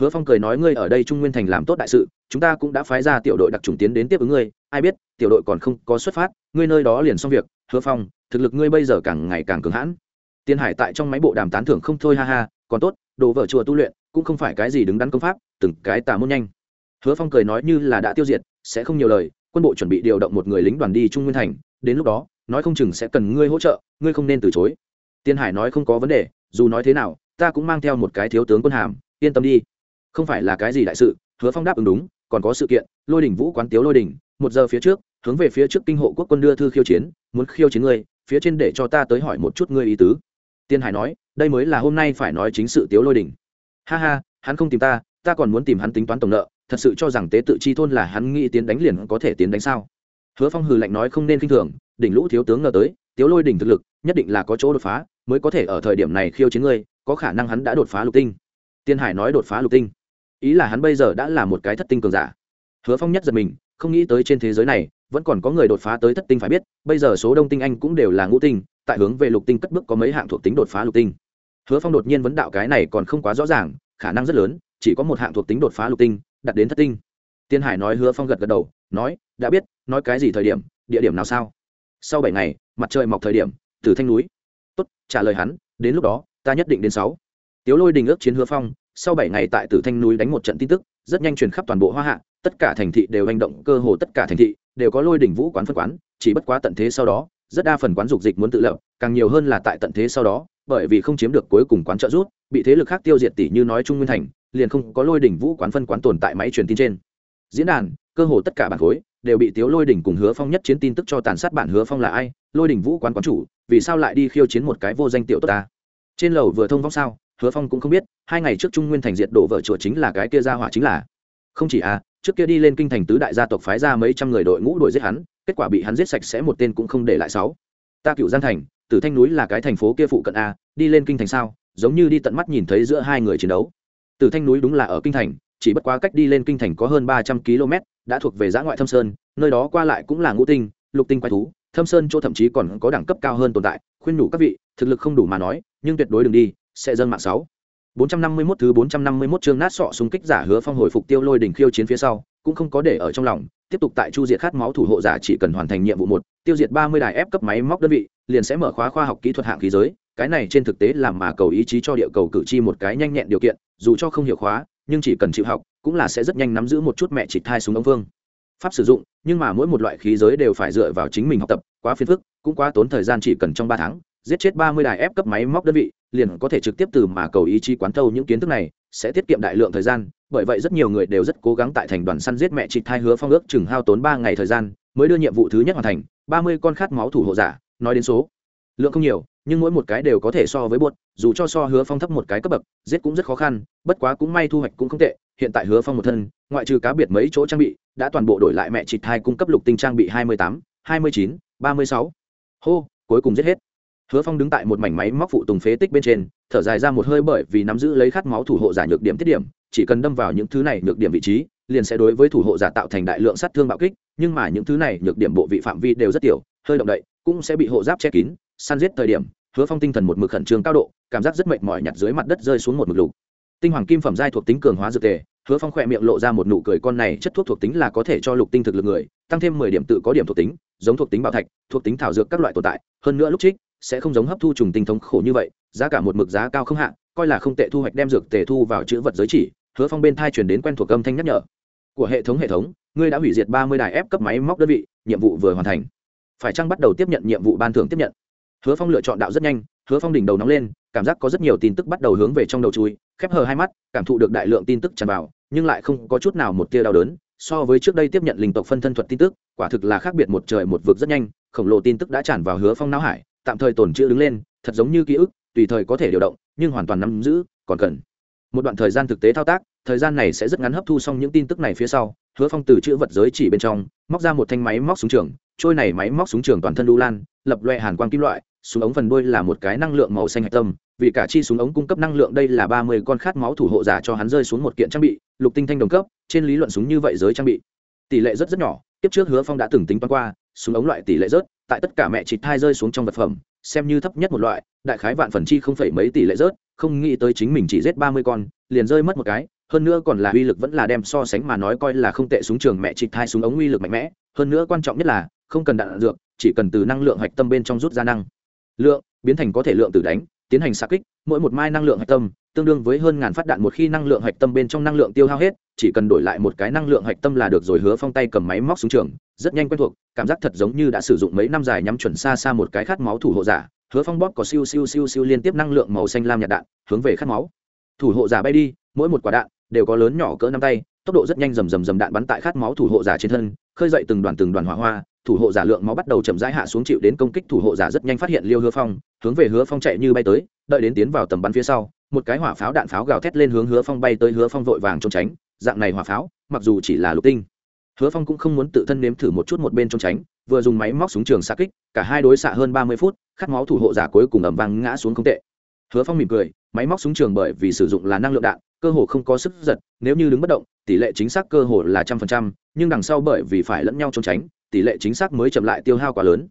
S1: Hứa phong cười nói, ngươi ở đây trung nguyên thành làm tốt đại sự, chúng ta cũng đã phái ra tiểu đội đặc trùng tiến đến tiếp ứng ngươi, ai biết, tiểu đội còn không có xuất phát, ngươi nơi đó liền xong việc. Hứa phong thực lực ngươi bây giờ càng ngày càng cường hãn. Tiên hải tại trong máy bộ đàm tán thưởng không thôi ha ha, còn tốt, đồ vợ chùa tu luyện cũng không phải cái gì đứng đắn công pháp, từng cái tà môn nhanh. Hứa phong cười nói như là đã tiêu diệt, sẽ không nhiều lời, quân bộ chuẩn bị điều động một người lính đoàn đi trung nguyên thành, đến lúc đó, nói không chừng sẽ cần ngươi hỗ trợ, ngươi không nên từ chối. Tiên hải nói không có vấn đề, dù nói thế nào, ta cũng mang theo một cái thiếu tướng quân hàm, yên tâm đi. Không phải là cái gì đại sự, hứa phong đáp ứng đúng, còn có sự kiện, lôi đỉnh vũ quán tiếu lôi đỉnh, một giờ phía trước, hướng về phía trước kinh hộ quốc quân đưa thư khiêu chiến, muốn khiêu chiến ngươi phía trên để cho ta tới hỏi một chút ngươi ý tứ. Tiên hải nói, đây mới là hôm nay phải nói chính sự tiếu lôi đỉnh ha ha, hắn không tìm ta ta còn muốn tìm hắn tính toán tổng nợ, thật sự cho rằng tế tự chi thôn là hắn nghĩ tiến đánh liền có thể tiến đánh sao. Hứa phong hừ lạnh nói không nên k i n h thường, đỉnh lũ thiếu tướng ngờ tới, tiếu lôi đỉnh thực lực, nhất định là có chỗ đột phá, mới có thể ở thời điểm này khiêu chiến ngươi, có khả năng hắn đã đột phá lục tinh. Tiên hải nói đột phá lục tinh. Ý là hắn bây giờ đã là một cái thất tinh cường giả hứa phong nhất giật mình, không nghĩ tới trên thế giới này, vẫn còn có người đột phá tới thất tinh phải biết, bây giờ số đông tinh anh cũng đều là ngũ tinh, tại hướng về lục tinh cất bước có mấy hạng thuộc tính đột phá lục tinh. Hứa phong đột nhiên vấn đạo cái này còn không quá rõ ràng, khả năng rất lớn, chỉ có một hạng thuộc tính đột phá lục tinh đặt đến thất tinh. Tiên hải nói hứa phong gật gật đầu, nói, đã biết, nói cái gì thời điểm, địa điểm nào sao? Sau bảy ngày, mặt trời mọc thời điểm, từ thanh núi. Tốt, trả lời hắn, đến lúc đó, ta nhất định đến sáu. Tiếu lôi đình ước chiến hứa phong, sau bảy ngày tại tử thanh núi đánh một trận tin tức rất nhanh truyền khắp toàn bộ hoa hạ, tất cả thành thị đều hành động cơ hồ tất cả thành thị đều có lôi đỉnh vũ quán phân quán, chỉ bất quá tận thế sau đó, rất đa phần quán dục dịch muốn tự lập, càng nhiều hơn là tại tận thế sau đó, bởi vì không chiếm được cuối cùng quán trợ rút, bị thế lực khác tiêu diệt tỷ như nói trung nguyên thành, liền không có lôi đỉnh vũ quán phân quán tồn tại máy truyền tin trên. Diễn đàn, cơ hồ tất cả bản khối, đều bị tiếu lôi đỉnh cùng hứa phong nhất chiến tin tức cho tàn sát bản hứa phong là ai, lôi đỉnh vũ quán quán chủ, vì sao lại đi khiêu chiến một cái vô danh tiểu tốt ta? Trên lầu vừa thông vong sao? Hứa phong cũng không biết, hai ngày trước trung nguyên thành diệt đổ vợ chùa chính là cái kia ra hỏa chính là. Không chỉ à trước kia đi lên kinh thành tứ đại gia tộc phái ra mấy trăm người đội ngũ đuổi giết hắn, kết quả bị hắn giết sạch sẽ một tên cũng không để lại sáu. Ta cựu giang thành, tử thanh núi là cái thành phố kia phụ cận a đi lên kinh thành sao, giống như đi tận mắt nhìn thấy giữa hai người chiến đấu. Tử thanh núi đúng là ở kinh thành, chỉ bất quá cách đi lên kinh thành có hơn ba trăm km, đã thuộc về giã ngoại thâm sơn, nơi đó qua lại cũng là ngũ tinh, lục tinh quái thú. Thâm sơn chỗ thậm chí còn có đẳng cấp cao hơn tồn tại, khuyên nhủ các vị, thực lực không đủ mà nói, nhưng tuyệt đối đừng đi sẽ dâng mạng sáu 451 thứ 451 chương nát sọ xung kích giả hứa phong hồi phục tiêu lôi đỉnh khiêu chiến phía sau, cũng không có để ở trong lòng, tiếp tục tại chu diệt khát máu thủ hộ giả chỉ cần hoàn thành nhiệm vụ một, tiêu diệt 30 đài ép cấp máy móc đơn vị, liền sẽ mở khóa khoa học kỹ thuật hạng khí giới, cái này trên thực tế làm mà cầu ý chí cho địa cầu cử tri một cái nhanh nhẹn điều kiện, dù cho không hiểu khóa, nhưng chỉ cần chịu học, cũng là sẽ rất nhanh nắm giữ một chút mẹ chỉ thai súng ống vương. Pháp sử dụng, nhưng mà mỗi một loại khí giới đều phải dựa vào chính mình học tập, quá phiền phức, cũng quá tốn thời gian chỉ cần trong 3 tháng, giết chết 30 đài ép cấp máy móc đơn vị, liền có thể trực tiếp từ mà cầu ý chí quán thâu những kiến thức này, sẽ tiết kiệm đại lượng thời gian, bởi vậy rất nhiều người đều rất cố gắng tại thành đoàn săn giết mẹ chị thai hứa phong ước chừng hao tốn ba ngày thời gian, mới đưa nhiệm vụ thứ nhất hoàn thành, ba mươi con khát máu thủ hộ giả, nói đến số. Lượng không nhiều, nhưng mỗi một cái đều có thể so với buốt, dù cho so hứa phong thấp một cái cấp bậc, giết cũng rất khó khăn, bất quá cũng may thu hoạch cũng không tệ, hiện tại hứa phong một thân, ngoại trừ cá biệt mấy chỗ trang bị, đã toàn bộ đổi lại mẹ chị thai cung cấp lục tinh trang bị hai mươi tám, hai mươi chín, ba mươi sáu. Hô, cuối cùng giết hết hứa phong đứng tại một mảnh máy móc phụ tùng phế tích bên trên, thở dài ra một hơi bởi vì nắm giữ lấy khát máu thủ hộ giả nhược điểm tiết điểm, chỉ cần đâm vào những thứ này nhược điểm vị trí, liền sẽ đối với thủ hộ giả tạo thành đại lượng sát thương bạo kích, nhưng mà những thứ này nhược điểm bộ vị phạm vi đều rất tiểu, hơi động đậy, cũng sẽ bị hộ giáp che kín. Săn giết thời điểm, hứa phong tinh thần một mực khẩn trương cao độ, cảm giác rất mệt mỏi nhặt dưới mặt đất rơi xuống một mực lục. Tinh hoàng kim phẩm giai thuộc tính cường hóa dược tề, hứa phong khỏe miệng lộ ra một nụ cười con này chất thuốc thuộc tính là có thể cho lục tinh thực lực người, tăng thêm mười điểm tự có điểm thuộc tính, giống thuộc tính bảo thạch, thuộc tính thảo dược các loại tồn tại, hơn nữa lúc trích sẽ không giống hấp thu trùng tinh thống khổ như vậy, giá cả một mực giá cao không hạn coi là không tệ thu hoạch đem dược tề thu vào chữ vật giới chỉ, hứa phong bên thai chuyển đến quen thuộc âm thanh nhắc nhở. Của hệ thống hệ thống, ngươi đã hủy diệt ba mươi đài ép cấp máy móc đơn vị, nhiệm vụ vừa hoàn thành. Phải chăng bắt đầu tiếp nhận nhiệm vụ ban thưởng tiếp nhận? Hứa phong lựa chọn đạo rất nhanh, hứa phong đỉnh đầu nóng lên, cảm giác có rất nhiều tin tức bắt đầu hướng về trong đầu chui, khép hờ hai mắt, cảm thụ được đại lượng tin tức tràn vào, nhưng lại không có chút nào một tia đau đớn. So với trước đây tiếp nhận linh tộc phân thân thuật tin tức, quả thực là khác biệt một trời một vực rất nhanh, khổng lồ tin tức đã tràn vào hứa phong não hải tạm thời tổn chữ đứng lên, thật giống như ký ức, tùy thời có thể điều động, nhưng hoàn toàn nắm giữ, còn cần. Một đoạn thời gian thực tế thao tác, thời gian này sẽ rất ngắn hấp thu xong những tin tức này phía sau, hứa phong từ chữ vật giới chỉ bên trong, móc ra một thanh máy móc súng trường, trôi này máy móc súng trường toàn thân đu lan, lập loe hàn quang kim loại, súng ống phần đuôi là một cái năng lượng màu xanh hạch tâm, vì cả chi súng ống cung cấp năng lượng đây là ba mươi con khát máu thủ hộ giả cho hắn rơi xuống một kiện trang bị, lục tinh thanh đồng cấp, trên lý luận súng như vậy giới trang bị. Tỷ lệ rất rất nhỏ tiếp trước hứa phong đã từng tính toán qua, súng ống loại tỷ lệ rớt tại tất cả mẹ chịt thai rơi xuống trong vật phẩm, xem như thấp nhất một loại, đại khái vạn phần chi không phải mấy tỷ lệ rớt, không nghĩ tới chính mình chỉ giết ba mươi con, liền rơi mất một cái, hơn nữa còn là uy lực vẫn là đem so sánh mà nói coi là không tệ súng trường mẹ chịt thai súng ống uy lực mạnh mẽ, hơn nữa quan trọng nhất là, không cần đạn dược, chỉ cần từ năng lượng hạch tâm bên trong rút ra năng. Lượng, biến thành có thể lượng tử đánh, tiến hành xa kích, mỗi một mai năng lượng hạch tâm, tương đương với hơn ngàn phát đạn một khi năng lượng hạch tâm bên trong năng lượng tiêu hao hết chỉ cần đổi lại một cái năng lượng hạch tâm là được rồi, hứa phong tay cầm máy móc xuống trường, rất nhanh quen thuộc, cảm giác thật giống như đã sử dụng mấy năm dài nhắm chuẩn xa xa một cái khát máu thủ hộ giả. Hứa phong bóp có siêu siêu siêu siêu liên tiếp năng lượng màu xanh lam nhạt đạn, hướng về khát máu. Thủ hộ giả bay đi, mỗi một quả đạn đều có lớn nhỏ cỡ năm tay, tốc độ rất nhanh rầm rầm rầm đạn bắn tại khát máu thủ hộ giả trên thân, khơi dậy từng đoàn từng đoàn hỏa hoa. Thủ hộ giả lượng máu bắt đầu chậm rãi hạ xuống chịu đến công kích, thủ hộ giả rất nhanh phát hiện liêu hứa phong, hướng về hứa phong chạy như bay tới, đợi đến tiến vào tầm bắn phía sau, một cái hỏa pháo đạn pháo gào thét lên hướng hứa phong bay tới, hứa phong vội vàng trốn tránh dạng này hỏa pháo, mặc dù chỉ là lục tinh. Hứa phong cũng không muốn tự thân nếm thử một chút một bên trốn tránh, vừa dùng máy móc súng trường xa kích, cả hai đối xạ hơn ba mươi phút, khát máu thủ hộ giả cuối cùng ẩm vang ngã xuống không tệ. Hứa phong mỉm cười, máy móc súng trường bởi vì sử dụng là năng lượng đạn, cơ hồ không có sức giật, nếu như đứng bất động, tỷ lệ chính xác cơ hồ là trăm phần trăm, nhưng đằng sau bởi vì phải lẫn nhau trốn tránh, tỷ lệ chính xác mới chậm lại tiêu hao quá lớn.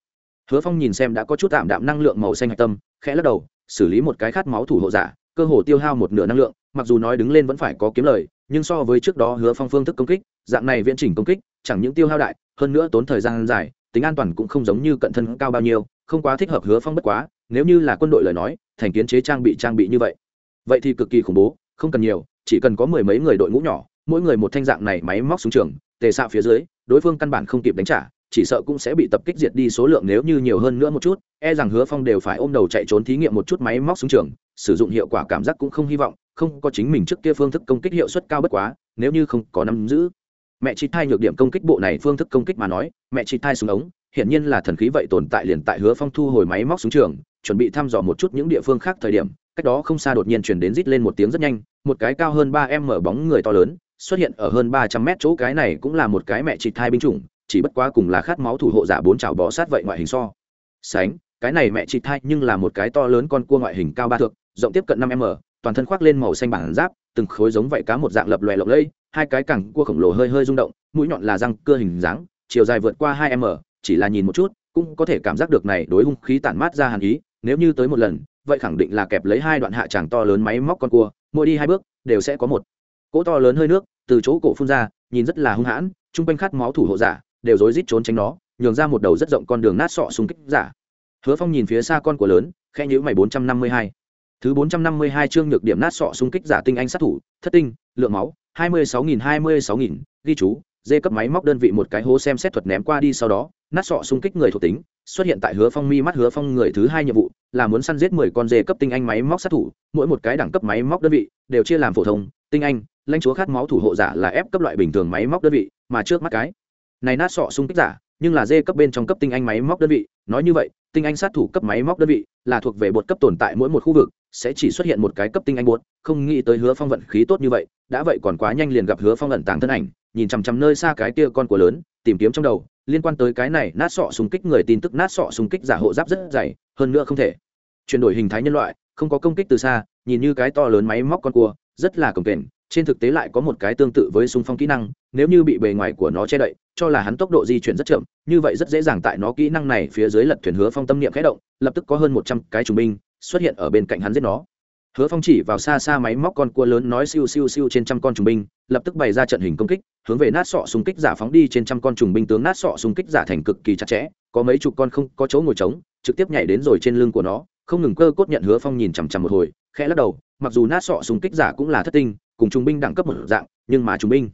S1: Hứa phong nhìn xem đã có chút tạm đạm năng lượng màu xanh hạch tâm, khẽ lắc đầu, xử lý một cái khát máu thủ hộ giả, cơ hồ tiêu hao một nửa năng lượng, mặc dù nói đứng lên vẫn phải có kiếm lời nhưng so với trước đó hứa phong phương thức công kích, dạng này viễn chỉnh công kích, chẳng những tiêu hao đại, hơn nữa tốn thời gian dài, tính an toàn cũng không giống như cận thân cao bao nhiêu, không quá thích hợp hứa phong bất quá, nếu như là quân đội lời nói, thành kiến chế trang bị trang bị như vậy. Vậy thì cực kỳ khủng bố, không cần nhiều, chỉ cần có mười mấy người đội ngũ nhỏ, mỗi người một thanh dạng này máy móc xuống trường, tề xạ phía dưới, đối phương căn bản không kịp đánh trả, chỉ sợ cũng sẽ bị tập kích diệt đi số lượng nếu như nhiều hơn nữa một chút e rằng hứa phong đều phải ôm đầu chạy trốn thí nghiệm một chút máy móc xuống trường, sử dụng hiệu quả cảm giác cũng không hy vọng không có chính mình trước kia phương thức công kích hiệu suất cao bất quá, nếu như không có nắm giữ. Mẹ chị thai nhược điểm công kích bộ này phương thức công kích mà nói, mẹ chị thai súng ống, hiển nhiên là thần khí vậy tồn tại liền tại hứa phong thu hồi máy móc xuống trường, chuẩn bị thăm dò một chút những địa phương khác thời điểm, cách đó không xa đột nhiên chuyển đến rít lên một tiếng rất nhanh, một cái cao hơn ba em mở bóng người to lớn, xuất hiện ở hơn ba trăm mét chỗ cái này cũng là một cái mẹ chị thai binh chủng, chỉ bất quá cùng là khát máu thủ hộ giả bốn chảo bò sát vậy ngoại hình so. Sánh, cái này mẹ chị thai nhưng là một cái to lớn con cua ngoại hình cao ba thước, rộng tiếp cận năm m toàn thân khoác lên màu xanh bản giáp, từng khối giống vậy cá một dạng lập lòe lộng lẫy, hai cái cẳng cua khổng lồ hơi hơi rung động, mũi nhọn là răng, cưa hình dáng, chiều dài vượt qua hai m, chỉ là nhìn một chút, cũng có thể cảm giác được này đối hung khí tản mát ra hàn ý, nếu như tới một lần, vậy khẳng định là kẹp lấy hai đoạn hạ tràng to lớn máy móc con cua, mỗi đi hai bước, đều sẽ có một cỗ to lớn hơi nước từ chỗ cổ phun ra, nhìn rất là hung hãn, chung quanh khát máu thủ hộ giả, đều rối rít trốn tránh nó, nhường ra một đầu rất rộng con đường nát sọ xung kích giả. Hứa phong nhìn phía xa con của lớn khe nhữ mày bốn trăm năm mươi hai thứ bốn trăm năm mươi hai chương nhược điểm nát sọ xung kích giả tinh anh sát thủ, thất tinh, lượng máu, hai mươi sáu nghìn hai mươi sáu nghìn, ghi chú, dê cấp máy móc đơn vị một cái hố xem xét thuật ném qua đi sau đó, nát sọ xung kích người thuộc tính, xuất hiện tại hứa phong mi mắt hứa phong người thứ hai nhiệm vụ, là muốn săn giết mười con dê cấp tinh anh máy móc sát thủ, mỗi một cái đẳng cấp máy móc đơn vị đều chia làm phổ thông, tinh anh, lãnh chúa khát máu thủ hộ giả là ép cấp loại bình thường máy móc đơn vị, mà trước mắt cái này nát sọ xung kích giả, nhưng là dê cấp bên trong cấp tinh anh máy móc đơn vị, nói như vậy, tinh anh sát thủ cấp máy móc đơn vị là thuộc về bột cấp tồn tại mỗi một khu vực sẽ chỉ xuất hiện một cái cấp tinh anh buốt, không nghĩ tới hứa phong vận khí tốt như vậy, đã vậy còn quá nhanh liền gặp hứa phong ẩn tàng thân ảnh, nhìn chằm chằm nơi xa cái kia con của lớn, tìm kiếm trong đầu, liên quan tới cái này nát sọ xung kích người tin tức nát sọ xung kích giả hộ giáp rất dày, hơn nữa không thể. Chuyển đổi hình thái nhân loại, không có công kích từ xa, nhìn như cái to lớn máy móc con cua, rất là cồng kềnh, trên thực tế lại có một cái tương tự với xung phong kỹ năng, nếu như bị bề ngoài của nó che đậy, cho là hắn tốc độ di chuyển rất chậm, như vậy rất dễ dàng tại nó kỹ năng này phía dưới lật thuyền hứa phong tâm niệm khẽ động, lập tức có hơn một trăm cái trùng binh xuất hiện ở bên cạnh hắn giết nó. Hứa phong chỉ vào xa xa máy móc con cua lớn nói siêu siêu siêu trên trăm con trùng binh, lập tức bày ra trận hình công kích, hướng về nát sọ xung kích giả phóng đi trên trăm con trùng binh tướng nát sọ xung kích giả thành cực kỳ chặt chẽ, có mấy chục con không có chỗ ngồi trống, trực tiếp nhảy đến rồi trên lưng của nó, không ngừng cơ cốt nhận hứa phong nhìn chằm chằm một hồi, khẽ lắc đầu, mặc dù nát sọ xung kích giả cũng là thất tinh, cùng trùng binh đẳng cấp một dạng, nhưng mà trùng binh,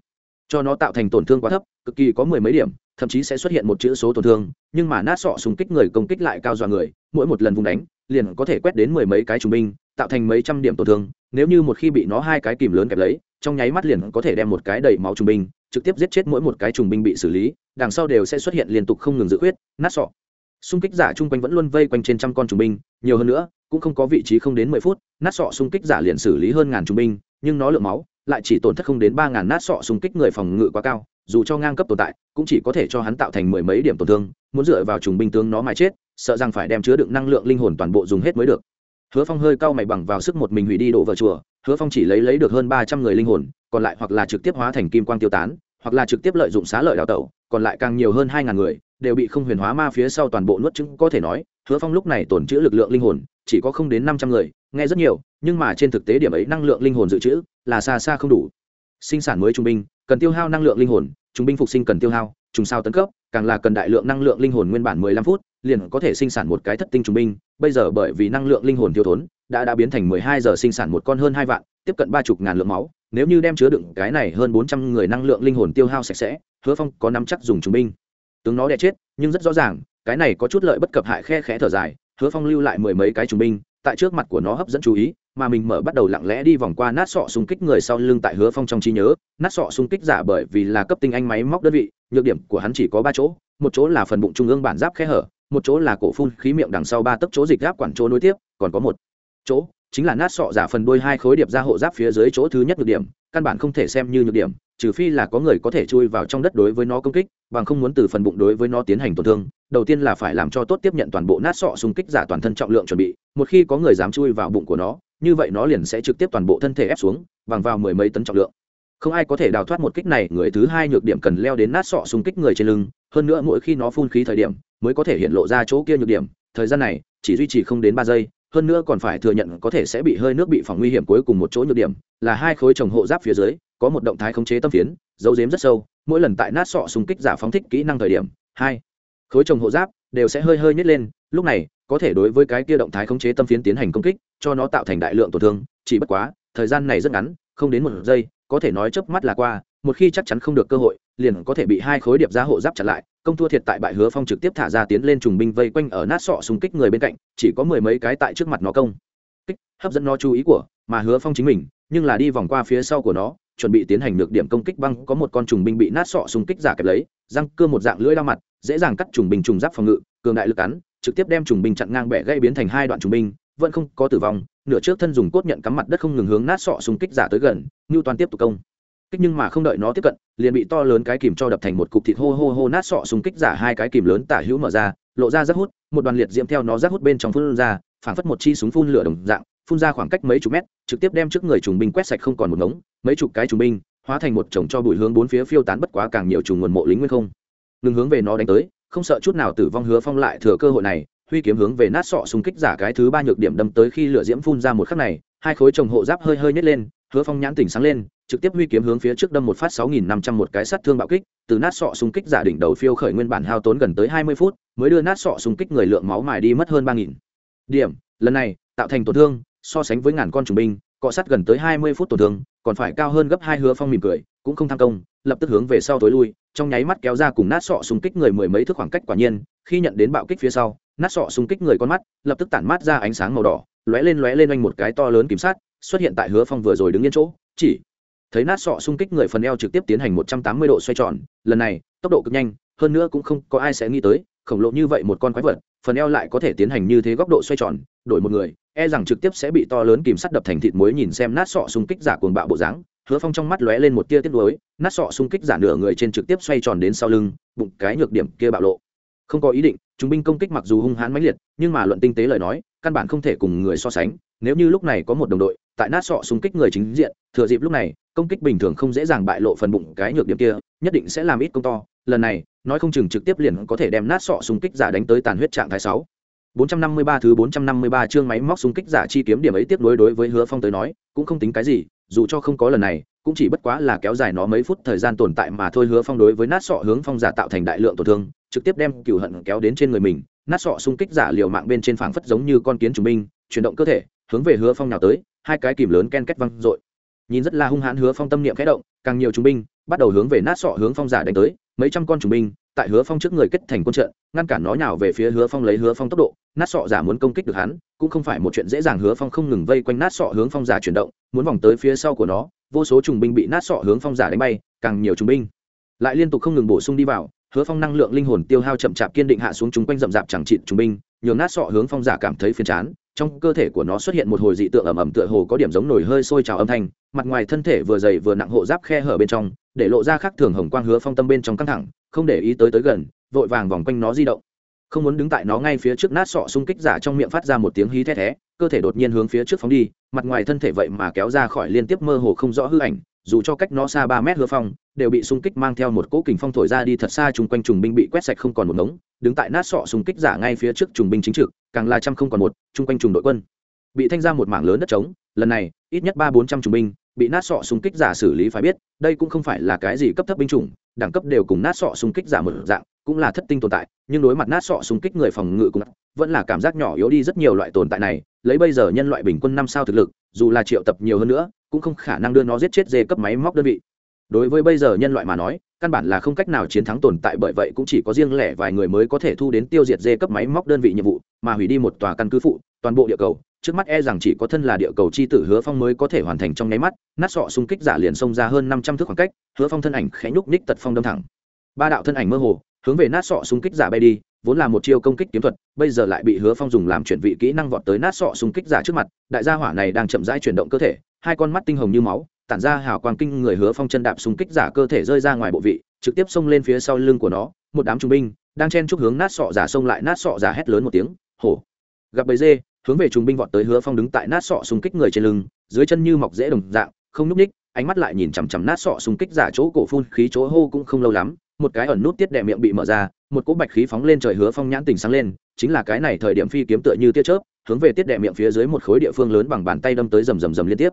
S1: cho nó tạo thành tổn thương quá thấp, cực kỳ có mười mấy điểm, thậm chí sẽ xuất hiện một chữ số tổn thương, nhưng mà nát sọ xung kích người công kích lại cao dọa người, mỗi một lần vùng đánh liền có thể quét đến mười mấy cái trung binh, tạo thành mấy trăm điểm tổn thương, nếu như một khi bị nó hai cái kìm lớn kẹp lấy, trong nháy mắt liền có thể đem một cái đầy máu trung binh, trực tiếp giết chết mỗi một cái trùng binh bị xử lý, đằng sau đều sẽ xuất hiện liên tục không ngừng dự khuyết, nát sọ. Xung kích giả chung quanh vẫn luôn vây quanh trên trăm con trùng binh, nhiều hơn nữa, cũng không có vị trí không đến mười phút, nát sọ xung kích giả liền xử lý hơn ngàn trùng binh, nhưng nó lượng máu lại chỉ tổn thất không đến ba ngàn nát sọ xung kích người phòng ngự quá cao, dù cho ngang cấp tồn tại, cũng chỉ có thể cho hắn tạo thành mười mấy điểm tổn thương, muốn dựa vào trùng binh tướng nó mà chết sợ rằng phải đem chứa đựng năng lượng linh hồn toàn bộ dùng hết mới được. Hứa phong hơi cau mày bằng vào sức một mình hủy đi đổ vợ chùa, hứa phong chỉ lấy lấy được hơn ba trăm người linh hồn, còn lại hoặc là trực tiếp hóa thành kim quang tiêu tán, hoặc là trực tiếp lợi dụng xá lợi đào tẩu, còn lại càng nhiều hơn hai ngàn người, đều bị không huyền hóa ma phía sau toàn bộ nuốt chứng, có thể nói, hứa phong lúc này tổn chữ lực lượng linh hồn, chỉ có không đến năm trăm người, nghe rất nhiều, nhưng mà trên thực tế điểm ấy năng lượng linh hồn dự trữ là xa xa không đủ. Sinh sản mới trung binh, cần tiêu hao năng lượng linh hồn, trung binh phục sinh cần tiêu hao, trùng sao tấn cấp, càng là cần đại lượng năng lượng linh hồn nguyên bản mười lăm phút liền có thể sinh sản một cái thất tinh trung binh, bây giờ bởi vì năng lượng linh hồn thiếu thốn, đã đã biến thành mười hai giờ sinh sản một con hơn hai vạn, tiếp cận ba chục ngàn lượng máu, nếu như đem chứa đựng cái này hơn bốn trăm người năng lượng linh hồn tiêu hao sạch sẽ, hứa phong có nắm chắc dùng trung binh. Tướng nó đẻ chết, nhưng rất rõ ràng, cái này có chút lợi bất cập hại khe khẽ thở dài, hứa phong lưu lại mười mấy cái trung binh, tại trước mặt của nó hấp dẫn chú ý, mà mình mở bắt đầu lặng lẽ đi vòng qua nát sọ xung kích người sau lưng tại hứa phong trong trí nhớ. Nát sọ xung kích giả bởi vì là cấp tinh anh máy móc đơn vị, nhược điểm của hắn chỉ có ba chỗ, một chỗ là phần bụng trung ương bản giáp khe hở một chỗ là cổ phun khí miệng đằng sau ba tấc chỗ dịch gáp quản chỗ nối tiếp, còn có một chỗ chính là nát sọ giả phần đuôi hai khối điệp ra hộ giáp phía dưới chỗ thứ nhất nhược điểm, căn bản không thể xem như nhược điểm, trừ phi là có người có thể chui vào trong đất đối với nó công kích, bằng không muốn từ phần bụng đối với nó tiến hành tổn thương, đầu tiên là phải làm cho tốt tiếp nhận toàn bộ nát sọ xung kích giả toàn thân trọng lượng chuẩn bị, một khi có người dám chui vào bụng của nó, như vậy nó liền sẽ trực tiếp toàn bộ thân thể ép xuống, bằng vào mười mấy tấn trọng lượng. Không ai có thể đào thoát một kích này, người thứ hai nhược điểm cần leo đến nát sọ xung kích người trên lưng, hơn nữa mỗi khi nó phun khí thời điểm mới có thể hiện lộ ra chỗ kia nhược điểm. Thời gian này, chỉ duy trì không đến ba giây, hơn nữa còn phải thừa nhận có thể sẽ bị hơi nước bị phòng nguy hiểm cuối cùng một chỗ nhược điểm, là hai khối trồng hộ giáp phía dưới, có một động thái khống chế tâm phiến dấu dếm rất sâu, mỗi lần tại nát sọ xung kích giả phóng thích kỹ năng thời điểm, hai khối trồng hộ giáp đều sẽ hơi hơi nhét lên, lúc này, có thể đối với cái kia động thái khống chế tâm phiến tiến hành công kích, cho nó tạo thành đại lượng tổn thương, chỉ bất quá, thời gian này rất ngắn, không đến một giây, có thể nói chớp mắt là qua, một khi chắc chắn không được cơ hội, liền có thể bị hai khối điệp giá hộ giáp chặn lại công thua thiệt tại bại hứa phong trực tiếp thả ra tiến lên trùng binh vây quanh ở nát sọ xung kích người bên cạnh, chỉ có mười mấy cái tại trước mặt nó công. Kích, hấp dẫn nó chú ý của, mà hứa phong chính mình, nhưng là đi vòng qua phía sau của nó, chuẩn bị tiến hành được điểm công kích băng, có một con trùng binh bị nát sọ xung kích giả kẹp lấy, răng cưa một dạng lưỡi lao mặt, dễ dàng cắt trùng binh trùng giáp phòng ngự, cường đại lực cắn, trực tiếp đem trùng binh chặn ngang bẻ gây biến thành hai đoạn trùng binh, vẫn không có tử vong, nửa trước thân dùng cốt nhận cắm mặt đất không ngừng hướng nát sọ xung kích giả tới gần ngưu toàn tiếp tục công kích nhưng mà không đợi nó tiếp cận, liền bị to lớn cái kìm cho đập thành một cục thịt hô hô hô nát sọ xung kích giả hai cái kìm lớn tả hữu mở ra, lộ ra rác hút, một đoàn liệt diễm theo nó rác hút bên trong phun ra, phảng phất một chi súng phun lửa đồng dạng, phun ra khoảng cách mấy chục mét, trực tiếp đem trước người trùng binh quét sạch không còn một ngống, mấy chục cái trùng binh, hóa thành một chồng cho bụi hướng bốn phía phiêu tán bất quá càng nhiều trùng nguồn mộ lính nguyên không. Ngừng hướng về nó đánh tới, không sợ chút nào tử vong hứa phong lại thừa cơ hội này, huy kiếm hướng về nát sọ xung kích giả cái thứ ba nhược điểm đâm tới khi lửa diễm phun ra một khắc này, hai khối chồng hộ giáp hơi hơi nhét lên hứa phong nhãn tỉnh sáng lên, trực tiếp huy kiếm hướng phía trước đâm một phát sáu nghìn năm trăm một cái sát thương bạo kích, từ nát sọ xung kích giả đỉnh đầu phiêu khởi nguyên bản hao tốn gần tới hai mươi phút, mới đưa nát sọ xung kích người lượng máu mài đi mất hơn ba nghìn. Điểm, lần này, tạo thành tổn thương, so sánh với ngàn con trùng binh, cọ sát gần tới hai mươi phút tổn thương, còn phải cao hơn gấp hai hứa phong mỉm cười, cũng không tham công, lập tức hướng về sau tối lui, trong nháy mắt kéo ra cùng nát sọ xung kích người mười mấy thước khoảng cách quả nhiên, khi nhận đến bạo kích phía sau, nát sọ xung kích người con mắt, lập tức tản mát ra ánh sáng màu đỏ, lóe lên lóe lên oanh một cái to lớn kiểm sát xuất hiện tại hứa phong vừa rồi đứng yên chỗ, chỉ thấy nát sọ xung kích người phần eo trực tiếp tiến hành một trăm tám mươi độ xoay tròn, lần này, tốc độ cực nhanh, hơn nữa cũng không có ai sẽ nghĩ tới, khổng lồ như vậy một con quái vật, phần eo lại có thể tiến hành như thế góc độ xoay tròn, đổi một người e rằng trực tiếp sẽ bị to lớn kìm sắt đập thành thịt muối nhìn xem nát sọ xung kích giả cuồng bạo bộ dáng. Hứa phong trong mắt lóe lên một tia tiết lối nát sọ xung kích giả nửa người trên trực tiếp xoay tròn đến sau lưng, bụng cái nhược điểm kia bạo lộ. Không có ý định, chúng binh công kích mặc dù hung hãn mãnh liệt, nhưng mà luận tinh tế lời nói, căn bản không thể cùng người so sánh, nếu như lúc này có một đồng đội tại nát sọ xung kích người chính diện thừa dịp lúc này công kích bình thường không dễ dàng bại lộ phần bụng cái nhược điểm kia nhất định sẽ làm ít công to. Lần này nói không chừng trực tiếp liền có thể đem nát sọ xung kích giả đánh tới tàn huyết trạng thái sáu. 453 thứ 453 chương máy móc xung kích giả chi kiếm điểm ấy tiếp nối đối với Hứa Phong tới nói, cũng không tính cái gì, dù cho không có lần này, cũng chỉ bất quá là kéo dài nó mấy phút thời gian tồn tại mà thôi. Hứa Phong đối với nát sọ hướng phong giả tạo thành đại lượng tổn thương, trực tiếp đem cừu hận kéo đến trên người mình, nát sọ xung kích giả liều mạng bên trên phảng phất giống như con kiến trùng binh, chuyển động cơ thể, hướng về Hứa Phong nào tới, hai cái kìm lớn ken két văng rội. Nhìn rất là hung hãn Hứa Phong tâm niệm khẽ động, càng nhiều trung binh bắt đầu hướng về nát sọ hướng phong giả đánh tới, mấy trăm con trung binh tại hứa phong trước người kết thành quân trận ngăn cản nó nhào về phía hứa phong lấy hứa phong tốc độ nát sọ giả muốn công kích được hắn cũng không phải một chuyện dễ dàng hứa phong không ngừng vây quanh nát sọ hướng phong giả chuyển động muốn vòng tới phía sau của nó vô số trùng binh bị nát sọ hướng phong giả đánh bay càng nhiều trùng binh lại liên tục không ngừng bổ sung đi vào hứa phong năng lượng linh hồn tiêu hao chậm chạp kiên định hạ xuống chúng quanh rậm rạp chẳng trịn trùng binh nhường nát sọ hướng phong giả cảm thấy phiền chán trong cơ thể của nó xuất hiện một hồi dị tượng ẩm ẩm tựa hồ có điểm giống nổi hơi sôi trào âm thanh, mặt ngoài thân thể vừa dày vừa nặng hộ giáp khe hở bên trong, để lộ ra khác thường hồng quang hứa phong tâm bên trong căng thẳng, không để ý tới tới gần, vội vàng vòng quanh nó di động. Không muốn đứng tại nó ngay phía trước nát sọ xung kích giả trong miệng phát ra một tiếng hí thét thé, cơ thể đột nhiên hướng phía trước phóng đi, mặt ngoài thân thể vậy mà kéo ra khỏi liên tiếp mơ hồ không rõ hư ảnh, dù cho cách nó xa ba mét hứa phong đều bị xung kích mang theo một cỗ kình phong thổi ra đi thật xa chung quanh trùng binh bị quét sạch không còn một ngống, đứng tại nát sọ xung kích giả ngay phía trước trùng binh chính trực, càng là trăm không còn một, chung quanh trùng đội quân. Bị thanh ra một mảng lớn đất trống, lần này, ít nhất ba bốn trăm trùng binh, bị nát sọ xung kích giả xử lý phải biết, đây cũng không phải là cái gì cấp thấp binh chủng, đẳng cấp đều cùng nát sọ xung kích giả một dạng, cũng là thất tinh tồn tại, nhưng đối mặt nát sọ xung kích người phòng ngự cũng vẫn là cảm giác nhỏ yếu đi rất nhiều loại tồn tại này, lấy bây giờ nhân loại bình quân năm sao thực lực, dù là triệu tập nhiều hơn nữa, cũng không khả năng đưa nó giết chết dê cấp máy móc đơn vị đối với bây giờ nhân loại mà nói, căn bản là không cách nào chiến thắng tồn tại bởi vậy cũng chỉ có riêng lẻ vài người mới có thể thu đến tiêu diệt dê cấp máy móc đơn vị nhiệm vụ, mà hủy đi một tòa căn cứ phụ, toàn bộ địa cầu. Trước mắt e rằng chỉ có thân là địa cầu chi tử hứa phong mới có thể hoàn thành trong nháy mắt, nát sọ xung kích giả liền xông ra hơn năm trăm thước khoảng cách, hứa phong thân ảnh khẽ nhúc ních tật phong đâm thẳng. Ba đạo thân ảnh mơ hồ, hướng về nát sọ xung kích giả bay đi, vốn là một chiêu công kích kiếm thuật, bây giờ lại bị hứa phong dùng làm chuyển vị kỹ năng vọt tới nát sọ xung kích giả trước mặt, đại gia hỏa này đang chậm rãi chuyển động cơ thể, hai con mắt tinh hồng như máu tản ra hào quang kinh người hứa phong chân đạp xung kích giả cơ thể rơi ra ngoài bộ vị, trực tiếp xông lên phía sau lưng của nó, một đám trung binh đang chen chúc hướng nát sọ giả xông lại, nát sọ giả hét lớn một tiếng, hổ! Gặp bầy dê, hướng về trung binh vọt tới hứa phong đứng tại nát sọ xung kích người trên lưng, dưới chân như mọc dễ đồng dạng, không núp ních ánh mắt lại nhìn chằm chằm nát sọ xung kích giả chỗ cổ phun khí chỗ hô cũng không lâu lắm, một cái ẩn nút tiết đè miệng bị mở ra, một cỗ bạch khí phóng lên trời hứa phong nhãn tình sáng lên, chính là cái này thời điểm phi kiếm tựa như tia chớp, hướng về tiết đè miệng phía dưới một khối địa phương lớn bằng bàn tay đâm tới rầm rầm rầm liên tiếp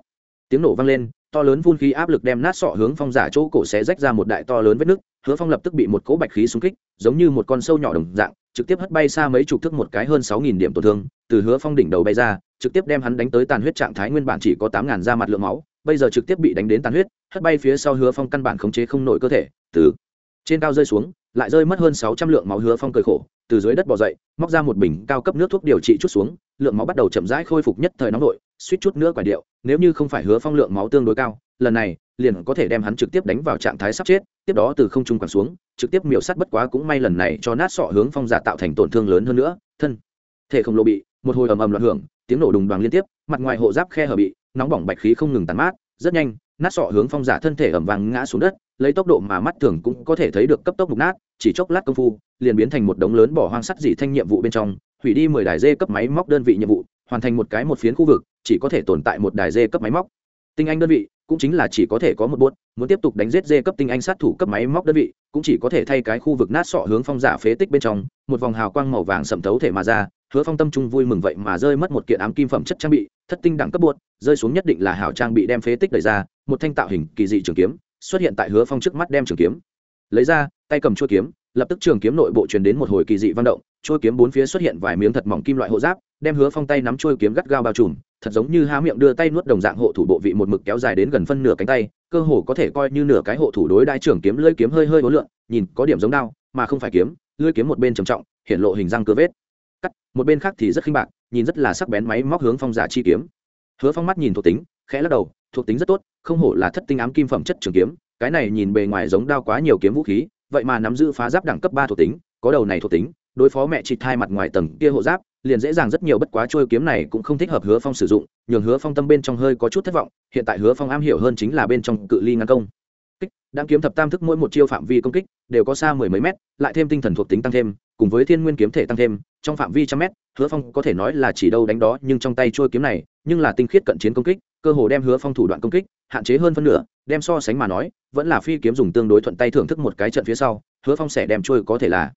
S1: tiếng nổ vang lên, to lớn phun khí áp lực đem nát sọ hướng phong giả chỗ cổ xé rách ra một đại to lớn vết nứt, hứa phong lập tức bị một cỗ bạch khí xung kích, giống như một con sâu nhỏ đồng dạng, trực tiếp hất bay xa mấy chục thước một cái hơn sáu nghìn điểm tổn thương, từ hứa phong đỉnh đầu bay ra, trực tiếp đem hắn đánh tới tàn huyết trạng thái nguyên bản chỉ có tám ngàn da mặt lượng máu, bây giờ trực tiếp bị đánh đến tàn huyết, hất bay phía sau hứa phong căn bản khống chế không nổi cơ thể, từ trên cao rơi xuống, lại rơi mất hơn sáu trăm lượng máu, hứa phong cười khổ, từ dưới đất bò dậy, móc ra một bình cao cấp nước thuốc điều trị chút xuống, lượng máu bắt đầu chậm rãi khôi phục nhất thời nóng nội suýt chút nữa quả điệu, nếu như không phải hứa phong lượng máu tương đối cao, lần này, liền có thể đem hắn trực tiếp đánh vào trạng thái sắp chết, tiếp đó từ không trung quẳng xuống, trực tiếp miểu sát bất quá cũng may lần này cho nát sọ hướng phong giả tạo thành tổn thương lớn hơn nữa, thân, thể không lộ bị, một hồi ầm ầm loạn hưởng, tiếng nổ đùng đoàn liên tiếp, mặt ngoài hộ giáp khe hở bị, nóng bỏng bạch khí không ngừng tàn mát, rất nhanh, nát sọ hướng phong giả thân thể ẩm vàng ngã xuống đất, lấy tốc độ mà mắt thường cũng có thể thấy được cấp tốc mục nát, chỉ chốc lát công phu, liền biến thành một đống lớn bỏ hoang sắt dỉ thanh nhiệm vụ bên trong, hủy đi mười đài dê cấp máy móc đơn vị nhiệm vụ, hoàn thành một cái một phiến khu vực chỉ có thể tồn tại một đài dê cấp máy móc. Tinh anh đơn vị cũng chính là chỉ có thể có một buốt, muốn tiếp tục đánh giết dê cấp tinh anh sát thủ cấp máy móc đơn vị, cũng chỉ có thể thay cái khu vực nát sọ hướng phong giả phế tích bên trong, một vòng hào quang màu vàng sầm thấu thể mà ra, hứa phong tâm trung vui mừng vậy mà rơi mất một kiện ám kim phẩm chất trang bị, thất tinh đẳng cấp buốt, rơi xuống nhất định là hảo trang bị đem phế tích đẩy ra, một thanh tạo hình kỳ dị trường kiếm xuất hiện tại hứa phong trước mắt đem trường kiếm lấy ra, tay cầm chuôi kiếm, lập tức trường kiếm nội bộ truyền đến một hồi kỳ dị văn động, chuôi kiếm bốn phía xuất hiện vài miếng thật mỏng kim loại hộ giáp, đem hứa phong tay nắm chuôi kiếm gắt gao bao trùm thật giống như há miệng đưa tay nuốt đồng dạng hộ thủ bộ vị một mực kéo dài đến gần phân nửa cánh tay, cơ hồ có thể coi như nửa cái hộ thủ đối đai trưởng kiếm lưỡi kiếm hơi hơi ố lượn, nhìn có điểm giống đao, mà không phải kiếm, lưỡi kiếm một bên trầm trọng, hiện lộ hình răng cơ vết. Cắt, một bên khác thì rất khinh bạc, nhìn rất là sắc bén máy móc hướng phong giả chi kiếm. Hứa phong mắt nhìn thuộc tính, khẽ lắc đầu, thuộc tính rất tốt, không hổ là thất tinh ám kim phẩm chất trường kiếm, cái này nhìn bề ngoài giống đao quá nhiều kiếm vũ khí, vậy mà nắm giữ phá giáp đẳng cấp ba thuộc tính, có đầu này thuộc tính đối phó mẹ chị thai mặt ngoài tầng kia hộ giáp, liền dễ dàng rất nhiều, bất quá trôi kiếm này cũng không thích hợp hứa phong sử dụng, nhường hứa phong tâm bên trong hơi có chút thất vọng, hiện tại hứa phong am hiểu hơn chính là bên trong cự ly ngăn công. Kích đang kiếm thập tam thức mỗi một chiêu phạm vi công kích đều có xa mười mấy mét, lại thêm tinh thần thuộc tính tăng thêm, cùng với thiên nguyên kiếm thể tăng thêm, trong phạm vi trăm mét, hứa phong có thể nói là chỉ đâu đánh đó, nhưng trong tay trôi kiếm này, nhưng là tinh khiết cận chiến công kích, cơ hồ đem hứa phong thủ đoạn công kích hạn chế hơn phân nửa, đem so sánh mà nói, vẫn là phi kiếm dùng tương đối thuận tay thưởng thức một cái trận phía sau, hứa phong sẽ đem trôi có thể là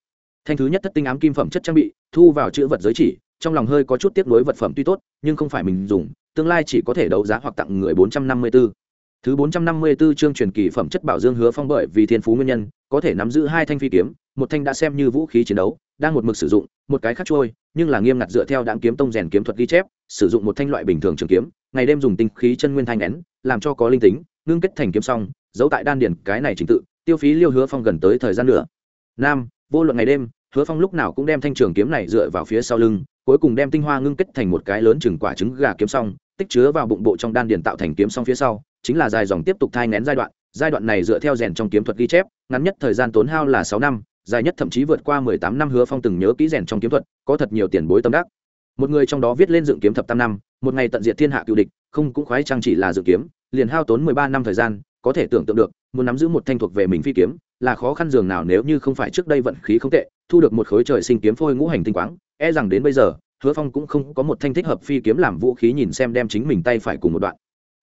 S1: thanh thứ nhất thất tinh ám kim phẩm chất trang bị thu vào chữ vật giới chỉ trong lòng hơi có chút tiếc nuối vật phẩm tuy tốt nhưng không phải mình dùng tương lai chỉ có thể đấu giá hoặc tặng người bốn trăm năm mươi 454. Thứ bốn trăm năm mươi 454 chương truyền kỳ phẩm chất bảo dương hứa phong bởi vì thiên phú nguyên nhân, có thể nắm giữ hai thanh phi kiếm, một thanh đã xem như vũ khí chiến đấu, đang một mực sử dụng, một cái khác trôi, nhưng là nghiêm ngặt dựa theo đạn kiếm tông rèn kiếm thuật ghi chép, sử dụng một thanh loại bình thường trường kiếm, ngày đêm dùng tinh khí chân nguyên thanh nén, làm cho có linh tính, ngưng kết thành kiếm xong, giấu tại đan điển cái này trình tự, tiêu phí liêu hứa phong gần tới thời gian nữa nam vô luận ngày đêm, hứa phong lúc nào cũng đem thanh trường kiếm này dựa vào phía sau lưng, cuối cùng đem tinh hoa ngưng kết thành một cái lớn chừng quả trứng gà kiếm xong, tích chứa vào bụng bộ trong đan điền tạo thành kiếm xong phía sau, chính là dài dòng tiếp tục thai ngén giai đoạn. Giai đoạn này dựa theo rèn trong kiếm thuật ghi chép, ngắn nhất thời gian tốn hao là sáu năm, dài nhất thậm chí vượt qua mười tám năm, hứa phong từng nhớ kỹ rèn trong kiếm thuật, có thật nhiều tiền bối tâm đắc. Một người trong đó viết lên dựng kiếm thập tam năm, một ngày tận diệt thiên hạ cựu địch, không cũng khoái trang chỉ là dự kiếm, liền hao tốn mười ba năm thời gian, có thể tưởng tượng được, muốn nắm giữ một thanh thuộc về mình phi kiếm là khó khăn dường nào nếu như không phải trước đây vận khí không tệ, thu được một khối trời sinh kiếm phôi ngũ hành tinh quáng e rằng đến bây giờ, hứa phong cũng không có một thanh thích hợp phi kiếm làm vũ khí nhìn xem đem chính mình tay phải cùng một đoạn.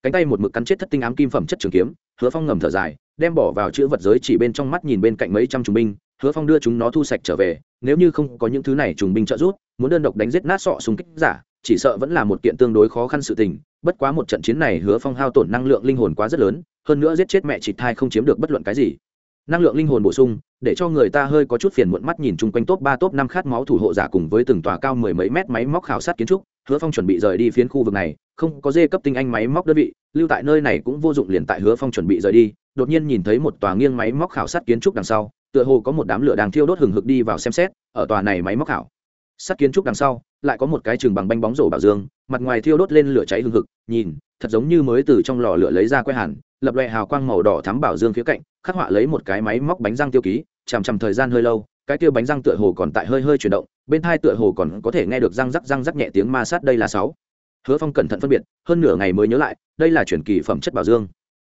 S1: Cánh tay một mực cắn chết thất tinh ám kim phẩm chất trường kiếm, hứa phong ngầm thở dài, đem bỏ vào chữ vật giới chỉ bên trong mắt nhìn bên cạnh mấy trăm trùng binh, hứa phong đưa chúng nó thu sạch trở về, nếu như không có những thứ này trùng binh trợ giúp, muốn đơn độc đánh giết nát sọ súng kích giả, chỉ sợ vẫn là một kiện tương đối khó khăn sự tình, bất quá một trận chiến này hứa phong hao tổn năng lượng linh hồn quá rất lớn, hơn nữa giết chết mẹ chị thai không chiếm được bất luận cái gì năng lượng linh hồn bổ sung, để cho người ta hơi có chút phiền muộn mắt nhìn chung quanh top ba, top năm khát máu thủ hộ giả cùng với từng tòa cao mười mấy mét máy móc khảo sát kiến trúc, hứa phong chuẩn bị rời đi phiến khu vực này, không có dê cấp tinh anh máy móc đơn vị, lưu tại nơi này cũng vô dụng liền tại hứa phong chuẩn bị rời đi, đột nhiên nhìn thấy một tòa nghiêng máy móc khảo sát kiến trúc đằng sau, tựa hồ có một đám lửa đang thiêu đốt hừng hực đi vào xem xét, ở tòa này máy móc khảo sát kiến trúc đằng sau, lại có một cái chừng bằng banh bóng rổ bảo dương, mặt ngoài thiêu đốt lên lửa cháy hừng hực, nhìn, thật giống như mới từ trong lò lửa lấy ra que hàn, lập loè hào quang màu đỏ thắm bảo dương phía cạnh khắc họa lấy một cái máy móc bánh răng tiêu ký, chằm chằm thời gian hơi lâu, cái tiêu bánh răng tựa hồ còn tại hơi hơi chuyển động, bên thai tựa hồ còn có thể nghe được răng rắc răng rắc nhẹ tiếng ma sát đây là sáu. Hứa phong cẩn thận phân biệt, hơn nửa ngày mới nhớ lại, đây là chuyển kỳ phẩm chất bảo dương.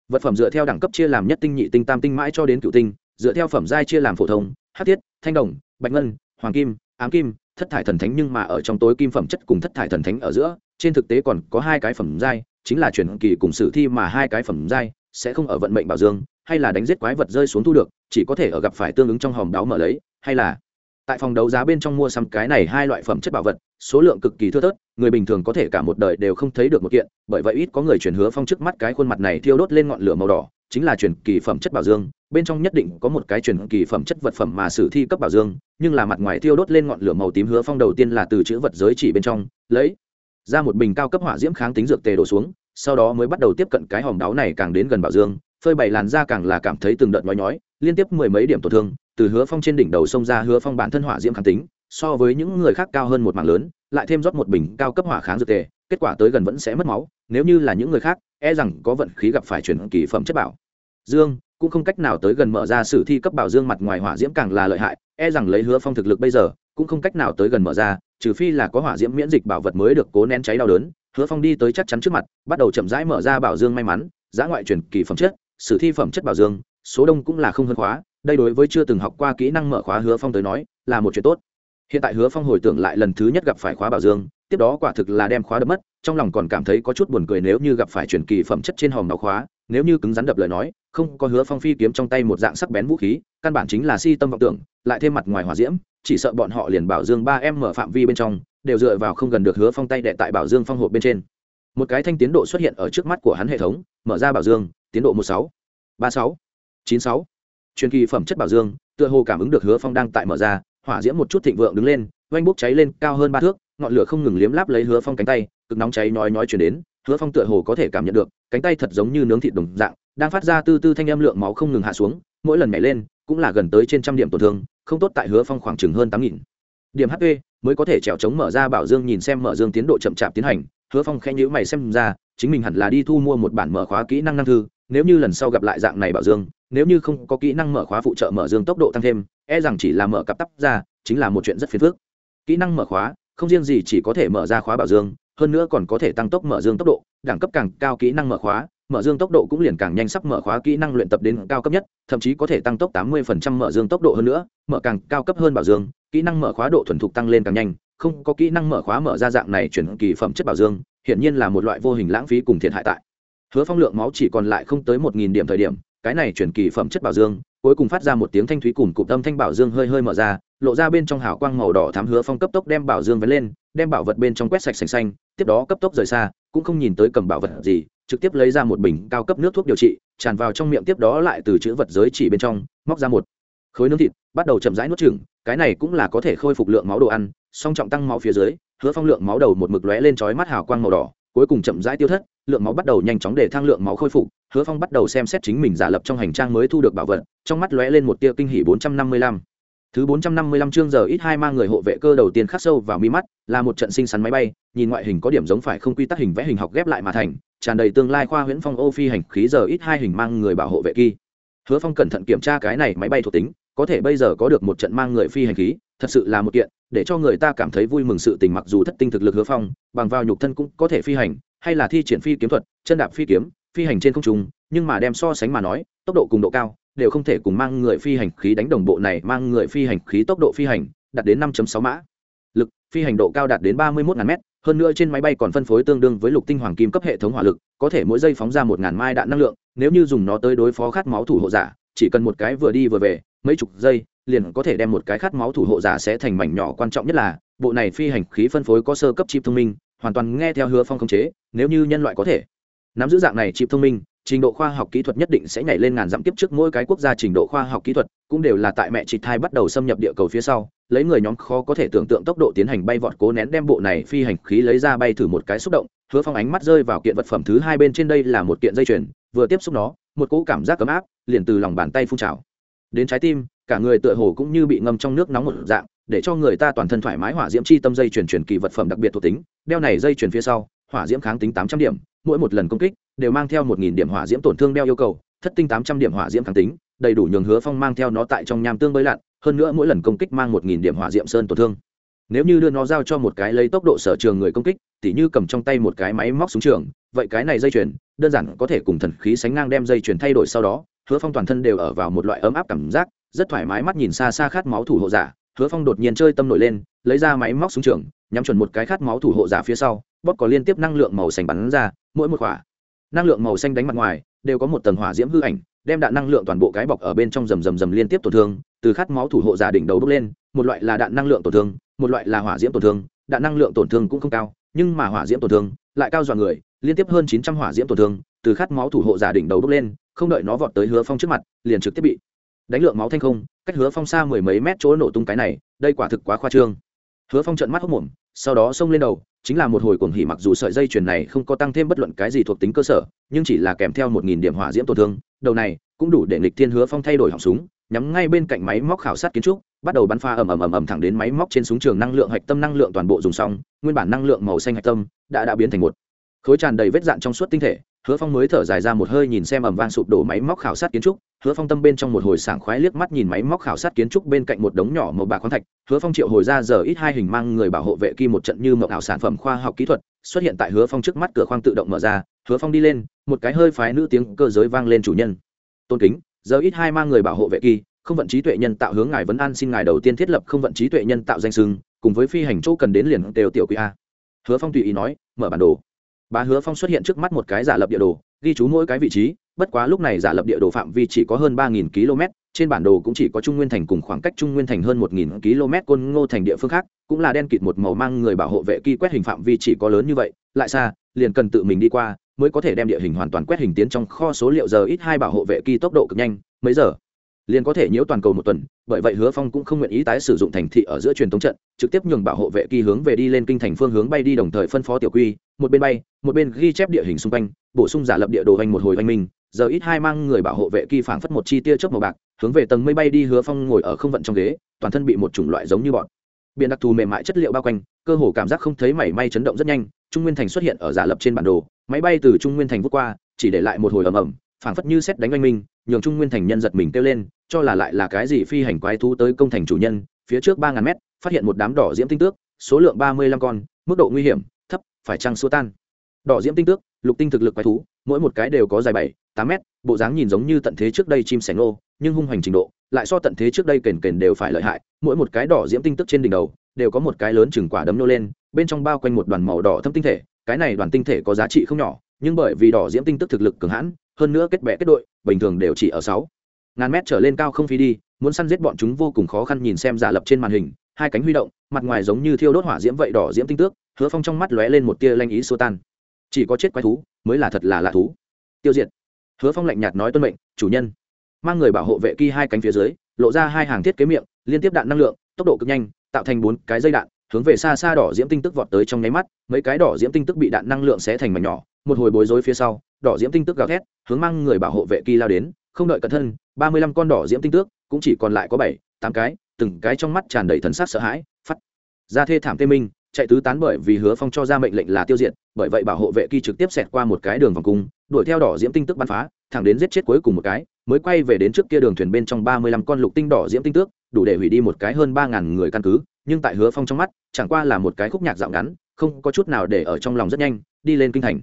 S1: Vật phẩm dựa theo đẳng cấp chia làm nhất tinh nhị tinh tam tinh mãi cho đến cựu tinh, dựa theo phẩm giai chia làm phổ thông, hát tiết, thanh đồng, bạch ngân, hoàng kim, ám kim, thất thải thần thánh nhưng mà ở trong tối kim phẩm chất cùng thất thải thần thánh ở giữa, trên thực tế còn có hai cái phẩm giai, chính là chuyển kỳ cùng sử thi mà hai cái phẩm giai sẽ không ở vận mệnh bảo dương hay là đánh giết quái vật rơi xuống thu được, chỉ có thể ở gặp phải tương ứng trong hòm đáo mở lấy, hay là tại phòng đấu giá bên trong mua xăm cái này hai loại phẩm chất bảo vật, số lượng cực kỳ thưa thớt, người bình thường có thể cả một đời đều không thấy được một kiện, bởi vậy ít có người chuyển hứa phong trước mắt cái khuôn mặt này thiêu đốt lên ngọn lửa màu đỏ, chính là truyền kỳ phẩm chất bảo dương, bên trong nhất định có một cái truyền kỳ phẩm chất vật phẩm mà sử thi cấp bảo dương, nhưng là mặt ngoài thiêu đốt lên ngọn lửa màu tím hứa phong đầu tiên là từ chữ vật giới chỉ bên trong, lấy ra một bình cao cấp hỏa diễm kháng tính dược tề đổ xuống, sau đó mới bắt đầu tiếp cận cái hòm đáo này càng đến gần bảo dương phơi bày làn da càng là cảm thấy từng đợt nhói nhói, liên tiếp mười mấy điểm tổn thương, từ hứa phong trên đỉnh đầu xông ra hứa phong bản thân hỏa diễm kháng tính, so với những người khác cao hơn một mảng lớn, lại thêm rót một bình cao cấp hỏa kháng dược tề, kết quả tới gần vẫn sẽ mất máu, nếu như là những người khác e rằng có vận khí gặp phải chuyển kỳ phẩm chất bảo. Dương, cũng không cách nào tới gần mở ra sử thi cấp bảo dương mặt ngoài hỏa diễm càng là lợi hại e rằng lấy hứa phong thực lực bây giờ, cũng không cách nào tới gần mở ra, trừ phi là có hỏa diễm miễn dịch bảo vật mới được cố nén cháy đau đớn, hứa phong đi tới chắc chắn trước mặt, bắt đầu chậm rãi mở ra bảo dương may mắn, giá ngoại truyền kỳ phẩm chất sử thi phẩm chất bảo dương, số đông cũng là không hơn khóa, đây đối với chưa từng học qua kỹ năng mở khóa hứa phong tới nói, là một chuyện tốt. Hiện tại hứa phong hồi tưởng lại lần thứ nhất gặp phải khóa bảo dương, tiếp đó quả thực là đem khóa đập mất, trong lòng còn cảm thấy có chút buồn cười nếu như gặp phải truyền kỳ phẩm chất trên hòm nó khóa, nếu như cứng rắn đập lời nói, không có hứa phong phi kiếm trong tay một dạng sắc bén vũ khí, căn bản chính là si tâm vọng tưởng, lại thêm mặt ngoài hòa diễm, chỉ sợ bọn họ liền bảo dương ba em mở phạm vi bên trong, đều dựa vào không gần được hứa phong tay đệ tại bảo dương phong hộp bên trên. Một cái thanh tiến độ xuất hiện ở trước mắt của hắn hệ thống, mở ra bảo dương tiến độ một sáu, ba sáu, chín sáu. Truyền kỳ phẩm chất bảo dương, tựa hồ cảm ứng được hứa phong đang tại mở ra, hỏa diễm một chút thịnh vượng đứng lên, oanh bốc cháy lên cao hơn ba thước, ngọn lửa không ngừng liếm láp lấy hứa phong cánh tay, cực nóng cháy nói nói chuyển đến, hứa phong tựa hồ có thể cảm nhận được, cánh tay thật giống như nướng thịt đồng dạng, đang phát ra tư tư thanh âm lượng máu không ngừng hạ xuống, mỗi lần nhảy lên, cũng là gần tới trên trăm điểm tổn thương, không tốt tại hứa phong khoảng chừng hơn tám nghìn. Điểm hp mới có thể trèo chống mở ra bảo dương nhìn xem mở dương tiến độ chậm chạp tiến hành, hứa phong khen nhữ mày xem ra, chính mình hẳn là đi thu mua một bản mở khóa kỹ năng năng thư nếu như lần sau gặp lại dạng này bảo dương, nếu như không có kỹ năng mở khóa phụ trợ mở dương tốc độ tăng thêm e rằng chỉ là mở cặp tắp ra, chính là một chuyện rất phiền phức. Kỹ năng mở khóa, không riêng gì chỉ có thể mở ra khóa bảo dương, hơn nữa còn có thể tăng tốc mở dương tốc độ, đẳng cấp càng cao kỹ năng mở khóa, mở dương tốc độ cũng liền càng nhanh sắp mở khóa kỹ năng luyện tập đến cao cấp nhất, thậm chí có thể tăng tốc tám mươi mở dương tốc độ hơn nữa, mở càng cao cấp hơn bảo dương, kỹ năng mở khóa độ thuần thục tăng lên càng nhanh, không có kỹ năng mở khóa mở ra dạng này chuyển kỳ phẩm chất bảo dương hiện nhiên là một loại vô hình lãng phí cùng thiệt hại tại hứa phong lượng máu chỉ còn lại không tới một nghìn điểm thời điểm, cái này chuyển kỳ phẩm chất bảo dương, cuối cùng phát ra một tiếng thanh thúy cùng cụm tâm thanh bảo dương hơi hơi mở ra, lộ ra bên trong hào quang màu đỏ thám hứa phong cấp tốc đem bảo dương vén lên, đem bảo vật bên trong quét sạch sành xanh, tiếp đó cấp tốc rời xa, cũng không nhìn tới cầm bảo vật gì, trực tiếp lấy ra một bình cao cấp nước thuốc điều trị, tràn vào trong miệng tiếp đó lại từ chữ vật giới chỉ bên trong, móc ra một khối nướng thịt, bắt đầu chậm rãi nuốt chừng cái này cũng là có thể khôi phục lượng máu đồ ăn, song trọng tăng máu phía dưới, hứa phong lượng máu đầu một mực lóe lên chói mắt hào quang màu đỏ, cuối cùng chậm rãi tiêu thất lượng máu bắt đầu nhanh chóng để thang lượng máu khôi phục, hứa phong bắt đầu xem xét chính mình giả lập trong hành trang mới thu được bảo vật, trong mắt lóe lên một tia kinh hỉ bốn trăm năm mươi lăm. Thứ bốn trăm năm mươi lăm chương giờ ít hai mang người hộ vệ cơ đầu tiên khắc sâu vào mi mắt, là một trận sinh sắn máy bay, nhìn ngoại hình có điểm giống phải không quy tắc hình vẽ hình học ghép lại mà thành, tràn đầy tương lai khoa huyễn phong ô phi hành khí giờ ít hai hình mang người bảo hộ vệ kỳ. Hứa phong cẩn thận kiểm tra cái này máy bay thuộc tính, có thể bây giờ có được một trận mang người phi hành khí, thật sự là một kiện, để cho người ta cảm thấy vui mừng sự tình mặc dù thất tinh thực lực hứa phong, bằng vào nhục thân cũng có thể phi hành hay là thi triển phi kiếm thuật, chân đạp phi kiếm, phi hành trên không trung, nhưng mà đem so sánh mà nói, tốc độ cùng độ cao đều không thể cùng mang người phi hành khí đánh đồng bộ này, mang người phi hành khí tốc độ phi hành đạt đến 5.6 mã. Lực phi hành độ cao đạt đến 31 ngàn mét, hơn nữa trên máy bay còn phân phối tương đương với lục tinh hoàng kim cấp hệ thống hỏa lực, có thể mỗi giây phóng ra một ngàn mai đạn năng lượng, nếu như dùng nó tới đối phó khát máu thủ hộ giả, chỉ cần một cái vừa đi vừa về, mấy chục giây, liền có thể đem một cái khát máu thủ hộ giả sẽ thành mảnh nhỏ, quan trọng nhất là, bộ này phi hành khí phân phối có sơ cấp chip thông minh hoàn toàn nghe theo hứa phong khống chế, nếu như nhân loại có thể. Nắm giữ dạng này chip thông minh, trình độ khoa học kỹ thuật nhất định sẽ nhảy lên ngàn dặm tiếp trước mỗi cái quốc gia trình độ khoa học kỹ thuật, cũng đều là tại mẹ chị thai bắt đầu xâm nhập địa cầu phía sau, lấy người nhóm khó có thể tưởng tượng tốc độ tiến hành bay vọt cố nén đem bộ này phi hành khí lấy ra bay thử một cái xúc động, hứa phong ánh mắt rơi vào kiện vật phẩm thứ hai bên trên đây là một kiện dây chuyền, vừa tiếp xúc nó, một cỗ cảm giác ấm áp, liền từ lòng bàn tay phun trào. Đến trái tim, cả người tựa hồ cũng như bị ngâm trong nước nóng một dạng để cho người ta toàn thân thoải mái, hỏa diễm chi tâm dây chuyển chuyển kỳ vật phẩm đặc biệt thuộc tính, đeo này dây chuyển phía sau, hỏa diễm kháng tính tám trăm điểm, mỗi một lần công kích đều mang theo một nghìn điểm hỏa diễm tổn thương đeo yêu cầu, thất tinh tám trăm điểm hỏa diễm kháng tính, đầy đủ nhường hứa phong mang theo nó tại trong nham tương bơi lặn, hơn nữa mỗi lần công kích mang một nghìn điểm hỏa diễm sơn tổn thương. Nếu như đưa nó giao cho một cái lấy tốc độ sở trường người công kích, tỉ như cầm trong tay một cái máy móc súng trường, vậy cái này dây chuyền đơn giản có thể cùng thần khí sánh ngang đem dây chuyền thay đổi sau đó, hứa phong toàn thân đều ở vào một loại ấm áp cảm giác, rất thoải mái, mắt nhìn xa xa khát máu thủ hộ giả hứa phong đột nhiên chơi tâm nổi lên, lấy ra máy móc súng trường, nhắm chuẩn một cái khát máu thủ hộ giả phía sau, bóp có liên tiếp năng lượng màu xanh bắn ra, mỗi một quả. Năng lượng màu xanh đánh mặt ngoài, đều có một tầng hỏa diễm hư ảnh, đem đạn năng lượng toàn bộ cái bọc ở bên trong rầm rầm rầm liên tiếp tổn thương, từ khát máu thủ hộ giả đỉnh đầu bốc lên, một loại là đạn năng lượng tổn thương, một loại là hỏa diễm tổn thương, đạn năng lượng tổn thương cũng không cao, nhưng mà hỏa diễm tổn thương lại cao dọa người, liên tiếp hơn chín trăm hỏa diễm tổn thương, từ khát máu thủ hộ giả đỉnh đầu bốc lên, không đợi nó vọt tới hứa phong trước mặt, liền trực tiếp bị đánh lượng máu thanh không, cách hứa phong xa mười mấy mét chỗ nổ tung cái này, đây quả thực quá khoa trương. Hứa phong trận mắt hốc mồm sau đó xông lên đầu, chính là một hồi cuồng hỉ mặc dù sợi dây chuyền này không có tăng thêm bất luận cái gì thuộc tính cơ sở, nhưng chỉ là kèm theo một nghìn điểm hỏa diễm tổn thương, đầu này cũng đủ để nghịch thiên hứa phong thay đổi họng súng, nhắm ngay bên cạnh máy móc khảo sát kiến trúc, bắt đầu bắn pha ầm ầm ầm ầm thẳng đến máy móc trên súng trường năng lượng hạch tâm năng lượng toàn bộ dùng xong, nguyên bản năng lượng màu xanh hạch tâm đã đã biến thành một khối tràn đầy vết dạn trong suốt tinh thể hứa phong mới thở dài ra một hơi nhìn xem ầm vang sụp đổ máy móc khảo sát kiến trúc. Hứa phong tâm bên trong một hồi sảng khoái liếc mắt nhìn máy móc khảo sát kiến trúc bên cạnh một đống nhỏ màu bạc khoáng thạch. Hứa phong triệu hồi ra giờ ít hai hình mang người bảo hộ vệ kỳ một trận như mậu ảo sản phẩm khoa học kỹ thuật, xuất hiện tại hứa phong trước mắt cửa khoang tự động mở ra. Hứa phong đi lên, một cái hơi phái nữ tiếng cơ giới vang lên chủ nhân. Tôn kính, giờ ít hai mang người bảo hộ vệ kỳ, không vận trí tuệ nhân tạo hướng ngài vấn an xin ngài đầu tiên thiết lập không vận trí tuệ nhân tạo danh sưng cùng với phi hành chỗ cần đến liền đều tiểu quý a. Hứa phong tùy ý nói, mở bản đồ bà hứa phong xuất hiện trước mắt một cái giả lập địa đồ, ghi chú mỗi cái vị trí, bất quá lúc này giả lập địa đồ phạm vi chỉ có hơn ba nghìn km, trên bản đồ cũng chỉ có trung nguyên thành cùng khoảng cách trung nguyên thành hơn một nghìn km côn ngô thành địa phương khác, cũng là đen kịt một màu mang người bảo hộ vệ kỳ quét hình phạm vi chỉ có lớn như vậy, lại xa, liền cần tự mình đi qua, mới có thể đem địa hình hoàn toàn quét hình tiến trong kho số liệu giờ ít hai bảo hộ vệ kỳ tốc độ cực nhanh, mấy giờ? Liền có thể nhiễu toàn cầu một tuần, bởi vậy hứa phong cũng không nguyện ý tái sử dụng thành thị ở giữa truyền thống trận, trực tiếp nhường bảo hộ vệ kỳ hướng về đi lên kinh thành phương hướng bay đi đồng thời phân phó tiểu quy, một bên bay, một bên ghi chép địa hình xung quanh, bổ sung giả lập địa đồ hành một hồi anh minh giờ ít hai mang người bảo hộ vệ kỳ phảng phất một chi tia chớp màu bạc, hướng về tầng mây bay đi hứa phong ngồi ở không vận trong ghế, toàn thân bị một chủng loại giống như bọn. Biện đặc thù mềm mại chất liệu bao quanh, cơ hồ cảm giác không thấy mảy may chấn động rất nhanh, trung nguyên thành xuất hiện ở giả lập trên bản đồ, máy bay từ trung nguyên thành vút qua, chỉ để lại một hồi ầm ầm phảng phất như xét đánh oanh minh, nhường trung nguyên thành nhân giật mình kêu lên, cho là lại là cái gì phi hành quái thú tới công thành chủ nhân, phía trước ba ngàn mét, phát hiện một đám đỏ diễm tinh tước, số lượng ba mươi lăm con, mức độ nguy hiểm, thấp, phải trăng xua tan. Đỏ diễm tinh tước, lục tinh thực lực quái thú, mỗi một cái đều có dài bảy, tám mét, bộ dáng nhìn giống như tận thế trước đây chim sẻ ngô, nhưng hung hoành trình độ, lại so tận thế trước đây kền kền đều phải lợi hại, mỗi một cái đỏ diễm tinh tức trên đỉnh đầu, đều có một cái lớn chừng quả đấm nô lên, bên trong bao quanh một đoàn màu đỏ thâm tinh thể, cái này đoàn tinh thể có giá trị không nhỏ, nhưng bởi vì đỏ diễm tinh tức thực lực cường hãn hơn nữa kết bè kết đội, bình thường đều chỉ ở sáu. Ngàn mét trở lên cao không phi đi, muốn săn giết bọn chúng vô cùng khó khăn nhìn xem giả lập trên màn hình, hai cánh huy động, mặt ngoài giống như thiêu đốt hỏa diễm vậy đỏ diễm tinh tước, hứa phong trong mắt lóe lên một tia lanh ý xô tan. Chỉ có chết quái thú, mới là thật là lạ thú. Tiêu diệt. Hứa phong lạnh nhạt nói tuân mệnh, chủ nhân. Mang người bảo hộ vệ kỳ hai cánh phía dưới, lộ ra hai hàng thiết kế miệng, liên tiếp đạn năng lượng, tốc độ cực nhanh, tạo thành bốn cái dây đạn, hướng về xa xa đỏ diễm tinh tức vọt tới trong nháy mắt, mấy cái đỏ diễm tinh tức bị đạn năng lượng xé thành mảnh nhỏ một hồi bối rối phía sau, đỏ diễm tinh tước gào thét, hướng mang người bảo hộ vệ kỳ lao đến, không đợi cẩn thân, ba mươi lăm con đỏ diễm tinh tước, cũng chỉ còn lại có bảy, tám cái, từng cái trong mắt tràn đầy thần sắc sợ hãi phát ra thê thảm tê minh, chạy tứ tán bởi vì hứa phong cho ra mệnh lệnh là tiêu diệt, bởi vậy bảo hộ vệ kỳ trực tiếp xẹt qua một cái đường vòng cung, đuổi theo đỏ diễm tinh tước bắn phá, thẳng đến giết chết cuối cùng một cái, mới quay về đến trước kia đường thuyền bên trong ba mươi lăm con lục tinh đỏ diễm tinh tước, đủ để hủy đi một cái hơn ba ngàn người căn cứ, nhưng tại hứa phong trong mắt, chẳng qua là một cái khúc nhạc dạo ngắn, không có chút nào để ở trong lòng rất nhanh, đi lên kinh thành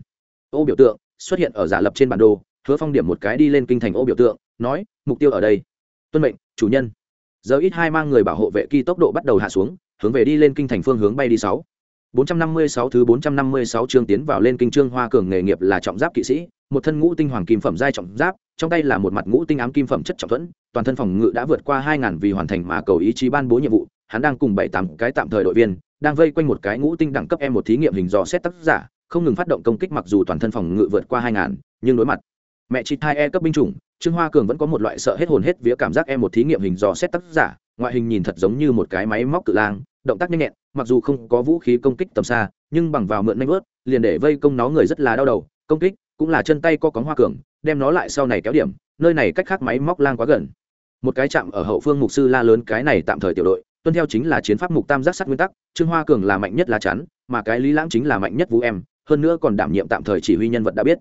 S1: ô biểu tượng xuất hiện ở giả lập trên bản đồ hứa phong điểm một cái đi lên kinh thành ô biểu tượng nói mục tiêu ở đây. Tuân mệnh chủ nhân. Giờ ít hai mang người bảo hộ vệ kỳ tốc độ bắt đầu hạ xuống hướng về đi lên kinh thành phương hướng bay đi sáu. 456 thứ 456 chương tiến vào lên kinh trương hoa cường nghề nghiệp là trọng giáp kỵ sĩ, một thân ngũ tinh hoàng kim phẩm giai trọng giáp, trong tay là một mặt ngũ tinh ám kim phẩm chất trọng thuẫn, toàn thân phòng ngự đã vượt qua 2000 vì hoàn thành mà cầu ý chí ban bố nhiệm vụ, hắn đang cùng 7 8 cái tạm thời đội viên, đang vây quanh một cái ngũ tinh đẳng cấp em một thí nghiệm hình dò xét tác giả, không ngừng phát động công kích mặc dù toàn thân phòng ngự vượt qua 2000, nhưng đối mặt. Mẹ chị thai e cấp binh chủng, Trương Hoa Cường vẫn có một loại sợ hết hồn hết vía cảm giác em một thí nghiệm hình dò xét tác giả, ngoại hình nhìn thật giống như một cái máy móc cự lang, động tác nhanh nhẹn mặc dù không có vũ khí công kích tầm xa nhưng bằng vào mượn nanh vớt liền để vây công nó người rất là đau đầu công kích cũng là chân tay co cóng hoa cường đem nó lại sau này kéo điểm nơi này cách khác máy móc lang quá gần. Một cái chạm ở hậu phương mục sư la lớn cái này tạm thời tiểu đội tuân theo chính là chiến pháp mục tam giác sắt nguyên tắc trương hoa cường là mạnh nhất lá chắn mà cái lý lãng chính là mạnh nhất vũ em hơn nữa còn đảm nhiệm tạm thời chỉ huy nhân vật đã biết.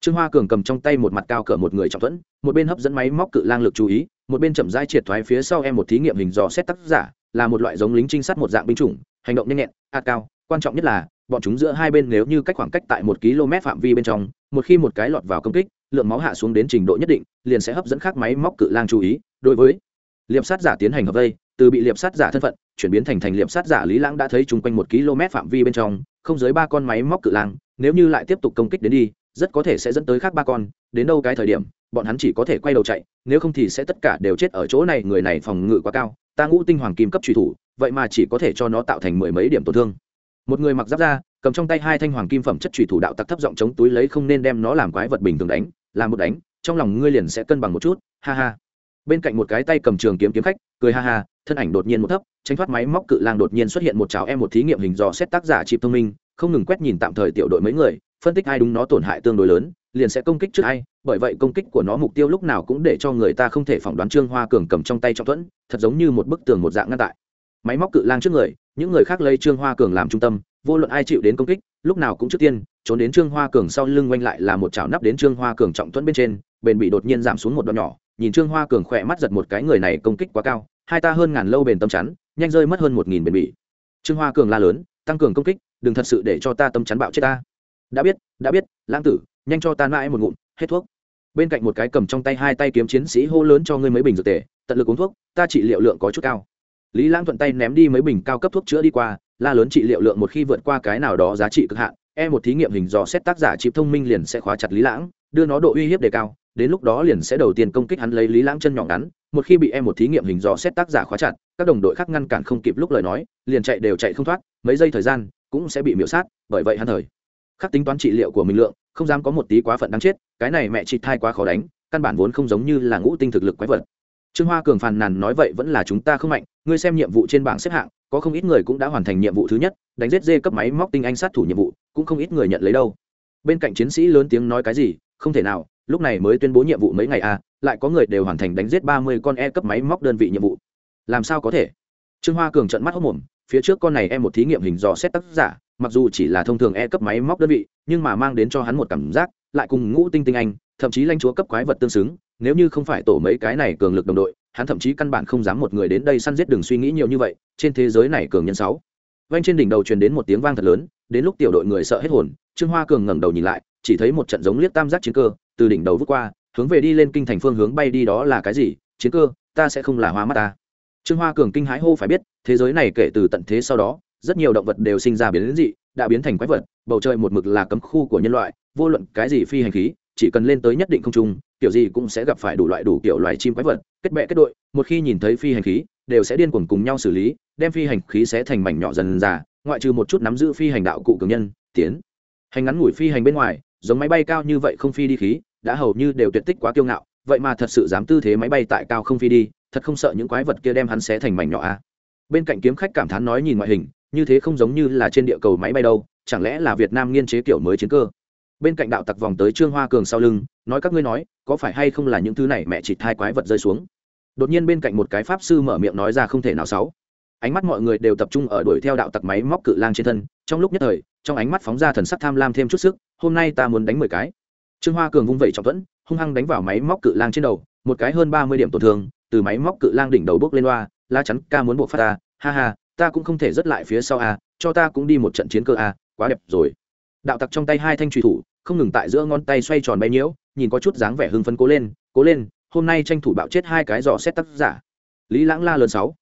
S1: Trương hoa cường cầm trong tay một mặt cao cỡ một người trọng thuẫn, một bên hấp dẫn máy móc cự lang lực chú ý, một bên chậm rãi triệt thoái phía sau em một thí nghiệm hình dò xét tác giả, là một loại giống lính trinh sát một dạng binh chủng, hành động nhanh nhẹn ạt cao. Quan trọng nhất là, bọn chúng giữa hai bên nếu như cách khoảng cách tại một km phạm vi bên trong, một khi một cái lọt vào công kích, lượng máu hạ xuống đến trình độ nhất định, liền sẽ hấp dẫn khác máy móc cự lang chú ý. Đối với liệp sát giả tiến hành hợp vây, từ bị liệp sát giả thân phận, chuyển biến thành thành liệp sát giả lý lãng đã thấy chung quanh một km phạm vi bên trong không dưới ba con máy móc cự lang, nếu như lại tiếp tục công kích đến đi, rất có thể sẽ dẫn tới khác ba con, đến đâu cái thời điểm, bọn hắn chỉ có thể quay đầu chạy, nếu không thì sẽ tất cả đều chết ở chỗ này, người này phòng ngự quá cao, ta ngũ tinh hoàng kim cấp truy thủ, vậy mà chỉ có thể cho nó tạo thành mười mấy điểm tổn thương. Một người mặc giáp ra cầm trong tay hai thanh hoàng kim phẩm chất truy thủ đạo tặc thấp giọng chống túi lấy không nên đem nó làm quái vật bình thường đánh, làm một đánh, trong lòng ngươi liền sẽ cân bằng một chút, ha ha bên cạnh một cái tay cầm trường kiếm kiếm khách, cười ha ha, thân ảnh đột nhiên một thấp, tránh thoát máy móc cự lang đột nhiên xuất hiện một cháo em một thí nghiệm hình dò xét tác giả chịp thông minh, không ngừng quét nhìn tạm thời tiểu đội mấy người, phân tích ai đúng nó tổn hại tương đối lớn, liền sẽ công kích trước ai, bởi vậy công kích của nó mục tiêu lúc nào cũng để cho người ta không thể phỏng đoán trương hoa cường cầm trong tay trọng thuẫn, thật giống như một bức tường một dạng ngăn tại. Máy móc cự lang trước người, những người khác lấy trương hoa cường làm trung tâm, vô luận ai chịu đến công kích, lúc nào cũng trước tiên, trốn đến trương hoa cường sau lưng quanh lại là một chảo nắp đến trương hoa cường trọng thuẫn bên trên, bền bị đột nhiên giảm xuống một đoạn nhỏ nhìn trương hoa cường khỏe mắt giật một cái người này công kích quá cao, hai ta hơn ngàn lâu bền tâm chắn, nhanh rơi mất hơn một nghìn bền bỉ. Trương hoa cường la lớn, tăng cường công kích, đừng thật sự để cho ta tâm chắn bạo chết ta. Đã biết đã biết, lãng tử, nhanh cho ta mãi một ngụm, hết thuốc. Bên cạnh một cái cầm trong tay hai tay kiếm chiến sĩ hô lớn cho ngươi mấy bình dược tề, tận lực uống thuốc, ta trị liệu lượng có chút cao. Lý lãng thuận tay ném đi mấy bình cao cấp thuốc chữa đi qua, la lớn trị liệu lượng một khi vượt qua cái nào đó giá trị cực hạn e một thí nghiệm hình dò xét tác giả chịp thông minh liền sẽ khóa chặt lý lãng, đưa nó độ uy hiếp đề cao đến lúc đó liền sẽ đầu tiên công kích hắn lấy lý lãng chân nhỏ ngắn, một khi bị em một thí nghiệm hình dò xét tác giả khóa chặt, các đồng đội khác ngăn cản không kịp lúc lời nói, liền chạy đều chạy không thoát, mấy giây thời gian cũng sẽ bị miễu sát, bởi vậy hắn thời khắc tính toán trị liệu của mình lượng, không dám có một tí quá phận đáng chết, cái này mẹ chị thai quá khó đánh, căn bản vốn không giống như là ngũ tinh thực lực quái vật. Trương hoa cường phàn nàn nói vậy vẫn là chúng ta không mạnh, ngươi xem nhiệm vụ trên bảng xếp hạng, có không ít người cũng đã hoàn thành nhiệm vụ thứ nhất, đánh giết dê cấp máy móc tinh anh sát thủ nhiệm vụ, cũng không ít người nhận lấy đâu. Bên cạnh chiến sĩ lớn tiếng nói cái gì, không thể nào lúc này mới tuyên bố nhiệm vụ mấy ngày à lại có người đều hoàn thành đánh giết ba mươi con e cấp máy móc đơn vị nhiệm vụ. Làm sao có thể? Trương hoa cường trận mắt hốc mồm, phía trước con này em một thí nghiệm hình dò xét tác giả, mặc dù chỉ là thông thường e cấp máy móc đơn vị, nhưng mà mang đến cho hắn một cảm giác, lại cùng ngũ tinh tinh anh, thậm chí lãnh chúa cấp quái vật tương xứng, nếu như không phải tổ mấy cái này cường lực đồng đội, hắn thậm chí căn bản không dám một người đến đây săn giết đừng suy nghĩ nhiều như vậy, trên thế giới này cường nhân sáu. Vanh trên đỉnh đầu truyền đến một tiếng vang thật lớn, đến lúc tiểu đội người sợ hết hồn, trương hoa cường ngẩng đầu nhìn lại, chỉ thấy một trận giống liếc tam giác chiến cơ từ đỉnh đầu vút qua, hướng về đi lên kinh thành phương hướng bay đi đó là cái gì? Chiến cơ, ta sẽ không là hoa mắt ta. Trương hoa cường kinh hãi hô phải biết, thế giới này kể từ tận thế sau đó, rất nhiều động vật đều sinh ra biến dị, đã biến thành quái vật, bầu trời một mực là cấm khu của nhân loại, vô luận cái gì phi hành khí, chỉ cần lên tới nhất định không trung, kiểu gì cũng sẽ gặp phải đủ loại đủ kiểu loài chim quái vật, kết bệ kết đội, một khi nhìn thấy phi hành khí, đều sẽ điên cuồng cùng nhau xử lý, đem phi hành khí sẽ thành mảnh nhỏ dần già ngoại trừ một chút nắm giữ phi hành đạo cụ cường nhân, tiến hành ngắn ngủi phi hành bên ngoài giống máy bay cao như vậy không phi đi khí, đã hầu như đều tuyệt tích quá kiêu ngạo, vậy mà thật sự dám tư thế máy bay tại cao không phi đi, thật không sợ những quái vật kia đem hắn xé thành mảnh nhỏ à. bên cạnh kiếm khách cảm thán nói nhìn ngoại hình, như thế không giống như là trên địa cầu máy bay đâu, chẳng lẽ là việt nam nghiên chế kiểu mới chiến cơ? Bên cạnh đạo tặc vòng tới trương hoa cường sau lưng, nói các ngươi nói, có phải hay không là những thứ này mẹ chỉ thai quái vật rơi xuống? Đột nhiên bên cạnh một cái pháp sư mở miệng nói ra không thể nào sáu ánh mắt mọi người đều tập trung ở đuổi theo đạo tặc máy móc cự lang trên thân, trong lúc nhất thời, trong ánh mắt phóng ra thần sắc tham lam thêm chút sức, hôm nay ta muốn đánh mười cái. Trương hoa cường vung vẩy trọng thuẫn, hung hăng đánh vào máy móc cự lang trên đầu, một cái hơn ba mươi điểm tổn thương, từ máy móc cự lang đỉnh đầu bước lên loa la chắn ca muốn buộc phát ta, ha ha, ta cũng không thể rớt lại phía sau a, cho ta cũng đi một trận chiến cơ a, quá đẹp rồi. Đạo tặc trong tay hai thanh trùy thủ, không ngừng tại giữa ngón tay xoay tròn bay nhiễu, nhìn có chút dáng vẻ hưng phấn cố lên cố lên, hôm nay tranh thủ bạo chết hai cái dò xét tác giả. Lý lãng la lớn sáu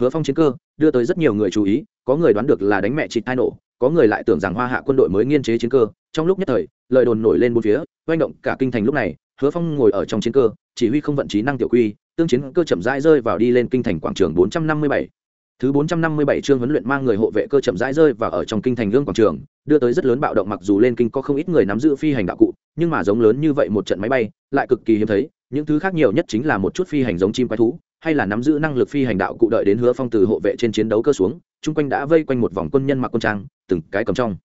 S1: hứa phong chiến cơ đưa tới rất nhiều người chú ý có người đoán được là đánh mẹ chị tai nổ có người lại tưởng rằng hoa hạ quân đội mới nghiên chế chiến cơ. Trong lúc nhất thời lời đồn nổi lên bốn phía oanh động cả kinh thành lúc này hứa phong ngồi ở trong chiến cơ chỉ huy không vận trí năng tiểu quy tương chiến cơ chậm rãi rơi vào đi lên kinh thành quảng trường bốn trăm năm mươi bảy. Thứ 457 chương huấn luyện mang người hộ vệ cơ chậm rãi rơi vào ở trong kinh thành gương quảng trường, đưa tới rất lớn bạo động mặc dù lên kinh có không ít người nắm giữ phi hành đạo cụ, nhưng mà giống lớn như vậy một trận máy bay, lại cực kỳ hiếm thấy, những thứ khác nhiều nhất chính là một chút phi hành giống chim quái thú, hay là nắm giữ năng lực phi hành đạo cụ đợi đến Hứa Phong từ hộ vệ trên chiến đấu cơ xuống, chung quanh đã vây quanh một vòng quân nhân mặc quân trang, từng cái cầm trong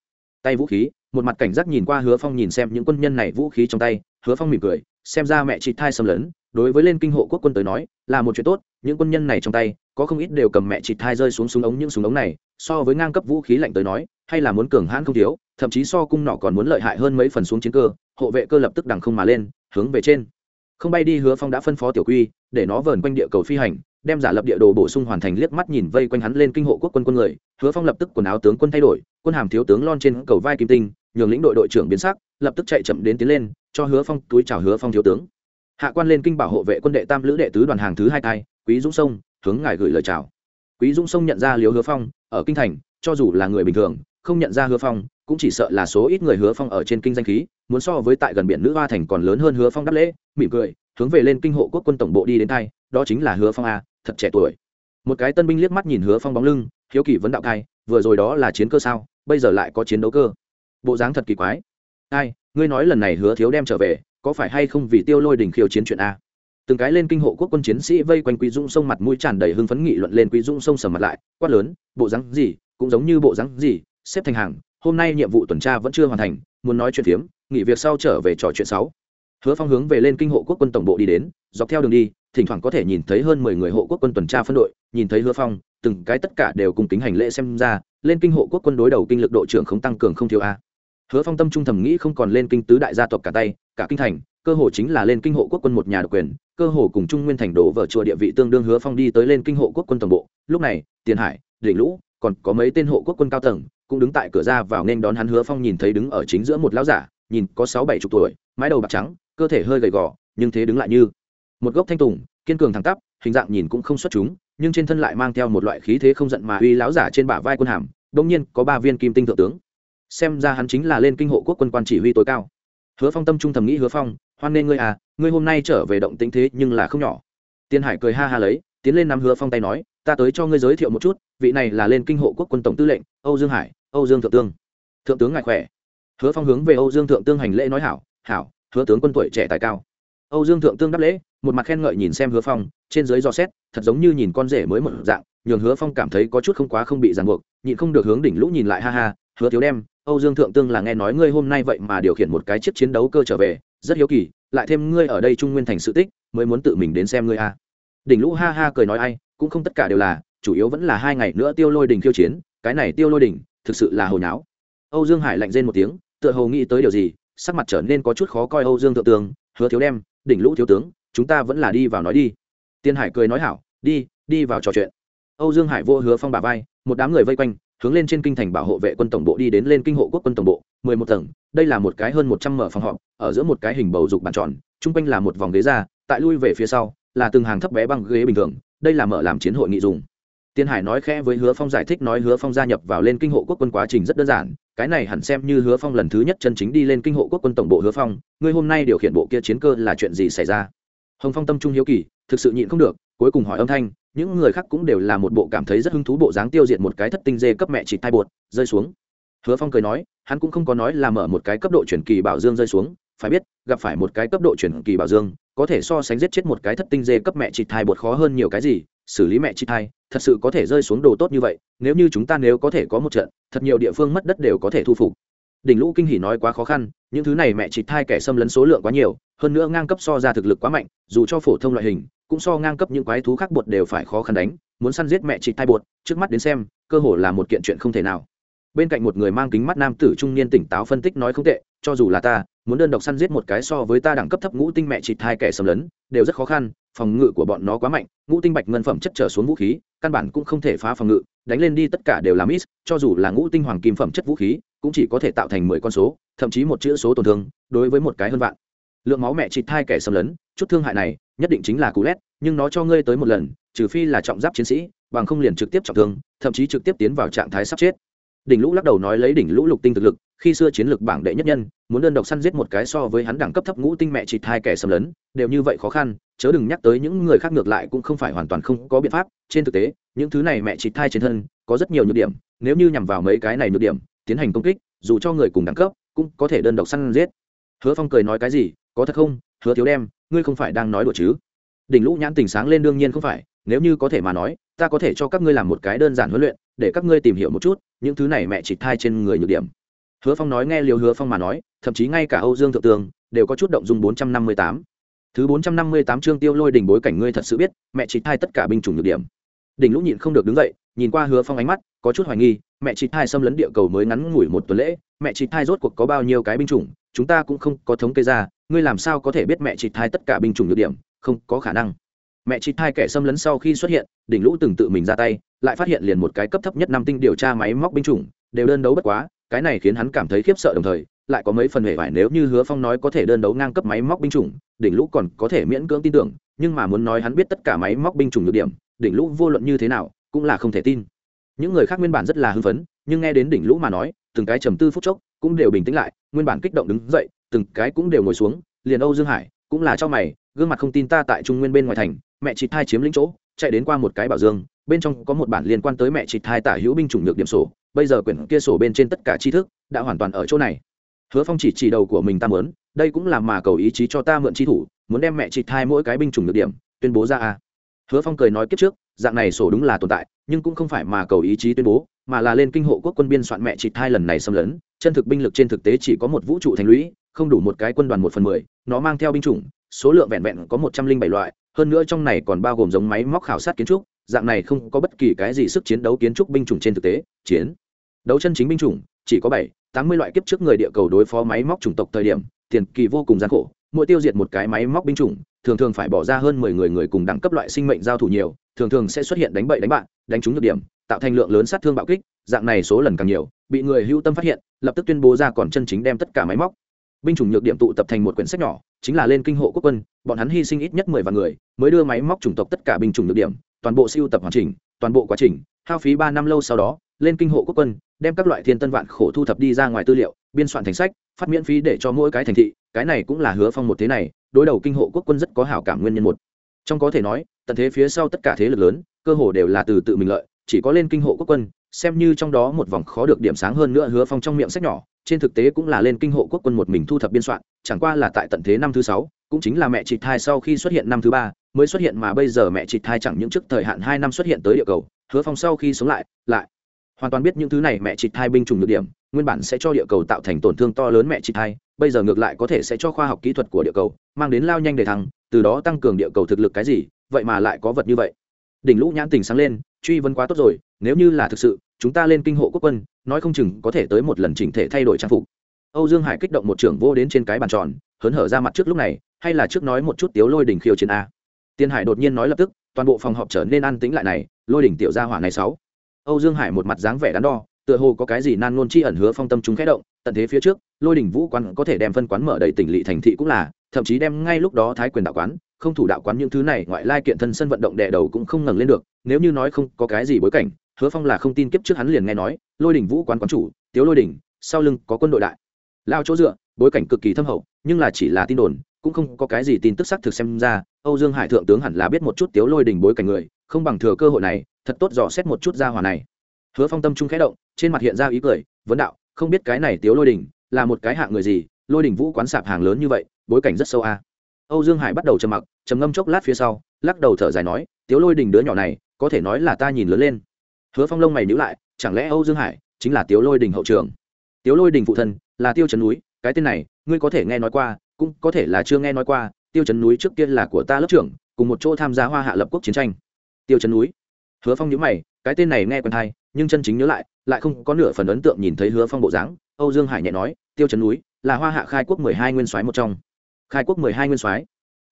S1: tay vũ khí, một mặt cảnh giác nhìn qua Hứa Phong nhìn xem những quân nhân này vũ khí trong tay, Hứa Phong mỉm cười, xem ra mẹ chị thai xâm lấn, đối với lên kinh hộ quốc quân tới nói, là một chuyện tốt, những quân nhân này trong tay có không ít đều cầm mẹ chị thai rơi xuống súng ống những súng ống này so với ngang cấp vũ khí lạnh tới nói hay là muốn cường hãn không thiếu thậm chí so cung nọ còn muốn lợi hại hơn mấy phần xuống chiến cơ. Hộ vệ cơ lập tức đằng không mà lên hướng về trên không bay đi hứa phong đã phân phó tiểu quy, để nó vờn quanh địa cầu phi hành, đem giả lập địa đồ bổ sung hoàn thành liếc mắt nhìn vây quanh hắn lên kinh hộ quốc quân quân người. Hứa phong lập tức quần áo tướng quân thay đổi, quân hàm thiếu tướng lon trên cầu vai kim tinh, nhường lĩnh đội đội trưởng biến sắc, lập tức chạy chậm đến tiến lên, cho hứa phong túi chào hứa phong thiếu tướng. Hạ quan lên kinh bảo hộ vệ quân đệ tam lữ đệ tứ đoàn hàng thứ hai tay quý dũng sông, hướng ngài gửi lời chào. Quý dũng sông nhận ra liếu hứa phong, ở kinh thành, cho dù là người bình thường, không nhận ra hứa phong cũng chỉ sợ là số ít người hứa phong ở trên kinh danh khí, muốn so với tại gần biển nữ hoa thành còn lớn hơn hứa phong đáp lễ, mỉm cười, hướng về lên kinh hộ quốc quân tổng bộ đi đến thay đó chính là hứa phong a, thật trẻ tuổi. Một cái tân binh liếc mắt nhìn hứa phong bóng lưng, hiếu kỳ vấn đạo thai, vừa rồi đó là chiến cơ sao, bây giờ lại có chiến đấu cơ. Bộ dáng thật kỳ quái. Ai, ngươi nói lần này hứa thiếu đem trở về, có phải hay không vì tiêu lôi đình khiêu chiến chuyện a? Từng cái lên kinh hộ quốc quân chiến sĩ vây quanh quý Dung sông mặt mũi tràn đầy hưng phấn nghị luận lên quý Dung sông sầm mặt lại, quát lớn, bộ dáng gì, cũng giống như bộ dáng gì, xếp thành hàng hôm nay nhiệm vụ tuần tra vẫn chưa hoàn thành, muốn nói chuyện phiếm, nghỉ việc sau trở về trò chuyện sáu. Hứa phong hướng về lên kinh hộ quốc quân tổng bộ đi đến, dọc theo đường đi, thỉnh thoảng có thể nhìn thấy hơn mười người hộ quốc quân tuần tra phân đội, nhìn thấy hứa phong, từng cái tất cả đều cùng kính hành lễ xem ra, lên kinh hộ quốc quân đối đầu kinh lực đội trưởng không tăng cường không thiếu a. Hứa phong tâm trung thầm nghĩ không còn lên kinh tứ đại gia tộc cả tay, cả kinh thành, cơ hồ chính là lên kinh hộ quốc quân một nhà độc quyền, cơ hồ cùng trung nguyên thành đổ vở chùa địa vị tương đương hứa phong đi tới lên kinh hộ quốc quân tổng bộ. Lúc này, tiền hải, đỉnh lũ còn có mấy tên hộ quốc quân cao tầng, cũng đứng tại cửa ra vào nên đón hắn hứa phong nhìn thấy đứng ở chính giữa một lão giả, nhìn có sáu bảy chục tuổi, mái đầu bạc trắng, cơ thể hơi gầy gò, nhưng thế đứng lại như một gốc thanh tùng, kiên cường thẳng tắp, hình dạng nhìn cũng không xuất chúng, nhưng trên thân lại mang theo một loại khí thế không giận mà uy lão giả trên bả vai quân hàm đông nhiên có ba viên kim tinh thượng tướng. Xem ra hắn chính là lên kinh hộ quốc quân quan chỉ huy tối cao. Hứa phong tâm trung thầm nghĩ hứa phong, hoan nghê ngươi à ngươi hôm nay trở về động tĩnh thế nhưng là không nhỏ. Tiên hải cười ha ha lấy, tiến lên nắm hứa phong tay nói ta tới cho ngươi giới thiệu một chút, vị này là lên kinh hộ quốc quân tổng tư lệnh, âu dương hải, âu dương thượng tương. Thượng tướng ngài khỏe? Hứa phong hướng về âu dương thượng tương hành lễ nói hảo hảo, hứa tướng quân tuổi trẻ tài cao. Âu dương thượng tương đáp lễ, một mặt khen ngợi nhìn xem hứa phong, trên dưới do xét, thật giống như nhìn con rể mới một dạng, nhường hứa phong cảm thấy có chút không quá không bị ràng buộc, nhịn không được hướng đỉnh lũ nhìn lại, ha ha, hứa thiếu đem, âu dương thượng tương là nghe nói ngươi hôm nay vậy mà điều khiển một cái chiếc chiến đấu cơ trở về, rất hiếu kỳ, lại thêm ngươi ở đây trung nguyên thành sự tích, mới muốn tự mình đến xem ngươi a đỉnh lũ ha ha cười nói ai cũng không tất cả đều là, chủ yếu vẫn là hai ngày nữa tiêu lôi đỉnh khiêu chiến, cái này tiêu lôi đỉnh thực sự là hồi nháo. Âu dương hải lạnh rên một tiếng, tựa hồ nghĩ tới điều gì, sắc mặt trở nên có chút khó coi âu dương thượng tướng hứa thiếu đem, đỉnh lũ thiếu tướng, chúng ta vẫn là đi vào nói đi. Tiên hải cười nói hảo, đi đi vào trò chuyện. Âu dương hải vô hứa phong bà vai, một đám người vây quanh, hướng lên trên kinh thành bảo hộ vệ quân tổng bộ đi đến lên kinh hộ quốc quân tổng bộ, mười một tầng, đây là một cái hơn một trăm mở phòng họp, ở giữa một cái hình bầu dục bàn tròn, chung quanh là một vòng ghế ra, tại lui về phía sau, là từng hàng thấp bé băng ghế bình thường đây là mở làm chiến hội nghị dùng. Tiên hải nói khẽ với hứa phong giải thích nói hứa phong gia nhập vào lên kinh hộ quốc quân quá trình rất đơn giản, cái này hẳn xem như hứa phong lần thứ nhất chân chính đi lên kinh hộ quốc quân tổng bộ hứa phong, ngươi hôm nay điều khiển bộ kia chiến cơ là chuyện gì xảy ra? Hồng phong tâm trung hiếu kỳ, thực sự nhịn không được, cuối cùng hỏi âm thanh, những người khác cũng đều là một bộ cảm thấy rất hứng thú bộ dáng tiêu diệt một cái thất tinh dê cấp mẹ chỉ tai bột rơi xuống. Hứa phong cười nói, hắn cũng không có nói là mở một cái cấp độ chuyển kỳ bảo dương rơi xuống phải biết, gặp phải một cái cấp độ chuyển kỳ bảo dương, có thể so sánh giết chết một cái thất tinh dê cấp mẹ chị thai bột khó hơn nhiều cái gì, xử lý mẹ chị thai, thật sự có thể rơi xuống đồ tốt như vậy, nếu như chúng ta nếu có thể có một trận, thật nhiều địa phương mất đất đều có thể thu phục. Đỉnh lũ kinh hỉ nói quá khó khăn, những thứ này mẹ chị thai kẻ xâm lấn số lượng quá nhiều, hơn nữa ngang cấp so ra thực lực quá mạnh, dù cho phổ thông loại hình, cũng so ngang cấp những quái thú khác bột đều phải khó khăn đánh, muốn săn giết mẹ chị thai bột, trước mắt đến xem, cơ hồ là một kiện chuyện không thể nào. Bên cạnh một người mang kính mắt nam tử trung niên tỉnh táo phân tích nói không tệ, cho dù là ta muốn đơn độc săn giết một cái so với ta đẳng cấp thấp ngũ tinh mẹ chị thai kẻ xâm lấn, đều rất khó khăn, phòng ngự của bọn nó quá mạnh, ngũ tinh bạch ngân phẩm chất trở xuống vũ khí, căn bản cũng không thể phá phòng ngự, đánh lên đi tất cả đều là miss, cho dù là ngũ tinh hoàng kim phẩm chất vũ khí, cũng chỉ có thể tạo thành mười con số, thậm chí một chữ số tổn thương, đối với một cái hơn vạn. Lượng máu mẹ chị thai kẻ xâm lấn, chút thương hại này, nhất định chính là cú lét, nhưng nó cho ngươi tới một lần, trừ phi là trọng giáp chiến sĩ, bằng không liền trực tiếp trọng thương, thậm chí trực tiếp tiến vào trạng thái sắp chết đỉnh lũ lắc đầu nói lấy đỉnh lũ lục tinh thực lực, khi xưa chiến lược bảng đệ nhất nhân, muốn đơn độc săn giết một cái so với hắn đẳng cấp thấp ngũ tinh mẹ chị hai kẻ xâm lấn, đều như vậy khó khăn, chớ đừng nhắc tới những người khác ngược lại cũng không phải hoàn toàn không có biện pháp. Trên thực tế, những thứ này mẹ chị thai trên thân, có rất nhiều nhược điểm, nếu như nhằm vào mấy cái này nhược điểm, tiến hành công kích, dù cho người cùng đẳng cấp, cũng có thể đơn độc săn giết. Hứa phong cười nói cái gì, có thật không? Hứa thiếu đem, ngươi không phải đang nói đùa chứ? Đỉnh lũ nhãn tình sáng lên đương nhiên không phải, nếu như có thể mà nói, ta có thể cho các ngươi làm một cái đơn giản huấn luyện để các ngươi tìm hiểu một chút những thứ này mẹ chỉ thai trên người nhược điểm. Hứa phong nói nghe liều hứa phong mà nói, thậm chí ngay cả âu dương thượng tường đều có chút động dung bốn trăm năm mươi tám. Thứ bốn trăm năm mươi tám chương tiêu lôi đỉnh bối cảnh ngươi thật sự biết, mẹ chỉ thai tất cả binh chủng nhược điểm. Đỉnh lũ nhịn không được đứng dậy, nhìn qua hứa phong ánh mắt, có chút hoài nghi, mẹ chị thai xâm lấn địa cầu mới ngắn ngủi một tuần lễ, mẹ chị thai rốt cuộc có bao nhiêu cái binh chủng, chúng ta cũng không có thống kê ra, ngươi làm sao có thể biết mẹ chị thai tất cả binh chủng nhược điểm, không có khả năng mẹ chị thai kẻ xâm lấn sau khi xuất hiện, đỉnh lũ từng tự mình ra tay, lại phát hiện liền một cái cấp thấp nhất năm tinh điều tra máy móc binh chủng, đều đơn đấu bất quá, cái này khiến hắn cảm thấy khiếp sợ đồng thời, lại có mấy phần hề vải nếu như hứa phong nói có thể đơn đấu ngang cấp máy móc binh chủng, đỉnh lũ còn có thể miễn cưỡng tin tưởng, nhưng mà muốn nói hắn biết tất cả máy móc binh chủng nhược điểm, đỉnh lũ vô luận như thế nào, cũng là không thể tin. Những người khác nguyên bản rất là hưng phấn, nhưng nghe đến đỉnh lũ mà nói, từng cái trầm tư phút chốc cũng đều bình tĩnh lại, nguyên bản kích động đứng dậy, từng cái cũng đều ngồi xuống, liền âu dương hải cũng là cho mày, gương mặt không tin ta tại trung nguyên bên ngoài thành, mẹ chị thai chiếm lĩnh chỗ, chạy đến qua một cái bảo dương, bên trong có một bản liên quan tới mẹ chị thai tả hữu binh chủng nhược điểm sổ, bây giờ quyển kia sổ bên trên tất cả tri thức đã hoàn toàn ở chỗ này. Hứa phong chỉ chỉ đầu của mình ta mớn đây cũng là mà cầu ý chí cho ta mượn chi thủ, muốn đem mẹ chị thai mỗi cái binh chủng nhược điểm tuyên bố ra a hứa phong cười nói kiếp trước, dạng này sổ đúng là tồn tại, nhưng cũng không phải mà cầu ý chí tuyên bố, mà là lên kinh hộ quốc quân biên soạn mẹ chị thai lần này xâm lấn, chân thực binh lực trên thực tế chỉ có một vũ trụ thành lũy không đủ một cái quân đoàn một phần mười, nó mang theo binh chủng, số lượng vẹn vẹn có một trăm linh bảy loại, hơn nữa trong này còn bao gồm giống máy móc khảo sát kiến trúc, dạng này không có bất kỳ cái gì sức chiến đấu kiến trúc binh chủng trên thực tế, chiến, đấu chân chính binh chủng, chỉ có bảy, tám mươi loại kiếp trước người địa cầu đối phó máy móc chủng tộc thời điểm, tiền kỳ vô cùng gian khổ, mỗi tiêu diệt một cái máy móc binh chủng, thường thường phải bỏ ra hơn mười người người cùng đẳng cấp loại sinh mệnh giao thủ nhiều, thường thường sẽ xuất hiện đánh bậy đánh bạn, đánh trúng nhược điểm, tạo thành lượng lớn sát thương bạo kích, dạng này số lần càng nhiều, bị người hữu tâm phát hiện, lập tức tuyên bố ra còn chân chính đem tất cả máy móc binh chủng nhược điểm tụ tập thành một quyển sách nhỏ, chính là lên kinh hộ quốc quân, bọn hắn hy sinh ít nhất mười vạn người, mới đưa máy móc chủng tộc tất cả binh chủng nhược điểm, toàn bộ siêu tập hoàn chỉnh, toàn bộ quá trình, hao phí ba năm lâu sau đó, lên kinh hộ quốc quân, đem các loại thiên tân vạn khổ thu thập đi ra ngoài tư liệu, biên soạn thành sách, phát miễn phí để cho mỗi cái thành thị, cái này cũng là hứa phong một thế này, đối đầu kinh hộ quốc quân rất có hảo cảm nguyên nhân một. Trong có thể nói, tận thế phía sau tất cả thế lực lớn, cơ hồ đều là từ tự mình lợi chỉ có lên kinh hộ quốc quân, xem như trong đó một vòng khó được điểm sáng hơn nữa hứa phong trong miệng sách nhỏ, trên thực tế cũng là lên kinh hộ quốc quân một mình thu thập biên soạn, chẳng qua là tại tận thế năm thứ sáu, cũng chính là mẹ chị thai sau khi xuất hiện năm thứ ba, mới xuất hiện mà bây giờ mẹ chị thai chẳng những trước thời hạn hai năm xuất hiện tới địa cầu, hứa phong sau khi sống lại lại hoàn toàn biết những thứ này mẹ chị thai binh chủng được điểm, nguyên bản sẽ cho địa cầu tạo thành tổn thương to lớn mẹ chị thai, bây giờ ngược lại có thể sẽ cho khoa học kỹ thuật của địa cầu, mang đến lao nhanh để thăng, từ đó tăng cường địa cầu thực lực cái gì, vậy mà lại có vật như vậy. Đỉnh lũ nhãn tình sáng lên truy vấn quá tốt rồi, nếu như là thực sự, chúng ta lên kinh hộ quốc quân, nói không chừng có thể tới một lần chỉnh thể thay đổi trang phục. Âu dương hải kích động một trưởng vô đến trên cái bàn tròn, hớn hở ra mặt trước lúc này, hay là trước nói một chút tiếu lôi đỉnh khiêu chiến a. Tiên hải đột nhiên nói lập tức, toàn bộ phòng họp trở nên an tĩnh lại này, lôi đỉnh tiểu gia hỏa này sáu. Âu dương hải một mặt dáng vẻ đắn đo, tựa hồ có cái gì nan ngôn chi ẩn hứa phong tâm chúng khẽ động, tận thế phía trước, lôi đỉnh vũ quán có thể đem phân quán mở đầy tỉnh lỵ thành thị cũng là, thậm chí đem ngay lúc đó thái quyền đạo quán không thủ đạo quán những thứ này, ngoại lai kiện thân sân vận động đè đầu cũng không ngẩng lên được, nếu như nói không có cái gì bối cảnh, hứa phong là không tin kiếp trước hắn liền nghe nói, lôi đỉnh vũ quán quán chủ, tiếu lôi đỉnh sau lưng có quân đội đại. Lao chỗ dựa, bối cảnh cực kỳ thâm hậu, nhưng là chỉ là tin đồn, cũng không có cái gì tin tức xác thực xem ra, âu dương hải thượng tướng hẳn là biết một chút tiếu lôi đỉnh bối cảnh người, không bằng thừa cơ hội này, thật tốt dò xét một chút ra hòa này. Hứa phong tâm trung khẽ động, trên mặt hiện ra ý cười, vấn đạo, không biết cái này tiếu lôi đỉnh là một cái hạng người gì, lôi đỉnh vũ quán sạp hàng lớn như vậy, bối cảnh rất sâu a âu dương hải bắt đầu trầm mặc, trầm ngâm chốc lát phía sau, lắc đầu thở dài nói, tiếu lôi Đình đứa nhỏ này, có thể nói là ta nhìn lớn lên. Hứa phong lông mày nhữ lại, chẳng lẽ âu dương hải chính là tiếu lôi Đình hậu trường? Tiếu lôi đình phụ thân, là tiêu Trấn núi, cái tên này, ngươi có thể nghe nói qua, cũng có thể là chưa nghe nói qua, tiêu Trấn núi trước kia là của ta lớp trưởng, cùng một chỗ tham gia hoa hạ lập quốc chiến tranh. Tiêu Trấn núi? Hứa phong nhíu mày, cái tên này nghe quen thai nhưng chân chính nhớ lại lại không có nửa phần ấn tượng nhìn thấy hứa phong bộ dáng. Âu dương hải nhẹ nói, tiêu Trấn núi là hoa hạ khai quốc mười hai nguyên soái một trong khai quốc mười hai nguyên soái.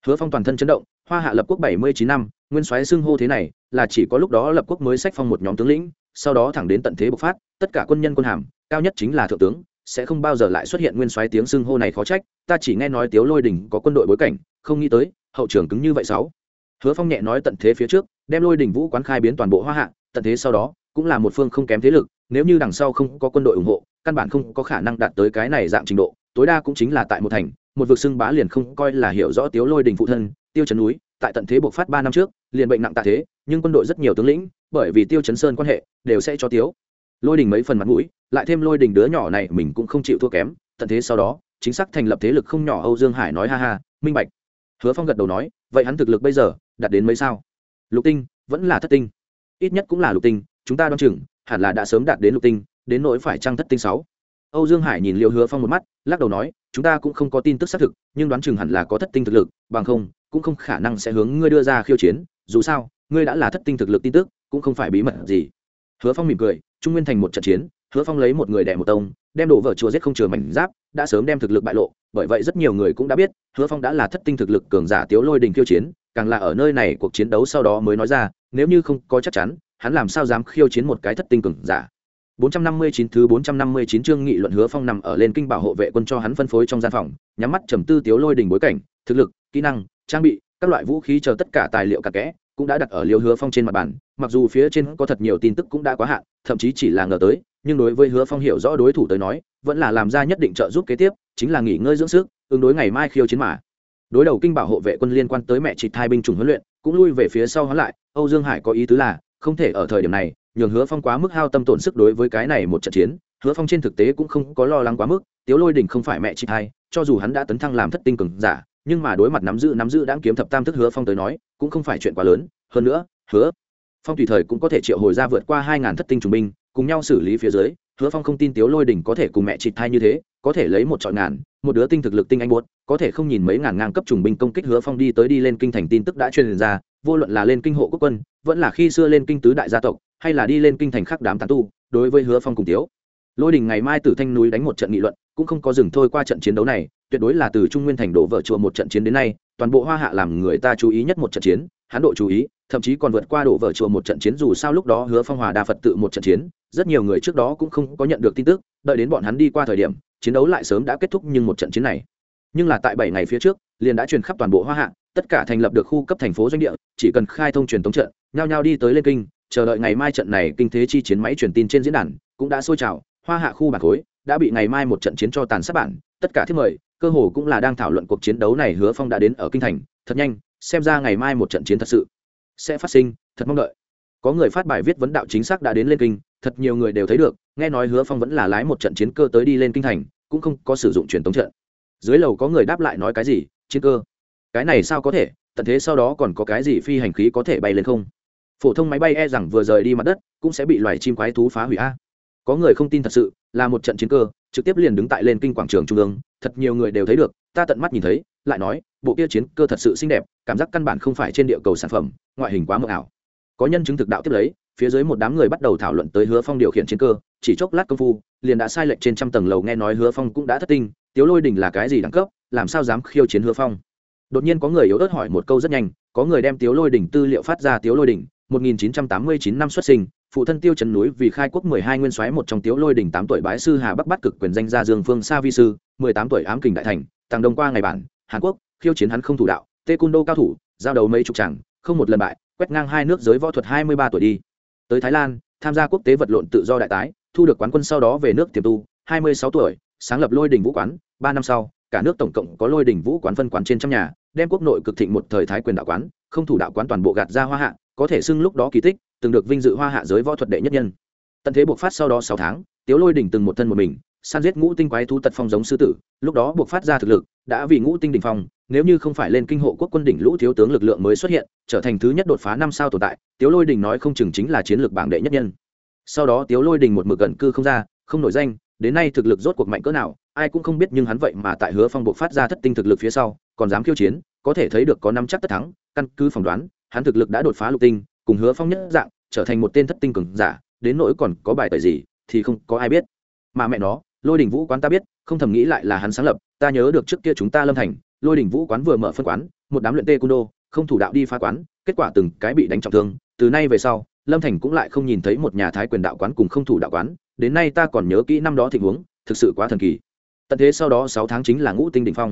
S1: Hứa phong toàn thân chấn động, hoa hạ lập quốc bảy mươi chín năm, nguyên soái xưng hô thế này là chỉ có lúc đó lập quốc mới sách phong một nhóm tướng lĩnh, sau đó thẳng đến tận thế bộc phát, tất cả quân nhân quân hàm, cao nhất chính là thượng tướng, sẽ không bao giờ lại xuất hiện nguyên soái tiếng xưng hô này khó trách, ta chỉ nghe nói tiếu lôi đình có quân đội bối cảnh, không nghĩ tới, hậu trường cứng như vậy sáu. Hứa phong nhẹ nói tận thế phía trước, đem lôi đình vũ quán khai biến toàn bộ hoa hạ, tận thế sau đó, cũng là một phương không kém thế lực, nếu như đằng sau không có quân đội ủng hộ, căn bản không có khả năng đạt tới cái này dạng trình độ, tối đa cũng chính là tại một thành một vực xưng bá liền không coi là hiểu rõ tiếu lôi đình phụ thân, tiêu chấn núi, tại tận thế buộc phát ba năm trước, liền bệnh nặng tạ thế, nhưng quân đội rất nhiều tướng lĩnh, bởi vì tiêu chấn sơn quan hệ, đều sẽ cho tiếu lôi đình mấy phần mặt mũi, lại thêm lôi đình đứa nhỏ này mình cũng không chịu thua kém, tận thế sau đó, chính xác thành lập thế lực không nhỏ âu dương hải nói ha ha, minh bạch. Hứa phong gật đầu nói, vậy hắn thực lực bây giờ, đạt đến mấy sao? Lục tinh, vẫn là thất tinh. Ít nhất cũng là lục tinh, chúng ta đ o á n chừng, hẳn là đã sớm đạt đến lục tinh, đến nỗi phải trăng thất tinh sáu? Âu dương hải nhìn liệu hứa phong một mắt, lắc đầu nói chúng ta cũng không có tin tức xác thực, nhưng đoán chừng hẳn là có thất tinh thực lực, bằng không, cũng không khả năng sẽ hướng ngươi đưa ra khiêu chiến, dù sao, ngươi đã là thất tinh thực lực tin tức, cũng không phải bí mật gì. Hứa phong mỉm cười, trung nguyên thành một trận chiến, hứa phong lấy một người đẻ một tông, đem đổ vợ chùa giết không chừa mảnh giáp, đã sớm đem thực lực bại lộ, bởi vậy rất nhiều người cũng đã biết, hứa phong đã là thất tinh thực lực cường giả tiếu lôi đình khiêu chiến, càng là ở nơi này cuộc chiến đấu sau đó mới nói ra, nếu như không có chắc chắn, hắn làm sao dám khiêu chiến một cái thất tinh cường giả. 459 thứ 459 chương nghị luận hứa phong nằm ở lên kinh bảo hộ vệ quân cho hắn phân phối trong gian phòng, nhắm mắt trầm tư tiếu lôi đình bối cảnh, thực lực, kỹ năng, trang bị, các loại vũ khí chờ tất cả tài liệu cả kẽ, cũng đã đặt ở liều hứa phong trên mặt bàn, mặc dù phía trên có thật nhiều tin tức cũng đã quá hạn, thậm chí chỉ là ngờ tới, nhưng đối với hứa phong hiểu rõ đối thủ tới nói, vẫn là làm ra nhất định trợ giúp kế tiếp, chính là nghỉ ngơi dưỡng sức, ứng đối ngày mai khiêu chiến mà. Đối đầu kinh bảo hộ vệ quân liên quan tới mẹ chị thai binh chủng huấn luyện, cũng lui về phía sau hắn lại, âu dương hải có ý tứ là, không thể ở thời điểm này nhường hứa phong quá mức hao tâm tổn sức đối với cái này một trận chiến. Hứa phong trên thực tế cũng không có lo lắng quá mức, tiếu lôi đình không phải mẹ chị thai cho dù hắn đã tấn thăng làm thất tinh cường giả, nhưng mà đối mặt nắm giữ nắm giữ đáng kiếm thập tam thức hứa phong tới nói, cũng không phải chuyện quá lớn. Hơn nữa, hứa phong tùy thời cũng có thể triệu hồi ra vượt qua hai ngàn thất tinh trùng binh, cùng nhau xử lý phía dưới, hứa phong không tin tiếu lôi đỉnh có thể cùng mẹ chị thai như thế, có thể lấy một trọi ngàn, một đứa tinh thực lực tinh anh buốt, có thể không nhìn mấy ngàn ngang cấp trùng binh công kích hứa phong đi tới đi lên kinh thành tin tức đã truyền ra, vô luận là lên kinh hộ quốc quân, vẫn là khi xưa lên kinh tứ đại gia tộc hay là đi lên kinh thành khắc đám tán tu, đối với hứa phong cùng tiếu. Lôi đình ngày mai từ thanh núi đánh một trận nghị luận, cũng không có dừng thôi qua trận chiến đấu này, tuyệt đối là từ trung nguyên thành đổ vợ chùa một trận chiến đến nay, toàn bộ hoa hạ làm người ta chú ý nhất một trận chiến hắn độ chú ý, thậm chí còn vượt qua đổ vợ chùa một trận chiến dù sao lúc đó hứa phong hòa đa phật tự một trận chiến, rất nhiều người trước đó cũng không có nhận được tin tức, đợi đến bọn hắn đi qua thời điểm, chiến đấu lại sớm đã kết thúc nhưng một trận chiến này. Nhưng là tại bảy ngày phía trước, liền đã truyền khắp toàn bộ hoa hạ, tất cả thành lập được khu cấp thành phố doanh địa, chỉ cần khai thông truyền thống trận, nhao nhao đi tới lên kinh chờ đợi ngày mai trận này kinh thế chi chiến máy truyền tin trên diễn đàn, cũng đã sôi trào, hoa hạ khu bản khối đã bị ngày mai một trận chiến cho tàn sát bản, tất cả thiết mời, cơ hồ cũng là đang thảo luận cuộc chiến đấu này hứa phong đã đến ở kinh thành, thật nhanh, xem ra ngày mai một trận chiến thật sự sẽ phát sinh, thật mong đợi. Có người phát bài viết vấn đạo chính xác đã đến lên kinh, thật nhiều người đều thấy được, nghe nói hứa phong vẫn là lái một trận chiến cơ tới đi lên kinh thành, cũng không có sử dụng truyền tống trận. Dưới lầu có người đáp lại nói cái gì, chiến cơ? Cái này sao có thể, tận thế sau đó còn có cái gì phi hành khí có thể bay lên không? Phổ thông máy bay e rằng vừa rời đi mặt đất cũng sẽ bị loài chim quái thú phá hủy a. Có người không tin thật sự, là một trận chiến cơ, trực tiếp liền đứng tại lên kinh quảng trường trung ương, thật nhiều người đều thấy được, ta tận mắt nhìn thấy, lại nói, bộ kia chiến cơ thật sự xinh đẹp, cảm giác căn bản không phải trên địa cầu sản phẩm, ngoại hình quá mờ ảo. Có nhân chứng thực đạo tiếp lấy, phía dưới một đám người bắt đầu thảo luận tới hứa phong điều khiển chiến cơ, chỉ chốc lát công phu, liền đã sai lệch trên trăm tầng lầu nghe nói hứa phong cũng đã thất tinh, tiếu lôi đình là cái gì đẳng cấp, làm sao dám khiêu chiến hứa phong? Đột nhiên có người yếu ớt hỏi một câu rất nhanh, có người đem tiếu lôi đình tư liệu phát ra tiếu lôi đình 1989 năm xuất sinh phụ thân tiêu trần núi vì khai quốc 12 nguyên soái một trong tiếu lôi đỉnh 8 tuổi bái sư hà bắc bát cực quyền danh gia dương phương sa vi sư 18 tuổi ám kình đại thành tăng đông qua ngày bản hàn quốc khiêu chiến hắn không thủ đạo taekwondo cao thủ giao đấu mấy chục chàng, không một lần bại quét ngang hai nước giới võ thuật 23 tuổi đi. Tới thái lan tham gia quốc tế vật lộn tự do đại tái thu được quán quân sau đó về nước tiềm tu 26 tuổi sáng lập lôi đỉnh vũ quán ba năm sau cả nước tổng cộng có lôi đỉnh vũ quán phân quán trên trăm nhà đem quốc nội cực thịnh một thời thái quyền đạo quán không thủ đạo quán toàn bộ gạt ra hoa hạ có thể xưng lúc đó kỳ tích, từng được vinh dự hoa hạ giới võ thuật đệ nhất nhân. Tận thế buộc phát sau đó sáu tháng, tiếu lôi đỉnh từng một thân một mình, san giết ngũ tinh quái thú tật phong giống sư tử, lúc đó buộc phát ra thực lực, đã vì ngũ tinh đỉnh phong, nếu như không phải lên kinh hộ quốc quân đỉnh lũ thiếu tướng lực lượng mới xuất hiện, trở thành thứ nhất đột phá năm sao tồn tại, tiếu lôi đình nói không chừng chính là chiến lược bảng đệ nhất nhân. Sau đó tiếu lôi đình một mực gần cư không ra, không nổi danh, đến nay thực lực rốt cuộc mạnh cỡ nào, ai cũng không biết nhưng hắn vậy mà tại hứa phong buộc phát ra thất tinh thực lực phía sau, còn dám khiêu chiến, có thể thấy được có năm chắc tất thắng, căn cứ phỏng đoán hắn thực lực đã đột phá lục tinh, cùng hứa phong nhất dạng, trở thành một tên thất tinh cường giả, đến nỗi còn có bài tời gì, thì không có ai biết. Mà mẹ nó, lôi đình vũ quán ta biết, không thầm nghĩ lại là hắn sáng lập, ta nhớ được trước kia chúng ta lâm thành, lôi đình vũ quán vừa mở phân quán, một đám luyện tê cung đô không thủ đạo đi phá quán, kết quả từng cái bị đánh trọng thương, từ nay về sau, lâm thành cũng lại không nhìn thấy một nhà thái quyền đạo quán cùng không thủ đạo quán, đến nay ta còn nhớ kỹ năm đó tình huống, thực sự quá thần kỳ. Tận thế sau đó sáu tháng chính là ngũ tinh đ ỉ n h phong.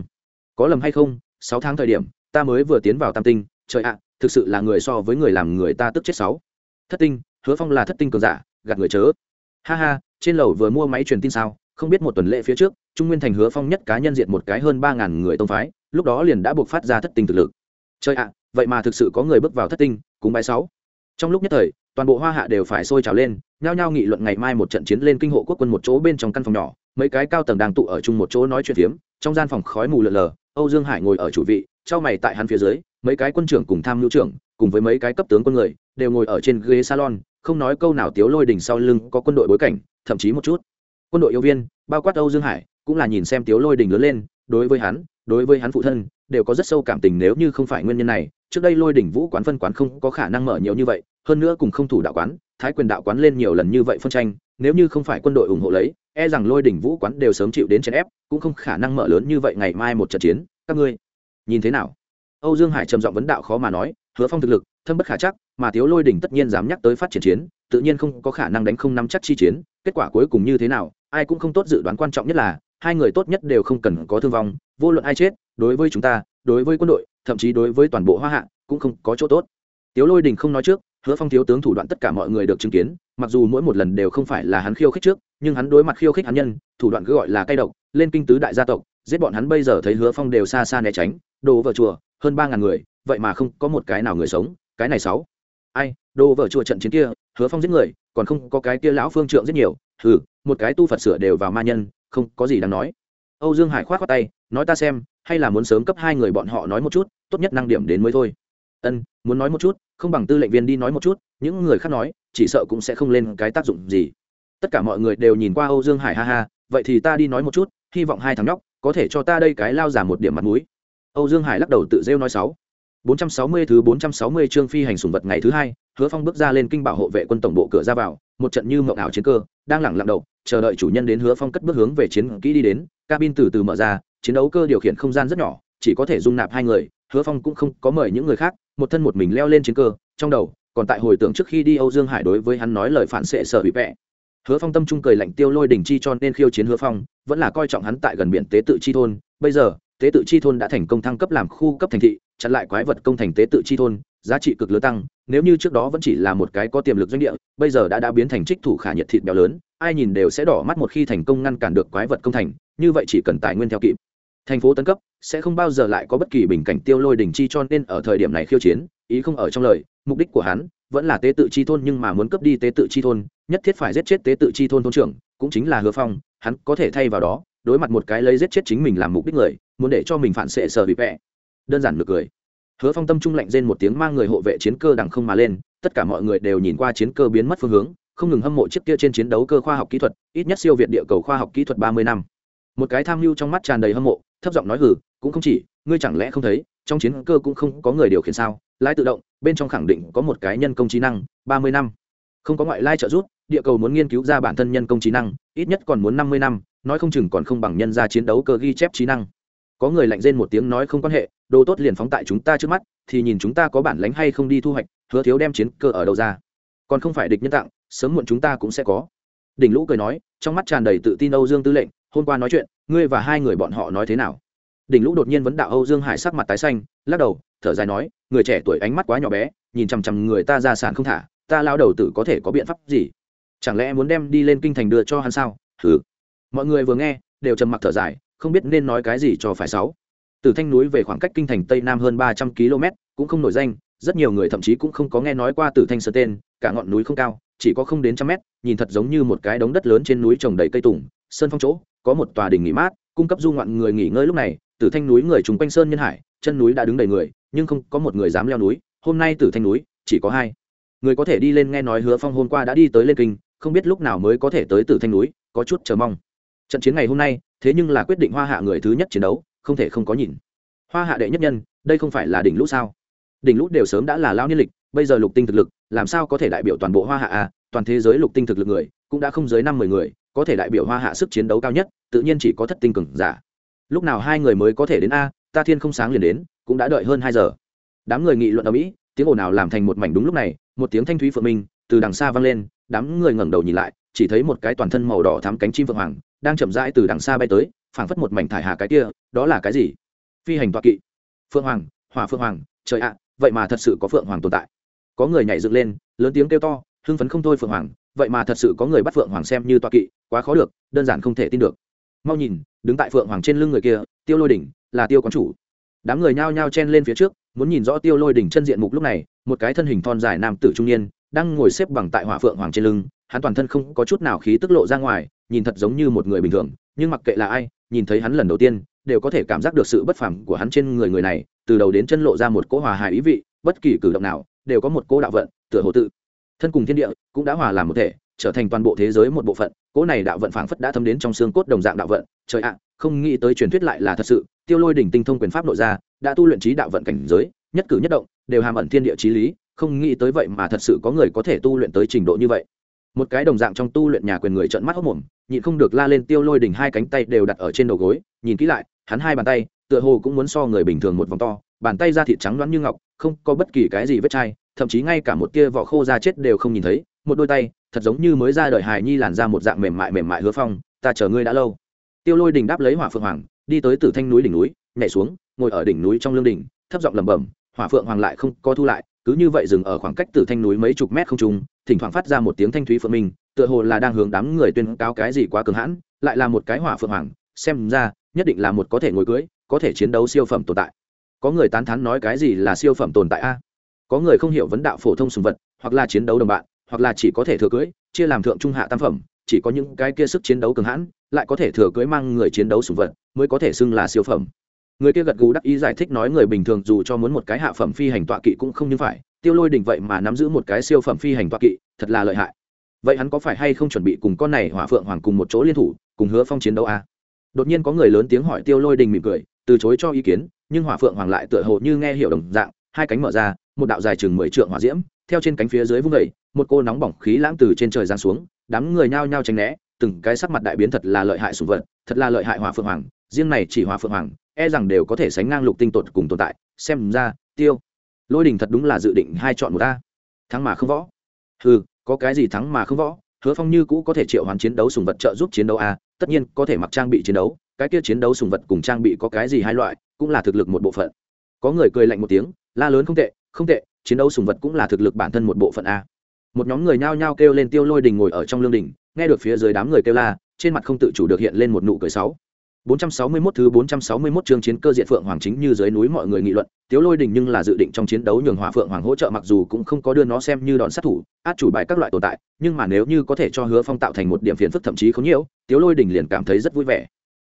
S1: Có lầm hay không, sáu tháng thời điểm, ta mới vừa tiến vào tam tinh, trời ạ thực sự là người so với người làm người ta tức chết sáu. Thất tinh, hứa phong là thất tinh cường giả, gạt người chớ. Ha ha, trên lầu vừa mua máy truyền tin sao, không biết một tuần lễ phía trước, trung nguyên thành hứa phong nhất cá nhân diện một cái hơn ba ngàn người tông phái, lúc đó liền đã buộc phát ra thất tinh thực lực. Chơi ạ, vậy mà thực sự có người bước vào thất tinh, cúng bái sáu. Trong lúc nhất thời, toàn bộ hoa hạ đều phải sôi trào lên, nhao nhao nghị luận ngày mai một trận chiến lên kinh hộ quốc quân một chỗ bên trong căn phòng nhỏ, mấy cái cao tầng đang tụ ở chung một chỗ nói chuyện phiếm, trong gian phòng khói mù lợn lờ, âu dương hải ngồi ở chủ vị, trao mày tại hắn phía dưới mấy cái quân trưởng cùng tham mưu trưởng, cùng với mấy cái cấp tướng quân người, đều ngồi ở trên ghế salon, không nói câu nào tiếu lôi đỉnh sau lưng có quân đội bối cảnh, thậm chí một chút. Quân đội yêu viên, bao quát âu dương hải, cũng là nhìn xem tiếu lôi đình lớn lên, đối với hắn, đối với hắn phụ thân, đều có rất sâu cảm tình nếu như không phải nguyên nhân này, trước đây lôi đỉnh vũ quán phân quán không có khả năng mở nhiều như vậy, hơn nữa cùng không thủ đạo quán, thái quyền đạo quán lên nhiều lần như vậy phân tranh, nếu như không phải quân đội ủng hộ lấy e rằng lôi đỉnh vũ quán đều sớm chịu đến chèn ép, cũng không khả năng mở lớn như vậy ngày mai một trận chiến. Các ngươi, nhìn thế nào? Âu dương hải trầm giọng vấn đạo khó mà nói, hứa phong thực lực, thâm bất khả chắc, mà tiếu lôi đỉnh tất nhiên dám nhắc tới phát triển chiến, tự nhiên không có khả năng đánh không nắm chắc chi chiến, kết quả cuối cùng như thế nào, ai cũng không tốt dự đoán quan trọng nhất là, hai người tốt nhất đều không cần có thương vong, vô luận ai chết, đối với chúng ta, đối với quân đội, thậm chí đối với toàn bộ hoa hạ, cũng không có chỗ tốt. Tiếu lôi đình không nói trước, hứa phong thiếu tướng thủ đoạn tất cả mọi người được chứng kiến, mặc dù mỗi một lần đều không phải là hắn khiêu khích trước, nhưng hắn đối mặt khiêu khích hắn nhân, thủ đoạn cứ gọi là cay độc, lên kinh tứ đại gia tộc, giết bọn hắn bây giờ thấy hứa phong đều xa xa né tránh đồ vợ chùa hơn ba ngàn người, vậy mà không có một cái nào người sống, cái này sáu. Ai, đồ vợ chùa trận chiến kia, hứa phong giết người, còn không có cái kia lão phương trượng rất nhiều. Hừ, một cái tu phật sửa đều vào ma nhân, không có gì đáng nói. Âu dương hải khoát khoát tay, nói ta xem, hay là muốn sớm cấp hai người bọn họ nói một chút, tốt nhất năng điểm đến mới thôi. Ân, muốn nói một chút, không bằng tư lệnh viên đi nói một chút, những người khác nói, chỉ sợ cũng sẽ không lên cái tác dụng gì. Tất cả mọi người đều nhìn qua âu dương hải ha ha, vậy thì ta đi nói một chút, hy vọng hai thằng nhóc có thể cho ta đây cái lao giả một điểm mặt mũi âu dương hải lắc đầu tự rêu nói sáu 460 thứ 460 chương phi hành sủng vật ngày thứ hai, Hứa Phong bước ra lên kinh bảo hộ vệ quân tổng bộ cửa ra vào, một trận như mộng ảo chiến cơ, đang lẳng lặng đầu, chờ đợi chủ nhân đến Hứa Phong cất bước hướng về chiến kỹ đi đến, cabin từ từ mở ra, chiến đấu cơ điều khiển không gian rất nhỏ, chỉ có thể dung nạp hai người, Hứa Phong cũng không có mời những người khác, một thân một mình leo lên chiến cơ, trong đầu còn tại hồi tưởng trước khi đi Âu Dương Hải đối với hắn nói lời phản xệ sở bị vẽ. Hứa Phong tâm trung cười lạnh tiêu lôi đỉnh chi cho nên khiêu chiến Hứa Phong, vẫn là coi trọng hắn tại gần biển tế tự chi thôn, bây giờ, tế tự chi thôn đã thành công thăng cấp làm khu cấp thành thị, chặn lại quái vật công thành tế tự chi thôn giá trị cực lớn tăng nếu như trước đó vẫn chỉ là một cái có tiềm lực doanh địa bây giờ đã đã biến thành trích thủ khả nhiệt thịt béo lớn ai nhìn đều sẽ đỏ mắt một khi thành công ngăn cản được quái vật công thành như vậy chỉ cần tài nguyên theo kịp. Thành phố tấn cấp sẽ không bao giờ lại có bất kỳ bình cảnh tiêu lôi đỉnh chi cho nên ở thời điểm này khiêu chiến ý không ở trong lời mục đích của hắn vẫn là tế tự chi thôn nhưng mà muốn cấp đi tế tự chi thôn nhất thiết phải giết chết tế tự chi thôn thôn trưởng cũng chính là hứa phong hắn có thể thay vào đó đối mặt một cái lấy giết chết chính mình làm mục đích người, muốn để cho mình phản xệ sờ bị vẽ đơn giản được cười. Hứa phong tâm trung lạnh rên một tiếng mang người hộ vệ chiến cơ đằng không mà lên, tất cả mọi người đều nhìn qua chiến cơ biến mất phương hướng, không ngừng hâm mộ chiếc kia trên chiến đấu cơ khoa học kỹ thuật, ít nhất siêu việt địa cầu khoa học kỹ thuật ba mươi năm. Một cái tham mưu trong mắt tràn đầy hâm mộ, thấp giọng nói hử cũng không chỉ, ngươi chẳng lẽ không thấy, trong chiến cơ cũng không có người điều khiển sao? Lái tự động, bên trong khẳng định có một cái nhân công trí năng, ba mươi năm. Không có ngoại lai trợ giúp địa cầu muốn nghiên cứu ra bản thân nhân công trí năng, ít nhất còn muốn năm mươi năm, nói không chừng còn không bằng nhân ra chiến đấu cơ ghi chép trí năng. Có người lạnh rên một tiếng nói không quan hệ, đồ tốt liền phóng tại chúng ta trước mắt, thì nhìn chúng ta có bản lánh hay không đi thu hoạch, hứa thiếu đem chiến cơ ở đâu ra. Còn không phải địch nhân tặng, sớm muộn chúng ta cũng sẽ có. Đỉnh lũ cười nói, trong mắt tràn đầy tự tin âu dương tư lệnh, hôm qua nói chuyện, ngươi và hai người bọn họ nói thế nào? Đỉnh lũ đột nhiên vấn đạo âu dương hải sắc mặt tái xanh, lắc đầu, thở dài nói, người trẻ tuổi ánh mắt quá nhỏ bé, nhìn chằm chằm người ta ra sản không thả, ta lao đầu tử có thể có biện pháp gì? Chẳng lẽ muốn đem đi lên kinh thành đưa cho hắn sao? Hừ. Mọi người vừa nghe đều trầm mặc thở dài không biết nên nói cái gì cho phải sáu. Từ thanh núi về khoảng cách kinh thành tây nam hơn ba trăm km cũng không nổi danh rất nhiều người thậm chí cũng không có nghe nói qua Tử Thanh Sơn tên, cả ngọn núi không cao, chỉ có không đến trăm mét, nhìn thật giống như một cái đống đất lớn trên núi trồng đầy cây tùng, sơn phong chỗ, có một tòa đình nghỉ mát, cung cấp du ngoạn người nghỉ ngơi lúc này, Tử Thanh núi người trùng quanh sơn nhân hải, chân núi đã đứng đầy người, nhưng không có một người dám leo núi, hôm nay Tử Thanh núi chỉ có hai người có thể đi lên nghe nói Hứa Phong hôm qua đã đi tới lên kinh, không biết lúc nào mới có thể tới Tử Thanh núi, có chút chờ mong. trận chiến ngày hôm nay thế nhưng là quyết định hoa hạ người thứ nhất chiến đấu không thể không có nhìn. Hoa hạ đệ nhất nhân đây không phải là đỉnh lũ sao? Đỉnh lũ đều sớm đã là lao niên lịch bây giờ lục tinh thực lực làm sao có thể đại biểu toàn bộ hoa hạ à? Toàn thế giới lục tinh thực lực người cũng đã không dưới năm mười người có thể đại biểu hoa hạ sức chiến đấu cao nhất tự nhiên chỉ có thất tinh cường giả. Lúc nào hai người mới có thể đến a? Ta thiên không sáng liền đến cũng đã đợi hơn hai giờ. Đám người nghị luận ở mỹ tiếng ồn nào làm thành một mảnh đúng lúc này một tiếng thanh thúy phượng minh từ đằng xa vang lên, đám người ngẩng đầu nhìn lại, chỉ thấy một cái toàn thân màu đỏ thắm cánh chim phượng hoàng đang chậm rãi từ đằng xa bay tới, phảng phất một mảnh thải hà cái kia, đó là cái gì? Phi hành toa kỵ. Phượng hoàng, hỏa phượng hoàng, trời ạ, vậy mà thật sự có phượng hoàng tồn tại. Có người nhảy dựng lên, lớn tiếng kêu to, hưng phấn không thôi phượng hoàng, vậy mà thật sự có người bắt phượng hoàng xem như toa kỵ, quá khó được, đơn giản không thể tin được. Mau nhìn, đứng tại phượng hoàng trên lưng người kia, tiêu lôi đỉnh, là tiêu quán chủ. Đám người nhao nhao chen lên phía trước, muốn nhìn rõ tiêu lôi đỉnh chân diện mục lúc này, một cái thân hình thon dài nam tử trung niên đang ngồi xếp bằng tại hỏa phượng hoàng trên lưng, hắn toàn thân không có chút nào khí tức lộ ra ngoài, nhìn thật giống như một người bình thường, nhưng mặc kệ là ai, nhìn thấy hắn lần đầu tiên, đều có thể cảm giác được sự bất phẳng của hắn trên người người này, từ đầu đến chân lộ ra một cỗ hòa hài ý vị, bất kỳ cử động nào, đều có một cỗ đạo vận, tựa hồ tự. Thân cùng thiên địa, cũng đã hòa làm một thể, trở thành toàn bộ thế giới một bộ phận, cỗ này đạo vận phảng phất đã thấm đến trong xương cốt đồng dạng đạo vận. Trời ạ, không nghĩ tới truyền thuyết lại là thật sự, tiêu lôi đỉnh tinh thông quyền pháp nội ra đã tu luyện trí đạo vận cảnh giới, nhất cử nhất động, đều hàm ẩn thiên địa trí lý không nghĩ tới vậy mà thật sự có người có thể tu luyện tới trình độ như vậy. Một cái đồng dạng trong tu luyện nhà quyền người trợn mắt hốc mồm, nhịn không được la lên tiêu lôi đỉnh hai cánh tay đều đặt ở trên đầu gối, nhìn kỹ lại, hắn hai bàn tay, tựa hồ cũng muốn so người bình thường một vòng to, bàn tay da thịt trắng loáng như ngọc, không có bất kỳ cái gì vết chai, thậm chí ngay cả một tia vỏ khô da chết đều không nhìn thấy, một đôi tay, thật giống như mới ra đời hài nhi làn ra một dạng mềm mại mềm mại hứa phong, ta chờ ngươi đã lâu. Tiêu lôi đình đáp lấy hỏa phượng hoàng, đi tới từ thanh núi đỉnh núi, nhảy xuống, ngồi ở đỉnh núi trong lương đỉnh, thấp giọng lẩm bẩm, hỏa phượng hoàng lại không có thu lại cứ như vậy dừng ở khoảng cách từ thanh núi mấy chục mét không trung, thỉnh thoảng phát ra một tiếng thanh thúy phượng minh, tựa hồ là đang hướng đám người tuyên cáo cái gì quá cường hãn, lại là một cái hỏa phượng hoàng, xem ra, nhất định là một có thể ngồi cưới, có thể chiến đấu siêu phẩm tồn tại. Có người tán thán nói cái gì là siêu phẩm tồn tại a? Có người không hiểu vấn đạo phổ thông sùng vật, hoặc là chiến đấu đồng bạn, hoặc là chỉ có thể thừa cưới, chia làm thượng trung hạ tam phẩm, chỉ có những cái kia sức chiến đấu cường hãn, lại có thể thừa cưới mang người chiến đấu sùng vật, mới có thể xưng là siêu phẩm người kia gật gù đắc ý giải thích nói người bình thường dù cho muốn một cái hạ phẩm phi hành tọa kỵ cũng không như phải, tiêu lôi đỉnh vậy mà nắm giữ một cái siêu phẩm phi hành tọa kỵ, thật là lợi hại vậy hắn có phải hay không chuẩn bị cùng con này hỏa phượng hoàng cùng một chỗ liên thủ, cùng hứa phong chiến đấu à? đột nhiên có người lớn tiếng hỏi tiêu lôi đình mỉm cười, từ chối cho ý kiến, nhưng hỏa phượng hoàng lại tựa hồ như nghe hiểu đồng dạng, hai cánh mở ra, một đạo dài chừng mười trượng hỏa diễm, theo trên cánh phía dưới vung vẩy một cô nóng bỏng khí lãng từ trên trời giáng xuống, đám người nhao nhao tránh né, từng cái sắc mặt đại biến thật là lợi hại sùng vật, thật là lợi hại hỏa phượng hoàng, riêng này chỉ hỏa phượng hoàng e rằng đều có thể sánh ngang lục tinh tột cùng tồn tại, xem ra, tiêu, lôi đình thật đúng là dự định hai chọn một ta. Thắng mà không võ. Ừ có cái gì thắng mà không võ? Hứa phong như cũ có thể triệu hoàn chiến đấu sùng vật trợ giúp chiến đấu a, tất nhiên có thể mặc trang bị chiến đấu, cái kia chiến đấu sùng vật cùng trang bị có cái gì hai loại, cũng là thực lực một bộ phận. Có người cười lạnh một tiếng, la lớn không tệ không tệ, chiến đấu sùng vật cũng là thực lực bản thân một bộ phận a. Một nhóm người nhao nhao kêu lên tiêu lôi đình ngồi ở trong lương đình nghe được phía dưới đám người kêu la, trên mặt không tự chủ được hiện lên một nụ cười sáu 461 thứ 461 chương chiến cơ diện Phượng Hoàng chính như dưới núi mọi người nghị luận, Tiếu Lôi Đình nhưng là dự định trong chiến đấu nhường Hỏa Phượng Hoàng hỗ trợ mặc dù cũng không có đưa nó xem như đòn sát thủ, át chủ bài các loại tồn tại, nhưng mà nếu như có thể cho Hứa Phong tạo thành một điểm phiền phức thậm chí không nhiều, Tiếu Lôi Đình liền cảm thấy rất vui vẻ.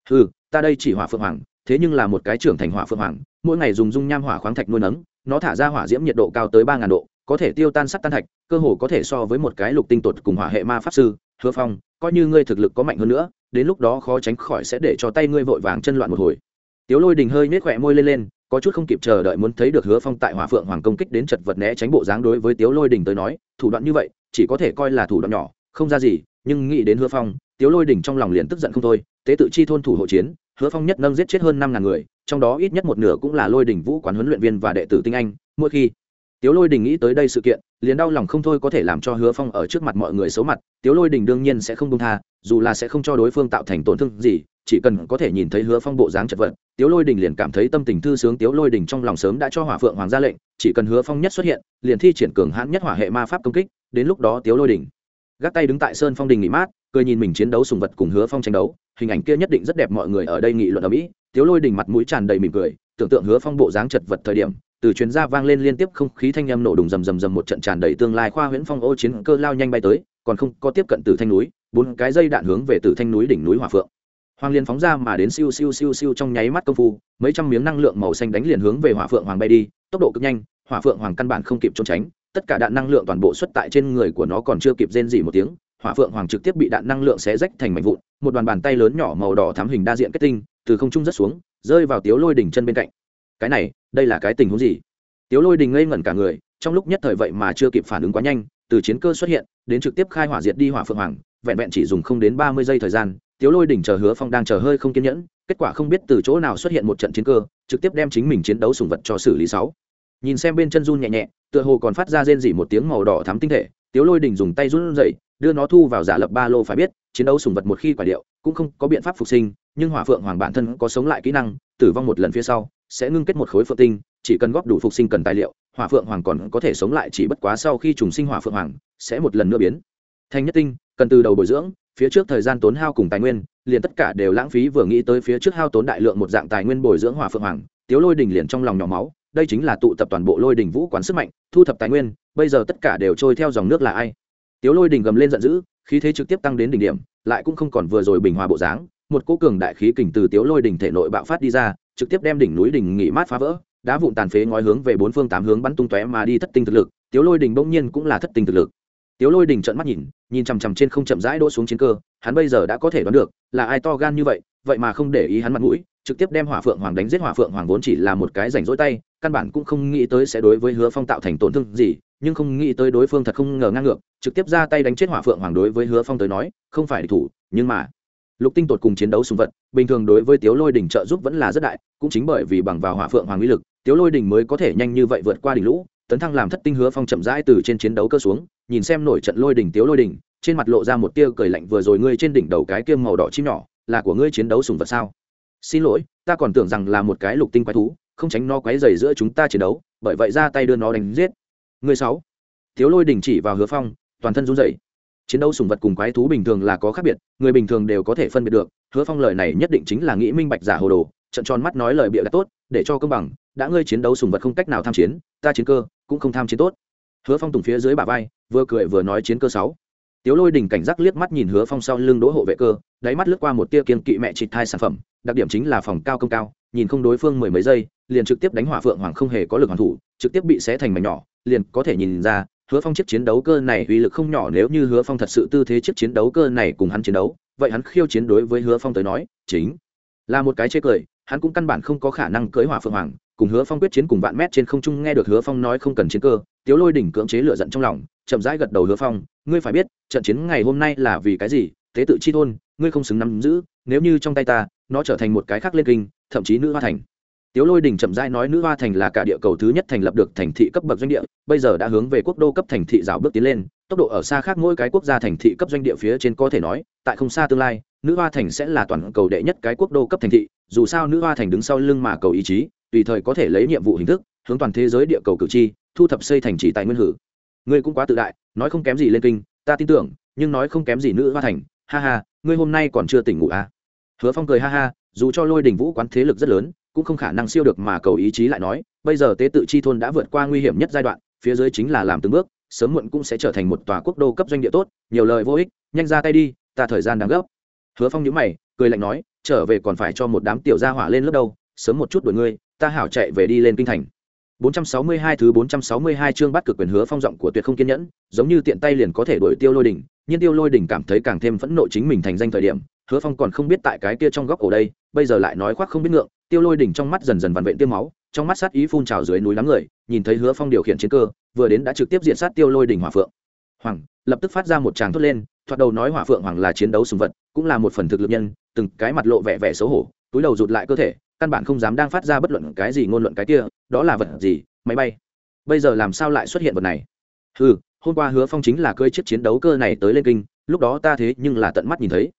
S1: Hừ, ta đây chỉ Hỏa Phượng Hoàng, thế nhưng là một cái trưởng thành Hỏa Phượng Hoàng, mỗi ngày dùng dung nham hỏa khoáng thạch nuôi nấng, nó thả ra hỏa diễm nhiệt độ cao tới 3000 độ, có thể tiêu tan sắt tan thạch, cơ hồ có thể so với một cái lục tinh tột cùng hỏa hệ ma pháp sư, Hứa Phong, coi như ngươi thực lực có mạnh hơn nữa, đến lúc đó khó tránh khỏi sẽ để cho tay ngươi vội vàng chân loạn một hồi. Tiếu lôi đình hơi nhếch khỏe môi lên lên, có chút không kịp chờ đợi muốn thấy được hứa phong tại hỏa phượng hoàng công kích đến chật vật né tránh bộ dáng đối với tiếu lôi đình tới nói, thủ đoạn như vậy, chỉ có thể coi là thủ đoạn nhỏ, không ra gì, nhưng nghĩ đến hứa phong, tiếu lôi đình trong lòng liền tức giận không thôi, tế tự chi thôn thủ hộ chiến, hứa phong nhất nâng giết chết hơn năm ngàn người, trong đó ít nhất một nửa cũng là lôi đình vũ quán huấn luyện viên và đệ tử tinh anh, mỗi khi tiếu lôi đình nghĩ tới đây sự kiện, liền đau lòng không thôi có thể làm cho hứa phong ở trước mặt mọi người xấu mặt, tiếu lôi đình đương nhiên sẽ không công tha dù là sẽ không cho đối phương tạo thành tổn thương gì, chỉ cần có thể nhìn thấy hứa phong bộ dáng chật vật, tiếu lôi đình liền cảm thấy tâm tình thư sướng tiếu lôi đình trong lòng sớm đã cho hỏa phượng hoàng ra lệnh, chỉ cần hứa phong nhất xuất hiện, liền thi triển cường hãn nhất hỏa hệ ma pháp công kích, đến lúc đó tiếu lôi đình gác tay đứng tại sơn phong đình nghỉ mát, cười nhìn mình chiến đấu sùng vật cùng hứa phong tranh đấu, hình ảnh kia nhất định rất đẹp mọi người ở đây nghị luận ở mỹ, tiếu lôi đình mặt mũi tràn đầy mỉm cười, tưởng tượng hứa phong bộ dáng chật vật thời điểm, từ chuyến ra vang lên liên tiếp không khí thanh âm nổ đùng rầm rầm rầm một trận tràn đầy tương lai khoa huyễn phong ô chiến cơ lao nhanh bay tới còn không có tiếp cận từ thanh núi, bốn cái dây đạn hướng về từ thanh núi đỉnh núi hỏa phượng. Hoàng liên phóng ra mà đến siêu siêu siêu siêu trong nháy mắt công phu, mấy trăm miếng năng lượng màu xanh đánh liền hướng về hỏa phượng hoàng bay đi, tốc độ cực nhanh hỏa phượng hoàng căn bản không kịp trốn tránh, tất cả đạn năng lượng toàn bộ xuất tại trên người của nó còn chưa kịp rên gì một tiếng hỏa phượng hoàng trực tiếp bị đạn năng lượng xé rách thành mảnh vụn, một đoàn bàn tay lớn nhỏ màu đỏ thám hình đa diện kết tinh, từ không trung rất xuống, rơi vào tiếu lôi đỉnh chân bên cạnh. Cái này, đây là cái tình huống gì? Tiếu lôi đình ngây ngẩn cả người, trong lúc nhất thời vậy mà chưa kịp phản ứng quá nhanh từ chiến cơ xuất hiện, đến trực tiếp khai hỏa diệt đi hỏa phượng hoàng, vẹn vẹn chỉ dùng không đến ba mươi giây thời gian, tiếu lôi đỉnh chờ hứa phong đang chờ hơi không kiên nhẫn, kết quả không biết từ chỗ nào xuất hiện một trận chiến cơ, trực tiếp đem chính mình chiến đấu sùng vật cho xử lý sáu. Nhìn xem bên chân run nhẹ nhẹ, tựa hồ còn phát ra rên dỉ một tiếng màu đỏ thắm tinh thể, tiếu lôi đỉnh dùng tay run dậy đưa nó thu vào giả lập ba lô phải biết, chiến đấu sùng vật một khi quả điệu, cũng không có biện pháp phục sinh, nhưng hỏa phượng hoàng bản thân có sống lại kỹ năng, tử vong một lần phía sau, sẽ ngưng kết một khối phượng tinh chỉ cần góp đủ phục sinh cần tài liệu, hỏa phượng hoàng còn có thể sống lại, chỉ bất quá sau khi trùng sinh hỏa phượng hoàng, sẽ một lần nữa biến. Thành nhất tinh, cần từ đầu bồi dưỡng, phía trước thời gian tốn hao cùng tài nguyên, liền tất cả đều lãng phí, vừa nghĩ tới phía trước hao tốn đại lượng một dạng tài nguyên bồi dưỡng hỏa phượng hoàng, tiếu lôi đình liền trong lòng nhỏ máu, đây chính là tụ tập toàn bộ lôi đình vũ quán sức mạnh, thu thập tài nguyên, bây giờ tất cả đều trôi theo dòng nước là ai? Tiếu lôi đình gầm lên giận dữ, khí thế trực tiếp tăng đến đỉnh điểm, lại cũng không còn vừa rồi bình hòa bộ dáng, một cỗ cường đại khí kình từ tiếu lôi đình thể nội bạo phát đi ra, trực tiếp đem đỉnh núi đỉnh nghỉ mát phá vỡ đá vụn tàn phế ngói hướng về bốn phương tám hướng bắn tung tóe mà đi thất tinh thực lực, tiếu lôi đình bỗng nhiên cũng là thất tinh thực lực. Tiếu lôi đình trợn mắt nhìn nhìn chằm chằm trên không chậm rãi đỗ xuống chiến cơ, hắn bây giờ đã có thể đoán được, là ai to gan như vậy vậy mà không để ý hắn mặt mũi, trực tiếp đem hỏa phượng hoàng đánh giết hỏa phượng hoàng vốn chỉ là một cái rảnh rỗi tay, căn bản cũng không nghĩ tới sẽ đối với hứa phong tạo thành tổn thương gì, nhưng không nghĩ tới đối phương thật không ngờ ngang ngược, trực tiếp ra tay đánh chết hỏa phượng hoàng đối với hứa phong tới nói, không phải địch thủ, nhưng mà lục tinh tột cùng chiến đấu sùng vật, bình thường đối với tiếu lôi đỉnh trợ giúp vẫn là rất đại, cũng chính bởi vì bằng vào hỏa phượng hoàng uy lực tiếu lôi đỉnh mới có thể nhanh như vậy vượt qua đỉnh lũ, tấn thăng làm thất tinh hứa phong chậm rãi từ trên chiến đấu cơ xuống, nhìn xem nổi trận lôi đỉnh tiếu lôi đỉnh, trên mặt lộ ra một tia cười lạnh vừa rồi ngươi trên đỉnh đầu cái kiêm màu đỏ chim nhỏ, là của ngươi chiến đấu sùng vật sao? Xin lỗi, ta còn tưởng rằng là một cái lục tinh quái thú, không tránh nó quái dày giữa chúng ta chiến đấu, bởi vậy ra tay đưa nó đánh giết. Người sáu. Thiếu lôi đỉnh chỉ vào hứa phong, toàn thân run rẩy. Chiến đấu sùng vật cùng quái thú bình thường là có khác biệt, người bình thường đều có thể phân biệt được, hứa phong lời này nhất định chính là nghĩ minh bạch giả hồ đồ, trận tròn mắt nói lời bịa đặt tốt, để cho công bằng đã ngươi chiến đấu sùng vật không cách nào tham chiến, ta chiến cơ cũng không tham chiến tốt. Hứa phong tùng phía dưới bà vai, vừa cười vừa nói chiến cơ sáu. Tiếu lôi đình cảnh giác liếc mắt nhìn hứa phong sau lưng đỗ hộ vệ cơ, đáy mắt lướt qua một tia kiên kỵ mẹ trịt thai sản phẩm, đặc điểm chính là phòng cao công cao, nhìn không đối phương mười mấy giây, liền trực tiếp đánh hỏa phượng hoàng không hề có lực hoàn thủ, trực tiếp bị xé thành mảnh nhỏ, liền có thể nhìn ra, hứa phong chiếc chiến đấu cơ này uy lực không nhỏ nếu như hứa phong thật sự tư thế chiếc chiến đấu cơ này cùng hắn chiến đấu, vậy hắn khiêu chiến đối với hứa phong tới nói, chính là một cái chê cười, hắn cũng căn bản không có khả năng cưới hỏa phượng hoàng cùng hứa phong quyết chiến cùng vạn mét trên không trung nghe được hứa phong nói không cần chiến cơ, tiếu lôi đỉnh cưỡng chế lựa giận trong lòng, chậm rãi gật đầu hứa phong, ngươi phải biết, trận chiến ngày hôm nay là vì cái gì? Tế tự chi thôn ngươi không xứng nắm giữ, nếu như trong tay ta, nó trở thành một cái khác lên kinh, thậm chí nữ hoa thành. Tiếu lôi đình chậm rãi nói nữ hoa thành là cả địa cầu thứ nhất thành lập được thành thị cấp bậc doanh địa, bây giờ đã hướng về quốc đô cấp thành thị rào bước tiến lên, tốc độ ở xa khác mỗi cái quốc gia thành thị cấp doanh địa phía trên có thể nói, tại không xa tương lai, nữ hoa thành sẽ là toàn cầu đệ nhất cái quốc đô cấp thành thị, dù sao nữ hoa thành đứng sau lưng mà cầu ý chí tùy thời có thể lấy nhiệm vụ hình thức, hướng toàn thế giới địa cầu cử tri, thu thập xây thành trì tài nguyên hử. Ngươi cũng quá tự đại, nói không kém gì lên kinh, ta tin tưởng, nhưng nói không kém gì nữ hoa thành. Ha ha, ngươi hôm nay còn chưa tỉnh ngủ à? Hứa phong cười ha ha, dù cho lôi đình vũ quán thế lực rất lớn, cũng không khả năng siêu được mà cầu ý chí lại nói, bây giờ tế tự chi thôn đã vượt qua nguy hiểm nhất giai đoạn, phía dưới chính là làm từng bước, sớm muộn cũng sẽ trở thành một tòa quốc đô cấp doanh địa tốt, nhiều lời vô ích, nhanh ra tay đi, ta thời gian đáng gấp. Hứa phong nhíu mày, cười lạnh nói, trở về còn phải cho một đám tiểu gia hỏa lên lớp đâu, sớm một chút đuổi ngươi ta hảo chạy về đi lên kinh thành 462 thứ 462 chương bắt cực quyền hứa phong giọng của Tuyệt không kiên nhẫn, giống như tiện tay liền có thể đuổi Tiêu Lôi đỉnh, nhưng Tiêu Lôi đỉnh cảm thấy càng thêm phẫn nộ chính mình thành danh thời điểm, Hứa Phong còn không biết tại cái kia trong góc cổ đây, bây giờ lại nói khoác không biết ngượng, Tiêu Lôi đỉnh trong mắt dần dần vằn vện tiêm máu, trong mắt sát ý phun trào dưới núi lắm người, nhìn thấy Hứa Phong điều khiển chiến cơ, vừa đến đã trực tiếp diện sát Tiêu Lôi đỉnh hỏa phượng. Hoàng lập tức phát ra một tràng thốt lên, thoạt đầu nói hỏa phượng hoàng là chiến đấu sùng vật, cũng là một phần thực lực nhân, từng cái mặt lộ vẻ vẻ xấu hổ, túi đầu rụt lại cơ thể, căn bản không dám đang phát ra bất luận cái gì ngôn luận cái kia, đó là vật gì, máy bay. Bây giờ làm sao lại xuất hiện vật này? Ừ hôm qua hứa phong chính là cơi chiếc chiến đấu cơ này tới lên kinh lúc đó ta thế nhưng là tận mắt nhìn thấy.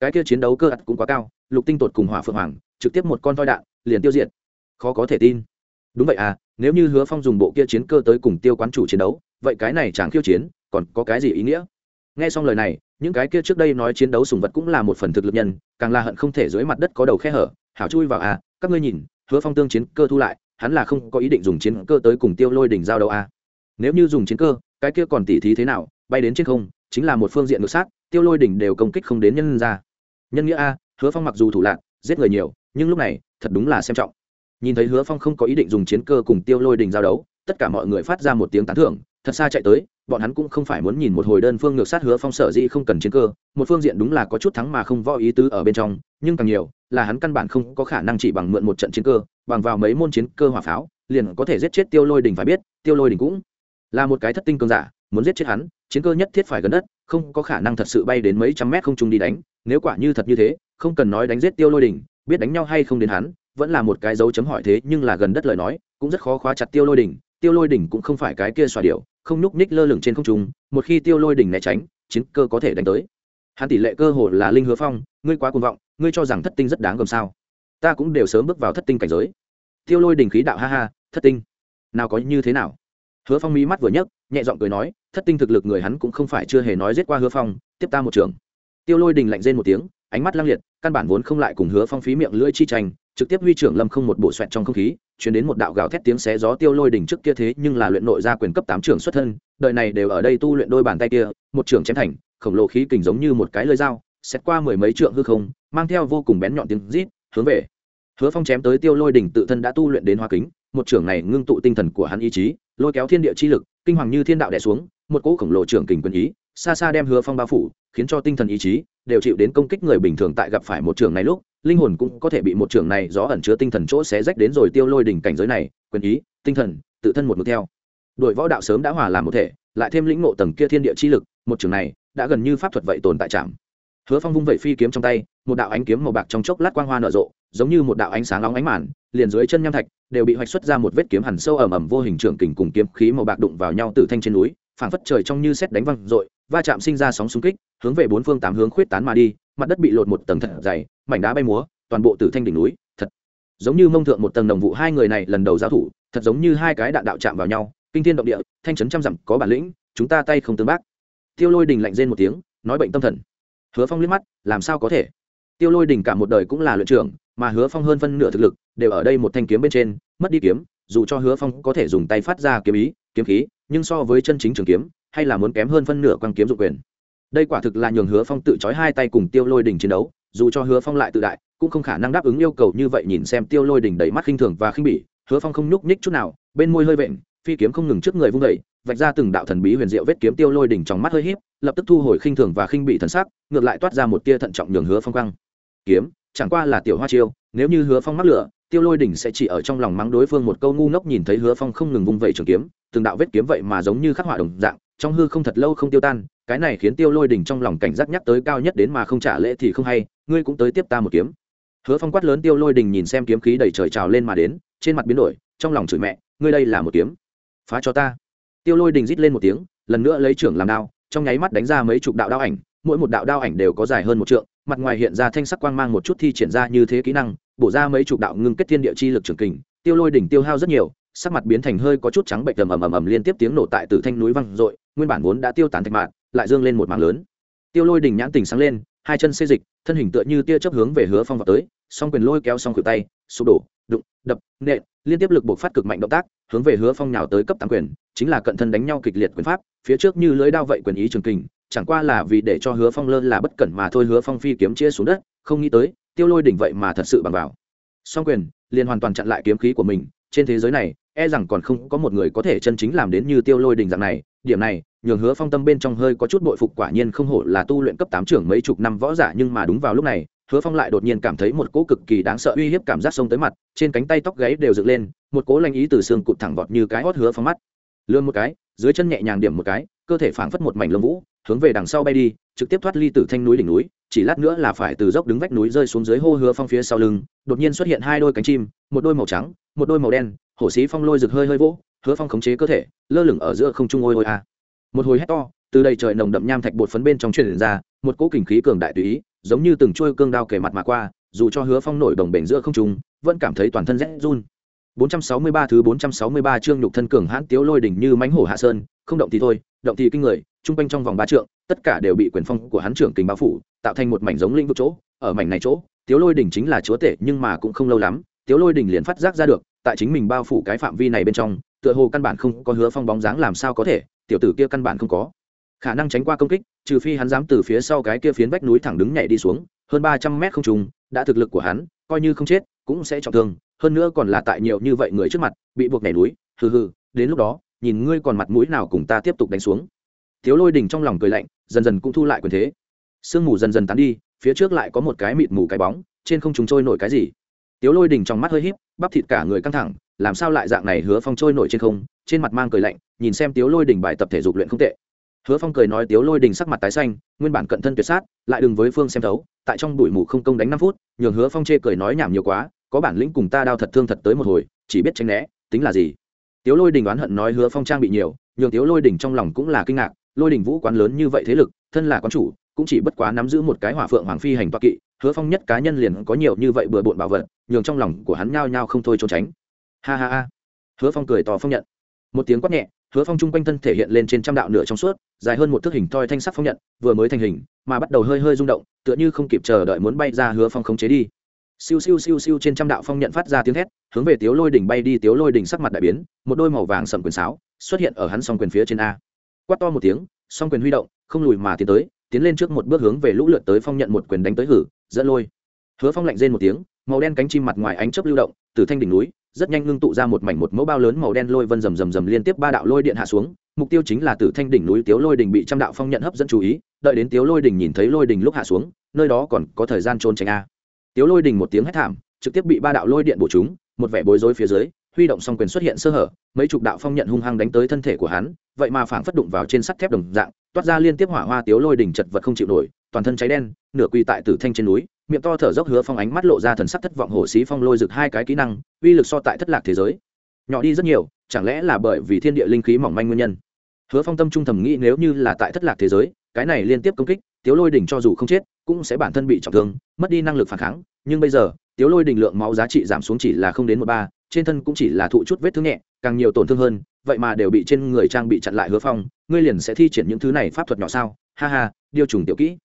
S1: Cái kia chiến đấu cơ ắt cũng quá cao lục tinh tột cùng hỏa phượng hoàng trực tiếp một con voi đạn liền tiêu diệt. Khó có thể tin. Đúng vậy à nếu như hứa phong dùng bộ kia chiến cơ tới cùng tiêu quán chủ chiến đấu vậy cái này chẳng khiêu chiến còn có cái gì ý nghĩa? Nghe xong lời này những cái kia trước đây nói chiến đấu sùng vật cũng là một phần thực lực nhân càng là hận không thể dưới mặt đất có đầu khe hở hảo chui vào à các ngươi nhìn, hứa phong tương chiến cơ thu lại, hắn là không có ý định dùng chiến cơ tới cùng tiêu lôi đỉnh giao đâu a à. nếu như dùng chiến cơ, cái kia còn tỉ thí thế nào, bay đến trên không, chính là một phương diện ngược sát, tiêu lôi đỉnh đều công kích không đến nhân ra nhân nghĩa a, hứa phong mặc dù thủ lạc giết người nhiều, nhưng lúc này, thật đúng là xem trọng nhìn thấy hứa phong không có ý định dùng chiến cơ cùng tiêu lôi đỉnh giao đấu, tất cả mọi người phát ra một tiếng tán thưởng, thật xa chạy tới, bọn hắn cũng không phải muốn nhìn một hồi đơn phương ngược sát hứa phong sở dĩ không cần chiến cơ, một phương diện đúng là có chút thắng mà không võ ý tứ ở bên trong, nhưng càng nhiều là hắn căn bản không có khả năng chỉ bằng mượn một trận chiến cơ, bằng vào mấy môn chiến cơ hỏa pháo, liền có thể giết chết tiêu lôi đình phải biết, tiêu lôi đình cũng là một cái thất tinh cường giả, muốn giết chết hắn, chiến cơ nhất thiết phải gần đất, không có khả năng thật sự bay đến mấy trăm mét không trung đi đánh, nếu quả như thật như thế, không cần nói đánh giết tiêu lôi đình, biết đánh nhau hay không đến hắn, vẫn là một cái dấu chấm hỏi thế, nhưng là gần đất lời nói, cũng rất khó khóa chặt tiêu lôi đỉnh tiêu lôi đỉnh cũng không phải cái kia xòa điệu không nhúc ních lơ lửng trên không trung, một khi tiêu lôi đỉnh né tránh, chiến cơ có thể đánh tới hắn tỷ lệ cơ hội là linh hứa phong, ngươi quá cuồng vọng, ngươi cho rằng thất tinh rất đáng gồm sao? Ta cũng đều sớm bước vào thất tinh cảnh giới. Tiêu lôi đỉnh khí đạo, ha ha, thất tinh. Nào có như thế nào? Hứa phong mí mắt vừa nhấc, nhẹ giọng cười nói, thất tinh thực lực người hắn cũng không phải chưa hề nói giết qua hứa phong, tiếp ta một trường tiêu lôi đình lạnh rên một tiếng, ánh mắt lăng liệt, căn bản vốn không lại cùng hứa phong phí miệng lưỡi chi tranh, trực tiếp huy trưởng lâm không một bộ xoẹt trong không khí, chuyển đến một đạo gào thét tiếng xé gió tiêu lôi đỉnh trước kia thế nhưng là luyện nội gia quyền cấp tám trưởng xuất thân, đời này đều ở đây tu luyện đôi bàn tay kia, một trưởng chém thành khổng lồ khí kình giống như một cái lưỡi dao xét qua mười mấy trượng hư không, mang theo vô cùng bén nhọn tiếng rít, hướng về. Hứa phong chém tới tiêu lôi đỉnh tự thân đã tu luyện đến hoa kính, một trưởng này ngưng tụ tinh thần của hắn ý chí, lôi kéo thiên địa chi lực, kinh hoàng như thiên đạo đè xuống, một cỗ khổng lồ trưởng kình quân ý, xa xa đem hứa phong bao phủ, khiến cho tinh thần ý chí đều chịu đến công kích người bình thường tại gặp phải một trường này lúc, linh hồn cũng có thể bị một trường này gió ẩn chứa tinh thần chỗ xé rách đến rồi tiêu lôi đỉnh cảnh giới này, quyền ý, tinh thần, tự thân một mực theo. Đội võ đạo sớm đã hòa làm một thể, lại thêm lĩnh ngộ tầng kia thiên địa chi lực, một trường này đã gần như pháp thuật vậy tồn tại trạm. Hứa phong vung vẩy phi kiếm trong tay, một đạo ánh kiếm màu bạc trong chốc lát quang hoa nở rộ, giống như một đạo ánh sáng nóng ánh màn, liền dưới chân nham thạch, đều bị hoạch xuất ra một vết kiếm hẳn sâu ẩm ẩm vô hình trưởng kình cùng kiếm khí màu bạc đụng vào nhau từ thanh trên núi, phảng phất trời trong như xét đánh văng rội va chạm sinh ra sóng xung kích, hướng về bốn phương tám hướng khuyết tán mà đi, mặt đất bị lột một tầng thật dày, mảnh đá bay múa, toàn bộ từ thanh đỉnh núi, thật giống như mông thượng một tầng đồng vụ hai người này lần đầu giao thủ, thật giống như hai cái đạn đạo chạm vào nhau, kinh thiên động địa, thanh trấn trăm dặm có bản lĩnh, chúng ta tay không tương bác tiêu lôi đình lạnh rên một tiếng, nói bệnh tâm thần. Hứa phong liếc mắt, làm sao có thể? Tiêu lôi đình cả một đời cũng là luyện trưởng, mà hứa phong hơn phân nửa thực lực đều ở đây một thanh kiếm bên trên, mất đi kiếm, dù cho hứa phong có thể dùng tay phát ra kiếm ý, kiếm khí, nhưng so với chân chính trường kiếm, hay là muốn kém hơn phân nửa quang kiếm dụng quyền. Đây quả thực là nhường hứa phong tự trói hai tay cùng tiêu lôi đình chiến đấu, dù cho hứa phong lại tự đại, cũng không khả năng đáp ứng yêu cầu như vậy nhìn xem tiêu lôi đình đầy mắt khinh thường và khinh bỉ. Hứa phong không nhúc nhích chút nào, bên môi hơi vện phi kiếm không ngừng trước người vung dậy, vạch ra từng đạo thần bí huyền diệu vết kiếm tiêu lôi đỉnh trong mắt hơi híp lập tức thu hồi khinh thường và khinh bị thần sắc ngược lại toát ra một tia thận trọng nhường hứa phong quăng kiếm chẳng qua là tiểu hoa chiêu nếu như hứa phong mắc lửa tiêu lôi đỉnh sẽ chỉ ở trong lòng mắng đối phương một câu ngu ngốc nhìn thấy hứa phong không ngừng vung vẩy trường kiếm từng đạo vết kiếm vậy mà giống như khắc họa đồng dạng trong hư không thật lâu không tiêu tan cái này khiến tiêu lôi đỉnh trong lòng cảnh giác nhắc tới cao nhất đến mà không trả lễ thì không hay ngươi cũng tới tiếp ta một kiếm. Hứa phong quát lớn tiêu lôi đỉnh nhìn xem kiếm khí đầy trời trào lên mà đến trên mặt biến đổi trong lòng chửi mẹ ngươi đây là một kiếm phá cho ta. Tiêu lôi đỉnh rít lên một tiếng, lần nữa lấy trưởng làm đao, trong nháy mắt đánh ra mấy chục đạo đao ảnh, mỗi một đạo đao ảnh đều có dài hơn một trượng, mặt ngoài hiện ra thanh sắc quang mang một chút thi triển ra như thế kỹ năng, bổ ra mấy chục đạo ngưng kết thiên địa chi lực trường kình. Tiêu lôi đỉnh tiêu hao rất nhiều, sắc mặt biến thành hơi có chút trắng bệnh ầm ầm ầm ầm liên tiếp tiếng nổ tại từ thanh núi văng dội, nguyên bản vốn đã tiêu tán thạch mạng lại dương lên một mảng lớn. Tiêu lôi đỉnh nhãn tình sáng lên, hai chân xê dịch, thân hình tựa như tia chớp hướng về hứa phong vào tới, song quyền lôi kéo song khuỷu tay, sụp đổ, đụng, đập, nện liên tiếp lực buộc phát cực mạnh động tác, hướng về hứa phong nhào tới cấp tám quyền, chính là cận thân đánh nhau kịch liệt quyền pháp, phía trước như lưới đao vậy quyền ý trường kình, chẳng qua là vì để cho hứa phong lơ là bất cẩn mà thôi hứa phong phi kiếm chia xuống đất, không nghĩ tới, tiêu lôi đỉnh vậy mà thật sự bằng vào. Song quyền, liền hoàn toàn chặn lại kiếm khí của mình, trên thế giới này e rằng còn không có một người có thể chân chính làm đến như tiêu lôi đỉnh dạng này, điểm này, nhường hứa phong tâm bên trong hơi có chút bội phục quả nhiên không hổ là tu luyện cấp tám trưởng mấy chục năm võ giả nhưng mà đúng vào lúc này hứa phong lại đột nhiên cảm thấy một cỗ cực kỳ đáng sợ uy hiếp cảm giác xông tới mặt, trên cánh tay tóc gáy đều dựng lên, một cỗ lanh ý từ xương cụt thẳng vọt như cái hót hứa phong mắt. Lươn một cái, dưới chân nhẹ nhàng điểm một cái, cơ thể phảng phất một mảnh lông vũ, hướng về đằng sau bay đi, trực tiếp thoát ly từ thanh núi đỉnh núi, chỉ lát nữa là phải từ dốc đứng vách núi rơi xuống dưới hô hứa phong phía sau lưng, đột nhiên xuất hiện hai đôi cánh chim, một đôi màu trắng, một đôi màu đen, hổ xí phong lôi rực hơi hơi vỗ, hứa phong khống chế cơ thể, lơ lửng ở giữa không trung ôi ôi a. Một hồi hét to, từ đầy trời nồng đậm nham thạch bột phấn bên trong truyền ra, một cỗ kình khí cường đại tùy ý giống như từng trôi cương đao kề mặt mà qua dù cho hứa phong nổi đồng bể giữa không trung vẫn cảm thấy toàn thân rét run. 463 thứ 463 chương nhục thân cường hãn tiếu lôi đỉnh như mãnh hổ hạ sơn, không động thì thôi, động thì kinh người, trung quanh trong vòng ba trượng, tất cả đều bị quyền phong của hắn trưởng kình bao phủ, tạo thành một mảnh giống linh vực chỗ, ở mảnh này chỗ, tiếu lôi đỉnh chính là chúa tể, nhưng mà cũng không lâu lắm, tiếu lôi đỉnh liền phát giác ra được, tại chính mình bao phủ cái phạm vi này bên trong, tựa hồ căn bản không có hứa phong bóng dáng làm sao có thể, tiểu tử kia căn bản không có khả năng tránh qua công kích, trừ phi hắn dám từ phía sau cái kia phiến vách núi thẳng đứng nhảy đi xuống, hơn 300 mét không trùng, đã thực lực của hắn, coi như không chết, cũng sẽ trọng thương, hơn nữa còn là tại nhiều như vậy người trước mặt bị buộc nhảy núi hừ hừ đến lúc đó nhìn ngươi còn mặt mũi nào cùng ta tiếp tục đánh xuống. Tiếu lôi đình trong lòng cười lạnh dần dần cũng thu lại quyền thế. Sương mù dần dần tán đi phía trước lại có một cái mịt mù cái bóng trên không chúng trôi nổi cái gì. Tiếu lôi đình trong mắt hơi híp bắp thịt cả người căng thẳng làm sao lại dạng này hứa phong trôi nổi trên không trên mặt mang cười lạnh nhìn xem tiếu lôi đình bài tập thể dục luyện không tệ hứa phong cười nói tiếu lôi đình sắc mặt tái xanh, nguyên bản cận thân tuyệt sát, lại đừng với phương xem thấu, tại trong bụi mù không công đánh năm phút, nhường hứa phong chê cười nói nhảm nhiều quá, có bản lĩnh cùng ta đao thật thương thật tới một hồi, chỉ biết tránh né, tính là gì? Tiếu lôi đình oán hận nói hứa phong trang bị nhiều, nhường tiếu lôi đình trong lòng cũng là kinh ngạc, lôi đình vũ quán lớn như vậy thế lực, thân là quán chủ, cũng chỉ bất quá nắm giữ một cái hỏa phượng hoàng phi hành toa kỵ, hứa phong nhất cá nhân liền có nhiều như vậy bừa bộn bảo vật, nhường trong lòng của hắn nhao nhao không thôi trốn tránh. Ha ha ha. Hứa phong cười tỏ phong nhận. Một tiếng quát nhẹ hứa phong chung quanh thân thể hiện lên trên trăm đạo nửa trong suốt, dài hơn một thước hình thoi thanh sắc phong nhận, vừa mới thành hình, mà bắt đầu hơi hơi rung động, tựa như không kịp chờ đợi muốn bay ra hứa phong khống chế đi. Siêu siêu siêu siêu trên trăm đạo phong nhận phát ra tiếng thét hướng về tiếu lôi đỉnh bay đi, tiếu lôi đỉnh sắc mặt đại biến, một đôi màu vàng sầm quyền sáo xuất hiện ở hắn song quyền phía trên a. Quát to một tiếng, song quyền huy động, không lùi mà tiến tới, tiến lên trước một bước hướng về lũ lượt tới phong nhận một quyền đánh tới hử, dẫn lôi. Hứa phong lạnh rên một tiếng, màu đen cánh chim mặt ngoài ánh chớp lưu động, từ thanh đỉnh núi rất nhanh ngưng tụ ra một mảnh một mẫu bao lớn màu đen lôi vân rầm rầm rầm liên tiếp ba đạo lôi điện hạ xuống, mục tiêu chính là tử thanh đỉnh núi tiếu lôi đỉnh bị trăm đạo phong nhận hấp dẫn chú ý, đợi đến tiếu lôi đỉnh nhìn thấy lôi đỉnh lúc hạ xuống, nơi đó còn có thời gian trôn tránh a. Tiếu lôi đỉnh một tiếng hét thảm, trực tiếp bị ba đạo lôi điện bổ chúng một vẻ bối rối phía dưới, huy động song quyền xuất hiện sơ hở, mấy chục đạo phong nhận hung hăng đánh tới thân thể của hắn, vậy mà phảng phất đụng vào trên sắt thép đồng dạng, toát ra liên tiếp hỏa hoa tiếu lôi đỉnh chật vật không chịu nổi, toàn thân cháy đen, nửa quỳ tại tử thanh trên núi miệng to thở dốc hứa phong ánh mắt lộ ra thần sắc thất vọng hổ xí phong lôi rực hai cái kỹ năng, uy lực so tại thất lạc thế giới. Nhỏ đi rất nhiều, chẳng lẽ là bởi vì thiên địa linh khí mỏng manh nguyên nhân? Hứa phong tâm trung thầm nghĩ nếu như là tại thất lạc thế giới, cái này liên tiếp công kích, tiếu lôi đỉnh cho dù không chết, cũng sẽ bản thân bị trọng thương, mất đi năng lực phản kháng. Nhưng bây giờ, tiếu lôi đỉnh lượng máu giá trị giảm xuống chỉ là không đến một ba, trên thân cũng chỉ là thụ chút vết thương nhẹ, càng nhiều tổn thương hơn, vậy mà đều bị trên người trang bị chặn lại hứa phong, ngươi liền sẽ thi triển những thứ này pháp thuật nhỏ sao? Ha ha, điều trùng tiểu kỹ.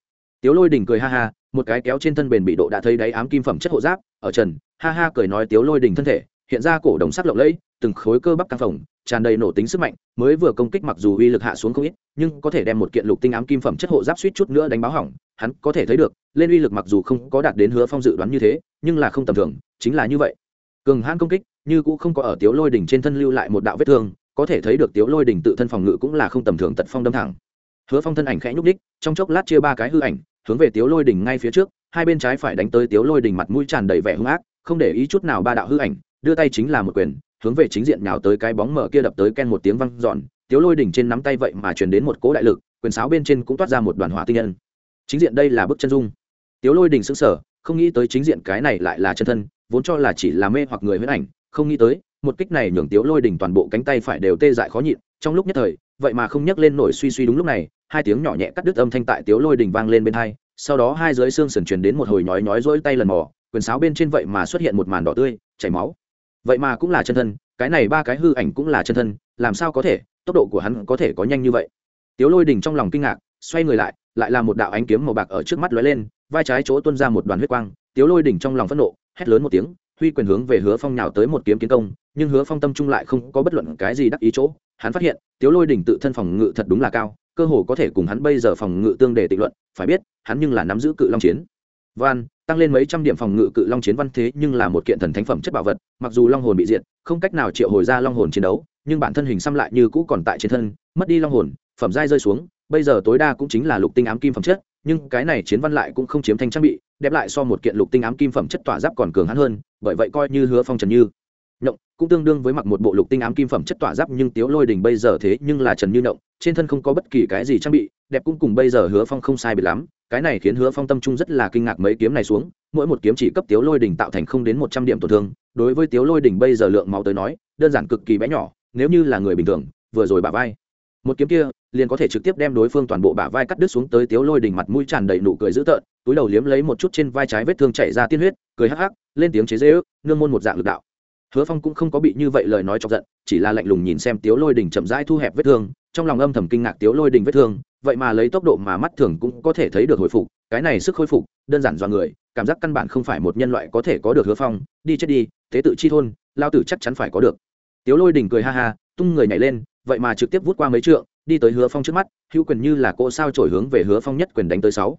S1: Tiếu lôi đỉnh cười ha ha một cái kéo trên thân bền bị độ đã thấy đáy ám kim phẩm chất hộ giáp, ở trần, ha ha cười nói tiếu lôi đỉnh thân thể, hiện ra cổ đồng sắc lộng lẫy, từng khối cơ bắp căng phồng, tràn đầy nổ tính sức mạnh, mới vừa công kích mặc dù uy lực hạ xuống không ít, nhưng có thể đem một kiện lục tinh ám kim phẩm chất hộ giáp suýt chút nữa đánh báo hỏng, hắn có thể thấy được, lên uy lực mặc dù không có đạt đến hứa phong dự đoán như thế, nhưng là không tầm thường, chính là như vậy. Cường hãn công kích, như cũng không có ở tiếu lôi đỉnh trên thân lưu lại một đạo vết thương, có thể thấy được tiếu lôi đỉnh tự thân phòng ngự cũng là không tầm thường tật phong đâm thẳng. Hứa phong thân ảnh khẽ nhúc ních trong chốc lát chia ba cái hư ảnh hướng về tiếu lôi đỉnh ngay phía trước, hai bên trái phải đánh tới tiếu lôi đỉnh mặt mũi tràn đầy vẻ hung ác, không để ý chút nào ba đạo hư ảnh, đưa tay chính là một quyền, hướng về chính diện nhào tới cái bóng mở kia đập tới ken một tiếng văng giòn tiếu lôi đỉnh trên nắm tay vậy mà truyền đến một cỗ đại lực, quyền sáo bên trên cũng toát ra một đoàn hỏa tinh nhân. Chính diện đây là bức chân dung. Tiếu lôi đỉnh xứng sở không nghĩ tới chính diện cái này lại là chân thân, vốn cho là chỉ là mê hoặc người huyết ảnh, không nghĩ tới, một kích này nhường tiếu lôi đỉnh toàn bộ cánh tay phải đều tê dại khó nhịn, trong lúc nhất thời vậy mà không nhấc lên nổi suy suy đúng lúc này, hai tiếng nhỏ nhẹ cắt đứt âm thanh tại tiếu lôi đỉnh vang lên bên hai, sau đó hai dưới xương sườn truyền đến một hồi nhói nhói rỗi tay lần mò, quyền sáo bên trên vậy mà xuất hiện một màn đỏ tươi, chảy máu. Vậy mà cũng là chân thân, cái này ba cái hư ảnh cũng là chân thân, làm sao có thể, tốc độ của hắn có thể có nhanh như vậy? Tiếu lôi đỉnh trong lòng kinh ngạc, xoay người lại lại là một đạo ánh kiếm màu bạc ở trước mắt lóe lên, vai trái chỗ tuôn ra một đoàn huyết quang, tiếu lôi đỉnh trong lòng phẫn nộ, hét lớn một tiếng, huy quyền hướng về hứa phong nhào tới một kiếm kiến công, nhưng hứa phong tâm trung lại không có bất luận cái gì đắc ý chỗ hắn phát hiện, tiếu lôi đỉnh tự thân phòng ngự thật đúng là cao, cơ hồ có thể cùng hắn bây giờ phòng ngự tương để tịnh luận, phải biết, hắn nhưng là nắm giữ cự long chiến. Van tăng lên mấy trăm điểm phòng ngự cự long chiến văn thế nhưng là một kiện thần thánh phẩm chất bảo vật, mặc dù long hồn bị diệt, không cách nào triệu hồi ra long hồn chiến đấu, nhưng bản thân hình xăm lại như cũ còn tại trên thân, mất đi long hồn, phẩm giai rơi xuống, bây giờ tối đa cũng chính là lục tinh ám kim phẩm chất, nhưng cái này chiến văn lại cũng không chiếm thành trang bị, đẹp lại so một kiện lục tinh ám kim phẩm chất tỏa giáp còn cường hắn hơn, bởi vậy coi như hứa phong trần như nhộng, cũng tương đương với mặc một bộ lục tinh ám kim phẩm chất tỏa giáp nhưng tiếu lôi đình bây giờ thế nhưng là trần như nhộng, trên thân không có bất kỳ cái gì trang bị, đẹp cũng cùng bây giờ hứa phong không sai biệt lắm, cái này khiến hứa phong tâm trung rất là kinh ngạc mấy kiếm này xuống, mỗi một kiếm chỉ cấp tiếu lôi đình tạo thành không đến một trăm điểm tổn thương, đối với tiếu lôi đình bây giờ lượng máu tới nói, đơn giản cực kỳ bé nhỏ, nếu như là người bình thường, vừa rồi bả vai. Một kiếm kia, liền có thể trực tiếp đem đối phương toàn bộ bả vai cắt đứt xuống tới tiếu lôi đỉnh mặt mũi tràn đầy nụ cười dữ tợn, túi đầu liếm lấy một chút trên vai trái vết thương chảy ra tiên huyết, cười hắc hắc, lên tiếng chế dễ ước nương môn một dạng lực đạo hứa phong cũng không có bị như vậy lời nói chọc giận, chỉ là lạnh lùng nhìn xem tiếu lôi Đình chậm rãi thu hẹp vết thương, trong lòng âm thầm kinh ngạc tiếu lôi Đình vết thương, vậy mà lấy tốc độ mà mắt thường cũng có thể thấy được hồi phục, cái này sức hồi phục, đơn giản do người, cảm giác căn bản không phải một nhân loại có thể có được hứa phong, đi chết đi, thế tự chi thôn, lao tử chắc chắn phải có được. Tiếu lôi Đình cười ha ha, tung người nhảy lên, vậy mà trực tiếp vút qua mấy trượng, đi tới hứa phong trước mắt, hữu quyền như là cỗ sao trổi hướng về hứa phong nhất quyền đánh tới sáu.